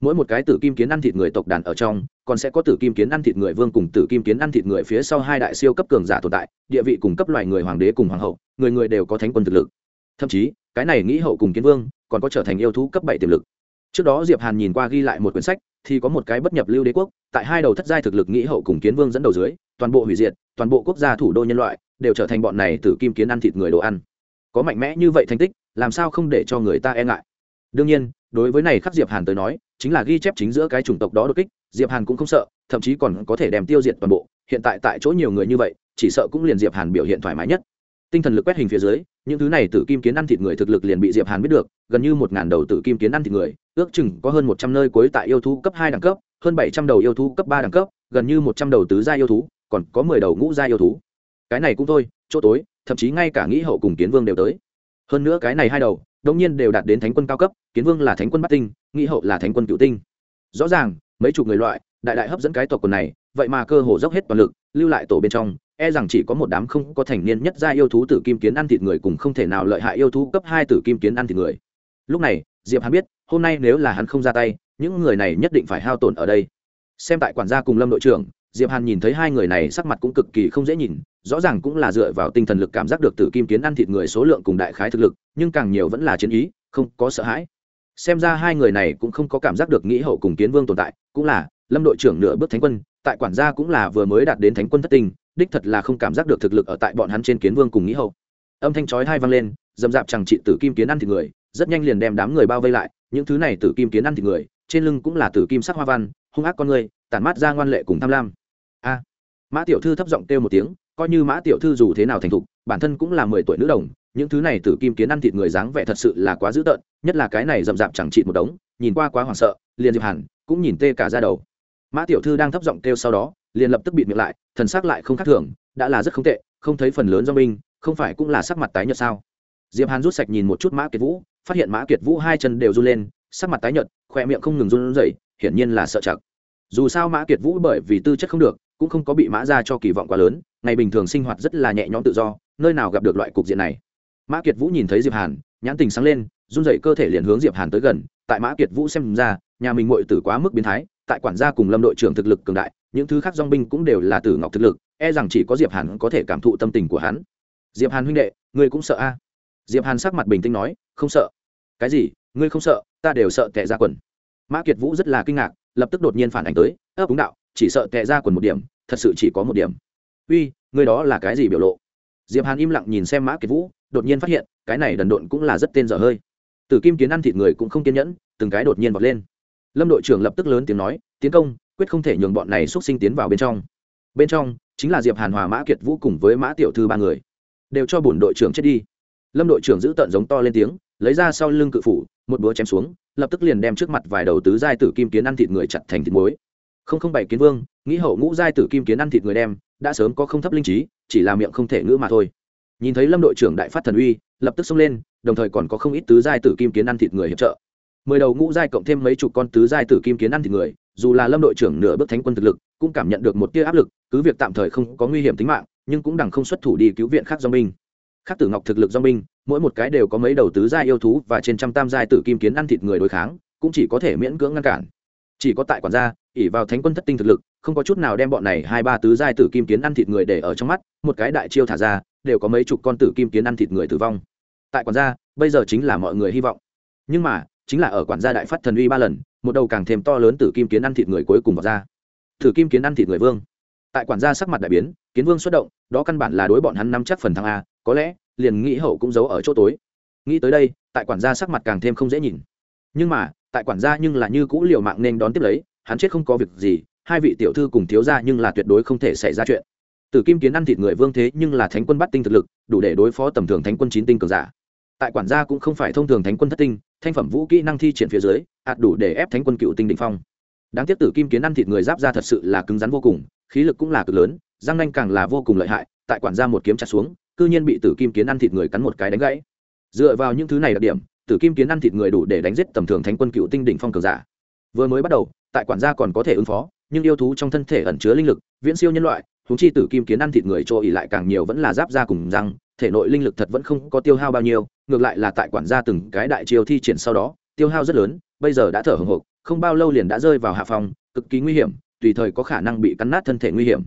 mỗi một cái tử kim kiến ăn thịt người tộc đàn ở trong, còn sẽ có tử kim kiến ăn thịt người vương cùng tử kim kiến ăn thịt người phía sau hai đại siêu cấp cường giả tồn tại, địa vị cùng cấp loài người hoàng đế cùng hoàng hậu, người người đều có thánh quân thực lực. Thậm chí, cái này nghĩ hậu cùng kiến vương, còn có trở thành yêu thú cấp bảy tiềm lực. Trước đó diệp hàn nhìn qua ghi lại một quyển sách, thì có một cái bất nhập lưu đế quốc, tại hai đầu thất giai thực lực nghĩ hậu cùng kiến vương dẫn đầu dưới, toàn bộ hủy diệt, toàn bộ quốc gia thủ đô nhân loại, đều trở thành bọn này tử kim kiến ăn thịt người đồ ăn. Có mạnh mẽ như vậy thành tích, làm sao không để cho người ta e ngại? Đương nhiên đối với này khắc diệp hàn tới nói, chính là ghi chép chính giữa cái chủng tộc đó đột kích, diệp hàn cũng không sợ, thậm chí còn có thể đem tiêu diệt toàn bộ. Hiện tại tại chỗ nhiều người như vậy, chỉ sợ cũng liền diệp hàn biểu hiện thoải mái nhất. Tinh thần lực quét hình phía dưới, những thứ này tử kim kiến ăn thịt người thực lực liền bị diệp hàn biết được, gần như một ngàn đầu tử kim kiến ăn thịt người, ước chừng có hơn một trăm nơi cuối tại yêu thú cấp hai đẳng cấp, hơn bảy trăm đầu yêu thú cấp ba đẳng cấp, gần như một trăm đầu tứ gia yêu thú, còn có mười đầu ngũ gia yêu thú. Cái này cũng thôi, chỗ tối, thậm chí ngay cả nghĩ hậu cùng kiến vương đều tới. Hơn nữa cái này hai đầu đông nhiên đều đạt đến thánh quân cao cấp, kiến vương là thánh quân bát tinh nghĩ hậu là thánh quân cựu tinh. Rõ ràng, mấy chục người loại, đại đại hấp dẫn cái tộc quần này, vậy mà cơ hồ dốc hết toàn lực, lưu lại tổ bên trong e rằng chỉ có một đám không có thành niên nhất gia yêu thú tử kim kiến ăn thịt người cùng không thể nào lợi hại yêu thú cấp hai tử kim kiến ăn thịt người. Lúc này, diệp hắn biết, hôm nay nếu là hắn không ra tay, những người này nhất định phải hao tổn ở đây. Xem tại quản gia cùng lâm đội trưởng, diệp hàn nhìn thấy hai người này sắc mặt cũng cực kỳ không dễ nhìn rõ ràng cũng là dựa vào tinh thần lực cảm giác được tử kim kiến ăn thịt người số lượng cùng đại khái thực lực, nhưng càng nhiều vẫn là chiến ý, không có sợ hãi. Xem ra hai người này cũng không có cảm giác được nghĩ hậu cùng kiến vương tồn tại, cũng là, lâm đội trưởng nửa bước thánh quân, tại quản gia cũng là vừa mới đạt đến thánh quân thất tinh, đích thật là không cảm giác được thực lực ở tại bọn hắn trên kiến vương cùng nghĩ hậu. Âm thanh chói hai vang lên, dầm dạp chẳng trị tử kim kiến ăn thịt người, rất nhanh liền đem đám người bao vây lại, những thứ này tử kim kiến ăn thịt người, trên lưng cũng là tử kim sắc hoa văn, hung ác con người, tản mát ra ngoan lệ cùng tham lam. A. Mã tiểu thư thấp giọng kêu một tiếng coi như mã tiểu thư dù thế nào thành thục, bản thân cũng là mười tuổi nữ đồng, những thứ này tử kim kiến ăn thịt người dáng vẻ thật sự là quá dữ tợn, nhất là cái này rậm rạp chẳng trị một đống, nhìn qua quá hoảng sợ, liền diệp hàn cũng nhìn tê cả ra đầu mã tiểu thư đang thấp giọng kêu sau đó, liền lập tức bịt miệng lại, thần sắc lại không khác thường, đã là rất không tệ, không thấy phần lớn do minh không phải cũng là sắc mặt tái nhợt sao diệp hàn rút sạch nhìn một chút mã kiệt vũ, phát hiện mã kiệt vũ hai chân đều run lên, sắc mặt tái nhợt, khoe miệng không ngừng run rẩy, hiển nhiên là sợ chật. dù sao mã kiệt vũ bởi vì tư chất không được, cũng không có bị mã ra cho kỳ vọng quá lớn ngày bình thường sinh hoạt rất là nhẹ nhõm tự do, nơi nào gặp được loại cục diện này. Mã kiệt vũ nhìn thấy diệp hàn, nhãn tình sáng lên, run rẩy cơ thể liền hướng diệp hàn tới gần, tại mã kiệt vũ xem ra, nhà mình muội tử quá mức biến thái, tại quản gia cùng lâm đội trưởng thực lực cường đại, những thứ khác dong binh cũng đều là tử ngọc thực lực e rằng chỉ có diệp hàn có thể cảm thụ tâm tình của hắn. Diệp hàn huynh đệ, ngươi cũng sợ a? Diệp hàn sắc mặt bình tĩnh nói, không sợ. Cái gì? Ngươi không sợ, ta đều sợ tệ ra quần. Mã kiệt vũ rất là kinh ngạc, lập tức đột nhiên phản ảnh tới ấp úng đạo, chỉ sợ tệ ra quần một điểm, thật sự chỉ có một điểm uy người đó là cái gì biểu lộ? Diệp hàn im lặng nhìn xem mã kiệt vũ, đột nhiên phát hiện, cái này đần độn cũng là rất tên dở hơi. Từ kim kiến ăn thịt người cũng không kiên nhẫn, từng cái đột nhiên vọt lên. Lâm đội trưởng lập tức lớn tiếng nói, tiến công, quyết không thể nhường bọn này xúc sinh tiến vào bên trong. Bên trong, chính là diệp hàn hòa mã kiệt vũ cùng với mã tiểu thư ba người. Đều cho bổn đội trưởng chết đi. Lâm đội trưởng giữ tận giống to lên tiếng, lấy ra sau lưng cự phủ, một búa chém xuống, lập tức liền đem trước mặt vài đầu tứ giai tử kim kiến ăn thịt người chặt thành thịt muối. Không không bảy kiến vương, nghĩ hậu ngũ giai tử kim kiến ăn thịt người đem đã sớm có không thấp linh trí, chỉ là miệng không thể ngữ mà thôi. Nhìn thấy lâm đội trưởng đại phát thần uy, lập tức xông lên, đồng thời còn có không ít tứ giai tử kim kiến ăn thịt người hiệp trợ. Mười đầu ngũ giai cộng thêm mấy chục con tứ giai tử kim kiến ăn thịt người, dù là lâm đội trưởng nửa bước thánh quân thực lực, cũng cảm nhận được một tia áp lực, cứ việc tạm thời không có nguy hiểm tính mạng, nhưng cũng đằng không xuất thủ đi cứu viện khác do binh khác tử ngọc thực lực do binh mỗi một cái đều có mấy đầu tứ giai yêu thú và trên trăm tam giai tử kim kiến ăn thịt người đối kháng, cũng chỉ có thể miễn cưỡng ngăn cản chỉ có tại quản gia ỉ vào thánh quân thất tinh thực lực, không có chút nào đem bọn này hai ba tứ giai tử kim kiến ăn thịt người để ở trong mắt, một cái đại chiêu thả ra, đều có mấy chục con tử kim kiến ăn thịt người tử vong. Tại quản gia, bây giờ chính là mọi người hy vọng. Nhưng mà, chính là ở quản gia đại phát thần uy ba lần, một đầu càng thêm to lớn tử kim kiến ăn thịt người cuối cùng vào ra. Tử kim kiến ăn thịt người vương. Tại quản gia sắc mặt đại biến, kiến vương xuất động, đó căn bản là đối bọn hắn nắm chắc phần thắng a, có lẽ, liền nghĩ hậu cũng giấu ở chỗ tối. Nghĩ tới đây, tại quản gia sắc mặt càng thêm không dễ nhìn. Nhưng mà tại quản gia nhưng là như cũ liều mạng nên đón tiếp lấy, hắn chết không có việc gì, hai vị tiểu thư cùng thiếu gia nhưng là tuyệt đối không thể xảy ra chuyện. Tử kim kiến ăn thịt người vương thế nhưng là thánh quân bắt tinh thực lực, đủ để đối phó tầm thường thánh quân chín tinh cường giả. Tại quản gia cũng không phải thông thường thánh quân thất tinh, thanh phẩm vũ kỹ năng thi triển phía dưới ạt đủ để ép thánh quân cựu tinh định phong. Đáng tiếc tử kim kiến ăn thịt người giáp ra thật sự là cứng rắn vô cùng, khí lực cũng là cực lớn, răng nanh càng là vô cùng lợi hại, tại quản gia một kiếm chặt xuống, cư nhiên bị tử kim kiến ăn thịt người cắn một cái đánh gãy. Dựa vào những thứ này đặc điểm tử kim kiến ăn thịt người đủ để đánh giết tầm thường thánh quân cựu tinh đỉnh phong cường giả. Vừa mới bắt đầu, tại quản gia còn có thể ứng phó, nhưng yêu thú trong thân thể ẩn chứa linh lực, viễn siêu nhân loại húng chi tử kim kiến ăn thịt người cho ỉ lại càng nhiều vẫn là giáp da cùng răng, thể nội linh lực thật vẫn không có tiêu hao bao nhiêu, ngược lại là tại quản gia từng cái đại chiêu thi triển sau đó, tiêu hao rất lớn, bây giờ đã thở hồng hộc, không bao lâu liền đã rơi vào hạ phòng, cực kỳ nguy hiểm, tùy thời có khả năng bị cắn nát thân thể nguy hiểm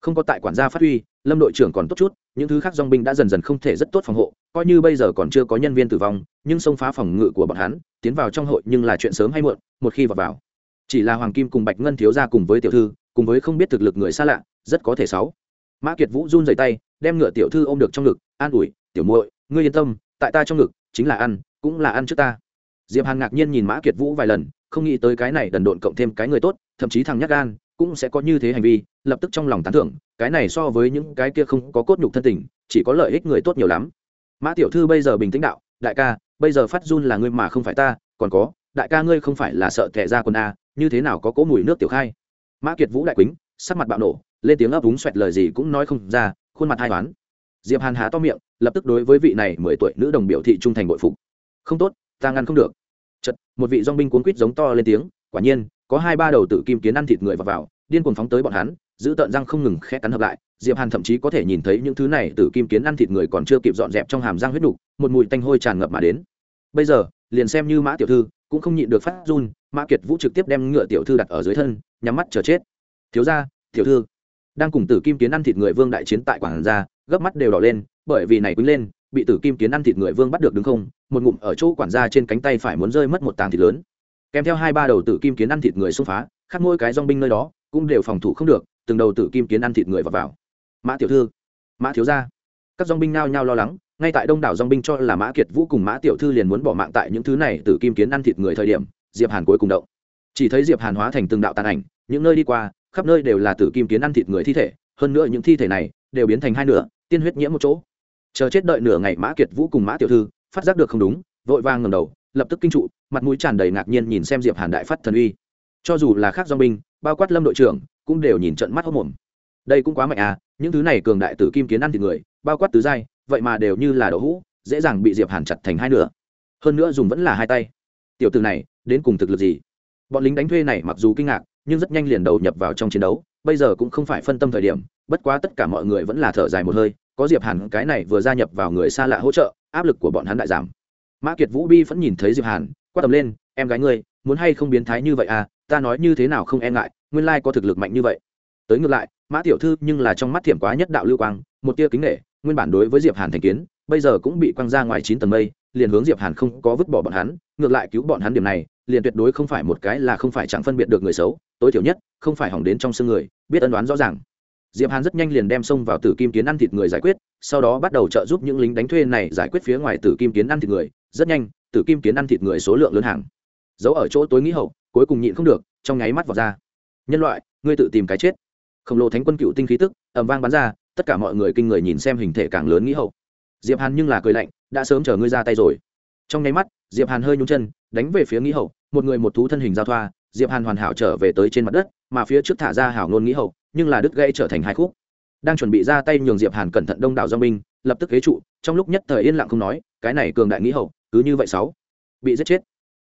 không có tại quản gia phát huy, lâm đội trưởng còn tốt chút, những thứ khác dong binh đã dần dần không thể rất tốt phòng hộ, coi như bây giờ còn chưa có nhân viên tử vong, nhưng xông phá phòng ngự của bọn hắn, tiến vào trong hội nhưng là chuyện sớm hay muộn, một khi vào vào chỉ là hoàng kim cùng bạch ngân thiếu ra cùng với tiểu thư, cùng với không biết thực lực người xa lạ, rất có thể sáu. mã kiệt vũ run rẩy tay, đem ngựa tiểu thư ôm được trong ngực, an ủi, tiểu muội, ngươi yên tâm, tại ta trong ngực, chính là ăn, cũng là ăn trước ta diệp hàn ngạc nhiên nhìn mã kiệt vũ vài lần, không nghĩ tới cái này đần độn cộng thêm cái người tốt, thậm chí thằng nhát gan cũng sẽ có như thế hành vi, lập tức trong lòng tán thưởng, cái này so với những cái kia không có cốt nhục thân tình, chỉ có lợi ích người tốt nhiều lắm. Mã tiểu thư bây giờ bình tĩnh đạo, đại ca, bây giờ phát run là ngươi mà không phải ta, còn có, đại ca ngươi không phải là sợ thẻ ra quần a như thế nào có cỗ mùi nước tiểu khai? Mã kiệt vũ đại quýnh sắc mặt bạo nổ, lên tiếng ấp úng xoẹt lời gì cũng nói không ra, khuôn mặt hai toán diệp hàn há to miệng, lập tức đối với vị này mười tuổi nữ đồng biểu thị trung thành bội phục. Không tốt, ta ngăn không được. Chật một vị dong binh cuốn quýt giống to lên tiếng, quả nhiên có hai ba đầu tử kim kiến ăn thịt người vào, vào điên cuồng phóng tới bọn hắn giữ tợn răng không ngừng khẽ cắn hợp lại. Diệp hàn thậm chí có thể nhìn thấy những thứ này tử kim kiến ăn thịt người còn chưa kịp dọn dẹp trong hàm răng huyết đủ, một mùi tanh hôi tràn ngập mà đến. Bây giờ liền xem như mã tiểu thư cũng không nhịn được phát run mã kiệt vũ trực tiếp đem ngựa tiểu thư đặt ở dưới thân nhắm mắt chờ chết. Thiếu gia tiểu thư. Đang cùng tử kim kiến ăn thịt người vương đại chiến tại quảng gia gấp mắt đều đỏ lên bởi vì này quýnh lên bị tử kim kiến ăn thịt người vương bắt được đứng không? Một ngụm ở chỗ quản gia trên cánh tay phải muốn rơi mất một tàng thịt lớn kèm theo hai ba đầu tử kim kiến ăn thịt người xông phá, khác mỗi cái dong binh nơi đó cũng đều phòng thủ không được, từng đầu tử kim kiến ăn thịt người vào vào. Mã tiểu thư, mã thiếu gia. Các dong binh nao nhao lo lắng, ngay tại đông đảo dong binh cho là mã kiệt vũ cùng mã tiểu thư liền muốn bỏ mạng tại những thứ này tử kim kiến ăn thịt người thời điểm, diệp hàn cuối cùng động. Chỉ thấy diệp hàn hóa thành từng đạo tàn ảnh, những nơi đi qua, khắp nơi đều là tử kim kiến ăn thịt người thi thể, hơn nữa những thi thể này đều biến thành hai nửa, tiên huyết nhiễm một chỗ. Chờ chết đợi nửa ngày mã kiệt vũ cùng mã tiểu thư phát giác được không đúng, vội vàng ngầm đầu lập tức kinh trụ, mặt mũi tràn đầy ngạc nhiên nhìn xem diệp hàn đại phát thần uy. Cho dù là khác do binh, bao quát lâm đội trưởng, cũng đều nhìn trận mắt hốc mồm đây cũng quá mạnh à những thứ này cường đại tử kim kiến ăn thịt người, bao quát tứ giai, vậy mà đều như là đậu hũ, dễ dàng bị diệp hàn chặt thành hai nửa. Hơn nữa dùng vẫn là hai tay. Tiểu tử này, đến cùng thực lực gì? Bọn lính đánh thuê này mặc dù kinh ngạc, nhưng rất nhanh liền đầu nhập vào trong chiến đấu, bây giờ cũng không phải phân tâm thời điểm, bất quá tất cả mọi người vẫn là thở dài một hơi, có diệp hàn cái này vừa gia nhập vào người xa lạ hỗ trợ, áp lực của bọn hắn đại giảm mã kiệt vũ bi vẫn nhìn thấy diệp hàn, quát tầm lên, em gái ngươi, muốn hay không biến thái như vậy à? Ta nói như thế nào không e ngại, nguyên lai có thực lực mạnh như vậy. Tới ngược lại, mã tiểu thư nhưng là trong mắt thiểm quá nhất đạo lưu quang, một tia kính nghệ nguyên bản đối với diệp hàn thành kiến, bây giờ cũng bị quăng ra ngoài chín tầng mây, liền hướng diệp hàn không có vứt bỏ bọn hắn, ngược lại cứu bọn hắn điểm này, liền tuyệt đối không phải một cái là không phải chẳng phân biệt được người xấu, tối thiểu nhất, không phải hỏng đến trong xương người, biết ân đoán rõ ràng diệp hàn rất nhanh liền đem xông vào tử kim kiến ăn thịt người giải quyết, sau đó bắt đầu trợ giúp những lính đánh thuê này giải quyết phía ngoài tử kim kiến ăn thịt người. Rất nhanh, tử kim kiến ăn thịt người số lượng lớn hàng. Giấu ở chỗ tối nghĩ hậu, cuối cùng nhịn không được, trong nháy mắt vào ra. Nhân loại, ngươi tự tìm cái chết. Khổng lồ thánh quân cựu tinh khí tức, ầm vang bắn ra, tất cả mọi người kinh người nhìn xem hình thể càng lớn nghĩ hậu. Diệp hàn nhưng là cười lạnh, đã sớm chờ ngươi ra tay rồi. Trong nháy mắt, diệp hàn hơi nhún chân, đánh về phía nghĩ hậu, một người một thú thân hình giao thoa, diệp hàn hoàn hảo trở về tới trên mặt đất, mà phía trước thả ra hảo ngôn nghĩ hậu nhưng là đứt gãy trở thành hai khúc. Đang chuẩn bị ra tay nhường diệp hàn cẩn thận đông đảo do binh, lập tức ghế trụ, trong lúc nhất thời yên lặng không nói, cái này cường đại nghĩ hậu, cứ như vậy sáu. Bị giết chết.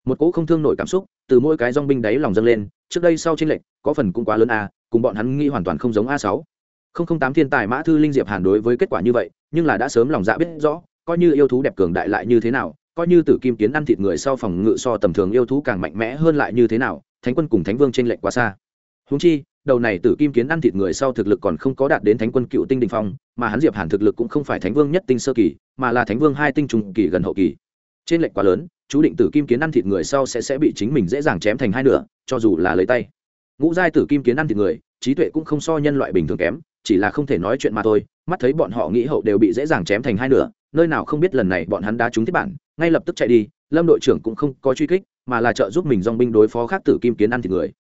Một cỗ không thương nổi cảm xúc từ mỗi cái giang binh đáy lòng dâng lên, trước đây sau trên lệnh có phần cũng quá lớn a cùng bọn hắn nghĩ hoàn toàn không giống a sáu. Không không tám thiên tài mã thư linh diệp hàn đối với kết quả như vậy, nhưng là đã sớm lòng dạ biết rõ, coi như yêu thú đẹp cường đại lại như thế nào, coi như tử kim kiến ăn thịt người sau phòng ngự so tầm thường yêu thú càng mạnh mẽ hơn lại như thế nào, thánh quân cùng thánh vương trên lệnh quá xa húng chi, đầu này tử kim kiến ăn thịt người sau thực lực còn không có đạt đến thánh quân cựu tinh đình phong, mà hắn diệp hàn thực lực cũng không phải thánh vương nhất tinh sơ kỳ, mà là thánh vương hai tinh trùng kỳ gần hậu kỳ. Trên lệnh quá lớn, chú định tử kim kiến ăn thịt người sau sẽ sẽ bị chính mình dễ dàng chém thành hai nửa, cho dù là lấy tay. Ngũ giai tử kim kiến ăn thịt người, trí tuệ cũng không so nhân loại bình thường kém, chỉ là không thể nói chuyện mà thôi, mắt thấy bọn họ nghĩ hậu đều bị dễ dàng chém thành hai nửa, nơi nào không biết lần này bọn hắn đã trúng tiếp bản, ngay lập tức chạy đi, lâm đội trưởng cũng không có truy kích, mà là trợ giúp mình dong binh đối phó khác tử kim kiến ăn thịt người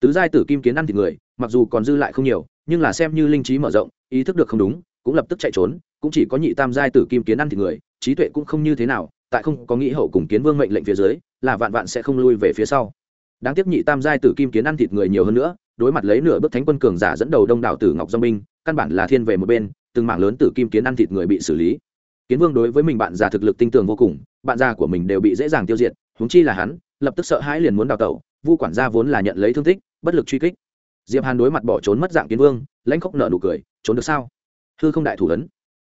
tứ giai tử kim kiến ăn thịt người, mặc dù còn dư lại không nhiều, nhưng là xem như linh trí mở rộng, ý thức được không đúng, cũng lập tức chạy trốn, cũng chỉ có nhị tam giai tử kim kiến ăn thịt người, trí tuệ cũng không như thế nào, tại không có nghĩ hậu cùng kiến vương mệnh lệnh phía dưới, là vạn vạn sẽ không lui về phía sau. Đáng tiếc nhị tam giai tử kim kiến ăn thịt người nhiều hơn nữa, đối mặt lấy nửa bước thánh quân cường giả dẫn đầu đông đảo tử ngọc dong binh, căn bản là thiên về một bên, từng mảng lớn tử kim kiến ăn thịt người bị xử lý. Kiến vương đối với mình bạn già thực lực tinh tường vô cùng, bạn già của mình đều bị dễ dàng tiêu diệt húng chi là hắn, lập tức sợ hãi liền muốn đào tẩu, vu quản gia vốn là nhận lấy thương tích bất lực truy kích. Diệp hàn đối mặt bỏ trốn mất dạng kiến vương lãnh khốc nợ nụ cười trốn được sao? Hư không đại thủ lớn,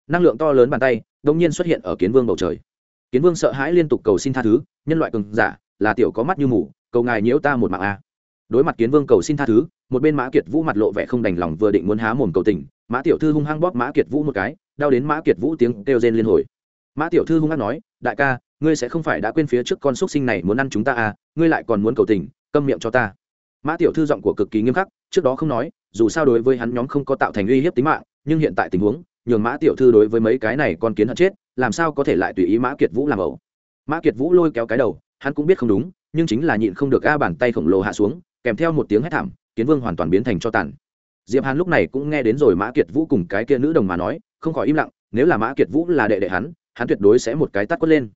năng lượng to lớn bàn tay đông nhiên xuất hiện ở kiến vương bầu trời. Kiến vương sợ hãi liên tục cầu xin tha thứ nhân loại cường giả là tiểu có mắt như mù cầu ngài nhiễu ta một mạng a. Đối mặt kiến vương cầu xin tha thứ một bên mã kiệt vũ mặt lộ vẻ không đành lòng vừa định muốn há mồm cầu tình mã tiểu thư hung hăng bóp mã kiệt vũ một cái đau đến mã kiệt vũ tiếng kêu rên liên hồi. Mã tiểu thư hung hăng nói đại ca ngươi sẽ không phải đã quên phía trước con xúc sinh này muốn ăn chúng ta à ngươi lại còn muốn cầu tình câm miệng cho ta mã tiểu thư giọng của cực kỳ nghiêm khắc, trước đó không nói, dù sao đối với hắn nhóm không có tạo thành uy hiếp tính mạng, nhưng hiện tại tình huống, nhường mã tiểu thư đối với mấy cái này con kiến hận chết, làm sao có thể lại tùy ý mã kiệt vũ làm ẩu. Mã kiệt vũ lôi kéo cái đầu, hắn cũng biết không đúng, nhưng chính là nhịn không được a bàn tay khổng lồ hạ xuống, kèm theo một tiếng hét thảm, kiến vương hoàn toàn biến thành cho tàn. Diệp hàn lúc này cũng nghe đến rồi mã kiệt vũ cùng cái kia nữ đồng mà nói, không khỏi im lặng, nếu là mã kiệt vũ là đệ đệ hắn hắn tuyệt đối sẽ một cái tắt quất lên.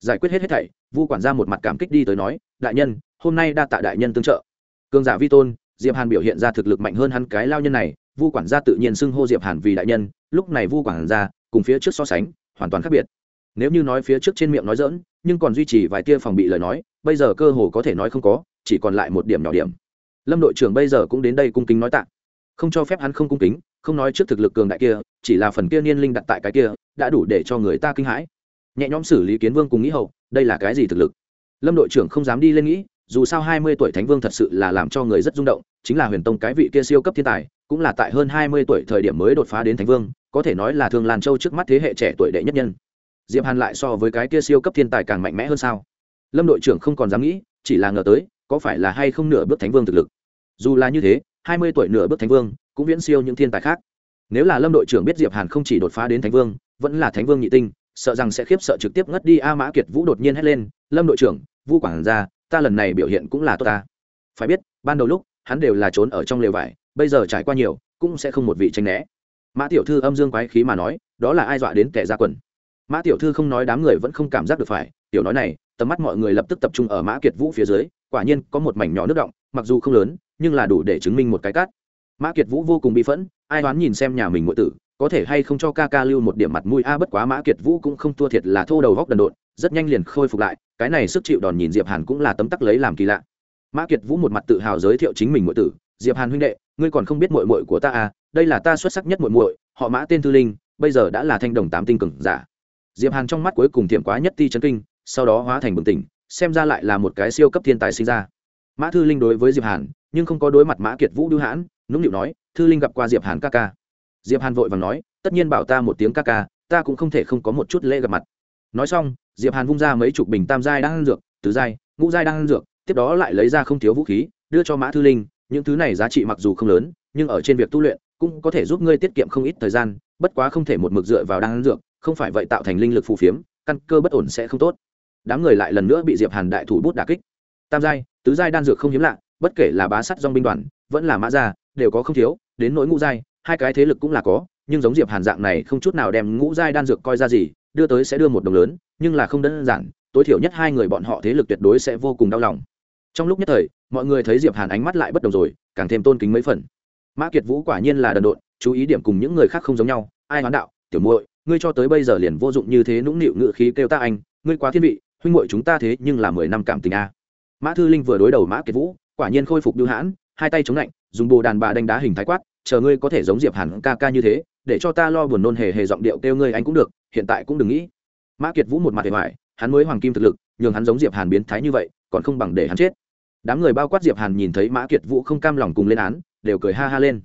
Giải quyết hết hết thảy, vu quản gia một mặt cảm kích đi tới nói, đại nhân, hôm nay đa tạ đại nhân tương trợ cường giả vi tôn, diệp hàn biểu hiện ra thực lực mạnh hơn hắn cái lao nhân này, vu quản gia tự nhiên xưng hô diệp hàn vì đại nhân, lúc này vu quản gia cùng phía trước so sánh, hoàn toàn khác biệt. Nếu như nói phía trước trên miệng nói dỡn nhưng còn duy trì vài tia phòng bị lời nói, bây giờ cơ hồ có thể nói không có, chỉ còn lại một điểm nhỏ điểm. Lâm đội trưởng bây giờ cũng đến đây cung kính nói tạ. Không cho phép hắn không cung kính, không nói trước thực lực cường đại kia, chỉ là phần kia niên linh đặt tại cái kia, đã đủ để cho người ta kinh hãi. Nhẹ nhõm xử lý kiến vương cùng nghĩ hậu, đây là cái gì thực lực? Lâm đội trưởng không dám đi lên nghĩ dù sao hai mươi tuổi thánh vương thật sự là làm cho người rất rung động, chính là huyền tông cái vị kia siêu cấp thiên tài, cũng là tại hơn hai mươi tuổi thời điểm mới đột phá đến thánh vương, có thể nói là thương lan châu trước mắt thế hệ trẻ tuổi đệ nhất nhân. Diệp hàn lại so với cái kia siêu cấp thiên tài càng mạnh mẽ hơn sao? Lâm đội trưởng không còn dám nghĩ, chỉ là ngờ tới, có phải là hay không nửa bước thánh vương thực lực? Dù là như thế, hai mươi tuổi nửa bước thánh vương, cũng viễn siêu những thiên tài khác. Nếu là lâm đội trưởng biết diệp hàn không chỉ đột phá đến thánh vương, vẫn là thánh vương nhị tinh, sợ rằng sẽ khiếp sợ trực tiếp ngất đi a mã kiệt vũ đột nhiên hét lên, lâm đội trưởng, vu quảng ra ta lần này biểu hiện cũng là tốt ta. Phải biết, ban đầu lúc, hắn đều là trốn ở trong lều vải, bây giờ trải qua nhiều, cũng sẽ không một vị tranh né. Mã tiểu thư âm dương quái khí mà nói, đó là ai dọa đến kẻ ra quần? Mã tiểu thư không nói đám người vẫn không cảm giác được phải, tiểu nói này, tầm mắt mọi người lập tức tập trung ở mã kiệt vũ phía dưới, quả nhiên có một mảnh nhỏ nước động, mặc dù không lớn, nhưng là đủ để chứng minh một cái cát. Mã kiệt vũ vô cùng bị phẫn, ai đoán nhìn xem nhà mình ngụy tử có thể hay không cho ca ca lưu một điểm mặt mũi? A, bất quá mã kiệt vũ cũng không thua thiệt là thô đầu góc đần độn, rất nhanh liền khôi phục lại. Cái này sức chịu đòn nhìn diệp hàn cũng là tấm tắc lấy làm kỳ lạ. Mã kiệt vũ một mặt tự hào giới thiệu chính mình muội tử. Diệp hàn huynh đệ, ngươi còn không biết muội muội của ta à? Đây là ta xuất sắc nhất muội muội, họ mã tên thư linh, bây giờ đã là thanh đồng tám tinh cường giả. Diệp hàn trong mắt cuối cùng tiệm quá nhất ti chấn kinh, sau đó hóa thành bừng tỉnh, xem ra lại là một cái siêu cấp thiên tài sinh ra. Mã thư linh đối với diệp hàn, nhưng không có đối mặt mã kiệt vũ đưa hãn, nũng nịu nói thư linh gặp qua diệp hàn ca ca diệp hàn vội vàng nói, tất nhiên bảo ta một tiếng ca ca, ta cũng không thể không có một chút lễ gặp mặt. Nói xong, diệp hàn vung ra mấy chục bình tam giai đang ăn dược, tứ giai, ngũ giai đang ăn dược, tiếp đó lại lấy ra không thiếu vũ khí, đưa cho mã thư linh. Những thứ này giá trị mặc dù không lớn, nhưng ở trên việc tu luyện cũng có thể giúp ngươi tiết kiệm không ít thời gian, bất quá không thể một mực dựa vào đang ăn dược, không phải vậy tạo thành linh lực phù phiếm, căn cơ bất ổn sẽ không tốt. Đám người lại lần nữa bị diệp hàn đại thủ bút đả kích. Tam giai, tứ giai đan dược không hiếm lạ, bất kể là bá sắt dong binh đoàn, vẫn là mã gia, đều có không thiếu, đến nỗi ngũ giai hai cái thế lực cũng là có, nhưng giống diệp hàn dạng này không chút nào đem ngũ giai đan dược coi ra gì, đưa tới sẽ đưa một đồng lớn, nhưng là không đơn giản, tối thiểu nhất hai người bọn họ thế lực tuyệt đối sẽ vô cùng đau lòng. Trong lúc nhất thời, mọi người thấy diệp hàn ánh mắt lại bất đồng rồi, càng thêm tôn kính mấy phần. Mã kiệt vũ quả nhiên là đần độn, chú ý điểm cùng những người khác không giống nhau, ai hoán đạo, tiểu muội, ngươi cho tới bây giờ liền vô dụng như thế nũng nịu ngự khí kêu ta anh, ngươi quá thiên vị, huynh muội chúng ta thế nhưng là mười năm cảm tình a. Mã thư linh vừa đối đầu mã kiệt vũ, quả nhiên khôi phục đưa hãn, hai tay chống lạnh, dùng bồ đàn bà đánh đá hình thái quát chờ ngươi có thể giống diệp hàn ca ca như thế, để cho ta lo buồn nôn hề hề giọng điệu kêu ngươi anh cũng được, hiện tại cũng đừng nghĩ. Mã kiệt vũ một mặt hề hoài, hắn mới hoàng kim thực lực, nhường hắn giống diệp hàn biến thái như vậy, còn không bằng để hắn chết. Đám người bao quát diệp hàn nhìn thấy mã kiệt vũ không cam lòng cùng lên án, đều cười ha ha lên.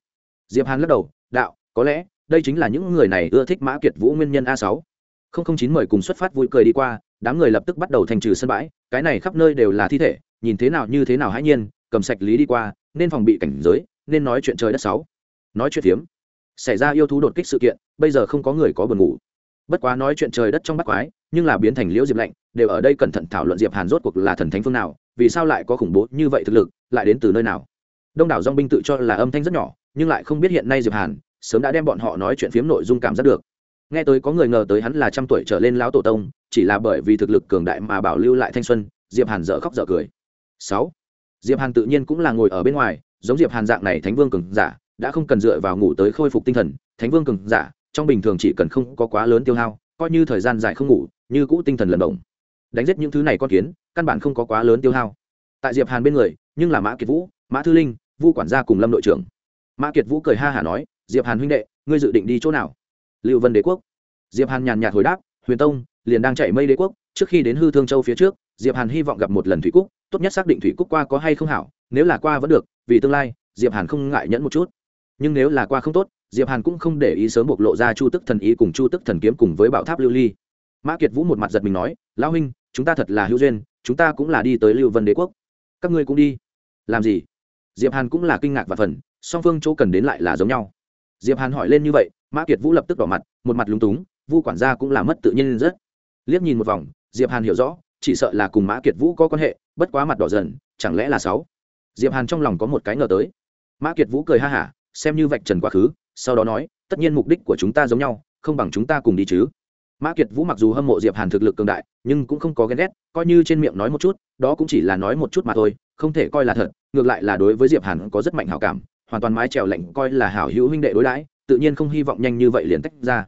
Diệp hàn lắc đầu, đạo, có lẽ, đây chính là những người này ưa thích mã kiệt vũ nguyên nhân a sáu. Không không chín mời cùng xuất phát vui cười đi qua, đám người lập tức bắt đầu thành trừ sân bãi, cái này khắp nơi đều là thi thể, nhìn thế nào như thế nào hãy nhiên, cầm sạch lý đi qua, nên phòng bị cảnh giới, nên nói chuyện trời đất sáu nói chuyện phiếm. Xảy ra yêu thú đột kích sự kiện, bây giờ không có người có buồn ngủ. Bất quá nói chuyện trời đất trong bắt quái, nhưng là biến thành liễu diệp lạnh, đều ở đây cẩn thận thảo luận diệp hàn rốt cuộc là thần thánh phương nào, vì sao lại có khủng bố như vậy thực lực, lại đến từ nơi nào. Đông đảo dong binh tự cho là âm thanh rất nhỏ, nhưng lại không biết hiện nay diệp hàn sớm đã đem bọn họ nói chuyện phiếm nội dung cảm giác được. Nghe tới có người ngờ tới hắn là trăm tuổi trở lên lão tổ tông, chỉ là bởi vì thực lực cường đại mà bảo lưu lại thanh xuân, diệp hàn dở khóc dở cười. Sáu, diệp hàn tự nhiên cũng là ngồi ở bên ngoài, giống diệp hàn dạng này thánh vương cường giả đã không cần dựa vào ngủ tới khôi phục tinh thần, thánh vương cường giả, trong bình thường chỉ cần không có quá lớn tiêu hao, coi như thời gian dài không ngủ, như cũ tinh thần lần động. Đánh giết những thứ này con kiến, căn bản không có quá lớn tiêu hao. Tại diệp hàn bên người, nhưng là mã kiệt vũ, mã thư linh, vu quản gia cùng lâm đội trưởng. Mã kiệt vũ cười ha hả nói, diệp hàn huynh đệ, ngươi dự định đi chỗ nào? Lưu vân đế quốc. Diệp hàn nhàn nhạt hồi đáp, huyền tông, liền đang chạy mây đế quốc, trước khi đến hư thương châu phía trước, diệp hàn hy vọng gặp một lần thủy cúc, tốt nhất xác định thủy cúc qua có hay không hảo, nếu là qua vẫn được, vì tương lai, diệp hàn không ngại nhẫn một chút nhưng nếu là qua không tốt, diệp hàn cũng không để ý sớm bộc lộ ra chu tức thần ý cùng chu tức thần kiếm cùng với bảo tháp lưu ly. Mã kiệt vũ một mặt giật mình nói, lão huynh, chúng ta thật là hữu duyên, chúng ta cũng là đi tới lưu vân đế quốc. Các ngươi cũng đi. Làm gì? Diệp hàn cũng là kinh ngạc và phần, song phương chỗ cần đến lại là giống nhau. Diệp hàn hỏi lên như vậy, mã kiệt vũ lập tức đỏ mặt, một mặt lúng túng, vu quản gia cũng là mất tự nhiên rất. Liếc nhìn một vòng, diệp hàn hiểu rõ, chỉ sợ là cùng mã kiệt vũ có quan hệ, bất quá mặt đỏ dần, chẳng lẽ là sáu? Diệp hàn trong lòng có một cái ngờ tới. Mã kiệt vũ cười ha hả xem như vạch trần quá khứ, sau đó nói, tất nhiên mục đích của chúng ta giống nhau, không bằng chúng ta cùng đi chứ. Mã kiệt vũ mặc dù hâm mộ diệp hàn thực lực cường đại, nhưng cũng không có ghen ghét, coi như trên miệng nói một chút, đó cũng chỉ là nói một chút mà thôi, không thể coi là thật, ngược lại là đối với diệp hàn có rất mạnh hảo cảm, hoàn toàn mái trèo lạnh coi là hảo hữu huynh đệ đối đãi, tự nhiên không hy vọng nhanh như vậy liền tách ra.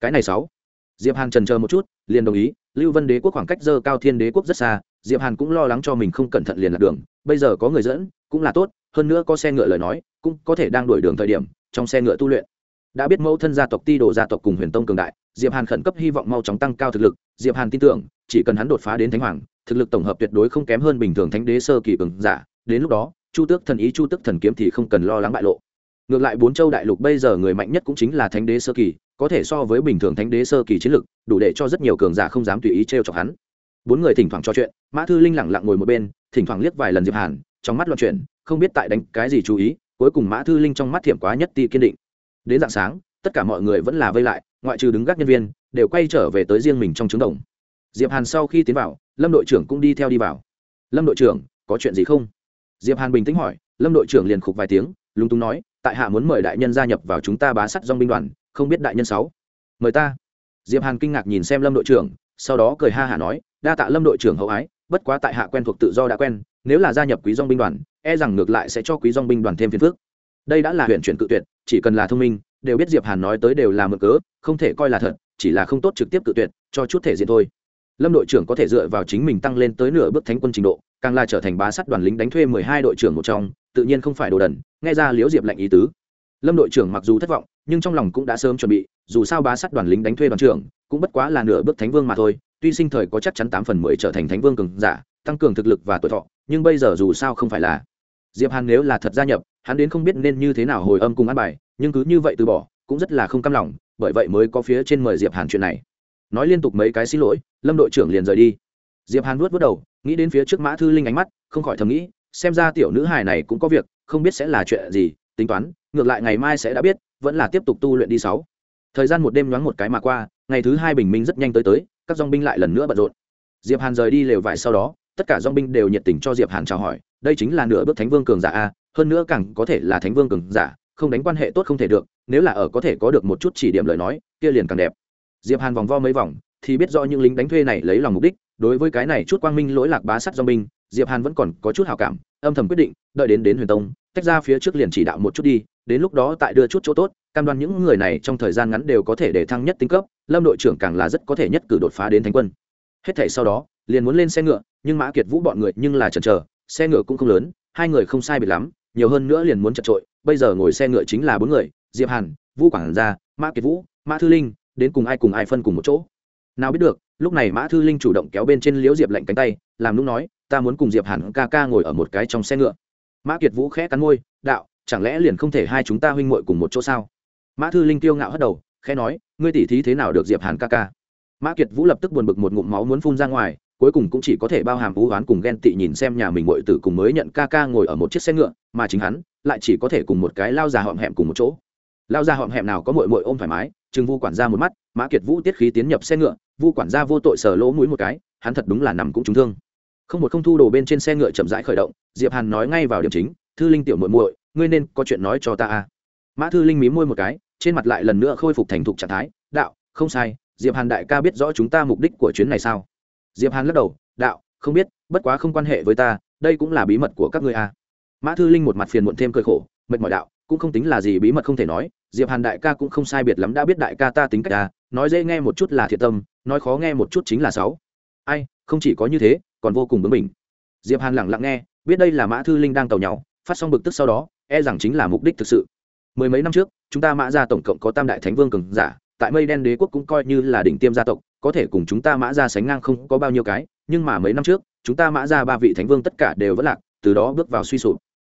Cái này sáu. Diệp hàn trần chờ một chút, liền đồng ý, lưu vân đế quốc khoảng cách dơ cao thiên đế quốc rất xa, diệp hàn cũng lo lắng cho mình không cẩn thận liền lạc đường, bây giờ có người dẫn, cũng là tốt hơn nữa có xe ngựa lời nói, cũng có thể đang đuổi đường thời điểm, trong xe ngựa tu luyện. Đã biết mẫu thân gia tộc ti đồ gia tộc cùng huyền tông cường đại, diệp hàn khẩn cấp hy vọng mau chóng tăng cao thực lực, diệp hàn tin tưởng, chỉ cần hắn đột phá đến thánh hoàng, thực lực tổng hợp tuyệt đối không kém hơn bình thường thánh đế sơ kỳ cường giả, đến lúc đó, chu tước thần ý chu tước thần kiếm thì không cần lo lắng bại lộ. Ngược lại bốn châu đại lục bây giờ người mạnh nhất cũng chính là thánh đế sơ kỳ, có thể so với bình thường thánh đế sơ kỳ chiến lực, đủ để cho rất nhiều cường giả không dám tùy ý t chọc hắn. Bốn người thỉnh thoảng trò chuyện, mã thư linh lẳng lặng ngồi một bên, thỉnh thoảng liếc vài lần diệp hàn, trong mắt loạn chuyển không biết tại đánh cái gì chú ý, cuối cùng mã thư linh trong mắt thiểm quá nhất ti kiên định. Đến dạng sáng, tất cả mọi người vẫn là vây lại, ngoại trừ đứng gác nhân viên, đều quay trở về tới riêng mình trong trứng đồng. Diệp hàn sau khi tiến vào, lâm đội trưởng cũng đi theo đi vào. Lâm đội trưởng, có chuyện gì không? Diệp hàn bình tĩnh hỏi, lâm đội trưởng liền khục vài tiếng, lúng túng nói, tại hạ muốn mời đại nhân gia nhập vào chúng ta bá sắt dong binh đoàn, không biết đại nhân sáu? Mời ta. Diệp hàn kinh ngạc nhìn xem lâm đội trưởng, sau đó cười ha hả nói, đa tạ lâm đội trưởng hậu ái, bất quá tại hạ quen thuộc tự do đã quen, nếu là gia nhập quý dong binh đoàn e rằng ngược lại sẽ cho quý dong binh đoàn thêm phiền phức. Đây đã là huyện chuyển cự tuyệt, chỉ cần là thông minh, đều biết diệp hàn nói tới đều là mượn cớ, không thể coi là thật, chỉ là không tốt trực tiếp cự tuyệt, cho chút thể diện thôi. Lâm đội trưởng có thể dựa vào chính mình tăng lên tới nửa bước thánh quân trình độ, càng là trở thành bá sắt đoàn lính đánh thuê mười hai đội trưởng một trong, tự nhiên không phải đồ đần, nghe ra liễu diệp lệnh ý tứ. Lâm đội trưởng mặc dù thất vọng, nhưng trong lòng cũng đã sớm chuẩn bị, dù sao bá sắt đoàn lính đánh thuê đoàn trưởng, cũng bất quá là nửa bước thánh vương mà thôi, tuy sinh thời có chắc chắn tám phần mười trở thành thánh vương cường giả, tăng cường thực lực và tuổi thọ, nhưng bây giờ dù sao không phải là diệp hàn nếu là thật gia nhập, hắn đến không biết nên như thế nào hồi âm cùng ăn bài, nhưng cứ như vậy từ bỏ, cũng rất là không cam lòng, bởi vậy mới có phía trên mời diệp hàn chuyện này. Nói liên tục mấy cái xin lỗi, lâm đội trưởng liền rời đi. Diệp hàn vuốt vuốt đầu, nghĩ đến phía trước mã thư linh ánh mắt, không khỏi thầm nghĩ, xem ra tiểu nữ hài này cũng có việc, không biết sẽ là chuyện gì, tính toán, ngược lại ngày mai sẽ đã biết, vẫn là tiếp tục tu luyện đi sáu. Thời gian một đêm nhoáng một cái mà qua, ngày thứ hai bình minh rất nhanh tới tới, các dong binh lại lần nữa bận rộn. Diệp hàn rời đi lều vải sau đó, tất cả dong binh đều nhiệt tình cho diệp hàn chào hỏi đây chính là nửa bước thánh vương cường giả a, hơn nữa càng có thể là thánh vương cường giả, không đánh quan hệ tốt không thể được, nếu là ở có thể có được một chút chỉ điểm lời nói, kia liền càng đẹp. Diệp hàn vòng vo mấy vòng, thì biết rõ những lính đánh thuê này lấy lòng mục đích, đối với cái này chút quang minh lỗi lạc bá sắt do binh, diệp hàn vẫn còn có chút hào cảm, âm thầm quyết định, đợi đến đến huyền tông, tách ra phía trước liền chỉ đạo một chút đi, đến lúc đó tại đưa chút chỗ tốt, cam đoan những người này trong thời gian ngắn đều có thể để thăng nhất tính cấp, lâm đội trưởng càng là rất có thể nhất cử đột phá đến thánh quân. Hết thảy sau đó, liền muốn lên xe ngựa, nhưng mã kiệt vũ bọn người nhưng là chần chờ xe ngựa cũng không lớn, hai người không sai biệt lắm, nhiều hơn nữa liền muốn chật trội, bây giờ ngồi xe ngựa chính là bốn người, diệp hàn vũ quảng gia, mã kiệt vũ, mã thư linh, đến cùng ai cùng ai phân cùng một chỗ. Nào biết được, lúc này mã thư linh chủ động kéo bên trên liễu diệp lạnh cánh tay, làm lúc nói, ta muốn cùng diệp hàn ca ca ngồi ở một cái trong xe ngựa. Mã kiệt vũ khẽ cắn môi, đạo, chẳng lẽ liền không thể hai chúng ta huynh muội cùng một chỗ sao? Mã thư linh kiêu ngạo hất đầu, khẽ nói, ngươi tỉ thí thế nào được diệp hàn ca ca? Mã kiệt vũ lập tức buồn bực một ngụm máu muốn phun ra ngoài cuối cùng cũng chỉ có thể bao hàm vũ hoán cùng ghen tị nhìn xem nhà mình muội tử cùng mới nhận ca ca ngồi ở một chiếc xe ngựa, mà chính hắn lại chỉ có thể cùng một cái lao già họm hẹm cùng một chỗ. Lao già họm hẹm nào có muội muội ôm thoải mái chừng vu quản gia một mắt, mã kiệt vũ tiết khí tiến nhập xe ngựa, vu quản gia vô tội sờ lỗ mũi một cái, hắn thật đúng là nằm cũng trúng thương. Không một không thu đồ bên trên xe ngựa chậm rãi khởi động, diệp hàn nói ngay vào điểm chính, thư linh tiểu muội muội, ngươi nên có chuyện nói cho ta a mã thư linh mí môi một cái, trên mặt lại lần nữa khôi phục thành thục trạng thái, đạo, không sai, diệp hàn đại ca biết rõ chúng ta mục đích của chuyến này sao? Diệp hàn lắc đầu, đạo, không biết, bất quá không quan hệ với ta, đây cũng là bí mật của các ngươi a mã thư linh một mặt phiền muộn thêm cơi khổ, mệt mỏi đạo, cũng không tính là gì bí mật không thể nói, diệp hàn đại ca cũng không sai biệt lắm đã biết đại ca ta tính cách ta nói dễ nghe một chút là thiệt tâm, nói khó nghe một chút chính là sáu ai, không chỉ có như thế, còn vô cùng bướng bỉnh. Diệp hàn lặng lặng nghe, biết đây là mã thư linh đang tàu nhau phát xong bực tức sau đó e rằng chính là mục đích thực sự. Mười mấy năm trước, chúng ta mã ra tổng cộng có tam đại thánh vương cường giả, tại mây đen đế quốc cũng coi như là đỉnh tiêm gia tộc có thể cùng chúng ta mã ra sánh ngang không có bao nhiêu cái, nhưng mà mấy năm trước, chúng ta mã ra ba vị thánh vương tất cả đều vẫn lạc, từ đó bước vào suy sụp.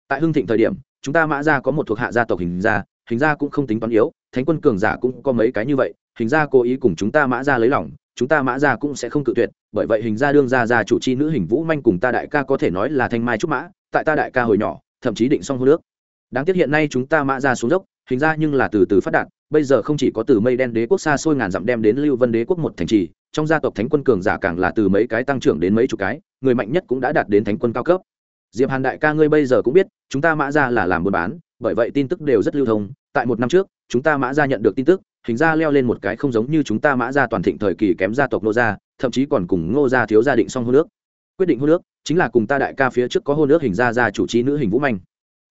Tại hưng thịnh thời điểm, chúng ta mã ra có một thuộc hạ gia tộc hình gia hình gia cũng không tính toán yếu, thánh quân cường giả cũng có mấy cái như vậy, hình gia cố ý cùng chúng ta mã ra lấy lòng, chúng ta mã ra cũng sẽ không cự tuyệt, bởi vậy hình gia đương gia gia chủ chi nữ hình vũ manh cùng ta đại ca có thể nói là thanh mai trúc mã, tại ta đại ca hồi nhỏ, thậm chí định xong hô nước đáng tiếc hiện nay chúng ta mã ra xuống dốc, hình ra nhưng là từ từ phát đạt bây giờ không chỉ có từ mây đen đế quốc xa xôi ngàn dặm đem đến lưu vân đế quốc một thành trì, trong gia tộc thánh quân cường giả càng là từ mấy cái tăng trưởng đến mấy chục cái, người mạnh nhất cũng đã đạt đến thánh quân cao cấp. Diệp hàn đại ca ngươi bây giờ cũng biết, chúng ta mã ra là làm buôn bán, bởi vậy tin tức đều rất lưu thông. Tại một năm trước, chúng ta mã ra nhận được tin tức, hình ra leo lên một cái không giống như chúng ta mã ra toàn thịnh thời kỳ kém gia tộc nô gia, thậm chí còn cùng ngô gia thiếu gia định xong hôn nước quyết định hôn nước chính là cùng ta đại ca phía trước có hôn nước hình ra ra chủ trí nữ hình vũ manh.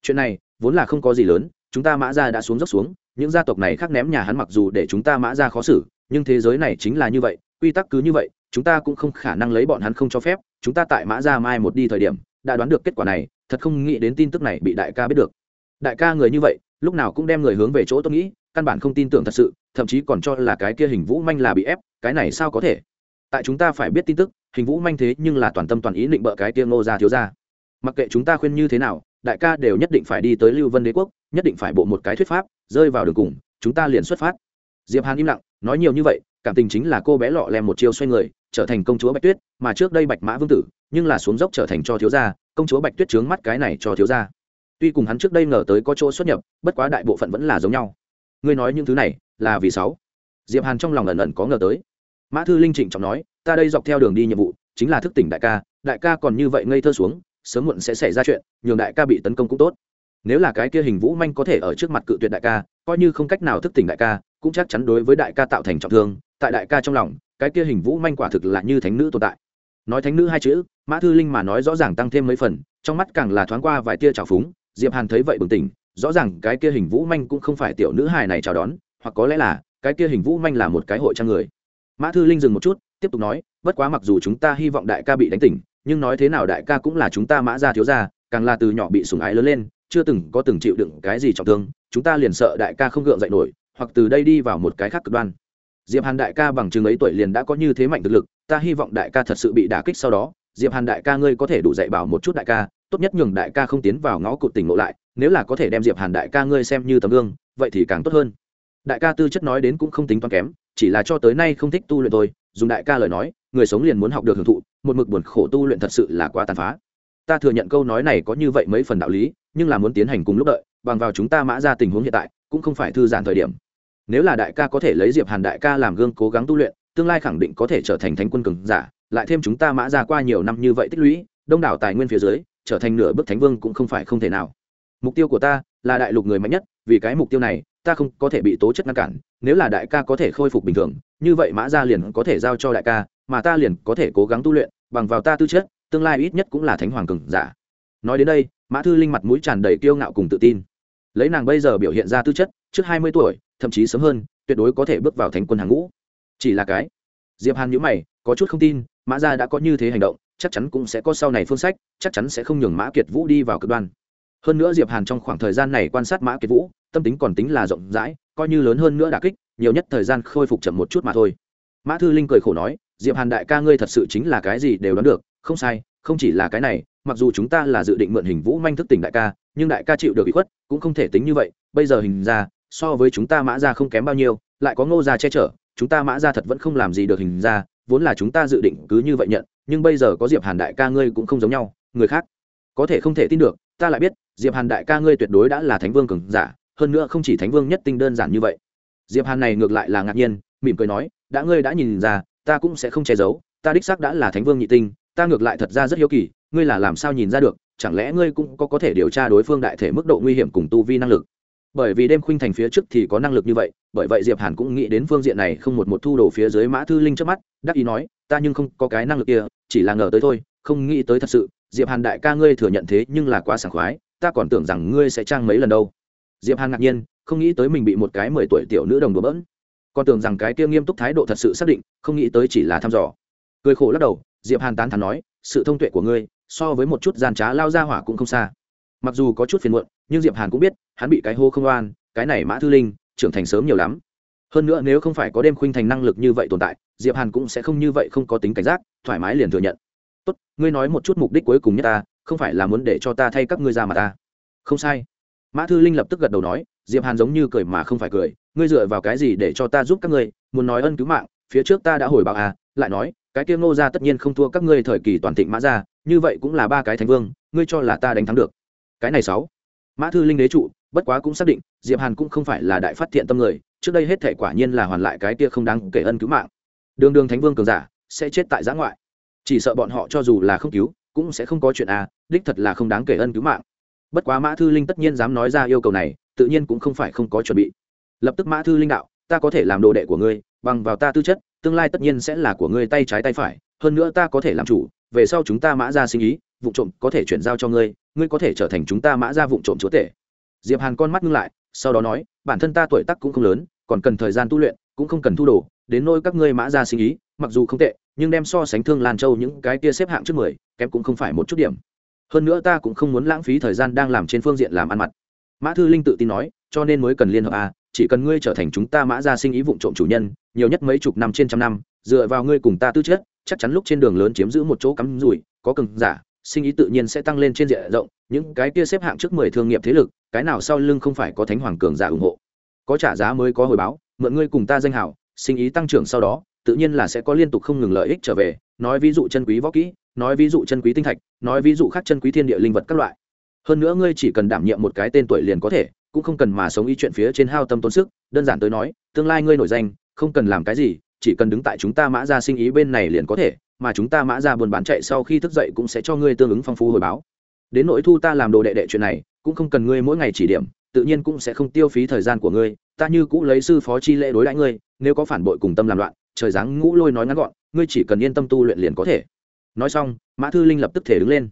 Chuyện này, vốn là không có gì lớn chúng ta mã ra đã xuống dốc xuống, những gia tộc này khác ném nhà hắn mặc dù để chúng ta mã ra khó xử, nhưng thế giới này chính là như vậy, quy tắc cứ như vậy, chúng ta cũng không khả năng lấy bọn hắn không cho phép, chúng ta tại mã ra mai một đi thời điểm, đã đoán được kết quả này, thật không nghĩ đến tin tức này bị đại ca biết được. Đại ca người như vậy, lúc nào cũng đem người hướng về chỗ tôi nghĩ, căn bản không tin tưởng thật sự, thậm chí còn cho là cái kia hình vũ manh là bị ép, cái này sao có thể? Tại chúng ta phải biết tin tức, hình vũ manh thế nhưng là toàn tâm toàn ý định bợ cái kia ngô ra thiếu ra mặc kệ chúng ta khuyên như thế nào đại ca đều nhất định phải đi tới lưu vân đế quốc, nhất định phải bộ một cái thuyết pháp, rơi vào đường cùng, chúng ta liền xuất phát. Diệp hàn im lặng, nói nhiều như vậy, cảm tình chính là cô bé lọ lem một chiêu xoay người, trở thành công chúa bạch tuyết, mà trước đây bạch mã vương tử, nhưng là xuống dốc trở thành cho thiếu gia, công chúa bạch tuyết trướng mắt cái này cho thiếu gia. Tuy cùng hắn trước đây ngờ tới có chỗ xuất nhập, bất quá đại bộ phận vẫn là giống nhau. Ngươi nói những thứ này là vì sáu? Diệp hàn trong lòng ẩn ẩn có ngờ tới. Mã thư linh trịnh trọng nói, ta đây dọc theo đường đi nhiệm vụ, chính là thức tỉnh đại ca đại ca còn như vậy ngây thơ xuống sớm muộn sẽ xảy ra chuyện, nhường đại ca bị tấn công cũng tốt. Nếu là cái kia hình vũ manh có thể ở trước mặt cự tuyệt đại ca, coi như không cách nào thức tỉnh đại ca, cũng chắc chắn đối với đại ca tạo thành trọng thương. Tại đại ca trong lòng, cái kia hình vũ manh quả thực là như thánh nữ tồn tại. Nói thánh nữ hai chữ, mã thư linh mà nói rõ ràng tăng thêm mấy phần, trong mắt càng là thoáng qua vài tia trào phúng. Diệp hàn thấy vậy bừng tỉnh, rõ ràng cái kia hình vũ manh cũng không phải tiểu nữ hài này chào đón, hoặc có lẽ là, cái kia hình vũ manh là một cái hội trang người. Mã thư linh dừng một chút tiếp tục nói, bất quá mặc dù chúng ta hy vọng đại ca bị đánh tỉnh, nhưng nói thế nào đại ca cũng là chúng ta mã gia thiếu gia, càng là từ nhỏ bị sủng ái lớn lên, chưa từng có từng chịu đựng cái gì trọng thương, chúng ta liền sợ đại ca không gượng dậy nổi, hoặc từ đây đi vào một cái khác cực đoan. Diệp hàn đại ca bằng chứng ấy tuổi liền đã có như thế mạnh thực lực, ta hy vọng đại ca thật sự bị đả kích sau đó, diệp hàn đại ca ngươi có thể đủ dạy bảo một chút đại ca, tốt nhất nhường đại ca không tiến vào ngõ cụt tỉnh ngộ lại, nếu là có thể đem diệp hàn đại ca ngươi xem như tấm gương, vậy thì càng tốt hơn. Đại ca tư chất nói đến cũng không tính toán kém, chỉ là cho tới nay không thích tu luyện thôi dùng đại ca lời nói, người sống liền muốn học được hưởng thụ, một mực buồn khổ tu luyện thật sự là quá tàn phá. Ta thừa nhận câu nói này có như vậy mấy phần đạo lý, nhưng là muốn tiến hành cùng lúc đợi, bằng vào chúng ta mã ra tình huống hiện tại, cũng không phải thư giãn thời điểm. Nếu là đại ca có thể lấy diệp hàn đại ca làm gương cố gắng tu luyện, tương lai khẳng định có thể trở thành thánh quân cường giả, lại thêm chúng ta mã ra qua nhiều năm như vậy tích lũy, đông đảo tài nguyên phía dưới, trở thành nửa bước thánh vương cũng không phải không thể nào. Mục tiêu của ta là đại lục người mạnh nhất vì cái mục tiêu này, ta không có thể bị tố chất ngăn cản, nếu là đại ca có thể khôi phục bình thường, như vậy mã gia liền có thể giao cho đại ca, mà ta liền có thể cố gắng tu luyện, bằng vào ta tư chất, tương lai ít nhất cũng là thánh hoàng cường giả. Nói đến đây, mã thư linh mặt mũi tràn đầy kiêu ngạo cùng tự tin. Lấy nàng bây giờ biểu hiện ra tư chất, trước hai mươi tuổi, thậm chí sớm hơn, tuyệt đối có thể bước vào thánh quân hàng ngũ. Chỉ là cái, diệp hàn nhữ mày, có chút không tin, mã gia đã có như thế hành động, chắc chắn cũng sẽ có sau này phương sách, chắc chắn sẽ không nhường mã kiệt vũ đi vào cực đoan. Hơn nữa diệp hàn trong khoảng thời gian này quan sát mã kiệt vũ tâm tính còn tính là rộng rãi, coi như lớn hơn nữa đả kích, nhiều nhất thời gian khôi phục chậm một chút mà thôi. Mã thư linh cười khổ nói, diệp hàn đại ca ngươi thật sự chính là cái gì đều đoán được, không sai, không chỉ là cái này, mặc dù chúng ta là dự định mượn hình vũ manh thức tỉnh đại ca, nhưng đại ca chịu được bị khuất, cũng không thể tính như vậy, bây giờ hình ra, so với chúng ta mã ra không kém bao nhiêu, lại có ngô gia che chở, chúng ta mã ra thật vẫn không làm gì được hình ra, vốn là chúng ta dự định cứ như vậy nhận, nhưng bây giờ có diệp hàn đại ca ngươi cũng không giống nhau, người khác có thể không thể tin được, ta lại biết, diệp hàn đại ca ngươi tuyệt đối đã là thánh vương cường giả hơn nữa không chỉ thánh vương nhất tinh đơn giản như vậy. Diệp hàn này ngược lại là ngạc nhiên, mỉm cười nói, đã ngươi đã nhìn ra, ta cũng sẽ không che giấu, ta đích xác đã là thánh vương nhị tinh, ta ngược lại thật ra rất hiếu kỳ, ngươi là làm sao nhìn ra được, chẳng lẽ ngươi cũng có có thể điều tra đối phương đại thể mức độ nguy hiểm cùng tu vi năng lực? Bởi vì đêm khuynh thành phía trước thì có năng lực như vậy, bởi vậy diệp hàn cũng nghĩ đến phương diện này không một một thu đồ phía dưới mã thư linh trước mắt, đắc ý nói, ta nhưng không có cái năng lực kia, chỉ là ngờ tới thôi, không nghĩ tới thật sự, diệp hàn đại ca ngươi thừa nhận thế nhưng là quá sảng khoái, ta còn tưởng rằng ngươi sẽ trang mấy lần đâu diệp hàn ngạc nhiên, không nghĩ tới mình bị một cái mười tuổi tiểu nữ đồng đùa bỡn. Còn tưởng rằng cái kia nghiêm túc thái độ thật sự xác định, không nghĩ tới chỉ là thăm dò. Cười khổ lắc đầu, diệp hàn tán thắn nói, sự thông tuệ của ngươi, so với một chút gian trá lao ra hỏa cũng không xa. Mặc dù có chút phiền muộn, nhưng diệp hàn cũng biết, hắn bị cái hô không oan, cái này mã thư linh, trưởng thành sớm nhiều lắm. Hơn nữa nếu không phải có đêm khuynh thành năng lực như vậy tồn tại, diệp hàn cũng sẽ không như vậy không có tính cảnh giác, thoải mái liền thừa nhận. Tốt, ngươi nói một chút mục đích cuối cùng nhất ta, không phải là muốn để cho ta thay các ngươi ra mà ta. Không sai mã thư linh lập tức gật đầu nói, diệp hàn giống như cười mà không phải cười, ngươi dựa vào cái gì để cho ta giúp các ngươi, muốn nói ân cứu mạng, phía trước ta đã hồi báo à lại nói, cái kia ngô ra tất nhiên không thua các ngươi thời kỳ toàn thịnh mã ra như vậy cũng là ba cái thánh vương, ngươi cho là ta đánh thắng được. Cái này sáu. Mã thư linh đế trụ, bất quá cũng xác định, diệp hàn cũng không phải là đại phát thiện tâm người, trước đây hết thể quả nhiên là hoàn lại cái kia không đáng kể ân cứu mạng. Đường đường thánh vương cường giả, sẽ chết tại giã ngoại. Chỉ sợ bọn họ cho dù là không cứu, cũng sẽ không có chuyện à đích thật là không đáng kể ân cứu mạng bất quá mã thư linh tất nhiên dám nói ra yêu cầu này, tự nhiên cũng không phải không có chuẩn bị. Lập tức mã thư linh đạo, ta có thể làm đồ đệ của ngươi, bằng vào ta tư chất, tương lai tất nhiên sẽ là của ngươi tay trái tay phải, hơn nữa ta có thể làm chủ, về sau chúng ta mã ra sinh ý, vụ trộm có thể chuyển giao cho ngươi ngươi có thể trở thành chúng ta mã ra vụ trộm chúa tể. Diệp hàn con mắt ngưng lại, sau đó nói, bản thân ta tuổi tác cũng không lớn, còn cần thời gian tu luyện, cũng không cần thu đồ, đến nôi các ngươi mã ra sinh ý, mặc dù không tệ, nhưng đem so sánh thương lan châu những cái kia xếp hạng trước mười, kém cũng không phải một chút điểm hơn nữa ta cũng không muốn lãng phí thời gian đang làm trên phương diện làm ăn mặt. Mã thư linh tự tin nói, cho nên mới cần liên hợp a, chỉ cần ngươi trở thành chúng ta mã ra sinh ý vụ trộm chủ nhân, nhiều nhất mấy chục năm trên trăm năm, dựa vào ngươi cùng ta tư chất, chắc chắn lúc trên đường lớn chiếm giữ một chỗ cắm rủi, có cường giả, sinh ý tự nhiên sẽ tăng lên trên diện rộng, những cái kia xếp hạng trước mười thương nghiệp thế lực, cái nào sau lưng không phải có thánh hoàng cường giả ủng hộ. Có trả giá mới có hồi báo, mượn ngươi cùng ta danh hảo, sinh ý tăng trưởng sau đó, tự nhiên là sẽ có liên tục không ngừng lợi ích trở về, nói ví dụ chân quý võ kỹ nói ví dụ chân quý tinh thạch, nói ví dụ khác chân quý thiên địa linh vật các loại. Hơn nữa ngươi chỉ cần đảm nhiệm một cái tên tuổi liền có thể, cũng không cần mà sống ý chuyện phía trên hao tâm tốn sức, đơn giản tới nói, tương lai ngươi nổi danh, không cần làm cái gì, chỉ cần đứng tại chúng ta mã ra sinh ý bên này liền có thể, mà chúng ta mã ra buôn bán chạy sau khi thức dậy cũng sẽ cho ngươi tương ứng phong phú hồi báo. Đến nỗi thu ta làm đồ đệ đệ chuyện này, cũng không cần ngươi mỗi ngày chỉ điểm, tự nhiên cũng sẽ không tiêu phí thời gian của ngươi, ta như cũ lấy sư phó chi lễ đối đãi ngươi, nếu có phản bội cùng tâm làm loạn, trời giáng ngũ lôi nói ngắn gọn, ngươi chỉ cần yên tâm tu luyện liền có thể nói xong, mã thư linh lập tức thể đứng lên.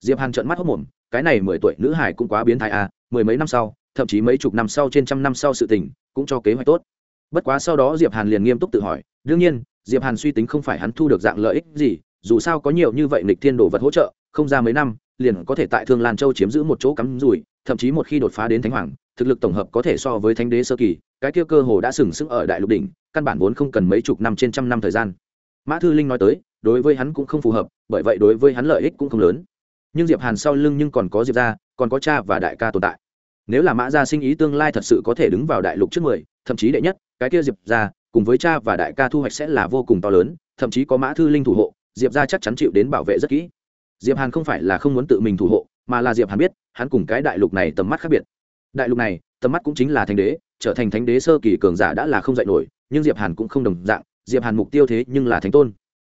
Diệp hàn trợn mắt hốc mồm, cái này mười tuổi nữ hải cũng quá biến thái à mười mấy năm sau, thậm chí mấy chục năm sau trên trăm năm sau sự tình, cũng cho kế hoạch tốt. Bất quá sau đó diệp hàn liền nghiêm túc tự hỏi, đương nhiên, diệp hàn suy tính không phải hắn thu được dạng lợi ích gì, dù sao có nhiều như vậy lịch thiên đồ vật hỗ trợ, không ra mấy năm, liền có thể tại thương lan châu chiếm giữ một chỗ cắm rủi, thậm chí một khi đột phá đến thánh hoàng, thực lực tổng hợp có thể so với thánh đế sơ kỳ, cái kia cơ hồ đã sừng sững ở đại lục đỉnh, căn bản vốn không cần mấy chục năm trên trăm năm thời gian. Mã thư linh nói tới đối với hắn cũng không phù hợp, bởi vậy đối với hắn lợi ích cũng không lớn. Nhưng diệp hàn sau lưng nhưng còn có diệp gia, còn có cha và đại ca tồn tại. Nếu là mã gia sinh ý tương lai thật sự có thể đứng vào đại lục trước mười, thậm chí đệ nhất, cái kia diệp gia cùng với cha và đại ca thu hoạch sẽ là vô cùng to lớn, thậm chí có mã thư linh thủ hộ, diệp gia chắc chắn chịu đến bảo vệ rất kỹ. Diệp hàn không phải là không muốn tự mình thủ hộ, mà là diệp hàn biết, hắn cùng cái đại lục này tầm mắt khác biệt. Đại lục này, tầm mắt cũng chính là thánh đế, trở thành thánh đế sơ kỳ cường giả đã là không dạy nổi, nhưng diệp hàn cũng không đồng dạng, diệp hàn mục tiêu thế nhưng là thánh tôn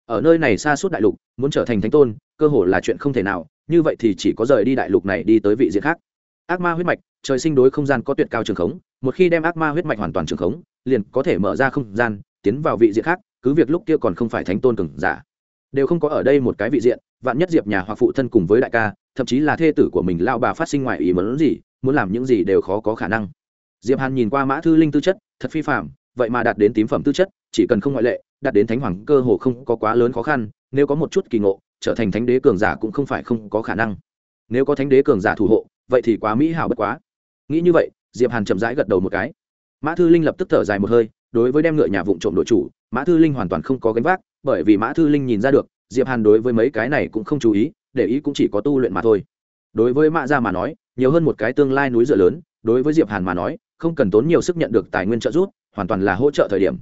ở nơi này xa suốt đại lục, muốn trở thành thánh tôn, cơ hồ là chuyện không thể nào, như vậy thì chỉ có rời đi đại lục này đi tới vị diện khác. Ác ma huyết mạch, trời sinh đối không gian có tuyệt cao trường khống, một khi đem ác ma huyết mạch hoàn toàn trường khống, liền có thể mở ra không gian, tiến vào vị diện khác, cứ việc lúc kia còn không phải thánh tôn cường giả. Đều không có ở đây một cái vị diện, vạn nhất diệp nhà hoặc phụ thân cùng với đại ca, thậm chí là thê tử của mình lao bà phát sinh ngoài ý muốn gì, muốn làm những gì đều khó có khả năng. Diệp hàn nhìn qua mã thư linh tư chất, thật phi phạm vậy mà đạt đến tím phẩm tư chất, chỉ cần không ngoại lệ, đạt đến thánh hoàng cơ hồ không có quá lớn khó khăn, nếu có một chút kỳ ngộ, trở thành thánh đế cường giả cũng không phải không có khả năng. Nếu có thánh đế cường giả thủ hộ, vậy thì quá mỹ hảo bất quá. Nghĩ như vậy, diệp hàn chậm rãi gật đầu một cái. Mã thư linh lập tức thở dài một hơi, đối với đem ngựa nhà vụn trộm đội chủ, mã thư linh hoàn toàn không có gánh vác, bởi vì mã thư linh nhìn ra được, diệp hàn đối với mấy cái này cũng không chú ý, để ý cũng chỉ có tu luyện mà thôi. Đối với mã gia mà nói, nhiều hơn một cái tương lai núi dựa lớn, đối với diệp hàn mà nói, không cần tốn nhiều sức nhận được tài nguyên trợ giúp hoàn toàn là hỗ trợ thời điểm.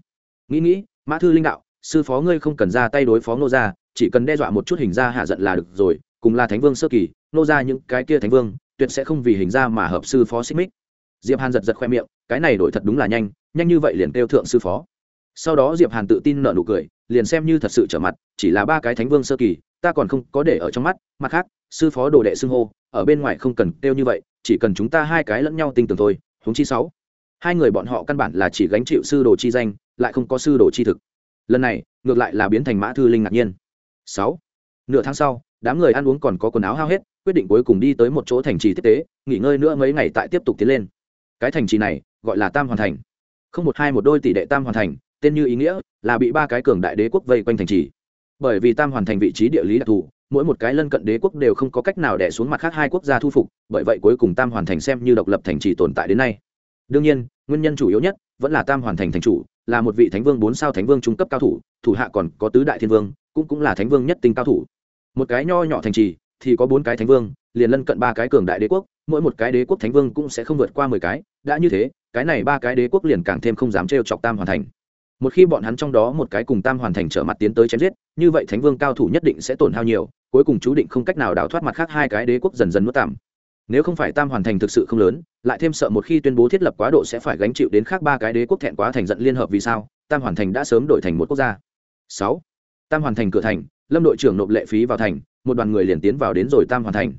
Nghĩ nghĩ, mã thư linh đạo, sư phó ngươi không cần ra tay đối phó nô gia, chỉ cần đe dọa một chút hình gia hạ giận là được rồi, cùng là thánh vương sơ kỳ, nô gia những cái kia thánh vương, tuyệt sẽ không vì hình gia mà hợp sư phó xích mích. Diệp hàn giật giật khoe miệng, cái này đổi thật đúng là nhanh nhanh như vậy liền kêu thượng sư phó. Sau đó diệp hàn tự tin nở nụ cười, liền xem như thật sự trở mặt, chỉ là ba cái thánh vương sơ kỳ, ta còn không có để ở trong mắt, mặt khác, sư phó đồ đệ xưng hô, ở bên ngoài không cần kêu như vậy, chỉ cần chúng ta hai cái lẫn nhau tin tưởng thôi, huống chi sáu hai người bọn họ căn bản là chỉ gánh chịu sư đồ chi danh, lại không có sư đồ chi thực. Lần này, ngược lại là biến thành mã thư linh ngạc nhiên. Sáu. Nửa tháng sau, đám người ăn uống còn có quần áo hao hết, quyết định cuối cùng đi tới một chỗ thành trì tiếp tế, nghỉ ngơi nữa mấy ngày tại tiếp tục tiến lên. Cái thành trì này, gọi là tam hoàn thành. Không một hai một đôi tỷ đệ tam hoàn thành, tên như ý nghĩa, là bị ba cái cường đại đế quốc vây quanh thành trì. Bởi vì tam hoàn thành vị trí địa lý đặc thù, mỗi một cái lân cận đế quốc đều không có cách nào đẻ xuống mặt khác hai quốc gia thu phục, bởi vậy cuối cùng tam hoàn thành xem như độc lập thành trì tồn tại đến nay đương nhiên, nguyên nhân chủ yếu nhất vẫn là tam hoàn thành thành chủ, là một vị thánh vương bốn sao thánh vương trung cấp cao thủ thủ hạ còn có tứ đại thiên vương, cũng cũng là thánh vương nhất tinh cao thủ. Một cái nho nhỏ thành trì thì có bốn cái thánh vương, liền lân cận ba cái cường đại đế quốc, mỗi một cái đế quốc thánh vương cũng sẽ không vượt qua mười cái, đã như thế, cái này ba cái đế quốc liền càng thêm không dám trêu chọc tam hoàn thành. Một khi bọn hắn trong đó một cái cùng tam hoàn thành trở mặt tiến tới chém giết, như vậy thánh vương cao thủ nhất định sẽ tổn hao nhiều, cuối cùng chú định không cách nào đào thoát mặt khác hai cái đế quốc dần dần nuốt tạm nếu không phải tam hoàn thành thực sự không lớn, lại thêm sợ một khi tuyên bố thiết lập quá độ sẽ phải gánh chịu đến khác ba cái đế quốc thẹn quá thành giận liên hợp vì sao, tam hoàn thành đã sớm đổi thành một quốc gia. Sáu, tam hoàn thành cửa thành, lâm đội trưởng nộp lệ phí vào thành, một đoàn người liền tiến vào đến rồi tam hoàn thành.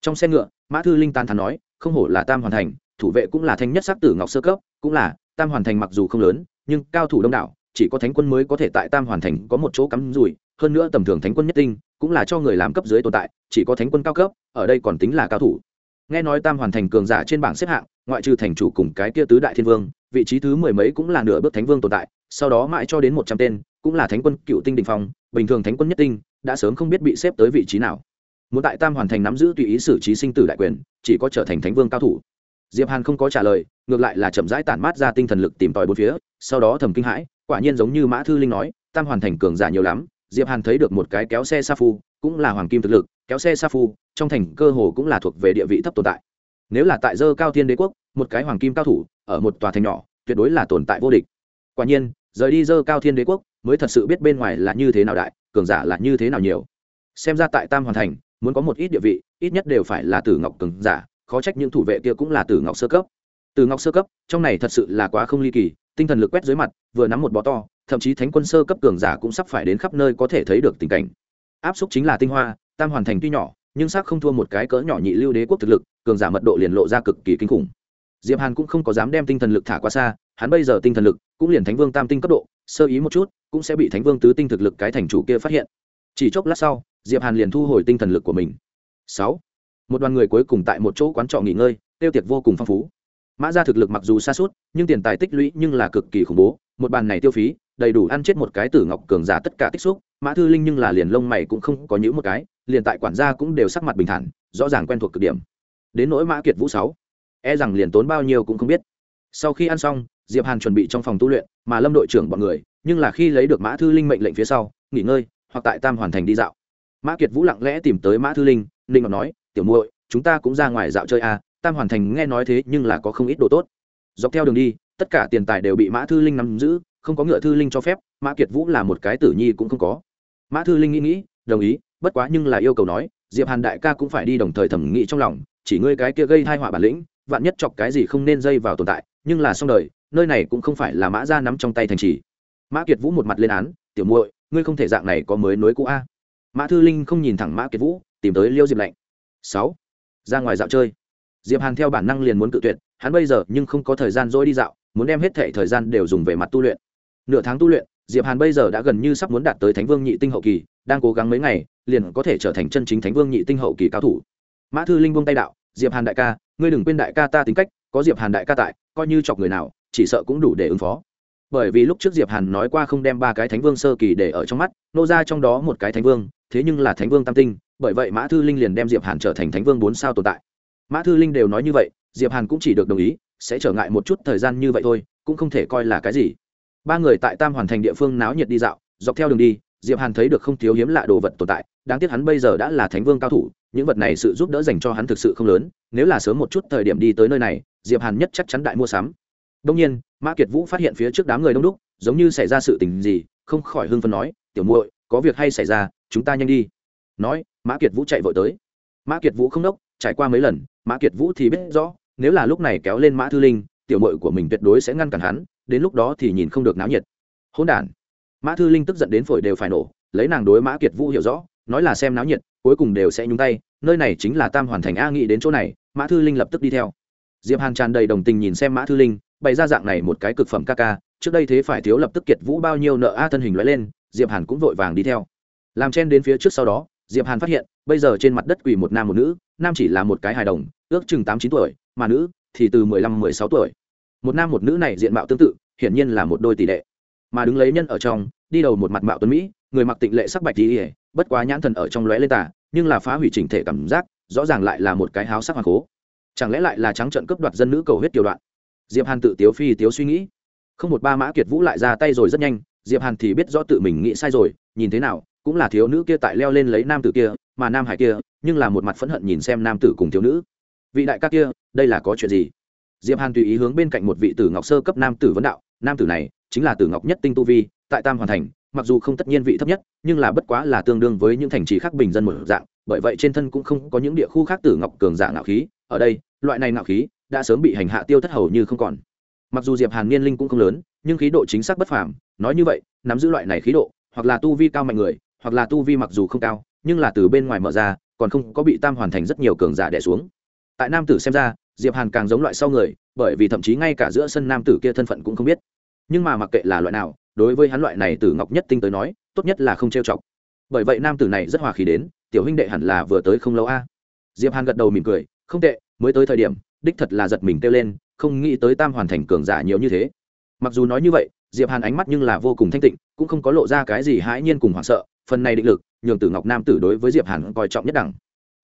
Trong xe ngựa, mã thư linh tan thắn nói, không hổ là tam hoàn thành, thủ vệ cũng là thanh nhất sắc tử ngọc sơ cấp, cũng là, tam hoàn thành mặc dù không lớn, nhưng cao thủ đông đảo, chỉ có thánh quân mới có thể tại tam hoàn thành có một chỗ cắm rủi, hơn nữa tầm thường thánh quân nhất tinh, cũng là cho người làm cấp dưới tồn tại, chỉ có thánh quân cao cấp, ở đây còn tính là cao thủ nghe nói tam hoàn thành cường giả trên bảng xếp hạng, ngoại trừ thành chủ cùng cái kia tứ đại thiên vương, vị trí thứ mười mấy cũng là nửa bước thánh vương tồn tại, sau đó mãi cho đến một trăm tên, cũng là thánh quân cựu tinh đình phong, bình thường thánh quân nhất tinh, đã sớm không biết bị xếp tới vị trí nào. Muốn tại tam hoàn thành nắm giữ tùy ý xử trí sinh tử đại quyền, chỉ có trở thành thánh vương cao thủ. Diệp hàn không có trả lời, ngược lại là chậm rãi tản mát ra tinh thần lực tìm tòi bốn phía, sau đó thầm kinh hãi, quả nhiên giống như mã thư linh nói, tam hoàn thành cường giả nhiều lắm, diệp hàn thấy được một cái kéo xe sa phu, cũng là hoàng kim thực lực kéo xe sa phu, trong thành cơ hồ cũng là thuộc về địa vị thấp tồn tại. Nếu là tại dơ cao thiên đế quốc, một cái hoàng kim cao thủ, ở một tòa thành nhỏ, tuyệt đối là tồn tại vô địch. Quả nhiên, rời đi dơ cao thiên đế quốc, mới thật sự biết bên ngoài là như thế nào đại, cường giả là như thế nào nhiều. Xem ra tại tam hoàn thành, muốn có một ít địa vị, ít nhất đều phải là tử ngọc cường giả, khó trách những thủ vệ kia cũng là tử ngọc sơ cấp. Từ ngọc sơ cấp, trong này thật sự là quá không ly kỳ, tinh thần lực quét dưới mặt, vừa nắm một bó to, thậm chí thánh quân sơ cấp cường giả cũng sắp phải đến khắp nơi có thể thấy được tình cảnh áp xúc chính là tinh hoa, tam hoàn thành tuy nhỏ, nhưng xác không thua một cái cỡ nhỏ nhị lưu đế quốc thực lực, cường giả mật độ liền lộ ra cực kỳ kinh khủng. Diệp hàn cũng không có dám đem tinh thần lực thả quá xa, hắn bây giờ tinh thần lực cũng liền thánh vương tam tinh cấp độ, sơ ý một chút, cũng sẽ bị thánh vương tứ tinh thực lực cái thành chủ kia phát hiện. Chỉ chốc lát sau, diệp hàn liền thu hồi tinh thần lực của mình. Sáu. Một đoàn người cuối cùng tại một chỗ quán trọ nghỉ ngơi, tiêu tiệc vô cùng phong phú. Mã gia thực lực mặc dù xa suốt, nhưng tiền tài tích lũy nhưng là cực kỳ khủng bố, một bàn này tiêu phí, đầy đủ ăn chết một cái tử ngọc cường giả tất cả tích xúc mã thư linh nhưng là liền lông mày cũng không có những một cái, liền tại quản gia cũng đều sắc mặt bình thản, rõ ràng quen thuộc cực điểm. Đến nỗi mã kiệt vũ sáu e rằng liền tốn bao nhiêu cũng không biết. Sau khi ăn xong, diệp hàn chuẩn bị trong phòng tu luyện, mà lâm đội trưởng bọn người, nhưng là khi lấy được mã thư linh mệnh lệnh phía sau, nghỉ ngơi, hoặc tại tam hoàn thành đi dạo. Mã kiệt vũ lặng lẽ tìm tới mã thư linh linh ngọc nói, tiểu muội, chúng ta cũng ra ngoài dạo chơi à tam hoàn thành nghe nói thế nhưng là có không ít đồ tốt. Dọc theo đường đi, tất cả tiền tài đều bị mã thư linh nắm giữ, không có ngựa thư linh cho phép, mã kiệt vũ là một cái tử nhi cũng không có mã thư linh nghĩ nghĩ, đồng ý, bất quá nhưng là yêu cầu nói, diệp hàn đại ca cũng phải đi đồng thời thẩm nghĩ trong lòng, chỉ ngươi cái kia gây thai họa bản lĩnh, vạn nhất chọc cái gì không nên dây vào tồn tại, nhưng là xong đời, nơi này cũng không phải là mã ra nắm trong tay thành trì. Mã kiệt vũ một mặt lên án, tiểu muội, ngươi không thể dạng này có mới nối cũ a. Mã thư linh không nhìn thẳng mã kiệt vũ, tìm tới liêu diệp lạnh sáu, ra ngoài dạo chơi. Diệp hàn theo bản năng liền muốn cự tuyệt, hắn bây giờ nhưng không có thời gian dỗi đi dạo, muốn đem hết thệ thời gian đều dùng về mặt tu luyện. Nửa tháng tu luyện diệp hàn bây giờ đã gần như sắp muốn đạt tới thánh vương nhị tinh hậu kỳ, đang cố gắng mấy ngày, liền có thể trở thành chân chính thánh vương nhị tinh hậu kỳ cao thủ. Mã thư linh buông tay đạo, diệp hàn đại ca, ngươi đừng quên đại ca ta tính cách, có diệp hàn đại ca tại, coi như chọc người nào, chỉ sợ cũng đủ để ứng phó. Bởi vì lúc trước diệp hàn nói qua không đem ba cái thánh vương sơ kỳ để ở trong mắt, nô ra trong đó một cái thánh vương, thế nhưng là thánh vương tam tinh, bởi vậy mã thư linh liền đem diệp hàn trở thành thánh vương bốn sao tồn tại. Mã thư linh đều nói như vậy, diệp hàn cũng chỉ được đồng ý, sẽ trở ngại một chút thời gian như vậy thôi, cũng không thể coi là cái gì ba người tại tam hoàn thành địa phương náo nhiệt đi dạo, dọc theo đường đi, diệp hàn thấy được không thiếu hiếm lạ đồ vật tồn tại, đáng tiếc hắn bây giờ đã là thánh vương cao thủ, những vật này sự giúp đỡ dành cho hắn thực sự không lớn, nếu là sớm một chút thời điểm đi tới nơi này, diệp hàn nhất chắc chắn đại mua sắm. Đông nhiên, mã kiệt vũ phát hiện phía trước đám người đông đúc, giống như xảy ra sự tình gì, không khỏi hưng phấn nói, tiểu muội, có việc hay xảy ra, chúng ta nhanh đi. Nói, mã kiệt vũ chạy vội tới. Mã kiệt vũ không đốc, trải qua mấy lần, mã kiệt vũ thì biết rõ, nếu là lúc này kéo lên mã thư linh, tiểu muội của mình tuyệt đối sẽ ngăn cản hắn đến lúc đó thì nhìn không được náo nhiệt. Hôn đ mã thư linh tức giận đến phổi đều phải nổ, lấy nàng đối mã kiệt vũ hiểu rõ, nói là xem náo nhiệt, cuối cùng đều sẽ nhúng tay, nơi này chính là tam hoàn thành a Nghị đến chỗ này, mã thư linh lập tức đi theo. Diệp hàn tràn đầy đồng tình nhìn xem mã thư linh, bày ra dạng này một cái cực phẩm ca ca, trước đây thế phải thiếu lập tức kiệt vũ bao nhiêu nợ a thân hình loại lên, diệp hàn cũng vội vàng đi theo. Làm chen đến phía trước sau đó, diệp hàn phát hiện, bây giờ trên mặt đất quỳ một nam một nữ, nam chỉ là một cái hài đồng, ước chừng tám chín tuổi, mà nữ thì từ mười lăm mười sáu tuổi một nam một nữ này diện mạo tương tự, hiển nhiên là một đôi tỷ đệ mà đứng lấy nhân ở trong, đi đầu một mặt mạo tuấn mỹ, người mặc tịnh lệ sắc bạch tỉ bất quá nhãn thần ở trong lóe lên tả nhưng là phá hủy chỉnh thể cảm giác, rõ ràng lại là một cái háo sắc hoàng cố. Chẳng lẽ lại là trắng trận cướp đoạt dân nữ cầu huyết tiểu đoạn? Diệp hàn tự tiếu phi tiếu suy nghĩ. Không một ba mã kiệt vũ lại ra tay rồi rất nhanh, diệp hàn thì biết rõ tự mình nghĩ sai rồi, nhìn thế nào, cũng là thiếu nữ kia tại leo lên lấy nam tử kia, mà nam hải kia, nhưng là một mặt phẫn hận nhìn xem nam tử cùng thiếu nữ. Vị đại ca kia, đây là có chuyện gì? Diệp hàn tùy ý hướng bên cạnh một vị tử ngọc sơ cấp nam tử vấn đạo, nam tử này chính là tử ngọc nhất tinh tu vi, tại tam hoàn thành, mặc dù không tất nhiên vị thấp nhất, nhưng là bất quá là tương đương với những thành trì khác bình dân một dạng, bởi vậy trên thân cũng không có những địa khu khác tử ngọc cường giả ngạo khí, ở đây, loại này ngạo khí đã sớm bị hành hạ tiêu thất hầu như không còn. Mặc dù diệp hàn niên linh cũng không lớn, nhưng khí độ chính xác bất phàm, nói như vậy, nắm giữ loại này khí độ, hoặc là tu vi cao mạnh người, hoặc là tu vi mặc dù không cao, nhưng là từ bên ngoài mở ra, còn không có bị tam hoàn thành rất nhiều cường giả đè xuống. Tại nam tử xem ra diệp hàn càng giống loại sau người, bởi vì thậm chí ngay cả giữa sân nam tử kia thân phận cũng không biết. Nhưng mà mặc kệ là loại nào, đối với hắn loại này tử ngọc nhất tinh tới nói, tốt nhất là không trêu chọc. Bởi vậy nam tử này rất hòa khí đến, tiểu huynh đệ hẳn là vừa tới không lâu a. Diệp hàn gật đầu mỉm cười, không tệ, mới tới thời điểm, đích thật là giật mình kêu lên, không nghĩ tới tam hoàn thành cường giả nhiều như thế. Mặc dù nói như vậy, diệp hàn ánh mắt nhưng là vô cùng thanh tịnh, cũng không có lộ ra cái gì hãi nhiên cùng hoảng sợ, phần này định lực, nhường tử ngọc nam tử đối với diệp hàn coi trọng nhất đẳng.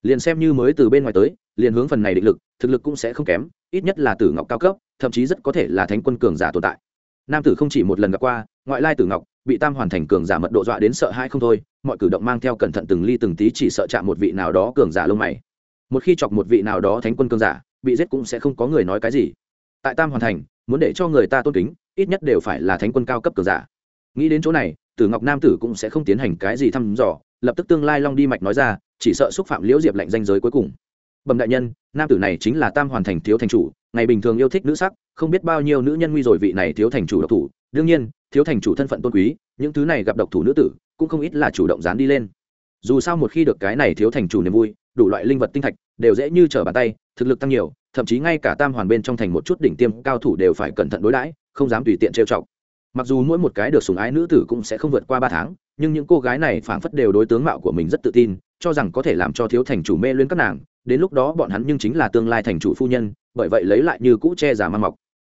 Liền xem như mới từ bên ngoài tới liền hướng phần này định lực, thực lực cũng sẽ không kém, ít nhất là tử ngọc cao cấp, thậm chí rất có thể là thánh quân cường giả tồn tại. Nam tử không chỉ một lần gặp qua, ngoại lai tử ngọc, bị tam hoàn thành cường giả mật độ dọa đến sợ hãi không thôi, mọi cử động mang theo cẩn thận từng ly từng tí chỉ sợ chạm một vị nào đó cường giả lông mày. Một khi chọc một vị nào đó thánh quân cường giả, bị giết cũng sẽ không có người nói cái gì. Tại tam hoàn thành, muốn để cho người ta tôn kính, ít nhất đều phải là thánh quân cao cấp cường giả. Nghĩ đến chỗ này, tử ngọc nam tử cũng sẽ không tiến hành cái gì thăm dò, lập tức tương lai long đi mạch nói ra, chỉ sợ xúc phạm liễu diệp lệnh danh giới cuối cùng bẩm đại nhân, nam tử này chính là tam hoàn thành thiếu thành chủ, ngày bình thường yêu thích nữ sắc, không biết bao nhiêu nữ nhân nguy rồi vị này thiếu thành chủ độc thủ. Đương nhiên, thiếu thành chủ thân phận tôn quý, những thứ này gặp độc thủ nữ tử, cũng không ít là chủ động dán đi lên. Dù sao một khi được cái này thiếu thành chủ niềm vui, đủ loại linh vật tinh thạch, đều dễ như trở bàn tay, thực lực tăng nhiều, thậm chí ngay cả tam hoàn bên trong thành một chút đỉnh tiêm cao thủ đều phải cẩn thận đối đãi, không dám tùy tiện trêu chọc. Mặc dù mỗi một cái được sùng ái nữ tử cũng sẽ không vượt qua ba tháng, nhưng những cô gái này phảng phất đều đối tướng mạo của mình rất tự tin, cho rằng có thể làm cho thiếu thành chủ mê luyến các nàng đến lúc đó bọn hắn nhưng chính là tương lai thành chủ phu nhân, bởi vậy lấy lại như cũ che giả mang mọc.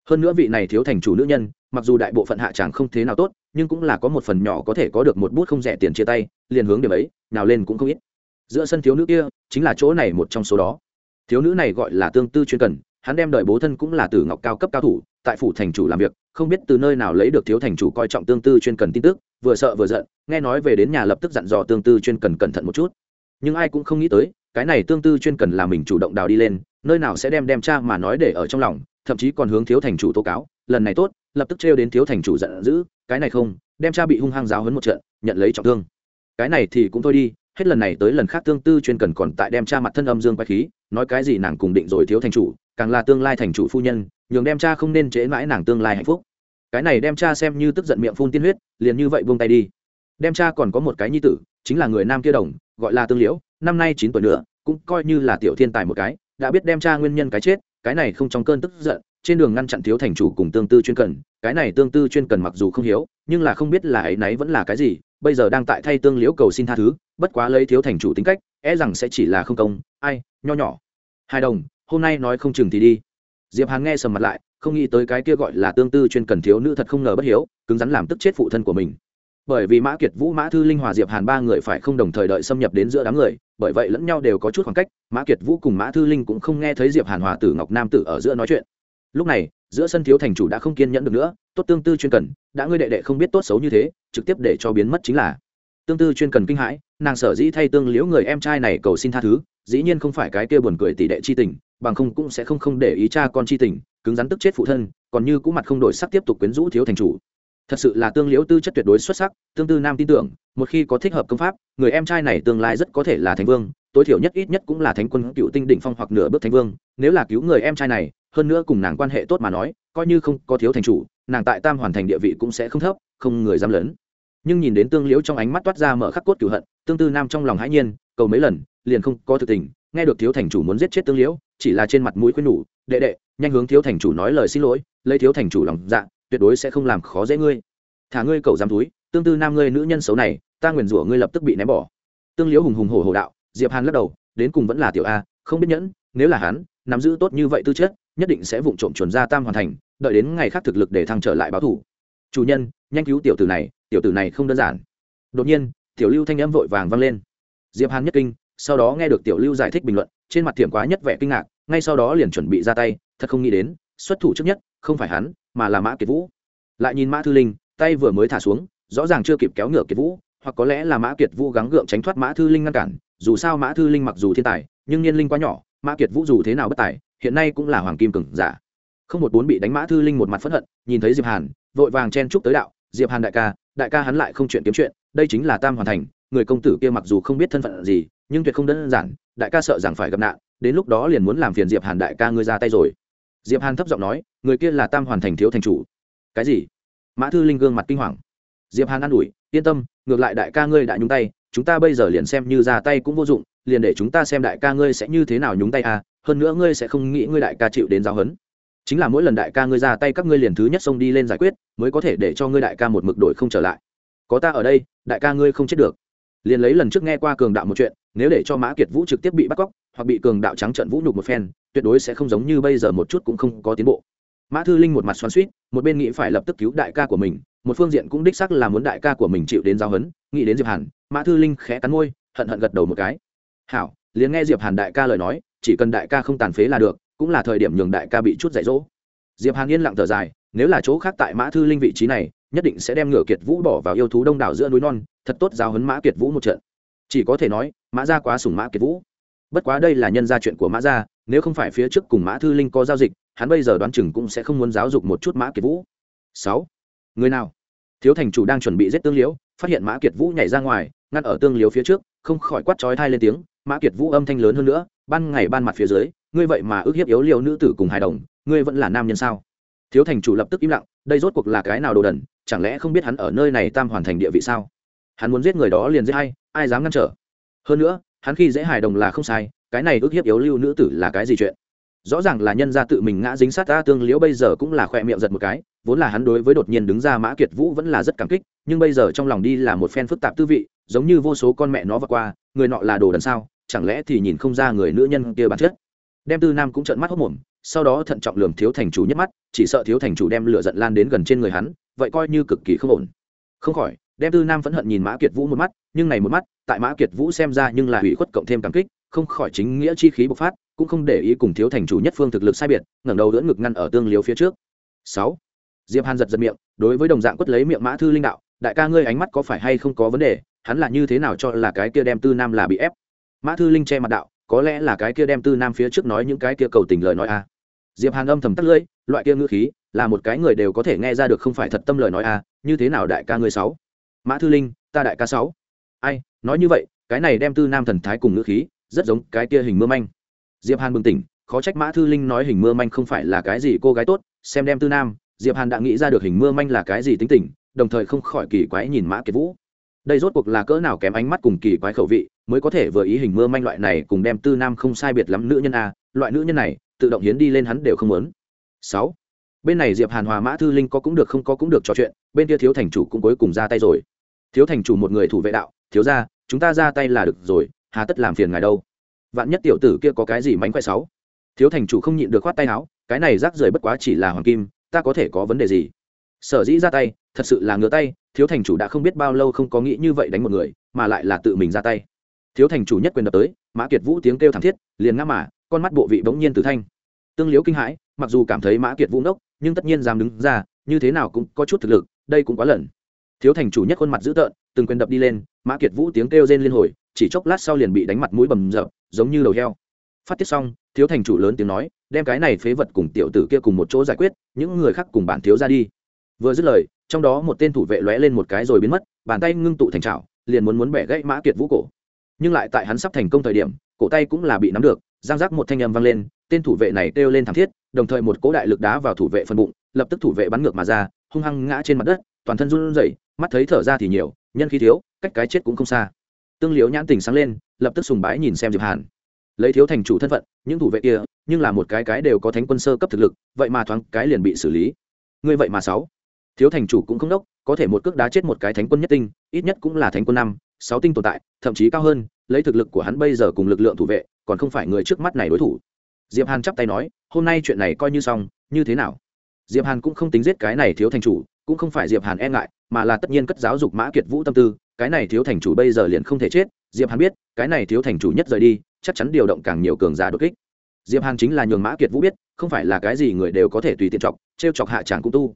Hơn nữa vị này thiếu thành chủ nữ nhân, mặc dù đại bộ phận hạ tràng không thế nào tốt, nhưng cũng là có một phần nhỏ có thể có được một bút không rẻ tiền chia tay, liền hướng điểm ấy, nào lên cũng không ít. Giữa sân thiếu nữ kia, chính là chỗ này một trong số đó. Thiếu nữ này gọi là tương tư chuyên cần, hắn đem đợi bố thân cũng là tử ngọc cao cấp cao thủ, tại phủ thành chủ làm việc, không biết từ nơi nào lấy được thiếu thành chủ coi trọng tương tư chuyên cần tin tức, vừa sợ vừa giận, nghe nói về đến nhà lập tức dặn dò tương tư chuyên cần cẩn thận một chút. Nhưng ai cũng không nghĩ tới cái này tương tư chuyên cần là mình chủ động đào đi lên, nơi nào sẽ đem đem cha mà nói để ở trong lòng, thậm chí còn hướng thiếu thành chủ tố cáo, lần này tốt, lập tức trêu đến thiếu thành chủ giận dữ, cái này không, đem cha bị hung hăng giáo hấn một trận, nhận lấy trọng thương. Cái này thì cũng thôi đi, hết lần này tới lần khác tương tư chuyên cần còn tại đem cha mặt thân âm dương quay khí, nói cái gì nàng cùng định rồi thiếu thành chủ, càng là tương lai thành chủ phu nhân, nhường đem cha không nên chế mãi nàng tương lai hạnh phúc. Cái này đem cha xem như tức giận miệng phun tiên huyết, liền như vậy buông tay đi. Đem cha còn có một cái nhi tử, chính là người nam kia đồng, gọi là tương liễu năm nay chín tuổi nữa, cũng coi như là tiểu thiên tài một cái, đã biết đem tra nguyên nhân cái chết, cái này không trong cơn tức giận, trên đường ngăn chặn thiếu thành chủ cùng tương tư chuyên cần, cái này tương tư chuyên cần mặc dù không hiếu, nhưng là không biết là ấy nấy vẫn là cái gì, bây giờ đang tại thay tương liễu cầu xin tha thứ, bất quá lấy thiếu thành chủ tính cách e rằng sẽ chỉ là không công, ai, nho nhỏ. Hai đồng, hôm nay nói không chừng thì đi. Diệp hàn nghe sầm mặt lại, không nghĩ tới cái kia gọi là tương tư chuyên cần thiếu nữ thật không ngờ bất hiếu, cứng rắn làm tức chết phụ thân của mình. Bởi vì mã kiệt vũ, mã thư linh hòa diệp hàn ba người phải không đồng thời đợi xâm nhập đến giữa đám người bởi vậy lẫn nhau đều có chút khoảng cách, mã kiệt vũ cùng mã thư linh cũng không nghe thấy diệp hàn hòa tử ngọc nam tử ở giữa nói chuyện. Lúc này, giữa sân thiếu thành chủ đã không kiên nhẫn được nữa, tốt tương tư chuyên cần, đã ngươi đệ đệ không biết tốt xấu như thế, trực tiếp để cho biến mất chính là. Tương tư chuyên cần kinh hãi, nàng sở dĩ thay tương liễu người em trai này cầu xin tha thứ, dĩ nhiên không phải cái kia buồn cười tỷ đệ chi tình, bằng không cũng sẽ không không để ý cha con chi tình, cứng rắn tức chết phụ thân, còn như cũng mặt không đổi sắc tiếp tục quyến rũ thiếu thành chủ thật sự là tương liễu tư chất tuyệt đối xuất sắc, tương tư nam tin tưởng, một khi có thích hợp công pháp, người em trai này tương lai rất có thể là thánh vương, tối thiểu nhất ít nhất cũng là thánh quân cựu tinh đỉnh phong hoặc nửa bước thánh vương, nếu là cứu người em trai này, hơn nữa cùng nàng quan hệ tốt mà nói, coi như không có thiếu thành chủ, nàng tại tam hoàn thành địa vị cũng sẽ không thấp, không người dám lớn nhưng nhìn đến tương liễu trong ánh mắt toát ra mở khắc cốt cửu hận, tương tư nam trong lòng hãi nhiên, cầu mấy lần, liền không có thực tình, nghe được thiếu thành chủ muốn giết chết tương liễu, chỉ là trên mặt mũi khuyên nhủ, đệ đệ, nhanh hướng thiếu thành chủ nói lời xin lỗi, lấy thiếu thành chủ lòng dạ tuyệt đối sẽ không làm khó dễ ngươi. Thả ngươi cầu dám túi, tương tư nam ngươi nữ nhân xấu này, ta nguyền rủa ngươi lập tức bị ném bỏ. Tương liễu hùng hùng hổ hổ đạo, diệp hàn lắc đầu, đến cùng vẫn là tiểu a, không biết nhẫn, nếu là hắn, nắm giữ tốt như vậy tư chất, nhất định sẽ vụng trộm chuẩn ra tam hoàn thành, đợi đến ngày khác thực lực để thăng trở lại báo thủ. Chủ nhân, nhanh cứu tiểu tử này, tiểu tử này không đơn giản. Đột nhiên, tiểu lưu thanh âm vội vàng vang lên. Diệp hàn nhất kinh, sau đó nghe được tiểu lưu giải thích bình luận, trên mặt thiểm quá nhất vẻ kinh ngạc, ngay sau đó liền chuẩn bị ra tay, thật không nghĩ đến, xuất thủ trước nhất, không phải hắn mà là mã kiệt vũ lại nhìn mã thư linh tay vừa mới thả xuống rõ ràng chưa kịp kéo ngựa kiệt vũ hoặc có lẽ là mã kiệt vũ gắng gượng tránh thoát mã thư linh ngăn cản dù sao mã thư linh mặc dù thiên tài nhưng niên linh quá nhỏ mã kiệt vũ dù thế nào bất tài hiện nay cũng là hoàng kim cường giả không một bốn bị đánh mã thư linh một mặt phẫn hận nhìn thấy diệp hàn vội vàng chen chúc tới đạo diệp hàn đại ca đại ca hắn lại không chuyện kiếm chuyện đây chính là tam hoàn thành người công tử kia mặc dù không biết thân phận gì nhưng tuyệt không đơn giản đại ca sợ rằng phải gặp nạn đến lúc đó liền muốn làm phiền diệp hàn đại ca ngươi ra tay rồi diệp hàn thấp giọng nói, người kia là tam hoàn thành thiếu thành chủ. Cái gì? Mã thư linh gương mặt kinh hoàng. Diệp hàn an ủi, yên tâm, ngược lại đại ca ngươi đã nhúng tay, chúng ta bây giờ liền xem như ra tay cũng vô dụng, liền để chúng ta xem đại ca ngươi sẽ như thế nào nhúng tay à hơn nữa ngươi sẽ không nghĩ ngươi đại ca chịu đến giáo huấn. Chính là mỗi lần đại ca ngươi ra tay các ngươi liền thứ nhất xông đi lên giải quyết, mới có thể để cho ngươi đại ca một mực đổi không trở lại. Có ta ở đây, đại ca ngươi không chết được. Liền lấy lần trước nghe qua cường đạo một chuyện, nếu để cho mã kiệt vũ trực tiếp bị bắt cóc, hoặc bị cường đạo trắng trận vũ nhục một phen tuyệt đối sẽ không giống như bây giờ một chút cũng không có tiến bộ. Mã thư linh một mặt xoắn suýt một bên nghĩ phải lập tức cứu đại ca của mình, một phương diện cũng đích sắc là muốn đại ca của mình chịu đến giáo huấn, nghĩ đến diệp hàn, mã thư linh khẽ cắn môi, hận hận gật đầu một cái. Hảo, liền nghe diệp hàn đại ca lời nói, chỉ cần đại ca không tàn phế là được, cũng là thời điểm nhường đại ca bị chút dạy dỗ. Diệp hàn yên lặng thở dài, nếu là chỗ khác tại mã thư linh vị trí này, nhất định sẽ đem ngựa kiệt vũ bỏ vào yêu thú đông đảo giữa núi non, thật tốt giáo huấn mã kiệt vũ một trận. Chỉ có thể nói, mã gia quá sủng mã kiệt vũ. Bất quá đây là nhân gia chuyện của mã gia nếu không phải phía trước cùng mã thư linh có giao dịch, hắn bây giờ đoán chừng cũng sẽ không muốn giáo dục một chút mã kiệt vũ. Sáu. Người nào? Thiếu thành chủ đang chuẩn bị giết tương liễu, phát hiện mã kiệt vũ nhảy ra ngoài, ngăn ở tương liễu phía trước, không khỏi quát chói thai lên tiếng, mã kiệt vũ âm thanh lớn hơn nữa, ban ngày ban mặt phía dưới, ngươi vậy mà ước hiếp yếu liều nữ tử cùng hài đồng, ngươi vẫn là nam nhân sao? Thiếu thành chủ lập tức im lặng, đây rốt cuộc là cái nào đồ đần, chẳng lẽ không biết hắn ở nơi này tam hoàn thành địa vị sao? Hắn muốn giết người đó liền giết hay ai dám ngăn trở? Hơn nữa, hắn khi dễ hài đồng là không sai cái này ước hiếp yếu lưu nữ tử là cái gì chuyện? Rõ ràng là nhân ra tự mình ngã dính sát ta tương liễu bây giờ cũng là khoe miệng giật một cái, vốn là hắn đối với đột nhiên đứng ra mã kiệt vũ vẫn là rất cảm kích, nhưng bây giờ trong lòng đi là một phen phức tạp tư vị, giống như vô số con mẹ nó vượt qua, người nọ là đồ đần sao, chẳng lẽ thì nhìn không ra người nữ nhân kia bản chất? Đem tư nam cũng trợn mắt hốc mồm, sau đó thận trọng lường thiếu thành chủ nhất mắt, chỉ sợ thiếu thành chủ đem lửa giận lan đến gần trên người hắn, vậy coi như cực kỳ không ổn. Không khỏi, đem tư nam phẫn hận nhìn mã kiệt vũ một mắt, nhưng này một mắt, tại mã kiệt vũ xem ra nhưng là hủy khuất cộng thêm cảm kích không khỏi chính nghĩa chi khí bộc phát, cũng không để ý cùng thiếu thành chủ nhất phương thực lực sai biệt, ngẩng đầu đỡ ngực ngăn ở tương liếu phía trước. Sáu. Diệp hàn giật giật miệng, đối với đồng dạng quất lấy miệng mã thư linh đạo, đại ca ngươi ánh mắt có phải hay không có vấn đề? Hắn là như thế nào cho là cái kia đem tư nam là bị ép? Mã thư linh che mặt đạo, có lẽ là cái kia đem tư nam phía trước nói những cái kia cầu tình lời nói a. Diệp hàn âm thầm tắt lưỡi, loại kia ngữ khí, là một cái người đều có thể nghe ra được không phải thật tâm lời nói a, như thế nào đại ca ngươi sáu? Mã thư linh, ta đại ca sáu. Ai, nói như vậy, cái này đem tư nam thần thái cùng ngữ khí rất giống cái kia hình mưa manh. Diệp hàn bừng tỉnh, khó trách mã thư linh nói hình mưa manh không phải là cái gì cô gái tốt, xem đem tư nam, diệp hàn đã nghĩ ra được hình mưa manh là cái gì tính tình, đồng thời không khỏi kỳ quái nhìn mã kiệt vũ. Đây rốt cuộc là cỡ nào kém ánh mắt cùng kỳ quái khẩu vị, mới có thể vừa ý hình mưa manh loại này cùng đem tư nam không sai biệt lắm nữ nhân a, loại nữ nhân này, tự động hiến đi lên hắn đều không muốn. Sáu. Bên này diệp hàn hòa mã thư linh có cũng được không có cũng được trò chuyện, bên kia thiếu thành chủ cũng cuối cùng ra tay rồi. Thiếu thành chủ một người thủ vệ đạo, thiếu ra chúng ta ra tay là được rồi hà tất làm phiền ngài đâu. Vạn nhất tiểu tử kia có cái gì mánh khoe sáu. Thiếu thành chủ không nhịn được khoát tay áo, cái này rác rưởi bất quá chỉ là hoàng kim, ta có thể có vấn đề gì? Sở dĩ ra tay, thật sự là ngứa tay, thiếu thành chủ đã không biết bao lâu không có nghĩ như vậy đánh một người, mà lại là tự mình ra tay. Thiếu thành chủ nhất quyền đập tới, mã kiệt vũ tiếng kêu thảm thiết, liền ngã mà, con mắt bộ vị bỗng nhiên tử thanh. Tương liếu kinh hãi, mặc dù cảm thấy mã kiệt vũ đốc nhưng tất nhiên dám đứng ra, như thế nào cũng có chút thực lực, đây cũng quá lần thiếu thành chủ nhất khuôn mặt dữ tợn, từng quyền đập đi lên, mã kiệt vũ tiếng kêu rên liên hồi chỉ chốc lát sau liền bị đánh mặt mũi bầm dập, giống như đầu heo. Phát tiết xong, thiếu thành chủ lớn tiếng nói, đem cái này phế vật cùng tiểu tử kia cùng một chỗ giải quyết, những người khác cùng bản thiếu ra đi. Vừa dứt lời, trong đó một tên thủ vệ lóe lên một cái rồi biến mất, bàn tay ngưng tụ thành trào liền muốn muốn bẻ gãy mã kiệt vũ cổ. Nhưng lại tại hắn sắp thành công thời điểm, cổ tay cũng là bị nắm được, giang giác một thanh âm vang lên, tên thủ vệ này kêu lên thảm thiết, đồng thời một cỗ đại lực đá vào thủ vệ phần bụng, lập tức thủ vệ bắn ngược mà ra, hung hăng ngã trên mặt đất, toàn thân run rẩy, mắt thấy thở ra thì nhiều, nhân khí thiếu, cách cái chết cũng không xa tương liễu nhãn tình sáng lên, lập tức sùng bái nhìn xem diệp hàn. Lấy thiếu thành chủ thân phận, những thủ vệ kia, nhưng là một cái cái đều có thánh quân sơ cấp thực lực, vậy mà thoáng cái liền bị xử lý. Ngươi vậy mà sáu. Thiếu thành chủ cũng không đốc, có thể một cước đá chết một cái thánh quân nhất tinh, ít nhất cũng là thánh quân năm, sáu tinh tồn tại, thậm chí cao hơn, lấy thực lực của hắn bây giờ cùng lực lượng thủ vệ, còn không phải người trước mắt này đối thủ. Diệp hàn chắp tay nói, hôm nay chuyện này coi như xong, như thế nào? Diệp hàn cũng không tính giết cái này thiếu thành chủ, cũng không phải diệp hàn e ngại, mà là tất nhiên cất giáo dục mã kiệt vũ tâm tư cái này thiếu thành chủ bây giờ liền không thể chết, diệp hàn biết, cái này thiếu thành chủ nhất rời đi, chắc chắn điều động càng nhiều cường giả đột kích. Diệp hàn chính là nhường mã kiệt vũ biết, không phải là cái gì người đều có thể tùy tiện chọc, trêu chọc hạ tràng cũng tu.